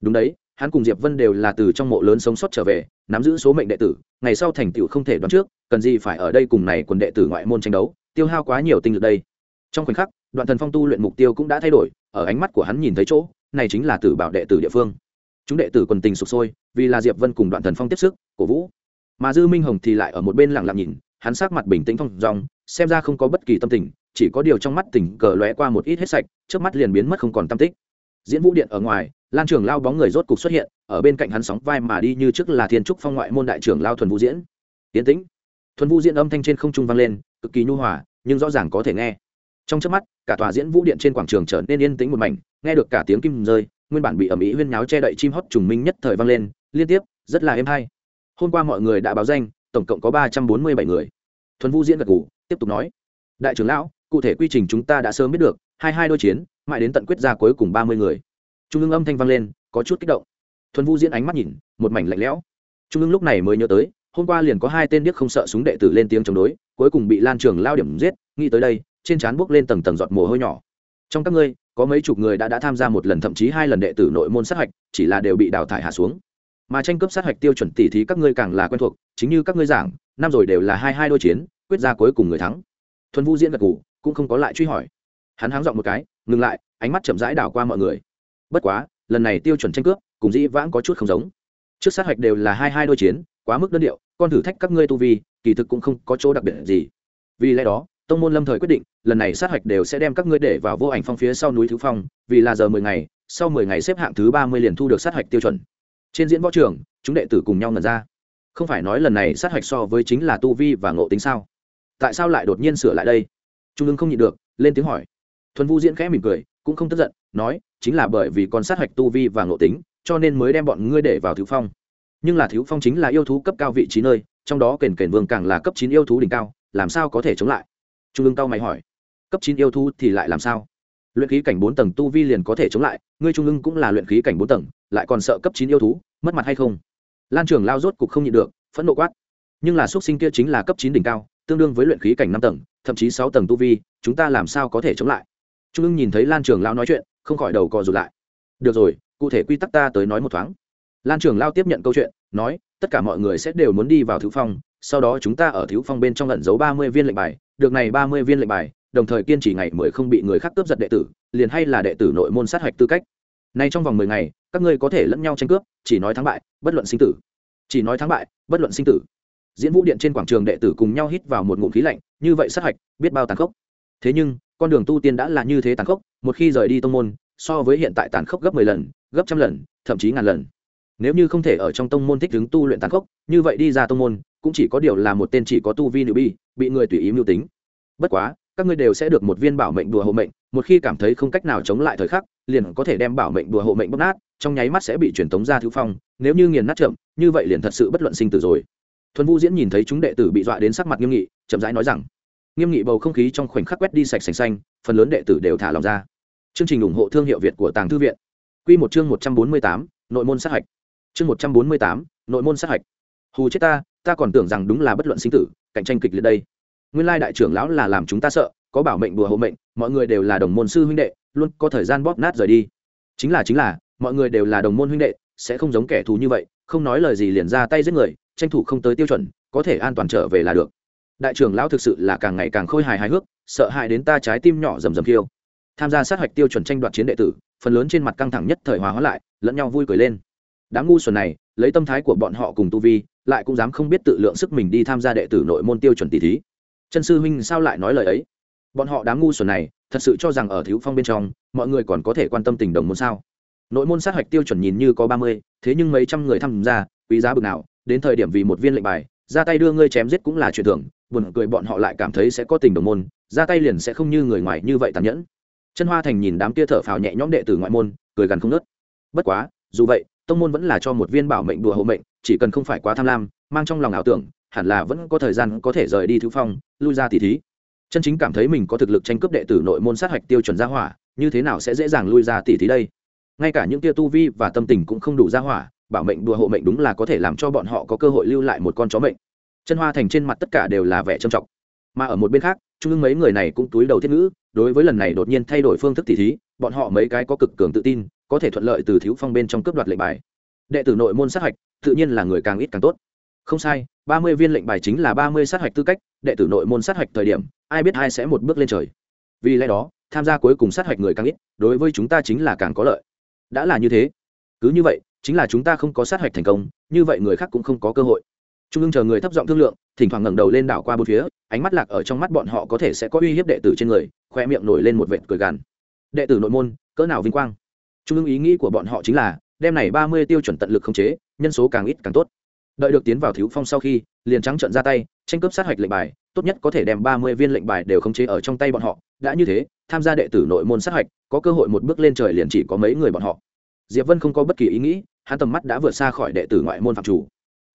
Đúng đấy, hắn cùng diệp vân đều là từ trong mộ lớn sống sót trở về, nắm giữ số mệnh đệ tử, ngày sau thành tựu không thể đoán trước, cần gì phải ở đây cùng này quần đệ tử ngoại môn tranh đấu, tiêu hao quá nhiều tinh lực đây. Trong khoảnh khắc, đoạn thần phong tu luyện mục tiêu cũng đã thay đổi, ở ánh mắt của hắn nhìn thấy chỗ, này chính là tử bảo đệ tử địa phương chúng đệ tử quần tình sụp sôi, vì là diệp vân cùng đoạn thần phong tiếp sức, cổ vũ. Mà dư minh hồng thì lại ở một bên lặng lặng nhìn, hắn sắc mặt bình tĩnh phong dòng xem ra không có bất kỳ tâm tình, chỉ có điều trong mắt tỉnh cờ lóe qua một ít hết sạch, trước mắt liền biến mất không còn tâm tích. Diễn vũ điện ở ngoài, lan trường lao bóng người rốt cục xuất hiện, ở bên cạnh hắn sóng vai mà đi như trước là thiên trúc phong ngoại môn đại trưởng lao thuần vũ diễn. Tiến tĩnh. Thuần vũ diễn âm thanh trên không trung vang lên, cực kỳ nhu hòa, nhưng rõ ràng có thể nghe. Trong trước mắt, cả tòa diễn vũ điện trên quảng trường trở nên yên tĩnh một mảnh, nghe được cả tiếng kim rơi nguyên bản bị ẩm ý huyên nháo che đậy chim hót trùng minh nhất thời vang lên, liên tiếp, rất là êm hay. Hôm qua mọi người đã báo danh, tổng cộng có ba trăm bốn mươi bảy người. Thuần vũ diễn gật ngủ tiếp tục nói. Đại trưởng lão, cụ thể quy trình chúng ta đã sớm biết được, hai hai đôi chiến, mãi đến tận quyết ra cuối cùng ba mươi người. Trung ương âm thanh vang lên, có chút kích động. Thuần vũ diễn ánh mắt nhìn, một mảnh lạnh lẽo. Trung ương lúc này mới nhớ tới, hôm qua liền có hai tên điếc không sợ súng đệ tử lên tiếng chống đối, cuối cùng bị lan trường lao điểm giết, nghĩ tới đây, trên trán buốc lên tầng tầng giọt mồ hôi nhỏ. Trong các ngươi có mấy chục người đã đã tham gia một lần, thậm chí hai lần đệ tử nội môn sát hạch, chỉ là đều bị đào thải hạ xuống. Mà tranh cướp sát hạch tiêu chuẩn tỷ thí các ngươi càng là quen thuộc, chính như các ngươi giảng, năm rồi đều là hai hai đôi chiến, quyết ra cuối cùng người thắng. Thuần vũ diễn gật ngủ cũng không có lại truy hỏi. Hắn háng dọn một cái, ngừng lại, ánh mắt chậm rãi đảo qua mọi người. Bất quá, lần này tiêu chuẩn tranh cướp, cùng dĩ vãng có chút không giống. Trước sát hạch đều là hai hai đôi chiến, quá mức đơn điệu, con thử thách các ngươi tu vi, kỳ thực cũng không có chỗ đặc biệt gì. Vì lẽ đó tông môn lâm thời quyết định, lần này sát hạch đều sẽ đem các ngươi để vào vô ảnh phong phía sau núi thứ phong, vì là giờ mười ngày, sau mười ngày xếp hạng thứ ba mươi liền thu được sát hạch tiêu chuẩn. Trên diễn võ trường, chúng đệ tử cùng nhau ngần ra. Không phải nói lần này sát hạch so với chính là tu vi và ngộ tính sao? Tại sao lại đột nhiên sửa lại đây? Trung ương không nhịn được, lên tiếng hỏi. Thuần Vu diễn khẽ mỉm cười, cũng không tức giận, nói, chính là bởi vì con sát hạch tu vi và ngộ tính, cho nên mới đem bọn ngươi để vào thiếu phong. Nhưng là thiếu phong chính là yêu thú cấp cao vị trí nơi, trong đó kền kền vương càng là cấp chín yêu thú đỉnh cao, làm sao có thể chống lại? Trung ương cao mày hỏi, cấp chín yêu thú thì lại làm sao? Luyện khí cảnh bốn tầng tu vi liền có thể chống lại, ngươi trung ương cũng là luyện khí cảnh bốn tầng, lại còn sợ cấp chín yêu thú, mất mặt hay không? Lan trường lao rốt cục không nhịn được, phẫn nộ quát. Nhưng là xuất sinh kia chính là cấp chín đỉnh cao, tương đương với luyện khí cảnh năm tầng, thậm chí sáu tầng tu vi, chúng ta làm sao có thể chống lại? Trung ương nhìn thấy lan trường lao nói chuyện, không khỏi đầu cò rụt lại. Được rồi, cụ thể quy tắc ta tới nói một thoáng. Lan trường lao tiếp nhận câu chuyện, nói, tất cả mọi người sẽ đều muốn đi vào thiếu phong, sau đó chúng ta ở thiếu phong bên trong lận giấu ba mươi viên lệnh bài được này ba mươi viên lệnh bài, đồng thời kiên trì ngày mười không bị người khác cướp giật đệ tử, liền hay là đệ tử nội môn sát hạch tư cách. Nay trong vòng mười ngày, các ngươi có thể lẫn nhau tranh cướp, chỉ nói thắng bại, bất luận sinh tử. Chỉ nói thắng bại, bất luận sinh tử. Diễn vũ điện trên quảng trường đệ tử cùng nhau hít vào một ngụm khí lạnh, như vậy sát hạch, biết bao tàn khốc. Thế nhưng, con đường tu tiên đã là như thế tàn khốc, một khi rời đi tông môn, so với hiện tại tàn khốc gấp mười lần, gấp trăm lần, thậm chí ngàn lần nếu như không thể ở trong tông môn thích ứng tu luyện tàn khốc, như vậy đi ra tông môn, cũng chỉ có điều là một tên chỉ có tu vi nữ bi, bị người tùy ý mưu tính. Bất quá, các ngươi đều sẽ được một viên bảo mệnh đùa hộ mệnh, một khi cảm thấy không cách nào chống lại thời khắc, liền có thể đem bảo mệnh đùa hộ mệnh bóc nát, trong nháy mắt sẽ bị truyền tống ra thứ phong, nếu như nghiền nát chậm, như vậy liền thật sự bất luận sinh tử rồi. Thuần vũ diễn nhìn thấy chúng đệ tử bị dọa đến sắc mặt nghiêm nghị, chậm rãi nói rằng, nghiêm nghị bầu không khí trong khoảnh khắc quét đi sạch sành xanh, phần lớn đệ tử đều thả lòng ra. Chương trình ủng hộ thương hiệu việt của tàng thư viện. Q một chương một trăm bốn mươi tám, nội môn sát hạch chương một trăm bốn mươi tám, nội môn sát hạch. Hù chết ta ta còn tưởng rằng đúng là bất luận sinh tử, cạnh tranh kịch liệt đây. Nguyên lai đại trưởng lão là làm chúng ta sợ, có bảo mệnh đùa hộ mệnh, mọi người đều là đồng môn sư huynh đệ, luôn có thời gian bóp nát rời đi. Chính là chính là, mọi người đều là đồng môn huynh đệ, sẽ không giống kẻ thù như vậy, không nói lời gì liền ra tay giết người, tranh thủ không tới tiêu chuẩn, có thể an toàn trở về là được. Đại trưởng lão thực sự là càng ngày càng khôi hài hài hước, sợ hãi đến ta trái tim nhỏ rầm rầm khiêu tham gia sát hạch tiêu chuẩn tranh đoạt chiến đệ tử, phần lớn trên mặt căng thẳng nhất thời hòa hóa lại, lẫn nhau vui cười lên đám ngu xuẩn này, lấy tâm thái của bọn họ cùng tu vi, lại cũng dám không biết tự lượng sức mình đi tham gia đệ tử nội môn tiêu chuẩn tỷ thí. Chân sư huynh sao lại nói lời ấy? Bọn họ đám ngu xuẩn này, thật sự cho rằng ở thiếu phong bên trong, mọi người còn có thể quan tâm tình đồng môn sao? Nội môn sát hạch tiêu chuẩn nhìn như có ba mươi, thế nhưng mấy trăm người tham gia, quý giá bực nào, đến thời điểm vì một viên lệnh bài, ra tay đưa ngươi chém giết cũng là chuyện thường, buồn cười bọn họ lại cảm thấy sẽ có tình đồng môn, ra tay liền sẽ không như người ngoài như vậy tàn nhẫn. Chân hoa thành nhìn đám kia thở phào nhẹ nhõm đệ tử ngoại môn, cười gần không nớt bất quá, dù vậy tông môn vẫn là cho một viên bảo mệnh đùa hộ mệnh, chỉ cần không phải quá tham lam, mang trong lòng ảo tưởng, hẳn là vẫn có thời gian có thể rời đi thứ phong, lui ra tỷ thí. Chân chính cảm thấy mình có thực lực tranh cướp đệ tử nội môn sát hạch tiêu chuẩn gia hỏa, như thế nào sẽ dễ dàng lui ra tỷ thí đây? Ngay cả những tia tu vi và tâm tình cũng không đủ gia hỏa, bảo mệnh đùa hộ mệnh đúng là có thể làm cho bọn họ có cơ hội lưu lại một con chó mệnh. Chân hoa thành trên mặt tất cả đều là vẻ trầm trọng. Mà ở một bên khác, trung ương mấy người này cũng túi đầu thiết ngữ, đối với lần này đột nhiên thay đổi phương thức tỷ thí, bọn họ mấy cái có cực cường tự tin có thể thuận lợi từ thiếu phong bên trong cướp đoạt lệnh bài. Đệ tử nội môn sát hạch, tự nhiên là người càng ít càng tốt. Không sai, ba mươi viên lệnh bài chính là ba mươi sát hạch tư cách, đệ tử nội môn sát hạch thời điểm, ai biết ai sẽ một bước lên trời. Vì lẽ đó, tham gia cuối cùng sát hạch người càng ít, đối với chúng ta chính là càng có lợi. Đã là như thế, cứ như vậy, chính là chúng ta không có sát hạch thành công, như vậy người khác cũng không có cơ hội. Trung ương chờ người thấp giọng thương lượng, thỉnh thoảng ngẩng đầu lên đảo qua bốn phía, ánh mắt lạc ở trong mắt bọn họ có thể sẽ có uy hiếp đệ tử trên người, khoe miệng nổi lên một vệt cười gàn. Đệ tử nội môn, cỡ nào vinh quang? Trung ương ý nghĩ của bọn họ chính là, đem này ba mươi tiêu chuẩn tận lực khống chế, nhân số càng ít càng tốt. Đợi được tiến vào thiếu phong sau khi, liền trắng trận ra tay, tranh cướp sát hạch lệnh bài, tốt nhất có thể đem ba mươi viên lệnh bài đều khống chế ở trong tay bọn họ. Đã như thế, tham gia đệ tử nội môn sát hạch, có cơ hội một bước lên trời liền chỉ có mấy người bọn họ. Diệp vân không có bất kỳ ý nghĩ, hắn tầm mắt đã vượt xa khỏi đệ tử ngoại môn phạm chủ.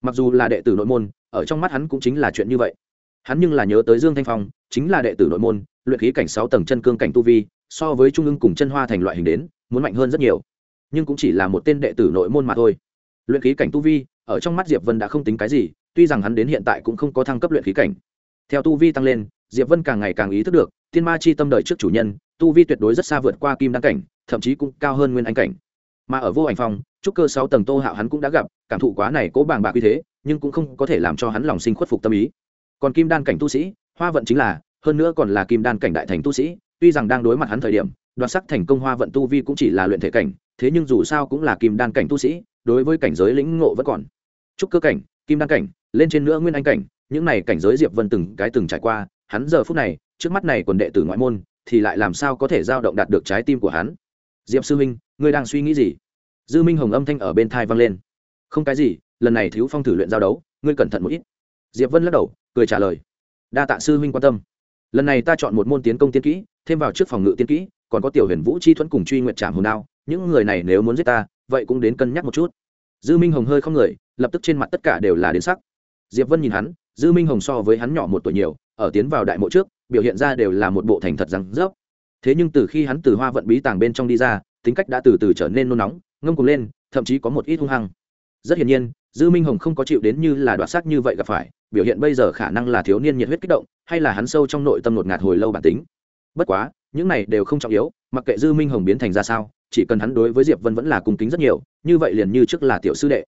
Mặc dù là đệ tử nội môn, ở trong mắt hắn cũng chính là chuyện như vậy. Hắn nhưng là nhớ tới dương thanh phong, chính là đệ tử nội môn, luyện khí cảnh sáu tầng chân cương cảnh tu vi so với trung ương cùng chân hoa thành loại hình đến, muốn mạnh hơn rất nhiều. Nhưng cũng chỉ là một tên đệ tử nội môn mà thôi. Luyện khí cảnh tu vi, ở trong mắt diệp vân đã không tính cái gì, tuy rằng hắn đến hiện tại cũng không có thăng cấp luyện khí cảnh. Theo tu vi tăng lên, diệp vân càng ngày càng ý thức được tiên ma chi tâm đời trước chủ nhân, tu vi tuyệt đối rất xa vượt qua kim đăng cảnh, thậm chí cũng cao hơn nguyên anh cảnh. Mà ở vô ảnh phong, trúc cơ sáu tầng tô hạo hắn cũng đã gặp, cảm thụ quá này cố bàng bạc như thế, nhưng cũng không có thể làm cho hắn lòng sinh khuất phục tâm ý. Còn kim đan cảnh tu sĩ, hoa vận chính là, hơn nữa còn là kim đan cảnh đại thành tu sĩ tuy rằng đang đối mặt hắn thời điểm, đoạt sắc thành công hoa vận tu vi cũng chỉ là luyện thể cảnh, thế nhưng dù sao cũng là kim đan cảnh tu sĩ, đối với cảnh giới lĩnh ngộ vẫn còn. Trúc cơ cảnh, kim đan cảnh, lên trên nữa nguyên anh cảnh, những này cảnh giới diệp vân từng cái từng trải qua, hắn giờ phút này, trước mắt này quần đệ tử ngoại môn, thì lại làm sao có thể giao động đạt được trái tim của hắn? Diệp sư minh ngươi đang suy nghĩ gì? Dư minh hồng âm thanh ở bên thai vang lên. Không cái gì, lần này thiếu phong thử luyện giao đấu, ngươi cẩn thận một ít. Diệp vân lắc đầu, cười trả lời. Đa tạ sư minh quan tâm lần này ta chọn một môn tiến công tiên kỹ, thêm vào trước phòng ngự tiên kỹ, còn có tiểu huyền vũ chi thuẫn cùng truy nguyện trảm hồn đao, những người này nếu muốn giết ta, vậy cũng đến cân nhắc một chút. Dư minh hồng hơi không người, lập tức trên mặt tất cả đều là đến sắc. Diệp vân nhìn hắn, dư minh hồng so với hắn nhỏ một tuổi nhiều, ở tiến vào đại mộ trước, biểu hiện ra đều là một bộ thành thật rằng dốc thế nhưng từ khi hắn từ hoa vận bí tàng bên trong đi ra, tính cách đã từ từ trở nên nôn nóng, ngông cùng lên, thậm chí có một ít hung hăng. Rất hiển nhiên dư minh hồng không có chịu đến như là đoạt xác như vậy gặp phải, biểu hiện bây giờ khả năng là thiếu niên nhiệt huyết kích động, hay là hắn sâu trong nội tâm ngột ngạt hồi lâu bản tính. Bất quá, những này đều không trọng yếu, mặc kệ dư minh hồng biến thành ra sao, chỉ cần hắn đối với diệp vân vẫn là cung kính rất nhiều, như vậy liền như trước là tiểu sư đệ.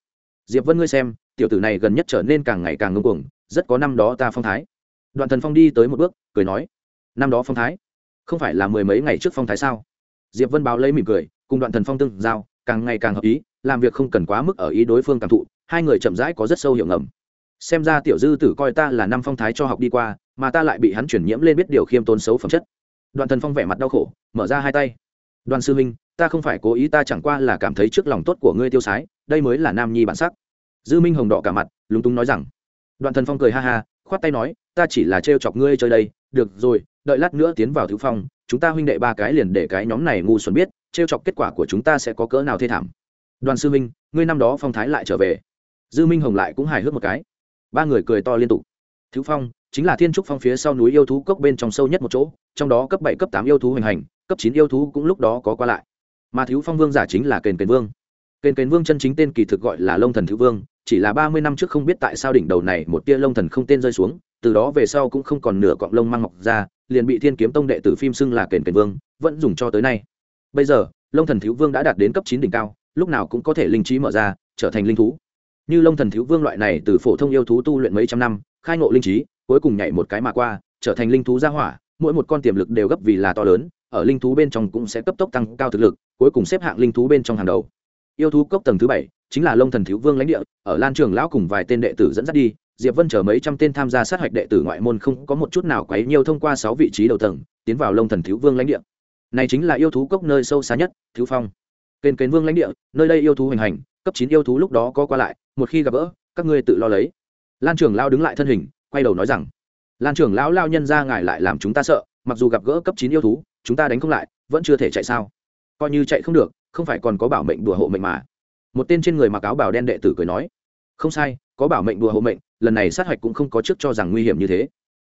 Diệp vân ngươi xem, tiểu tử này gần nhất trở nên càng ngày càng ngưng cuồng, rất có năm đó ta phong thái. Đoạn thần phong đi tới một bước, cười nói, năm đó phong thái? Không phải là mười mấy ngày trước phong thái sao? Diệp vân báo lấy mỉm cười, cùng đoạn thần phong tương giao, càng ngày càng hợp ý, làm việc không cần quá mức ở ý đối phương cảm thụ hai người chậm rãi có rất sâu hiểu ngầm. Xem ra tiểu dư tử coi ta là năm phong thái cho học đi qua, mà ta lại bị hắn chuyển nhiễm lên biết điều khiêm tốn xấu phẩm chất. Đoạn thần phong vẻ mặt đau khổ, mở ra hai tay. Đoàn sư minh ta không phải cố ý ta chẳng qua là cảm thấy trước lòng tốt của ngươi tiêu sái, đây mới là nam nhi bản sắc. Dư minh hồng đỏ cả mặt, lúng túng nói rằng. Đoạn thần phong cười ha ha, khoát tay nói, ta chỉ là trêu chọc ngươi chơi đây, được rồi, đợi lát nữa tiến vào thứ phong, chúng ta huynh đệ ba cái liền để cái nhóm này ngu xuẩn biết, trêu chọc kết quả của chúng ta sẽ có cỡ nào thê thảm. Đoàn sư minh ngươi năm đó phong thái lại trở về dư minh hồng lại cũng hài hước một cái. Ba người cười to liên tục. Thứ phong, chính là thiên trúc phong phía sau núi yêu thú cốc bên trong sâu nhất một chỗ, trong đó cấp bảy, cấp tám yêu thú hoành hành, cấp chín yêu thú cũng lúc đó có qua lại. Mà thiếu phong vương giả chính là kền kền vương. Kền kền vương chân chính tên kỳ thực gọi là lông thần thiếu vương, chỉ là ba mươi năm trước không biết tại sao đỉnh đầu này một tia lông thần không tên rơi xuống, từ đó về sau cũng không còn nửa cọng lông mang mọc ra, liền bị thiên kiếm tông đệ tử phim xưng là kền kền vương, vẫn dùng cho tới nay. Bây giờ lông thần thiếu vương đã đạt đến cấp chín đỉnh cao, lúc nào cũng có thể linh trí mở ra, trở thành linh thú như lông thần thiếu vương loại này từ phổ thông yêu thú tu luyện mấy trăm năm, khai ngộ linh trí, cuối cùng nhảy một cái mà qua, trở thành linh thú gia hỏa, mỗi một con tiềm lực đều gấp vì là to lớn, ở linh thú bên trong cũng sẽ cấp tốc tăng cao thực lực, cuối cùng xếp hạng linh thú bên trong hàng đầu. Yêu thú cốc tầng thứ bảy, chính là lông thần thiếu vương lãnh địa, ở lan trường lão cùng vài tên đệ tử dẫn dắt đi, diệp vân chở mấy trăm tên tham gia sát hạch đệ tử ngoại môn không có một chút nào quấy nhiều thông qua sáu vị trí đầu tầng, tiến vào lông thần thiếu vương lãnh địa. Này chính là yêu thú cốc nơi sâu xa nhất, thiếu phong kênh kênh vương lãnh địa, nơi đây yêu thú hoành hành, cấp chín yêu thú lúc đó có qua lại, một khi gặp gỡ, các ngươi tự lo lấy. Lan trưởng lao đứng lại thân hình, quay đầu nói rằng, lan trưởng lão, lao nhân ra ngài lại làm chúng ta sợ, mặc dù gặp gỡ cấp chín yêu thú, chúng ta đánh không lại, vẫn chưa thể chạy sao? Coi như chạy không được, không phải còn có bảo mệnh đùa hộ mệnh mà. Một tên trên người mặc áo bào đen đệ tử cười nói, không sai, có bảo mệnh đùa hộ mệnh, lần này sát hạch cũng không có trước cho rằng nguy hiểm như thế.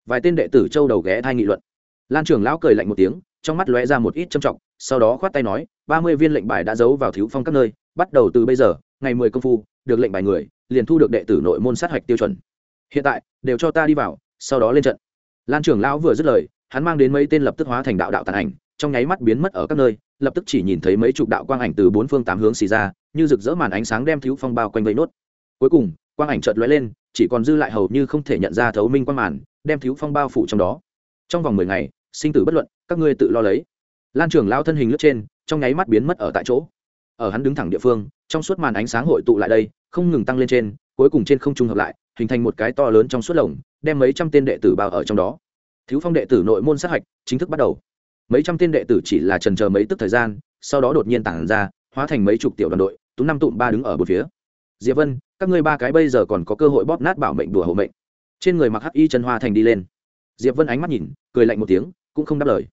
Vài tên đệ tử châu đầu ghé thai nghị luận. Lan trưởng lão cười lạnh một tiếng, trong mắt lóe ra một ít trầm trọng, sau đó khoát tay nói ba mươi viên lệnh bài đã giấu vào thiếu phong các nơi, bắt đầu từ bây giờ, ngày mười công phu, được lệnh bài người, liền thu được đệ tử nội môn sát hạch tiêu chuẩn. Hiện tại, đều cho ta đi vào, sau đó lên trận. Lan trưởng lão vừa dứt lời, hắn mang đến mấy tên lập tức hóa thành đạo đạo tàn ảnh, trong nháy mắt biến mất ở các nơi, lập tức chỉ nhìn thấy mấy chục đạo quang ảnh từ bốn phương tám hướng xì ra, như rực rỡ màn ánh sáng đem thiếu phong bao quanh vây nốt. Cuối cùng, quang ảnh chợt lóe lên, chỉ còn dư lại hầu như không thể nhận ra thấu minh quang màn, đem thiếu phong bao phủ trong đó. Trong vòng mười ngày, sinh tử bất luận, các ngươi tự lo lấy. Lan trưởng lao thân hình lướt trên trong nháy mắt biến mất ở tại chỗ. Ở hắn đứng thẳng địa phương, trong suốt màn ánh sáng hội tụ lại đây, không ngừng tăng lên trên, cuối cùng trên không trung hợp lại, hình thành một cái to lớn trong suốt lồng, đem mấy trăm tên đệ tử bao ở trong đó. Thiếu phong đệ tử nội môn sát hạch chính thức bắt đầu. Mấy trăm tên đệ tử chỉ là trần chờ mấy tức thời gian, sau đó đột nhiên tản ra, hóa thành mấy chục tiểu đoàn đội tú năm tụm ba đứng ở một phía. Diệp vân, các ngươi ba cái bây giờ còn có cơ hội bóp nát bảo mệnh đùa hộ mệnh. Trên người mặc hắc y chân hoa thành đi lên. Diệp vân ánh mắt nhìn, cười lạnh một tiếng, cũng không đáp lời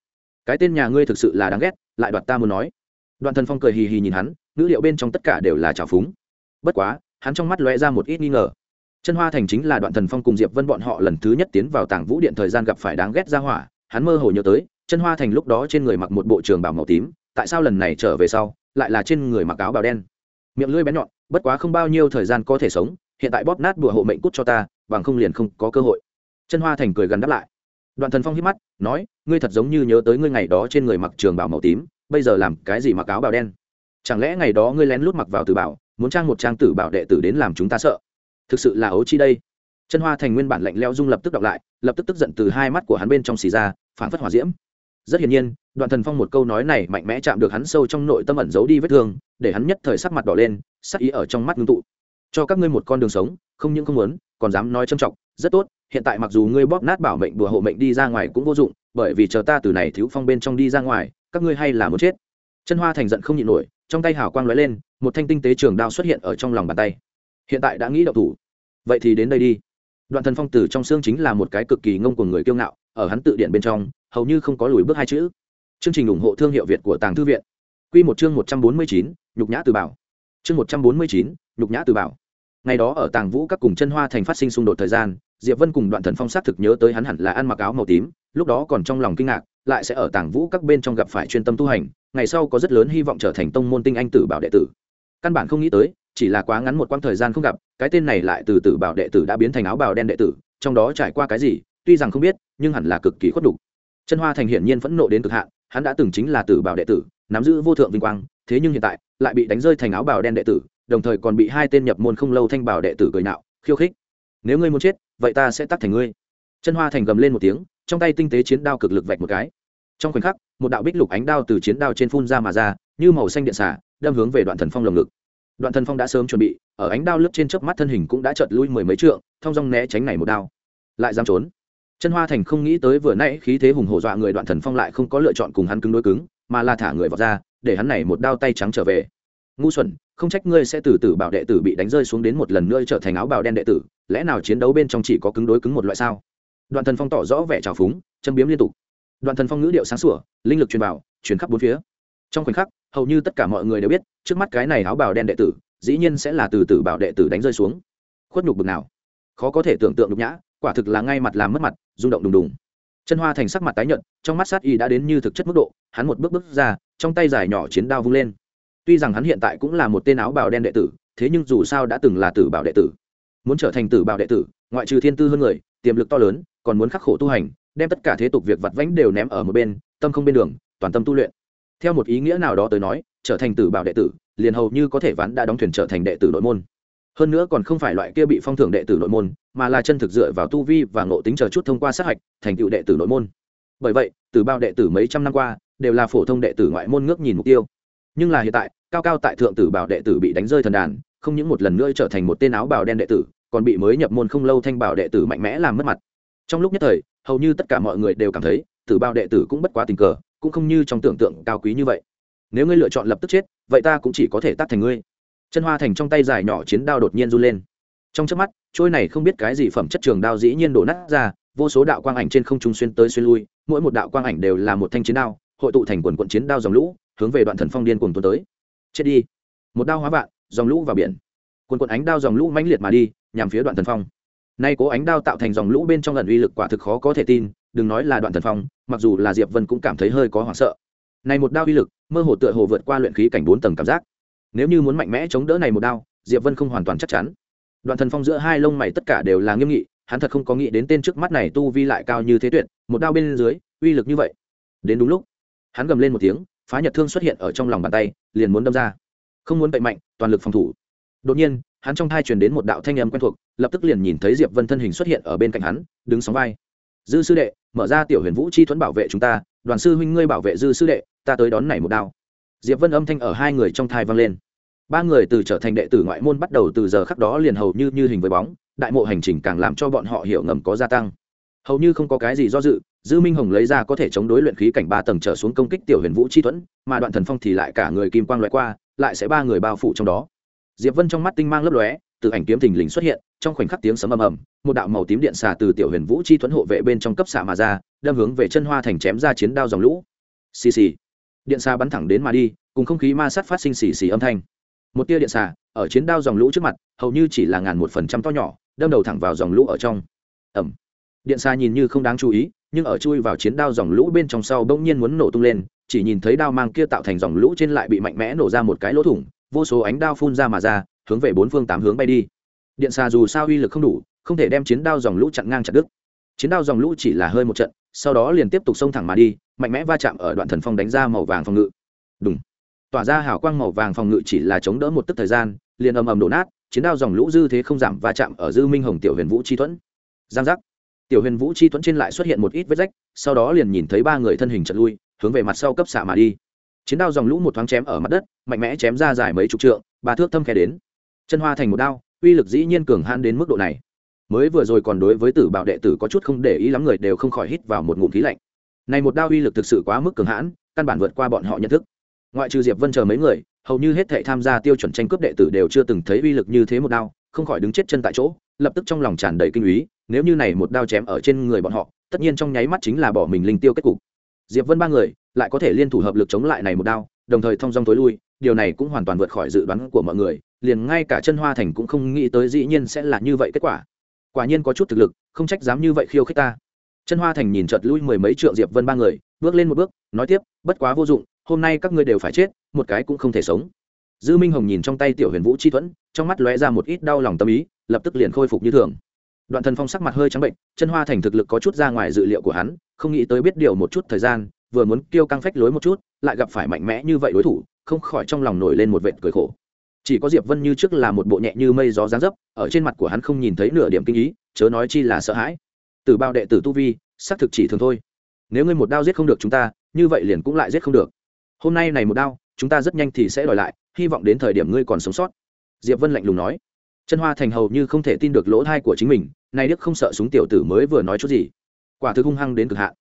cái tên nhà ngươi thực sự là đáng ghét, lại đoạt ta muốn nói. Đoạn thần phong cười hì hì nhìn hắn, ngữ liệu bên trong tất cả đều là trào phúng. Bất quá, hắn trong mắt lóe ra một ít nghi ngờ. Chân hoa thành chính là đoạn thần phong cùng diệp vân bọn họ lần thứ nhất tiến vào tảng vũ điện thời gian gặp phải đáng ghét ra hỏa, hắn mơ hồ nhớ tới, chân hoa thành lúc đó trên người mặc một bộ trường bảo màu tím, tại sao lần này trở về sau, lại là trên người mặc áo bào đen? Miệng lưỡi bén nhọn, bất quá không bao nhiêu thời gian có thể sống, hiện tại bóp nát bùa hộ mệnh cút cho ta, bằng không liền không có cơ hội. Chân hoa thành cười gần đáp lại đoạn thần phong hít mắt, nói, ngươi thật giống như nhớ tới ngươi ngày đó trên người mặc trường bảo màu tím, bây giờ làm cái gì mặc áo bào đen? Chẳng lẽ ngày đó ngươi lén lút mặc vào tử bảo, muốn trang một trang tử bảo đệ tử đến làm chúng ta sợ? Thực sự là ấu chi đây. Chân hoa thành nguyên bản lạnh leo dung lập tức đọc lại, lập tức tức giận từ hai mắt của hắn bên trong xì ra phản phất hỏa diễm. Rất hiển nhiên, đoạn thần phong một câu nói này mạnh mẽ chạm được hắn sâu trong nội tâm ẩn giấu đi vết thương, để hắn nhất thời sắc mặt đỏ lên, sắc ý ở trong mắt ngưng tụ. Cho các ngươi một con đường sống, không những không muốn, còn dám nói trâm trọng rất tốt, hiện tại mặc dù ngươi bóp nát bảo mệnh đùa hộ mệnh đi ra ngoài cũng vô dụng, bởi vì chờ ta từ này thiếu phong bên trong đi ra ngoài, các ngươi hay là muốn chết. Chân hoa thành giận không nhịn nổi, trong tay hào quang lóe lên, một thanh tinh tế trường đao xuất hiện ở trong lòng bàn tay. Hiện tại đã nghĩ đậu thủ. Vậy thì đến đây đi. Đoạn thần phong tử trong xương chính là một cái cực kỳ ngông của người kiêu ngạo, ở hắn tự điện bên trong, hầu như không có lùi bước hai chữ. Chương trình ủng hộ thương hiệu việt của tàng thư viện. Q một chương một trăm bốn mươi chín, nhục nhã từ bảo. Chương một trăm bốn mươi chín, nhục nhã từ bảo. Ngày đó ở tàng vũ các cùng chân hoa thành phát sinh xung đột thời gian diệp vân cùng đoạn thần phong xác thực nhớ tới hắn hẳn là ăn mặc áo màu tím, lúc đó còn trong lòng kinh ngạc, lại sẽ ở tàng vũ các bên trong gặp phải chuyên tâm tu hành, ngày sau có rất lớn hy vọng trở thành tông môn tinh anh tử bảo đệ tử. Căn bản không nghĩ tới, chỉ là quá ngắn một quãng thời gian không gặp, cái tên này lại từ tử bảo đệ tử đã biến thành áo bào đen đệ tử, trong đó trải qua cái gì, tuy rằng không biết, nhưng hẳn là cực kỳ khuất đục chân hoa thành hiển nhiên phẫn nộ đến cực hạn, hắn đã từng chính là tử bảo đệ tử, nắm giữ vô thượng vinh quang, thế nhưng hiện tại, lại bị đánh rơi thành áo bào đen đệ tử, đồng thời còn bị hai tên nhập môn không lâu thanh bảo đệ tử cười nạo, khiêu khích nếu ngươi muốn chết, vậy ta sẽ tắt thành ngươi. Chân hoa thành gầm lên một tiếng, trong tay tinh tế chiến đao cực lực vạch một cái. Trong khoảnh khắc, một đạo bích lục ánh đao từ chiến đao trên phun ra mà ra, như màu xanh điện xả, đâm hướng về đoạn thần phong lồng ngực. Đoạn thần phong đã sớm chuẩn bị, ở ánh đao lướt trên chớp mắt thân hình cũng đã chợt lui mười mấy trượng thong dong né tránh này một đao. Lại dám trốn. Chân hoa thành không nghĩ tới vừa nãy khí thế hùng hổ dọa người đoạn thần phong lại không có lựa chọn cùng hắn cứng đối cứng, mà là thả người vào ra, để hắn này một đao tay trắng trở về. Ngu xuẩn không trách ngươi sẽ từ từ bảo đệ tử bị đánh rơi xuống đến một lần nữa trở thành áo bào đen đệ tử, lẽ nào chiến đấu bên trong chỉ có cứng đối cứng một loại sao? Đoạn thần phong tỏ rõ vẻ trào phúng, châm biếm liên tục. Đoạn thần phong ngữ điệu sáng sủa, linh lực truyền vào, truyền khắp bốn phía. Trong khoảnh khắc, hầu như tất cả mọi người đều biết, trước mắt cái này áo bào đen đệ tử, dĩ nhiên sẽ là từ từ bảo đệ tử đánh rơi xuống. Khuất nhục bực nào. Khó có thể tưởng tượng nhục nhã, quả thực là ngay mặt làm mất mặt, rung động đùng đùng. Chân hoa thành sắc mặt tái nhợt, trong mắt sát y đã đến như thực chất mức độ, hắn một bước bước ra, trong tay dài nhỏ chiến đao vung lên tuy rằng hắn hiện tại cũng là một tên áo bào đen đệ tử, thế nhưng dù sao đã từng là tử bảo đệ tử. Muốn trở thành tử bảo đệ tử, ngoại trừ thiên tư hơn người, tiềm lực to lớn, còn muốn khắc khổ tu hành, đem tất cả thế tục việc vặt vãnh đều ném ở một bên, tâm không bên đường, toàn tâm tu luyện. Theo một ý nghĩa nào đó tới nói, trở thành tử bảo đệ tử, liền hầu như có thể ván đã đóng thuyền trở thành đệ tử nội môn. Hơn nữa còn không phải loại kia bị phong thưởng đệ tử nội môn, mà là chân thực dựa vào tu vi và ngộ tính chờ chút thông qua sát hạch, thành tựu đệ tử nội môn. Bởi vậy, tử bao đệ tử mấy trăm năm qua, đều là phổ thông đệ tử ngoại môn ngước nhìn mục tiêu nhưng là hiện tại, cao cao tại thượng tử bảo đệ tử bị đánh rơi thần đàn, không những một lần nữa trở thành một tên áo bào đen đệ tử, còn bị mới nhập môn không lâu thanh bảo đệ tử mạnh mẽ làm mất mặt. Trong lúc nhất thời, hầu như tất cả mọi người đều cảm thấy, tử bao đệ tử cũng bất quá tình cờ, cũng không như trong tưởng tượng cao quý như vậy. Nếu ngươi lựa chọn lập tức chết, vậy ta cũng chỉ có thể tắt thành ngươi. Chân hoa thành trong tay dài nhỏ chiến đao đột nhiên run lên. Trong trước mắt, trôi này không biết cái gì phẩm chất trường đao dĩ nhiên đổ nát ra, vô số đạo quang ảnh trên không trung xuyên tới xuyên lui, mỗi một đạo quang ảnh đều là một thanh chiến đao, hội tụ thành quần quận chiến đao dòng lũ hướng về đoạn thần phong điên cùng tuôn tới. Chết đi. Một đao hóa vạn, dòng lũ vào biển. Quần cuộn ánh đao dòng lũ mãnh liệt mà đi, nhằm phía đoạn thần phong. Nay cố ánh đao tạo thành dòng lũ bên trong lần uy lực quả thực khó có thể tin, đừng nói là đoạn thần phong, mặc dù là diệp vân cũng cảm thấy hơi có hoảng sợ. Này một đao uy lực, mơ hồ tựa hồ vượt qua luyện khí cảnh bốn tầng cảm giác. Nếu như muốn mạnh mẽ chống đỡ này một đao, diệp vân không hoàn toàn chắc chắn. Đoạn thần phong giữa hai lông mày tất cả đều là nghiêm nghị, hắn thật không có nghĩ đến tên trước mắt này tu vi lại cao như thế tuyệt, một đao bên dưới, uy lực như vậy. Đến đúng lúc, hắn gầm lên một tiếng phá nhật thương xuất hiện ở trong lòng bàn tay, liền muốn đâm ra. Không muốn bậy mạnh, toàn lực phòng thủ. Đột nhiên, hắn trong thai truyền đến một đạo thanh âm quen thuộc, lập tức liền nhìn thấy diệp vân thân hình xuất hiện ở bên cạnh hắn, đứng sóng vai. Dư sư đệ, mở ra tiểu huyền vũ chi thuẫn bảo vệ chúng ta, đoàn sư huynh ngươi bảo vệ dư sư đệ, ta tới đón này một đao. Diệp vân âm thanh ở hai người trong thai vang lên. Ba người từ trở thành đệ tử ngoại môn bắt đầu từ giờ khắc đó liền hầu như như hình với bóng, đại mộ hành trình càng làm cho bọn họ hiểu ngầm có gia tăng. Hầu như không có cái gì do dự dư minh hồng lấy ra có thể chống đối luyện khí cảnh ba tầng trở xuống công kích tiểu huyền vũ chi thuẫn, mà đoạn thần phong thì lại cả người kim quang loại qua, lại sẽ ba người bao phủ trong đó. Diệp vân trong mắt tinh mang lấp lóe, từ ảnh kiếm thình lình xuất hiện, trong khoảnh khắc tiếng sấm ầm ầm, một đạo màu tím điện xà từ tiểu huyền vũ chi thuẫn hộ vệ bên trong cấp xạ mà ra, đâm hướng về chân hoa thành chém ra chiến đao dòng lũ. Xì xì. Điện xà bắn thẳng đến mà đi, cùng không khí ma sát phát sinh xì xì âm thanh. Một tia điện xà, ở chiến đao dòng lũ trước mặt, hầu như chỉ là ngàn một phần trăm to nhỏ, đâm đầu thẳng vào dòng lũ ở trong. Ẩm điện xà nhìn như không đáng chú ý nhưng ở chui vào chiến đao dòng lũ bên trong sau bỗng nhiên muốn nổ tung lên, chỉ nhìn thấy đao mang kia tạo thành dòng lũ trên lại bị mạnh mẽ nổ ra một cái lỗ thủng, vô số ánh đao phun ra mà ra, hướng về bốn phương tám hướng bay đi. Điện xà dù sao uy lực không đủ, không thể đem chiến đao dòng lũ chặn ngang chặt đứt. Chiến đao dòng lũ chỉ là hơi một trận, sau đó liền tiếp tục xông thẳng mà đi, mạnh mẽ va chạm ở đoạn thần phong đánh ra màu vàng phòng ngự. Đúng tỏa ra hào quang màu vàng phòng ngự chỉ là chống đỡ một tức thời gian, liền ầm ầm đổ nát, chiến đao dòng lũ dư thế không giảm va chạm ở dư minh hồng tiểu huyền vũ chi thuẫn. Giang giác tiểu huyền vũ chi thuẫn trên lại xuất hiện một ít vết rách, sau đó liền nhìn thấy ba người thân hình chật lui, hướng về mặt sau cấp xạ mà đi. Chiến đao dòng lũ một thoáng chém ở mặt đất, mạnh mẽ chém ra dài mấy chục trượng, ba thước thâm khe đến. Chân hoa thành một đao, uy lực dĩ nhiên cường hãn đến mức độ này. Mới vừa rồi còn đối với tử bảo đệ tử có chút không để ý lắm người đều không khỏi hít vào một ngụm khí lạnh. Này một đao uy lực thực sự quá mức cường hãn, căn bản vượt qua bọn họ nhận thức. Ngoại trừ diệp vân chờ mấy người, hầu như hết thệ tham gia tiêu chuẩn tranh cướp đệ tử đều chưa từng thấy uy lực như thế một đao không khỏi đứng chết chân tại chỗ, lập tức trong lòng tràn đầy kinh úy nếu như này một đao chém ở trên người bọn họ, tất nhiên trong nháy mắt chính là bỏ mình linh tiêu kết cục. Diệp vân ba người lại có thể liên thủ hợp lực chống lại này một đao, đồng thời thông dong tối lui, điều này cũng hoàn toàn vượt khỏi dự đoán của mọi người, liền ngay cả chân hoa thành cũng không nghĩ tới dĩ nhiên sẽ là như vậy kết quả. Quả nhiên có chút thực lực, không trách dám như vậy khiêu khích ta. Chân hoa thành nhìn chợt lui mười mấy trượng diệp vân ba người, bước lên một bước, nói tiếp, bất quá vô dụng, hôm nay các ngươi đều phải chết, một cái cũng không thể sống dư minh hồng nhìn trong tay tiểu huyền vũ chi thuẫn, trong mắt lóe ra một ít đau lòng tâm ý, lập tức liền khôi phục như thường. Đoạn thần phong sắc mặt hơi trắng bệnh, chân hoa thành thực lực có chút ra ngoài dự liệu của hắn, không nghĩ tới biết điều một chút thời gian, vừa muốn kêu căng phách lối một chút, lại gặp phải mạnh mẽ như vậy đối thủ, không khỏi trong lòng nổi lên một vệt cười khổ. Chỉ có diệp vân như trước là một bộ nhẹ như mây gió giáng dấp, ở trên mặt của hắn không nhìn thấy nửa điểm kinh ý, chớ nói chi là sợ hãi. Từ bao đệ tử tu vi, xác thực chỉ thường thôi. Nếu ngươi một đao giết không được chúng ta, như vậy liền cũng lại giết không được. Hôm nay này một đao, chúng ta rất nhanh thì sẽ đòi lại hy vọng đến thời điểm ngươi còn sống sót. Diệp vân lạnh lùng nói. Chân hoa thành hầu như không thể tin được lỗ thai của chính mình, nay đức không sợ súng tiểu tử mới vừa nói chút gì. Quả thực hung hăng đến cực hạn.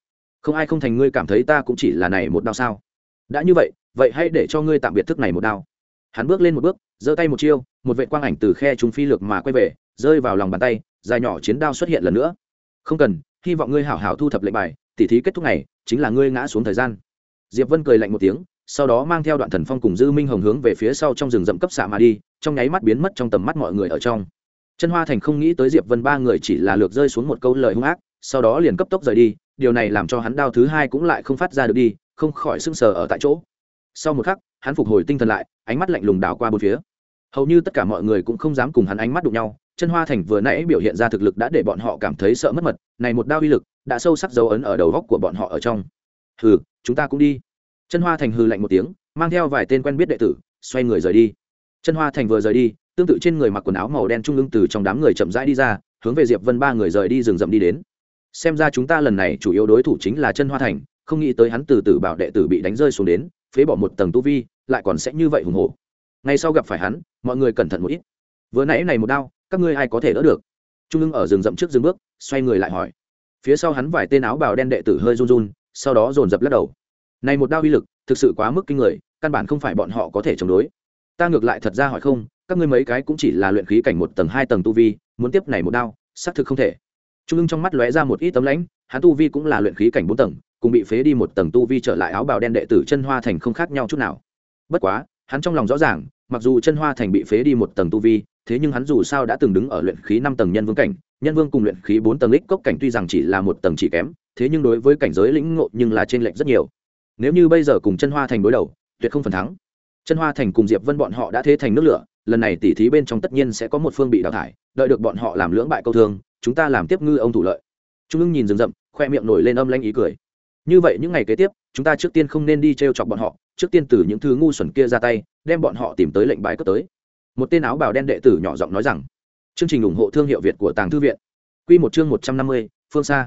Không ai không thành ngươi cảm thấy ta cũng chỉ là này một đao sao? Đã như vậy vậy hãy để cho ngươi tạm biệt thức này một đao. Hắn bước lên một bước, giơ tay một chiêu, một vệ quang ảnh từ khe chúng phi lược mà quay về, rơi vào lòng bàn tay, dài nhỏ chiến đao xuất hiện lần nữa. Không cần, hy vọng ngươi hảo hảo thu thập lệnh bài, tỉ thí kết thúc này, chính là ngươi ngã xuống thời gian. Diệp vân cười lạnh một tiếng sau đó mang theo đoạn thần phong cùng dư minh hồng hướng về phía sau trong rừng rậm cấp xạ mà đi, trong nháy mắt biến mất trong tầm mắt mọi người ở trong. Chân hoa thành không nghĩ tới diệp vân ba người chỉ là lược rơi xuống một câu lời hung ác, sau đó liền cấp tốc rời đi, điều này làm cho hắn đao thứ hai cũng lại không phát ra được đi, không khỏi sưng sờ ở tại chỗ. Sau một khắc, hắn phục hồi tinh thần lại, ánh mắt lạnh lùng đảo qua bốn phía. Hầu như tất cả mọi người cũng không dám cùng hắn ánh mắt đụng nhau, chân hoa thành vừa nãy biểu hiện ra thực lực đã để bọn họ cảm thấy sợ mất mật, này một đao uy lực đã sâu sắc dấu ấn ở đầu góc của bọn họ ở trong. Hừ, chúng ta cũng đi chân hoa thành hừ lạnh một tiếng, mang theo vài tên quen biết đệ tử, xoay người rời đi. Chân hoa thành vừa rời đi, tương tự trên người mặc quần áo màu đen trung ương từ trong đám người chậm rãi đi ra, hướng về diệp vân ba người rời đi rừng rậm đi đến. Xem ra chúng ta lần này chủ yếu đối thủ chính là chân hoa thành, không nghĩ tới hắn từ từ bảo đệ tử bị đánh rơi xuống đến, phế bỏ một tầng tu vi, lại còn sẽ như vậy hùng hổ. Ngay sau gặp phải hắn, mọi người cẩn thận một ít. Vừa nãy này một đao, các ngươi ai có thể đỡ được? Trung ương ở rừng rậm trước dừng bước, xoay người lại hỏi. Phía sau hắn vài tên áo bào đen đệ tử hơi run run, sau đó dồn dập lắc đầu này một đao uy lực, thực sự quá mức kinh người, căn bản không phải bọn họ có thể chống đối. Ta ngược lại thật ra hỏi không, các ngươi mấy cái cũng chỉ là luyện khí cảnh một tầng hai tầng tu vi, muốn tiếp này một đao, xác thực không thể. Trung ương trong mắt lóe ra một ít tấm lãnh, hắn tu vi cũng là luyện khí cảnh bốn tầng, cùng bị phế đi một tầng tu vi trở lại áo bào đen đệ tử chân hoa thành không khác nhau chút nào. Bất quá, hắn trong lòng rõ ràng, mặc dù chân hoa thành bị phế đi một tầng tu vi, thế nhưng hắn dù sao đã từng đứng ở luyện khí năm tầng nhân vương cảnh, nhân vương cùng luyện khí bốn tầng lích cốc cảnh tuy rằng chỉ là một tầng chỉ kém, thế nhưng đối với cảnh giới lĩnh ngộ nhưng là trên lệnh rất nhiều nếu như bây giờ cùng chân hoa thành đối đầu, tuyệt không phần thắng. Chân hoa thành cùng diệp vân bọn họ đã thế thành nước lửa, lần này tỉ thí bên trong tất nhiên sẽ có một phương bị đào thải, đợi được bọn họ làm lưỡng bại câu thương, chúng ta làm tiếp ngư ông thủ lợi. Trung ương nhìn rừng rậm, khoe miệng nổi lên âm lanh ý cười. Như vậy những ngày kế tiếp, chúng ta trước tiên không nên đi t r e o chọc bọn họ, trước tiên từ những thứ ngu xuẩn kia ra tay, đem bọn họ tìm tới lệnh bài cấp tới. Một tên áo bào đen đệ tử nhỏ giọng nói rằng, chương trình ủng hộ thương hiệu việt của tàng thư viện. Q một chương một trăm năm mươi, phương xa.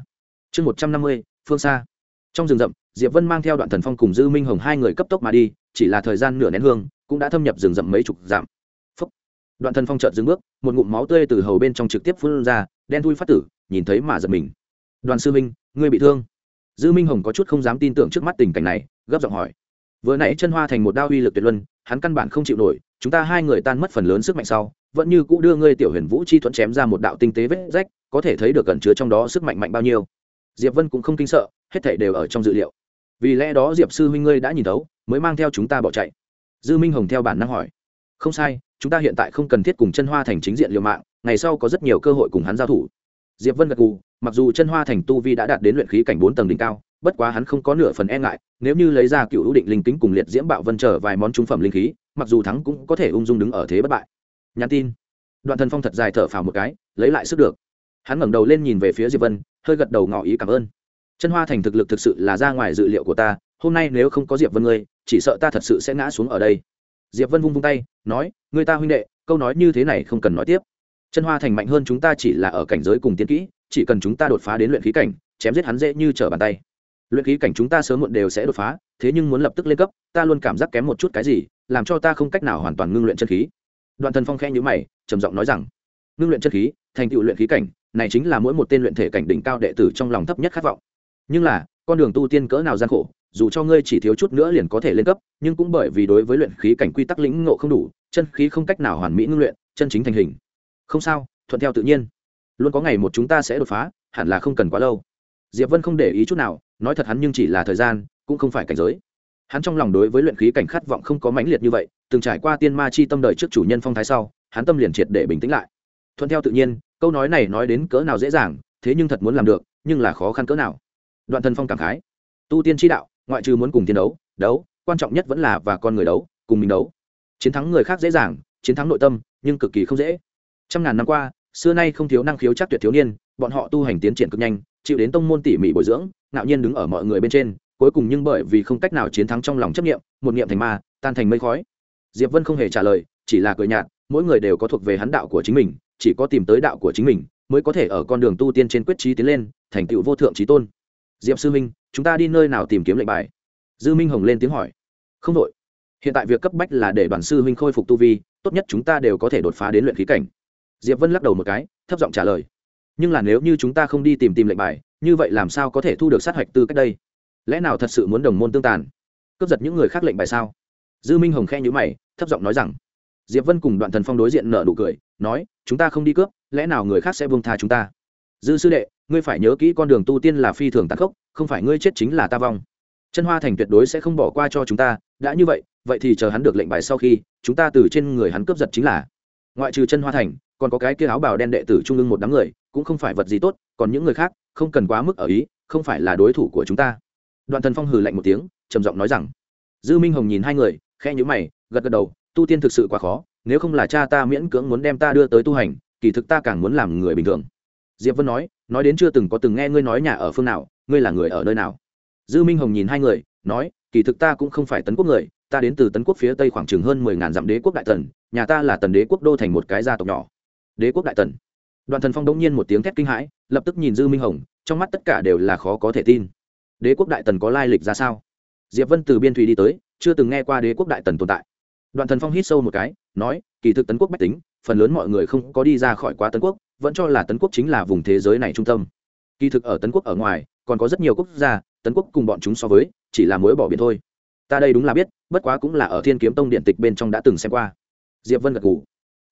Chương một trăm năm mươi, phương xa trong rừng rậm, diệp vân mang theo đoạn thần phong cùng dư minh hồng hai người cấp tốc mà đi, chỉ là thời gian nửa nén hương, cũng đã thâm nhập rừng rậm mấy chục dặm. Phúc. đoạn thần phong chợt dừng bước, một ngụm máu tươi từ hầu bên trong trực tiếp phun ra, đen thui phát tử, nhìn thấy mà giật mình đoàn sư minh ngươi bị thương dư minh hồng có chút không dám tin tưởng trước mắt tình cảnh này, gấp giọng hỏi vừa nãy chân hoa thành một đao uy lực tuyệt luân, hắn căn bản không chịu nổi, chúng ta hai người tan mất phần lớn sức mạnh sau, vẫn như cũ đưa ngươi tiểu huyền vũ chi thuẫn chém ra một đạo tinh tế vết rách, có thể thấy được cẩn chứa trong đó sức mạnh mạnh bao nhiêu diệp vân cũng không kinh sợ, hết thảy đều ở trong dự liệu. Vì lẽ đó diệp sư huynh ngươi đã nhìn thấu, mới mang theo chúng ta bỏ chạy. Dư minh hồng theo bản năng hỏi. Không sai, chúng ta hiện tại không cần thiết cùng chân hoa thành chính diện liều mạng, ngày sau có rất nhiều cơ hội cùng hắn giao thủ. Diệp vân gật gù, mặc dù chân hoa thành tu vi đã đạt đến luyện khí cảnh bốn tầng đỉnh cao, bất quá hắn không có nửa phần e ngại, nếu như lấy ra cựu ưu định linh kính cùng liệt diễm bạo vân trở vài món trung phẩm linh khí, mặc dù thắng cũng có thể ung dung đứng ở thế bất bại. Nhắn tin. Đoạn thần phong thật dài thở phào một cái, lấy lại sức được hắn ngẩng đầu lên nhìn về phía diệp vân, hơi gật đầu ngỏ ý cảm ơn. Chân hoa thành thực lực thực sự là ra ngoài dự liệu của ta, hôm nay nếu không có diệp vân ngươi, chỉ sợ ta thật sự sẽ ngã xuống ở đây. Diệp vân vung vung tay, nói người ta huynh đệ, câu nói như thế này không cần nói tiếp. Chân hoa thành mạnh hơn chúng ta chỉ là ở cảnh giới cùng tiến kỹ, chỉ cần chúng ta đột phá đến luyện khí cảnh, chém giết hắn dễ như trở bàn tay. Luyện khí cảnh chúng ta sớm muộn đều sẽ đột phá, thế nhưng muốn lập tức lên cấp, ta luôn cảm giác kém một chút cái gì, làm cho ta không cách nào hoàn toàn ngưng luyện chân khí. Đoạn thần phong khẽ nhữ mày, trầm giọng nói rằng, ngưng luyện chân khí, thành tựu luyện khí cảnh này chính là mỗi một tên luyện thể cảnh đỉnh cao đệ tử trong lòng thấp nhất khát vọng. Nhưng là, con đường tu tiên cỡ nào gian khổ, dù cho ngươi chỉ thiếu chút nữa liền có thể lên cấp, nhưng cũng bởi vì đối với luyện khí cảnh quy tắc lĩnh ngộ không đủ, chân khí không cách nào hoàn mỹ ngưng luyện, chân chính thành hình. Không sao, thuận theo tự nhiên. Luôn có ngày một chúng ta sẽ đột phá, hẳn là không cần quá lâu. Diệp vân không để ý chút nào, nói thật hắn nhưng chỉ là thời gian, cũng không phải cảnh giới. Hắn trong lòng đối với luyện khí cảnh khát vọng không có mãnh liệt như vậy, từng trải qua tiên ma chi tâm đời trước chủ nhân phong thái sau, hắn tâm liền triệt để bình tĩnh lại. Thuận theo tự nhiên câu nói này nói đến cỡ nào dễ dàng, thế nhưng thật muốn làm được, nhưng là khó khăn cỡ nào. Đoạn thần phong cảm khái. Tu tiên chi đạo, ngoại trừ muốn cùng tiên đấu đấu, quan trọng nhất vẫn là và con người đấu, cùng mình đấu. Chiến thắng người khác dễ dàng, chiến thắng nội tâm, nhưng cực kỳ không dễ. Trăm ngàn năm qua, xưa nay không thiếu năng khiếu chắc tuyệt thiếu niên, bọn họ tu hành tiến triển cực nhanh, chịu đến tông môn tỉ mỉ bồi dưỡng, ngạo nhiên đứng ở mọi người bên trên, cuối cùng nhưng bởi vì không cách nào chiến thắng trong lòng chấp nghiệm một nghiệm thành ma, tan thành mây khói. Diệp vân không hề trả lời, chỉ là cười nhạt, mỗi người đều có thuộc về hắn đạo của chính mình chỉ có tìm tới đạo của chính mình, mới có thể ở con đường tu tiên trên quyết trí tiến lên, thành tựu vô thượng trí tôn. Diệp sư minh, chúng ta đi nơi nào tìm kiếm lệnh bài? Dư minh hồng lên tiếng hỏi. Không đội. Hiện tại việc cấp bách là để đoàn sư huynh khôi phục tu vi, tốt nhất chúng ta đều có thể đột phá đến luyện khí cảnh. Diệp vân lắc đầu một cái, thấp giọng trả lời. Nhưng là nếu như chúng ta không đi tìm tìm lệnh bài, như vậy làm sao có thể thu được sát hạch tư cách đây? Lẽ nào thật sự muốn đồng môn tương tàn? Cướp giật những người khác lệnh bài sao? Dư minh hồng khe nhữ mày, thấp giọng nói rằng diệp vân cùng đoạn thần phong đối diện nợ nụ cười, nói, chúng ta không đi cướp, lẽ nào người khác sẽ vương tha chúng ta? Dư sư đệ, ngươi phải nhớ kỹ con đường tu tiên là phi thường tàn khốc, không phải ngươi chết chính là ta vong. Chân hoa thành tuyệt đối sẽ không bỏ qua cho chúng ta, đã như vậy vậy thì chờ hắn được lệnh bài sau khi, chúng ta từ trên người hắn cướp giật chính là. Ngoại trừ chân hoa thành, còn có cái kia áo bào đen đệ tử trung ương một đám người, cũng không phải vật gì tốt, còn những người khác, không cần quá mức ở ý, không phải là đối thủ của chúng ta. Đoạn thần phong hừ lạnh một tiếng, trầm giọng nói rằng. Dư minh hồng nhìn hai người khe nhữ mày, gật gật đầu tu tiên thực sự quá khó, nếu không là cha ta miễn cưỡng muốn đem ta đưa tới tu hành, kỳ thực ta càng muốn làm người bình thường. Diệp vân nói nói đến chưa từng có từng nghe ngươi nói nhà ở phương nào, ngươi là người ở nơi nào? Dư minh hồng nhìn hai người, nói, kỳ thực ta cũng không phải tấn quốc người, ta đến từ tấn quốc phía tây khoảng chừng hơn mười ngàn dặm đế quốc đại tần, nhà ta là tần đế quốc đô thành một cái gia tộc nhỏ. Đế quốc đại tần. Đoàn thần phong đông nhiên một tiếng thét kinh hãi, lập tức nhìn dư minh hồng, trong mắt tất cả đều là khó có thể tin. Đế quốc đại tần có lai lịch ra sao? Diệp vân từ biên thùy đi tới, chưa từng nghe qua đế quốc đại tần tồn tại đoàn thần phong hít sâu một cái, nói, kỳ thực tấn quốc bách tính, phần lớn mọi người không có đi ra khỏi quá tấn quốc, vẫn cho là tấn quốc chính là vùng thế giới này trung tâm. Kỳ thực ở tấn quốc ở ngoài, còn có rất nhiều quốc gia, tấn quốc cùng bọn chúng so với, chỉ là mối bỏ biển thôi. Ta đây đúng là biết, bất quá cũng là ở thiên kiếm tông điện tịch bên trong đã từng xem qua. Diệp vân gật gù.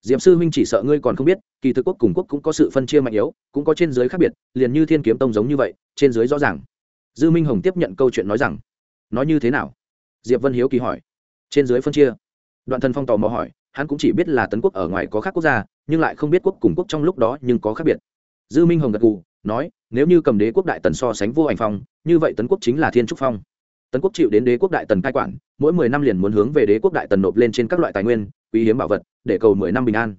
Diệp sư huynh chỉ sợ ngươi còn không biết, kỳ thực quốc cùng quốc cũng có sự phân chia mạnh yếu, cũng có trên dưới khác biệt, liền như thiên kiếm tông giống như vậy, trên dưới rõ ràng. Dư minh hồng tiếp nhận câu chuyện nói rằng, nói như thế nào? Diệp vân hiếu kỳ hỏi. Trên dưới phân chia? Đoạn thần phong tò mò hỏi, hắn cũng chỉ biết là tấn quốc ở ngoài có khác quốc gia, nhưng lại không biết quốc cùng quốc trong lúc đó nhưng có khác biệt. Dư minh hồng gật gù, nói, nếu như cầm đế quốc đại tần so sánh vô ảnh phong, như vậy tấn quốc chính là thiên trúc phong. Tấn quốc chịu đến đế quốc đại tần cai quản, mỗi mười năm liền muốn hướng về đế quốc đại tần nộp lên trên các loại tài nguyên, quý hiếm bảo vật, để cầu mười năm bình an.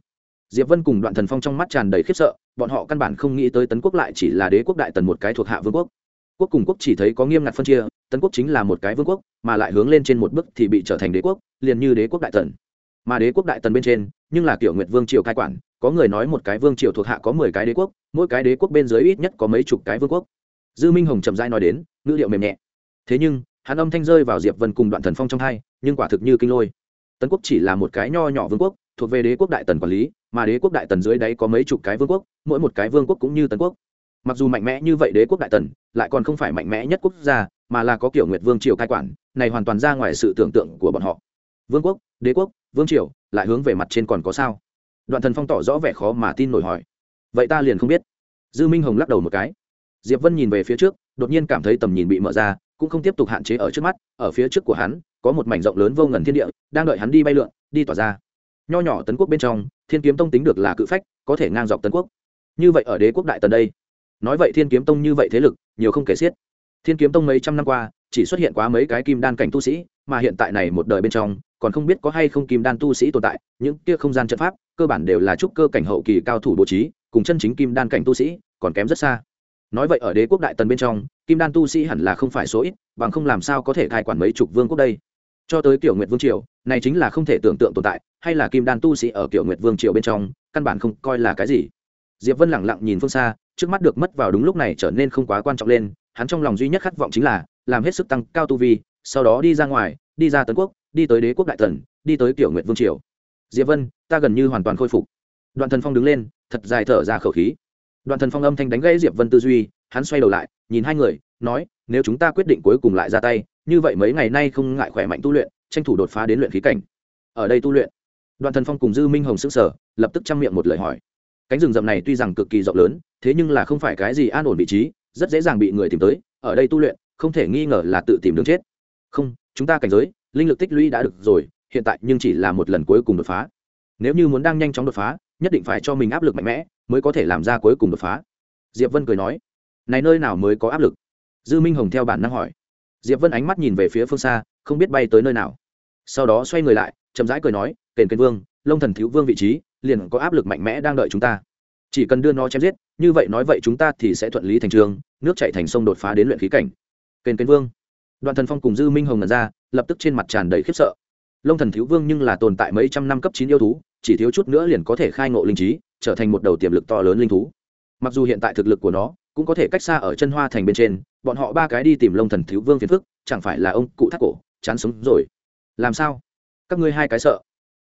Diệp vân cùng đoạn thần phong trong mắt tràn đầy khiếp sợ, bọn họ căn bản không nghĩ tới tấn quốc lại chỉ là đế quốc đại tần một cái thuộc hạ vương quốc quốc cùng quốc chỉ thấy có nghiêm ngặt phân chia tấn quốc chính là một cái vương quốc, mà lại hướng lên trên một bước thì bị trở thành đế quốc, liền như đế quốc đại tần. Mà đế quốc đại tần bên trên, nhưng là kiểu nguyệt vương triều cai quản, có người nói một cái vương triều thuộc hạ có mười cái đế quốc, mỗi cái đế quốc bên dưới ít nhất có mấy chục cái vương quốc. Dư minh hồng chậm rãi nói đến, ngữ liệu mềm nhẹ. Thế nhưng, hắn âm thanh rơi vào diệp vân cùng đoạn thần phong trong hai, nhưng quả thực như kinh lôi. Tấn quốc chỉ là một cái nho nhỏ vương quốc, thuộc về đế quốc đại tần quản lý, mà đế quốc đại tần dưới đáy có mấy chục cái vương quốc, mỗi một cái vương quốc cũng như tấn quốc mặc dù mạnh mẽ như vậy đế quốc đại tần, lại còn không phải mạnh mẽ nhất quốc gia, mà là có kiểu nguyệt vương triều cai quản, này hoàn toàn ra ngoài sự tưởng tượng của bọn họ. Vương quốc, đế quốc, vương triều, lại hướng về mặt trên còn có sao? Đoạn thần phong tỏ rõ vẻ khó mà tin nổi hỏi. Vậy ta liền không biết. Dư minh hồng lắc đầu một cái. Diệp vân nhìn về phía trước, đột nhiên cảm thấy tầm nhìn bị mở ra, cũng không tiếp tục hạn chế ở trước mắt, ở phía trước của hắn, có một mảnh rộng lớn vô ngần thiên địa, đang đợi hắn đi bay lượn, đi tỏa ra. Nho nhỏ tấn quốc bên trong, thiên kiếm tông tính được là cự phách, có thể ngang dọc tấn quốc. Như vậy ở đế quốc đại tần đây nói vậy thiên kiếm tông như vậy thế lực, nhiều không kể xiết. Thiên kiếm tông mấy trăm năm qua, chỉ xuất hiện quá mấy cái kim đan cảnh tu sĩ, mà hiện tại này một đời bên trong, còn không biết có hay không kim đan tu sĩ tồn tại, những kia không gian trận pháp, cơ bản đều là trúc cơ cảnh hậu kỳ cao thủ bố trí, cùng chân chính kim đan cảnh tu sĩ, còn kém rất xa. Nói vậy ở đế quốc đại tần bên trong, kim đan tu sĩ hẳn là không phải số ít, bằng không làm sao có thể cai quản mấy chục vương quốc đây. Cho tới kiểu nguyệt vương triều, này chính là không thể tưởng tượng tồn tại, hay là kim đan tu sĩ ở kiểu nguyệt vương triều bên trong, căn bản không coi là cái gì diệp vân lẳng lặng nhìn phương xa, trước mắt được mất vào đúng lúc này trở nên không quá quan trọng lên, hắn trong lòng duy nhất khát vọng chính là, làm hết sức tăng cao tu vi, sau đó đi ra ngoài, đi ra tấn quốc, đi tới đế quốc đại tần đi tới kiểu nguyệt vương triều. Diệp vân, ta gần như hoàn toàn khôi phục. Đoạn thần phong đứng lên, thật dài thở ra khẩu khí. Đoạn thần phong âm thanh đánh gãy diệp vân tư duy, hắn xoay đầu lại, nhìn hai người, nói, nếu chúng ta quyết định cuối cùng lại ra tay, như vậy mấy ngày nay không ngại khỏe mạnh tu luyện, tranh thủ đột phá đến luyện khí cảnh. Ở đây tu luyện. Đoạn thần phong cùng dư minh hồng s ư sở lập tức chăm miệng một lời hỏi cánh rừng rậm này tuy rằng cực kỳ rộng lớn, thế nhưng là không phải cái gì an ổn vị trí, rất dễ dàng bị người tìm tới, ở đây tu luyện, không thể nghi ngờ là tự tìm đường chết. Không, chúng ta cảnh giới, linh lực tích lũy đã được rồi, hiện tại nhưng chỉ là một lần cuối cùng đột phá. Nếu như muốn đang nhanh chóng đột phá, nhất định phải cho mình áp lực mạnh mẽ, mới có thể làm ra cuối cùng đột phá. Diệp vân cười nói, này nơi nào mới có áp lực? Dư minh hồng theo bản năng hỏi. Diệp vân ánh mắt nhìn về phía phương xa, không biết bay tới nơi nào. Sau đó xoay người lại, chậm rãi cười nói, kền kền vương lông thần thiếu vương vị trí liền có áp lực mạnh mẽ đang đợi chúng ta. Chỉ cần đưa nó chém giết, như vậy nói vậy chúng ta thì sẽ thuận lý thành trường, nước chạy thành sông đột phá đến luyện khí cảnh. Kền kền vương. Đoạn thần phong cùng dư minh hồng ngẩn ra, lập tức trên mặt tràn đầy khiếp sợ. Lông thần thiếu vương nhưng là tồn tại mấy trăm năm cấp chín yêu thú, chỉ thiếu chút nữa liền có thể khai ngộ linh trí, trở thành một đầu tiềm lực to lớn linh thú. Mặc dù hiện tại thực lực của nó cũng có thể cách xa ở chân hoa thành bên trên, bọn họ ba cái đi tìm lông thần thiếu vương phiền phức, chẳng phải là ông cụ thắt cổ, chán sống rồi. Làm sao? Các ngươi hai cái sợ.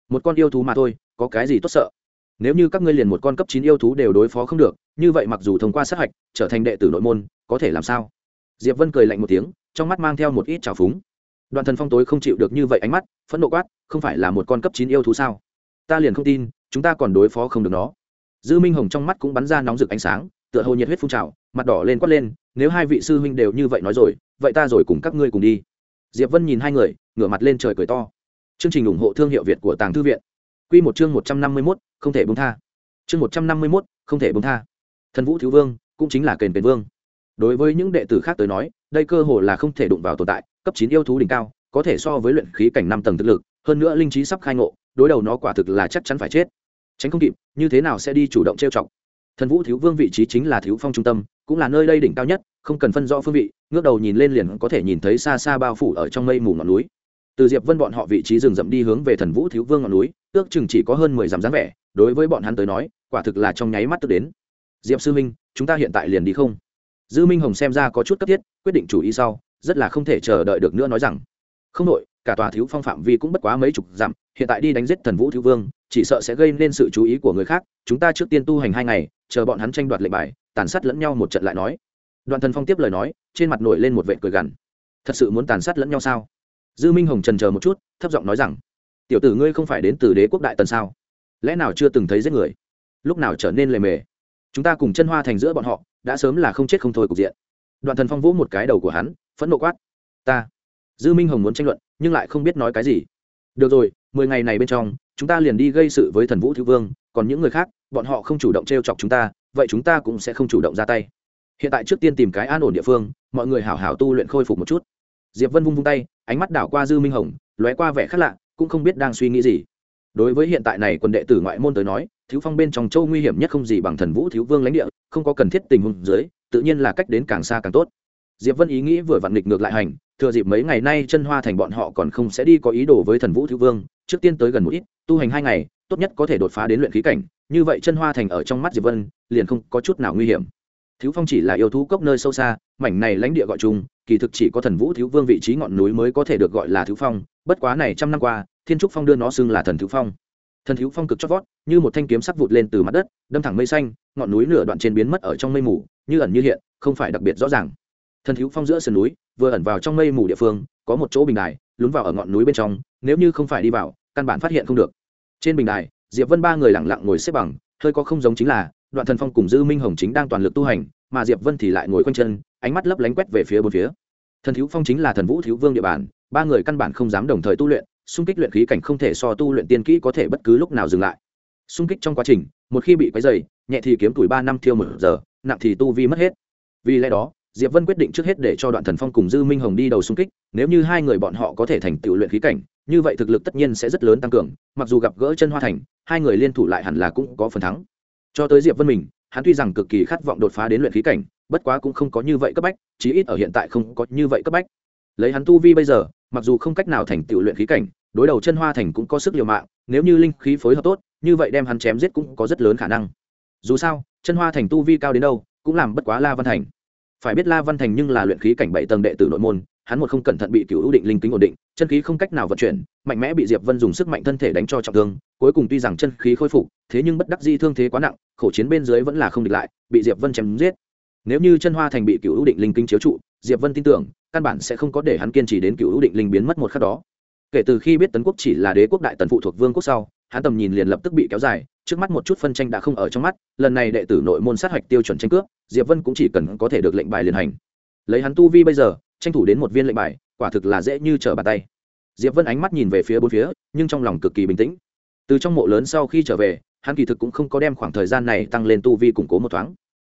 Một con yêu thú mà thôi có cái gì tốt sợ? Nếu như các ngươi liền một con cấp chín yêu thú đều đối phó không được, như vậy mặc dù thông qua sát hạch, trở thành đệ tử nội môn, có thể làm sao? Diệp vân cười lạnh một tiếng, trong mắt mang theo một ít trào phúng. Đoạn thần phong tối không chịu được như vậy ánh mắt, phẫn nộ quát, không phải là một con cấp chín yêu thú sao? Ta liền không tin, chúng ta còn đối phó không được nó. Dư minh hồng trong mắt cũng bắn ra nóng rực ánh sáng, tựa hồ nhiệt huyết phun trào, mặt đỏ lên quát lên, nếu hai vị sư huynh đều như vậy nói rồi, vậy ta rồi cùng các ngươi cùng đi. Diệp vân nhìn hai người, ngửa mặt lên trời cười to. Chương trình ủng hộ thương hiệu việt của tàng thư viện. Quy một chương một trăm năm mươi mốt, không thể buông tha. Chương một trăm năm mươi mốt, không thể buông tha. Thần vũ thiếu vương cũng chính là kền kền vương. Đối với những đệ tử khác tới nói, đây cơ hồ là không thể đụng vào tồn tại, cấp chín yêu thú đỉnh cao, có thể so với luyện khí cảnh năm tầng thực lực, hơn nữa linh trí sắp khai ngộ, đối đầu nó quả thực là chắc chắn phải chết. Tránh không kịp, như thế nào sẽ đi chủ động trêu chọc? Thần vũ thiếu vương vị trí chính là thiếu phong trung tâm, cũng là nơi đây đỉnh cao nhất, không cần phân rõ phương vị, ngước đầu nhìn lên liền có thể nhìn thấy xa xa bao phủ ở trong mây mù ngọn núi từ diệp vân bọn họ vị trí rừng rậm đi hướng về thần vũ thiếu vương ngọn núi, ước chừng chỉ có hơn mười dặm dáng vẻ, đối với bọn hắn tới nói, quả thực là trong nháy mắt tức đến. Diệp sư minh chúng ta hiện tại liền đi không? Dư minh hồng xem ra có chút cấp thiết, quyết định chủ ý sau, rất là không thể chờ đợi được nữa nói rằng, không đội, cả tòa thiếu phong phạm vi cũng bất quá mấy chục dặm, hiện tại đi đánh giết thần vũ thiếu vương, chỉ sợ sẽ gây nên sự chú ý của người khác, chúng ta trước tiên tu hành hai ngày, chờ bọn hắn tranh đoạt lệnh bài, tàn sát lẫn nhau một trận lại nói. Đoàn thần phong tiếp lời nói, trên mặt nổi lên một vệ cười gằn. Thật sự muốn tàn sát lẫn nhau sao? Dư minh hồng trần chờ một chút, thấp giọng nói rằng, tiểu tử ngươi không phải đến từ đế quốc đại tần sao? Lẽ nào chưa từng thấy giết người? Lúc nào trở nên lề mề? Chúng ta cùng chân hoa thành giữa bọn họ, đã sớm là không chết không thôi cục diện. Đoạn thần phong vỗ một cái đầu của hắn, phẫn nộ quát, ta. Dư minh hồng muốn tranh luận, nhưng lại không biết nói cái gì. Được rồi, mười ngày này bên trong, chúng ta liền đi gây sự với thần vũ thư vương, còn những người khác, bọn họ không chủ động t r e o chọc chúng ta, vậy chúng ta cũng sẽ không chủ động ra tay. Hiện tại trước tiên tìm cái an ổn địa phương, mọi người hảo hảo tu luyện khôi phục một chút diệp vân vung vung tay, ánh mắt đảo qua dư minh hồng, lóe qua vẻ khác lạ, cũng không biết đang suy nghĩ gì. Đối với hiện tại này quân đệ tử ngoại môn tới nói, thiếu phong bên trong châu nguy hiểm nhất không gì bằng thần vũ thiếu vương lãnh địa, không có cần thiết tình huống dưới, tự nhiên là cách đến càng xa càng tốt. Diệp vân ý nghĩ vừa vặn nghịch ngược lại hành, thừa dịp mấy ngày nay chân hoa thành bọn họ còn không sẽ đi có ý đồ với thần vũ thiếu vương, trước tiên tới gần một ít, tu hành hai ngày, tốt nhất có thể đột phá đến luyện khí cảnh, như vậy chân hoa thành ở trong mắt diệp vân, liền không có chút nào nguy hiểm thiếu phong chỉ là yêu thú cốc nơi sâu xa, mảnh này lãnh địa gọi chung, kỳ thực chỉ có thần vũ thiếu vương vị trí ngọn núi mới có thể được gọi là thiếu phong, bất quá này trăm năm qua, thiên trúc phong đưa nó xưng là thần thiếu phong. Thần thiếu phong cực chót vót, như một thanh kiếm sắc vụt lên từ mặt đất, đâm thẳng mây xanh, ngọn núi nửa đoạn trên biến mất ở trong mây mù, như ẩn như hiện, không phải đặc biệt rõ ràng. Thần thiếu phong giữa sườn núi, vừa ẩn vào trong mây mù địa phương, có một chỗ bình đài, lún vào ở ngọn núi bên trong, nếu như không phải đi vào, căn bản phát hiện không được. Trên bình đài, diệp vân ba người lặng lặng ngồi xếp bằng, hơi có không giống chính là đoạn thần phong cùng dư minh hồng chính đang toàn lực tu hành, mà diệp vân thì lại ngồi quanh chân, ánh mắt lấp lánh quét về phía bốn phía. Thần thiếu phong chính là thần vũ thiếu vương địa bàn, ba người căn bản không dám đồng thời tu luyện, xung kích luyện khí cảnh không thể so tu luyện tiên kỹ có thể bất cứ lúc nào dừng lại. Xung kích trong quá trình, một khi bị quấy dày nhẹ thì kiếm tuổi ba năm thiêu một giờ, nặng thì tu vi mất hết. Vì lẽ đó, diệp vân quyết định trước hết để cho đoạn thần phong cùng dư minh hồng đi đầu xung kích, nếu như hai người bọn họ có thể thành tựu luyện khí cảnh, như vậy thực lực tất nhiên sẽ rất lớn tăng cường, mặc dù gặp gỡ chân hoa thành, hai người liên thủ lại hẳn là cũng có phần thắng cho tới diệp vân mình, hắn tuy rằng cực kỳ khát vọng đột phá đến luyện khí cảnh, bất quá cũng không có như vậy cấp bách, chí ít ở hiện tại không có như vậy cấp bách. Lấy hắn tu vi bây giờ, mặc dù không cách nào thành tựu luyện khí cảnh, đối đầu chân hoa thành cũng có sức liều mạng, nếu như linh khí phối hợp tốt, như vậy đem hắn chém giết cũng có rất lớn khả năng. Dù sao, chân hoa thành tu vi cao đến đâu, cũng làm bất quá la văn thành. Phải biết la văn thành nhưng là luyện khí cảnh bảy tầng đệ tử nội môn hắn một không cẩn thận bị cựu ưu định linh kính ổn định, chân khí không cách nào vận chuyển, mạnh mẽ bị diệp vân dùng sức mạnh thân thể đánh cho trọng thương, cuối cùng tuy rằng chân khí khôi phục, thế nhưng bất đắc di thương thế quá nặng, khổ chiến bên dưới vẫn là không địch lại, bị diệp vân chém giết. Nếu như chân hoa thành bị cựu ưu định linh kính chiếu trụ, diệp vân tin tưởng, căn bản sẽ không có để hắn kiên trì đến cựu ưu định linh biến mất một khắc đó. Kể từ khi biết tấn quốc chỉ là đế quốc đại tần phụ thuộc vương quốc sau, hắn tầm nhìn liền lập tức bị kéo dài, trước mắt một chút phân tranh đã không ở trong mắt, lần này đệ tử nội môn sát hạch tiêu chuẩn tranh cướp, diệp vân cũng chỉ cần có thể được lệnh bài liền hành. Lấy hắn tu vi bây giờ tranh thủ đến một viên lệnh bài, quả thực là dễ như trở bàn tay. Diệp vân ánh mắt nhìn về phía bốn phía, nhưng trong lòng cực kỳ bình tĩnh. Từ trong mộ lớn sau khi trở về, hắn kỳ thực cũng không có đem khoảng thời gian này tăng lên tu vi củng cố một thoáng.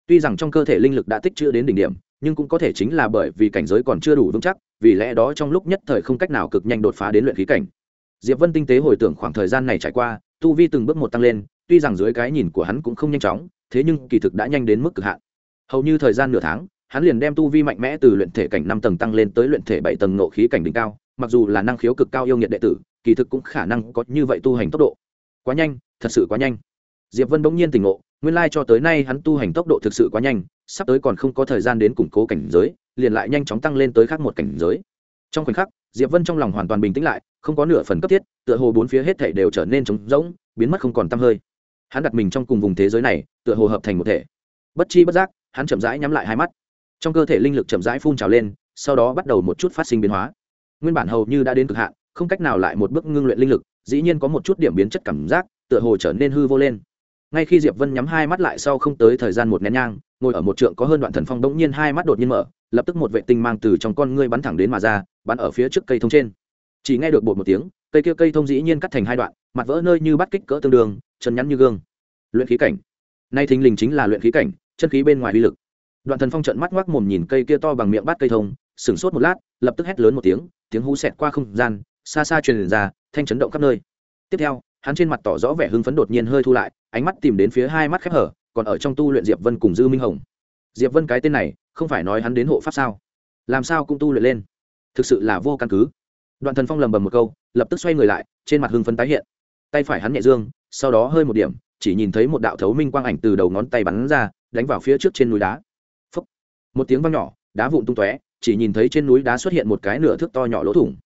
Tuy rằng trong cơ thể linh lực đã tích chữ đến đỉnh điểm, nhưng cũng có thể chính là bởi vì cảnh giới còn chưa đủ vững chắc, vì lẽ đó trong lúc nhất thời không cách nào cực nhanh đột phá đến luyện khí cảnh. Diệp vân tinh tế hồi tưởng khoảng thời gian này trải qua, tu vi từng bước một tăng lên, tuy rằng dưới cái nhìn của hắn cũng không nhanh chóng, thế nhưng kỳ thực đã nhanh đến mức cực hạn. Hầu như thời gian nửa tháng hắn liền đem tu vi mạnh mẽ từ luyện thể cảnh năm tầng tăng lên tới luyện thể bảy tầng nộ khí cảnh đỉnh cao, mặc dù là năng khiếu cực cao yêu nghiệt đệ tử, kỳ thực cũng khả năng có như vậy tu hành tốc độ. Quá nhanh, thật sự quá nhanh. Diệp vân bỗng nhiên tỉnh ngộ, nguyên lai cho tới nay hắn tu hành tốc độ thực sự quá nhanh, sắp tới còn không có thời gian đến củng cố cảnh giới, liền lại nhanh chóng tăng lên tới khác một cảnh giới. Trong khoảnh khắc, diệp vân trong lòng hoàn toàn bình tĩnh lại, không có nửa phần cấp thiết, tựa hồ bốn phía hết thảy đều trở nên trống rỗng, biến mất không còn tăm hơi. Hắn đặt mình trong cùng vùng thế giới này, tựa hồ hợp thành một thể. Bất chi bất giác, hắn chậm rãi nhắm lại hai mắt trong cơ thể linh lực chậm rãi phun trào lên, sau đó bắt đầu một chút phát sinh biến hóa. Nguyên bản hầu như đã đến cực hạn, không cách nào lại một bước ngưng luyện linh lực, dĩ nhiên có một chút điểm biến chất cảm giác, tựa hồ trở nên hư vô lên. Ngay khi diệp vân nhắm hai mắt lại sau không tới thời gian một nén nhang, ngồi ở một trượng có hơn đoạn thần phong đống nhiên hai mắt đột nhiên mở, lập tức một vệ tinh mang từ trong con ngươi bắn thẳng đến mà ra, bắn ở phía trước cây thông trên. Chỉ nghe được bột một tiếng, cây kia cây thông dĩ nhiên cắt thành hai đoạn, mặt vỡ nơi như bắt kích cỡ tương đương, chân nhắn như gương. Luyện khí cảnh. Nay thình lình chính là luyện khí cảnh, chân khí bên ngoài uy lực đoạn thần phong trận mắt ngoác mồm nhìn cây kia to bằng miệng bát cây thông, sửng sốt một lát, lập tức hét lớn một tiếng tiếng hú xẹt qua không gian, xa xa truyền ra, thanh chấn động khắp nơi. Tiếp theo, hắn trên mặt tỏ rõ vẻ hưng phấn đột nhiên hơi thu lại, ánh mắt tìm đến phía hai mắt khép hở, còn ở trong tu luyện diệp vân cùng dư minh hồng. Diệp vân cái tên này, không phải nói hắn đến hộ pháp sao? Làm sao cũng tu luyện lên? Thực sự là vô căn cứ. Đoạn thần phong lầm bầm một câu, lập tức xoay người lại, trên mặt hưng phấn tái hiện. Tay phải hắn nhẹ dương, sau đó hơi một điểm, chỉ nhìn thấy một đạo thấu minh quang ảnh từ đầu ngón tay bắn ra, đánh vào phía trước trên núi đá một tiếng vang nhỏ, đá vụn tung tóe, chỉ nhìn thấy trên núi đá xuất hiện một cái nửa thước to nhỏ lỗ thủng.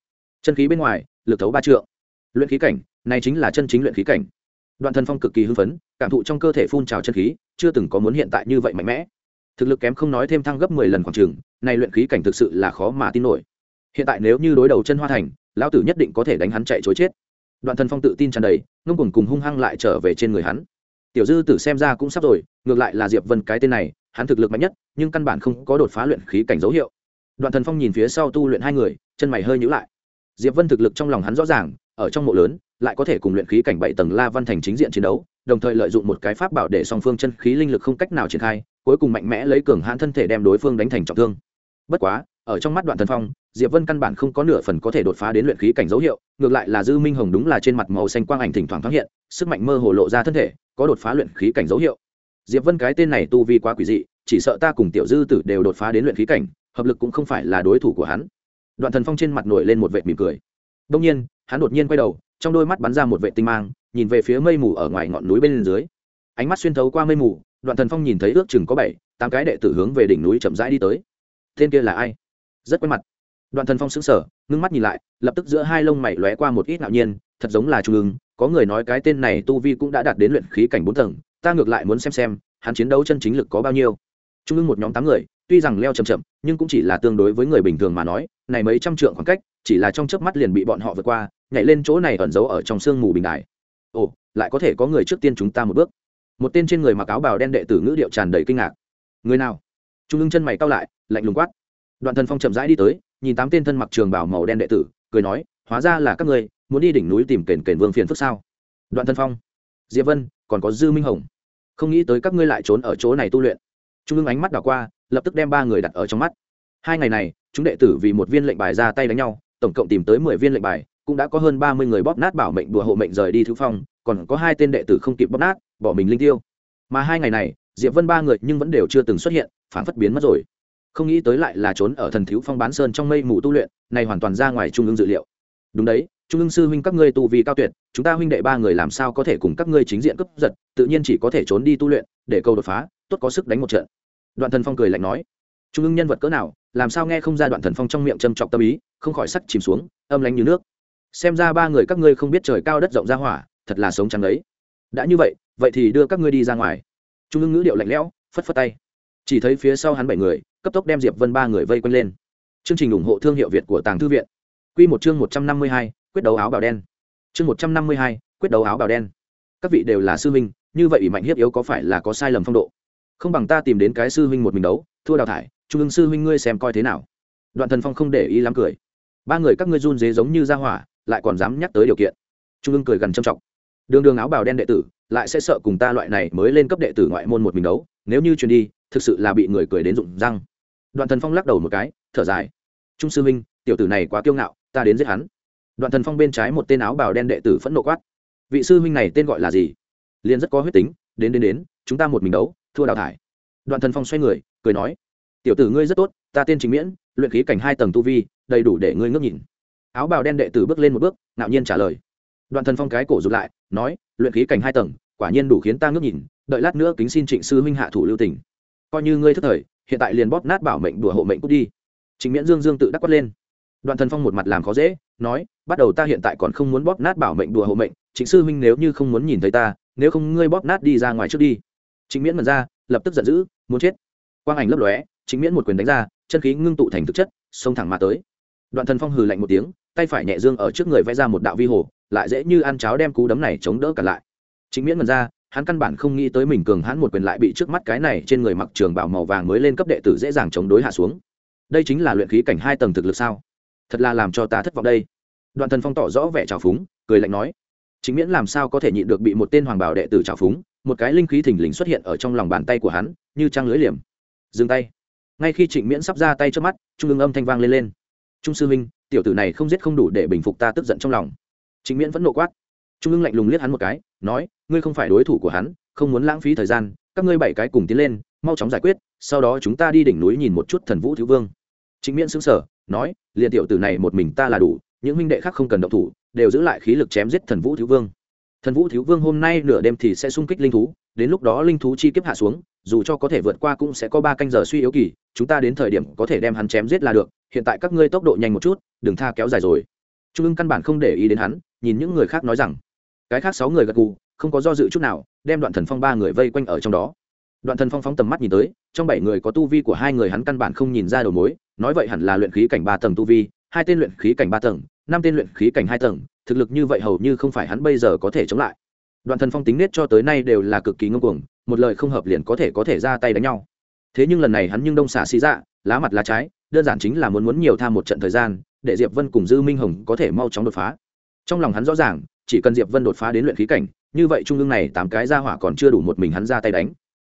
Chân khí bên ngoài, lực thấu ba trượng. Luyện khí cảnh, này chính là chân chính luyện khí cảnh. Đoạn thần phong cực kỳ hưng phấn, cảm thụ trong cơ thể phun trào chân khí, chưa từng có muốn hiện tại như vậy mạnh mẽ. Thực lực kém không nói thêm thăng gấp mười lần khoảng trường, này luyện khí cảnh thực sự là khó mà tin nổi. Hiện tại nếu như đối đầu chân hoa thành, lão tử nhất định có thể đánh hắn chạy chối chết. Đoạn thần phong tự tin tràn đầy, ngông cùng cùng hung hăng lại trở về trên người hắn. Tiểu dư tử xem ra cũng sắp rồi, ngược lại là diệp vân cái tên này hắn thực lực mạnh nhất, nhưng căn bản không có đột phá luyện khí cảnh dấu hiệu. Đoạn thần phong nhìn phía sau tu luyện hai người, chân mày hơi nhữ lại. Diệp vân thực lực trong lòng hắn rõ ràng, ở trong mộ lớn, lại có thể cùng luyện khí cảnh bảy tầng la văn thành chính diện chiến đấu, đồng thời lợi dụng một cái pháp bảo để song phương chân khí linh lực không cách nào triển khai, cuối cùng mạnh mẽ lấy cường hãn thân thể đem đối phương đánh thành trọng thương. Bất quá, ở trong mắt đoạn thần phong, diệp vân căn bản không có nửa phần có thể đột phá đến luyện khí cảnh dấu hiệu, ngược lại là dư minh hồng đúng là trên mặt màu xanh quang ảnh thỉnh thoảng thoáng hiện, sức mạnh mơ hồ lộ ra thân thể, có đột phá luyện khí cảnh dấu hiệu diệp vân cái tên này tu vi quá quỷ dị, chỉ sợ ta cùng tiểu dư tử đều đột phá đến luyện khí cảnh, hợp lực cũng không phải là đối thủ của hắn. Đoạn thần phong trên mặt nổi lên một vệ mỉm cười. Đông nhiên, hắn đột nhiên quay đầu, trong đôi mắt bắn ra một vệ tinh mang, nhìn về phía mây mù ở ngoài ngọn núi bên dưới. Ánh mắt xuyên thấu qua mây mù, đoạn thần phong nhìn thấy ước chừng có bảy, tám cái đệ tử hướng về đỉnh núi chậm rãi đi tới. Tên kia là ai? Rất quen mặt. Đoạn thần phong sững sờ, ngưng mắt nhìn lại, lập tức giữa hai lông mày lóe qua một ít ngạo nhiên, thật giống là trung ương có người nói cái tên này tu vi cũng đã đạt đến luyện khí cảnh bốn tầng ta ngược lại muốn xem xem, hắn chiến đấu chân chính lực có bao nhiêu. Trung ương một nhóm tám người, tuy rằng leo chậm chậm, nhưng cũng chỉ là tương đối với người bình thường mà nói, này mấy trăm trượng khoảng cách, chỉ là trong chớp mắt liền bị bọn họ vượt qua, nhảy lên chỗ này ẩn giấu ở trong sương mù bình đại ồ, lại có thể có người trước tiên chúng ta một bước. Một tên trên người mặc áo bào đen đệ tử ngữ điệu tràn đầy kinh ngạc. Người nào? Trung ương chân mày cao lại, lạnh lùng quát. Đoạn thần phong chậm rãi đi tới, nhìn tám tên thân mặc trường bảo màu đen đệ tử, cười nói, hóa ra là các ngươi, muốn đi đỉnh núi tìm kền kền vương phiền phức sao? Đoạn Thân phong. Diệp vân còn có dư minh hồng. Không nghĩ tới các ngươi lại trốn ở chỗ này tu luyện. Trung ương ánh mắt đảo qua, lập tức đem ba người đặt ở trong mắt. Hai ngày này, chúng đệ tử vì một viên lệnh bài ra tay đánh nhau, tổng cộng tìm tới mười viên lệnh bài, cũng đã có hơn ba mươi người bóp nát bảo mệnh đùa hộ mệnh rời đi thứ phong, còn có hai tên đệ tử không kịp bóp nát, bỏ mình linh tiêu. Mà hai ngày này, diệp vân ba người nhưng vẫn đều chưa từng xuất hiện, phản phất biến mất rồi. Không nghĩ tới lại là trốn ở thần thiếu phong bán sơn trong mây mù tu luyện, này hoàn toàn ra ngoài trung ương dự liệu. Đúng đấy trung ương sư huynh các ngươi tu vì cao tuyệt, chúng ta huynh đệ ba người làm sao có thể cùng các ngươi chính diện cướp giật, tự nhiên chỉ có thể trốn đi tu luyện, để câu đột phá, tốt có sức đánh một trận. Đoạn thần phong cười lạnh nói. Trung ương nhân vật cỡ nào, làm sao nghe không ra đoạn thần phong trong miệng châm chọc tâm ý, không khỏi sắc chìm xuống, âm lánh như nước. Xem ra ba người các ngươi không biết trời cao đất rộng ra hỏa, thật là sống trắng đấy. Đã như vậy vậy thì đưa các ngươi đi ra ngoài. Trung ương ngữ điệu lạnh lẽo, phất phất tay. Chỉ thấy phía sau hắn bảy người, cấp tốc đem diệp vân ba người vây quanh lên. Chương trình ủng hộ thương hiệu việt của tàng thư viện. Quy một chương một trăm năm mươi hai quyết đấu áo bào đen. Chương một trăm năm mươi hai, quyết đấu áo bào đen. Các vị đều là sư huynh, như vậy ủy mạnh hiếp yếu có phải là có sai lầm phong độ? Không bằng ta tìm đến cái sư huynh một mình đấu, thua đào thải, trung ương sư huynh ngươi xem coi thế nào. Đoạn thần phong không để ý lắm cười. Ba người các ngươi run dế giống như ra hỏa, lại còn dám nhắc tới điều kiện. Trung ương cười gần trầm trọng. Đường đường áo bào đen đệ tử, lại sẽ sợ cùng ta loại này mới lên cấp đệ tử ngoại môn một mình đấu, nếu như truyền đi, thực sự là bị người cười đến rụng răng. Đoạn thần phong lắc đầu một cái, thở dài. Trung sư minh tiểu tử này quá kiêu ngạo, ta đến giết hắn đoạn thần phong bên trái một tên áo bào đen đệ tử phẫn nộ quát. Vị sư huynh này tên gọi là gì? Liền rất có huyết tính, đến đến đến, chúng ta một mình đấu, thua đào thải. Đoạn thần phong xoay người, cười nói. Tiểu tử ngươi rất tốt, ta tên trình miễn, luyện khí cảnh hai tầng tu vi, đầy đủ để ngươi ngước nhìn. Áo bào đen đệ tử bước lên một bước, ngạo nhiên trả lời. Đoạn thần phong cái cổ rụt lại, nói, luyện khí cảnh hai tầng, quả nhiên đủ khiến ta ngước nhìn, đợi lát nữa kính xin trịnh sư huynh hạ thủ lưu tỉnh coi như ngươi thất thời, hiện tại liền bóp nát bảo mệnh đùa hộ mệnh cút đi. Chính miễn dương dương tự đắc quát lên. Đoạn thần phong một mặt làm khó dễ nói, bắt đầu ta hiện tại còn không muốn bóp nát bảo mệnh đùa hộ mệnh chính sư huynh nếu như không muốn nhìn thấy ta, nếu không ngươi bóp nát đi ra ngoài trước đi. Chính miễn mật ra, lập tức giận dữ, muốn chết. Quang ảnh lấp lóe chính miễn một quyền đánh ra, chân khí ngưng tụ thành thực chất, xông thẳng mà tới. Đoạn thần phong hừ lạnh một tiếng, tay phải nhẹ dương ở trước người vẽ ra một đạo vi hồ, lại dễ như ăn cháo đem cú đấm này chống đỡ cả lại. Chính miễn mật ra, hắn căn bản không nghĩ tới mình cường hãn một quyền lại bị trước mắt cái này trên người mặc trường bảo màu vàng mới lên cấp đệ tử dễ dàng chống đối hạ xuống. Đây chính là luyện khí cảnh hai tầng thực lực sao? Thật là làm cho ta thất vọng đây. Đoạn thần phong tỏ rõ vẻ trào phúng, cười lạnh nói, chính miễn làm sao có thể nhịn được bị một tên hoàng bảo đệ tử trào phúng, một cái linh khí thình lình xuất hiện ở trong lòng bàn tay của hắn, như trang lưới liềm. Dừng tay. Ngay khi trịnh miễn sắp ra tay trước mắt, trung ương âm thanh vang lên lên. Trung sư minh tiểu tử này không giết không đủ để bình phục ta tức giận trong lòng. Trịnh miễn vẫn nộ quát. Trung ương lạnh lùng liếc hắn một cái, nói, ngươi không phải đối thủ của hắn, không muốn lãng phí thời gian, các ngươi bảy cái cùng tiến lên, mau chóng giải quyết, sau đó chúng ta đi đỉnh núi nhìn một chút thần vũ thiếu vương. Trịnh miễn xứng sở nói liền tiểu tử này một mình ta là đủ, những huynh đệ khác không cần động thủ, đều giữ lại khí lực chém giết thần vũ thiếu vương. Thần vũ thiếu vương hôm nay nửa đêm thì sẽ xung kích linh thú, đến lúc đó linh thú chi kiếp hạ xuống, dù cho có thể vượt qua cũng sẽ có ba canh giờ suy yếu kỳ, chúng ta đến thời điểm có thể đem hắn chém giết là được, hiện tại các ngươi tốc độ nhanh một chút, đừng tha kéo dài rồi. Trung ương căn bản không để ý đến hắn, nhìn những người khác nói rằng, cái khác sáu người gật gù, không có do dự chút nào, đem đoạn thần phong ba người vây quanh ở trong đó. Đoạn thần phong phóng tầm mắt nhìn tới, trong bảy người có tu vi của hai người hắn căn bản không nhìn ra đầu mối nói vậy hẳn là luyện khí cảnh ba tầng tu vi, hai tên luyện khí cảnh ba tầng, năm tên luyện khí cảnh hai tầng, thực lực như vậy hầu như không phải hắn bây giờ có thể chống lại. Đoạn thần phong tính nết cho tới nay đều là cực kỳ ngông cuồng, một lời không hợp liền có thể có thể ra tay đánh nhau. Thế nhưng lần này hắn nhưng đông xả xí dạ lá mặt lá trái, đơn giản chính là muốn muốn nhiều tham một trận thời gian, để diệp vân cùng dư minh hồng có thể mau chóng đột phá. Trong lòng hắn rõ ràng, chỉ cần diệp vân đột phá đến luyện khí cảnh, như vậy trung ương này tám cái ra hỏa còn chưa đủ một mình hắn ra tay đánh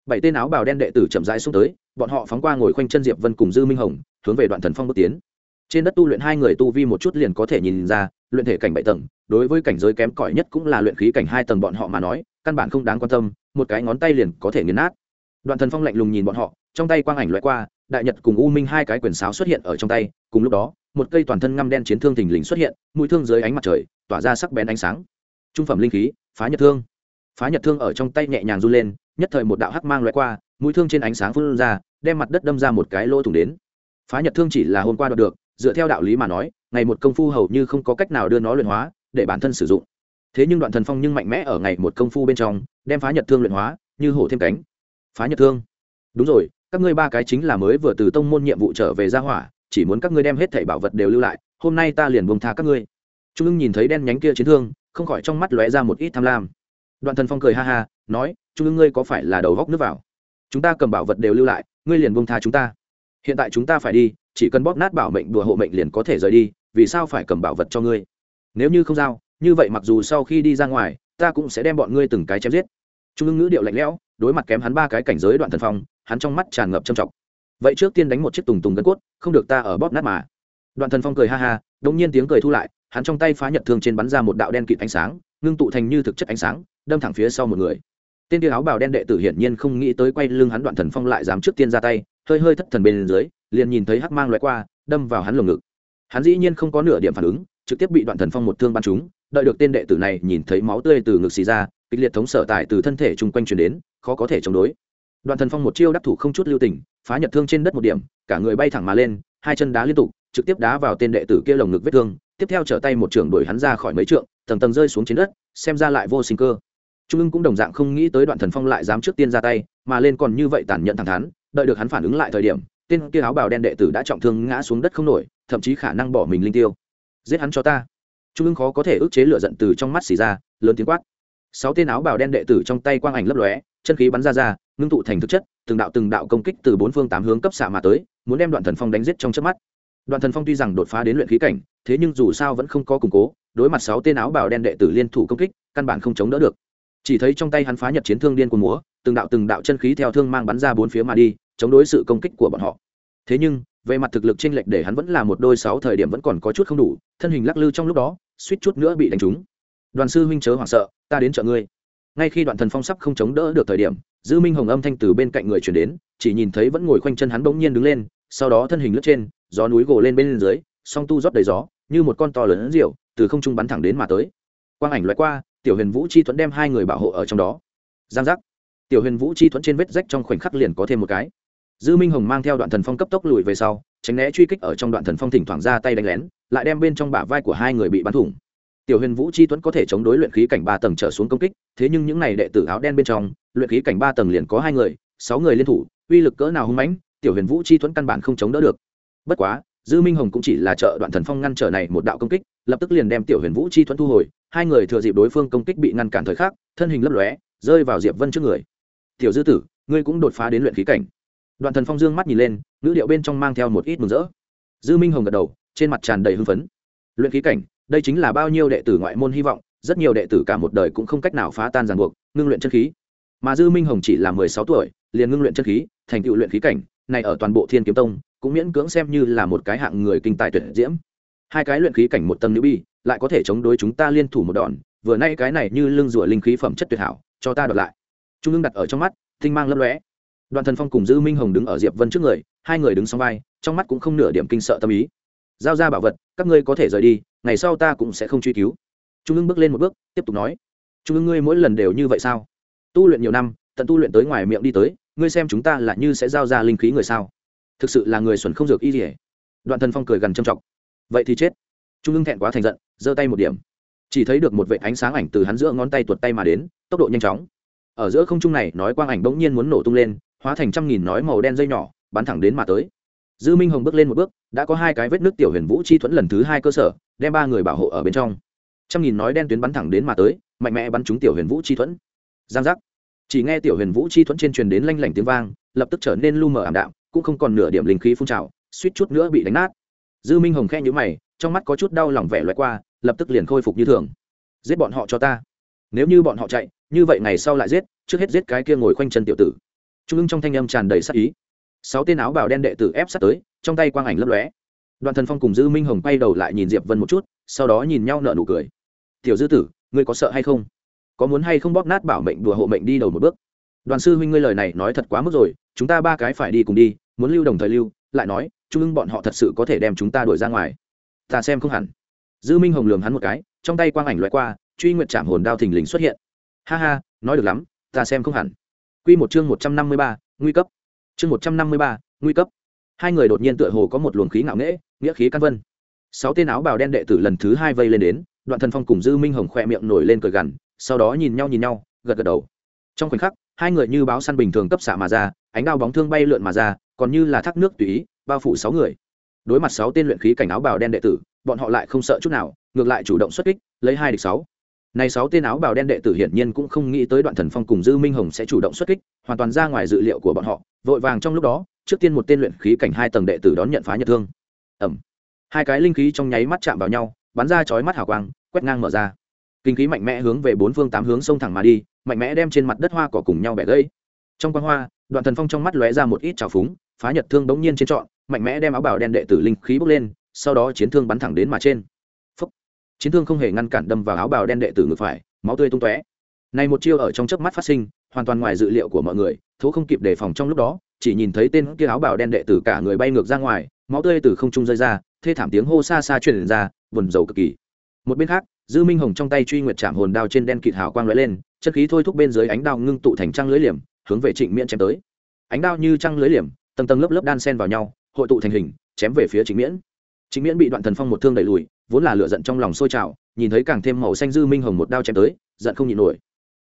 bảy tên áo bào đen đệ tử chậm rãi xuống tới, bọn họ phóng qua ngồi khoanh chân diệp vân cùng dư minh hồng, hướng về đoạn thần phong bước tiến. Trên đất tu luyện hai người tu vi một chút liền có thể nhìn ra, luyện thể cảnh bảy tầng, đối với cảnh giới kém cỏi nhất cũng là luyện khí cảnh hai tầng bọn họ mà nói, căn bản không đáng quan tâm, một cái ngón tay liền có thể nghiền nát. Đoạn thần phong lạnh lùng nhìn bọn họ, trong tay quang ảnh loại qua, đại nhật cùng u minh hai cái quyền sáo xuất hiện ở trong tay, cùng lúc đó, một cây toàn thân ngăm đen chiến thương thình lình xuất hiện, mũi thương dưới ánh mặt trời, tỏa ra sắc bén ánh sáng. Trung phẩm linh khí, phá nhật thương. Phá nhật thương ở trong tay nhẹ nhàng run lên nhất thời một đạo hắc mang loại qua, mũi thương trên ánh sáng phun ra, đem mặt đất đâm ra một cái lỗ thủng đến. Phá nhật thương chỉ là hôm qua đoạt được, dựa theo đạo lý mà nói, ngày một công phu hầu như không có cách nào đưa nó luyện hóa, để bản thân sử dụng. Thế nhưng đoạn thần phong nhưng mạnh mẽ ở ngày một công phu bên trong, đem phá nhật thương luyện hóa, như hổ thêm cánh. Phá nhật thương. Đúng rồi, các ngươi ba cái chính là mới vừa từ tông môn nhiệm vụ trở về ra hỏa, chỉ muốn các ngươi đem hết thảy bảo vật đều lưu lại, hôm nay ta liền buông tha các ngươi. Trung ưng nhìn thấy đen nhánh kia chiến thương, không khỏi trong mắt lóe ra một ít tham lam đoạn thần phong cười ha ha, nói, trung ưng ngươi có phải là đầu góc nước vào? Chúng ta cầm bảo vật đều lưu lại, ngươi liền buông tha chúng ta. Hiện tại chúng ta phải đi, chỉ cần bóp nát bảo mệnh đùa hộ mệnh liền có thể rời đi, vì sao phải cầm bảo vật cho ngươi? Nếu như không giao, như vậy mặc dù sau khi đi ra ngoài, ta cũng sẽ đem bọn ngươi từng cái chém giết. Trung ương ngữ điệu lạnh lẽo, đối mặt kém hắn ba cái cảnh giới đoạn thần phong, hắn trong mắt tràn ngập trầm trọng. Vậy trước tiên đánh một chiếc tùng tùng gân cốt, không được ta ở bóp nát mà. Đoạn thần phong cười ha ha đông nhiên tiếng cười thu lại, hắn trong tay phá nhật thương trên bắn ra một đạo đen kịt ánh sáng, ngưng tụ thành như thực chất ánh sáng đâm thẳng phía sau một người. Tên kia áo bào đen đệ tử hiển nhiên không nghĩ tới quay lưng hắn đoạn thần phong lại dám trước tiên ra tay, hơi hơi thất thần bên dưới, liền nhìn thấy hắc mang loại qua, đâm vào hắn lồng ngực. Hắn dĩ nhiên không có nửa điểm phản ứng, trực tiếp bị đoạn thần phong một thương bắn trúng, đợi được tên đệ tử này nhìn thấy máu tươi từ ngực xì ra, kịch liệt thống sở tại từ thân thể chung quanh truyền đến, khó có thể chống đối. Đoạn thần phong một chiêu đắc thủ không chút lưu tình, phá nhật thương trên đất một điểm, cả người bay thẳng mà lên, hai chân đá liên tục, trực tiếp đá vào tên đệ tử kia lồng ngực vết thương, tiếp theo trở tay một trưởng đuổi hắn ra khỏi mấy trượng, tầng tầng rơi xuống trên đất, xem ra lại vô sinh cơ trung ương cũng đồng dạng không nghĩ tới đoạn thần phong lại dám trước tiên ra tay, mà lên còn như vậy tàn nhẫn thẳng thắn, đợi được hắn phản ứng lại thời điểm, tên kia áo bào đen đệ tử đã trọng thương ngã xuống đất không nổi, thậm chí khả năng bỏ mình linh tiêu. Giết hắn cho ta. Trung ương khó có thể ức chế lửa giận từ trong mắt xì ra, lớn tiếng quát. Sáu tên áo bào đen đệ tử trong tay quang ảnh lấp lóe, chân khí bắn ra ra, ngưng tụ thành thực chất, từng đạo từng đạo công kích từ bốn phương tám hướng cấp xạ mà tới, muốn đem đoạn thần phong đánh giết trong chớp mắt. Đoạn thần phong tuy rằng đột phá đến luyện khí cảnh, thế nhưng dù sao vẫn không có củng cố, đối mặt sáu tên áo bào đen đệ tử liên thủ công kích, căn bản không chống đỡ được chỉ thấy trong tay hắn phá nhật chiến thương điên cuồng múa, từng đạo từng đạo chân khí theo thương mang bắn ra bốn phía mà đi, chống đối sự công kích của bọn họ. Thế nhưng, về mặt thực lực chênh lệch để hắn vẫn là một đôi sáu thời điểm vẫn còn có chút không đủ, thân hình lắc lư trong lúc đó, suýt chút nữa bị đánh trúng. Đoàn sư huynh chớ hoảng sợ, ta đến trợ ngươi. Ngay khi đoạn thần phong sắp không chống đỡ được thời điểm, dư minh hồng âm thanh từ bên cạnh người chuyển đến, chỉ nhìn thấy vẫn ngồi khoanh chân hắn bỗng nhiên đứng lên, sau đó thân hình lướt trên, gió núi gồ lên bên dưới, song tu rót đầy gió, như một con to lớn rượu, từ không trung bắn thẳng đến mà tới. Quang ảnh loại qua tiểu huyền vũ chi thuẫn đem hai người bảo hộ ở trong đó. Giang giác. Tiểu huyền vũ chi thuẫn trên vết rách trong khoảnh khắc liền có thêm một cái. Dư minh hồng mang theo đoạn thần phong cấp tốc lùi về sau, tránh né truy kích ở trong đoạn thần phong thỉnh thoảng ra tay đánh lén, lại đem bên trong bả vai của hai người bị bắn thủng. Tiểu huyền vũ chi tuấn có thể chống đối luyện khí cảnh ba tầng trở xuống công kích, thế nhưng những n à y đệ tử áo đen bên trong, luyện khí cảnh ba tầng liền có hai người, sáu người liên thủ, uy lực cỡ nào hung mãnh, tiểu huyền vũ chi tuấn căn bản không chống đỡ được. Bất quá, dư minh hồng cũng chỉ là trợ đoạn thần phong ngăn trở này một đạo công kích lập tức liền đem tiểu huyền vũ chi thuẫn thu hồi, hai người thừa dịp đối phương công kích bị ngăn cản thời khắc, thân hình lấp lóe, rơi vào diệp vân trước người. Tiểu dư tử, ngươi cũng đột phá đến luyện khí cảnh. Đoạn thần phong dương mắt nhìn lên, ngữ điệu bên trong mang theo một ít mừng rỡ. Dư minh hồng gật đầu, trên mặt tràn đầy hưng phấn. Luyện khí cảnh, đây chính là bao nhiêu đệ tử ngoại môn hy vọng, rất nhiều đệ tử cả một đời cũng không cách nào phá tan ràng buộc, ngưng luyện chân khí. Mà dư minh hồng chỉ là mười sáu tuổi, liền ngưng luyện chân khí, thành tựu luyện khí cảnh, này ở toàn bộ thiên kiếm tông, cũng miễn cưỡng xem như là một cái hạng người kinh tài tuyển diễm hai cái luyện khí cảnh một tầng nữ bi, lại có thể chống đối chúng ta liên thủ một đòn, vừa nay cái này như lưng rủa linh khí phẩm chất tuyệt hảo, cho ta đợt lại. Trung ương đặt ở trong mắt, tinh mang lấp lóe. Đoàn thần phong cùng dư minh hồng đứng ở diệp vân trước người, hai người đứng song vai, trong mắt cũng không nửa điểm kinh sợ tâm ý. Giao ra bảo vật, các ngươi có thể rời đi, ngày sau ta cũng sẽ không truy cứu. Trung ương bước lên một bước, tiếp tục nói. Trung ương ngươi mỗi lần đều như vậy sao? Tu luyện nhiều năm, tận tu luyện tới ngoài miệng đi tới, ngươi xem chúng ta là như sẽ giao ra linh khí người sao? Thực sự là người xuẩn không dược y gì đoạn thần phong cười gần trầm trọng vậy thì chết. Trung ương thẹn quá thành giận, giơ tay một điểm. Chỉ thấy được một vệ ánh sáng ảnh từ hắn giữa ngón tay tuột tay mà đến, tốc độ nhanh chóng. Ở giữa không trung này, nói quang ảnh bỗng nhiên muốn nổ tung lên, hóa thành trăm nghìn nói màu đen dây nhỏ, bắn thẳng đến mà tới. Dư minh hồng bước lên một bước, đã có hai cái vết nước tiểu huyền vũ chi thuẫn lần thứ hai cơ sở, đem ba người bảo hộ ở bên trong. Trăm nghìn nói đen tuyến bắn thẳng đến mà tới, mạnh mẽ bắn trúng tiểu huyền vũ chi thuẫn. Giang giác. Chỉ nghe tiểu huyền vũ chi thuẫn trên truyền đến lanh lảnh tiếng vang, lập tức trở nên lu mờ ảm đạm, cũng không còn nửa điểm linh khí phun trào, suýt chút nữa bị đánh nát dư minh hồng khe nhữ mày, trong mắt có chút đau lòng vẻ loại qua, lập tức liền khôi phục như thường. Giết bọn họ cho ta. Nếu như bọn họ chạy, như vậy ngày sau lại giết, trước hết giết cái kia ngồi khoanh chân tiểu tử. Trung ương trong thanh âm tràn đầy sắc ý. Sáu tên áo bào đen đệ tử ép sát tới, trong tay quang ảnh lấp lóe. Đoàn thần phong cùng dư minh hồng quay đầu lại nhìn diệp vân một chút, sau đó nhìn nhau nở nụ cười. Tiểu dư tử, ngươi có sợ hay không? Có muốn hay không bóp nát bảo mệnh đùa hộ mệnh đi đầu một bước? Đoàn sư huynh ngươi lời này nói thật quá mức rồi, chúng ta ba cái phải đi cùng đi, muốn lưu đồng thời lưu, lại nói trung ương bọn họ thật sự có thể đem chúng ta đuổi ra ngoài. Ta xem không hẳn. Dư minh hồng lường hắn một cái, trong tay quang ảnh loại qua, truy nguyện trảm hồn đao thình lình xuất hiện. Ha ha, nói được lắm, ta xem không hẳn. Quy một chương một trăm năm mươi ba, nguy cấp. Chương một trăm năm mươi ba, nguy cấp. Hai người đột nhiên tựa hồ có một luồng khí ngạo nghễ, nghĩa khí căn vân. Sáu tên áo bào đen đệ tử lần thứ hai vây lên đến, đoạn thần phong cùng dư minh hồng khoe miệng nổi lên cười gằn, sau đó nhìn nhau nhìn nhau, gật gật đầu. Trong khoảnh khắc, hai người như báo săn bình thường cấp xạ mà ra, ánh đao bóng thương bay lượn mà ra, còn như là thác nước tùy ý bao phủ sáu người. Đối mặt sáu tên luyện khí cảnh áo bào đen đệ tử, bọn họ lại không sợ chút nào, ngược lại chủ động xuất kích, lấy hai địch sáu. Này sáu tên áo bào đen đệ tử hiển nhiên cũng không nghĩ tới đoạn thần phong cùng dư minh hồng sẽ chủ động xuất kích, hoàn toàn ra ngoài dự liệu của bọn họ, vội vàng trong lúc đó, trước tiên một tên luyện khí cảnh hai tầng đệ tử đón nhận phá nhật thương. Ẩm hai cái linh khí trong nháy mắt chạm vào nhau, bắn ra chói mắt hào quang, quét ngang mở ra. Kinh khí mạnh mẽ hướng về bốn phương tám hướng sông thẳng mà đi, mạnh mẽ đem trên mặt đất hoa cỏ cùng nhau bẻ gãy. Trong quang hoa, đoạn thần phong trong mắt lóe ra một ít trào phúng phá nhật thương bỗng nhiên trên trọn, mạnh mẽ đem áo bào đen đệ tử linh khí bốc lên, sau đó chiến thương bắn thẳng đến mà trên. Phúc. chiến thương không hề ngăn cản đâm vào áo bào đen đệ tử ngược phải, máu tươi tung tóe. Này một chiêu ở trong chớp mắt phát sinh, hoàn toàn ngoài dự liệu của mọi người thố không kịp đề phòng trong lúc đó, chỉ nhìn thấy tên kia áo bào đen đệ tử cả người bay ngược ra ngoài, máu tươi từ không trung rơi ra, thê thảm tiếng hô xa xa truyền ra, buồn rầu cực kỳ. Một bên khác, dư minh hồng trong tay truy nguyệt chạm hồn đao trên đen kịt hào quang lóe lên chất khí thôi thúc bên dưới ánh đao ngưng tụ thành trăng lưới liềm, hướng về trịnh miễn chém tới. Ánh đao như trăng lưới liềm tầng tầng lớp lớp đan sen vào nhau, hội tụ thành hình, chém về phía chính miễn. Chính miễn bị đoạn thần phong một thương đẩy lùi, vốn là lửa giận trong lòng sôi trào, nhìn thấy càng thêm màu xanh dư minh hồng một đao chém tới, giận không nhịn nổi.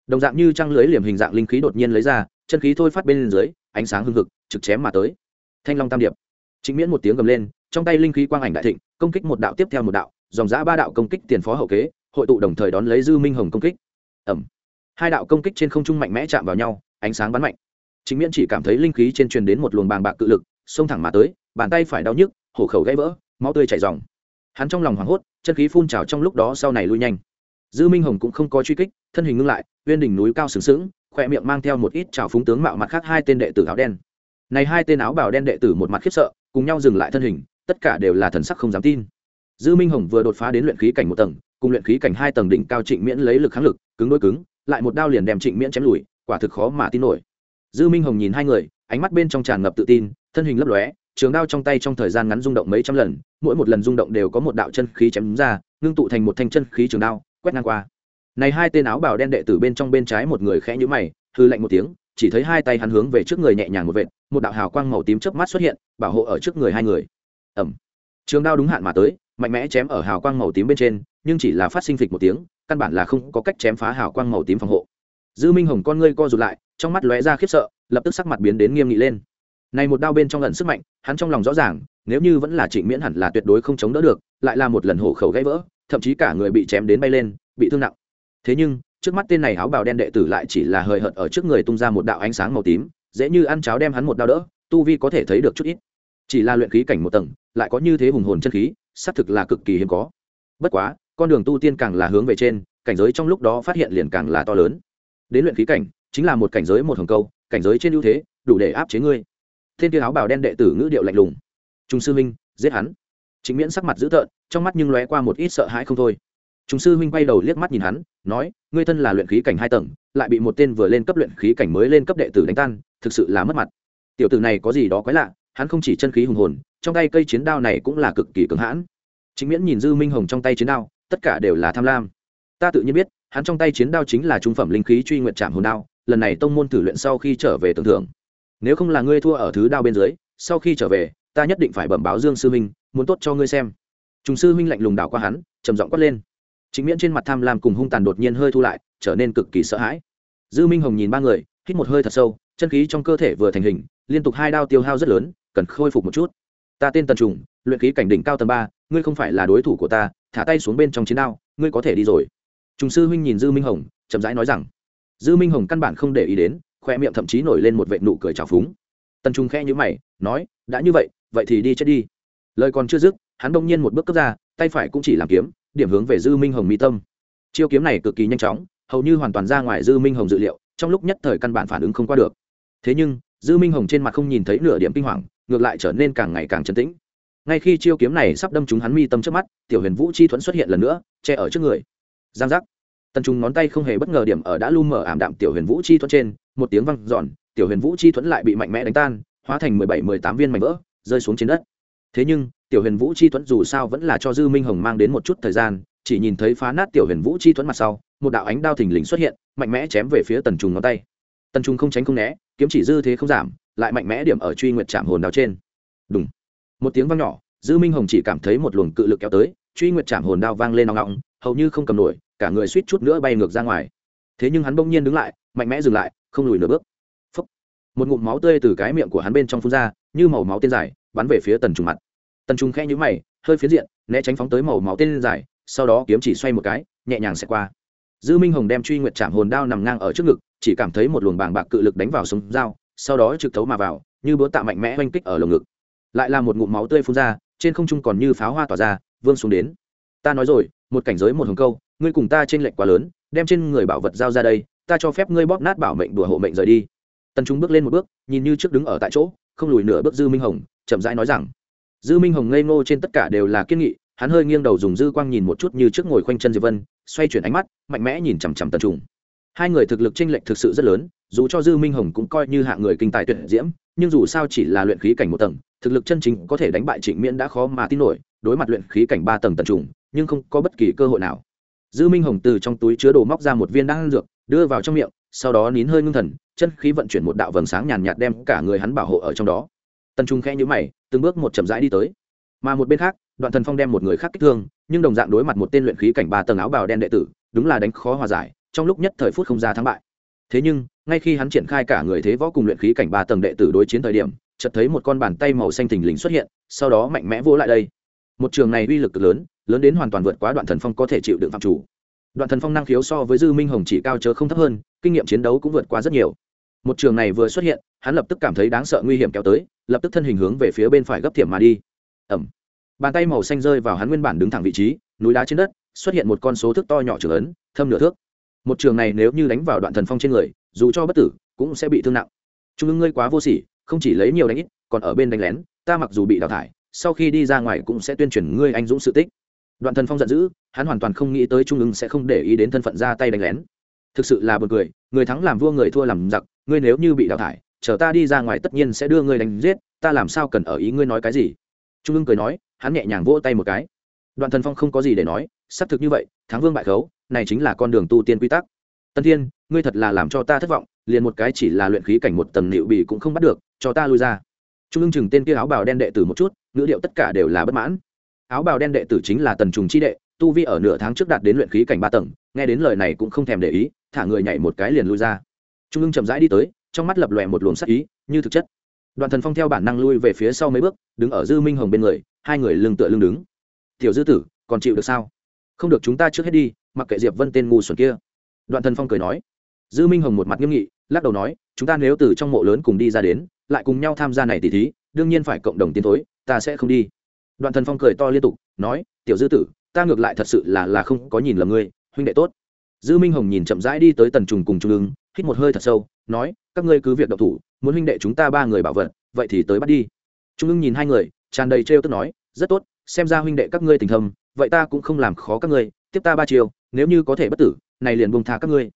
Đồng dạng như trăng lưới liềm hình dạng linh khí đột nhiên lấy ra, chân khí thôi phát bên dưới, ánh sáng hưng hực, trực chém mà tới. Thanh long tam điệp. Chính miễn một tiếng gầm lên, trong tay linh khí quang ảnh đại thịnh, công kích một đạo tiếp theo một đạo, dòng giã ba đạo công kích tiền phó hậu kế, hội tụ đồng thời đón lấy dư minh hồng công kích. Ẩm hai đạo công kích trên không trung mạnh mẽ chạm vào nhau, ánh sáng bắn mạnh chính miễn chỉ cảm thấy linh khí trên truyền đến một luồng bàng bạc cự lực, xông thẳng mà tới, bàn tay phải đau nhức, hổ khẩu gãy vỡ, máu tươi chảy dòng hắn trong lòng hoảng hốt, chân khí phun trào trong lúc đó sau này lui nhanh. Dư minh hồng cũng không có truy kích, thân hình ngưng lại, uyên đỉnh núi cao sừng sững khỏe miệng mang theo một ít trào phúng tướng mạo mặt khác hai tên đệ tử áo đen. Này hai tên áo bảo đen đệ tử một mặt khiếp sợ, cùng nhau dừng lại thân hình, tất cả đều là thần sắc không dám tin. Dư minh hồng vừa đột phá đến luyện khí cảnh một tầng, cùng luyện khí cảnh hai tầng đỉnh cao trịnh miễn lấy lực kháng lực, cứng đôi cứng, lại một đao liền đem trịnh miễn chém lùi, quả thực khó mà tin nổi dư minh hồng nhìn hai người, ánh mắt bên trong tràn ngập tự tin, thân hình lấp lóe, trường đao trong tay trong thời gian ngắn rung động mấy trăm lần, mỗi một lần rung động đều có một đạo chân khí chém ra, ngưng tụ thành một thanh chân khí trường đao, quét ngang qua. Này hai tên áo bào đen đệ tử bên trong bên trái một người khẽ nhũ mày, hư lạnh một tiếng, chỉ thấy hai tay hắn hướng về trước người nhẹ nhàng một vệt, một đạo hào quang màu tím chớp mắt xuất hiện, bảo hộ ở trước người hai người. Ẩm trường đao đúng hạn mà tới, mạnh mẽ chém ở hào quang màu tím bên trên, nhưng chỉ là phát sinh phịch một tiếng, căn bản là không có cách chém phá hào quang màu tím phòng hộ. Dư minh hồng con ngươi co rụt lại trong mắt lóe ra khiếp sợ, lập tức sắc mặt biến đến nghiêm nghị lên. Này một đao bên trong lần sức mạnh, hắn trong lòng rõ ràng, nếu như vẫn là trịnh miễn hẳn là tuyệt đối không chống đỡ được, lại là một lần hổ khẩu gãy vỡ, thậm chí cả người bị chém đến bay lên, bị thương nặng. Thế nhưng, trước mắt tên này áo bào đen đệ tử lại chỉ là hời hợt ở trước người tung ra một đạo ánh sáng màu tím, dễ như ăn cháo đem hắn một đao đỡ, tu vi có thể thấy được chút ít. Chỉ là luyện khí cảnh một tầng, lại có như thế hùng hồn chân khí, xác thực là cực kỳ hiếm có. Bất quá, con đường tu tiên càng là hướng về trên, cảnh giới trong lúc đó phát hiện liền càng là to lớn. Đến luyện khí cảnh chính là một cảnh giới một hồng câu, cảnh giới trên ưu thế, đủ để áp chế ngươi. Thiên tiêu áo bào đen đệ tử ngữ điệu lạnh lùng. Trung sư huynh, giết hắn. Chính miễn sắc mặt dữ tợn, trong mắt nhưng lóe qua một ít sợ hãi không thôi. Trung sư huynh quay đầu liếc mắt nhìn hắn, nói, ngươi thân là luyện khí cảnh hai tầng, lại bị một tên vừa lên cấp luyện khí cảnh mới lên cấp đệ tử đánh tan, thực sự là mất mặt. Tiểu tử này có gì đó quái lạ, hắn không chỉ chân khí hùng hồn, trong tay cây chiến đao này cũng là cực kỳ cứng hãn. Chính miễn nhìn dư minh hồng trong tay chiến đao, tất cả đều là tham lam. Ta tự nhiên biết, hắn trong tay chiến đao chính là trung phẩm linh khí truy nguyện trạm hồn đao lần này tông môn thử luyện sau khi trở về tưởng thưởng. Nếu không là ngươi thua ở thứ đao bên dưới, sau khi trở về, ta nhất định phải bẩm báo dương sư minh, muốn tốt cho ngươi xem. Trùng sư huynh lạnh lùng đảo qua hắn, trầm giọng quát lên. Chính miễn trên mặt tham lam cùng hung tàn đột nhiên hơi thu lại, trở nên cực kỳ sợ hãi. Dư minh hồng nhìn ba người, hít một hơi thật sâu, chân khí trong cơ thể vừa thành hình, liên tục hai đao tiêu hao rất lớn, cần khôi phục một chút. Ta tên tần trùng, luyện khí cảnh đỉnh cao tầng ba, ngươi không phải là đối thủ của ta, thả tay xuống bên trong chiến đao, ngươi có thể đi rồi. Trùng sư huynh nhìn dư minh hồng, chậm rãi nói rằng dư minh hồng căn bản không để ý đến, khoe miệng thậm chí nổi lên một vệ nụ cười trào phúng. Tần trung khe nhữ mày, nói, đã như vậy vậy thì đi chết đi. Lời còn chưa dứt, hắn đông nhiên một bước cấp ra, tay phải cũng chỉ làm kiếm, điểm hướng về dư minh hồng mi tâm. Chiêu kiếm này cực kỳ nhanh chóng, hầu như hoàn toàn ra ngoài dư minh hồng dự liệu, trong lúc nhất thời căn bản phản ứng không qua được. Thế nhưng, dư minh hồng trên mặt không nhìn thấy nửa điểm kinh hoàng, ngược lại trở nên càng ngày càng trấn tĩnh. Ngay khi chiêu kiếm này sắp đâm trúng hắn mi tâm trước mắt, tiểu huyền vũ chi thuẫn xuất hiện lần nữa, che ở trước người. Giang giác tần trùng ngón tay không hề bất ngờ điểm ở đã lu mở ảm đạm tiểu huyền vũ chi thuẫn trên, một tiếng văng giòn tiểu huyền vũ chi thuẫn lại bị mạnh mẽ đánh tan, hóa thành mười bảy, mười tám viên mảnh vỡ, rơi xuống trên đất. Thế nhưng, tiểu huyền vũ chi thuẫn dù sao vẫn là cho dư minh hồng mang đến một chút thời gian, chỉ nhìn thấy phá nát tiểu huyền vũ chi thuẫn mặt sau, một đạo ánh đao thình lình xuất hiện, mạnh mẽ chém về phía tần trùng ngón tay. Tần trùng không tránh không né, kiếm chỉ dư thế không giảm, lại mạnh mẽ điểm ở truy nguyệt Trạm hồn đao trên. Đúng một tiếng vang nhỏ, dư minh hồng chỉ cảm thấy một luồng cự lực kéo tới, truy nguyệt Trạm hồn đao vang lên nòng ngọng hầu như không cầm nổi cả người suýt chút nữa bay ngược ra ngoài. Thế nhưng hắn bỗng nhiên đứng lại, mạnh mẽ dừng lại, không lùi nửa bước. Phốc. một ngụm máu tươi từ cái miệng của hắn bên trong phun ra, như màu máu tên dài, bắn về phía tần trùng mặt. Tần trùng khẽ nhũ mày, hơi phiến diện, né tránh phóng tới màu máu tên dài, sau đó kiếm chỉ xoay một cái, nhẹ nhàng sẽ qua. Dư minh hồng đem truy nguyệt chạm hồn đao nằm ngang ở trước ngực, chỉ cảm thấy một luồng bàng bạc cự lực đánh vào sống dao, sau đó trực thấu mà vào, như búa tạ mạnh mẽ oanh kích ở lồng ngực. Lại là một ngụm máu tươi phun ra, trên không trung còn như pháo hoa tỏa ra, vương xuống đến. Ta nói rồi, một cảnh giới một hồng câu ngươi cùng ta trên lệnh quá lớn, đem trên người bảo vật giao ra đây, ta cho phép ngươi bóp nát bảo mệnh đùa hộ mệnh rời đi. Tần trung bước lên một bước, nhìn như trước đứng ở tại chỗ, không lùi nửa bước dư minh hồng, chậm rãi nói rằng, dư minh hồng ngây ngô trên tất cả đều là kiên nghị, hắn hơi nghiêng đầu dùng dư quang nhìn một chút như trước ngồi khoanh chân diệp vân, xoay chuyển ánh mắt, mạnh mẽ nhìn chằm chằm tần trùng hai người thực lực chênh lệch thực sự rất lớn, dù cho dư minh hồng cũng coi như hạng người kinh tài tuyệt diễm, nhưng dù sao chỉ là luyện khí cảnh một tầng, thực lực chân chính có thể đánh bại trịnh miễn đã khó mà tin nổi, đối mặt luyện khí cảnh ba tầng tần trùng nhưng không có bất kỳ cơ hội nào dư minh hồng từ trong túi chứa đồ móc ra một viên đan dược, đưa vào trong miệng, sau đó nín hơi ngưng thần, chân khí vận chuyển một đạo vầng sáng nhàn nhạt đem cả người hắn bảo hộ ở trong đó. Tần trung khẽ nhữ mày, từng bước một chậm rãi đi tới. Mà một bên khác, đoạn thần phong đem một người khác kích thương, nhưng đồng dạng đối mặt một tên luyện khí cảnh ba tầng áo bào đen đệ tử, đúng là đánh khó hòa giải, trong lúc nhất thời phút không ra thắng bại. Thế nhưng, ngay khi hắn triển khai cả người thế võ cùng luyện khí cảnh ba tầng đệ tử đối chiến thời điểm, chợt thấy một con bàn tay màu xanh thình lình xuất hiện, sau đó mạnh mẽ vỗ lại đây một trường này uy lực cực lớn lớn đến hoàn toàn vượt quá đoạn thần phong có thể chịu đựng phạm chủ. Đoạn thần phong năng khiếu so với dư minh hồng chỉ cao chớ không thấp hơn, kinh nghiệm chiến đấu cũng vượt qua rất nhiều. Một trường này vừa xuất hiện, hắn lập tức cảm thấy đáng sợ nguy hiểm kéo tới, lập tức thân hình hướng về phía bên phải gấp thiểm mà đi. Ẩm bàn tay màu xanh rơi vào hắn nguyên bản đứng thẳng vị trí, núi đá trên đất, xuất hiện một con số thước to nhỏ trường ấn, thâm nửa thước. Một trường này nếu như đánh vào đoạn thần phong trên người, dù cho bất tử, cũng sẽ bị thương nặng. Trung ương ngươi quá vô sỉ, không chỉ lấy nhiều đánh ít, còn ở bên đánh lén, ta mặc dù bị đào thải sau khi đi ra ngoài cũng sẽ tuyên truyền ngươi anh dũng sự tích. Đoạn thần phong giận dữ, hắn hoàn toàn không nghĩ tới trung ương sẽ không để ý đến thân phận ra tay đánh lén. Thực sự là buồn cười, người thắng làm vua người thua làm giặc, ngươi nếu như bị đào thải, chờ ta đi ra ngoài tất nhiên sẽ đưa ngươi đánh giết, ta làm sao cần ở ý ngươi nói cái gì? Trung ương cười nói, hắn nhẹ nhàng vỗ tay một cái. Đoạn thần phong không có gì để nói, xác thực như vậy, thắng vương bại khấu, này chính là con đường tu tiên quy tắc. Tân thiên, ngươi thật là làm cho ta thất vọng, liền một cái chỉ là luyện khí cảnh một tầng nịu bị cũng không bắt được, cho ta lui ra. Trung ương chừng tên kia áo bào đen đệ tử một chút ngữ điệu tất cả đều là bất mãn. Áo bào đen đệ tử chính là tần trùng chi đệ, tu vi ở nửa tháng trước đạt đến luyện khí cảnh ba tầng, nghe đến lời này cũng không thèm để ý, thả người nhảy một cái liền lui ra. Trung ương chậm rãi đi tới, trong mắt lập lòe một luồng sắc ý, như thực chất. Đoàn thần phong theo bản năng lui về phía sau mấy bước, đứng ở dư minh hồng bên người, hai người lưng tựa lưng đứng. Tiểu dư tử, còn chịu được sao? Không được, chúng ta trước hết đi, mặc kệ diệp vân tên ngu xuẩn kia. Đoạn thần phong cười nói. Dư minh hồng một mặt nghiêm nghị, lắc đầu nói, chúng ta nếu từ trong mộ lớn cùng đi ra đến, lại cùng nhau tham gia này tỷ thí, đương nhiên phải cộng đồng tiến thối ta sẽ không đi. Đoạn thần phong cười to liên tục, nói, tiểu dư tử, ta ngược lại thật sự là là không có nhìn lầm ngươi, huynh đệ tốt. Dư minh hồng nhìn chậm rãi đi tới tần trùng cùng trung ương hít một hơi thật sâu, nói, các ngươi cứ việc độc thủ, muốn huynh đệ chúng ta ba người bảo vật, vậy thì tới bắt đi. Trung ương nhìn hai người, tràn đầy trêu tức nói, rất tốt, xem ra huynh đệ các ngươi tình thâm, vậy ta cũng không làm khó các ngươi, tiếp ta ba chiều nếu như có thể bất tử, này liền buông tha các ngươi.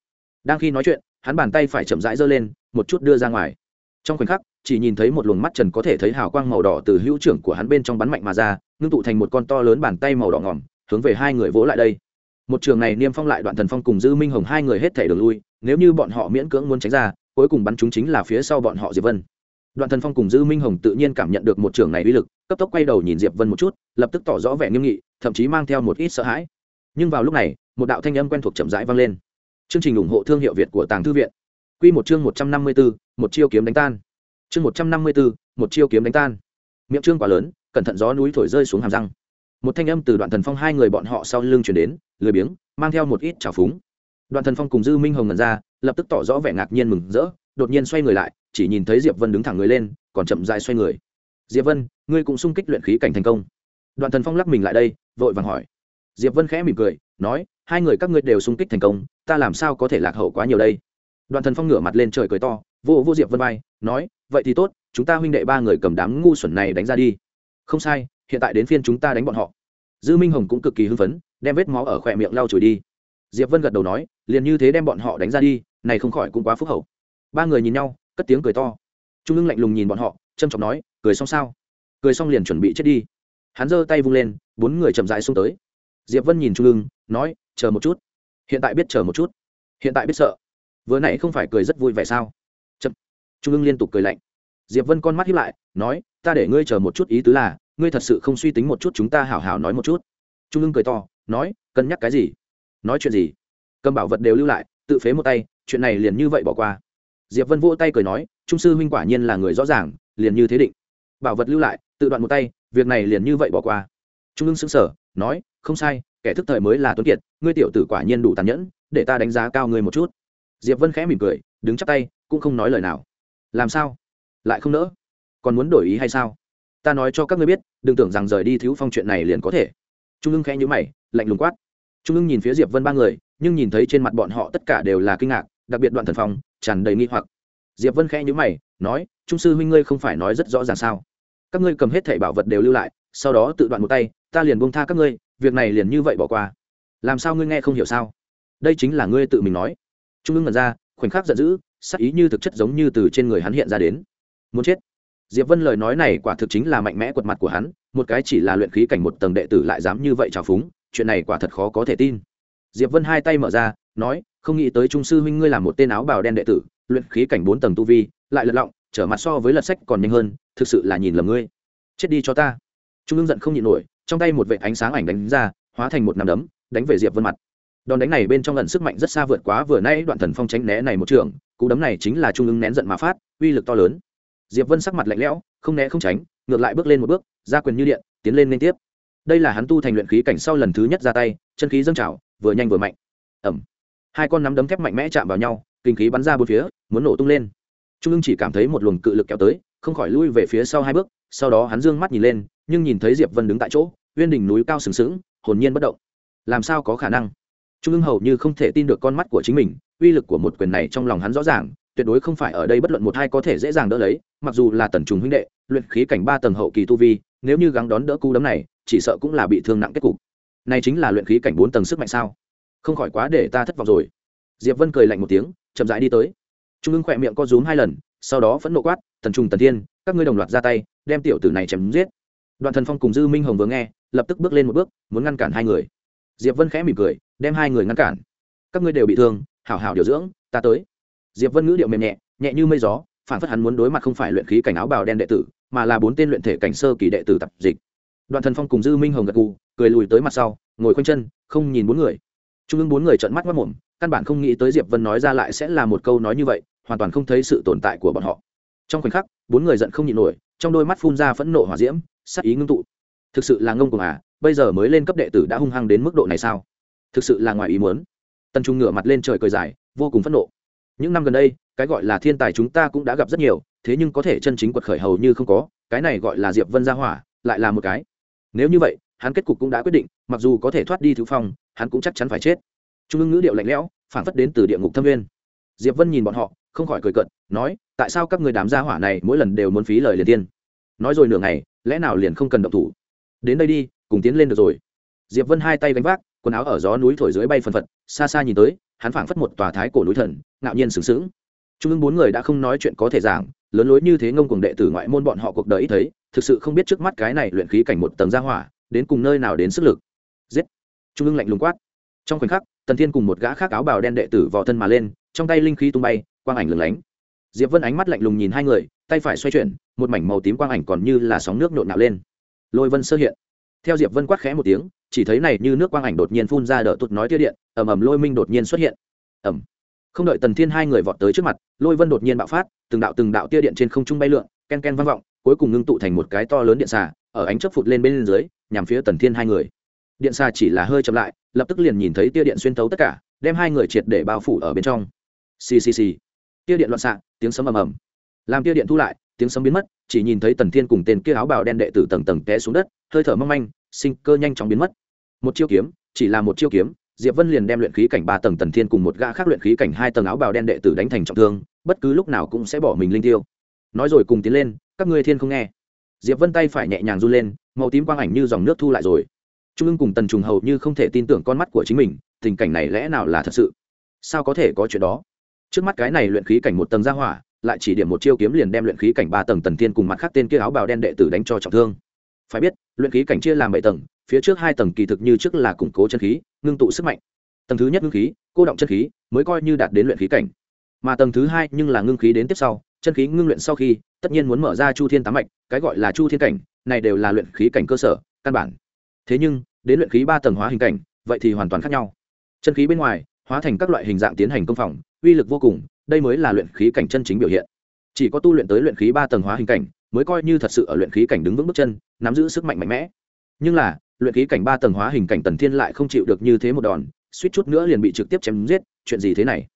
Đang khi nói chuyện, hắn bàn tay phải chậm rãi giơ lên, một chút đưa ra ngoài. Trong khoảnh khắc chỉ nhìn thấy một luồng mắt trần có thể thấy hào quang màu đỏ từ hữu trưởng của hắn bên trong bắn mạnh mà ra ngưng tụ thành một con to lớn bàn tay màu đỏ ngỏm hướng về hai người vỗ lại đây. Một trường này niêm phong lại đoạn thần phong cùng dư minh hồng hai người hết thể đường lui nếu như bọn họ miễn cưỡng muốn tránh ra cuối cùng bắn chúng chính là phía sau bọn họ diệp vân. Đoạn thần phong cùng dư minh hồng tự nhiên cảm nhận được một trường này uy lực cấp tốc quay đầu nhìn diệp vân một chút lập tức tỏ rõ vẻ nghiêm nghị thậm chí mang theo một ít sợ hãi. Nhưng vào lúc này một đạo thanh âm quen thuộc chậm rãi vang lên. Chương trình ủng hộ thương hiệu việt của tàng thư viện. Quy một chương một trăm năm mươi 154, một chiêu kiếm đánh tan chương một trăm năm mươi 154, một chiêu kiếm đánh tan. Miệng trương quá lớn cẩn thận gió núi thổi rơi xuống hàm răng. Một thanh âm từ đoạn thần phong hai người bọn họ sau lưng chuyển đến lười biếng mang theo một ít trào phúng. Đoạn thần phong cùng dư minh hồng ngần ra lập tức tỏ rõ vẻ ngạc nhiên mừng rỡ đột nhiên xoay người lại chỉ nhìn thấy diệp vân đứng thẳng người lên còn chậm dài xoay người. Diệp vân ngươi cũng sung kích luyện khí cảnh thành công. Đoạn thần phong lắc mình lại đây vội vàng hỏi. Diệp vân khẽ mỉm cười nói hai người các ngươi đều sung kích thành công ta làm sao có thể lạc hậu quá nhiều đây? Đoạn thần phong ngửa mặt lên trời cười to vô vô diệp vân vai, nói, vậy thì tốt, chúng ta huynh đệ ba người cầm đám ngu xuẩn này đánh ra đi. Không sai, hiện tại đến phiên chúng ta đánh bọn họ. Dư minh hồng cũng cực kỳ hưng phấn, đem vết máu ở khỏe miệng lau chùi đi. Diệp vân gật đầu nói, liền như thế đem bọn họ đánh ra đi, này không khỏi cũng quá phúc hậu. Ba người nhìn nhau, cất tiếng cười to. Trung ương lạnh lùng nhìn bọn họ trâm trọng nói, cười xong sao? Cười xong liền chuẩn bị chết đi. Hắn giơ tay vung lên, bốn người chậm rãi xuống tới. Diệp vân nhìn trung ương, nói, chờ một chút. Hiện tại biết chờ một chút. Hiện tại biết sợ. Vừa nãy không phải cười rất vui vẻ sao? Trung ương liên tục cười lạnh. Diệp vân con mắt hiếp lại nói ta để ngươi chờ một chút ý tứ là ngươi thật sự không suy tính một chút chúng ta hảo hảo nói một chút. Trung ương cười to nói cân nhắc cái gì? Nói chuyện gì? Cầm bảo vật đều lưu lại tự phế một tay chuyện này liền như vậy bỏ qua. Diệp vân vỗ tay cười nói trung sư huynh quả nhiên là người rõ ràng liền như thế định. Bảo vật lưu lại tự đoạn một tay việc này liền như vậy bỏ qua. Trung ương sững sờ, nói không sai kẻ thức thời mới là tuấn kiệt ngươi tiểu tử quả nhiên đủ tàn nhẫn để ta đánh giá cao ngươi một chút. Diệp vân khẽ mỉm cười đứng chắp tay cũng không nói lời nào làm sao? Lại không nỡ? Còn muốn đổi ý hay sao? Ta nói cho các ngươi biết, đừng tưởng rằng rời đi thiếu phong chuyện này liền có thể. Trung ương khẽ nhữ mày, lạnh lùng quát. Trung ương nhìn phía diệp vân ba người, nhưng nhìn thấy trên mặt bọn họ tất cả đều là kinh ngạc, đặc biệt đoạn thần phong, tràn đầy nghi hoặc. Diệp vân khẽ nhữ mày, nói, trung sư huynh ngươi không phải nói rất rõ ràng sao? Các ngươi cầm hết thẻ bảo vật đều lưu lại, sau đó tự đoạn một tay, ta liền buông tha các ngươi, việc này liền như vậy bỏ qua. Làm sao ngươi nghe không hiểu sao? Đây chính là ngươi tự mình nói. Trung ương ngẩn ra, khoảnh khắc giận dữ sắc ý như thực chất giống như từ trên người hắn hiện ra đến. Muốn chết. Diệp vân lời nói này quả thực chính là mạnh mẽ quật mặt của hắn, một cái chỉ là luyện khí cảnh một tầng đệ tử lại dám như vậy trào phúng, chuyện này quả thật khó có thể tin. Diệp vân hai tay mở ra, nói, không nghĩ tới trung sư huynh ngươi là một tên áo bào đen đệ tử, luyện khí cảnh bốn tầng tu vi, lại lật lọng, trở mặt so với lật sách còn nhanh hơn, thực sự là nhìn lầm ngươi. Chết đi cho ta. Trung ương giận không nhịn nổi, trong tay một vệ ánh sáng ảnh đánh ra, hóa thành một nắm đấm, đánh về diệp vân mặt. Đòn đánh này bên trong lần sức mạnh rất xa vượt quá vừa nãy đoạn thần phong tránh né này một trường cú đấm này chính là trung ương nén giận mà phát, uy lực to lớn. Diệp vân sắc mặt lạnh lẽo, không né không tránh, ngược lại bước lên một bước, ra quyền như điện, tiến lên liên tiếp. Đây là hắn tu thành luyện khí cảnh sau lần thứ nhất ra tay, chân khí dâng trào, vừa nhanh vừa mạnh. Ẩm hai con nắm đấm thép mạnh mẽ chạm vào nhau, kinh khí bắn ra bốn phía, muốn nổ tung lên. Trung ương chỉ cảm thấy một luồng cự lực kéo tới, không khỏi lui về phía sau hai bước, sau đó hắn dương mắt nhìn lên, nhưng nhìn thấy diệp vân đứng tại chỗ, uyên đỉnh núi cao sừng sững, hồn nhiên bất động. Làm sao có khả năng? Trung ương hầu như không thể tin được con mắt của chính mình uy lực của một quyền này trong lòng hắn rõ ràng, tuyệt đối không phải ở đây bất luận một hai có thể dễ dàng đỡ lấy, mặc dù là tần trùng huynh đệ, luyện khí cảnh ba tầng hậu kỳ tu vi, nếu như gắng đón đỡ cú đấm này, chỉ sợ cũng là bị thương nặng kết cục. Này chính là luyện khí cảnh bốn tầng sức mạnh sao? Không khỏi quá để ta thất vọng rồi. Diệp vân cười lạnh một tiếng, chậm rãi đi tới. Trung ương khỏe miệng co rúm hai lần, sau đó phẫn nộ quát, tần trùng tần thiên, các ngươi đồng loạt ra tay, đem tiểu tử này chém giết. Đoạn thần phong cùng dư minh hồng vừa nghe, lập tức bước lên một bước, muốn ngăn cản hai người. Diệp vân khẽ mỉm cười, đem hai người ngăn cản. Các ngươi đều bị thương hảo hảo điều dưỡng, ta tới. Diệp vân ngữ điệu mềm nhẹ nhẹ như mây gió, phản phất hắn muốn đối mặt không phải luyện khí cảnh áo bào đen đệ tử, mà là bốn tên luyện thể cảnh sơ kỳ đệ tử tập dịch. Đoạn thần phong cùng dư minh hồng gật gù, cười lùi tới mặt sau, ngồi khoanh chân, không nhìn bốn người. Trung ương bốn người trợn mắt mất mồm, căn bản không nghĩ tới diệp vân nói ra lại sẽ là một câu nói như vậy, hoàn toàn không thấy sự tồn tại của bọn họ. Trong khoảnh khắc, bốn người giận không nhịn nổi, trong đôi mắt phun ra phẫn nộ hỏa diễm sắc ý ngưng tụ. Thực sự là ngông cuồng à bây giờ mới lên cấp đệ tử đã hung hăng đến mức độ này sao? Thực sự là ngoài ý muốn tần trung ngửa mặt lên trời cười dài, vô cùng phẫn nộ. Những năm gần đây, cái gọi là thiên tài chúng ta cũng đã gặp rất nhiều, thế nhưng có thể chân chính quật khởi hầu như không có, cái này gọi là diệp vân gia hỏa, lại là một cái. Nếu như vậy, hắn kết cục cũng đã quyết định, mặc dù có thể thoát đi thứ phong, hắn cũng chắc chắn phải chết. Trung ương ngữ điệu lạnh lẽo, phản phất đến từ địa ngục thâm viên diệp vân nhìn bọn họ, không khỏi cười cận nói, tại sao các người đám gia hỏa này mỗi lần đều muốn phí lời liền tiên? Nói rồi nửa ngày, lẽ nào liền không cần động thủ? Đến đây đi, cùng tiến lên được rồi. Diệp vân hai tay gánh vác quần áo ở gió núi thổi dưới bay phần phật, xa xa nhìn tới, hắn phảng phất một tòa thái cổ núi thần, ngạo nhiên sừng sững. Trung ương bốn người đã không nói chuyện có thể giảng, lớn lối như thế ngông cùng đệ tử ngoại môn bọn họ cuộc đời ít thấy, thực sự không biết trước mắt cái này luyện khí cảnh một tầng gia hỏa, đến cùng nơi nào đến sức lực. Giết! Trung ương lạnh lùng quát. Trong khoảnh khắc, tần thiên cùng một gã khác áo bào đen đệ tử vò thân mà lên, trong tay linh khí tung bay, quang ảnh lửng lánh. Diệp vân ánh mắt lạnh lùng nhìn hai người, tay phải xoay chuyển, một mảnh màu tím quang ảnh còn như là sóng nước nhộn nạo lên. Lôi vân sơ hiện. Theo diệp vân quát khẽ một tiếng chỉ thấy này như nước quang ảnh đột nhiên phun ra đỡ tụt nói tia điện, ầm ầm lôi minh đột nhiên xuất hiện. Ầm. Không đợi tần thiên hai người vọt tới trước mặt, lôi vân đột nhiên bạo phát, từng đạo từng đạo tia điện trên không trung bay lượn, ken ken vang vọng, cuối cùng ngưng tụ thành một cái to lớn điện xà, ở ánh chớp phụt lên bên dưới, nhằm phía tần thiên hai người. Điện xà chỉ là hơi chậm lại, lập tức liền nhìn thấy tia điện xuyên tấu tất cả, đem hai người triệt để bao phủ ở bên trong. Xì xì xì. Tia điện loạn xạ, tiếng sấm ầm ầm. Làm tia điện thu lại, tiếng sấm biến mất, chỉ nhìn thấy tần thiên cùng tên kia áo bào đen đệ tử tầng tầng té xuống đất, hơi thở mong manh, sinh cơ nhanh chóng biến mất một chiêu kiếm, chỉ là một chiêu kiếm, diệp vân liền đem luyện khí cảnh ba tầng tần thiên cùng một gã khác luyện khí cảnh hai tầng áo bào đen đệ tử đánh thành trọng thương, bất cứ lúc nào cũng sẽ bỏ mình linh tiêu. Nói rồi cùng tiến lên, các ngươi thiên không nghe. Diệp vân tay phải nhẹ nhàng run lên, màu tím quang ảnh như dòng nước thu lại rồi. Trung ương cùng tần trùng hầu như không thể tin tưởng con mắt của chính mình, tình cảnh này lẽ nào là thật sự? Sao có thể có chuyện đó? Trước mắt cái này luyện khí cảnh một tầng ra hỏa, lại chỉ điểm một chiêu kiếm liền đem luyện khí cảnh ba tầng tần thiên cùng mặt khác tên kia áo bào đen đệ tử đánh cho trọng thương phải biết, luyện khí cảnh chia làm bảy tầng, phía trước hai tầng kỳ thực như trước là củng cố chân khí, ngưng tụ sức mạnh. Tầng thứ nhất ngưng khí, cô động chân khí, mới coi như đạt đến luyện khí cảnh. Mà tầng thứ hai nhưng là ngưng khí đến tiếp sau, chân khí ngưng luyện sau khi, tất nhiên muốn mở ra chu thiên tám mạch, cái gọi là chu thiên cảnh, này đều là luyện khí cảnh cơ sở, căn bản. Thế nhưng, đến luyện khí ba tầng hóa hình cảnh, vậy thì hoàn toàn khác nhau. Chân khí bên ngoài, hóa thành các loại hình dạng tiến hành công phòng, uy lực vô cùng, đây mới là luyện khí cảnh chân chính biểu hiện. Chỉ có tu luyện tới luyện khí ba tầng hóa hình cảnh mới coi như thật sự ở luyện khí cảnh đứng vững bước chân, nắm giữ sức mạnh mạnh mẽ. Nhưng là, luyện khí cảnh ba tầng hóa hình cảnh tần thiên lại không chịu được như thế một đòn, suýt chút nữa liền bị trực tiếp chém giết, chuyện gì thế này?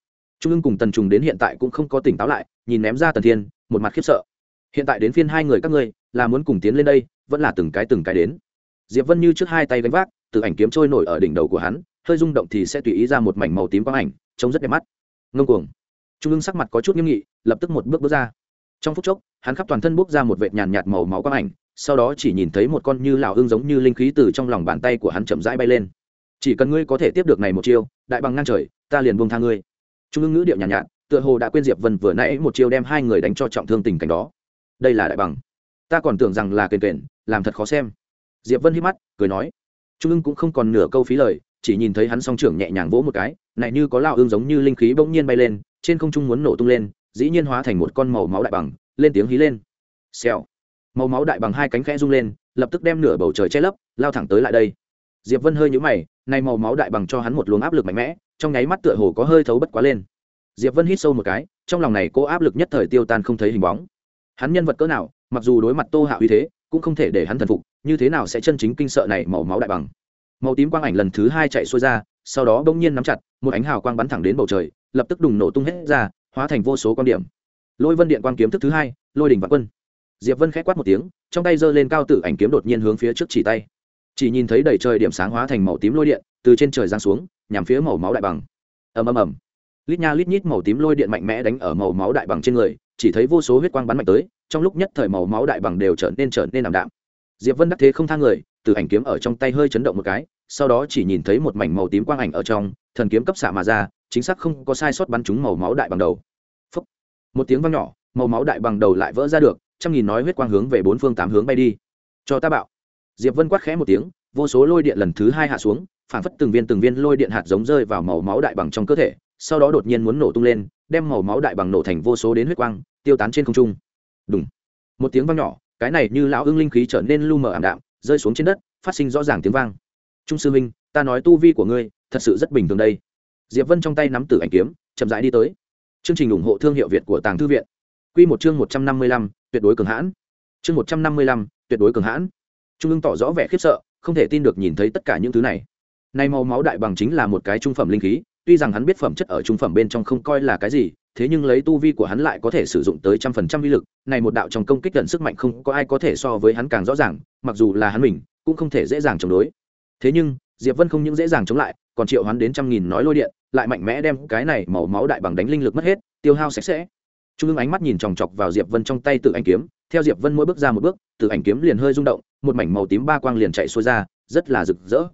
Trung ương cùng tần trùng đến hiện tại cũng không có tỉnh táo lại, nhìn ném ra tần thiên, một mặt khiếp sợ. Hiện tại đến phiên hai người các ngươi, là muốn cùng tiến lên đây, vẫn là từng cái từng cái đến. Diệp vân như trước hai tay gánh vác, từ ảnh kiếm trôi nổi ở đỉnh đầu của hắn, hơi rung động thì sẽ tùy ý ra một mảnh màu tím quang ảnh, trông rất đẹp mắt. Ngông cuồng. Trung ương sắc mặt có chút nghiêm nghị, lập tức một bước bước ra trong phút chốc hắn khắp toàn thân bốc ra một vệt nhàn nhạt màu máu quang ảnh sau đó chỉ nhìn thấy một con như lão ương giống như linh khí từ trong lòng bàn tay của hắn chậm rãi bay lên. Chỉ cần ngươi có thể tiếp được này một chiêu đại bằng ngang trời ta liền buông tha ngươi. Trung ương ngữ điệu nhàn nhạt, nhạt tựa hồ đã quên diệp vân vừa nãy một chiêu đem hai người đánh cho trọng thương tình cảnh đó. Đây là đại bằng. Ta còn tưởng rằng là kền kền làm thật khó xem. Diệp vân hít mắt cười nói. Trung ương cũng không còn nửa câu phí lời chỉ nhìn thấy hắn song trưởng nhẹ nhàng vỗ một cái này như có lao ương giống như linh khí bỗng nhiên bay lên trên không trung muốn nổ tung lên dĩ nhiên hóa thành một con màu máu đại bằng, lên tiếng hí lên. Xèo. Màu máu đại bằng hai cánh khẽ rung lên, lập tức đem nửa bầu trời che lấp, lao thẳng tới lại đây. Diệp vân hơi nhũ mày nay màu máu đại bằng cho hắn một luồng áp lực mạnh mẽ, trong nháy mắt tựa hồ có hơi thấu bất quá lên. Diệp vân hít sâu một cái, trong lòng này cố áp lực nhất thời tiêu tan không thấy hình bóng. Hắn nhân vật cỡ nào, mặc dù đối mặt tô hạ uy thế, cũng không thể để hắn thần phục, như thế nào sẽ chân chính kinh sợ này màu máu đại bằng? Màu tím quang ảnh lần thứ hai chạy xuôi ra, sau đó bỗng nhiên nắm chặt, một ánh hào quang bắn thẳng đến bầu trời, lập tức đùng nổ tung hết ra hóa thành vô số quan điểm. Lôi vân điện quan kiếm thức thứ hai, lôi đỉnh vạn quân. Diệp vân k h ẽ quát một tiếng, trong tay giơ lên cao tử ảnh kiếm đột nhiên hướng phía trước chỉ tay. Chỉ nhìn thấy đầy trời điểm sáng hóa thành màu tím lôi điện, từ trên trời giang xuống, nhằm phía màu máu đại bằng. Ầm ầm ầm. Lít nha lít nhít màu tím lôi điện mạnh mẽ đánh ở màu máu đại bằng trên người, chỉ thấy vô số huyết quang bắn mạnh tới, trong lúc nhất thời màu máu đại bằng đều trở nên trở nên ảm đạm. Diệp vân đắc thế không thang người từ ảnh kiếm ở trong tay hơi chấn động một cái, sau đó chỉ nhìn thấy một mảnh màu tím quang ảnh ở trong, thần kiếm cấp xạ mà ra chính xác không có sai sót bắn trúng màu máu đại bằng đầu. Phúc. một tiếng vang nhỏ, màu máu đại bằng đầu lại vỡ ra được, trăm nghìn nói huyết quang hướng về bốn phương tám hướng bay đi. Cho ta bạo. Diệp vân quát khẽ một tiếng, vô số lôi điện lần thứ hai hạ xuống, phản phất từng viên từng viên lôi điện hạt giống rơi vào màu máu đại bằng trong cơ thể, sau đó đột nhiên muốn nổ tung lên, đem màu máu đại bằng nổ thành vô số đến huyết quang, tiêu tán trên không trung. Đúng một tiếng vang nhỏ, cái này như lão ưng linh khí trở nên lu mờ ảm đạm, rơi xuống trên đất, phát sinh rõ ràng tiếng vang. Trung sư minh ta nói tu vi của ngươi, thật sự rất bình thường đây diệp vân trong tay nắm tử ảnh kiếm, chậm rãi đi tới. Chương trình ủng hộ thương hiệu việt của tàng thư viện. Q một chương một trăm năm mươi lăm, tuyệt đối cường hãn. Chương một trăm năm mươi lăm, tuyệt đối cường hãn. Trung ương tỏ rõ vẻ khiếp sợ, không thể tin được nhìn thấy tất cả những thứ này. Nay màu máu đại bằng chính là một cái trung phẩm linh khí, tuy rằng hắn biết phẩm chất ở trung phẩm bên trong không coi là cái gì, thế nhưng lấy tu vi của hắn lại có thể sử dụng tới trăm phần trăm vi lực, này một đạo trong công kích gần sức mạnh không có ai có thể so với hắn càng rõ ràng, mặc dù là hắn mình, cũng không thể dễ dàng chống đối. Thế nhưng, diệp vân không những dễ dàng chống lại còn triệu hắn đến trăm nghìn nói lôi điện, lại mạnh mẽ đem cái này màu máu đại bằng đánh linh lực mất hết, tiêu hao sạch sẽ. Trung ương ánh mắt nhìn chòng chọc vào diệp vân trong tay tự ảnh kiếm, theo diệp vân mỗi bước ra một bước, tự ảnh kiếm liền hơi rung động, một mảnh màu tím ba quang liền chạy xuôi ra, rất là rực rỡ.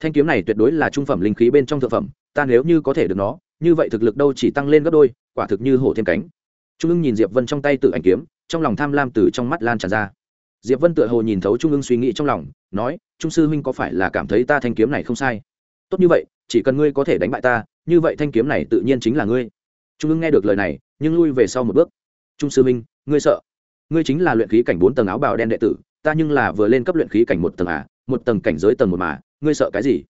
Thanh kiếm này tuyệt đối là trung phẩm linh khí bên trong thượng phẩm, ta nếu như có thể được nó, như vậy thực lực đâu chỉ tăng lên gấp đôi, quả thực như hổ thêm cánh. Trung ương nhìn diệp vân trong tay tự ảnh kiếm, trong lòng tham lam từ trong mắt lan tràn ra. Diệp vân tựa hồ nhìn thấu trung ương suy nghĩ trong lòng, nói, trung sư huynh có phải là cảm thấy ta thanh kiếm này không sai? Tốt như vậy chỉ cần ngươi có thể đánh bại ta như vậy thanh kiếm này tự nhiên chính là ngươi. Trung ương nghe được lời này nhưng lui về sau một bước. Trung sư Minh, ngươi sợ? Ngươi chính là luyện khí cảnh bốn tầng áo bào đen đệ tử ta nhưng là vừa lên cấp luyện khí cảnh một tầng à một tầng cảnh giới tầng một mà ngươi sợ cái gì?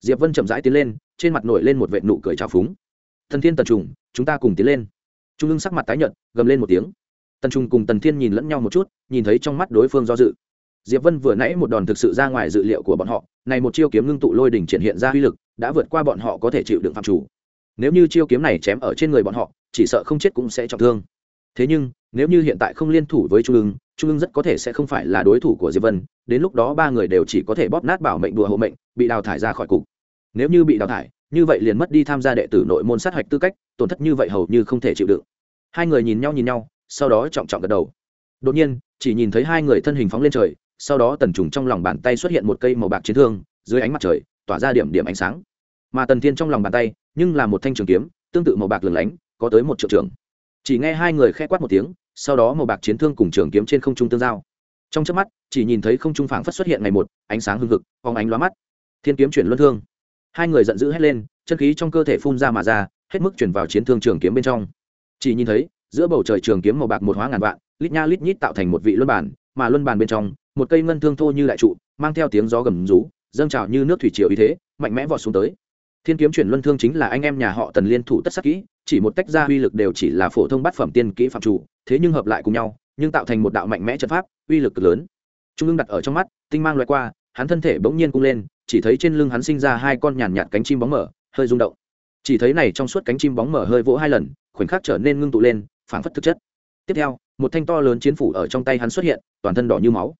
Diệp vân chậm rãi tiến lên trên mặt nổi lên một vệ nụ cười trào phúng. Thần thiên tần trùng chúng ta cùng tiến lên. Trung ương sắc mặt tái nhợt gầm lên một tiếng. Tần trùng cùng tần thiên nhìn lẫn nhau một chút nhìn thấy trong mắt đối phương do dự diệp vân vừa nãy một đòn thực sự ra ngoài dự liệu của bọn họ, này một chiêu kiếm ngưng tụ lôi đỉnh triển hiện ra uy lực, đã vượt qua bọn họ có thể chịu đựng phạm chủ. Nếu như chiêu kiếm này chém ở trên người bọn họ, chỉ sợ không chết cũng sẽ trọng thương. Thế nhưng, nếu như hiện tại không liên thủ với trung ương trung ương rất có thể sẽ không phải là đối thủ của diệp vân, đến lúc đó ba người đều chỉ có thể bóp nát bảo mệnh đùa hộ mệnh, bị đào thải ra khỏi cục. Nếu như bị đào thải, như vậy liền mất đi tham gia đệ tử nội môn sát hạch tư cách, tổn thất như vậy hầu như không thể chịu đựng. Hai người nhìn nhau nhìn nhau, sau đó trọng trọng gật đầu. Đột nhiên, chỉ nhìn thấy hai người thân hình phóng lên trời sau đó tần trùng trong lòng bàn tay xuất hiện một cây màu bạc chiến thương, dưới ánh mặt trời, tỏa ra điểm điểm ánh sáng. Mà tần thiên trong lòng bàn tay, nhưng là một thanh trường kiếm, tương tự màu bạc lửng lánh, có tới một triệu trường chỉ nghe hai người khẽ quát một tiếng, sau đó màu bạc chiến thương cùng trường kiếm trên không trung tương giao. Trong chớp mắt, chỉ nhìn thấy không trung phảng phất xuất hiện ngày một, ánh sáng hưng hực, phóng ánh lóa mắt. Thiên kiếm chuyển luân thương. Hai người giận dữ hét lên, chân khí trong cơ thể phun ra mà ra, hết mức chuyển vào chiến thương trường kiếm bên trong. Chỉ nhìn thấy, giữa bầu trời trường kiếm màu bạc một hóa ngàn vạn, lít nha lít nhít tạo thành một vị luân bản mà luân bản bên trong một cây ngân thương thô như đại trụ, mang theo tiếng gió gầm rú, dâng trào như nước thủy triều ý thế, mạnh mẽ vọt xuống tới. Thiên kiếm chuyển luân thương chính là anh em nhà họ tần liên thủ tất sắc kỹ, chỉ một tách ra uy lực đều chỉ là phổ thông bát phẩm tiên kỹ phạm chủ, thế nhưng hợp lại cùng nhau, nhưng tạo thành một đạo mạnh mẽ trận pháp, uy lực cực lớn. Trung ương đặt ở trong mắt, tinh mang loại qua, hắn thân thể bỗng nhiên cung lên, chỉ thấy trên lưng hắn sinh ra hai con nhàn nhạt cánh chim bóng mở hơi rung động. Chỉ thấy này trong suốt cánh chim bóng mở hơi vỗ hai lần, khoảnh khắc trở nên ngưng tụ lên, phảng phất thực chất. Tiếp theo, một thanh to lớn chiến phủ ở trong tay hắn xuất hiện, toàn thân đỏ như máu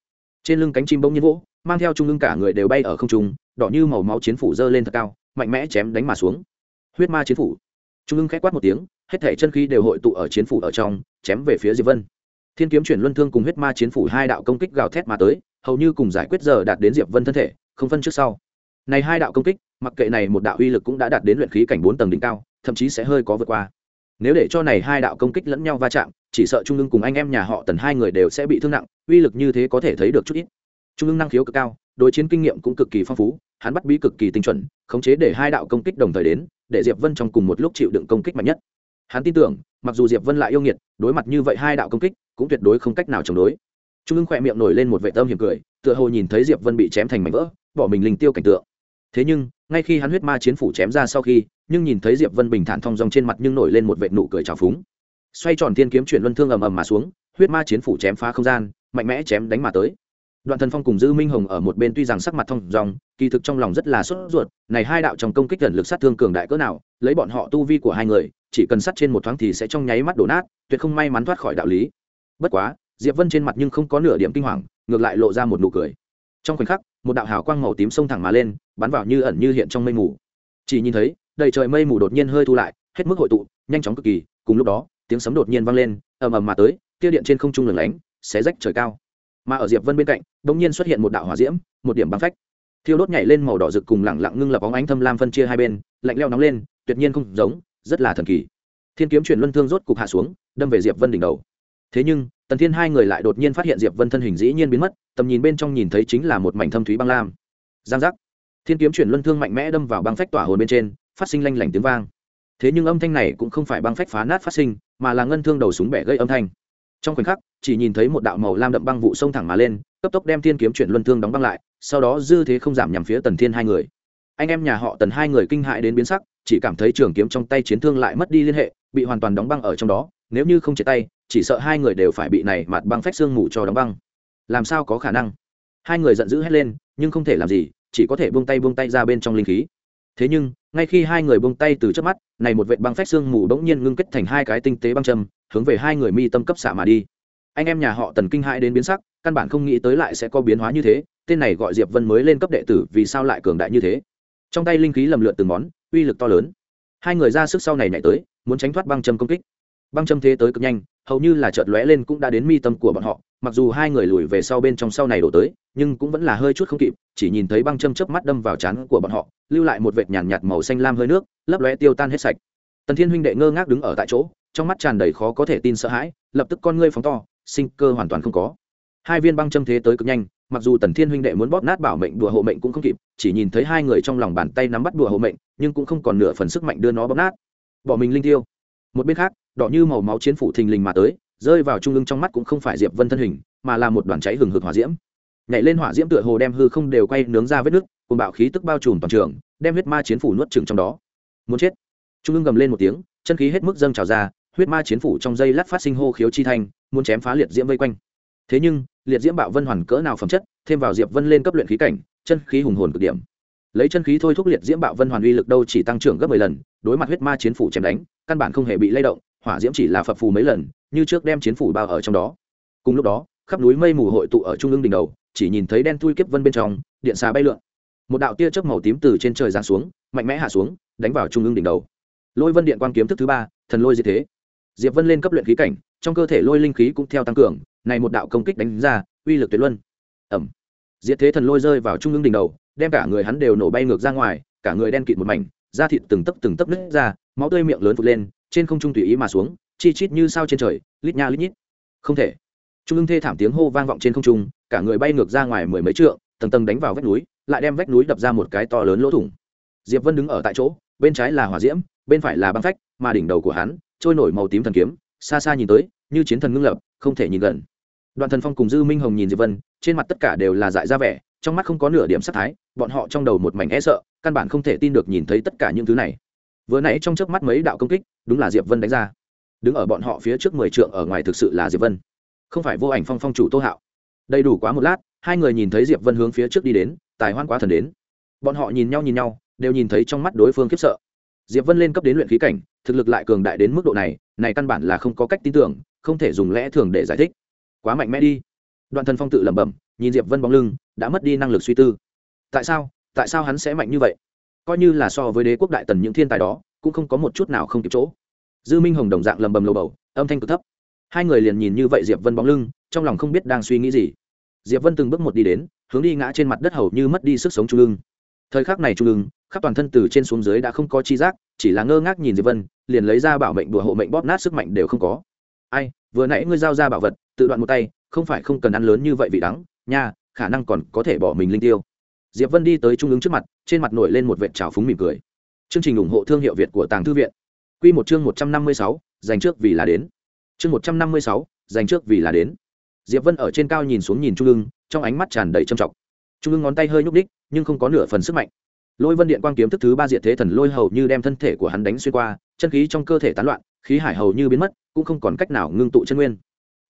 trên lưng cánh chim bông nhiên vỗ, mang theo trung ương cả người đều bay ở không trung, đỏ như màu máu chiến phủ dơ lên thật cao, mạnh mẽ chém đánh mà xuống. Huyết ma chiến phủ. Trung ương khẽ quát một tiếng, hết thể chân khí đều hội tụ ở chiến phủ ở trong, chém về phía diệp vân. Thiên kiếm chuyển luân thương cùng huyết ma chiến phủ hai đạo công kích gào thét mà tới, hầu như cùng giải quyết giờ đạt đến diệp vân thân thể, không phân trước sau. Này hai đạo công kích, mặc kệ này một đạo uy lực cũng đã đạt đến luyện khí cảnh bốn tầng đỉnh cao, thậm chí sẽ hơi có vượt qua. Nếu để cho này hai đạo công kích lẫn nhau va chạm, chỉ sợ trung ương cùng anh em nhà họ tần hai người đều sẽ bị thương nặng uy lực như thế có thể thấy được chút ít. Trung ương năng khiếu cực cao, đối chiến kinh nghiệm cũng cực kỳ phong phú, hắn bắt bí cực kỳ tinh chuẩn, khống chế để hai đạo công kích đồng thời đến, để diệp vân trong cùng một lúc chịu đựng công kích mạnh nhất. Hắn tin tưởng, mặc dù diệp vân lại yêu nghiệt, đối mặt như vậy hai đạo công kích, cũng tuyệt đối không cách nào chống đối. Trung ương khỏe miệng nổi lên một vệ tâm hiểm cười, tựa hồ nhìn thấy diệp vân bị chém thành mảnh vỡ, bỏ mình linh tiêu cảnh tượng. Thế nhưng, ngay khi hắn huyết ma chiến phủ chém ra sau khi, nhưng nhìn thấy diệp vân bình thản thong dong trên mặt nhưng nổi lên một vệ nụ cười trào phúng. Xoay tròn thiên kiếm chuyển luân thương ầm ầm mà xuống, huyết ma chiến phủ chém phá không gian mạnh mẽ chém đánh mà tới. Đoạn thần phong cùng dư minh hồng ở một bên tuy rằng sắc mặt thông dòng kỳ thực trong lòng rất là sốt ruột, này hai đạo trong công kích gần lực sát thương cường đại cỡ nào, lấy bọn họ tu vi của hai người, chỉ cần sát trên một thoáng thì sẽ trong nháy mắt đổ nát, tuyệt không may mắn thoát khỏi đạo lý. Bất quá, diệp vân trên mặt nhưng không có nửa điểm kinh hoàng, ngược lại lộ ra một nụ cười. Trong khoảnh khắc, một đạo hào quang màu tím xông thẳng mà lên, bắn vào như ẩn như hiện trong mây mù. Chỉ nhìn thấy, đầy trời mây mù đột nhiên hơi thu lại, hết mức hội tụ, nhanh chóng cực kỳ, cùng lúc đó, tiếng sấm đột nhiên vang lên, ầm ầm mà tới tiêu điện trên không trung lửng lánh xé rách trời cao. Mà ở diệp vân bên cạnh đ ỗ n g nhiên xuất hiện một đạo hỏa diễm, một điểm băng phách. Thiêu đốt nhảy lên màu đỏ rực cùng lẳng lặng ngưng lập óng ánh thâm lam phân chia hai bên, lạnh leo nóng lên, tuyệt nhiên không giống, rất là thần kỳ. Thiên kiếm chuyển luân thương rốt cục hạ xuống, đâm về diệp vân đỉnh đầu. Thế nhưng, tần thiên hai người lại đột nhiên phát hiện diệp vân thân hình dĩ nhiên biến mất, tầm nhìn bên trong nhìn thấy chính là một mảnh thâm thúy băng lam. Giang giác. Thiên kiếm chuyển luân thương mạnh mẽ đâm vào băng phách tỏa hồn bên trên, phát sinh lanh lảnh tiếng vang. Thế nhưng âm thanh này cũng không phải băng phách phá nát phát sinh, mà là ngân thương đầu súng bẻ gây âm thanh trong khoảnh khắc, chỉ nhìn thấy một đạo màu lam đậm băng vụ sông thẳng mà lên, cấp tốc đem thiên kiếm chuyển luân thương đóng băng lại, sau đó dư thế không giảm nhằm phía tần thiên hai người. Anh em nhà họ tần hai người kinh hại đến biến sắc, chỉ cảm thấy trường kiếm trong tay chiến thương lại mất đi liên hệ, bị hoàn toàn đóng băng ở trong đó, nếu như không chế tay, chỉ sợ hai người đều phải bị này mặt băng phách xương ngủ cho đóng băng. Làm sao có khả năng? Hai người giận dữ hét lên, nhưng không thể làm gì, chỉ có thể buông tay buông tay ra bên trong linh khí. Thế nhưng, ngay khi hai người buông tay từ trước mắt, này một vệt băng phách xương mù bỗng nhiên ngưng kết thành hai cái tinh tế băng châm hướng về hai người mi tâm cấp xạ mà đi. Anh em nhà họ tần kinh hãi đến biến sắc căn bản không nghĩ tới lại sẽ có biến hóa như thế tên này gọi diệp vân mới lên cấp đệ tử vì sao lại cường đại như thế? Trong tay linh khí lầm lượn từng món uy lực to lớn. Hai người ra sức sau này nhảy tới muốn tránh thoát băng châm công kích. Băng châm thế tới cực nhanh hầu như là chợt lóe lên cũng đã đến mi tâm của bọn họ mặc dù hai người lùi về sau bên trong sau này đổ tới nhưng cũng vẫn là hơi chút không kịp chỉ nhìn thấy băng châm chớp mắt đâm vào trán của bọn họ lưu lại một vệt nhàn nhạt, nhạt màu xanh lam hơi nước lấp lóe tiêu tan hết sạch. Tần thiên huynh đệ ngơ ngác đứng ở tại chỗ trong mắt tràn đầy khó có thể tin sợ hãi, lập tức con ngươi phóng to, sinh cơ hoàn toàn không có. Hai viên băng châm thế tới cực nhanh, mặc dù tần thiên huynh đệ muốn bóp nát bảo mệnh đùa hộ mệnh cũng không kịp, chỉ nhìn thấy hai người trong lòng bàn tay nắm bắt đùa hộ mệnh, nhưng cũng không còn nửa phần sức mạnh đưa nó bóp nát. Bỏ mình linh tiêu. Một bên khác, đỏ như màu máu chiến phủ thình lình mà tới, rơi vào trung ương trong mắt cũng không phải diệp vân thân hình, mà là một đoàn cháy hừng hực hỏa diễm. Nhảy lên hỏa diễm tựa hồ đem hư không đều quay nướng ra vết nước cùng bạo khí tức bao trùm toàn trường, đem huyết ma chiến phủ nuốt chừng trong đó. Muốn chết. Trung ương gầm lên một tiếng, chân khí hết mức dâng trào ra huyết ma chiến phủ trong dây lát phát sinh hô khiếu chi thanh, muốn chém phá liệt diễm vây quanh. Thế nhưng, liệt diễm bạo vân hoàn cỡ nào phẩm chất, thêm vào diệp vân lên cấp luyện khí cảnh, chân khí hùng hồn cực điểm. Lấy chân khí thôi thúc liệt diễm bạo vân hoàn uy lực đâu chỉ tăng trưởng gấp mười lần, đối mặt huyết ma chiến phủ chém đánh, căn bản không hề bị lay động, hỏa diễm chỉ là phập phù mấy lần, như trước đem chiến phủ bao ở trong đó. Cùng lúc đó, khắp núi mây mù hội tụ ở trung ương đỉnh đầu, chỉ nhìn thấy đen thui kiếp vân bên trong, điện xà bay lượn. Một đạo tia chớp màu tím từ trên trời giáng xuống, mạnh mẽ hạ xuống, đánh vào trung ương đỉnh đầu. Lôi vân điện quan kiếm thức thứ ba, thần lôi diệt thế diệp vân lên cấp luyện khí cảnh, trong cơ thể lôi linh khí cũng theo tăng cường, này một đạo công kích đánh ra, uy lực tuyệt luân. Ẩm diệt thế thần lôi rơi vào trung ương đỉnh đầu, đem cả người hắn đều nổ bay ngược ra ngoài, cả người đen kịt một mảnh, da thịt từng tấc từng tấc nứt ra, máu tươi miệng lớn phụt lên, trên không trung tùy ý mà xuống, chi chít như sao trên trời, lít nha lít nhít. Không thể. Trung ương thê thảm tiếng hô vang vọng trên không trung, cả người bay ngược ra ngoài mười mấy trượng, tầng tầng đánh vào vách núi, lại đem vách núi đập ra một cái to lớn lỗ thủng. Diệp vân đứng ở tại chỗ, bên trái là hỏa diễm, bên phải là băng phách, mà đỉnh đầu của hắn trôi nổi màu tím thần kiếm, xa xa nhìn tới, như chiến thần ngưng lập, không thể nhìn gần. Đoàn thần phong cùng dư minh hồng nhìn diệp vân, trên mặt tất cả đều là dại ra vẻ, trong mắt không có nửa điểm sắc thái, bọn họ trong đầu một mảnh e sợ, căn bản không thể tin được nhìn thấy tất cả những thứ này. Vừa nãy trong chớp mắt mấy đạo công kích, đúng là diệp vân đánh ra. Đứng ở bọn họ phía trước mười trượng ở ngoài thực sự là diệp vân. Không phải vô ảnh phong phong chủ tô hạo. Đầy đủ quá một lát, hai người nhìn thấy diệp vân hướng phía trước đi đến, tài hoan quá thần đến. Bọn họ nhìn nhau nhìn nhau, đều nhìn thấy trong mắt đối phương khiếp sợ diệp vân lên cấp đến luyện khí cảnh, thực lực lại cường đại đến mức độ này này căn bản là không có cách tin tưởng, không thể dùng lẽ thường để giải thích. Quá mạnh mẽ đi. Đoạn thần phong tự lẩm bẩm, nhìn diệp vân bóng lưng, đã mất đi năng lực suy tư. Tại sao? Tại sao hắn sẽ mạnh như vậy? Coi như là so với đế quốc đại tần những thiên tài đó, cũng không có một chút nào không kịp chỗ. Dư minh hồng đồng dạng lầm bầm lầu bầu, âm thanh cực thấp. Hai người liền nhìn như vậy diệp vân bóng lưng, trong lòng không biết đang suy nghĩ gì. Diệp vân từng bước một đi đến, hướng đi ngã trên mặt đất hầu như mất đi sức sống trung ương thời khắc này trung ương khắp toàn thân từ trên xuống dưới đã không có chi giác, chỉ là ngơ ngác nhìn diệp vân, liền lấy ra bảo mệnh đùa hộ mệnh bóp nát sức mạnh đều không có. Ai, vừa nãy ngươi giao ra bảo vật, tự đoạn một tay, không phải không cần ăn lớn như vậy vị đắng, nha, khả năng còn có thể bỏ mình linh tiêu. Diệp vân đi tới trung ứng trước mặt, trên mặt nổi lên một vệt trào phúng mỉm cười. Chương trình ủng hộ thương hiệu việt của tàng thư viện. Q một chương một trăm năm mươi sáu, dành trước vì là đến. Chương một trăm năm mươi sáu, dành trước vì là đến. Diệp vân ở trên cao nhìn xuống nhìn trung ương, trong ánh mắt tràn đầy trầm trọng. Trung ương ngón tay hơi nhúc đích nhưng không có nửa phần sức mạnh lôi vân điện quang kiếm thức thứ ba diệt thế thần lôi hầu như đem thân thể của hắn đánh xuyên qua, chân khí trong cơ thể tán loạn, khí hải hầu như biến mất, cũng không còn cách nào ngưng tụ chân nguyên.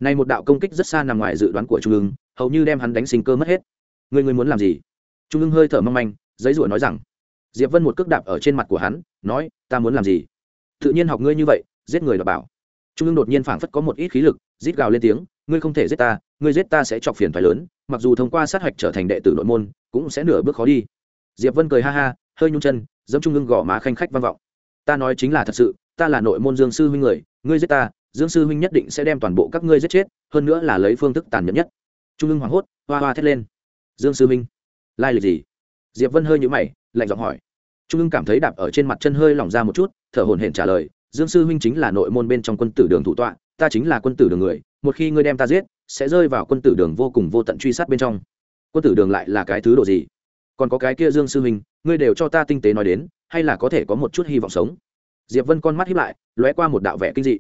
Này một đạo công kích rất xa nằm ngoài dự đoán của trung ương hầu như đem hắn đánh sinh cơ mất hết. Người người muốn làm gì? Trung ương hơi thở mong manh, giấy rủa nói rằng, diệp vân một cước đạp ở trên mặt của hắn, nói, ta muốn làm gì? Tự nhiên học ngươi như vậy, giết người là bảo. Trung ương đột nhiên phảng phất có một ít khí lực, rít gào lên tiếng, ngươi không thể giết ta, ngươi giết ta sẽ chọc phiền phải lớn, mặc dù thông qua sát hạch trở thành đệ tử nội môn, cũng sẽ nửa bước khó đi diệp vân cười ha ha, hơi nhung chân, dẫm trung ương gõ má khanh khách vang vọng. Ta nói chính là thật sự, ta là nội môn dương sư huynh người, ngươi giết ta, dương sư huynh nhất định sẽ đem toàn bộ các ngươi giết chết, hơn nữa là lấy phương thức tàn nhẫn nhất. Trung ương hoảng hốt, hoa hoa thét lên. Dương sư huynh, lai lịch gì? Diệp vân hơi nhũ mày, lạnh giọng hỏi. Trung ương cảm thấy đạp ở trên mặt chân hơi lỏng ra một chút, thở hổn hển trả lời, dương sư huynh chính là nội môn bên trong quân tử đường thủ tọa, ta chính là quân tử đường người, một khi ngươi đem ta giết, sẽ rơi vào quân tử đường vô cùng vô tận truy sát bên trong. Quân tử đường lại là cái thứ độ gì? Còn có cái kia dương sư huynh, ngươi đều cho ta tinh tế nói đến, hay là có thể có một chút hy vọng sống? Diệp vân con mắt hiếp lại, lóe qua một đạo vẻ kinh dị.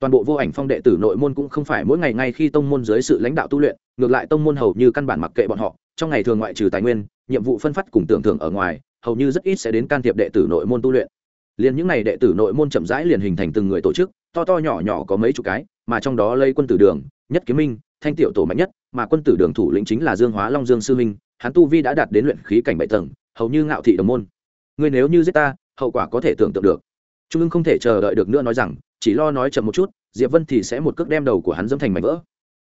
Toàn bộ vô ảnh phong đệ tử nội môn cũng không phải mỗi ngày ngay khi tông môn dưới sự lãnh đạo tu luyện, ngược lại tông môn hầu như căn bản mặc kệ bọn họ, trong ngày thường ngoại trừ tài nguyên, nhiệm vụ phân phát cùng tưởng thưởng ở ngoài, hầu như rất ít sẽ đến can thiệp đệ tử nội môn tu luyện. Liền những ngày đệ tử nội môn chậm rãi liền hình thành từng người tổ chức, to to nhỏ nhỏ có mấy chục cái, mà trong đó lây quân tử đường, nhất kiếm minh, thanh tiểu tổ mạnh nhất, mà quân tử đường thủ lĩnh chính là dương hóa long dương sư minh hắn tu vi đã đạt đến luyện khí cảnh bảy tầng, hầu như ngạo thị đồng môn. Ngươi nếu như giết ta, hậu quả có thể tưởng tượng được. Trung ương không thể chờ đợi được nữa nói rằng, chỉ lo nói chậm một chút, diệp vân thì sẽ một cước đem đầu của hắn dâm thành mảnh vỡ.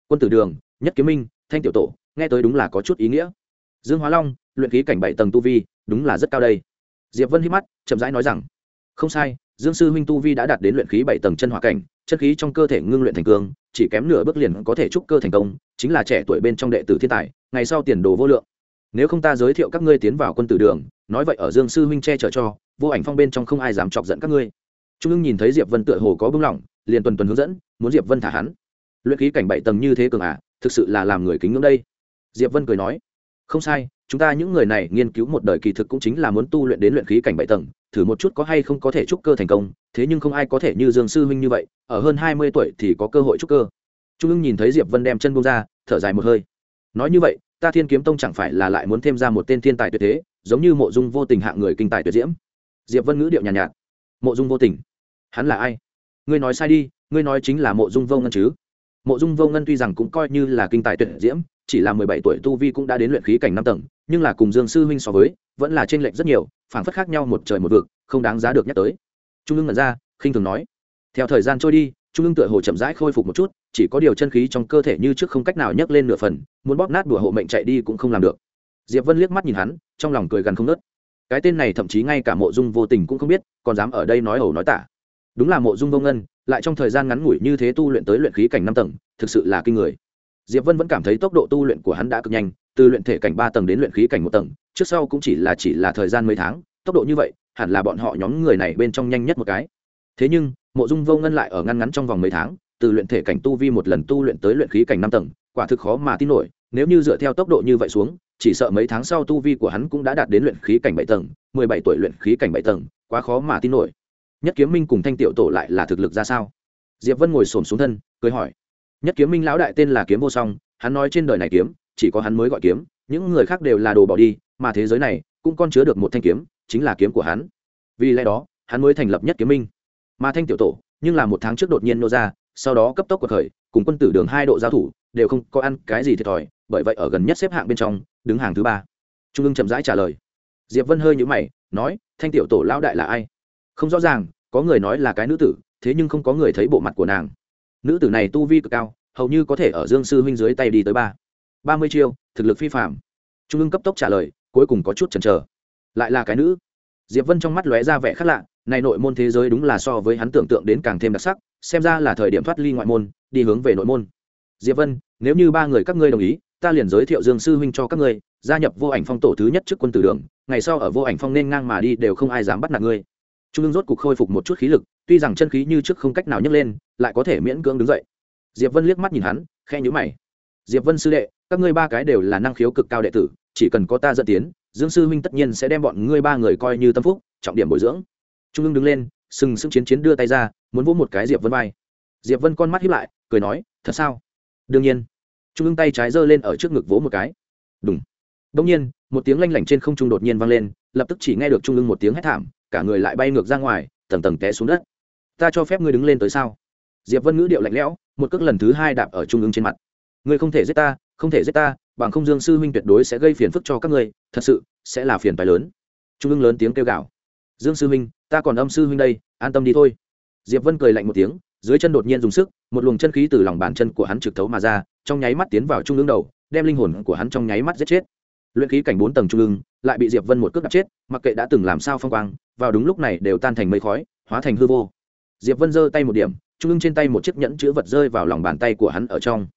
Quân tử đường, nhất kiếm minh, thanh tiểu tổ, nghe tới đúng là có chút ý nghĩa. Dương hóa long, luyện khí cảnh bảy tầng tu vi, đúng là rất cao đây. Diệp vân hít mắt, chậm rãi nói rằng, không sai, dương sư huynh tu vi đã đạt đến luyện khí bảy tầng chân hỏa cảnh, chân khí trong cơ thể ngưng luyện thành cương, chỉ kém nửa bước liền có thể trúc cơ thành công, chính là trẻ tuổi bên trong đệ tử thiên tài, ngày sau tiền đồ vô lượng nếu không ta giới thiệu các ngươi tiến vào quân tử đường, nói vậy ở dương sư huynh che chở cho, vô ảnh phong bên trong không ai dám chọc giận các ngươi. Trung ương nhìn thấy diệp vân tựa hồ có bưng lỏng liền tuần tuần hướng dẫn, muốn diệp vân thả hắn. Luyện khí cảnh bảy tầng như thế cường à thực sự là làm người kính ngưỡng đây. Diệp vân cười nói, không sai, chúng ta những người này nghiên cứu một đời kỳ thực cũng chính là muốn tu luyện đến luyện khí cảnh bảy tầng, thử một chút có hay không có thể trúc cơ thành công, thế nhưng không ai có thể như dương sư huynh như vậy, ở hơn hai mươi tuổi thì có cơ hội trúc cơ. Trung ương nhìn thấy diệp vân đem chân bông ra, thở dài một hơi. Nói như vậy ta thiên kiếm tông chẳng phải là lại muốn thêm ra một tên thiên tài tuyệt thế giống như mộ dung vô tình hạng người kinh tài tuyệt diễm. Diệp vân ngữ điệu nhàn nhạt, nhạt mộ dung vô tình hắn là ai? Ngươi nói sai đi ngươi nói chính là mộ dung vô ngân chứ? Mộ dung vô ngân tuy rằng cũng coi như là kinh tài tuyệt diễm chỉ là mười bảy tuổi tu vi cũng đã đến luyện khí cảnh năm tầng nhưng là cùng dương sư huynh so với vẫn là trên lệnh rất nhiều phảng phất khác nhau một trời một vực không đáng giá được nhắc tới. Trung ương ngẩn ra khinh thường nói theo thời gian trôi đi trung ương tựa hồ chậm rãi khôi phục một chút, chỉ có điều chân khí trong cơ thể như trước không cách nào nhấc lên nửa phần, muốn bóp nát đùa hộ mệnh chạy đi cũng không làm được. Diệp vân liếc mắt nhìn hắn, trong lòng cười gần không nớt cái tên này thậm chí ngay cả mộ dung vô tình cũng không biết, còn dám ở đây nói ẩu nói tả. Đúng là mộ dung vô ngân, lại trong thời gian ngắn ngủi như thế tu luyện tới luyện khí cảnh năm tầng, thực sự là kinh người. Diệp vân vẫn cảm thấy tốc độ tu luyện của hắn đã cực nhanh, từ luyện thể cảnh ba tầng đến luyện khí cảnh một tầng, trước sau cũng chỉ là chỉ là thời gian mấy tháng, tốc độ như vậy, hẳn là bọn họ nhóm người này bên trong nhanh nhất một cái. Thế nhưng mộ dung vô ngân lại ở ngăn ngắn trong vòng mấy tháng, từ luyện thể cảnh tu vi một lần tu luyện tới luyện khí cảnh năm tầng, quả thực khó mà tin nổi, nếu như dựa theo tốc độ như vậy xuống, chỉ sợ mấy tháng sau tu vi của hắn cũng đã đạt đến luyện khí cảnh bảy tầng, mười bảy tuổi luyện khí cảnh bảy tầng, quá khó mà tin nổi. Nhất kiếm minh cùng thanh tiểu tổ lại là thực lực ra sao? Diệp vân ngồi xổm xuống thân, cười hỏi. Nhất kiếm minh lão đại tên là kiếm vô song, hắn nói trên đời này kiếm, chỉ có hắn mới gọi kiếm, những người khác đều là đồ bỏ đi, mà thế giới này cũng còn chứa được một thanh kiếm, chính là kiếm của hắn. Vì lẽ đó, hắn mới thành lập nhất kiếm minh mà thanh tiểu tổ, nhưng là một tháng trước đột nhiên nô ra, sau đó cấp tốc cuộc khởi, cùng quân tử đường hai độ giao thủ, đều không có ăn cái gì thiệt thòi, bởi vậy ở gần nhất xếp hạng bên trong, đứng hàng thứ ba. Trung ương chậm rãi trả lời. Diệp vân hơi nhũ mày, nói, thanh tiểu tổ lão đại là ai? Không rõ ràng, có người nói là cái nữ tử, thế nhưng không có người thấy bộ mặt của nàng. Nữ tử này tu vi cực cao, hầu như có thể ở dương sư huynh dưới tay đi tới ba. Ba mươi chiêu, thực lực phi phạm trung ương cấp tốc trả lời, cuối cùng có chút chần chờ. Lại là cái nữ? Diệp vân trong mắt lóe ra vẻ khác lạ này nội môn thế giới đúng là so với hắn tưởng tượng đến càng thêm đặc sắc, xem ra là thời điểm thoát ly ngoại môn, đi hướng về nội môn. Diệp vân, nếu như ba người các ngươi đồng ý, ta liền giới thiệu dương sư huynh cho các ngươi, gia nhập vô ảnh phong tổ thứ nhất trước quân tử đường, ngày sau ở vô ảnh phong nên ngang mà đi đều không ai dám bắt nạt ngươi. Trung ương rốt cục khôi phục một chút khí lực, tuy rằng chân khí như trước không cách nào nhấc lên, lại có thể miễn cưỡng đứng dậy. Diệp vân liếc mắt nhìn hắn khe nhữ mày. Diệp vân sư đệ, các ngươi ba cái đều là năng khiếu cực cao đệ tử, chỉ cần có ta dẫn tiến, dương sư huynh tất nhiên sẽ đem bọn ngươi ba người coi như tâm phúc, trọng điểm bồi dưỡng trung ương đứng lên, sừng sững chiến chiến đưa tay ra, muốn vỗ một cái diệp vân vai. Diệp vân con mắt hiếp lại, cười nói, thật sao? Đương nhiên. Trung ương tay trái giơ lên ở trước ngực vỗ một cái. Đúng đông nhiên, một tiếng lanh lảnh trên không trung đột nhiên vang lên, lập tức chỉ nghe được trung ương một tiếng hét thảm, cả người lại bay ngược ra ngoài, tầng tầng té xuống đất. Ta cho phép ngươi đứng lên tới sao? Diệp vân ngữ điệu lạnh lẽo, một cước lần thứ hai đạp ở trung ương trên mặt. Ngươi không thể giết ta, không thể giết ta, bằng không dương sư huynh tuyệt đối sẽ gây phiền phức cho các ngươi, thật sự sẽ là phiền phái lớn. Trung ương lớn tiếng kêu gào. Dương sư huynh ta còn âm sư huynh đây, an tâm đi thôi. Diệp vân cười lạnh một tiếng, dưới chân đột nhiên dùng sức, một luồng chân khí từ lòng bàn chân của hắn trực thấu mà ra, trong nháy mắt tiến vào trung ương đầu, đem linh hồn của hắn trong nháy mắt giết chết. Luyện khí cảnh bốn tầng trung ương, lại bị diệp vân một cước đập chết, mặc kệ đã từng làm sao phong quang, vào đúng lúc này đều tan thành mây khói, hóa thành hư vô. Diệp vân giơ tay một điểm, trung ương trên tay một chiếc nhẫn chữ vật rơi vào lòng bàn tay của hắn ở trong.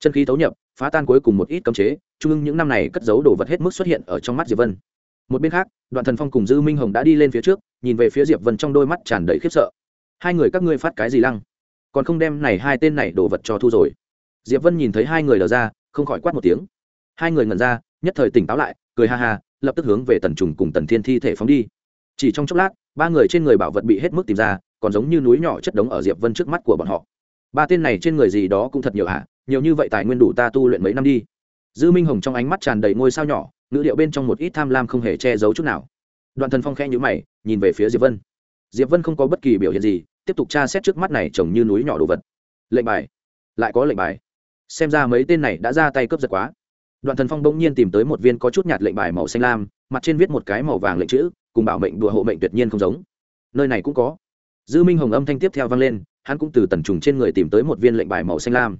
Chân khí thấu nhập, phá tan cuối cùng một ít cấm chế, trung ương những năm này cất giấu đồ vật hết mức xuất hiện ở trong mắt diệp vân. Một bên khác, đoạn thần phong cùng dư minh hồng đã đi lên phía trước nhìn về phía diệp vân trong đôi mắt tràn đầy khiếp sợ. Hai người các ngươi phát cái gì lăng? Còn không đem này hai tên này đổ vật cho thu rồi. Diệp vân nhìn thấy hai người lờ ra, không khỏi quát một tiếng. Hai người ngẩn ra, nhất thời tỉnh táo lại, cười ha ha, lập tức hướng về tần trùng cùng tần thiên thi thể phóng đi. Chỉ trong chốc lát, ba người trên người bảo vật bị hết mức tìm ra, còn giống như núi nhỏ chất đống ở diệp vân trước mắt của bọn họ. Ba tên này trên người gì đó cũng thật nhiều hả? Nhiều như vậy tài nguyên đủ ta tu luyện mấy năm đi. Dư minh hồng trong ánh mắt tràn đầy ngôi sao nhỏ, ngữ điệu bên trong một ít tham lam không hề che giấu chút nào đoạn thần phong khẽ nhữ mày, nhìn về phía diệp vân. Diệp vân không có bất kỳ biểu hiện gì, tiếp tục tra xét trước mắt này trông như núi nhỏ đồ vật. Lệnh bài. Lại có lệnh bài. Xem ra mấy tên này đã ra tay cướp giật quá. Đoạn thần phong bỗng nhiên tìm tới một viên có chút nhạt lệnh bài màu xanh lam, mặt trên viết một cái màu vàng lệnh chữ, cùng bảo mệnh đùa hộ mệnh tuyệt nhiên không giống. Nơi này cũng có. Dư minh hồng âm thanh tiếp theo vang lên, hắn cũng từ tần trùng trên người tìm tới một viên lệnh bài màu xanh lam.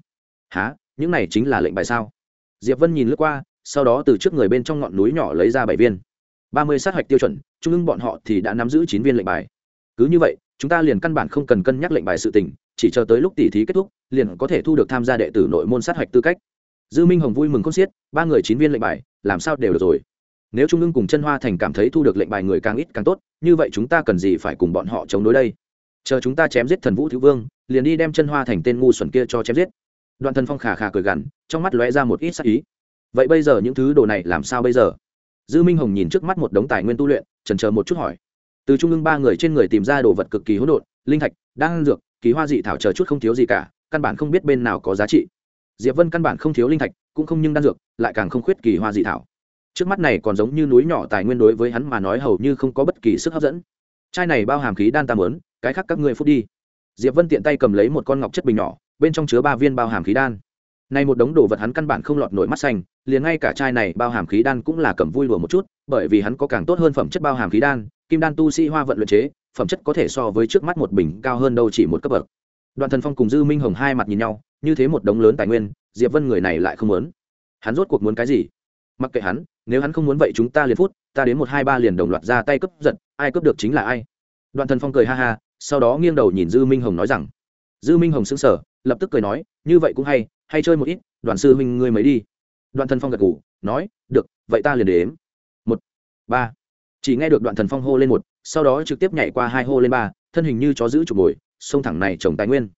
Há những này chính là lệnh bài sao? Diệp vân nhìn lướt qua, sau đó từ trước người bên trong ngọn núi nhỏ lấy ra bảy viên ba mươi sát hạch tiêu chuẩn, trung ương bọn họ thì đã nắm giữ chín viên lệnh bài. Cứ như vậy, chúng ta liền căn bản không cần cân nhắc lệnh bài sự tình, chỉ chờ tới lúc tỉ thí kết thúc, liền có thể thu được tham gia đệ tử nội môn sát hạch tư cách. Dư minh hồng vui mừng con xiết, ba người chín viên lệnh bài, làm sao đều được rồi? Nếu trung ương cùng chân hoa thành cảm thấy thu được lệnh bài người càng ít càng tốt, như vậy chúng ta cần gì phải cùng bọn họ chống đối đây? Chờ chúng ta chém giết thần vũ thiếu vương, liền đi đem chân hoa thành tên ngu xuẩn kia cho chém giết. Đoạn thần phong khà khà cười gằn, trong mắt lóe ra một ít sắc ý. Vậy bây giờ những thứ đồ này làm sao bây giờ? Dư minh hồng nhìn trước mắt một đống tài nguyên tu luyện trần chờ một chút hỏi. Từ trung ương ba người trên người tìm ra đồ vật cực kỳ hỗn độn, linh thạch, đan dược, kỳ hoa dị thảo chờ chút không thiếu gì cả, căn bản không biết bên nào có giá trị. Diệp vân căn bản không thiếu linh thạch, cũng không nhưng đan dược, lại càng không khuyết kỳ hoa dị thảo. Trước mắt này còn giống như núi nhỏ tài nguyên đối với hắn mà nói hầu như không có bất kỳ sức hấp dẫn. Chai này bao hàm khí đan tam lớn cái khác các ngươi phút đi. Diệp vân tiện tay cầm lấy một con ngọc chất bình nhỏ, bên trong chứa ba viên bao hàm khí đan này một đống đồ vật hắn căn bản không lọt nổi mắt xanh liền ngay cả chai này bao hàm khí đan cũng là cầm vui đùa một chút bởi vì hắn có càng tốt hơn phẩm chất bao hàm khí đan kim đan tu sĩ hoa vận luyện chế phẩm chất có thể so với trước mắt một bình cao hơn đâu chỉ một cấp bậc. Đoạn thần phong cùng dư minh hồng hai mặt nhìn nhau như thế một đống lớn tài nguyên diệp vân người này lại không muốn. Hắn rốt cuộc muốn cái gì? Mặc kệ hắn nếu hắn không muốn vậy chúng ta liền phút ta đến một hai ba liền đồng loạt ra tay cướp giật ai cướp được chính là ai. Đoạn thần phong cười ha ha sau đó nghiêng đầu nhìn dư minh hồng nói rằng. Dư minh hồng sững sờ, lập tức cười nói như vậy cũng hay hay chơi một ít, đoàn sư huynh ngươi mới đi. Đoạn thần phong gật ngủ nói, được, vậy ta liền đếm. Một, ba. Chỉ nghe được đoạn thần phong hô lên một, sau đó trực tiếp nhảy qua hai hô lên ba, thân hình như chó giữ chụp ngồi sông thẳng này trồng tài nguyên.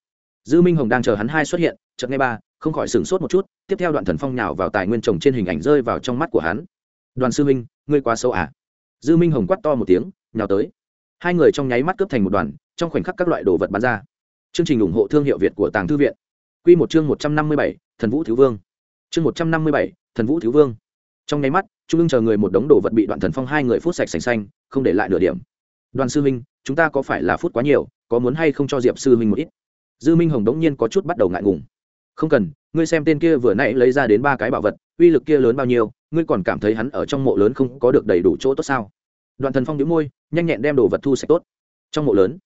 Dư minh hồng đang chờ hắn hai xuất hiện, chợt nghe ba, không khỏi sửng sốt một chút, tiếp theo đoạn thần phong nhào vào tài nguyên trồng trên hình ảnh rơi vào trong mắt của hắn. Đoàn sư minh ngươi quá sâu à? Dư minh hồng quát to một tiếng, nhào tới. Hai người trong nháy mắt cướp thành một đoàn, trong khoảnh khắc các loại đồ vật bắn ra. Chương trình ủng hộ thương hiệu việt của tàng thư viện. Quy một chương một trăm năm mươi bảy thần vũ thiếu vương. Chương một trăm năm mươi bảy thần vũ thiếu vương. Trong nháy mắt trung ương chờ người một đống đồ vật bị đoạn thần phong hai người phút sạch sành sanh, không để lại nửa điểm. Đoàn sư minh chúng ta có phải là phút quá nhiều có muốn hay không cho diệp sư minh một ít? Dư minh hồng đống nhiên có chút bắt đầu ngại ngùng. Không cần ngươi xem tên kia vừa nãy lấy ra đến ba cái bảo vật uy lực kia lớn bao nhiêu ngươi còn cảm thấy hắn ở trong mộ lớn không có được đầy đủ chỗ tốt sao? Đoạn thần phong nhíu môi nhanh nhẹn đem đồ vật thu sạch tốt. Trong mộ lớn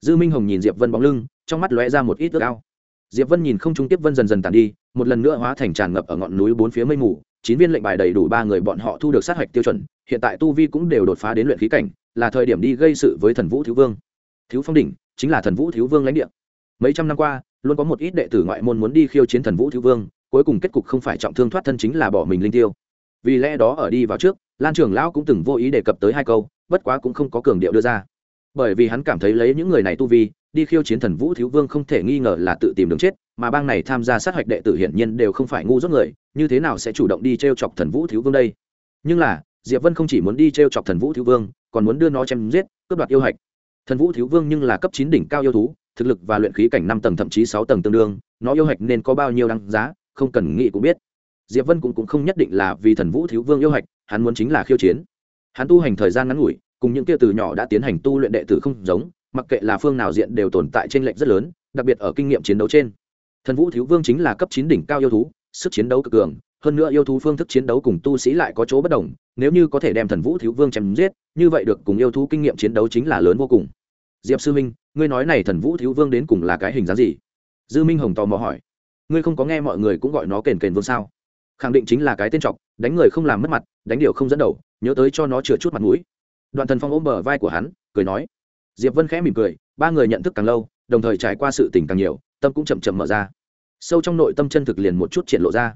dư minh hồng nhìn diệp vân bóng lưng trong mắt lóe ra một ít ước ao diệp vân nhìn không trung tiếp vân dần dần tàn đi, một lần nữa hóa thành tràn ngập ở ngọn núi bốn phía mây mù, chín viên lệnh bài đầy đủ ba người bọn họ thu được sát hạch tiêu chuẩn, hiện tại tu vi cũng đều đột phá đến luyện khí cảnh, là thời điểm đi gây sự với thần vũ thiếu vương. Thiếu phong đỉnh, chính là thần vũ thiếu vương lãnh địa. Mấy trăm năm qua, luôn có một ít đệ tử ngoại môn muốn đi khiêu chiến thần vũ thiếu vương, cuối cùng kết cục không phải trọng thương thoát thân chính là bỏ mình linh tiêu. Vì lẽ đó ở đi vào trước, lan trường lão cũng từng vô ý đề cập tới hai câu, bất quá cũng không có cường điệu đưa ra. Bởi vì hắn cảm thấy lấy những người này tu vi đi khiêu chiến thần vũ thiếu vương không thể nghi ngờ là tự tìm đường chết mà bang này tham gia sát hạch đệ tử hiển nhiên đều không phải ngu dốt người như thế nào sẽ chủ động đi t r e o chọc thần vũ thiếu vương đây? Nhưng là diệp vân không chỉ muốn đi t r e o chọc thần vũ thiếu vương còn muốn đưa nó chém giết cướp đoạt yêu hạch. Thần vũ thiếu vương nhưng là cấp chín đỉnh cao yêu thú thực lực và luyện khí cảnh năm tầng thậm chí sáu tầng tương đương nó yêu hạch nên có bao nhiêu đáng giá không cần nghĩ cũng biết. Diệp vân cũng, cũng không nhất định là vì thần vũ thiếu vương yêu hạch hắn muốn chính là khiêu chiến. Hắn tu hành thời gian ngắn ngủi cùng những kia từ nhỏ đã tiến hành tu luyện đệ tử không giống mặc kệ là phương nào diện đều tồn tại trên lệnh rất lớn, đặc biệt ở kinh nghiệm chiến đấu trên. Thần vũ thiếu vương chính là cấp chín đỉnh cao yêu thú, sức chiến đấu cực cường, hơn nữa yêu thú phương thức chiến đấu cùng tu sĩ lại có chỗ bất đồng, nếu như có thể đem thần vũ thiếu vương chém giết, như vậy được cùng yêu thú kinh nghiệm chiến đấu chính là lớn vô cùng. Diệp sư minh, ngươi nói này thần vũ thiếu vương đến cùng là cái hình dáng gì? Dư minh hồng tò mò hỏi. Ngươi không có nghe mọi người cũng gọi nó kền kền vương sao? Khẳng định chính là cái tên trọc đánh người không làm mất mặt, đánh điều không dẫn đầu, nhớ tới cho nó chừa chút mặt mũi. Đoạn thần phong ôm bờ vai của hắn, cười nói diệp vân khẽ mỉm cười, ba người nhận thức càng lâu, đồng thời trải qua sự tình càng nhiều, tâm cũng chậm chậm mở ra. Sâu trong nội tâm chân thực liền một chút triển lộ ra.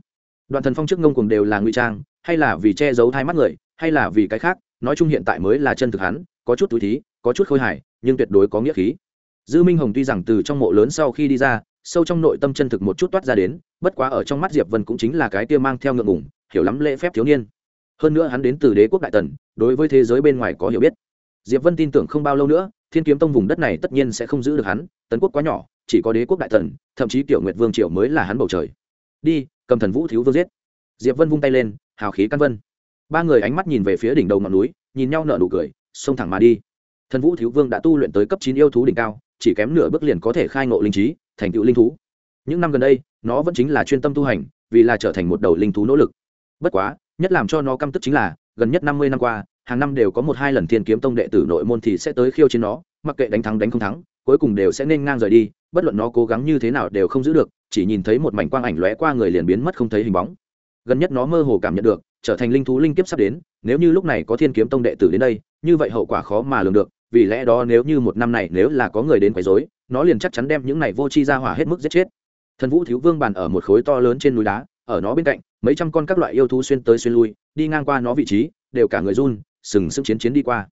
Đoạn thần phong trước ngông cùng đều là ngụy trang, hay là vì che giấu hai mắt người, hay là vì cái khác, nói chung hiện tại mới là chân thực hắn, có chút túi thí, có chút khôi hài, nhưng tuyệt đối có nghĩa khí. Dư minh hồng tuy rằng từ trong mộ lớn sau khi đi ra, sâu trong nội tâm chân thực một chút toát ra đến, bất quá ở trong mắt diệp vân cũng chính là cái tia mang theo ngượng ngủng hiểu lắm lễ phép thiếu niên. Hơn nữa hắn đến từ đế quốc đại tần, đối với thế giới bên ngoài có hiểu biết. Diệp vân tin tưởng không bao lâu nữa thiên kiếm tông vùng đất này tất nhiên sẽ không giữ được hắn, tấn quốc quá nhỏ, chỉ có đế quốc đại thần, thậm chí tiểu nguyệt vương triều mới là hắn bầu trời. Đi, cầm thần vũ thiếu vương giết. Diệp vân vung tay lên, hào khí căn vân. Ba người ánh mắt nhìn về phía đỉnh đầu ngọn núi, nhìn nhau nở nụ cười, xông thẳng mà đi. Thần vũ thiếu vương đã tu luyện tới cấp chín yêu thú đỉnh cao, chỉ kém nửa bước liền có thể khai ngộ linh trí, thành tựu linh thú. Những năm gần đây, nó vẫn chính là chuyên tâm tu hành, vì là trở thành một đầu linh thú nỗ lực. Bất quá, nhất làm cho nó căm tức chính là, gần nhất năm mươi năm qua hàng năm đều có một hai lần thiên kiếm tông đệ tử nội môn thì sẽ tới khiêu chiến nó, mặc kệ đánh thắng đánh không thắng, cuối cùng đều sẽ nên ngang rời đi, bất luận nó cố gắng như thế nào đều không giữ được, chỉ nhìn thấy một mảnh quang ảnh lóe qua người liền biến mất không thấy hình bóng. Gần nhất nó mơ hồ cảm nhận được, trở thành linh thú linh kiếp sắp đến, nếu như lúc này có thiên kiếm tông đệ tử đến đây, như vậy hậu quả khó mà lường được, vì lẽ đó nếu như một năm này nếu là có người đến quấy rối, nó liền chắc chắn đem những này vô chi ra hỏa hết mức giết chết. Thần vũ thiếu vương bàn ở một khối to lớn trên núi đá, ở nó bên cạnh, mấy trăm con các loại yêu thú xuyên tới xuyên lui, đi ngang qua nó vị trí, đều cả người run sừng sững chiến chiến đi qua.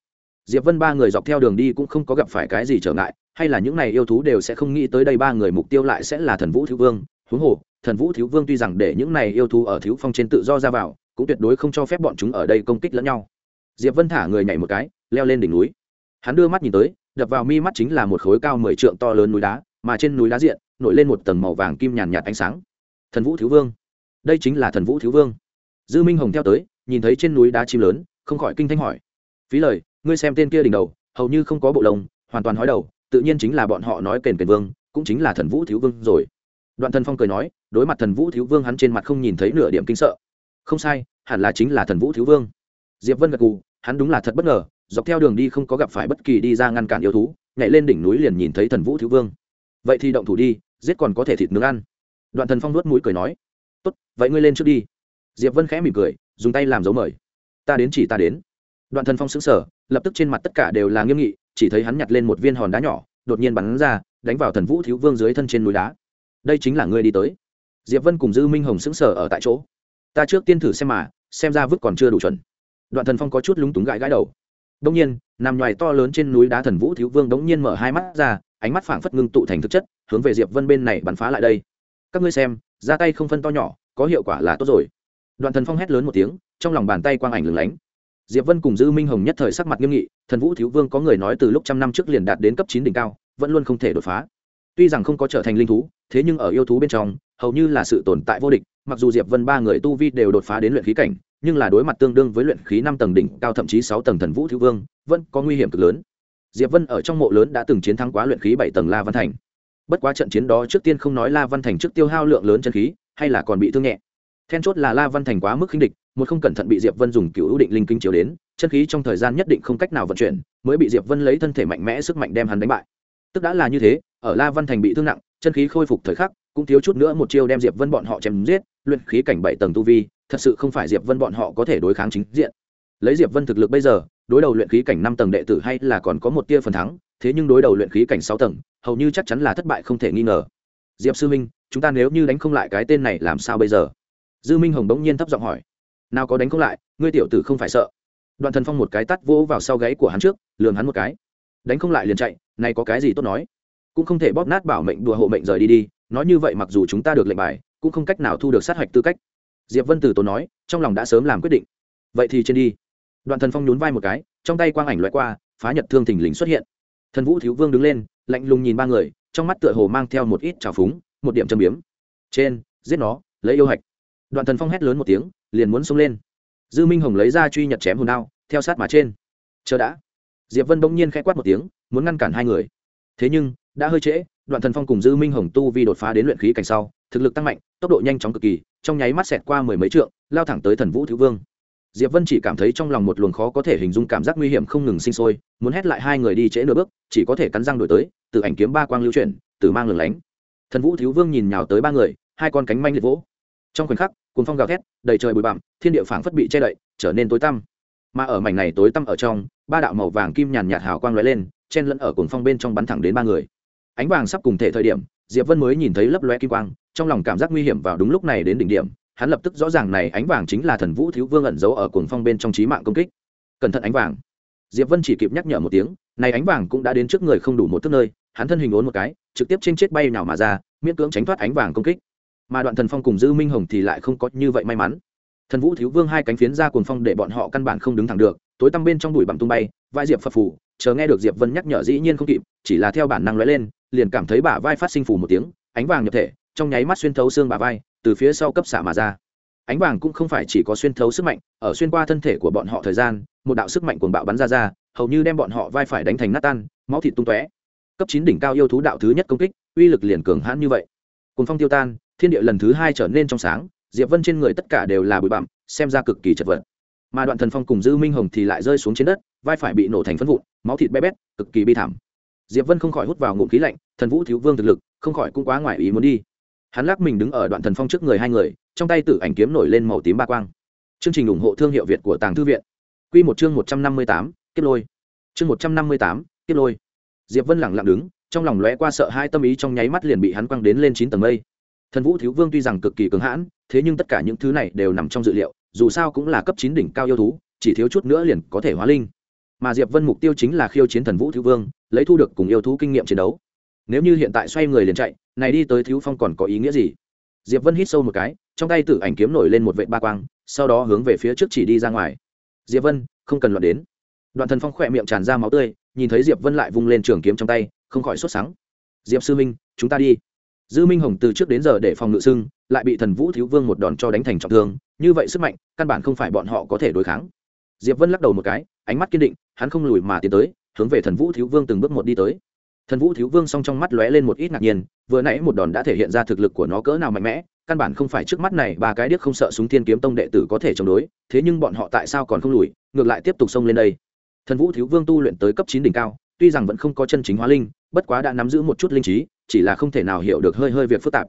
Diệp vân ba người dọc theo đường đi cũng không có gặp phải cái gì trở ngại, hay là những này yêu thú đều sẽ không nghĩ tới đây ba người mục tiêu lại sẽ là thần vũ thiếu vương. Huống hồ, thần vũ thiếu vương tuy rằng để những này yêu thú ở thiếu phong trên tự do ra vào, cũng tuyệt đối không cho phép bọn chúng ở đây công kích lẫn nhau. Diệp vân thả người nhảy một cái, leo lên đỉnh núi. Hắn đưa mắt nhìn tới, đập vào mi mắt chính là một khối cao mười trượng to lớn núi đá, mà trên núi đá diện, nổi lên một tầng màu vàng kim nhàn nhạt ánh sáng. Thần vũ thiếu vương. Đây chính là thần vũ thiếu vương. Dư minh hồng theo tới, nhìn thấy trên núi đá chim lớn không khỏi kinh thanh hỏi. Phí lời, ngươi xem tên kia đỉnh đầu, hầu như không có bộ lông, hoàn toàn hói đầu, tự nhiên chính là bọn họ nói kền kền vương, cũng chính là thần vũ thiếu vương rồi. Đoạn thần phong cười nói, đối mặt thần vũ thiếu vương hắn trên mặt không nhìn thấy nửa điểm kinh sợ. Không sai, hẳn là chính là thần vũ thiếu vương. Diệp vân gật cù hắn đúng là thật bất ngờ, dọc theo đường đi không có gặp phải bất kỳ đi ra ngăn cản yêu thú, nhảy lên đỉnh núi liền nhìn thấy thần vũ thiếu vương. Vậy thì động thủ đi, giết còn có thể thịt nướng ăn. Đoạn thần phong nuốt mũi cười nói, tốt, vậy ngươi lên trước đi. Diệp vân khẽ mỉm cười, dùng tay làm dấu mời ta đến chỉ ta đến. Đoạn thần phong xứng sở lập tức trên mặt tất cả đều là nghiêm nghị, chỉ thấy hắn nhặt lên một viên hòn đá nhỏ, đột nhiên bắn ra, đánh vào thần vũ thiếu vương dưới thân trên núi đá. Đây chính là ngươi đi tới. Diệp vân cùng dư minh hồng xứng sở ở tại chỗ. Ta trước tiên thử xem mà, xem ra vứt còn chưa đủ chuẩn. Đoạn thần phong có chút lúng túng gãi gãi đầu. Đông nhiên, nằm ngoài to lớn trên núi đá thần vũ thiếu vương đống nhiên mở hai mắt ra, ánh mắt phảng phất ngưng tụ thành thực chất, hướng về diệp vân bên này bắn phá lại đây. Các ngươi xem, ra tay không phân to nhỏ, có hiệu quả là tốt rồi đoạn thần phong hét lớn một tiếng, trong lòng bàn tay quang ảnh lửng lánh. Diệp vân cùng dư minh hồng nhất thời sắc mặt nghiêm nghị, thần vũ thiếu vương có người nói từ lúc trăm năm trước liền đạt đến cấp chín đỉnh cao, vẫn luôn không thể đột phá. Tuy rằng không có trở thành linh thú, thế nhưng ở yêu thú bên trong, hầu như là sự tồn tại vô địch, mặc dù diệp vân ba người tu vi đều đột phá đến luyện khí cảnh, nhưng là đối mặt tương đương với luyện khí năm tầng đỉnh cao thậm chí sáu tầng thần vũ thiếu vương, vẫn có nguy hiểm cực lớn. Diệp vân ở trong mộ lớn đã từng chiến thắng quá luyện khí bảy tầng la văn thành. Bất quá trận chiến đó trước tiên không nói la văn thành trước tiêu hao lượng lớn chân khí, hay là còn bị thương nhẹ then chốt là la văn thành quá mức khinh địch, một không cẩn thận bị diệp vân dùng cựu ưu định linh kinh chiếu đến, chân khí trong thời gian nhất định không cách nào vận chuyển, mới bị diệp vân lấy thân thể mạnh mẽ sức mạnh đem hắn đánh bại. Tức đã là như thế, ở la văn thành bị thương nặng, chân khí khôi phục thời khắc, cũng thiếu chút nữa một chiêu đem diệp vân bọn họ chém giết, luyện khí cảnh bảy tầng tu vi, thật sự không phải diệp vân bọn họ có thể đối kháng chính diện. Lấy diệp vân thực lực bây giờ, đối đầu luyện khí cảnh năm tầng đệ tử hay là còn có một tia phần thắng, thế nhưng đối đầu luyện khí cảnh sáu tầng, hầu như chắc chắn là thất bại không thể nghi ngờ. Diệp sư minh, chúng ta nếu như đánh không lại cái tên này làm sao bây giờ? Dư minh hồng bỗng nhiên thấp giọng hỏi, nào có đánh không lại, ngươi tiểu tử không phải sợ. Đoạn thần phong một cái tắt vỗ vào sau gáy của hắn trước lường hắn một cái. Đánh không lại liền chạy, này có cái gì tốt nói? Cũng không thể bóp nát bảo mệnh đùa hộ mệnh rời đi đi, nói như vậy mặc dù chúng ta được lệnh bài, cũng không cách nào thu được sát hạch tư cách. Diệp vân Tử tốn nói, trong lòng đã sớm làm quyết định. Vậy thì trên đi. Đoạn thần phong nhún vai một cái, trong tay quang ảnh loại qua, phá nhật thương thình lình xuất hiện. Thần vũ thiếu vương đứng lên, lạnh lùng nhìn ba người, trong mắt tựa hồ mang theo một ít trào phúng, một điểm châm biếm. Trên, giết nó, lấy yêu hạch đoạn thần phong hét lớn một tiếng, liền muốn xông lên. Dư minh hồng lấy ra truy nhật chém hồn đao, theo sát mà trên. Chờ đã. Diệp vân bỗng nhiên khẽ quát một tiếng, muốn ngăn cản hai người. Thế nhưng, đã hơi trễ, đoạn thần phong cùng dư minh hồng tu vi đột phá đến luyện khí cảnh sau, thực lực tăng mạnh, tốc độ nhanh chóng cực kỳ, trong nháy mắt xẹt qua mười mấy trượng, lao thẳng tới thần vũ thiếu vương. Diệp vân chỉ cảm thấy trong lòng một luồng khó có thể hình dung cảm giác nguy hiểm không ngừng sinh sôi, muốn hét lại hai người đi trễ nửa bước, chỉ có thể cắn răng đổi tới, từ ảnh kiếm ba quang lưu chuyển, từ mang lửng lánh. Thần vũ thiếu vương nhìn nhào tới ba người, hai con cánh manh liệt vỗ. Trong khoảnh khắc cùng phong gào thét, đầy trời bụi bặm, thiên địa phảng phất bị che đậy, trở nên tối tăm. Mà ở mảnh này tối tăm ở trong, ba đạo màu vàng kim nhàn nhạt hào quang lóe lên, chen lẫn ở cuồng phong bên trong bắn thẳng đến ba người. Ánh vàng sắp cùng thể thời điểm, diệp vân mới nhìn thấy lấp loe kim quang, trong lòng cảm giác nguy hiểm vào đúng lúc này đến đỉnh điểm, hắn lập tức rõ ràng này ánh vàng chính là thần vũ thiếu vương ẩn giấu ở cuồng phong bên trong trí mạng công kích. Cẩn thận ánh vàng. Diệp vân chỉ kịp nhắc nhở một tiếng, này ánh vàng cũng đã đến trước người không đủ một thước nơi, hắn thân hình ốn một cái, trực tiếp trên chết bay nào mà ra, miễn cưỡng tránh thoát ánh vàng công kích mà đoạn thần phong cùng dư minh hồng thì lại không có như vậy may mắn. Thần vũ thiếu vương hai cánh phiến ra cuồng phong để bọn họ căn bản không đứng thẳng được, tối tăm bên trong đùi bằng tung bay vai diệp phập phủ chờ nghe được diệp vân nhắc nhở dĩ nhiên không kịp, chỉ là theo bản năng lóe lên, liền cảm thấy bả vai phát sinh phủ một tiếng, ánh vàng nhập thể, trong nháy mắt xuyên thấu xương bả vai, từ phía sau cấp xạ mà ra. Ánh vàng cũng không phải chỉ có xuyên thấu sức mạnh, ở xuyên qua thân thể của bọn họ thời gian, một đạo sức mạnh cuồng bạo bắn ra ra, hầu như đem bọn họ vai phải đánh thành nát tan, máu thịt tung tóe. Cấp chín đỉnh cao yêu thú đạo thứ nhất công kích, uy lực liền cường hãn như vậy. Cùng phong tiêu tan thiên địa lần thứ hai trở nên trong sáng, diệp vân trên người tất cả đều là bụi bặm, xem ra cực kỳ chật vật. Mà đoạn thần phong cùng dư minh hồng thì lại rơi xuống trên đất, vai phải bị nổ thành phân vụn, máu thịt bé bét, cực kỳ bi thảm. Diệp vân không khỏi hút vào ngụm khí lạnh, thần vũ thiếu vương thực lực, không khỏi cũng quá ngoài ý muốn đi. Hắn lắc mình đứng ở đoạn thần phong trước người hai người, trong tay tử ảnh kiếm nổi lên màu tím ba quang. Chương trình ủng hộ thương hiệu việt của tàng thư viện. Q một chương một trăm năm mươi tám, kiếp lôi. Chương một trăm năm mươi tám, kiếp lôi. Diệp vân lẳng lặng đứng, trong lòng lóe qua sợ hai tâm ý trong nháy mắt liền bị hắn quăng đến lên chín tầng mây thần vũ thiếu vương tuy rằng cực kỳ cứng hãn, thế nhưng tất cả những thứ này đều nằm trong dự liệu, dù sao cũng là cấp chín đỉnh cao yêu thú, chỉ thiếu chút nữa liền có thể hóa linh. Mà diệp vân mục tiêu chính là khiêu chiến thần vũ thiếu vương, lấy thu được cùng yêu thú kinh nghiệm chiến đấu. Nếu như hiện tại xoay người liền chạy, này đi tới thiếu phong còn có ý nghĩa gì? Diệp vân hít sâu một cái, trong tay tử ảnh kiếm nổi lên một vệ ba quang, sau đó hướng về phía trước chỉ đi ra ngoài. Diệp vân, không cần loạn đến. Đoạn thần phong khỏe miệng tràn ra máu tươi, nhìn thấy diệp vân lại vung lên trường kiếm trong tay, không khỏi sốt sắng. Diệp sư minh chúng ta đi dư minh hồng từ trước đến giờ để phòng ngự sưng, lại bị thần vũ thiếu vương một đòn cho đánh thành trọng thương, như vậy sức mạnh, căn bản không phải bọn họ có thể đối kháng. Diệp vân lắc đầu một cái, ánh mắt kiên định, hắn không lùi mà tiến tới, hướng về thần vũ thiếu vương từng bước một đi tới. Thần vũ thiếu vương song trong mắt lóe lên một ít ngạc nhiên, vừa nãy một đòn đã thể hiện ra thực lực của nó cỡ nào mạnh mẽ, căn bản không phải trước mắt này ba cái điếc không sợ súng thiên kiếm tông đệ tử có thể chống đối, thế nhưng bọn họ tại sao còn không lùi, ngược lại tiếp tục xông lên đây. Thần vũ thiếu vương tu luyện tới cấp chín đỉnh cao, tuy rằng vẫn không có chân chính hóa linh, bất quá đã nắm giữ một chút linh trí chỉ là không thể nào hiểu được hơi hơi việc phức tạp.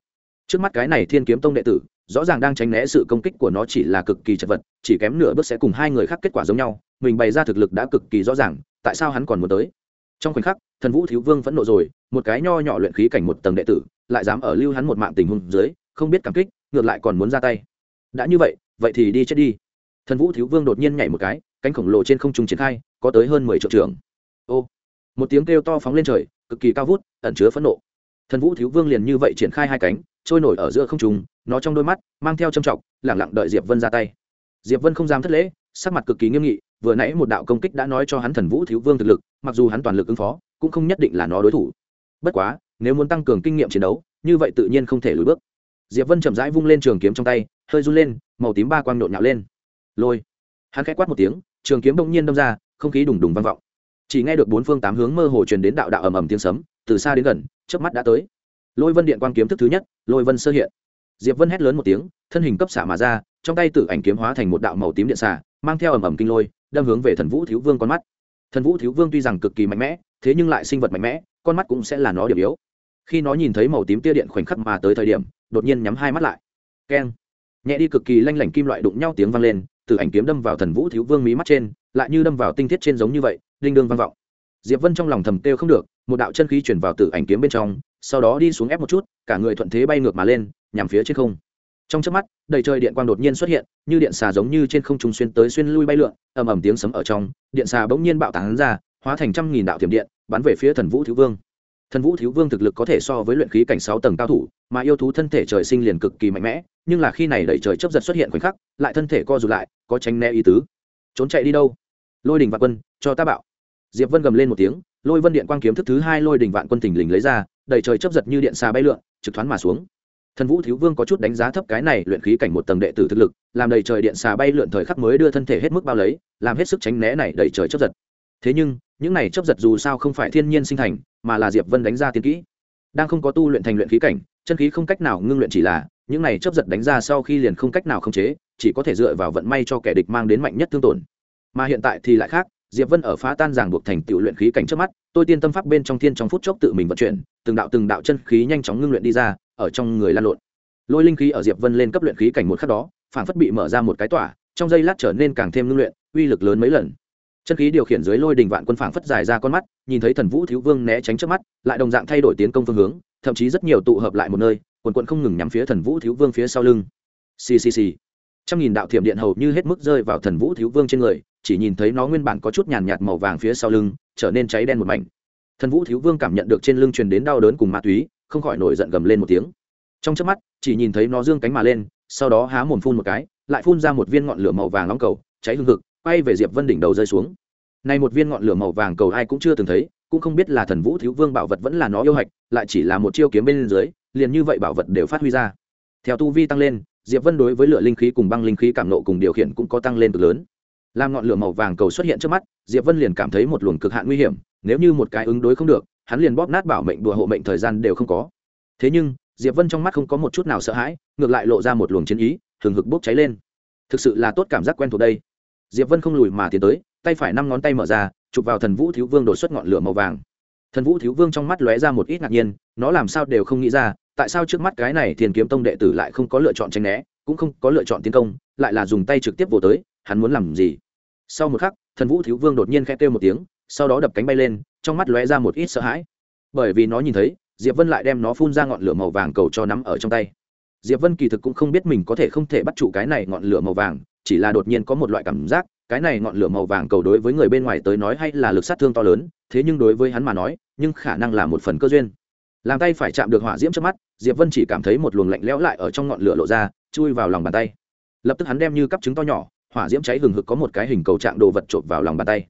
Trước mắt cái này thiên kiếm tông đệ tử, rõ ràng đang tránh né sự công kích của nó chỉ là cực kỳ chật vật, chỉ kém nửa bước sẽ cùng hai người khác kết quả giống nhau, mình bày ra thực lực đã cực kỳ rõ ràng, tại sao hắn còn muốn tới? Trong khoảnh khắc, thần vũ thiếu vương vẫn nộ rồi, một cái nho nhỏ luyện khí cảnh một tầng đệ tử, lại dám ở lưu hắn một mạng tình huống dưới, không biết cảm kích, ngược lại còn muốn ra tay. Đã như vậy vậy thì đi chết đi. Thần vũ thiếu vương đột nhiên nhảy một cái, cánh khổng lồ trên không trung triển khai, có tới hơn mười triệu trường ô, một tiếng kêu to phóng lên trời, cực kỳ cao vút, ẩn chứa phẫn nộ thần vũ thiếu vương liền như vậy triển khai hai cánh, trôi nổi ở giữa không trung, nó trong đôi mắt mang theo trầm trọng, lẳng lặng đợi diệp vân ra tay. Diệp vân không dám thất lễ, sắc mặt cực kỳ nghiêm nghị, vừa nãy một đạo công kích đã nói cho hắn thần vũ thiếu vương thực lực, mặc dù hắn toàn lực ứng phó, cũng không nhất định là nó đối thủ. Bất quá, nếu muốn tăng cường kinh nghiệm chiến đấu, như vậy tự nhiên không thể lùi bước. Diệp vân chậm rãi vung lên trường kiếm trong tay, hơi run lên, màu tím ba quang nhộn nhạo lên. Lôi. Hắn khẽ quát một tiếng, trường kiếm bỗng nhiên đâm ra, không khí đùng đùng vang vọng. Chỉ nghe được bốn phương tám hướng mơ hồ truyền đến đạo đạo ầm ầm tiếng sấm từ xa đến gần trước mắt đã tới. Lôi vân điện quang kiếm thức thứ nhất, lôi vân sơ hiện. Diệp vân hét lớn một tiếng, thân hình cấp xả mà ra, trong tay tử ảnh kiếm hóa thành một đạo màu tím điện xả, mang theo ầm ầm kinh lôi, đâm hướng về thần vũ thiếu vương con mắt. Thần vũ thiếu vương tuy rằng cực kỳ mạnh mẽ, thế nhưng lại sinh vật mạnh mẽ, con mắt cũng sẽ là nó điểm yếu. Khi nó nhìn thấy màu tím tia điện khoảnh khắc mà tới thời điểm, đột nhiên nhắm hai mắt lại. Keng. Nhẹ đi cực kỳ lanh lảnh kim loại đụng nhau tiếng vang lên từ ảnh kiếm đâm vào thần vũ thiếu vương mí mắt trên, lại như đâm vào tinh thiết trên giống như vậy, đinh đương vang vọng diệp vân trong lòng thầm kêu không được, một đạo chân khí chuyển vào từ ảnh kiếm bên trong, sau đó đi xuống ép một chút, cả người thuận thế bay ngược mà lên, nhằm phía trên không. Trong chớp mắt, đầy trời điện quang đột nhiên xuất hiện, như điện xà giống như trên không trung xuyên tới xuyên lui bay lượn, ầm ầm tiếng sấm ở trong, điện xà bỗng nhiên bạo tán ra, hóa thành trăm nghìn đạo thiểm điện, bắn về phía thần vũ thiếu vương. Thần vũ thiếu vương thực lực có thể so với luyện khí cảnh sáu tầng cao thủ, mà yêu thú thân thể trời sinh liền cực kỳ mạnh mẽ, nhưng là khi này đẩy trời chấp giật xuất hiện khoảnh khắc, lại thân thể co rụt lại, có tránh né ý tứ. Trốn chạy đi đâu? Lôi đình vạn quân, cho ta bạo diệp vân gầm lên một tiếng, lôi vân điện quang kiếm thức thứ hai lôi đình vạn quân thình lình lấy ra, đầy trời chấp giật như điện xà bay lượn, trực thoáng mà xuống. Thần vũ thiếu vương có chút đánh giá thấp cái này luyện khí cảnh một tầng đệ tử thực lực, làm đầy trời điện xà bay lượn thời khắc mới đưa thân thể hết mức bao lấy, làm hết sức tránh né này đầy trời chấp giật. Thế nhưng, những này chấp giật dù sao không phải thiên nhiên sinh thành, mà là diệp vân đánh ra tiến kỹ. Đang không có tu luyện thành luyện khí cảnh, chân khí không cách nào ngưng luyện chỉ là, những này chấp giật đánh ra sau khi liền không cách nào khống chế, chỉ có thể dựa vào vận may cho kẻ địch mang đến mạnh nhất thương tổn. Mà hiện tại thì lại khác diệp vân ở phá tan ràng buộc thành tựu luyện khí cảnh trước mắt, tôi tiên tâm pháp bên trong thiên trong phút chốc tự mình vận chuyển, từng đạo từng đạo chân khí nhanh chóng ngưng luyện đi ra, ở trong người lan lộn. Lôi linh khí ở diệp vân lên cấp luyện khí cảnh một khắc đó phản phất bị mở ra một cái tỏa, trong giây lát trở nên càng thêm ngưng luyện, uy lực lớn mấy lần. Chân khí điều khiển dưới lôi đình vạn quân phảng phất dài ra con mắt, nhìn thấy thần vũ thiếu vương né tránh trước mắt, lại đồng dạng thay đổi tiến công phương hướng, thậm chí rất nhiều tụ hợp lại một nơi, quần quận không ngừng nhắm phía thần vũ thiếu vương phía sau lưng. Ccc trăm nghìn đạo thiểm điện hầu như hết mức rơi vào thần vũ thiếu vương trên người chỉ nhìn thấy nó nguyên bản có chút nhàn nhạt màu vàng phía sau lưng, trở nên cháy đen một mảnh. Thần vũ thiếu vương cảm nhận được trên lưng truyền đến đau đớn cùng ma túy, không khỏi nổi giận gầm lên một tiếng. Trong chớp mắt, chỉ nhìn thấy nó dương cánh mà lên, sau đó há mồm phun một cái, lại phun ra một viên ngọn lửa màu vàng nóng cầu, cháy hương hực, quay về diệp vân đỉnh đầu rơi xuống. Nay một viên ngọn lửa màu vàng cầu ai cũng chưa từng thấy, cũng không biết là thần vũ thiếu vương bảo vật vẫn là nó yêu hạch, lại chỉ là một chiêu kiếm bên dưới, liền như vậy bảo vật đều phát huy ra. Theo tu vi tăng lên, diệp vân đối với lửa linh khí cùng băng linh khí cảm nộ cùng điều khiển cũng có tăng lên cực lớn làm ngọn lửa màu vàng cầu xuất hiện trước mắt, diệp vân liền cảm thấy một luồng cực hạn nguy hiểm, nếu như một cái ứng đối không được, hắn liền bóp nát bảo mệnh đùa hộ mệnh thời gian đều không có. Thế nhưng, diệp vân trong mắt không có một chút nào sợ hãi, ngược lại lộ ra một luồng chiến ý thường hực bốc cháy lên. Thực sự là tốt cảm giác quen thuộc đây. Diệp vân không lùi mà tiến tới, tay phải năm ngón tay mở ra, chụp vào thần vũ thiếu vương đột xuất ngọn lửa màu vàng. Thần vũ thiếu vương trong mắt lóe ra một ít ngạc nhiên, nó làm sao đều không nghĩ ra, tại sao trước mắt cái này thiền kiếm tông đệ tử lại không có lựa chọn tranh né, cũng không có lựa chọn tiến công, lại là dùng tay trực tiếp vồ tới, hắn muốn làm gì? Sau một khắc, thần vũ thiếu vương đột nhiên khẽ kêu một tiếng, sau đó đập cánh bay lên, trong mắt lóe ra một ít sợ hãi. Bởi vì nó nhìn thấy, diệp vân lại đem nó phun ra ngọn lửa màu vàng cầu cho nắm ở trong tay. Diệp vân kỳ thực cũng không biết mình có thể không thể bắt chủ cái này ngọn lửa màu vàng, chỉ là đột nhiên có một loại cảm giác, cái này ngọn lửa màu vàng cầu đối với người bên ngoài tới nói hay là lực sát thương to lớn, thế nhưng đối với hắn mà nói, nhưng khả năng là một phần cơ duyên. Làm tay phải chạm được hỏa diễm trước mắt, diệp vân chỉ cảm thấy một luồng lạnh lẽo lại ở trong ngọn lửa lộ ra, chui vào lòng bàn tay. Lập tức hắn đem như cắp trứng to nhỏ hỏa diễm cháy hừng hực có một cái hình cầu trạng đồ vật trộm vào lòng bàn tay.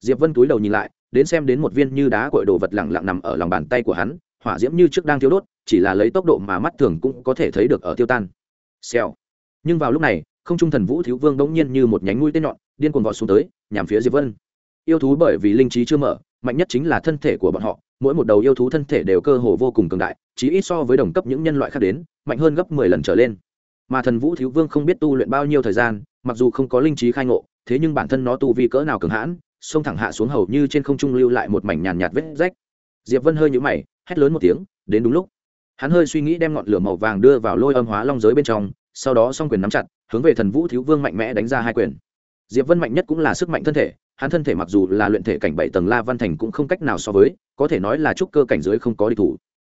Diệp vân túi đầu nhìn lại, đến xem đến một viên như đá cội đồ vật lẳng lặng nằm ở lòng bàn tay của hắn, hỏa diễm như trước đang thiếu đốt, chỉ là lấy tốc độ mà mắt thường cũng có thể thấy được ở tiêu tan. Xèo. Nhưng vào lúc này, không trung thần vũ thiếu vương bỗng nhiên như một nhánh mũi tên nhọn, điên cuồng vọt xuống tới, nhằm phía diệp vân. Yêu thú bởi vì linh trí chưa mở, mạnh nhất chính là thân thể của bọn họ, mỗi một đầu yêu thú thân thể đều cơ hồ vô cùng cường đại, chí ít so với đồng cấp những nhân loại khác đến, mạnh hơn gấp mười lần trở lên mà thần vũ thiếu vương không biết tu luyện bao nhiêu thời gian, mặc dù không có linh trí khai ngộ, thế nhưng bản thân nó tu vi cỡ nào cường hãn, xông thẳng hạ xuống hầu như trên không trung lưu lại một mảnh nhàn nhạt vết rách. Diệp vân hơi nhũ mày, hét lớn một tiếng, đến đúng lúc. Hắn hơi suy nghĩ đem ngọn lửa màu vàng đưa vào lôi âm hóa long giới bên trong, sau đó song quyền nắm chặt, hướng về thần vũ thiếu vương mạnh mẽ đánh ra hai quyền. Diệp vân mạnh nhất cũng là sức mạnh thân thể, hắn thân thể mặc dù là luyện thể cảnh bảy tầng la văn thành cũng không cách nào so với, có thể nói là trúc cơ cảnh giới không có địch thủ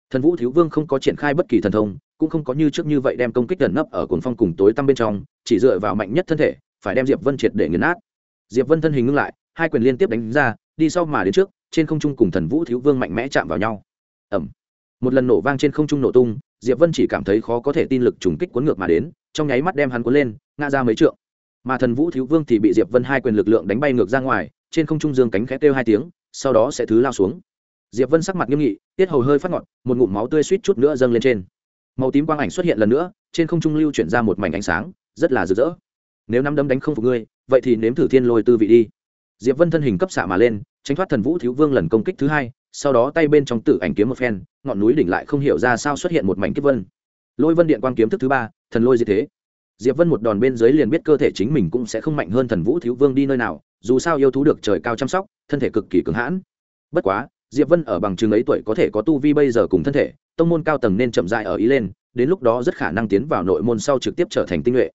thần vũ thiếu vương không có triển khai bất kỳ thần thông, cũng không có như trước như vậy đem công kích gần nấp ở cồn phong cùng tối tăm bên trong, chỉ dựa vào mạnh nhất thân thể, phải đem diệp vân triệt để nghiền nát. Diệp vân thân hình ngưng lại, hai quyền liên tiếp đánh ra, đi sau mà đến trước, trên không trung cùng thần vũ thiếu vương mạnh mẽ chạm vào nhau. Ẩm một lần nổ vang trên không trung nổ tung, diệp vân chỉ cảm thấy khó có thể tin lực trùng kích cuốn ngược mà đến, trong nháy mắt đem hắn cuốn lên, ngã ra mấy trượng. Mà thần vũ thiếu vương thì bị diệp vân hai quyền lực lượng đánh bay ngược ra ngoài, trên không trung dương cánh khẽ kêu hai tiếng, sau đó sẽ thứ lao xuống diệp vân sắc mặt nghiêm nghị, tiết hầu hơi phát ngọt, một ngụm máu tươi suýt chút nữa dâng lên trên. Màu tím quang ảnh xuất hiện lần nữa, trên không trung lưu chuyển ra một mảnh ánh sáng, rất là rực rỡ. Nếu năm đấm đánh không phục ngươi, vậy thì nếm thử thiên lôi tư vị đi. Diệp vân thân hình cấp xạ mà lên, tránh thoát thần vũ thiếu vương lần công kích thứ hai, sau đó tay bên trong tử ảnh kiếm một phen, ngọn núi đỉnh lại không hiểu ra sao xuất hiện một mảnh kiếp vân. Lôi vân điện quang kiếm thức thứ ba, thần lôi gì thế. Diệp vân một đòn bên dưới liền biết cơ thể chính mình cũng sẽ không mạnh hơn thần vũ thiếu vương đi nơi nào, dù sao yêu thú được trời cao chăm sóc, thân thể cực kỳ cứng hãn. Bất quá diệp vân ở bằng chứng ấy tuổi có thể có tu vi bây giờ cùng thân thể, tông môn cao tầng nên chậm dại ở ý lên, đến lúc đó rất khả năng tiến vào nội môn sau trực tiếp trở thành tinh nhuệ.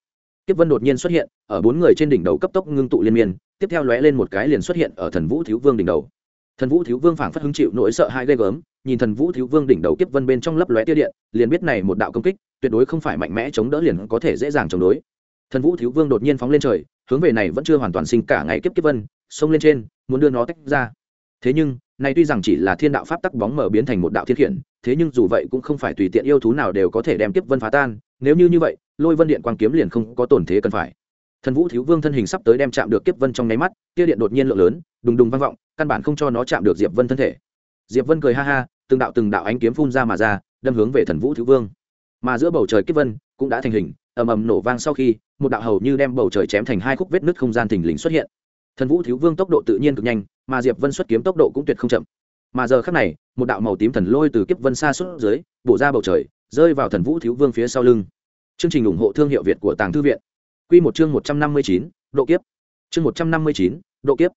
Kiếp vân đột nhiên xuất hiện, ở bốn người trên đỉnh đầu cấp tốc ngưng tụ liên miên, tiếp theo lóe lên một cái liền xuất hiện ở thần vũ thiếu vương đỉnh đầu. Thần vũ thiếu vương phảng phất hứng chịu nỗi sợ hai ghê gớm, nhìn thần vũ thiếu vương đỉnh đầu kiếp vân bên trong lấp lóe tia điện, liền biết này một đạo công kích, tuyệt đối không phải mạnh mẽ chống đỡ liền có thể dễ dàng chống đối. Thần vũ thiếu vương đột nhiên phóng lên trời, hướng về này vẫn chưa hoàn toàn sinh cả ngày kiếp kiếp vân, xông lên trên, muốn đưa nó tách ra. Thế nhưng này tuy rằng chỉ là thiên đạo pháp tắc bóng mở biến thành một đạo thiên khiển, thế nhưng dù vậy cũng không phải tùy tiện yêu thú nào đều có thể đem kiếp vân phá tan, nếu như như vậy, lôi vân điện quang kiếm liền không có tổn thế cần phải. Thần vũ thiếu vương thân hình sắp tới đem chạm được kiếp vân trong nháy mắt, kia điện đột nhiên lượng lớn, đùng đùng vang vọng, căn bản không cho nó chạm được diệp vân thân thể. Diệp vân cười ha ha, từng đạo từng đạo ánh kiếm phun ra mà ra, đâm hướng về thần vũ thiếu vương. Mà giữa bầu trời kiếp vân cũng đã thành hình, ầm ầm nổ vang sau khi, một đạo hầu như đem bầu trời chém thành hai khúc vết nứt không gian thình lình xuất hiện thần vũ thiếu vương tốc độ tự nhiên cực nhanh, mà diệp vân xuất kiếm tốc độ cũng tuyệt không chậm. Mà giờ khắc này, một đạo màu tím thần lôi từ kiếp vân xa xuất dưới, bổ ra bầu trời, rơi vào thần vũ thiếu vương phía sau lưng. Chương trình ủng hộ thương hiệu việt của tàng thư viện. Quy một chương một trăm năm mươi chín, độ kiếp. Chương một trăm năm mươi chín, độ kiếp.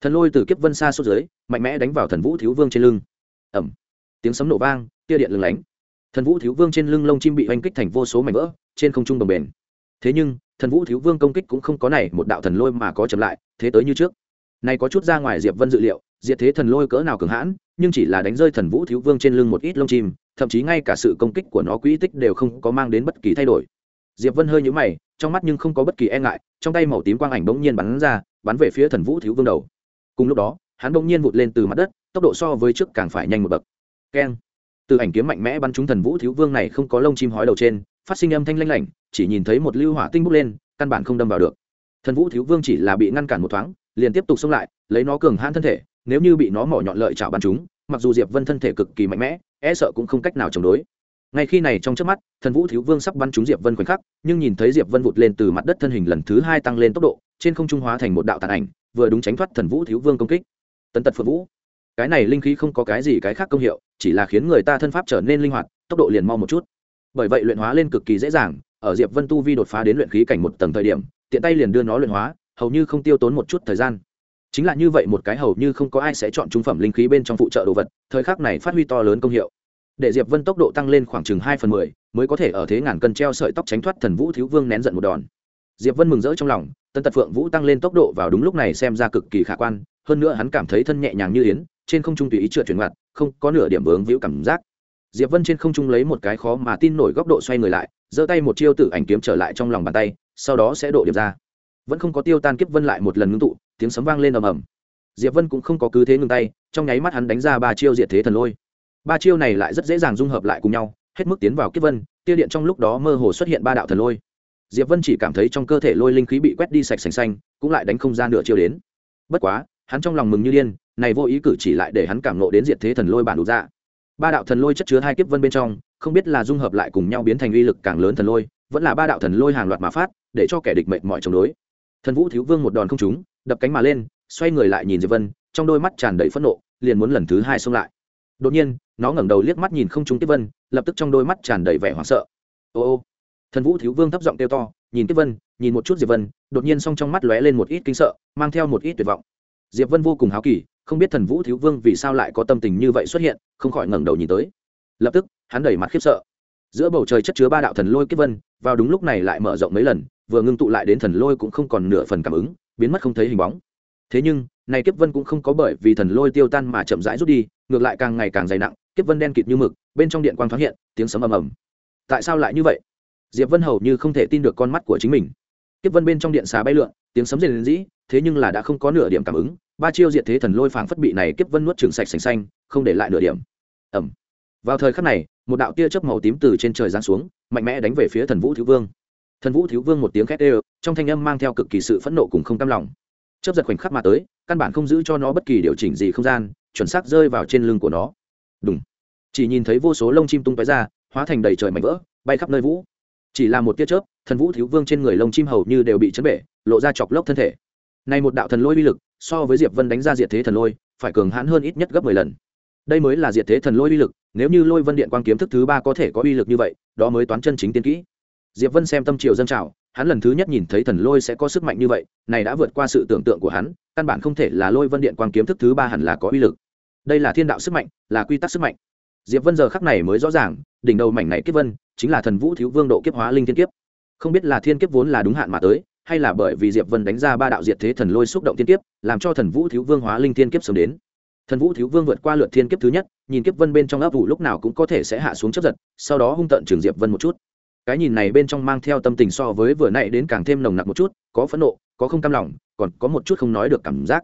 Thần lôi từ kiếp vân xa xuất dưới, mạnh mẽ đánh vào thần vũ thiếu vương trên lưng. Ẩm tiếng sấm nổ vang, tia điện lừng lánh. Thần vũ thiếu vương trên lưng lông chim bị oanh kích thành vô số mảnh vỡ, trên không trung đồng bền thế nhưng, thần vũ thiếu vương công kích cũng không có này một đạo thần lôi mà có chậm lại, thế tới như trước. Này có chút ra ngoài diệp vân dự liệu, diệt thế thần lôi cỡ nào cường hãn, nhưng chỉ là đánh rơi thần vũ thiếu vương trên lưng một ít lông chim, thậm chí ngay cả sự công kích của nó quỹ tích đều không có mang đến bất kỳ thay đổi. Diệp vân hơi nhũ mày, trong mắt nhưng không có bất kỳ e ngại, trong tay màu tím quang ảnh bỗng nhiên bắn ra, bắn về phía thần vũ thiếu vương đầu. Cùng lúc đó, hắn bỗng nhiên vụt lên từ mặt đất, tốc độ so với trước càng phải nhanh một bậc. Keng. Từ ảnh kiếm mạnh mẽ bắn trúng thần vũ thiếu vương này không có lông chim hói đầu trên phát sinh âm thanh lanh lảnh, chỉ nhìn thấy một lưu hỏa tinh bốc lên, căn bản không đâm vào được. Thần vũ thiếu vương chỉ là bị ngăn cản một thoáng, liền tiếp tục xông lại, lấy nó cường hãn thân thể, nếu như bị nó mỏ nhọn lợi chảo bắn chúng, mặc dù diệp vân thân thể cực kỳ mạnh mẽ e sợ cũng không cách nào chống đối. Ngay khi này trong trước mắt, thần vũ thiếu vương sắp bắn trúng diệp vân khoảnh khắc, nhưng nhìn thấy diệp vân vụt lên từ mặt đất thân hình lần thứ hai tăng lên tốc độ, trên không trung hóa thành một đạo tàn ảnh, vừa đúng tránh thoát thần vũ thiếu vương công kích. Tấn tật phượng vũ. Cái này linh khí không có cái gì cái khác công hiệu, chỉ là khiến người ta thân pháp trở nên linh hoạt, tốc độ liền mau một chút bởi vậy luyện hóa lên cực kỳ dễ dàng, ở diệp vân tu vi đột phá đến luyện khí cảnh một tầng thời điểm, tiện tay liền đưa nó luyện hóa, hầu như không tiêu tốn một chút thời gian. Chính là như vậy một cái hầu như không có ai sẽ chọn trung phẩm linh khí bên trong phụ trợ đồ vật, thời khắc này phát huy to lớn công hiệu. Để diệp vân tốc độ tăng lên khoảng chừng hai phần mười, mới có thể ở thế ngàn cân treo sợi tóc tránh thoát thần vũ thiếu vương nén giận một đòn. Diệp vân mừng rỡ trong lòng, tân tật phượng vũ tăng lên tốc độ vào đúng lúc này xem ra cực kỳ khả quan, hơn nữa hắn cảm thấy thân nhẹ nhàng như yến, trên không trung tùy ý trượt chuyển mặt không có nửa điểm vướng víu cảm giác diệp vân trên không trung lấy một cái khó mà tin nổi góc độ xoay người lại, giơ tay một chiêu tử ảnh kiếm trở lại trong lòng bàn tay, sau đó sẽ độ điểm ra. Vẫn không có tiêu tan kiếp vân lại một lần ngưng tụ, tiếng sấm vang lên ầm ầm. Diệp vân cũng không có cứ thế ngừng tay, trong nháy mắt hắn đánh ra ba chiêu diệt thế thần lôi. Ba chiêu này lại rất dễ dàng dung hợp lại cùng nhau, hết mức tiến vào kiếp vân tia điện trong lúc đó mơ hồ xuất hiện ba đạo thần lôi. Diệp vân chỉ cảm thấy trong cơ thể lôi linh khí bị quét đi sạch sành xanh, cũng lại đánh không ra nửa chiêu đến. Bất quá, hắn trong lòng mừng như điên, này vô ý cử chỉ lại để hắn cảm nộ đến diệt thế thần lôi bản đủ ra ba đạo thần lôi chất chứa hai kiếp vân bên trong, không biết là dung hợp lại cùng nhau biến thành uy lực càng lớn thần lôi, vẫn là ba đạo thần lôi hàng loạt mà phát, để cho kẻ địch mệnh mọi chống đối. Thần vũ thiếu vương một đòn không trúng, đập cánh mà lên, xoay người lại nhìn diệp vân, trong đôi mắt tràn đầy phẫn nộ, liền muốn lần thứ hai xông lại. Đột nhiên, nó ngẩng đầu liếc mắt nhìn không trúng tiếp vân, lập tức trong đôi mắt tràn đầy vẻ hoảng sợ. Ô ô. Thần vũ thiếu vương thấp giọng kêu to, nhìn tiếp vân, nhìn một chút diệp vân, đột nhiên song trong mắt lóe lên một ít kinh sợ, mang theo một ít tuyệt vọng. Diệp vân vô cùng háo kỳ không biết thần vũ thiếu vương vì sao lại có tâm tình như vậy xuất hiện, không khỏi ngẩng đầu nhìn tới. Lập tức, hắn đẩy mặt khiếp sợ. Giữa bầu trời chất chứa ba đạo thần lôi kiếp vân, vào đúng lúc này lại mở rộng mấy lần, vừa ngưng tụ lại đến thần lôi cũng không còn nửa phần cảm ứng, biến mất không thấy hình bóng. Thế nhưng, này kiếp vân cũng không có bởi vì thần lôi tiêu tan mà chậm rãi rút đi, ngược lại càng ngày càng dày nặng, kiếp vân đen kịt như mực, bên trong điện quang thoáng hiện, tiếng sấm ầm ầm. Tại sao lại như vậy? Diệp vân hầu như không thể tin được con mắt của chính mình. Kiếp vân bên trong điện xá bay lượn, tiếng sấm rền rĩ, thế nhưng là đã không có nửa điểm cảm ứng ba chiêu diệt thế thần lôi phảng phất bị này kiếp vân nuốt trường sạch sành xanh, không để lại nửa điểm. Ẩm vào thời khắc này, một đạo tia chớp màu tím từ trên trời giáng xuống, mạnh mẽ đánh về phía thần vũ thiếu vương. Thần vũ thiếu vương một tiếng khét ê trong thanh âm mang theo cực kỳ sự phẫn nộ cùng không cam lòng. Chớp giật khoảnh khắc mà tới, căn bản không giữ cho nó bất kỳ điều chỉnh gì không gian, chuẩn xác rơi vào trên lưng của nó. Đúng chỉ nhìn thấy vô số lông chim tung tóe ra, hóa thành đầy trời mảnh vỡ, bay khắp nơi vũ. Chỉ là một tia chớp, thần vũ thiếu vương trên người lông chim hầu như đều bị chấn bể, lộ ra chọc lốc thân thể này một đạo thần lôi uy lực, so với diệp vân đánh ra diệt thế thần lôi, phải cường hãn hơn ít nhất gấp mười lần. Đây mới là diệt thế thần lôi uy lực, nếu như lôi vân điện quang kiếm thức thứ ba có thể có uy lực như vậy, đó mới toán chân chính tiên kỹ. Diệp vân xem tâm triều dân trào, hắn lần thứ nhất nhìn thấy thần lôi sẽ có sức mạnh như vậy, này đã vượt qua sự tưởng tượng của hắn, căn bản không thể là lôi vân điện quang kiếm thức thứ ba hẳn là có uy lực. Đây là thiên đạo sức mạnh, là quy tắc sức mạnh. Diệp vân giờ khắc này mới rõ ràng, đỉnh đầu mảnh này kiếp vân, chính là thần vũ thiếu vương độ kiếp hóa linh thiên kiếp. Không biết là thiên kiếp vốn là đúng hạn mà tới hay là bởi vì diệp vân đánh ra ba đạo diệt thế thần lôi xúc động thiên kiếp, làm cho thần vũ thiếu vương hóa linh thiên kiếp sớm đến. Thần vũ thiếu vương vượt qua lượt thiên kiếp thứ nhất, nhìn kiếp vân bên trong ấp vụ lúc nào cũng có thể sẽ hạ xuống chấp giật, sau đó hung tận trường diệp vân một chút. Cái nhìn này bên trong mang theo tâm tình so với vừa nãy đến càng thêm nồng nặc một chút, có phẫn nộ, có không cam lòng, còn có một chút không nói được cảm giác.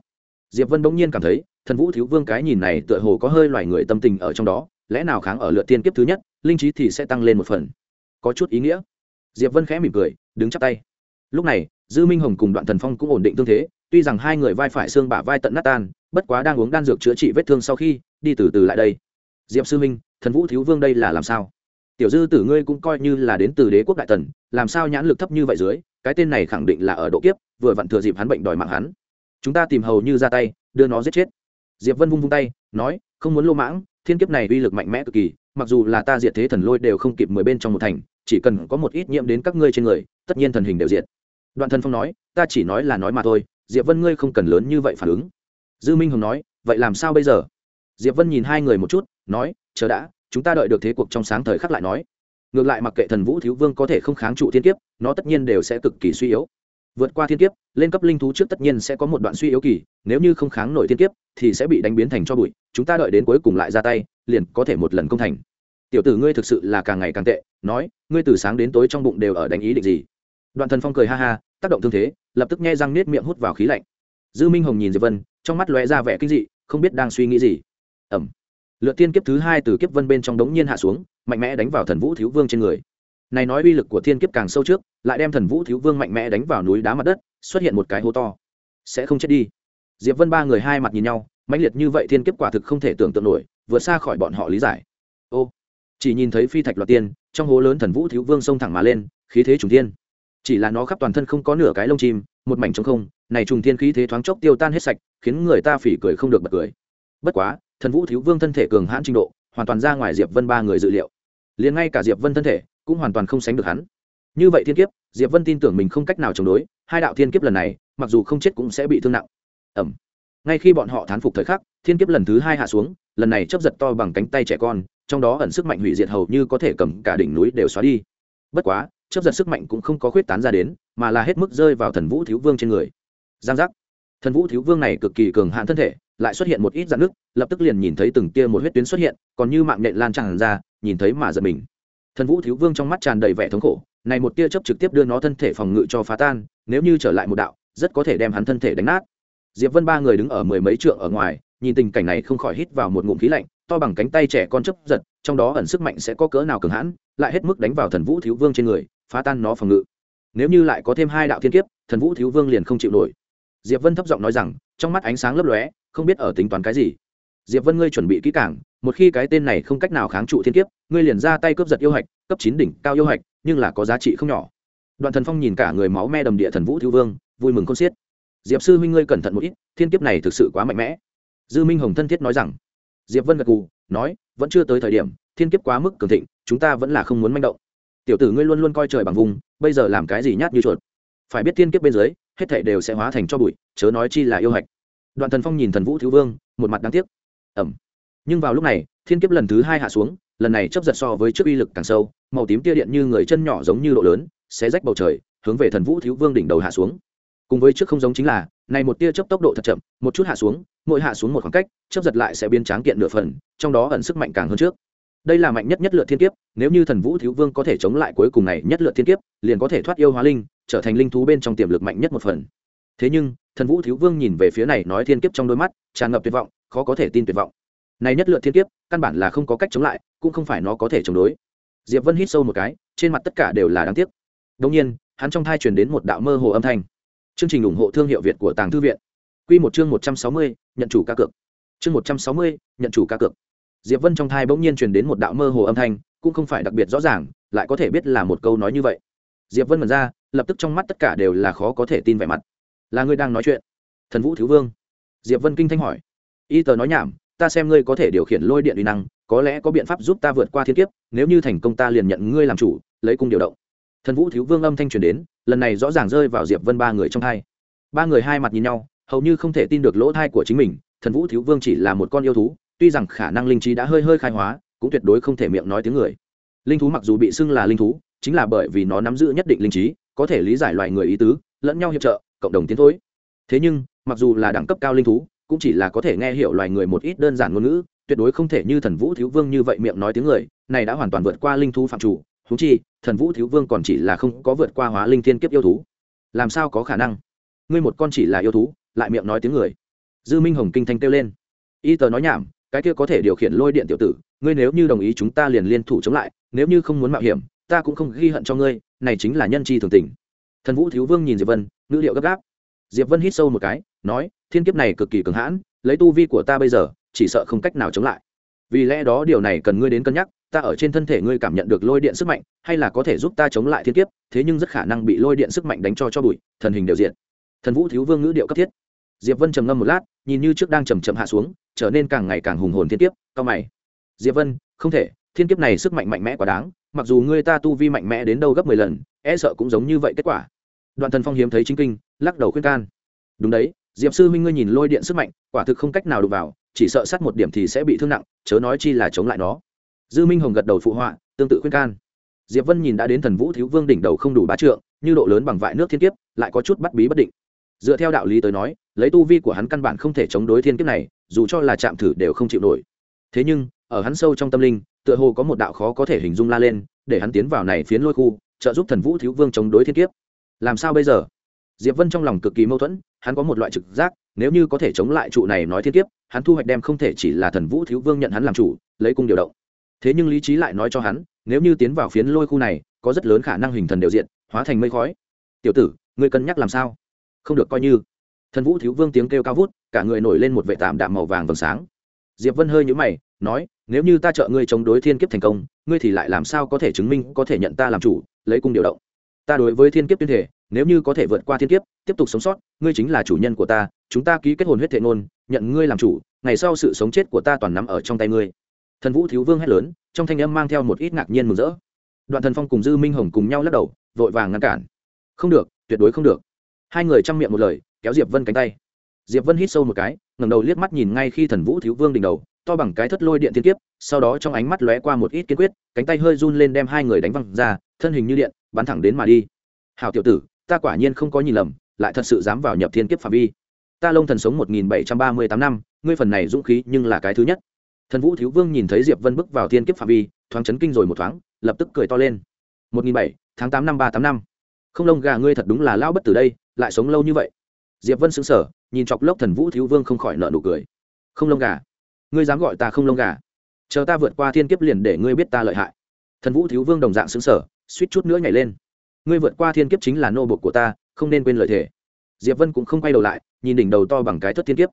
Diệp vân bỗng nhiên cảm thấy, thần vũ thiếu vương cái nhìn này tựa hồ có hơi loài người tâm tình ở trong đó, lẽ nào kháng ở lượt tiên kiếp thứ nhất, linh trí thì sẽ tăng lên một phần. Có chút ý nghĩa. Diệp vân khẽ mỉm cười, đứng chắp tay lúc này, dư minh hồng cùng đoạn thần phong cũng ổn định tương thế, tuy rằng hai người vai phải xương bả vai tận nát tan, bất quá đang uống đan dược chữa trị vết thương sau khi, đi từ từ lại đây. Diệp sư minh, thần vũ thiếu vương đây là làm sao? Tiểu dư tử ngươi cũng coi như là đến từ đế quốc đại tần, làm sao nhãn lực thấp như vậy dưới, cái tên này khẳng định là ở độ kiếp, vừa vặn thừa dịp hắn bệnh đòi mạng hắn. Chúng ta tìm hầu như ra tay, đưa nó giết chết. Diệp vân vung vung tay, nói, không muốn lô mãng, thiên kiếp này uy lực mạnh mẽ cực kỳ, mặc dù là ta diệt thế thần lôi đều không kịp mười bên trong một thành, chỉ cần có một ít nhiễm đến các ngươi trên người, tất nhiên thần hình đều diệt đoạn thần phong nói, ta chỉ nói là nói mà thôi, diệp vân ngươi không cần lớn như vậy phản ứng. Dư minh hồng nói, vậy làm sao bây giờ? Diệp vân nhìn hai người một chút, nói, chờ đã, chúng ta đợi được thế cuộc trong sáng thời khắc lại nói. Ngược lại mặc kệ thần vũ thiếu vương có thể không kháng trụ thiên kiếp, nó tất nhiên đều sẽ cực kỳ suy yếu. Vượt qua thiên kiếp, lên cấp linh thú trước tất nhiên sẽ có một đoạn suy yếu kỳ, nếu như không kháng nổi thiên kiếp, thì sẽ bị đánh biến thành cho bụi, chúng ta đợi đến cuối cùng lại ra tay, liền có thể một lần công thành. Tiểu tử ngươi thực sự là càng ngày càng tệ, nói, ngươi từ sáng đến tối trong bụng đều ở đánh ý định gì? Đoạn thần phong cười ha ha, tác động thương thế, lập tức nghe răng nết miệng hút vào khí lạnh. Dư minh hồng nhìn diệp vân, trong mắt lóe ra vẻ kinh dị, không biết đang suy nghĩ gì. Ẩm lượt tiên kiếp thứ hai từ kiếp vân bên trong đống nhiên hạ xuống, mạnh mẽ đánh vào thần vũ thiếu vương trên người. Này nói uy lực của thiên kiếp càng sâu trước, lại đem thần vũ thiếu vương mạnh mẽ đánh vào núi đá mặt đất, xuất hiện một cái hố to. Sẽ không chết đi. Diệp vân ba người hai mặt nhìn nhau, mãnh liệt như vậy thiên kiếp quả thực không thể tưởng tượng nổi, vượt xa khỏi bọn họ lý giải. Ô. Chỉ nhìn thấy phi thạch loạt tiên, trong hố lớn thần vũ thiếu vương xông thẳng mà lên, khí thế trùng thiên chỉ là nó khắp toàn thân không có nửa cái lông chim, một mảnh trống không, này trùng thiên khí thế thoáng chốc tiêu tan hết sạch, khiến người ta phỉ cười không được bật cười. Bất quá, thần vũ thiếu vương thân thể cường hãn trình độ, hoàn toàn ra ngoài diệp vân ba người dự liệu. Liền ngay cả diệp vân thân thể cũng hoàn toàn không sánh được hắn. Như vậy thiên kiếp, diệp vân tin tưởng mình không cách nào chống đối, hai đạo thiên kiếp lần này, mặc dù không chết cũng sẽ bị thương nặng. Ẩm ngay khi bọn họ thán phục thời khắc, thiên kiếp lần thứ hai hạ xuống, lần này chấp giật to bằng cánh tay trẻ con, trong đó ẩn sức mạnh hủy diệt hầu như có thể cầm cả đỉnh núi đều xóa đi. Bất quá chấp giật sức mạnh cũng không có khuyết tán ra đến, mà là hết mức rơi vào thần vũ thiếu vương trên người. Giang giác. Thần vũ thiếu vương này cực kỳ cường hạn thân thể, lại xuất hiện một ít dạn nước lập tức liền nhìn thấy từng tia một huyết tuyến xuất hiện, còn như mạng nhện lan tràn ra, nhìn thấy mà giật mình. Thần vũ thiếu vương trong mắt tràn đầy vẻ thống khổ, này một tia chấp trực tiếp đưa nó thân thể phòng ngự cho phá tan, nếu như trở lại một đạo, rất có thể đem hắn thân thể đánh nát. Diệp vân ba người đứng ở mười mấy trượng ở ngoài, nhìn tình cảnh này không khỏi hít vào một ngụm khí lạnh, to bằng cánh tay trẻ con chấp giật, trong đó ẩn sức mạnh sẽ có cỡ nào cường hãn, lại hết mức đánh vào thần vũ thiếu vương trên người phá tan nó phòng ngự. Nếu như lại có thêm hai đạo thiên kiếp, thần vũ thiếu vương liền không chịu nổi. Diệp vân thấp giọng nói rằng, trong mắt ánh sáng lấp lóe, không biết ở tính toán cái gì. Diệp vân ngươi chuẩn bị kỹ càng, một khi cái tên này không cách nào kháng trụ thiên kiếp, ngươi liền ra tay cướp giật yêu hạch, cấp chín đỉnh cao yêu hạch, nhưng là có giá trị không nhỏ. Đoạn thần phong nhìn cả người máu me đầm địa thần vũ thiếu vương, vui mừng con xiết. Diệp sư huynh ngươi cẩn thận một ít, thiên kiếp này thực sự quá mạnh mẽ. Dư minh hồng thân thiết nói rằng. Diệp vân gật gù, nói, vẫn chưa tới thời điểm, thiên kiếp quá mức cường thịnh, chúng ta vẫn là không muốn manh động tiểu tử ngươi luôn luôn coi trời bằng vùng, bây giờ làm cái gì nhát như chuột. Phải biết thiên kiếp bên dưới, hết thảy đều sẽ hóa thành cho bụi, chớ nói chi là yêu hạch. Đoạn thần phong nhìn thần vũ thiếu vương, một mặt đáng tiếc. Ẩm nhưng vào lúc này, thiên kiếp lần thứ hai hạ xuống, lần này chấp giật so với trước uy lực càng sâu, màu tím tia điện như người chân nhỏ giống như độ lớn sẽ rách bầu trời, hướng về thần vũ thiếu vương đỉnh đầu hạ xuống. Cùng với trước không giống chính là, này một tia chớp tốc độ thật chậm, một chút hạ xuống, mỗi hạ xuống một khoảng cách, chấp giật lại sẽ biến tráng kiện nửa phần, trong đó ẩn sức mạnh càng hơn trước đây là mạnh nhất nhất lượt thiên kiếp, nếu như thần vũ thiếu vương có thể chống lại cuối cùng này nhất lượt thiên kiếp, liền có thể thoát yêu hóa linh, trở thành linh thú bên trong tiềm lực mạnh nhất một phần. Thế nhưng, thần vũ thiếu vương nhìn về phía này nói thiên kiếp trong đôi mắt, tràn ngập tuyệt vọng, khó có thể tin tuyệt vọng. Này nhất lượt thiên kiếp, căn bản là không có cách chống lại, cũng không phải nó có thể chống đối. Diệp vân hít sâu một cái, trên mặt tất cả đều là đáng tiếc. Đông nhiên, hắn trong thai truyền đến một đạo mơ hồ âm thanh. Chương trình ủng hộ thương hiệu việt của tàng thư viện. Quy một chương một trăm sáu mươi, nhận chủ ca cược. Chương một trăm sáu mươi, nhận chủ ca cược diệp vân trong thai bỗng nhiên truyền đến một đạo mơ hồ âm thanh, cũng không phải đặc biệt rõ ràng, lại có thể biết là một câu nói như vậy. Diệp vân mật ra, lập tức trong mắt tất cả đều là khó có thể tin vẻ mặt. Là ngươi đang nói chuyện, thần vũ thiếu vương? Diệp vân kinh thanh hỏi. Y tờ nói nhảm, ta xem ngươi có thể điều khiển lôi điện uy năng, có lẽ có biện pháp giúp ta vượt qua thiên kiếp, nếu như thành công ta liền nhận ngươi làm chủ, lấy cung điều động. Thần vũ thiếu vương âm thanh truyền đến, lần này rõ ràng rơi vào diệp vân ba người trong hai ba người hai mặt nhìn nhau, hầu như không thể tin được lỗ thai của chính mình, thần vũ thiếu vương chỉ là một con yêu thú tuy rằng khả năng linh trí đã hơi hơi khai hóa, cũng tuyệt đối không thể miệng nói tiếng người. Linh thú mặc dù bị xưng là linh thú, chính là bởi vì nó nắm giữ nhất định linh trí, có thể lý giải loài người ý tứ, lẫn nhau hiệp trợ, cộng đồng tiến thối. Thế nhưng, mặc dù là đẳng cấp cao linh thú, cũng chỉ là có thể nghe hiểu loài người một ít đơn giản ngôn ngữ, tuyệt đối không thể như thần vũ thiếu vương như vậy miệng nói tiếng người, này đã hoàn toàn vượt qua linh thú phạm chủ. Thú chi, thần vũ thiếu vương còn chỉ là không có vượt qua hóa linh thiên kiếp yêu thú. Làm sao có khả năng? Ngươi một con chỉ là yêu thú, lại miệng nói tiếng người. Dư minh hồng kinh thanh kêu lên. Y tờ nói nhảm cái kia có thể điều khiển lôi điện tiểu tử, ngươi nếu như đồng ý chúng ta liền liên thủ chống lại, nếu như không muốn mạo hiểm, ta cũng không ghi hận cho ngươi, này chính là nhân chi thường tình. Thần vũ thiếu vương nhìn diệp vân, ngữ liệu gấp gáp. Diệp vân hít sâu một cái, nói, thiên kiếp này cực kỳ cường hãn, lấy tu vi của ta bây giờ, chỉ sợ không cách nào chống lại. Vì lẽ đó điều này cần ngươi đến cân nhắc, ta ở trên thân thể ngươi cảm nhận được lôi điện sức mạnh, hay là có thể giúp ta chống lại thiên kiếp, thế nhưng rất khả năng bị lôi điện sức mạnh đánh cho cho bụi, thần hình đều diện thần vũ thiếu vương ngữ điệu cấp thiết. Diệp vân trầm ngâm một lát, nhìn như trước đang chầm chậm hạ xuống trở nên càng ngày càng hùng hồn thiên kiếp, cao mày. Diệp vân, không thể, thiên kiếp này sức mạnh mạnh mẽ quá đáng, mặc dù ngươi ta tu vi mạnh mẽ đến đâu gấp mười lần e sợ cũng giống như vậy kết quả. Đoạn thần phong hiếm thấy chính kinh, lắc đầu khuyên can. Đúng đấy, diệp sư huynh ngươi nhìn lôi điện sức mạnh, quả thực không cách nào đụng vào, chỉ sợ sát một điểm thì sẽ bị thương nặng, chớ nói chi là chống lại nó. Dư minh hồng gật đầu phụ họa, tương tự khuyên can. Diệp vân nhìn đã đến thần vũ thiếu vương đỉnh đầu không đủ bá trượng, như độ lớn bằng vại nước thiên kiếp, lại có chút bắt bí bất định. Dựa theo đạo lý tới nói, lấy tu vi của hắn căn bản không thể chống đối thiên kiếp này dù cho là chạm thử đều không chịu nổi. Thế nhưng, ở hắn sâu trong tâm linh, tựa hồ có một đạo khó có thể hình dung la lên, để hắn tiến vào này phiến lôi khu, trợ giúp thần vũ thiếu vương chống đối thiên kiếp. Làm sao bây giờ? Diệp vân trong lòng cực kỳ mâu thuẫn, hắn có một loại trực giác, nếu như có thể chống lại trụ này nói thiên kiếp, hắn thu hoạch đem không thể chỉ là thần vũ thiếu vương nhận hắn làm chủ, lấy cung điều động. Thế nhưng lý trí lại nói cho hắn, nếu như tiến vào phiến lôi khu này, có rất lớn khả năng hình thần đều diện hóa thành mây khói. Tiểu tử, ngươi cân nhắc làm sao? Không được, coi như thần vũ thiếu vương tiếng kêu cao vút, cả người nổi lên một vệ tạm đạm màu vàng vầng sáng. Diệp vân hơi nhũ mày, nói, nếu như ta trợ ngươi chống đối thiên kiếp thành công, ngươi thì lại làm sao có thể chứng minh có thể nhận ta làm chủ, lấy cung điều động? Ta đối với thiên kiếp tuyên thể nếu như có thể vượt qua thiên kiếp, tiếp tục sống sót, ngươi chính là chủ nhân của ta, chúng ta ký kết hồn huyết thệ ngôn, nhận ngươi làm chủ, ngày sau sự sống chết của ta toàn nằm ở trong tay ngươi. Thần vũ thiếu vương hét lớn, trong thanh âm mang theo một ít ngạc nhiên mừng rỡ. Đoạn thần phong cùng dư minh hồng cùng nhau lắc đầu, vội vàng ngăn cản. Không được, tuyệt đối không được. Hai người chăm miệng một lời kéo diệp vân cánh tay. Diệp vân hít sâu một cái, ngẩng đầu liếc mắt nhìn ngay khi thần vũ thiếu vương đỉnh đầu, to bằng cái thất lôi điện thiên kiếp, sau đó trong ánh mắt lóe qua một ít kiên quyết, cánh tay hơi run lên đem hai người đánh văng ra, thân hình như điện, bắn thẳng đến mà đi. Hào tiểu tử, ta quả nhiên không có nhìn lầm, lại thật sự dám vào nhập thiên kiếp phạm vi. Ta lông thần sống một nghìn bảy trăm ba mươi tám năm, ngươi phần này dũng khí nhưng là cái thứ nhất. Thần vũ thiếu vương nhìn thấy diệp vân bước vào thiên kiếp phạm vi, thoáng chấn kinh rồi một thoáng, lập tức cười to lên. Một nghìn bảy, tháng tám năm ba tám năm. Không lông gà ngươi thật đúng là lao bất tử đây, lại sống lâu như vậy diệp vân sững sờ, nhìn chọc lốc thần vũ thiếu vương không khỏi nợ nụ cười. Không lông gà. Ngươi dám gọi ta không lông gà. Chờ ta vượt qua thiên kiếp liền để ngươi biết ta lợi hại. Thần vũ thiếu vương đồng dạng sững sờ, suýt chút nữa nhảy lên. Ngươi vượt qua thiên kiếp chính là nô bột của ta, không nên quên lợi thể diệp vân cũng không quay đầu lại, nhìn đỉnh đầu to bằng cái thất thiên kiếp.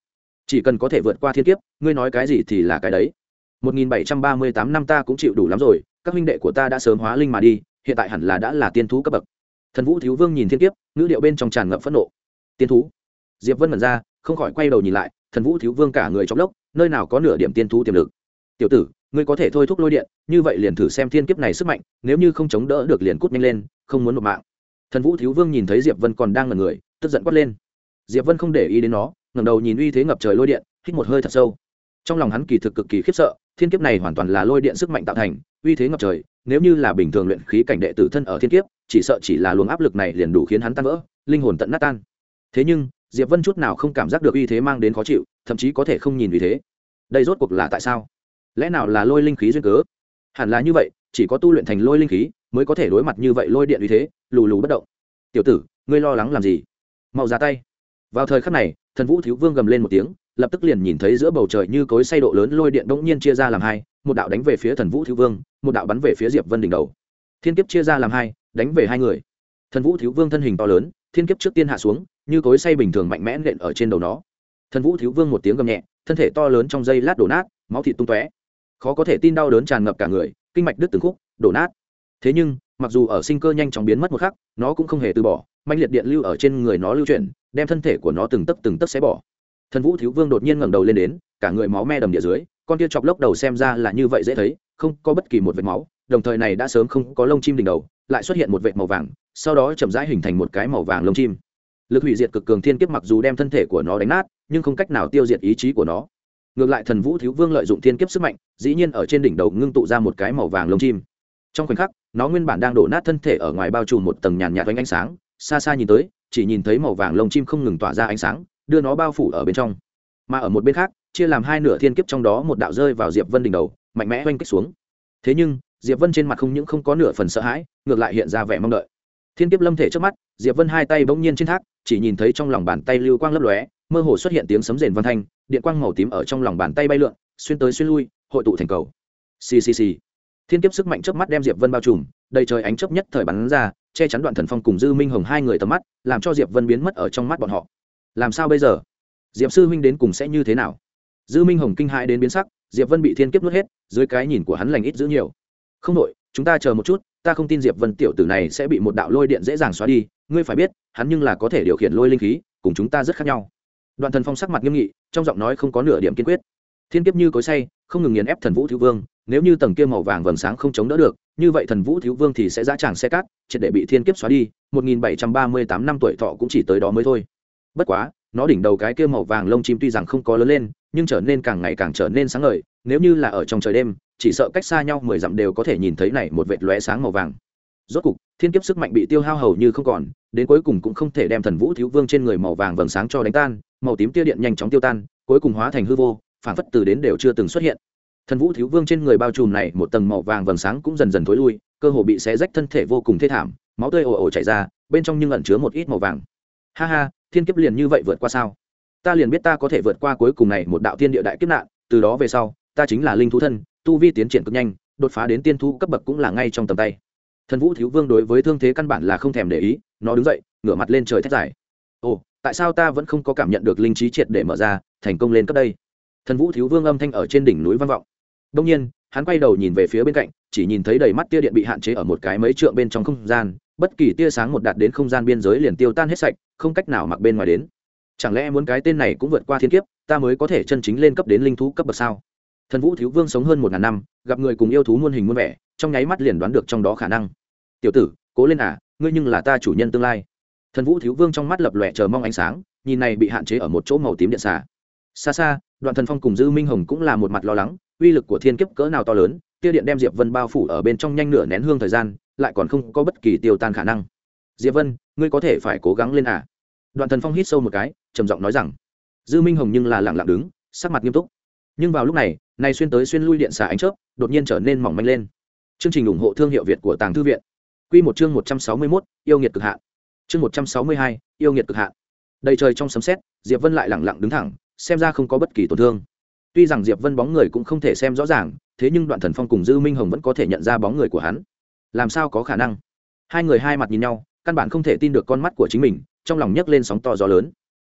Chỉ cần có thể vượt qua thiên kiếp, ngươi nói cái gì thì là cái đấy. 1738 năm ta cũng chịu đủ lắm rồi, các huynh đệ của ta đã sớm hóa linh mà đi, hiện tại hẳn là đã là tiên thú cấp bậc. Thần vũ thiếu vương nhìn thiên kiếp, ngữ điệu bên trong tràn ngập phẫn nộ. Tiên thú? Diệp vân mẩn ra, không khỏi quay đầu nhìn lại, thần vũ thiếu vương cả người trong lốc, nơi nào có nửa điểm tiên thú tiềm lực. Tiểu tử, ngươi có thể thôi thúc lôi điện, như vậy liền thử xem thiên kiếp này sức mạnh, nếu như không chống đỡ được liền cút nhanh lên, không muốn nộp mạng. Thần vũ thiếu vương nhìn thấy diệp vân còn đang ngần người, tức giận quát lên. Diệp vân không để ý đến nó, ngẩng đầu nhìn uy thế ngập trời lôi điện, hít một hơi thật sâu. Trong lòng hắn kỳ thực cực kỳ khiếp sợ, thiên kiếp này hoàn toàn là lôi điện sức mạnh tạo thành, uy thế ngập trời, nếu như là bình thường luyện khí cảnh đệ tử thân ở thiên kiếp, chỉ sợ chỉ là luồng áp lực này liền đủ khiến hắn tan vỡ, linh hồn tận nát tan. Thế nhưng diệp vân chút nào không cảm giác được uy thế mang đến khó chịu, thậm chí có thể không nhìn uy thế. Đây rốt cuộc là tại sao? Lẽ nào là lôi linh khí duyên cớ? Hẳn là như vậy, chỉ có tu luyện thành lôi linh khí mới có thể đối mặt như vậy lôi điện uy thế, lù lù bất động. Tiểu tử, ngươi lo lắng làm gì? Mau ra tay. Vào thời khắc này, thần vũ thiếu vương gầm lên một tiếng, lập tức liền nhìn thấy giữa bầu trời như cối say độ lớn lôi điện bỗng nhiên chia ra làm hai, một đạo đánh về phía thần vũ thiếu vương, một đạo bắn về phía diệp vân đỉnh đầu. Thiên kiếp chia ra làm hai, đánh về hai người. Thần vũ thiếu vương thân hình to lớn, thiên kiếp trước tiên hạ xuống như cối say bình thường mạnh mẽ nện ở trên đầu nó. Thần vũ thiếu vương một tiếng gầm nhẹ, thân thể to lớn trong dây lát đổ nát, máu thịt tung tóe. Khó có thể tin đau đớn tràn ngập cả người, kinh mạch đứt từng khúc, đổ nát. Thế nhưng, mặc dù ở sinh cơ nhanh chóng biến mất một khắc, nó cũng không hề từ bỏ mạnh liệt điện lưu ở trên người nó lưu chuyển, đem thân thể của nó từng tấc từng tấc xé bỏ. Thần vũ thiếu vương đột nhiên ngẩng đầu lên đến, cả người máu me đầm địa dưới, con kia chọc lốc đầu xem ra là như vậy dễ thấy, không có bất kỳ một vệt máu, đồng thời này đã sớm không có lông chim đỉnh đầu, lại xuất hiện một vệt màu vàng, sau đó chậm rãi hình thành một cái màu vàng lông chim lực hủy diệt cực cường thiên kiếp mặc dù đem thân thể của nó đánh nát, nhưng không cách nào tiêu diệt ý chí của nó. Ngược lại thần vũ thiếu vương lợi dụng thiên kiếp sức mạnh, dĩ nhiên ở trên đỉnh đầu ngưng tụ ra một cái màu vàng lông chim. Trong khoảnh khắc, nó nguyên bản đang đổ nát thân thể ở ngoài bao trùm một tầng nhàn nhạt ánh sáng, xa xa nhìn tới, chỉ nhìn thấy màu vàng lông chim không ngừng tỏa ra ánh sáng, đưa nó bao phủ ở bên trong. Mà ở một bên khác, chia làm hai nửa thiên kiếp trong đó một đạo rơi vào diệp vân đỉnh đầu, mạnh mẽ oanh kích xuống. Thế nhưng, diệp vân trên mặt không những không có nửa phần sợ hãi, ngược lại hiện ra vẻ mong đợi thiên kiếp lâm thể trước mắt, diệp vân hai tay bỗng nhiên trên thác, chỉ nhìn thấy trong lòng bàn tay lưu quang lấp lóe, mơ hồ xuất hiện tiếng sấm rền văn thanh, điện quang màu tím ở trong lòng bàn tay bay lượn, xuyên tới xuyên lui, hội tụ thành cầu. Ccc thiên kiếp sức mạnh trước mắt đem diệp vân bao trùm, đầy trời ánh chớp nhất thời bắn ra, che chắn đoạn thần phong cùng dư minh hồng hai người tầm mắt, làm cho diệp vân biến mất ở trong mắt bọn họ. Làm sao bây giờ? Diệp sư huynh đến cùng sẽ như thế nào? Dư minh hồng kinh hãi đến biến sắc, diệp vân bị thiên kiếp nuốt hết, dưới cái nhìn của hắn lành ít giữ nhiều. Không đội chúng ta chờ một chút ta không tin diệp vân tiểu tử này sẽ bị một đạo lôi điện dễ dàng xóa đi, ngươi phải biết, hắn nhưng là có thể điều khiển lôi linh khí, cùng chúng ta rất khác nhau. Đoạn thần phong sắc mặt nghiêm nghị, trong giọng nói không có nửa điểm kiên quyết. Thiên kiếp như cối say, không ngừng nghiền ép thần vũ thiếu vương, nếu như tầng kia màu vàng vầng sáng không chống đỡ được, như vậy thần vũ thiếu vương thì sẽ ra tràng xe cát, triệt để bị thiên kiếp xóa đi 1738 năm tuổi thọ cũng chỉ tới đó mới thôi. Bất quá, nó đỉnh đầu cái kia màu vàng lông chim tuy rằng không có lớn lên, nhưng trở nên càng ngày càng trở nên sáng ngời, nếu như là ở trong trời đêm chỉ sợ cách xa nhau mười dặm đều có thể nhìn thấy này một vệt lóe sáng màu vàng. Rốt cục, thiên kiếp sức mạnh bị tiêu hao hầu như không còn, đến cuối cùng cũng không thể đem thần vũ thiếu vương trên người màu vàng vầng sáng cho đánh tan, màu tím tia điện nhanh chóng tiêu tan, cuối cùng hóa thành hư vô, phản phất từ đến đều chưa từng xuất hiện. Thần vũ thiếu vương trên người bao trùm này một tầng màu vàng vầng sáng cũng dần dần thối lui, cơ hồ bị xé rách thân thể vô cùng thê thảm, máu tươi ồ ồ chảy ra, bên trong nhưng ẩn chứa một ít màu vàng. Ha ha, thiên kiếp liền như vậy vượt qua sao? Ta liền biết ta có thể vượt qua cuối cùng này một đạo thiên địa đại kiếp nạn, từ đó về sau, ta chính là linh thú thân tu vi tiến triển cực nhanh, đột phá đến tiên thu cấp bậc cũng là ngay trong tầm tay. Thần vũ thiếu vương đối với thương thế căn bản là không thèm để ý, nó đứng dậy, ngửa mặt lên trời thét dài. Ồ, tại sao ta vẫn không có cảm nhận được linh trí triệt để mở ra, thành công lên cấp đây? Thần vũ thiếu vương âm thanh ở trên đỉnh núi vang vọng. Đông nhiên, hắn quay đầu nhìn về phía bên cạnh, chỉ nhìn thấy đầy mắt tia điện bị hạn chế ở một cái mấy trượng bên trong không gian, bất kỳ tia sáng một đạt đến không gian biên giới liền tiêu tan hết sạch, không cách nào mặc bên ngoài đến. Chẳng lẽ muốn cái tên này cũng vượt qua thiên kiếp, ta mới có thể chân chính lên cấp đến linh thú cấp bậc sao? Thần vũ thiếu vương sống hơn một ngàn năm, gặp người cùng yêu thú muôn hình muôn vẻ, trong nháy mắt liền đoán được trong đó khả năng. Tiểu tử, cố lên à ngươi nhưng là ta chủ nhân tương lai. Thần vũ thiếu vương trong mắt lập lòe chờ mong ánh sáng, nhìn này bị hạn chế ở một chỗ màu tím điện xà. Xa xa, đoạn thần phong cùng dư minh hồng cũng là một mặt lo lắng, uy lực của thiên kiếp cỡ nào to lớn tiêu điện đem diệp vân bao phủ ở bên trong nhanh nửa nén hương thời gian, lại còn không có bất kỳ tiêu tan khả năng. Diệp vân, ngươi có thể phải cố gắng lên à? Đoạn thần phong hít sâu một cái, trầm giọng nói rằng. Dư minh hồng nhưng là lặng lặng đứng, sắc mặt nghiêm túc. Nhưng vào lúc này này xuyên tới xuyên lui điện xà ánh chớp đột nhiên trở nên mỏng manh lên. Chương trình ủng hộ thương hiệu việt của tàng thư viện. Quy một chương một trăm sáu mươi 161, yêu nghiệt cực hạn. Chương một trăm sáu mươi hai yêu nghiệt cực hạn. Đầy trời trong sấm sét diệp vân lại lặng lặng đứng thẳng xem ra không có bất kỳ tổn thương. Tuy rằng diệp vân bóng người cũng không thể xem rõ ràng thế nhưng đoạn thần phong cùng dư minh hồng vẫn có thể nhận ra bóng người của hắn. Làm sao có khả năng? Hai người hai mặt nhìn nhau căn bản không thể tin được con mắt của chính mình trong lòng nhấc lên sóng to gió lớn.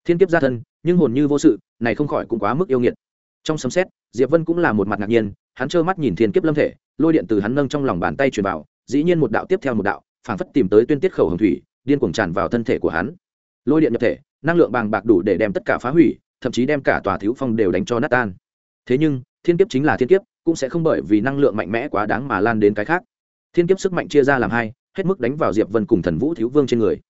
Thiên kiếp gia thân nhưng hồn như vô sự này không khỏi cũng quá mức yêu nghiệt trong sấm xét diệp vân cũng là một mặt ngạc nhiên, hắn trơ mắt nhìn thiên kiếp lâm thể, lôi điện từ hắn nâng trong lòng bàn tay truyền vào, dĩ nhiên một đạo tiếp theo một đạo, phảng phất tìm tới tuyên tiết khẩu hồng thủy, điên cuồng tràn vào thân thể của hắn. Lôi điện nhập thể, năng lượng bàng bạc đủ để đem tất cả phá hủy, thậm chí đem cả tòa thiếu phong đều đánh cho nát tan. Thế nhưng, thiên kiếp chính là thiên kiếp, cũng sẽ không bởi vì năng lượng mạnh mẽ quá đáng mà lan đến cái khác. Thiên kiếp sức mạnh chia ra làm hai, hết mức đánh vào diệp vân cùng thần vũ thiếu vương trên người.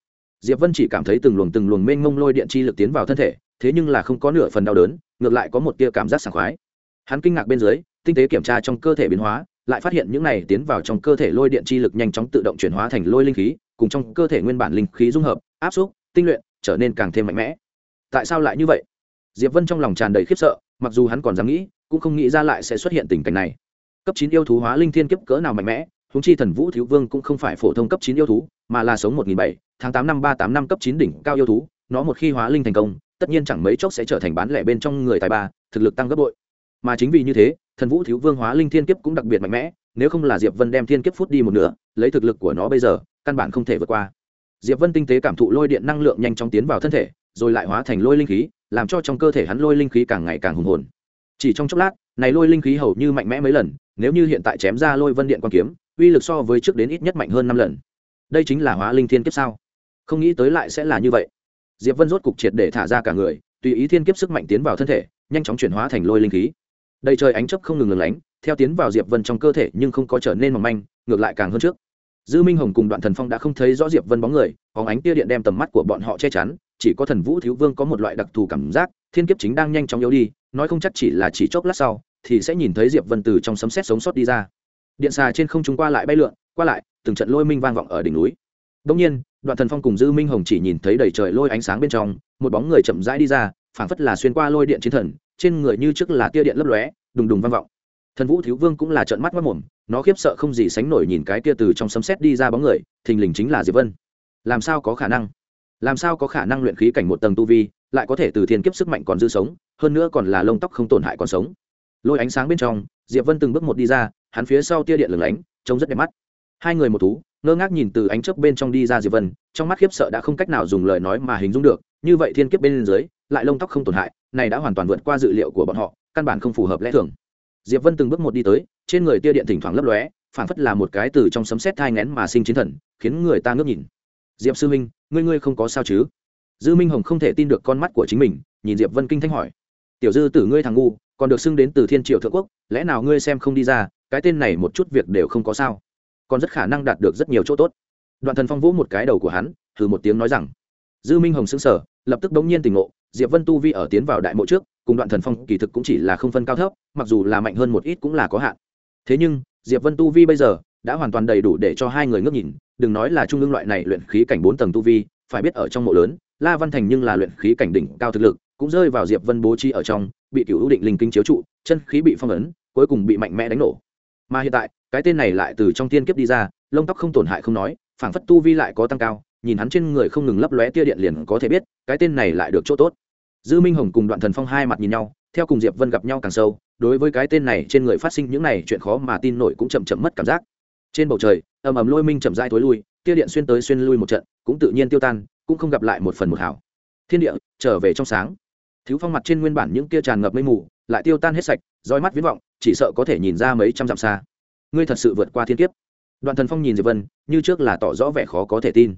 Diệp vân chỉ cảm thấy từng luồng từng luồng mênh mông lôi điện chi lực tiến vào thân thể thế nhưng là không có nửa phần đau đớn ngược lại có một tia cảm giác sảng khoái. Hắn kinh ngạc bên dưới tinh tế kiểm tra trong cơ thể biến hóa lại phát hiện những này tiến vào trong cơ thể lôi điện chi lực nhanh chóng tự động chuyển hóa thành lôi linh khí cùng trong cơ thể nguyên bản linh khí dung hợp áp suất, tinh luyện trở nên càng thêm mạnh mẽ. Tại sao lại như vậy? Diệp vân trong lòng tràn đầy khiếp sợ mặc dù hắn còn dám nghĩ cũng không nghĩ ra lại sẽ xuất hiện tình cảnh này. Cấp chín yêu thú hóa linh thiên kiếp cỡ nào mạnh mẽ húng chi thần vũ thiếu vương cũng không phải phổ thông cấp chín yêu thú mà là sống một nghìn bảy tháng tám năm ba tám năm cấp chín đỉnh cao yêu thú nó một khi hóa linh thành công tất nhiên chẳng mấy chốc sẽ trở thành bán lẻ bên trong người tài ba, thực lực tăng gấp bội. Mà chính vì như thế, thần vũ thiếu vương hóa linh thiên kiếp cũng đặc biệt mạnh mẽ, nếu không là diệp vân đem thiên kiếp phút đi một nửa, lấy thực lực của nó bây giờ, căn bản không thể vượt qua. Diệp vân tinh tế cảm thụ lôi điện năng lượng nhanh chóng tiến vào thân thể, rồi lại hóa thành lôi linh khí, làm cho trong cơ thể hắn lôi linh khí càng ngày càng hùng hồn. Chỉ trong chốc lát, này lôi linh khí hầu như mạnh mẽ mấy lần, nếu như hiện tại chém ra lôi vân điện quan kiếm, uy lực so với trước đến ít nhất mạnh hơn năm lần. Đây chính là hóa linh thiên kiếp sao? Không nghĩ tới lại sẽ là như vậy diệp vân rốt cục triệt để thả ra cả người, tùy ý thiên kiếp sức mạnh tiến vào thân thể, nhanh chóng chuyển hóa thành lôi linh khí. Đầy trời ánh chấp không ngừng ngừng lánh, theo tiến vào diệp vân trong cơ thể nhưng không có trở nên mỏng manh, ngược lại càng hơn trước. Dư minh hồng cùng đoạn thần phong đã không thấy rõ diệp vân bóng người phóng ánh tia điện đem tầm mắt của bọn họ che chắn, chỉ có thần vũ thiếu vương có một loại đặc thù cảm giác, thiên kiếp chính đang nhanh chóng yếu đi, nói không chắc chỉ là chỉ chốc lát sau, thì sẽ nhìn thấy diệp vân từ trong sấm sét sống sót đi ra. Điện xà trên không trung qua lại bay lượn, qua lại, từng trận lôi minh vang vọng ở đỉnh núi. Đông nhiên đoạn thần phong cùng dư minh hồng chỉ nhìn thấy đầy trời lôi ánh sáng bên trong, một bóng người chậm rãi đi ra, phảng phất là xuyên qua lôi điện chiến thần, trên người như trước là tia điện lấp lóe, đùng đùng vang vọng. Thần vũ thiếu vương cũng là trợn mắt mất mồm, nó khiếp sợ không gì sánh nổi nhìn cái tia từ trong sấm xét đi ra bóng người, thình lình chính là diệp vân. Làm sao có khả năng? Làm sao có khả năng luyện khí cảnh một tầng tu vi, lại có thể từ thiên kiếp sức mạnh còn dư sống, hơn nữa còn là lông tóc không tổn hại còn sống. Lôi ánh sáng bên trong, diệp vân từng bước một đi ra, hắn phía sau tia điện lửng lánh, trông rất đẹp mắt. Hai người một thú ngơ ngác nhìn từ ánh chớp bên trong đi ra diệp vân, trong mắt khiếp sợ đã không cách nào dùng lời nói mà hình dung được, như vậy thiên kiếp bên dưới, lại lông tóc không tổn hại, này đã hoàn toàn vượt qua dự liệu của bọn họ, căn bản không phù hợp lẽ thường. Diệp vân từng bước một đi tới, trên người tia điện thỉnh thoảng lấp lóe phản phất là một cái từ trong sấm sét thai ngén mà sinh chiến thần, khiến người ta ngước nhìn. Diệp sư minh ngươi ngươi không có sao chứ? Dư minh hồng không thể tin được con mắt của chính mình, nhìn diệp vân kinh thanh hỏi. Tiểu dư tử ngươi thằng ngu, còn được xưng đến từ thiên triều thượng quốc, lẽ nào ngươi xem không đi ra, cái tên này một chút việc đều không có sao? Còn rất khả năng đạt được rất nhiều chỗ tốt. Đoạn thần phong vỗ một cái đầu của hắn thử một tiếng nói rằng, dư minh hồng xứng sở lập tức bỗng nhiên tỉnh ngộ, diệp vân tu vi ở tiến vào đại mộ trước, cùng đoạn thần phong kỳ thực cũng chỉ là không phân cao thấp, mặc dù là mạnh hơn một ít cũng là có hạn. Thế nhưng, diệp vân tu vi bây giờ đã hoàn toàn đầy đủ để cho hai người ngước nhìn, đừng nói là trung ương loại này luyện khí cảnh bốn tầng tu vi, phải biết ở trong mộ lớn, la văn thành nhưng là luyện khí cảnh đỉnh cao thực lực, cũng rơi vào diệp vân bố trí ở trong, bị cựu ưu định linh kinh chiếu trụ, chân khí bị phong ấn, cuối cùng bị mạnh mẽ đánh nổ mà hiện tại, cái tên này lại từ trong tiên kiếp đi ra, lông tóc không tổn hại không nói, phảng phất tu vi lại có tăng cao, nhìn hắn trên người không ngừng lấp lóe tia điện liền có thể biết, cái tên này lại được chỗ tốt. Dư minh hồng cùng đoạn thần phong hai mặt nhìn nhau, theo cùng diệp vân gặp nhau càng sâu, đối với cái tên này trên người phát sinh những này chuyện khó mà tin nổi cũng chậm chậm mất cảm giác. Trên bầu trời, ầm ầm lôi minh chậm rãi thối lui, tia điện xuyên tới xuyên lui một trận, cũng tự nhiên tiêu tan, cũng không gặp lại một phần một hảo. Thiên địa, trở về trong sáng thiếu phong mặt trên nguyên bản những kia tràn ngập mây mù, lại tiêu tan hết sạch, roi mắt viễn vọng, chỉ sợ có thể nhìn ra mấy trăm dặm xa. Ngươi thật sự vượt qua thiên kiếp. Đoạn thần phong nhìn diệp vân, như trước là tỏ rõ vẻ khó có thể tin.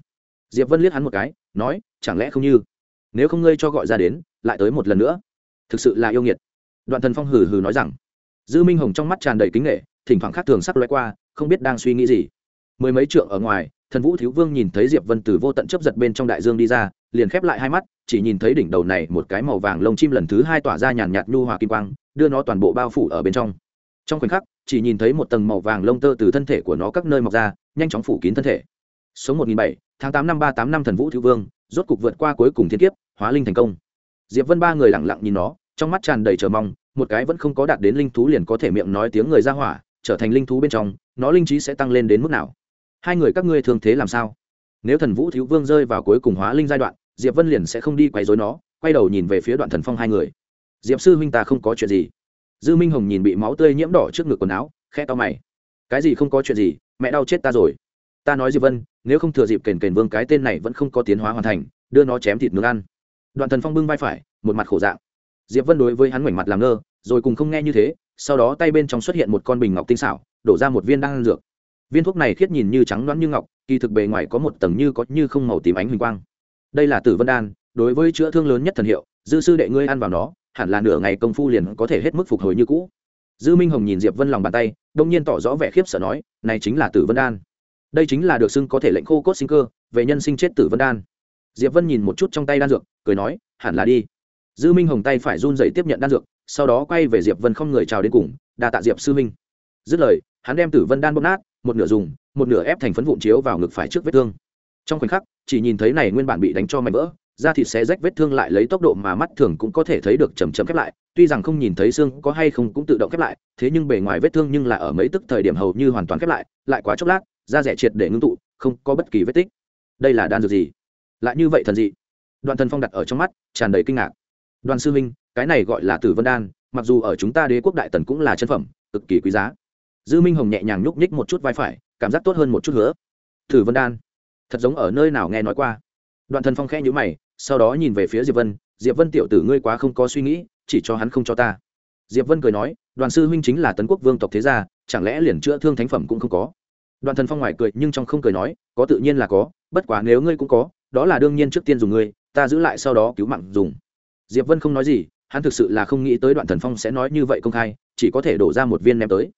Diệp vân liếc hắn một cái, nói, chẳng lẽ không như? Nếu không ngươi cho gọi ra đến, lại tới một lần nữa. Thực sự là yêu nghiệt. Đoạn thần phong hừ hừ nói rằng. Dư minh hồng trong mắt tràn đầy kính nghệ thỉnh thoảng khác thường sắc loay qua, không biết đang suy nghĩ gì. Mười mấy trượng ở ngoài, thần vũ thiếu vương nhìn thấy diệp vân từ vô tận chấp giật bên trong đại dương đi ra liền khép lại hai mắt, chỉ nhìn thấy đỉnh đầu này một cái màu vàng lông chim lần thứ hai tỏa ra nhàn nhạt nhu hòa kim quang, đưa nó toàn bộ bao phủ ở bên trong. Trong khoảnh khắc, chỉ nhìn thấy một tầng màu vàng lông tơ từ thân thể của nó các nơi mọc ra, nhanh chóng phủ kín thân thể. Số một nghìn bảy, tháng tám năm ba tám năm thần vũ thiếu vương, rốt cục vượt qua cuối cùng thiên kiếp, hóa linh thành công. Diệp vân ba người lặng lặng nhìn nó, trong mắt tràn đầy chờ mong, một cái vẫn không có đạt đến linh thú liền có thể miệng nói tiếng người ra hỏa, trở thành linh thú bên trong, nó linh trí sẽ tăng lên đến mức nào? Hai người các ngươi thường thế làm sao? Nếu thần vũ thiếu vương rơi vào cuối cùng hóa linh giai đoạn diệp vân liền sẽ không đi quấy rối nó, quay đầu nhìn về phía đoạn thần phong hai người. Diệp sư huynh ta không có chuyện gì. Dư minh hồng nhìn bị máu tươi nhiễm đỏ trước ngực quần áo khe to mày. Cái gì không có chuyện gì, mẹ đau chết ta rồi. Ta nói diệp vân, nếu không thừa dịp kền kền vương cái tên này vẫn không có tiến hóa hoàn thành, đưa nó chém thịt nướng ăn. Đoạn thần phong bưng vai phải, một mặt khổ dạng. Diệp vân đối với hắn ngoảnh mặt làm ngơ, rồi cùng không nghe như thế, sau đó tay bên trong xuất hiện một con bình ngọc tinh xảo, đổ ra một viên đan dược. Viên thuốc này khiết nhìn như trắng loãng như ngọc, kỳ thực bề ngoài có một tầng như có như không màu tím ánh huỳnh quang đây là tử vân đan, đối với chữa thương lớn nhất thần hiệu, dư sư đệ ngươi ăn vào nó, hẳn là nửa ngày công phu liền có thể hết mức phục hồi như cũ. Dư minh hồng nhìn diệp vân lòng bàn tay, đông nhiên tỏ rõ vẻ khiếp sợ nói, này chính là tử vân đan. Đây chính là được xưng có thể lệnh khô cốt sinh cơ, về nhân sinh chết tử vân đan. Diệp vân nhìn một chút trong tay đan dược, cười nói, hẳn là đi. Dư minh hồng tay phải run dậy tiếp nhận đan dược, sau đó quay về diệp vân không người chào đến cùng, đa tạ diệp sư minh. Dứt lời, hắn đem tử vân đan bóp nát, một nửa dùng, một nửa ép thành phấn vụn chiếu vào ngực phải trước vết thương trong khoảnh khắc, chỉ nhìn thấy này nguyên bản bị đánh cho mảnh vỡ, da thịt xé rách vết thương lại lấy tốc độ mà mắt thường cũng có thể thấy được chầm chậm khép lại, tuy rằng không nhìn thấy xương có hay không cũng tự động khép lại, thế nhưng bề ngoài vết thương nhưng là ở mấy tức thời điểm hầu như hoàn toàn khép lại lại quá chốc lát, da rẻ triệt để ngưng tụ, không có bất kỳ vết tích. Đây là đan dược gì? Lại như vậy thần dị. Đoạn thần phong đặt ở trong mắt, tràn đầy kinh ngạc. Đoàn sư minh cái này gọi là tử vân đan, mặc dù ở chúng ta đế quốc đại tần cũng là chân phẩm, cực kỳ quý giá. Dư minh hồng nhẹ nhàng nhúc nhích một chút vai phải, cảm giác tốt hơn một chút nữa tử vân đan thật giống ở nơi nào nghe nói qua. Đoạn thần phong khẽ nhữ mày, sau đó nhìn về phía diệp vân diệp vân tiểu tử ngươi quá không có suy nghĩ, chỉ cho hắn không cho ta. Diệp vân cười nói, đoàn sư huynh chính là tấn quốc vương tộc thế gia, chẳng lẽ liền chữa thương thánh phẩm cũng không có? Đoàn thần phong ngoài cười, nhưng trong không cười nói, có tự nhiên là có, bất quá nếu ngươi cũng có, đó là đương nhiên trước tiên dùng ngươi, ta giữ lại sau đó cứu mạng dùng. Diệp vân không nói gì, hắn thực sự là không nghĩ tới đoạn thần phong sẽ nói như vậy công khai, chỉ có thể đổ ra một viên ném tới.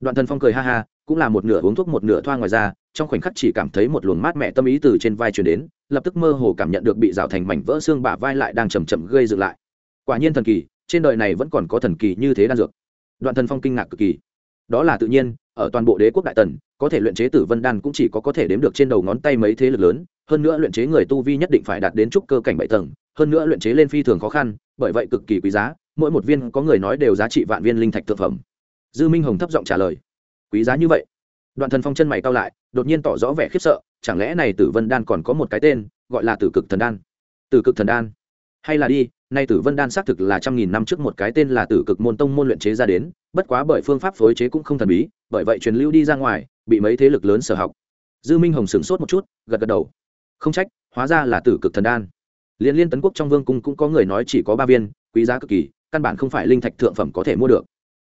Đoạn thần phong cười ha ha cũng là một nửa uống thuốc một nửa thoa ngoài ra trong khoảnh khắc chỉ cảm thấy một luồng mát mẻ tâm ý từ trên vai truyền đến, lập tức mơ hồ cảm nhận được bị rào thành mảnh vỡ xương bả vai lại đang chầm chậm gây dựng lại. Quả nhiên thần kỳ, trên đời này vẫn còn có thần kỳ như thế đan dược. Đoạn thần phong kinh ngạc cực kỳ. Đó là tự nhiên, ở toàn bộ đế quốc đại tần, có thể luyện chế tử vân đan cũng chỉ có có thể đếm được trên đầu ngón tay mấy thế lực lớn, hơn nữa luyện chế người tu vi nhất định phải đạt đến trúc cơ cảnh bảy tầng, hơn nữa luyện chế lên phi thường khó khăn, bởi vậy cực kỳ quý giá, mỗi một viên có người nói đều giá trị vạn viên linh thạch thực phẩm. Dư minh hồng thấp giọng trả lời quý giá như vậy. Đoạn thần phong chân mày cao lại, đột nhiên tỏ rõ vẻ khiếp sợ, chẳng lẽ này tử vân đan còn có một cái tên, gọi là tử cực thần đan? Tử cực thần đan? Hay là đi, nay tử vân đan xác thực là trăm nghìn năm trước một cái tên là tử cực môn tông môn luyện chế ra đến, bất quá bởi phương pháp phối chế cũng không thần bí, bởi vậy truyền lưu đi ra ngoài, bị mấy thế lực lớn sở học. Dư minh hồng sửng sốt một chút, gật gật đầu. Không trách, hóa ra là tử cực thần đan. Liên liên tấn quốc trong vương cung cũng có người nói chỉ có ba viên, quý giá cực kỳ, căn bản không phải linh thạch thượng phẩm có thể mua được.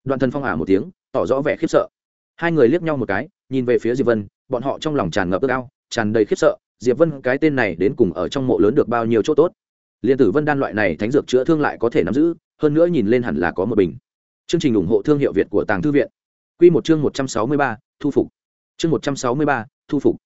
Đoạn thần phong ả một tiếng, tỏ rõ vẻ khiếp sợ hai người liếc nhau một cái nhìn về phía diệp vân bọn họ trong lòng tràn ngập ước ao tràn đầy khiếp sợ diệp vân cái tên này đến cùng ở trong mộ lớn được bao nhiêu chỗ tốt? Liên tử vân đan loại này thánh dược chữa thương lại có thể nắm giữ hơn nữa nhìn lên hẳn là có một bình. Chương trình ủng hộ thương hiệu việt của tàng thư viện. Quy một chương một trăm sáu mươi ba, thu phục. Chương một trăm sáu mươi ba, thu phục.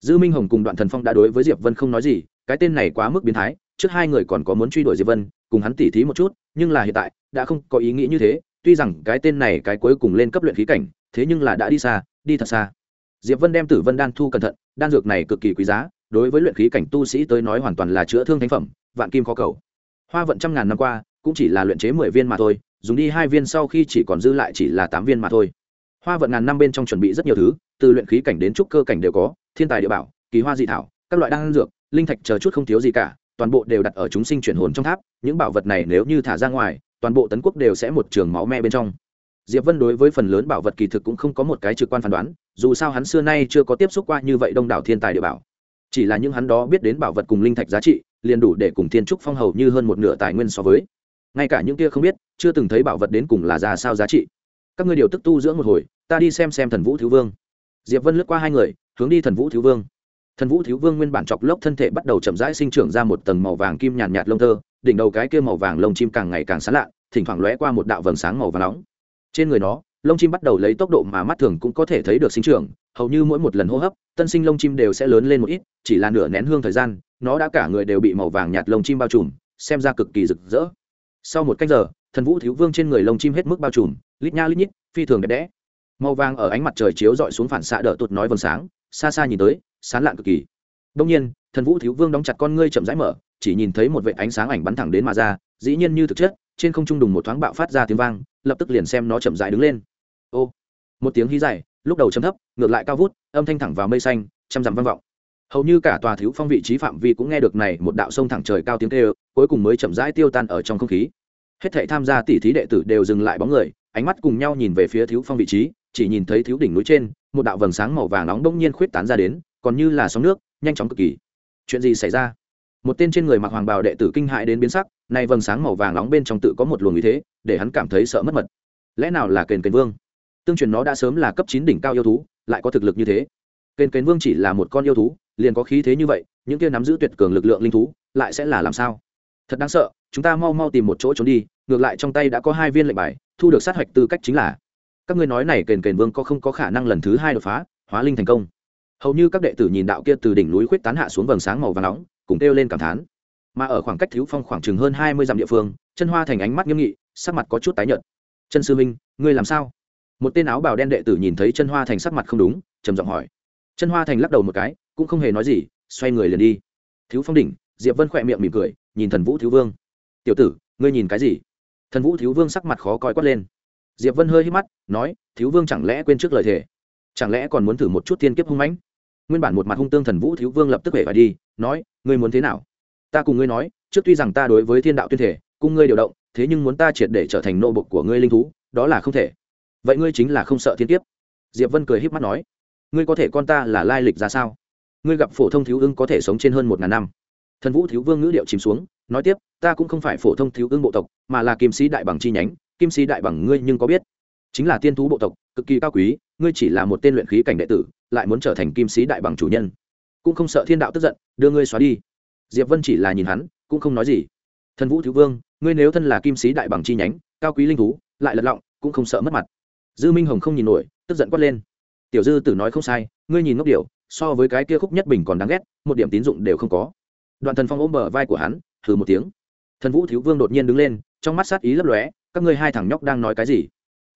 Dư minh hồng cùng đoạn thần phong đã đối với diệp vân không nói gì cái tên này quá mức biến thái trước hai người còn có muốn truy đuổi diệp vân cùng hắn tỉ thí một chút nhưng là hiện tại đã không có ý nghĩ như thế tuy rằng cái tên này cái cuối cùng lên cấp luyện khí cảnh thế nhưng là đã đi xa, đi thật xa. Diệp vân đem tử vân đan thu cẩn thận, đan dược này cực kỳ quý giá, đối với luyện khí cảnh tu sĩ tới nói hoàn toàn là chữa thương thánh phẩm, vạn kim khó cầu. Hoa vận trăm ngàn năm qua, cũng chỉ là luyện chế mười viên mà thôi, dùng đi hai viên sau khi chỉ còn dư lại chỉ là tám viên mà thôi. Hoa vận ngàn năm bên trong chuẩn bị rất nhiều thứ, từ luyện khí cảnh đến trúc cơ cảnh đều có, thiên tài địa bảo, kỳ hoa dị thảo, các loại đan dược, linh thạch chờ chút không thiếu gì cả, toàn bộ đều đặt ở chúng sinh chuyển hồn trong tháp, những bảo vật này nếu như thả ra ngoài, toàn bộ tấn quốc đều sẽ một trường máu me bên trong diệp vân đối với phần lớn bảo vật kỳ thực cũng không có một cái trực quan phán đoán dù sao hắn xưa nay chưa có tiếp xúc qua như vậy đông đảo thiên tài địa bảo. Chỉ là những hắn đó biết đến bảo vật cùng linh thạch giá trị liền đủ để cùng thiên trúc phong hầu như hơn một nửa tài nguyên so với. Ngay cả những kia không biết chưa từng thấy bảo vật đến cùng là ra sao giá trị. Các ngươi điều tức tu dưỡng một hồi ta đi xem xem thần vũ thiếu vương. Diệp vân lướt qua hai người hướng đi thần vũ thiếu vương. Thần vũ thiếu vương nguyên bản chọc lốc thân thể bắt đầu chậm rãi sinh trưởng ra một tầng màu vàng kim nhàn nhạt, nhạt lông tơ đỉnh đầu cái kia màu vàng lông chim càng ngày càng sáng lạ thỉnh thoảng lóe qua một đạo vầng sáng màu vàng nóng trên người nó, lông chim bắt đầu lấy tốc độ mà mắt thường cũng có thể thấy được sinh trưởng, hầu như mỗi một lần hô hấp, tân sinh lông chim đều sẽ lớn lên một ít, chỉ là nửa nén hương thời gian, nó đã cả người đều bị màu vàng nhạt lông chim bao trùm, xem ra cực kỳ rực rỡ. Sau một cách giờ, thần vũ thiếu vương trên người lông chim hết mức bao trùm, lít nha lít nhít, phi thường đẹp đẽ. Màu vàng ở ánh mặt trời chiếu dọi xuống phản xạ đỡ tụt nói vầng sáng, xa xa nhìn tới, sán lạn cực kỳ. Đông nhiên, thần vũ thiếu vương đóng chặt con ngươi chậm rãi mở, chỉ nhìn thấy một vệ ánh sáng ảnh bắn thẳng đến mà ra, dĩ nhiên như thực chất trên không trung đùng một thoáng bạo phát ra tiếng vang, lập tức liền xem nó chậm rãi đứng lên. Ô, một tiếng hí dài, lúc đầu chấm thấp, ngược lại cao vút, âm thanh thẳng vào mây xanh, trăm dặm vang vọng. Hầu như cả tòa thiếu phong vị trí phạm vi cũng nghe được này một đạo sông thẳng trời cao tiếng kêu, cuối cùng mới chậm rãi tiêu tan ở trong không khí. Hết thảy tham gia tỷ thí đệ tử đều dừng lại bóng người, ánh mắt cùng nhau nhìn về phía thiếu phong vị trí, chỉ nhìn thấy thiếu đỉnh núi trên, một đạo vầng sáng màu vàng nóng bỗng nhiên khuyết tán ra đến, còn như là sóng nước, nhanh chóng cực kỳ. Chuyện gì xảy ra? Một tên trên người mặc hoàng bào đệ tử kinh hại đến biến sắc nay vầng sáng màu vàng nóng bên trong tự có một luồng ý thế, để hắn cảm thấy sợ mất mật. Lẽ nào là kền kền vương? Tương truyền nó đã sớm là cấp chín đỉnh cao yêu thú, lại có thực lực như thế. Kền kền vương chỉ là một con yêu thú, liền có khí thế như vậy, những kia nắm giữ tuyệt cường lực lượng linh thú, lại sẽ là làm sao? Thật đáng sợ, chúng ta mau mau tìm một chỗ trốn đi, ngược lại trong tay đã có hai viên lệnh bài, thu được sát hạch tư cách chính là. Các ngươi nói này kền kền vương có không có khả năng lần thứ hai đột phá, hóa linh thành công? Hầu như các đệ tử nhìn đạo kia từ đỉnh núi khuyết tán hạ xuống vầng sáng màu và nóng, cùng kêu lên cảm thán mà ở khoảng cách thiếu phong khoảng chừng hơn hai mươi dặm địa phương, chân hoa thành ánh mắt nghiêm nghị, sắc mặt có chút tái nhợt. Chân sư minh ngươi làm sao? Một tên áo bào đen đệ tử nhìn thấy chân hoa thành sắc mặt không đúng, trầm giọng hỏi. Chân hoa thành lắc đầu một cái, cũng không hề nói gì, xoay người liền đi. Thiếu phong đỉnh, diệp vân khỏe miệng mỉm cười, nhìn thần vũ thiếu vương. Tiểu tử, ngươi nhìn cái gì? Thần vũ thiếu vương sắc mặt khó coi quát lên. Diệp vân hơi hít mắt, nói, thiếu vương chẳng lẽ quên trước lời thề? Chẳng lẽ còn muốn thử một chút thiên kiếp hung mãnh? Nguyên bản một mặt hung tương thần vũ thiếu vương lập tức về phải đi, nói, ngươi muốn thế nào? Ta cùng ngươi nói, trước tuy rằng ta đối với thiên đạo tuyên thể, cùng ngươi điều động, thế nhưng muốn ta triệt để trở thành nô bộc của ngươi linh thú, đó là không thể. Vậy ngươi chính là không sợ thiên kiếp. Diệp vân cười híp mắt nói. Ngươi có thể con ta là lai lịch ra sao? Ngươi gặp phổ thông thiếu ưng có thể sống trên hơn một ngàn năm. Thần vũ thiếu vương ngữ điệu chìm xuống, nói tiếp, ta cũng không phải phổ thông thiếu ưng bộ tộc, mà là kim sĩ đại bằng chi nhánh, kim sĩ đại bằng ngươi nhưng có biết. Chính là tiên thú bộ tộc, cực kỳ cao quý, ngươi chỉ là một tên luyện khí cảnh đệ tử, lại muốn trở thành kim sĩ đại bằng chủ nhân. Cũng không sợ thiên đạo tức giận, đưa ngươi xóa đi diệp vân chỉ là nhìn hắn, cũng không nói gì. Thần vũ thiếu vương, ngươi nếu thân là kim sĩ đại bằng chi nhánh, cao quý linh thú, lại lật lọng, cũng không sợ mất mặt. Dư minh hồng không nhìn nổi, tức giận quát lên. Tiểu dư tử nói không sai, ngươi nhìn ngốc điệu so với cái kia khúc nhất bình còn đáng ghét, một điểm tín dụng đều không có. Đoạn thần phong ôm bờ vai của hắn thử một tiếng. Thần vũ thiếu vương đột nhiên đứng lên, trong mắt sát ý lấp lóe, các ngươi hai thằng nhóc đang nói cái gì?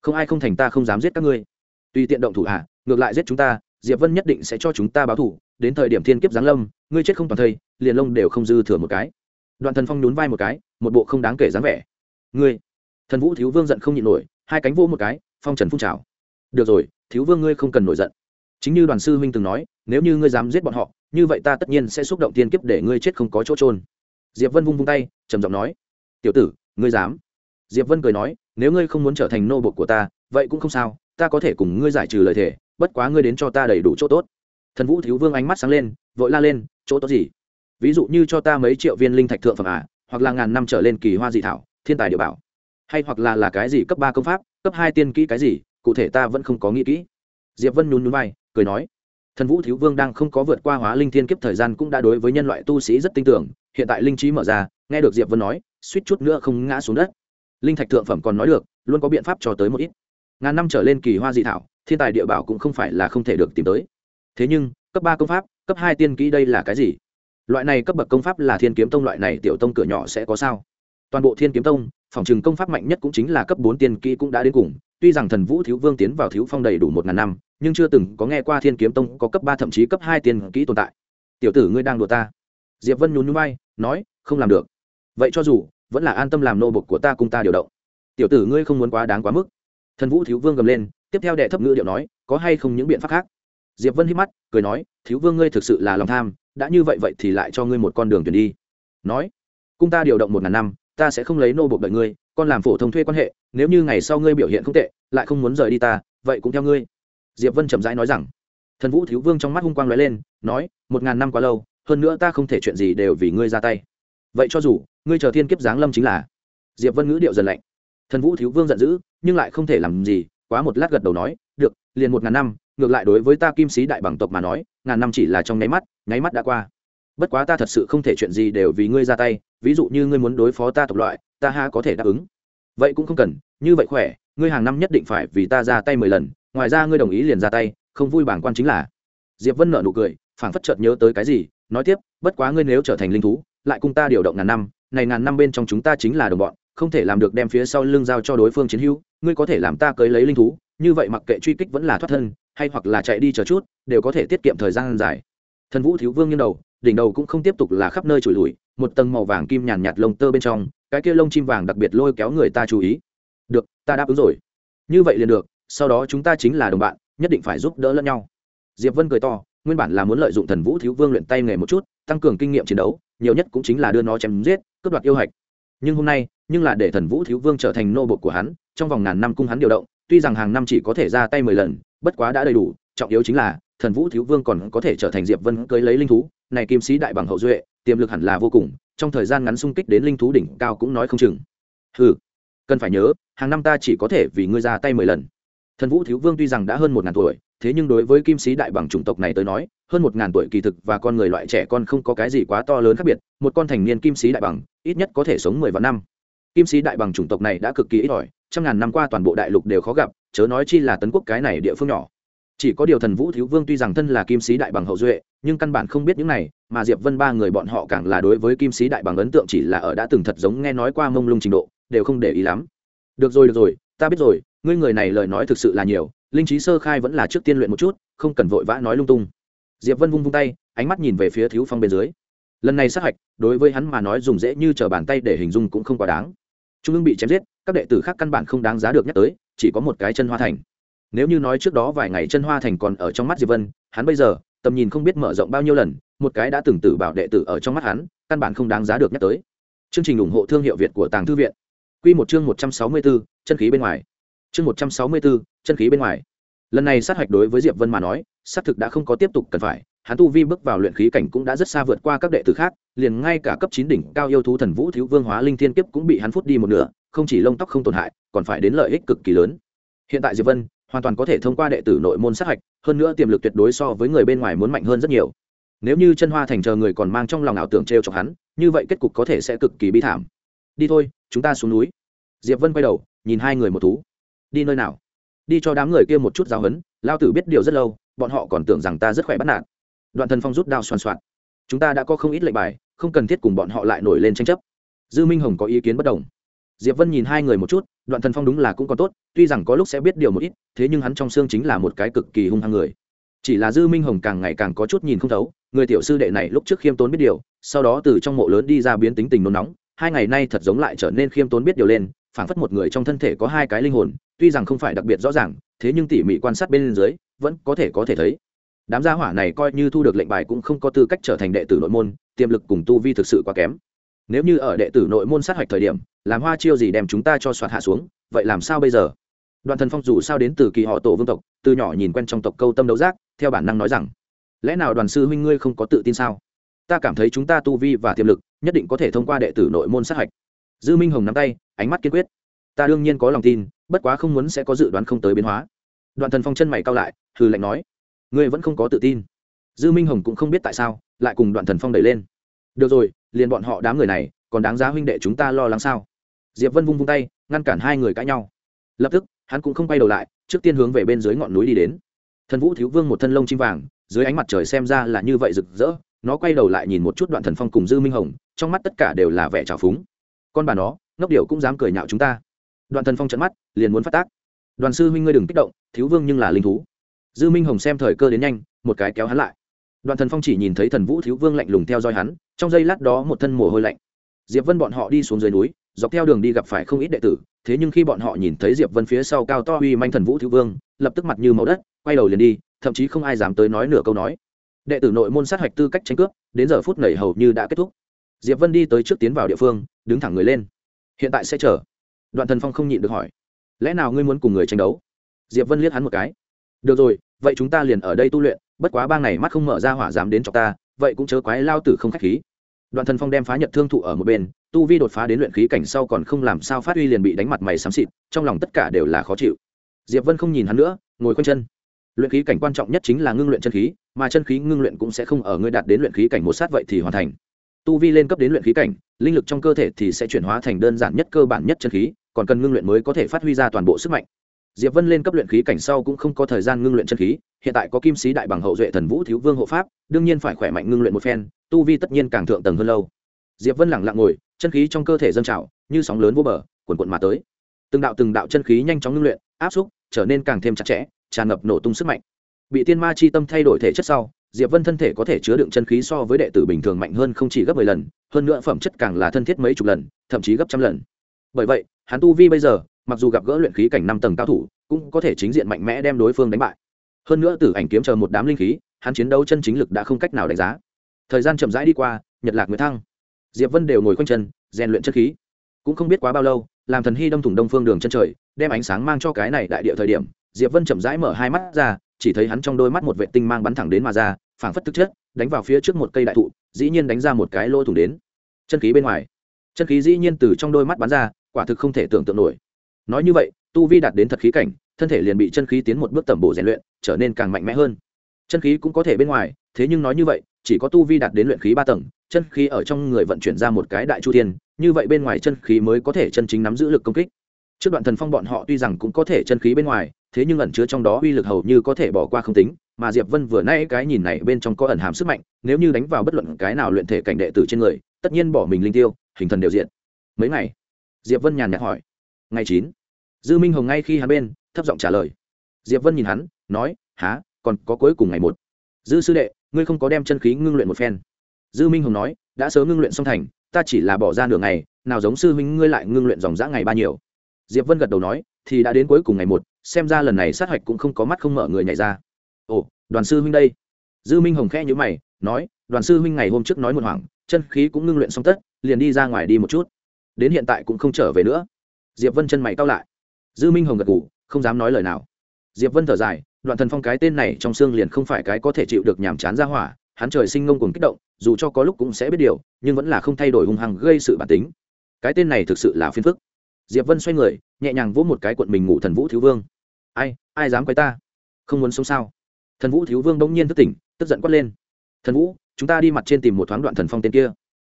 Không ai không thành ta không dám giết các ngươi. Tùy tiện động thủ hạ ngược lại giết chúng ta, diệp vân nhất định sẽ cho chúng ta báo thủ đến thời điểm thiên kiếp giáng lâm, ngươi chết không toàn thây, liền lông đều không dư thừa một cái. Đoạn thần phong nhún vai một cái, một bộ không đáng kể dáng vẻ. Ngươi, thần vũ thiếu vương giận không nhịn nổi, hai cánh vô một cái, phong trần phun trào. Được rồi, thiếu vương ngươi không cần nổi giận. Chính như đoàn sư huynh từng nói, nếu như ngươi dám giết bọn họ, như vậy ta tất nhiên sẽ xúc động tiên kiếp để ngươi chết không có chỗ trôn diệp vân vung vung tay, trầm giọng nói, tiểu tử, ngươi dám? Diệp vân cười nói, nếu ngươi không muốn trở thành nô bộc của ta, vậy cũng không sao, ta có thể cùng ngươi giải trừ lời thề, bất quá ngươi đến cho ta đầy đủ chỗ tốt thần vũ thiếu vương ánh mắt sáng lên, vội la lên, chỗ tốt gì? Ví dụ như cho ta mấy triệu viên linh thạch thượng phẩm à hoặc là ngàn năm trở lên kỳ hoa dị thảo, thiên tài địa bảo. Hay hoặc là là cái gì cấp ba công pháp, cấp hai tiên kỹ cái gì, cụ thể ta vẫn không có nghĩ kỹ. Diệp vân nhún nhún vai, cười nói, thần vũ thiếu vương đang không có vượt qua hóa linh thiên kiếp thời gian cũng đã đối với nhân loại tu sĩ rất tin tưởng, hiện tại linh trí mở ra, nghe được diệp vân nói, suýt chút nữa không ngã xuống đất. Linh thạch thượng phẩm còn nói được, luôn có biện pháp cho tới một ít. Ngàn năm trở lên kỳ hoa dị thảo, thiên tài địa bảo cũng không phải là không thể được tìm tới thế nhưng, cấp ba công pháp, cấp hai tiên kỹ đây là cái gì? Loại này cấp bậc công pháp là thiên kiếm tông loại này tiểu tông cửa nhỏ sẽ có sao? Toàn bộ thiên kiếm tông, phòng trừng công pháp mạnh nhất cũng chính là cấp bốn tiên kỹ cũng đã đến cùng. Tuy rằng thần vũ thiếu vương tiến vào thiếu phong đầy đủ một ngàn năm, nhưng chưa từng có nghe qua thiên kiếm tông có cấp ba thậm chí cấp hai tiên kỹ tồn tại. Tiểu tử ngươi đang đùa ta. Diệp vân nhún nhún bay nói, không làm được. Vậy cho dù, vẫn là an tâm làm nô bộc của ta cùng ta điều động. Tiểu tử ngươi không muốn quá đáng quá mức. Thần vũ thiếu vương gầm lên, tiếp theo đệ thấp ngữ điệu nói, có hay không những biện pháp khác? Diệp vân hít mắt, cười nói, thiếu vương ngươi thực sự là lòng tham, đã như vậy vậy thì lại cho ngươi một con đường tuyển đi. Nói, cung ta điều động một ngàn năm, ta sẽ không lấy nô bộc đợi ngươi, con làm phổ thông thuê quan hệ, nếu như ngày sau ngươi biểu hiện không tệ, lại không muốn rời đi ta, vậy cũng theo ngươi. Diệp vân chậm rãi nói rằng. Thần vũ thiếu vương trong mắt hung quang lóe lên, nói, một ngàn năm quá lâu, hơn nữa ta không thể chuyện gì đều vì ngươi ra tay. Vậy cho dù, ngươi chờ thiên kiếp giáng lâm chính là. Diệp vân ngữ điệu dần lạnh. Thần vũ thiếu vương giận dữ, nhưng lại không thể làm gì, quá một lát gật đầu nói, được, liền một ngàn năm ngược lại đối với ta kim sĩ đại bằng tộc mà nói, ngàn năm chỉ là trong nháy mắt nháy mắt đã qua. Bất quá ta thật sự không thể chuyện gì đều vì ngươi ra tay, ví dụ như ngươi muốn đối phó ta tộc loại, ta ha có thể đáp ứng. Vậy cũng không cần, như vậy khỏe, ngươi hàng năm nhất định phải vì ta ra tay mười lần, ngoài ra ngươi đồng ý liền ra tay, không vui bảng quan chính là. Diệp vân nợ nụ cười, phảng phất chợt nhớ tới cái gì, nói tiếp, bất quá ngươi nếu trở thành linh thú, lại cùng ta điều động ngàn năm, này ngàn năm bên trong chúng ta chính là đồng bọn, không thể làm được đem phía sau lưng giao cho đối phương chiến hữu, ngươi có thể làm ta cưới lấy linh thú, như vậy mặc kệ truy kích vẫn là thoát thân hay hoặc là chạy đi chờ chút, đều có thể tiết kiệm thời gian dài. Thần vũ thiếu vương nghiêng đầu, đỉnh đầu cũng không tiếp tục là khắp nơi trùi lùi một tầng màu vàng kim nhàn nhạt lông tơ bên trong, cái kia lông chim vàng đặc biệt lôi kéo người ta chú ý. Được, ta đáp ứng rồi. Như vậy liền được, sau đó chúng ta chính là đồng bạn, nhất định phải giúp đỡ lẫn nhau. Diệp vân cười to, nguyên bản là muốn lợi dụng thần vũ thiếu vương luyện tay nghề một chút, tăng cường kinh nghiệm chiến đấu, nhiều nhất cũng chính là đưa nó chém giết, cướp đoạt yêu hạch. Nhưng hôm nay, nhưng là để thần vũ thiếu vương trở thành nô bột của hắn, trong vòng ngàn năm cung hắn điều động, tuy rằng hàng năm chỉ có thể ra tay mười lần bất quá đã đầy đủ, trọng yếu chính là, thần vũ thiếu vương còn có thể trở thành diệp vân cưới lấy linh thú, này kim sĩ đại bằng hậu duệ, tiềm lực hẳn là vô cùng, trong thời gian ngắn xung kích đến linh thú đỉnh cao cũng nói không chừng. Ừ cần phải nhớ, hàng năm ta chỉ có thể vì ngươi ra tay mười lần. Thần vũ thiếu vương tuy rằng đã hơn một ngàn tuổi, thế nhưng đối với kim sĩ đại bằng chủng tộc này tới nói, hơn một ngàn tuổi kỳ thực và con người loại trẻ con không có cái gì quá to lớn khác biệt, một con thành niên kim sĩ đại bằng, ít nhất có thể sống mười vạn năm. Kim sĩ đại bằng chủng tộc này đã cực kỳ ít ỏi, trăm ngàn năm qua toàn bộ đại lục đều khó gặp chớ nói chi là tấn quốc cái này địa phương nhỏ. Chỉ có điều thần vũ thiếu vương tuy rằng thân là kim sĩ đại bằng hậu duệ, nhưng căn bản không biết những này, mà diệp vân ba người bọn họ càng là đối với kim sĩ đại bằng ấn tượng chỉ là ở đã từng thật giống nghe nói qua mông lung trình độ, đều không để ý lắm. Được rồi được rồi, ta biết rồi, ngươi người này lời nói thực sự là nhiều, linh trí sơ khai vẫn là trước tiên luyện một chút, không cần vội vã nói lung tung. Diệp vân vung vung tay, ánh mắt nhìn về phía thiếu phong bên dưới. Lần này sát hạch, đối với hắn mà nói dùng dễ như t bàn tay để hình dung cũng không quá đáng. Trung ương bị chém giết, các đệ tử khác căn bản không đáng giá được nhắc tới chỉ có một cái chân hoa thành. Nếu như nói trước đó vài ngày chân hoa thành còn ở trong mắt diệp vân, hắn bây giờ, tầm nhìn không biết mở rộng bao nhiêu lần, một cái đã từng tử bảo đệ tử ở trong mắt hắn, căn bản không đáng giá được nhắc tới. Chương trình ủng hộ thương hiệu việt của tàng thư viện. Quy một chương một trăm sáu mươi bốn chân khí bên ngoài. Chương một trăm sáu mươi bốn chân khí bên ngoài. Lần này sát hạch đối với diệp vân mà nói, xác thực đã không có tiếp tục cần phải, hắn tu vi bước vào luyện khí cảnh cũng đã rất xa vượt qua các đệ tử khác, liền ngay cả cấp chín đỉnh cao yêu thú thần vũ thiếu vương hóa linh thiên kiếp cũng bị hắn phút đi một nửa không chỉ lông tóc không tổn hại, còn phải đến lợi ích cực kỳ lớn. Hiện tại diệp vân hoàn toàn có thể thông qua đệ tử nội môn sát hạch, hơn nữa tiềm lực tuyệt đối so với người bên ngoài muốn mạnh hơn rất nhiều. Nếu như chân hoa thành chờ người còn mang trong lòng ảo tưởng t r chọc hắn, như vậy kết cục có thể sẽ cực kỳ bi thảm. Đi thôi, chúng ta xuống núi. Diệp vân quay đầu, nhìn hai người một thú. Đi nơi nào? Đi cho đám người kia một chút giáo hấn lao tử biết điều rất lâu, bọn họ còn tưởng rằng ta rất khỏe bắt nạt. Đoạn thần phong rút đao soàn soạn chúng ta đã có không ít lệnh bài, không cần thiết cùng bọn họ lại nổi lên tranh chấp. Dư minh hồng có ý kiến bất đồng diệp vân nhìn hai người một chút, đoạn thần phong đúng là cũng còn tốt, tuy rằng có lúc sẽ biết điều một ít, thế nhưng hắn trong xương chính là một cái cực kỳ hung hăng người. Chỉ là dư minh hồng càng ngày càng có chút nhìn không thấu, người tiểu sư đệ này lúc trước khiêm tốn biết điều, sau đó từ trong mộ lớn đi ra biến tính tình nôn nóng, hai ngày nay thật giống lại trở nên khiêm tốn biết điều lên, phảng phất một người trong thân thể có hai cái linh hồn, tuy rằng không phải đặc biệt rõ ràng, thế nhưng tỉ mỉ quan sát bên dưới, vẫn có thể có thể thấy. Đám gia hỏa này coi như thu được lệnh bài cũng không có tư cách trở thành đệ tử nội môn, tiềm lực cùng tu vi thực sự quá kém nếu như ở đệ tử nội môn sát hạch thời điểm, làm hoa chiêu gì đem chúng ta cho soạt hạ xuống, vậy làm sao bây giờ? Đoàn thần phong dù sao đến từ kỳ họ tổ vương tộc, từ nhỏ nhìn quen trong tộc câu tâm đấu giác, theo bản năng nói rằng, lẽ nào đoàn sư huynh ngươi không có tự tin sao? Ta cảm thấy chúng ta tu vi và tiềm lực, nhất định có thể thông qua đệ tử nội môn sát hạch. Dư minh hồng nắm tay, ánh mắt kiên quyết. Ta đương nhiên có lòng tin, bất quá không muốn sẽ có dự đoán không tới biến hóa. Đoàn thần phong chân mày cao lại, hừ lạnh nói, ngươi vẫn không có tự tin. Dư minh hồng cũng không biết tại sao, lại cùng đoạn thần phong đẩy lên. Được rồi liền bọn họ đám người này còn đáng giá huynh đệ chúng ta lo lắng sao? Diệp vân vung vung tay, ngăn cản hai người cãi nhau. Lập tức, hắn cũng không quay đầu lại, trước tiên hướng về bên dưới ngọn núi đi đến. Thần vũ thiếu vương một thân lông chim vàng, dưới ánh mặt trời xem ra là như vậy rực rỡ, nó quay đầu lại nhìn một chút đoạn thần phong cùng dư minh hồng, trong mắt tất cả đều là vẻ trào phúng. Con bà nó, ngốc điệu cũng dám cười nhạo chúng ta. Đoạn thần phong trận mắt, liền muốn phát tác. Đoàn sư huynh ngươi đừng kích động, thiếu vương nhưng là linh thú. Dư minh hồng xem thời cơ đến nhanh, một cái kéo hắn lại. Đoàn thần phong chỉ nhìn thấy thần vũ thiếu vương lạnh lùng theo dõi hắn trong giây lát đó một thân mồ hôi lạnh. Diệp vân bọn họ đi xuống dưới núi, dọc theo đường đi gặp phải không ít đệ tử, thế nhưng khi bọn họ nhìn thấy diệp vân phía sau cao to uy manh thần vũ thiếu vương, lập tức mặt như màu đất, quay đầu liền đi, thậm chí không ai dám tới nói nửa câu nói. Đệ tử nội môn sát hạch tư cách tranh cướp, đến giờ phút này hầu như đã kết thúc. Diệp vân đi tới trước tiến vào địa phương, đứng thẳng người lên. Hiện tại sẽ chờ. Đoạn thần phong không nhịn được hỏi. Lẽ nào ngươi muốn cùng người tranh đấu? Diệp vân liếc hắn một cái. Được rồi, vậy chúng ta liền ở đây tu luyện, bất quá bang này mắt không mở ra hỏa dám đến cho ta, vậy cũng chớ quái lao tử không khách khí đoạn thần phong đem phá nhật thương thụ ở một bên, tu vi đột phá đến luyện khí cảnh sau còn không làm sao phát huy liền bị đánh mặt mày xám xịt, trong lòng tất cả đều là khó chịu. Diệp vân không nhìn hắn nữa, ngồi quanh chân. Luyện khí cảnh quan trọng nhất chính là ngưng luyện chân khí, mà chân khí ngưng luyện cũng sẽ không ở ngươi đạt đến luyện khí cảnh một sát vậy thì hoàn thành. Tu vi lên cấp đến luyện khí cảnh, linh lực trong cơ thể thì sẽ chuyển hóa thành đơn giản nhất cơ bản nhất chân khí, còn cần ngưng luyện mới có thể phát huy ra toàn bộ sức mạnh diệp vân lên cấp luyện khí cảnh sau cũng không có thời gian ngưng luyện chân khí, hiện tại có kim sĩ đại bằng hậu duệ thần vũ thiếu vương hộ pháp, đương nhiên phải khỏe mạnh ngưng luyện một phen, tu vi tất nhiên càng thượng tầng hơn lâu. Diệp vân lẳng lặng ngồi, chân khí trong cơ thể dâng trào, như sóng lớn vô bờ, cuồn cuộn mà tới. Từng đạo từng đạo chân khí nhanh chóng ngưng luyện, áp xúc, trở nên càng thêm chặt chẽ, tràn ngập nổ tung sức mạnh. Bị tiên ma chi tâm thay đổi thể chất sau, diệp vân thân thể có thể chứa đựng chân khí so với đệ tử bình thường mạnh hơn không chỉ gấp mười lần, hơn nữa phẩm chất càng là thân thiết mấy chục lần, thậm chí gấp trăm lần. Bởi vậy, hắn tu vi bây giờ mặc dù gặp gỡ luyện khí cảnh năm tầng cao thủ, cũng có thể chính diện mạnh mẽ đem đối phương đánh bại. Hơn nữa tử ảnh kiếm chờ một đám linh khí, hắn chiến đấu chân chính lực đã không cách nào đánh giá. Thời gian chậm rãi đi qua, nhật lạc nguyệt thăng, diệp vân đều ngồi quanh chân, rèn luyện chân khí. Cũng không biết quá bao lâu, làm thần hy đâm thủng đông phương đường chân trời, đem ánh sáng mang cho cái này đại địa thời điểm, diệp vân chậm rãi mở hai mắt ra, chỉ thấy hắn trong đôi mắt một vệ tinh mang bắn thẳng đến mà ra, phảng phất tức chất đánh vào phía trước một cây đại thụ, dĩ nhiên đánh ra một cái lỗ thủng đến. Chân khí bên ngoài. Chân khí dĩ nhiên từ trong đôi mắt bắn ra, quả thực không thể tưởng tượng nổi nói như vậy, tu vi đạt đến thật khí cảnh, thân thể liền bị chân khí tiến một bước tẩm bổ rèn luyện, trở nên càng mạnh mẽ hơn. Chân khí cũng có thể bên ngoài, thế nhưng nói như vậy, chỉ có tu vi đạt đến luyện khí ba tầng, chân khí ở trong người vận chuyển ra một cái đại chu thiên, như vậy bên ngoài chân khí mới có thể chân chính nắm giữ lực công kích. Trước đoạn thần phong bọn họ tuy rằng cũng có thể chân khí bên ngoài, thế nhưng ẩn chứa trong đó uy lực hầu như có thể bỏ qua không tính, mà diệp vân vừa nay cái nhìn này bên trong có ẩn hàm sức mạnh, nếu như đánh vào bất luận cái nào luyện thể cảnh đệ tử trên người, tất nhiên bỏ mình linh tiêu, hình thần đều diện. Mấy ngày? Diệp vân nhàn nhạt hỏi. Ngày chín dư minh hồng ngay khi hắn bên, thấp giọng trả lời. Diệp vân nhìn hắn, nói, há, còn có cuối cùng ngày một. Dư sư đệ, ngươi không có đem chân khí ngưng luyện một phen. Dư minh hồng nói, đã sớm ngưng luyện xong thành, ta chỉ là bỏ ra nửa ngày, nào giống sư huynh ngươi lại ngưng luyện dòng dã ngày ba nhiều. Diệp vân gật đầu nói, thì đã đến cuối cùng ngày một, xem ra lần này sát hạch cũng không có mắt không mở người nhảy ra. Ồ, đoàn sư huynh đây. Dư minh hồng khẽ nhữ mày, nói, đoàn sư huynh ngày hôm trước nói một hoảng, chân khí cũng ngưng luyện xong tất, liền đi ra ngoài đi một chút. Đến hiện tại cũng không trở về nữa. Diệp vân chân mày cao lại dư minh hồng gật ngủ không dám nói lời nào. Diệp vân thở dài, đoạn thần phong cái tên này trong xương liền không phải cái có thể chịu được nhàm chán ra hỏa, hắn trời sinh ngông cuồng kích động, dù cho có lúc cũng sẽ biết điều, nhưng vẫn là không thay đổi hung hăng gây sự bản tính. Cái tên này thực sự là phiền phức. Diệp vân xoay người, nhẹ nhàng vỗ một cái cuộn mình ngủ thần vũ thiếu vương. Ai ai dám quay ta? Không muốn sống sao? Thần vũ thiếu vương đông nhiên thức tỉnh, tức giận quát lên. Thần vũ, chúng ta đi mặt trên tìm một thoáng đoạn thần phong tên kia.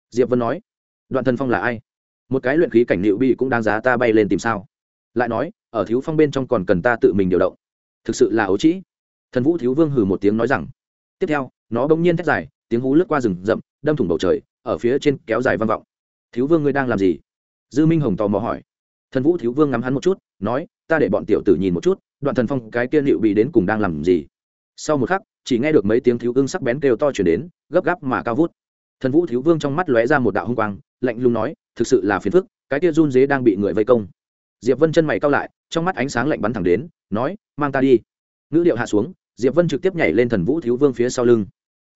Diệp vân nói. Đoạn thần phong là ai? Một cái luyện khí cảnh liệu bị cũng đáng giá ta bay lên tìm sao? Lại nói, ở thiếu phong bên trong còn cần ta tự mình điều động. Thực sự là ấu trĩ. Thần vũ thiếu vương hừ một tiếng nói rằng. Tiếp theo, nó bỗng nhiên thét dài, tiếng hú lướt qua rừng rậm, đâm thủng bầu trời, ở phía trên kéo dài vang vọng. Thiếu vương ngươi đang làm gì? Dư minh hồng tò mò hỏi. Thần vũ thiếu vương ngắm hắn một chút, nói, ta để bọn tiểu tử nhìn một chút, đoạn thần phong cái kia liệu bị đến cùng đang làm gì? Sau một khắc, chỉ nghe được mấy tiếng thiếu ưng sắc bén kêu to chuyển đến, gấp gáp mà cao vút. Thần vũ thiếu vương trong mắt lóe ra một đạo hung quang, lạnh lùng nói, thực sự là phiền phức, cái kia run dế đang bị người vây công diệp vân chân mày cao lại, trong mắt ánh sáng lạnh bắn thẳng đến, nói, mang ta đi. Ngữ điệu hạ xuống, diệp vân trực tiếp nhảy lên thần vũ thiếu vương phía sau lưng.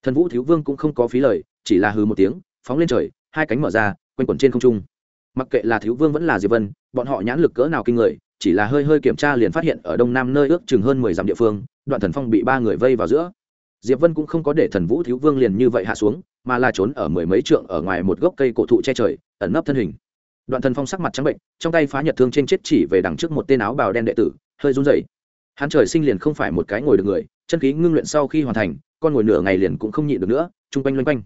Thần vũ thiếu vương cũng không có phí lời, chỉ là hừ một tiếng, phóng lên trời, hai cánh mở ra, quanh quẩn trên không trung. Mặc kệ là thiếu vương vẫn là diệp vân, bọn họ nhãn lực cỡ nào kinh người, chỉ là hơi hơi kiểm tra liền phát hiện ở đông nam nơi ước chừng hơn mười dặm địa phương, đoạn thần phong bị ba người vây vào giữa. Diệp vân cũng không có để thần vũ thiếu vương liền như vậy hạ xuống, mà là trốn ở mười mấy trượng ở ngoài một gốc cây cổ thụ che trời, ẩn nấp thân hình đoạn thần phong sắc mặt trắng bệnh, trong tay phá nhật thương trên chết chỉ về đằng trước một tên áo bào đen đệ tử, hơi run rẩy. Hắn trời sinh liền không phải một cái ngồi được người, chân khí ngưng luyện sau khi hoàn thành, con ngồi nửa ngày liền cũng không nhịn được nữa, chung quanh loanh quanh.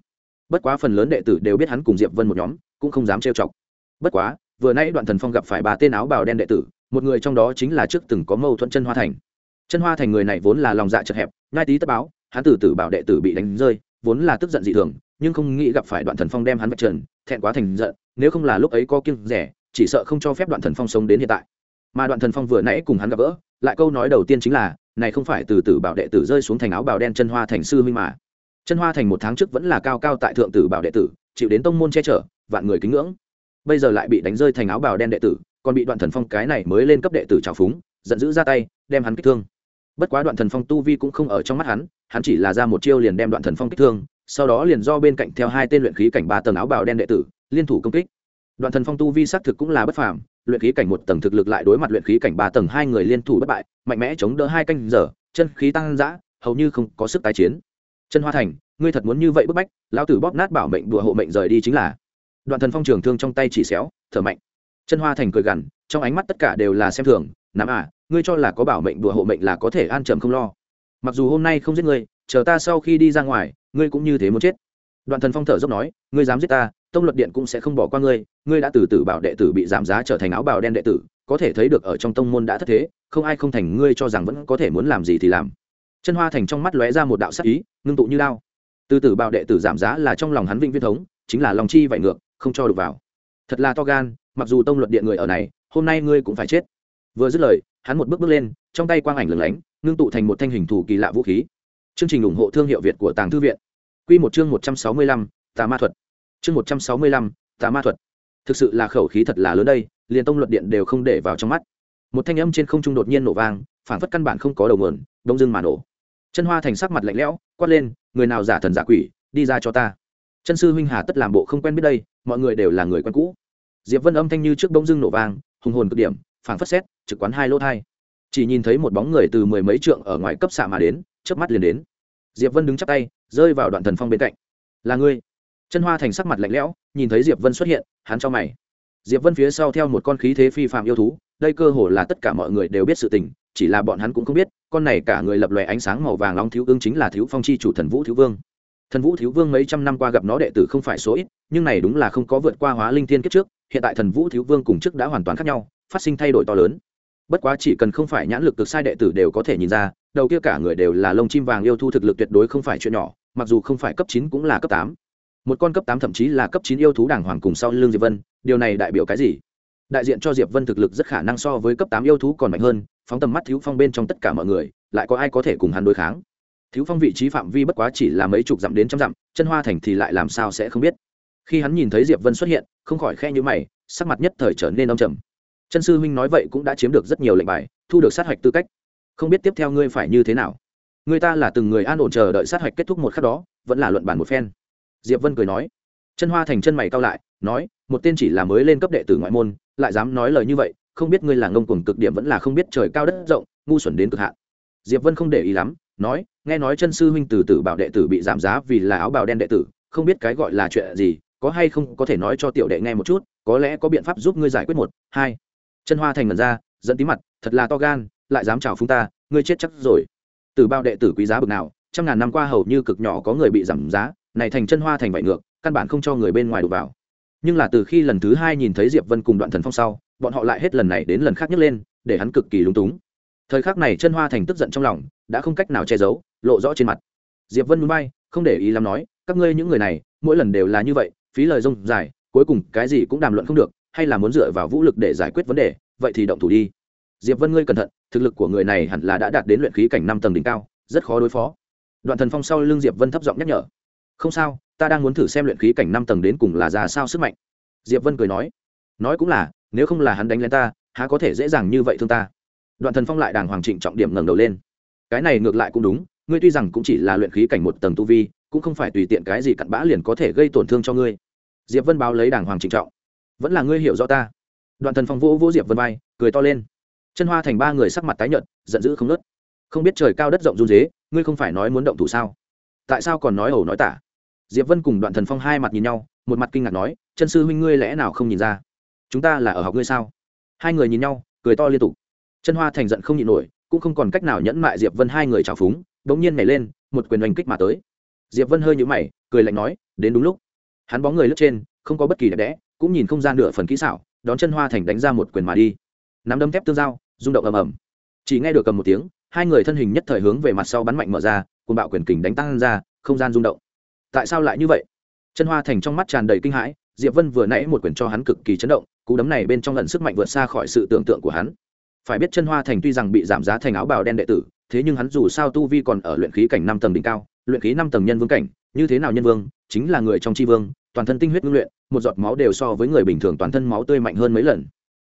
Bất quá phần lớn đệ tử đều biết hắn cùng diệp vân một nhóm, cũng không dám trêu chọc. Bất quá, vừa nãy đoạn thần phong gặp phải ba tên áo bào đen đệ tử, một người trong đó chính là trước từng có mâu thuẫn chân hoa thành. Chân hoa thành người này vốn là lòng dạ chật hẹp ngai tí tất báo, hắn tử tử bảo đệ tử bị đánh rơi, vốn là tức giận dị thường, nhưng không nghĩ gặp phải đoạn thần phong đem hắn vạch trần thẹn quá thành giận, nếu không là lúc ấy có kiêng rẻ, chỉ sợ không cho phép đoạn thần phong sống đến hiện tại. Mà đoạn thần phong vừa nãy cùng hắn gặp gỡ, lại câu nói đầu tiên chính là, này không phải từ tử bảo đệ tử rơi xuống thành áo bào đen chân hoa thành sư minh mà. Chân hoa thành một tháng trước vẫn là cao cao tại thượng tử bảo đệ tử, chịu đến tông môn che chở, vạn người kính ngưỡng. Bây giờ lại bị đánh rơi thành áo bào đen đệ tử, còn bị đoạn thần phong cái này mới lên cấp đệ tử trào phúng, giận dữ ra tay, đem hắn kích thương. Bất quá đoạn thần phong tu vi cũng không ở trong mắt hắn hắn chỉ là ra một chiêu liền đem đoạn thần phong kích thương sau đó liền do bên cạnh theo hai tên luyện khí cảnh ba tầng áo bào đen đệ tử, liên thủ công kích. Đoạn thần phong tu vi xác thực cũng là bất phàm, luyện khí cảnh một tầng thực lực lại đối mặt luyện khí cảnh ba tầng hai người liên thủ bất bại, mạnh mẽ chống đỡ hai canh giờ, chân khí tăng giã hầu như không có sức tái chiến. Chân hoa thành, ngươi thật muốn như vậy bức bách, lão tử bóp nát bảo mệnh đùa hộ mệnh rời đi chính là. Đoạn thần phong trường thương trong tay chỉ xéo, thở mạnh. Chân hoa thành cười gằn, trong ánh mắt tất cả đều là xem thường, nắm à ngươi cho là có bảo mệnh đùa hộ mệnh là có thể an trầm không lo. Mặc dù hôm nay không giết ngươi, chờ ta sau khi đi ra ngoài ngươi cũng như thế muốn chết. Đoạn thần phong thở dốc nói, ngươi dám giết ta, tông luật điện cũng sẽ không bỏ qua ngươi ngươi đã từ từ bảo đệ tử bị giảm giá trở thành áo bào đen đệ tử, có thể thấy được ở trong tông môn đã thất thế, không ai không thành ngươi cho rằng vẫn có thể muốn làm gì thì làm. Chân hoa thành trong mắt lóe ra một đạo sắc ý, ngưng tụ như lao từ từ bảo đệ tử giảm giá là trong lòng hắn vĩnh viên thống, chính là lòng chi vải ngược, không cho được vào. Thật là to gan, mặc dù tông luật điện người ở này, hôm nay ngươi cũng phải chết. Vừa dứt lời, hắn một bước bước lên, trong tay quang ảnh lửng lánh, ngưng tụ thành một thanh hình thủ kỳ lạ vũ khí chương trình ủng hộ thương hiệu việt của tàng thư viện. Quy một chương một trăm sáu mươi lăm, tà ma thuật. Chương một trăm sáu mươi lăm, tà ma thuật. Thực sự là khẩu khí thật là lớn đây, liền tông luật điện đều không để vào trong mắt. Một thanh âm trên không trung đột nhiên nổ vang phản phất căn bản không có đầu nguồn, đông dưng mà nổ. Chân hoa thành sắc mặt lạnh lẽo, quát lên, người nào giả thần giả quỷ, đi ra cho ta. Chân sư huynh hà tất làm bộ không quen biết đây, mọi người đều là người quen cũ. Diệp vân âm thanh như trước đông dưng nổ vang, hùng hồn cực điểm, phảng phất xét trực quán hai lỗ thai. Chỉ nhìn thấy một bóng người từ mười mấy trượng ở ngoài cấp xạ mà đến chớp mắt liền đến. Diệp vân đứng chắp tay, rơi vào đoạn thần phong bên cạnh. Là ngươi. Chân hoa thành sắc mặt lạnh lẽo, nhìn thấy diệp vân xuất hiện, hắn cho mày. Diệp vân phía sau theo một con khí thế phi phạm yêu thú, đây cơ hồ là tất cả mọi người đều biết sự tình, chỉ là bọn hắn cũng không biết, con này cả người lập lòe ánh sáng màu vàng long thiếu ương chính là thiếu phong chi chủ thần vũ thiếu vương. Thần vũ thiếu vương mấy trăm năm qua gặp nó đệ tử không phải số ít, nhưng này đúng là không có vượt qua hóa linh thiên kiếp trước, hiện tại thần vũ thiếu vương cùng trước đã hoàn toàn khác nhau, phát sinh thay đổi to lớn. Bất quá chỉ cần không phải nhãn lực cực sai đệ tử đều có thể nhìn ra đầu kia cả người đều là lông chim vàng yêu thu thực lực tuyệt đối không phải chuyện nhỏ, mặc dù không phải cấp chín cũng là cấp tám. Một con cấp tám thậm chí là cấp chín yêu thú đàng hoàng cùng sau lưng diệp vân, điều này đại biểu cái gì? Đại diện cho diệp vân thực lực rất khả năng so với cấp tám yêu thú còn mạnh hơn, phóng tầm mắt thiếu phong bên trong tất cả mọi người, lại có ai có thể cùng hắn đối kháng? Thiếu phong vị trí phạm vi bất quá chỉ là mấy chục dặm đến trăm dặm, chân hoa thành thì lại làm sao sẽ không biết? Khi hắn nhìn thấy diệp vân xuất hiện, không khỏi khe như mày, sắc mặt nhất thời trở nên âm trầm. Chân sư huynh nói vậy cũng đã chiếm được rất nhiều lệnh bài, thu được sát hạch tư cách không biết tiếp theo ngươi phải như thế nào. Người ta là từng người an ổn chờ đợi sát hạch kết thúc một khắc đó, vẫn là luận bản một phen. Diệp vân cười nói. Chân hoa thành chân mày cao lại, nói, một tên chỉ là mới lên cấp đệ tử ngoại môn, lại dám nói lời như vậy, không biết ngươi là ngông cuồng cực điểm vẫn là không biết trời cao đất rộng, ngu xuẩn đến cực hạn. Diệp vân không để ý lắm, nói, nghe nói chân sư huynh từ tử bảo đệ tử bị giảm giá vì là áo bào đen đệ tử, không biết cái gọi là chuyện gì, có hay không có thể nói cho tiểu đệ nghe một chút, có lẽ có biện pháp giúp ngươi giải quyết một, hai. Chân hoa thành ngần ra dẫn tí mặt, thật là to gan lại dám chào phúng ta, ngươi chết chắc rồi. Từ bao đệ tử quý giá bực nào, trăm ngàn năm qua hầu như cực nhỏ có người bị giảm giá, này thành chân hoa thành vải ngược, căn bản không cho người bên ngoài đụng vào. Nhưng là từ khi lần thứ hai nhìn thấy diệp vân cùng đoạn thần phong sau, bọn họ lại hết lần này đến lần khác nhấc lên, để hắn cực kỳ lúng túng. Thời khắc này chân hoa thành tức giận trong lòng, đã không cách nào che giấu, lộ rõ trên mặt. Diệp vân núi bay, không để ý lắm nói, các ngươi những người này, mỗi lần đều là như vậy, phí lời rông dài, cuối cùng cái gì cũng đàm luận không được, hay là muốn dựa vào vũ lực để giải quyết vấn đề, vậy thì động thủ đi diệp vân ngươi cẩn thận, thực lực của người này hẳn là đã đạt đến luyện khí cảnh năm tầng đỉnh cao, rất khó đối phó. Đoạn thần phong sau lưng diệp vân thấp giọng nhắc nhở. Không sao, ta đang muốn thử xem luyện khí cảnh năm tầng đến cùng là ra sao sức mạnh. Diệp vân cười nói. Nói cũng là, nếu không là hắn đánh lên ta, há có thể dễ dàng như vậy thương ta. Đoạn thần phong lại đàng hoàng trịnh trọng điểm ngẩng đầu lên. Cái này ngược lại cũng đúng, ngươi tuy rằng cũng chỉ là luyện khí cảnh một tầng tu vi, cũng không phải tùy tiện cái gì cặn bã liền có thể gây tổn thương cho ngươi. Diệp vân báo lấy đàng hoàng trịnh trọng. Vẫn là ngươi hiểu rõ ta. Đoạn thần phong vỗ vỗ diệp vân bay cười to lên chân hoa thành ba người sắc mặt tái nhợt, giận dữ không nớt không biết trời cao đất rộng run dế ngươi không phải nói muốn động thủ sao? Tại sao còn nói ẩu nói tả? Diệp vân cùng đoạn thần phong hai mặt nhìn nhau, một mặt kinh ngạc nói, chân sư huynh ngươi lẽ nào không nhìn ra? Chúng ta là ở học ngươi sao? Hai người nhìn nhau, cười to liên tục. Chân hoa thành giận không nhịn nổi, cũng không còn cách nào nhẫn mại diệp vân hai người trào phúng, bỗng nhiên nhảy lên, một quyền oanh kích mà tới. Diệp vân hơi nhũ mày, cười lạnh nói, đến đúng lúc. Hắn bóng người lướt trên, không có bất kỳ đẹp đẽ, cũng nhìn không gian nửa phần kỹ xảo, đón chân hoa thành đánh ra một quyền mà đi. Nắm đấm thép tương giao rung động ầm ầm. Chỉ nghe được cầm một tiếng, hai người thân hình nhất thời hướng về mặt sau bắn mạnh mở ra cùng bạo quyền kình đánh tăng ra, không gian rung động. Tại sao lại như vậy? Chân hoa thành trong mắt tràn đầy kinh hãi, diệp vân vừa nãy một quyền cho hắn cực kỳ chấn động, cú đấm này bên trong lần sức mạnh vượt xa khỏi sự tưởng tượng của hắn. Phải biết chân hoa thành tuy rằng bị giảm giá thành áo bào đen đệ tử, thế nhưng hắn dù sao tu vi còn ở luyện khí cảnh năm tầng đỉnh cao, luyện khí năm tầng nhân vương cảnh, như thế nào nhân vương, chính là người trong tri vương, toàn thân tinh huyết ngưng luyện, một giọt máu đều so với người bình thường toàn thân máu tươi mạnh hơn mấy lần.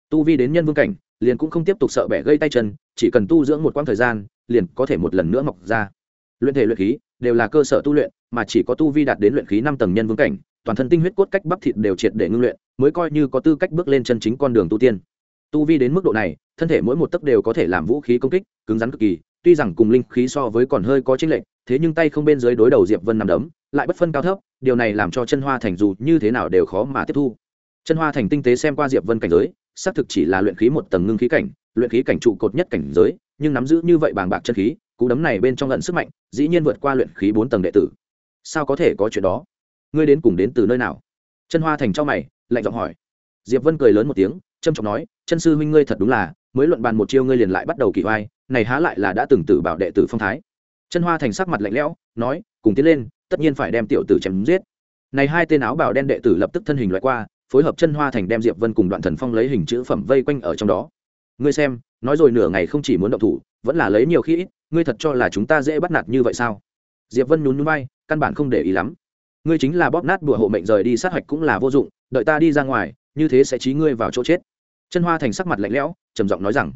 Tu vi đến nhân vương cảnh liền cũng không tiếp tục sợ bẻ gây tay chân, chỉ cần tu dưỡng một quãng thời gian, liền có thể một lần nữa mọc ra. Luyện thể luyện khí đều là cơ sở tu luyện, mà chỉ có tu vi đạt đến luyện khí năm tầng nhân vương cảnh, toàn thân tinh huyết cốt cách bắp thịt đều triệt để ngưng luyện, mới coi như có tư cách bước lên chân chính con đường tu tiên. Tu vi đến mức độ này, thân thể mỗi một tấc đều có thể làm vũ khí công kích, cứng rắn cực kỳ, tuy rằng cùng linh khí so với còn hơi có chênh lệch, thế nhưng tay không bên dưới đối đầu diệp vân nằm đấm, lại bất phân cao thấp, điều này làm cho chân hoa thành dù như thế nào đều khó mà tiếp thu. Chân hoa thành tinh tế xem qua diệp vân cảnh giới xác thực chỉ là luyện khí một tầng ngưng khí cảnh, luyện khí cảnh trụ cột nhất cảnh giới, nhưng nắm giữ như vậy bàng bạc chân khí, cú đấm này bên trong lận sức mạnh, dĩ nhiên vượt qua luyện khí bốn tầng đệ tử. Sao có thể có chuyện đó? Ngươi đến cùng đến từ nơi nào? Chân hoa thành cho mày, lạnh giọng hỏi. Diệp vân cười lớn một tiếng, trâm trọng nói, chân sư huynh ngươi thật đúng là, mới luận bàn một chiêu ngươi liền lại bắt đầu kỳ oai, này há lại là đã từng tử bảo đệ tử phong thái. Chân hoa thành sắc mặt lạnh lẽo, nói, cùng tiến lên, tất nhiên phải đem tiểu tử chém giết. Này hai tên áo bào đen đệ tử lập tức thân hình loại qua phối hợp chân hoa thành đem diệp vân cùng đoạn thần phong lấy hình chữ phẩm vây quanh ở trong đó. Ngươi xem, nói rồi nửa ngày không chỉ muốn động thủ, vẫn là lấy nhiều khi ít, ngươi thật cho là chúng ta dễ bắt nạt như vậy sao? Diệp vân nhún nhún vai, căn bản không để ý lắm. Ngươi chính là bóp nát đùa hộ mệnh rời đi sát hạch cũng là vô dụng, đợi ta đi ra ngoài, như thế sẽ trí ngươi vào chỗ chết. Chân hoa thành sắc mặt lạnh lẽo, trầm giọng nói rằng.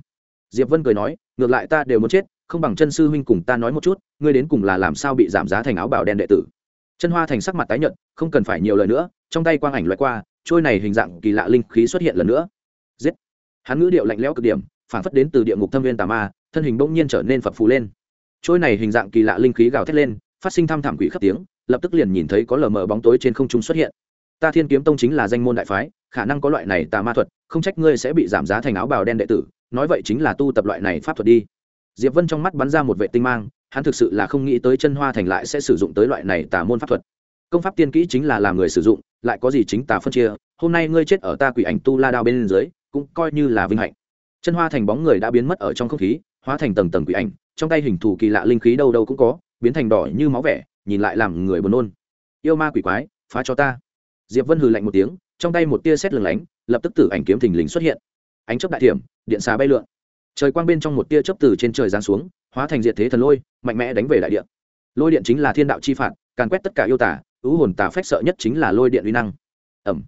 Diệp vân cười nói, ngược lại ta đều muốn chết, không bằng chân sư huynh cùng ta nói một chút, ngươi đến cùng là làm sao bị giảm giá thành áo bào đen đệ tử. Chân hoa thành sắc mặt tái nhợt, không cần phải nhiều lời nữa, trong tay quang ảnh loại qua trôi này hình dạng kỳ lạ linh khí xuất hiện lần nữa. Giết. Hắn ngữ điệu lạnh lẽo cực điểm, phản phất đến từ địa ngục thâm viên tà ma, thân hình bỗng nhiên trở nên phập phù lên. Trôi này hình dạng kỳ lạ linh khí gào thét lên, phát sinh thăm thảm quỷ khắp tiếng, lập tức liền nhìn thấy có lờ mờ bóng tối trên không trung xuất hiện. Ta thiên kiếm tông chính là danh môn đại phái, khả năng có loại này tà ma thuật, không trách ngươi sẽ bị giảm giá thành áo bào đen đệ tử, nói vậy chính là tu tập loại này pháp thuật đi. Diệp vân trong mắt bắn ra một vệ tinh mang, hắn thực sự là không nghĩ tới chân hoa thành lại sẽ sử dụng tới loại này tà môn pháp thuật công pháp tiên kỹ chính là làm người sử dụng, lại có gì chính tà phân chia, hôm nay ngươi chết ở ta quỷ ảnh tu la đao bên dưới, cũng coi như là vinh hạnh. Chân hoa thành bóng người đã biến mất ở trong không khí, hóa thành tầng tầng quỷ ảnh, trong tay hình thù kỳ lạ linh khí đâu đâu cũng có, biến thành đỏ như máu vẻ, nhìn lại làm người buồn nôn. Yêu ma quỷ quái, phá cho ta. Diệp vân hừ lạnh một tiếng, trong tay một tia xét lừng lánh, lập tức tử ảnh kiếm thình lình xuất hiện. Ánh chớp đại thiểm, điện xà bay lượn. Trời quang bên trong một tia chớp từ trên trời giáng xuống, hóa thành diệt thế thần lôi, mạnh mẽ đánh về đại điện lôi điện chính là thiên đạo chi phạt, càn quét tất cả yêu tả ưu hồn tà phách sợ nhất chính là lôi điện uy năng. Ẩm.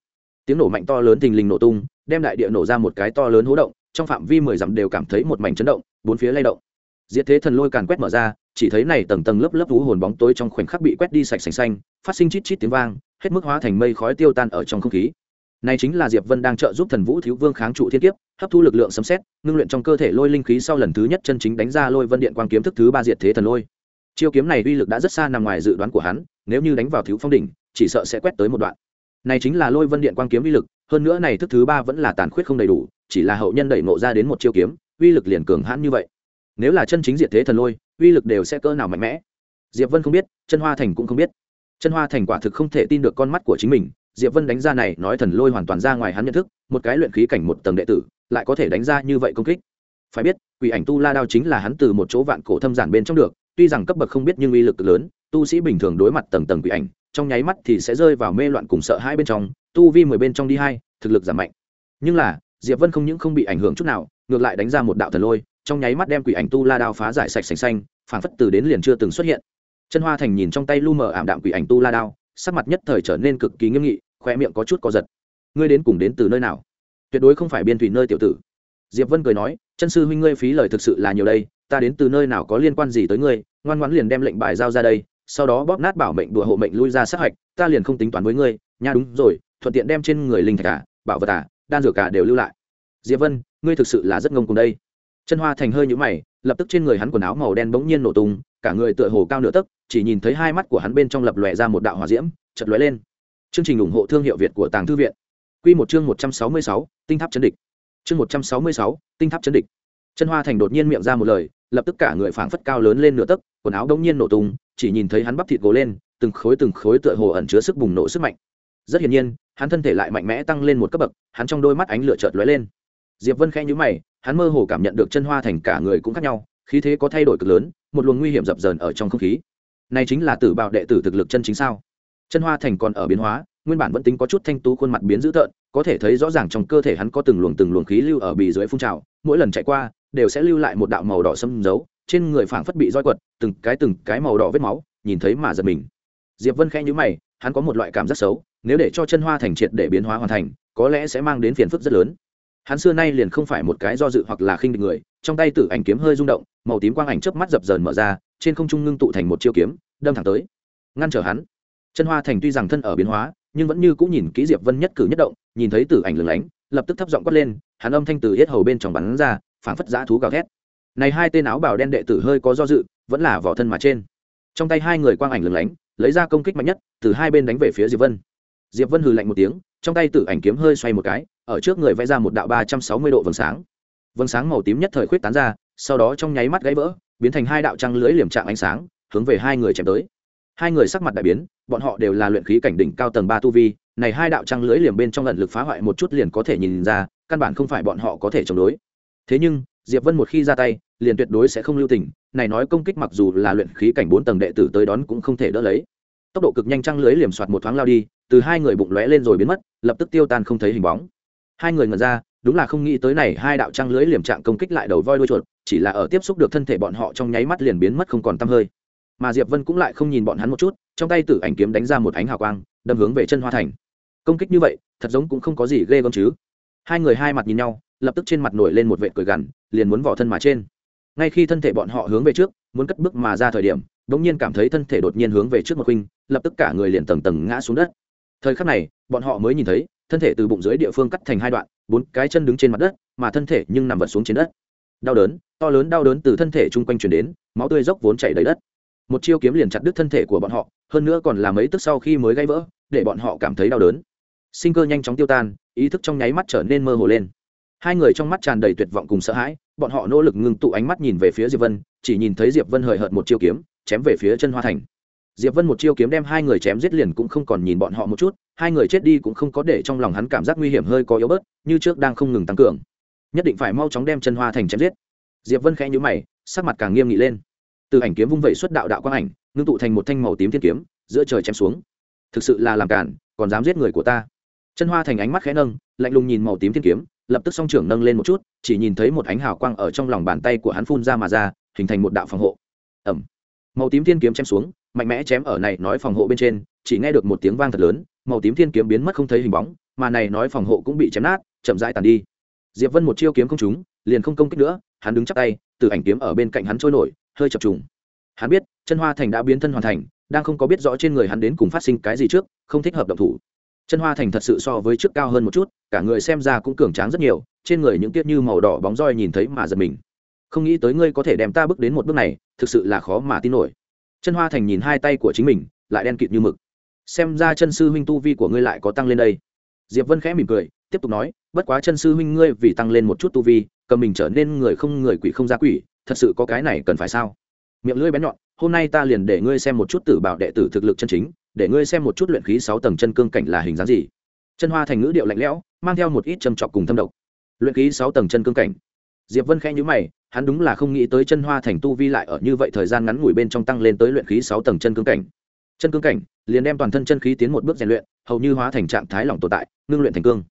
Tiếng nổ mạnh to lớn thình lình nổ tung, đem đại địa nổ ra một cái to lớn hố động, trong phạm vi mười dặm đều cảm thấy một mảnh chấn động, bốn phía lay động. Diệt thế thần lôi càn quét mở ra, chỉ thấy này tầng tầng lớp lớp ú hồn bóng tối trong khoảnh khắc bị quét đi sạch sành xanh, phát sinh chít chít tiếng vang, hết mức hóa thành mây khói tiêu tan ở trong không khí. Này chính là diệp vân đang trợ giúp thần vũ thiếu vương kháng trụ thiên kiếp, hấp thu lực lượng sấm xét ngưng luyện trong cơ thể lôi linh khí sau lần thứ nhất chân chính đánh ra lôi vân điện quang kiếm thức thứ ba diệt thế thần lôi. Chiêu kiếm này uy lực đã rất xa nằm ngoài dự đoán của hắn nếu như đánh vào thiếu phong đỉnh, chỉ sợ sẽ quét tới một đoạn. Này chính là lôi vân điện quang kiếm uy lực, hơn nữa này thức thứ ba vẫn là tàn khuyết không đầy đủ, chỉ là hậu nhân đẩy ngộ ra đến một chiêu kiếm, uy lực liền cường hãn như vậy. Nếu là chân chính diệt thế thần lôi, uy lực đều sẽ cỡ nào mạnh mẽ? Diệp vân không biết, chân hoa thành cũng không biết. Chân hoa thành quả thực không thể tin được con mắt của chính mình, diệp vân đánh ra này nói thần lôi hoàn toàn ra ngoài hắn nhận thức, một cái luyện khí cảnh một tầng đệ tử, lại có thể đánh ra như vậy công kích. Phải biết, quỷ ảnh tu la đao chính là hắn từ một chỗ vạn cổ thâm giản bên trong được, tuy rằng cấp bậc không biết nhưng uy lực lớn tu sĩ bình thường đối mặt tầng tầng quỷ ảnh, trong nháy mắt thì sẽ rơi vào mê loạn cùng sợ hai bên trong, tu vi mười bên trong đi hai, thực lực giảm mạnh. Nhưng là, diệp vân không những không bị ảnh hưởng chút nào, ngược lại đánh ra một đạo thần lôi, trong nháy mắt đem quỷ ảnh tu la đao phá giải sạch sành xanh phản phất từ đến liền chưa từng xuất hiện. Chân hoa thành nhìn trong tay lu mờ ảm đạm quỷ ảnh tu la đao, sắc mặt nhất thời trở nên cực kỳ nghiêm nghị khoe miệng có chút co giật. Ngươi đến cùng đến từ nơi nào? Tuyệt đối không phải biên thủy nơi tiểu tử. Diệp vân cười nói, chân sư huynh ngươi phí lời thực sự là nhiều đây, ta đến từ nơi nào có liên quan gì tới ngươi, ngoan ngoãn liền đem lệnh bài giao ra đây sau đó bóp nát bảo mệnh đùa hộ mệnh lui ra sát hạch, ta liền không tính toán với ngươi, nha đúng rồi, thuận tiện đem trên người linh thạch cả bảo vật cả đan dược cả đều lưu lại. Diệp vân, ngươi thực sự là rất ngông cùng đây. Chân hoa thành hơi nhũ mày, lập tức trên người hắn quần áo màu đen bỗng nhiên nổ tung, cả người tựa hồ cao nửa tấc, chỉ nhìn thấy hai mắt của hắn bên trong lập lòe ra một đạo hỏa diễm chật lóe lên. Chương trình ủng hộ thương hiệu việt của tàng thư viện. Quy một chương một trăm sáu mươi sáu, tinh tháp chấn địch. Chương một trăm sáu mươi sáu, tinh tháp chấn địch. Chân hoa thành đột nhiên miệng ra một lời, lập tức cả người phảng phất cao lớn lên nửa tấc quần áo đông nhiên nổ tung, chỉ nhìn thấy hắn bắp thịt gồ lên, từng khối từng khối tựa hồ ẩn chứa sức bùng nổ sức mạnh. Rất hiển nhiên, hắn thân thể lại mạnh mẽ tăng lên một cấp bậc, hắn trong đôi mắt ánh lửa chợt lóe lên. Diệp vân khẽ nhíu mày, hắn mơ hồ cảm nhận được chân hoa thành cả người cũng khác nhau, khí thế có thay đổi cực lớn, một luồng nguy hiểm dập dờn ở trong không khí. Này chính là tử Bảo đệ tử thực lực chân chính sao? Chân hoa thành còn ở biến hóa, nguyên bản vẫn tính có chút thanh tú khuôn mặt biến dữ tợn, có thể thấy rõ ràng trong cơ thể hắn có từng luồng từng luồng khí lưu ở bì dưới phun trào, mỗi lần chạy qua, đều sẽ lưu lại một đạo màu đỏ sâm dấu trên người phảng phất bị roi quật, từng cái từng cái màu đỏ vết máu, nhìn thấy mà giật mình. Diệp vân khẽ nhíu mày, hắn có một loại cảm giác xấu, nếu để cho chân hoa thành triệt để biến hóa hoàn thành, có lẽ sẽ mang đến phiền phức rất lớn. Hắn xưa nay liền không phải một cái do dự hoặc là khinh địch người, trong tay tử ảnh kiếm hơi rung động, màu tím quang ảnh chớp mắt dập dờn mở ra, trên không trung ngưng tụ thành một chiêu kiếm, đâm thẳng tới. Ngăn trở hắn. Chân hoa thành tuy rằng thân ở biến hóa, nhưng vẫn như cũng nhìn kỹ diệp vân nhất cử nhất động, nhìn thấy tử ảnh lửng lánh, lập tức thấp giọng quát lên, hắn âm thanh từ hết hầu bên trong bắn ra, phảng phất giã thú gào thét này hai tên áo bào đen đệ tử hơi có do dự, vẫn là vỏ thân mà trên. Trong tay hai người quang ảnh lừng lánh, lấy ra công kích mạnh nhất, từ hai bên đánh về phía diệp vân. Diệp vân hừ lạnh một tiếng, trong tay tử ảnh kiếm hơi xoay một cái, ở trước người vẽ ra một đạo ba trăm sáu mươi độ vầng sáng. Vầng sáng màu tím nhất thời khuyết tán ra, sau đó trong nháy mắt gãy vỡ, biến thành hai đạo trăng lưới liềm trạng ánh sáng, hướng về hai người chém tới. Hai người sắc mặt đại biến, bọn họ đều là luyện khí cảnh đỉnh cao tầng ba tu vi, này hai đạo trăng lưới liềm bên trong lần lực phá hoại một chút liền có thể nhìn ra, căn bản không phải bọn họ có thể chống đối. Thế nhưng diệp vân một khi ra tay, liền tuyệt đối sẽ không lưu tình, này nói công kích mặc dù là luyện khí cảnh bốn tầng đệ tử tới đón cũng không thể đỡ lấy. Tốc độ cực nhanh trăng lưới liềm soạt một thoáng lao đi, từ hai người bụng lóe lên rồi biến mất, lập tức tiêu tan không thấy hình bóng. Hai người ngẩn ra, đúng là không nghĩ tới này hai đạo trăng lưới liềm trạng công kích lại đầu voi đuôi chuột, chỉ là ở tiếp xúc được thân thể bọn họ trong nháy mắt liền biến mất không còn tăm hơi. Mà diệp vân cũng lại không nhìn bọn hắn một chút, trong tay tử ảnh kiếm đánh ra một ánh hào quang, đâm hướng về chân hoa thành. Công kích như vậy, thật giống cũng không có gì ghê gớm chứ. Hai người hai mặt nhìn nhau lập tức trên mặt nổi lên một vệ cười gằn, liền muốn vỏ thân mà trên. Ngay khi thân thể bọn họ hướng về trước, muốn cất bước mà ra thời điểm đ ỗ n g nhiên cảm thấy thân thể đột nhiên hướng về trước một khuynh, lập tức cả người liền tầng tầng ngã xuống đất. Thời khắc này, bọn họ mới nhìn thấy, thân thể từ bụng dưới địa phương cắt thành hai đoạn, bốn cái chân đứng trên mặt đất, mà thân thể nhưng nằm vật xuống trên đất. Đau đớn, to lớn đau đớn từ thân thể chung quanh chuyển đến, máu tươi dốc vốn chảy đầy đất. Một chiêu kiếm liền chặt đứt thân thể của bọn họ, hơn nữa còn là mấy tức sau khi mới gãy vỡ, để bọn họ cảm thấy đau đớn. Sinh cơ nhanh chóng tiêu tan, ý thức trong nháy mắt trở nên mơ hồ lên hai người trong mắt tràn đầy tuyệt vọng cùng sợ hãi, bọn họ nỗ lực ngưng tụ ánh mắt nhìn về phía diệp vân, chỉ nhìn thấy diệp vân hời hợt một chiêu kiếm, chém về phía chân hoa thành. Diệp vân một chiêu kiếm đem hai người chém giết liền cũng không còn nhìn bọn họ một chút, hai người chết đi cũng không có để trong lòng hắn cảm giác nguy hiểm hơi có yếu bớt, như trước đang không ngừng tăng cường. Nhất định phải mau chóng đem chân hoa thành chém giết. Diệp vân khẽ nhíu mày, sắc mặt càng nghiêm nghị lên. Từ ảnh kiếm vung vẩy xuất đạo đạo quang ảnh, ngưng tụ thành một thanh màu tím thiên kiếm, giữa trời chém xuống. Thực sự là làm cản, còn dám giết người của ta. Chân hoa thành ánh mắt khẽ nâng, lạnh lùng nhìn màu tím thiên kiếm lập tức song trưởng nâng lên một chút, chỉ nhìn thấy một ánh hào quang ở trong lòng bàn tay của hắn phun ra mà ra, hình thành một đạo phòng hộ. Ẩm màu tím thiên kiếm chém xuống, mạnh mẽ chém ở này nói phòng hộ bên trên, chỉ nghe được một tiếng vang thật lớn, màu tím thiên kiếm biến mất không thấy hình bóng, mà này nói phòng hộ cũng bị chém nát, chậm rãi tàn đi. Diệp vân một chiêu kiếm không trúng, liền không công kích nữa, hắn đứng chắc tay, từ ảnh kiếm ở bên cạnh hắn trôi nổi, hơi chập trùng. Hắn biết, chân hoa thành đã biến thân hoàn thành, đang không có biết rõ trên người hắn đến cùng phát sinh cái gì trước, không thích hợp động thủ. Chân hoa thành thật sự so với trước cao hơn một chút cả người xem ra cũng cường tráng rất nhiều, trên người những tiết như màu đỏ bóng roi nhìn thấy mà giật mình. Không nghĩ tới ngươi có thể đem ta bước đến một bước này, thực sự là khó mà tin nổi. Chân hoa thành nhìn hai tay của chính mình, lại đen kịt như mực. Xem ra chân sư huynh tu vi của ngươi lại có tăng lên đây. Diệp vân khẽ mỉm cười, tiếp tục nói, bất quá chân sư huynh ngươi vì tăng lên một chút tu vi, cầm mình trở nên người không người quỷ không ra quỷ, thật sự có cái này cần phải sao? Miệng lưỡi bén nhọn, hôm nay ta liền để ngươi xem một chút tử bảo đệ tử thực lực chân chính, để ngươi xem một chút luyện khí sáu tầng chân cương cảnh là hình dáng gì chân hoa thành ngữ điệu lạnh lẽo, mang theo một ít châm trọc cùng thâm độc. Luyện khí sáu tầng chân cương cảnh. Diệp vân khẽ nhíu mày, hắn đúng là không nghĩ tới chân hoa thành tu vi lại ở như vậy thời gian ngắn ngủi bên trong tăng lên tới luyện khí sáu tầng chân cương cảnh. Chân cương cảnh, liền đem toàn thân chân khí tiến một bước rèn luyện, hầu như hóa thành trạng thái lỏng tồn tại, ngưng luyện thành cương.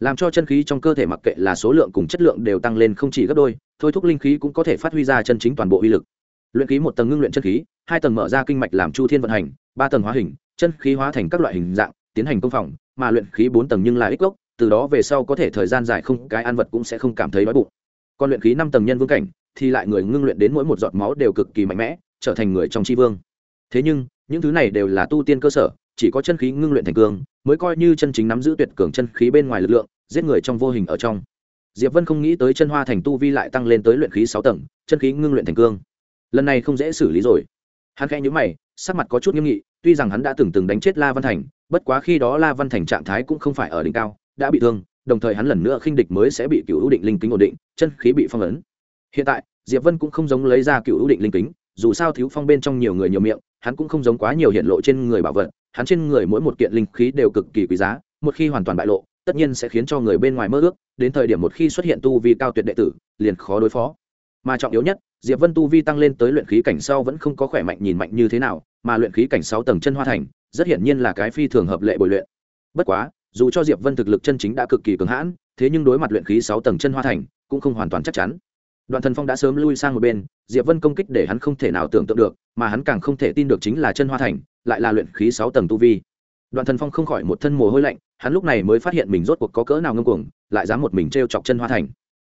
Làm cho chân khí trong cơ thể mặc kệ là số lượng cùng chất lượng đều tăng lên không chỉ gấp đôi, thôi thúc linh khí cũng có thể phát huy ra chân chính toàn bộ uy lực. Luyện khí một tầng ngưng luyện chân khí, hai tầng mở ra kinh mạch làm chu thiên vận hành, ba tầng hóa hình, chân khí hóa thành các loại hình dạng, tiến hành công phòng mà luyện khí bốn tầng nhưng là ít gốc, từ đó về sau có thể thời gian dài không, cái ăn vật cũng sẽ không cảm thấy đói bụng. Còn luyện khí năm tầng nhân vương cảnh, thì lại người ngưng luyện đến mỗi một giọt máu đều cực kỳ mạnh mẽ, trở thành người trong tri vương. Thế nhưng, những thứ này đều là tu tiên cơ sở, chỉ có chân khí ngưng luyện thành cường, mới coi như chân chính nắm giữ tuyệt cường chân khí bên ngoài lực lượng, giết người trong vô hình ở trong. Diệp vân không nghĩ tới chân hoa thành tu vi lại tăng lên tới luyện khí sáu tầng, chân khí ngưng luyện thành cương lần này không dễ xử lý rồi. Hắn khẽ nhíu mày, sắc mặt có chút nghiêm nghị, tuy rằng hắn đã từng từng đánh chết la văn thành bất quá khi đó la văn thành trạng thái cũng không phải ở đỉnh cao, đã bị thương, đồng thời hắn lần nữa khinh địch mới sẽ bị cựu ưu định linh kính ổn định, chân khí bị phong ấn. Hiện tại, diệp vân cũng không giống lấy ra cựu ưu định linh kính, dù sao thiếu phong bên trong nhiều người nhiều miệng, hắn cũng không giống quá nhiều hiện lộ trên người bảo vật, hắn trên người mỗi một kiện linh khí đều cực kỳ quý giá, một khi hoàn toàn bại lộ, tất nhiên sẽ khiến cho người bên ngoài mơ ước, đến thời điểm một khi xuất hiện tu vi cao tuyệt đệ tử, liền khó đối phó. Mà trọng yếu nhất, diệp vân tu vi tăng lên tới luyện khí cảnh sau vẫn không có khỏe mạnh nhìn mạnh như thế nào, mà luyện khí cảnh sáu tầng chân hoa thành rất hiển nhiên là cái phi thường hợp lệ bồi luyện. Bất quá dù cho diệp vân thực lực chân chính đã cực kỳ cường hãn thế nhưng đối mặt luyện khí sáu tầng chân hoa thành cũng không hoàn toàn chắc chắn. Đoạn thần phong đã sớm lui sang một bên diệp vân công kích để hắn không thể nào tưởng tượng được mà hắn càng không thể tin được chính là chân hoa thành lại là luyện khí sáu tầng tu vi. Đoạn thần phong không khỏi một thân mồ hôi lạnh hắn lúc này mới phát hiện mình rốt cuộc có cỡ nào ngông cuồng lại dám một mình t chọc chân hoa thành.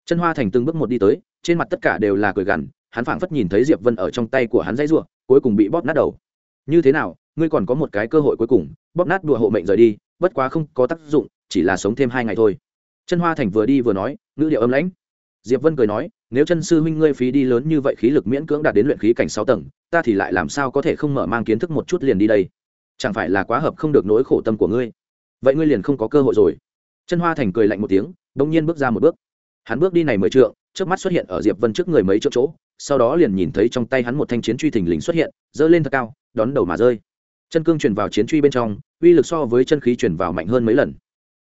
Chân hoa thành từng bước một đi tới trên mặt tất cả đều là cười gằn hắn phảng phất nhìn thấy diệp vân ở trong tay của hắn dãy rủa, cuối cùng bị bóp nát đầu. Như thế nào ngươi còn có một cái cơ hội cuối cùng, bóp nát đùa hộ mệnh rời đi, bất quá không có tác dụng, chỉ là sống thêm hai ngày thôi. Chân hoa thành vừa đi vừa nói, ngữ điệu âm lãnh. Diệp vân cười nói, nếu chân sư huynh ngươi phí đi lớn như vậy khí lực miễn cưỡng đạt đến luyện khí cảnh sáu tầng, ta thì lại làm sao có thể không mở mang kiến thức một chút liền đi đây? Chẳng phải là quá hợp không được nỗi khổ tâm của ngươi? Vậy ngươi liền không có cơ hội rồi. Chân hoa thành cười lạnh một tiếng bỗng nhiên bước ra một bước. Hắn bước đi này mới trượng, trước mắt xuất hiện ở diệp vân trước người mấy chỗ chỗ, sau đó liền nhìn thấy trong tay hắn một thanh chiến truy thình lình xuất hiện, giơ lên thật cao, đón đầu mà rơi chân cương chuyển vào chiến truy bên trong, uy lực so với chân khí chuyển vào mạnh hơn mấy lần.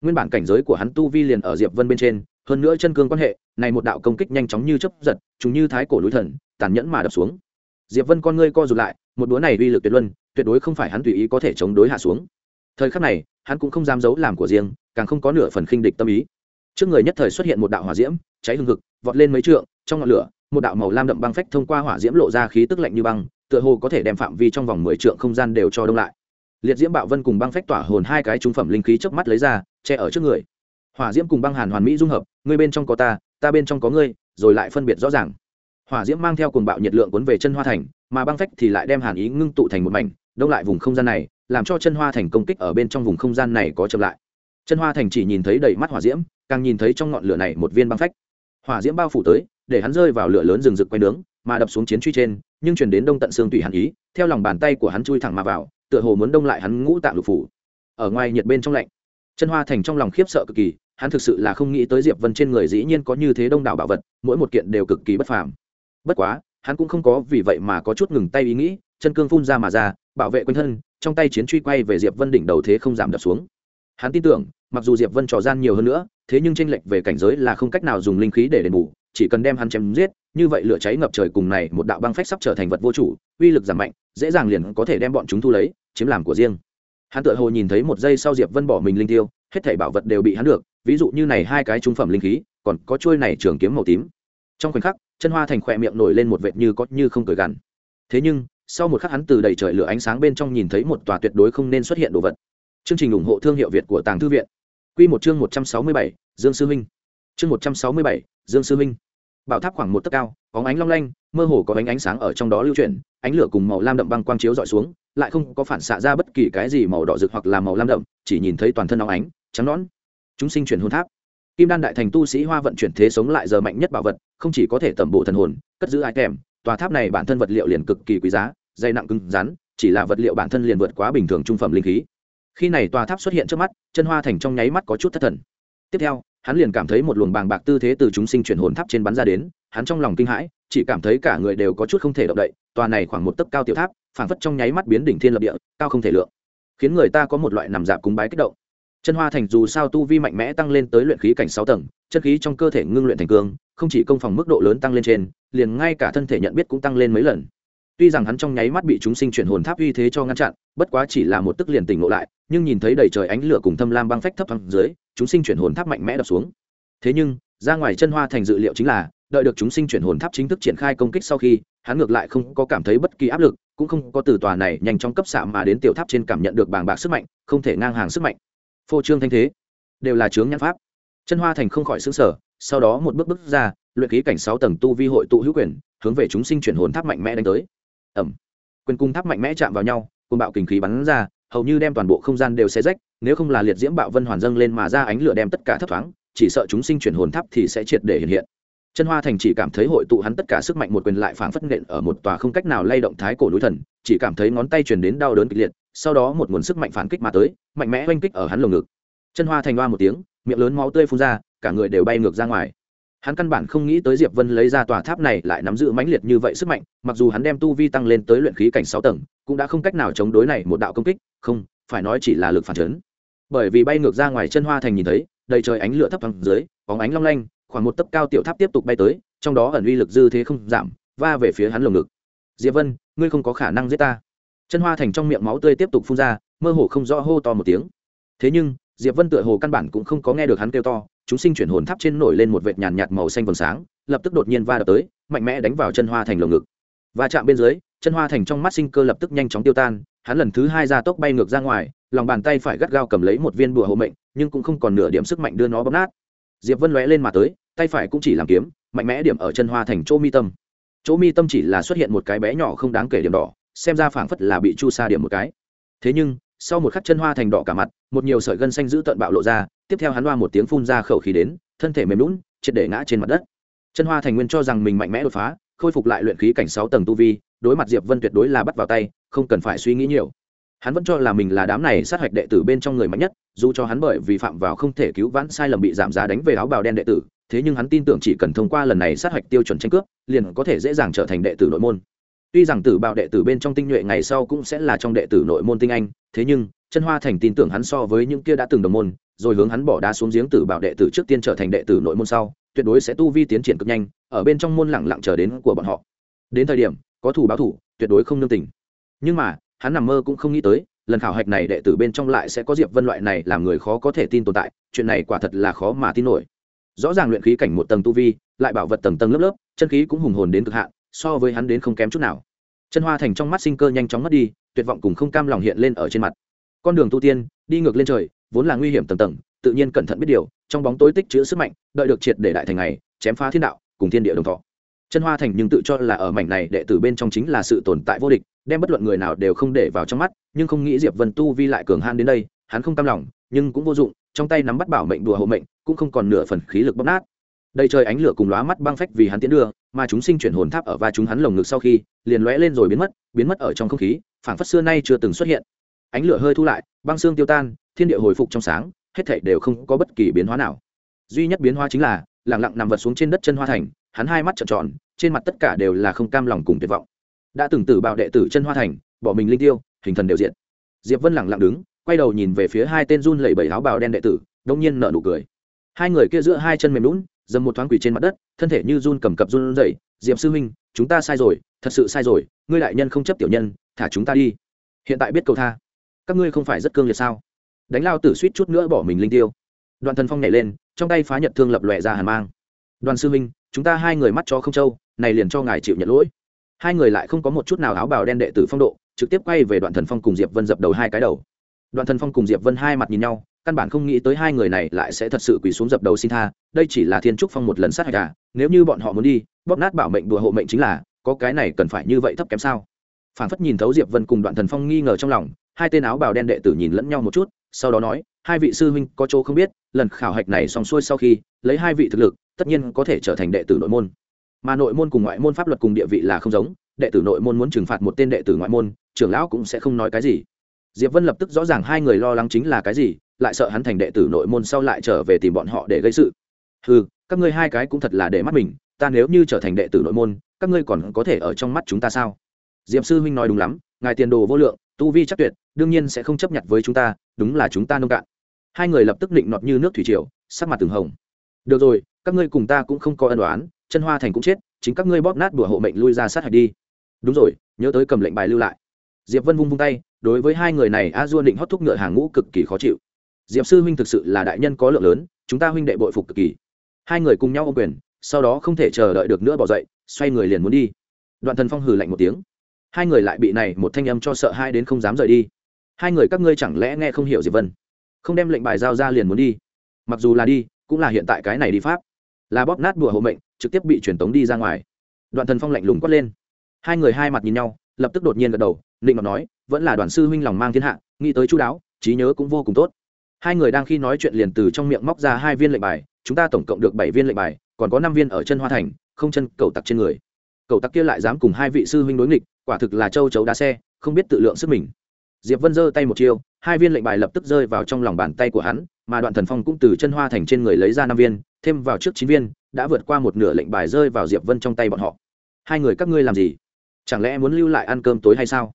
Nguyên bản cảnh giới của hắn tu vi liền ở diệp vân bên trên, hơn nữa chân cương quan hệ, này một đạo công kích nhanh chóng như chấp giật chúng như thái cổ núi thần, tàn nhẫn mà đập xuống. Diệp vân con ngươi co rụt lại, một đũa này uy lực tuyệt luân, tuyệt đối không phải hắn tùy ý có thể chống đối hạ xuống. Thời khắc này, hắn cũng không dám giấu làm của riêng, càng không có nửa phần khinh địch tâm ý. Trước người nhất thời xuất hiện một đạo hỏa diễm, cháy hừng hực, vọt lên mấy trượng, trong ngọn lửa, một đạo màu lam đậm băng phách thông qua hỏa diễm lộ ra khí tức lạnh như băng tựa hồ có thể đem phạm vi trong vòng mười trượng không gian đều cho đông lại. Liệt diễm bạo vân cùng băng phách tỏa hồn hai cái trung phẩm linh khí chớp mắt lấy ra, che ở trước người. Hỏa diễm cùng băng hàn hoàn mỹ dung hợp, ngươi bên trong có ta ta bên trong có ngươi, rồi lại phân biệt rõ ràng. Hỏa diễm mang theo cuồng bạo nhiệt lượng cuốn về chân hoa thành, mà băng phách thì lại đem hàn ý ngưng tụ thành một mảnh, đông lại vùng không gian này, làm cho chân hoa thành công kích ở bên trong vùng không gian này có chậm lại. Chân hoa thành chỉ nhìn thấy đầy mắt hỏa diễm, càng nhìn thấy trong ngọn lửa này một viên băng phách. Hỏa diễm bao phủ tới, để hắn rơi vào lửa lớn rừng rực quay nướng, mà đập xuống chiến truy trên nhưng chuyển đến đông tận xương tùy hàn ý, theo lòng bàn tay của hắn chui thẳng mà vào, tựa hồ muốn đông lại hắn ngũ tạng lục phủ. Ở ngoài nhiệt bên trong lạnh, chân hoa thành trong lòng khiếp sợ cực kỳ, hắn thực sự là không nghĩ tới diệp vân trên người dĩ nhiên có như thế đông đảo bảo vật, mỗi một kiện đều cực kỳ bất phàm. Bất quá, hắn cũng không có vì vậy mà có chút ngừng tay ý nghĩ, chân cương phun ra mà ra, bảo vệ quanh thân, trong tay chiến truy quay về diệp vân đỉnh đầu thế không giảm đập xuống. Hắn tin tưởng, mặc dù diệp vân trò gian nhiều hơn nữa, thế nhưng tranh lệch về cảnh giới là không cách nào dùng linh khí để đền bù chỉ cần đem hắn chém giết, như vậy lửa cháy ngập trời cùng này một đạo băng phách sắp trở thành vật vô chủ, uy lực giảm mạnh, dễ dàng liền có thể đem bọn chúng thu lấy, chiếm làm của riêng. Hắn tự hồ nhìn thấy một giây sau diệp vân bỏ mình linh tiêu, hết thảy bảo vật đều bị hắn được, ví dụ như này hai cái trung phẩm linh khí, còn có chuôi này trường kiếm màu tím. Trong khoảnh khắc, chân hoa thành khỏe miệng nổi lên một vệt như có như không cười gằn. Thế nhưng, sau một khắc hắn từ đầy trời lửa ánh sáng bên trong nhìn thấy một tòa tuyệt đối không nên xuất hiện đồ vật. Chương trình ủng hộ thương hiệu việt của tàng thư viện. Quy một chương một trăm sáu mươi bảy, dương sư minh. Chương một trăm sáu mươi bảy, dương sư minh bảo tháp khoảng một tấc cao, có ánh long lanh, mơ hồ có ánh ánh sáng ở trong đó lưu chuyển, ánh lửa cùng màu lam đậm băng quang chiếu dọi xuống, lại không có phản xạ ra bất kỳ cái gì màu đỏ rực hoặc là màu lam đậm, chỉ nhìn thấy toàn thân óng ánh, trắng nón chúng sinh chuyển hồn tháp. Kim đan đại thành tu sĩ hoa vận chuyển thế sống lại giờ mạnh nhất bảo vật, không chỉ có thể tẩm bổ thần hồn, cất giữ ai kèm tòa tháp này bản thân vật liệu liền cực kỳ quý giá, dày nặng cứng rắn, chỉ là vật liệu bản thân liền vượt quá bình thường trung phẩm linh khí. Khi này tòa tháp xuất hiện trước mắt, chân hoa thành trong nháy mắt có chút thất thần. Tiếp theo hắn liền cảm thấy một luồng bàng bạc tư thế từ chúng sinh chuyển hồn tháp trên bắn ra đến, hắn trong lòng kinh hãi, chỉ cảm thấy cả người đều có chút không thể động đậy, tòa này khoảng một tấc cao tiểu tháp, phảng phất trong nháy mắt biến đỉnh thiên lập địa, cao không thể lượng. Khiến người ta có một loại nằm dạp cúng bái kích động. Chân hoa thành dù sao tu vi mạnh mẽ tăng lên tới luyện khí cảnh sáu tầng, chân khí trong cơ thể ngưng luyện thành cương, không chỉ công phòng mức độ lớn tăng lên trên, liền ngay cả thân thể nhận biết cũng tăng lên mấy lần tuy rằng hắn trong nháy mắt bị chúng sinh chuyển hồn tháp uy thế cho ngăn chặn, bất quá chỉ là một tức liền tỉnh ngộ lại, nhưng nhìn thấy đầy trời ánh lửa cùng thâm lam băng phách thấp thẳng dưới, chúng sinh chuyển hồn tháp mạnh mẽ đập xuống. Thế nhưng, ra ngoài chân hoa thành dự liệu chính là, đợi được chúng sinh chuyển hồn tháp chính thức triển khai công kích sau khi, hắn ngược lại không có cảm thấy bất kỳ áp lực, cũng không có từ tòa này nhanh chóng cấp xạ mà đến tiểu tháp trên cảm nhận được bàng bạc sức mạnh, không thể ngang hàng sức mạnh. Phô trương thanh thế, đều là chướng nhãn pháp. Chân hoa thành không khỏi xứng sở sau đó một bước bước ra, luyện khí cảnh sáu tầng tu vi hội tụ hữu quyền, hướng về chúng sinh chuyển hồn tháp mạnh mẽ đánh tới ẩm. Quyền cung tháp mạnh mẽ chạm vào nhau cùng bạo kình khí bắn ra, hầu như đem toàn bộ không gian đều xé rách, nếu không là liệt diễm bạo vân hoàn dâng lên mà ra ánh lửa đem tất cả thấp thoáng, chỉ sợ chúng sinh chuyển hồn tháp thì sẽ triệt để hiện hiện. Chân hoa thành chỉ cảm thấy hội tụ hắn tất cả sức mạnh một quyền lại phảng phất nện ở một tòa không cách nào lay động thái cổ núi thần, chỉ cảm thấy ngón tay truyền đến đau đớn kịch liệt, sau đó một nguồn sức mạnh phản kích mà tới, mạnh mẽ oanh kích ở hắn lồng ngực. Chân hoa thành hoa một tiếng, miệng lớn máu tươi phun ra, cả người đều bay ngược ra ngoài hắn căn bản không nghĩ tới diệp vân lấy ra tòa tháp này lại nắm giữ mãnh liệt như vậy sức mạnh, mặc dù hắn đem tu vi tăng lên tới luyện khí cảnh sáu tầng, cũng đã không cách nào chống đối này một đạo công kích, không, phải nói chỉ là lực phản chấn. Bởi vì bay ngược ra ngoài chân hoa thành nhìn thấy, đầy trời ánh lửa thấp thẳng dưới, bóng ánh long lanh, khoảng một tấc cao tiểu tháp tiếp tục bay tới, trong đó ẩn uy lực dư thế không giảm, va về phía hắn lồng ngực. Diệp vân, ngươi không có khả năng giết ta. Chân hoa thành trong miệng máu tươi tiếp tục phun ra, mơ hồ không rõ hô to một tiếng. Thế nhưng, diệp vân tựa hồ căn bản cũng không có nghe được hắn kêu to chúng sinh chuyển hồn tháp trên nổi lên một vệt nhàn nhạt màu xanh vầng sáng, lập tức đột nhiên va đập tới, mạnh mẽ đánh vào chân hoa thành lồng ngực. Và chạm bên dưới, chân hoa thành trong mắt sinh cơ lập tức nhanh chóng tiêu tan, hắn lần thứ hai ra tốc bay ngược ra ngoài, lòng bàn tay phải gắt gao cầm lấy một viên bùa hộ mệnh, nhưng cũng không còn nửa điểm sức mạnh đưa nó bóp nát. Diệp vân lóe lên mà tới, tay phải cũng chỉ làm kiếm, mạnh mẽ điểm ở chân hoa thành chỗ mi tâm. Chỗ mi tâm chỉ là xuất hiện một cái bé nhỏ không đáng kể điểm đỏ, xem ra phảng phất là bị chu sa điểm một cái. Thế nhưng sau một khắc chân hoa thành đỏ cả mặt, một nhiều sợi gân xanh giữ tận bạo lộ ra, tiếp theo hắn hoa một tiếng phun ra khẩu khí đến, thân thể mềm lún triệt để ngã trên mặt đất. Chân hoa thành nguyên cho rằng mình mạnh mẽ đột phá, khôi phục lại luyện khí cảnh sáu tầng tu vi, đối mặt diệp vân tuyệt đối là bắt vào tay, không cần phải suy nghĩ nhiều. Hắn vẫn cho là mình là đám này sát hạch đệ tử bên trong người mạnh nhất, dù cho hắn bởi vì phạm vào không thể cứu vãn sai lầm bị giảm giá đánh về áo bào đen đệ tử, thế nhưng hắn tin tưởng chỉ cần thông qua lần này sát hạch tiêu chuẩn tranh cướp, liền có thể dễ dàng trở thành đệ tử nội môn tuy rằng tử bạo đệ tử bên trong tinh nhuệ ngày sau cũng sẽ là trong đệ tử nội môn tinh anh, thế nhưng, chân hoa thành tin tưởng hắn so với những kia đã từng đồng môn, rồi hướng hắn bỏ đá xuống giếng tử bạo đệ tử trước tiên trở thành đệ tử nội môn sau, tuyệt đối sẽ tu vi tiến triển cực nhanh, ở bên trong môn lẳng lặng chờ đến của bọn họ. Đến thời điểm, có thủ báo thủ, tuyệt đối không nương tình. Nhưng mà, hắn nằm mơ cũng không nghĩ tới, lần khảo hạch này đệ tử bên trong lại sẽ có diệp vân loại này làm người khó có thể tin tồn tại, chuyện này quả thật là khó mà tin nổi. Rõ ràng luyện khí cảnh một tầng tu vi, lại bảo vật tầng tầng lớp lớp, chân khí cũng hùng hồn đến cực hạn so với hắn đến không kém chút nào. Chân hoa thành trong mắt sinh cơ nhanh chóng mất đi, tuyệt vọng cùng không cam lòng hiện lên ở trên mặt. Con đường tu tiên, đi ngược lên trời, vốn là nguy hiểm tầng tầng, tự nhiên cẩn thận biết điều, trong bóng tối tích chữ sức mạnh, đợi được triệt để đại thành này, chém phá thiên đạo, cùng thiên địa đồng thọ. Chân hoa thành nhưng tự cho là ở mảnh này đệ tử bên trong chính là sự tồn tại vô địch, đem bất luận người nào đều không để vào trong mắt, nhưng không nghĩ diệp vân tu vi lại cường han đến đây, hắn không cam lòng, nhưng cũng vô dụng, trong tay nắm bắt bảo mệnh đùa hộ mệnh, cũng không còn nửa phần khí lực bóp nát đầy trời ánh lửa cùng lóa mắt băng phách vì hắn tiến đưa, mà chúng sinh chuyển hồn tháp ở va chúng hắn lồng ngực sau khi, liền lóe lên rồi biến mất biến mất ở trong không khí, phảng phất xưa nay chưa từng xuất hiện. Ánh lửa hơi thu lại, băng xương tiêu tan, thiên địa hồi phục trong sáng, hết thảy đều không có bất kỳ biến hóa nào. Duy nhất biến hóa chính là, lặng lặng nằm vật xuống trên đất chân hoa thành, hắn hai mắt trợn tròn, trên mặt tất cả đều là không cam lòng cùng tuyệt vọng. Đã từng tử bạo đệ tử chân hoa thành, bỏ mình linh tiêu, hình thần đều diện diệp vân lặng lặng đứng, quay đầu nhìn về phía hai tên run lẩy bẩy áo bào đen đệ tử, đông nhiên nở nụ cười. Hai người kia giữa hai chân mềm lún dầm một thoáng quỷ trên mặt đất, thân thể như run cầm cập run rẩy, diệp sư huynh, chúng ta sai rồi, thật sự sai rồi, ngươi đại nhân không chấp tiểu nhân, thả chúng ta đi. Hiện tại biết cầu tha. Các ngươi không phải rất cương liệt sao? Đánh lao tử suýt chút nữa bỏ mình linh tiêu. Đoàn thần phong nhảy lên, trong tay phá nhật thương lập lòe ra hàn mang. Đoàn sư huynh, chúng ta hai người mắt cho không trâu, này liền cho ngài chịu nhận lỗi. Hai người lại không có một chút nào áo bào đen đệ tử phong độ, trực tiếp quay về đoạn thần phong cùng diệp vân dập đầu hai cái đầu đoạn thần phong cùng diệp vân hai mặt nhìn nhau, căn bản không nghĩ tới hai người này lại sẽ thật sự quỳ xuống dập đầu xin tha, đây chỉ là thiên trúc phong một lần sát hạch à nếu như bọn họ muốn đi, bóp nát bảo mệnh đùa hộ mệnh chính là, có cái này cần phải như vậy thấp kém sao? Phản phất nhìn thấu diệp vân cùng đoạn thần phong nghi ngờ trong lòng, hai tên áo bào đen đệ tử nhìn lẫn nhau một chút, sau đó nói, hai vị sư huynh có chỗ không biết, lần khảo hạch này xong xuôi sau khi, lấy hai vị thực lực, tất nhiên có thể trở thành đệ tử nội môn. Mà nội môn cùng ngoại môn pháp luật cùng địa vị là không giống, đệ tử nội môn muốn trừng phạt một tên đệ tử ngoại môn, trưởng lão cũng sẽ không nói cái gì diệp vân lập tức rõ ràng hai người lo lắng chính là cái gì, lại sợ hắn thành đệ tử nội môn sau lại trở về tìm bọn họ để gây sự. Ừ các ngươi hai cái cũng thật là để mắt mình, ta nếu như trở thành đệ tử nội môn, các ngươi còn có thể ở trong mắt chúng ta sao? Diệp sư huynh nói đúng lắm, ngài tiền đồ vô lượng, tu vi chắc tuyệt, đương nhiên sẽ không chấp nhận với chúng ta, đúng là chúng ta nông cạn. Hai người lập tức định nọt như nước thủy triều, sắc mặt từng hồng. Được rồi, các ngươi cùng ta cũng không có ân đoán chân hoa thành cũng chết, chính các ngươi bóp nát đùa hộ mệnh lui ra sát hạch đi. Đúng rồi, nhớ tới cầm lệnh bài lưu lại diệp vân vung vung tay, đối với hai người này, a dua định hót thúc ngựa hàng ngũ cực kỳ khó chịu. Diệp sư huynh thực sự là đại nhân có lượng lớn, chúng ta huynh đệ bội phục cực kỳ. Hai người cùng nhau ô quyền, sau đó không thể chờ đợi được nữa bỏ dậy, xoay người liền muốn đi. Đoạn thần phong hừ lạnh một tiếng. Hai người lại bị này một thanh âm cho sợ hai đến không dám rời đi. Hai người các ngươi chẳng lẽ nghe không hiểu diệp vân? Không đem lệnh bài giao ra liền muốn đi. Mặc dù là đi, cũng là hiện tại cái này đi pháp. Là bóp nát bùa hộ mệnh, trực tiếp bị truyền tống đi ra ngoài. Đoạn thần phong lạnh lùng quát lên. Hai người hai mặt nhìn nhau, lập tức đột nhiên gật đầu định ngọc nói, vẫn là đoàn sư huynh lòng mang thiên hạ, nghĩ tới chú đáo, trí nhớ cũng vô cùng tốt. Hai người đang khi nói chuyện liền từ trong miệng móc ra hai viên lệnh bài, chúng ta tổng cộng được bảy viên lệnh bài, còn có năm viên ở chân hoa thành, không chân, cầu tặc trên người. Cầu tặc kia lại dám cùng hai vị sư huynh đối nghịch, quả thực là châu chấu đá xe, không biết tự lượng sức mình. Diệp vân giơ tay một chiêu, hai viên lệnh bài lập tức rơi vào trong lòng bàn tay của hắn, mà đoạn thần phong cũng từ chân hoa thành trên người lấy ra năm viên, thêm vào trước chín viên, đã vượt qua một nửa lệnh bài rơi vào diệp vân trong tay bọn họ. Hai người các ngươi làm gì? Chẳng lẽ muốn lưu lại ăn cơm tối hay sao?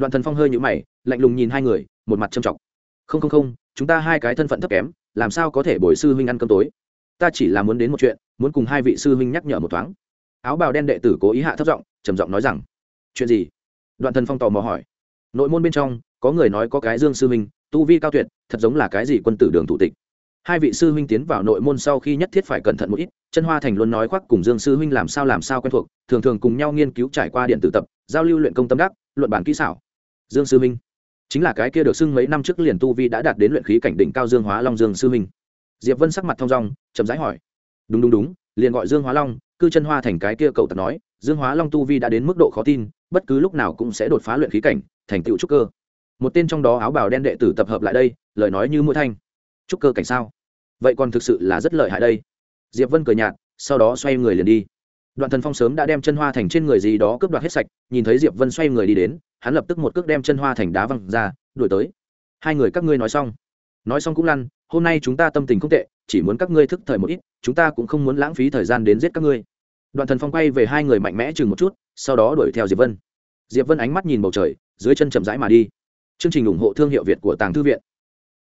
Đoạn thần phong hơi nhũ mày, lạnh lùng nhìn hai người, một mặt trầm trọng. Không không không, chúng ta hai cái thân phận thấp kém, làm sao có thể bồi sư huynh ăn cơm tối? Ta chỉ là muốn đến một chuyện, muốn cùng hai vị sư huynh nhắc nhở một thoáng. Áo bào đen đệ tử cố ý hạ thấp giọng, trầm giọng nói rằng, chuyện gì? Đoạn thần phong tò mò hỏi. Nội môn bên trong, có người nói có cái dương sư huynh, tu vi cao tuyệt, thật giống là cái gì quân tử đường thủ tịch. Hai vị sư huynh tiến vào nội môn sau khi nhất thiết phải cẩn thận một ít, chân hoa thành luôn nói khoác cùng dương sư huynh làm sao làm sao quen thuộc, thường thường cùng nhau nghiên cứu trải qua điện tử tập, giao lưu luyện công tâm đắc, luận bản kỹ xảo dương sư Minh, chính là cái kia được xưng mấy năm trước liền tu vi đã đạt đến luyện khí cảnh đỉnh cao dương hóa long dương sư Minh. diệp vân sắc mặt thong dong chậm rãi hỏi. Đúng đúng đúng liền gọi dương hóa long cư chân hoa thành cái kia cậu tật nói dương hóa long tu vi đã đến mức độ khó tin bất cứ lúc nào cũng sẽ đột phá luyện khí cảnh thành tựu trúc cơ. Một tên trong đó áo bào đen đệ tử tập hợp lại đây lời nói như mũi thanh. Trúc cơ cảnh sao? Vậy còn thực sự là rất lợi hại đây. Diệp vân cười nhạt sau đó xoay người liền đi đoạn thần phong sớm đã đem chân hoa thành trên người gì đó cướp đoạt hết sạch, nhìn thấy diệp vân xoay người đi đến, hắn lập tức một cước đem chân hoa thành đá văng ra, đuổi tới. Hai người các ngươi nói xong. Nói xong cũng lăn, hôm nay chúng ta tâm tình không tệ, chỉ muốn các ngươi thức thời một ít, chúng ta cũng không muốn lãng phí thời gian đến giết các ngươi. Đoạn thần phong quay về hai người mạnh mẽ chừng một chút, sau đó đuổi theo diệp vân. Diệp vân ánh mắt nhìn bầu trời, dưới chân chậm rãi mà đi. Chương trình ủng hộ thương hiệu việt của tàng thư viện.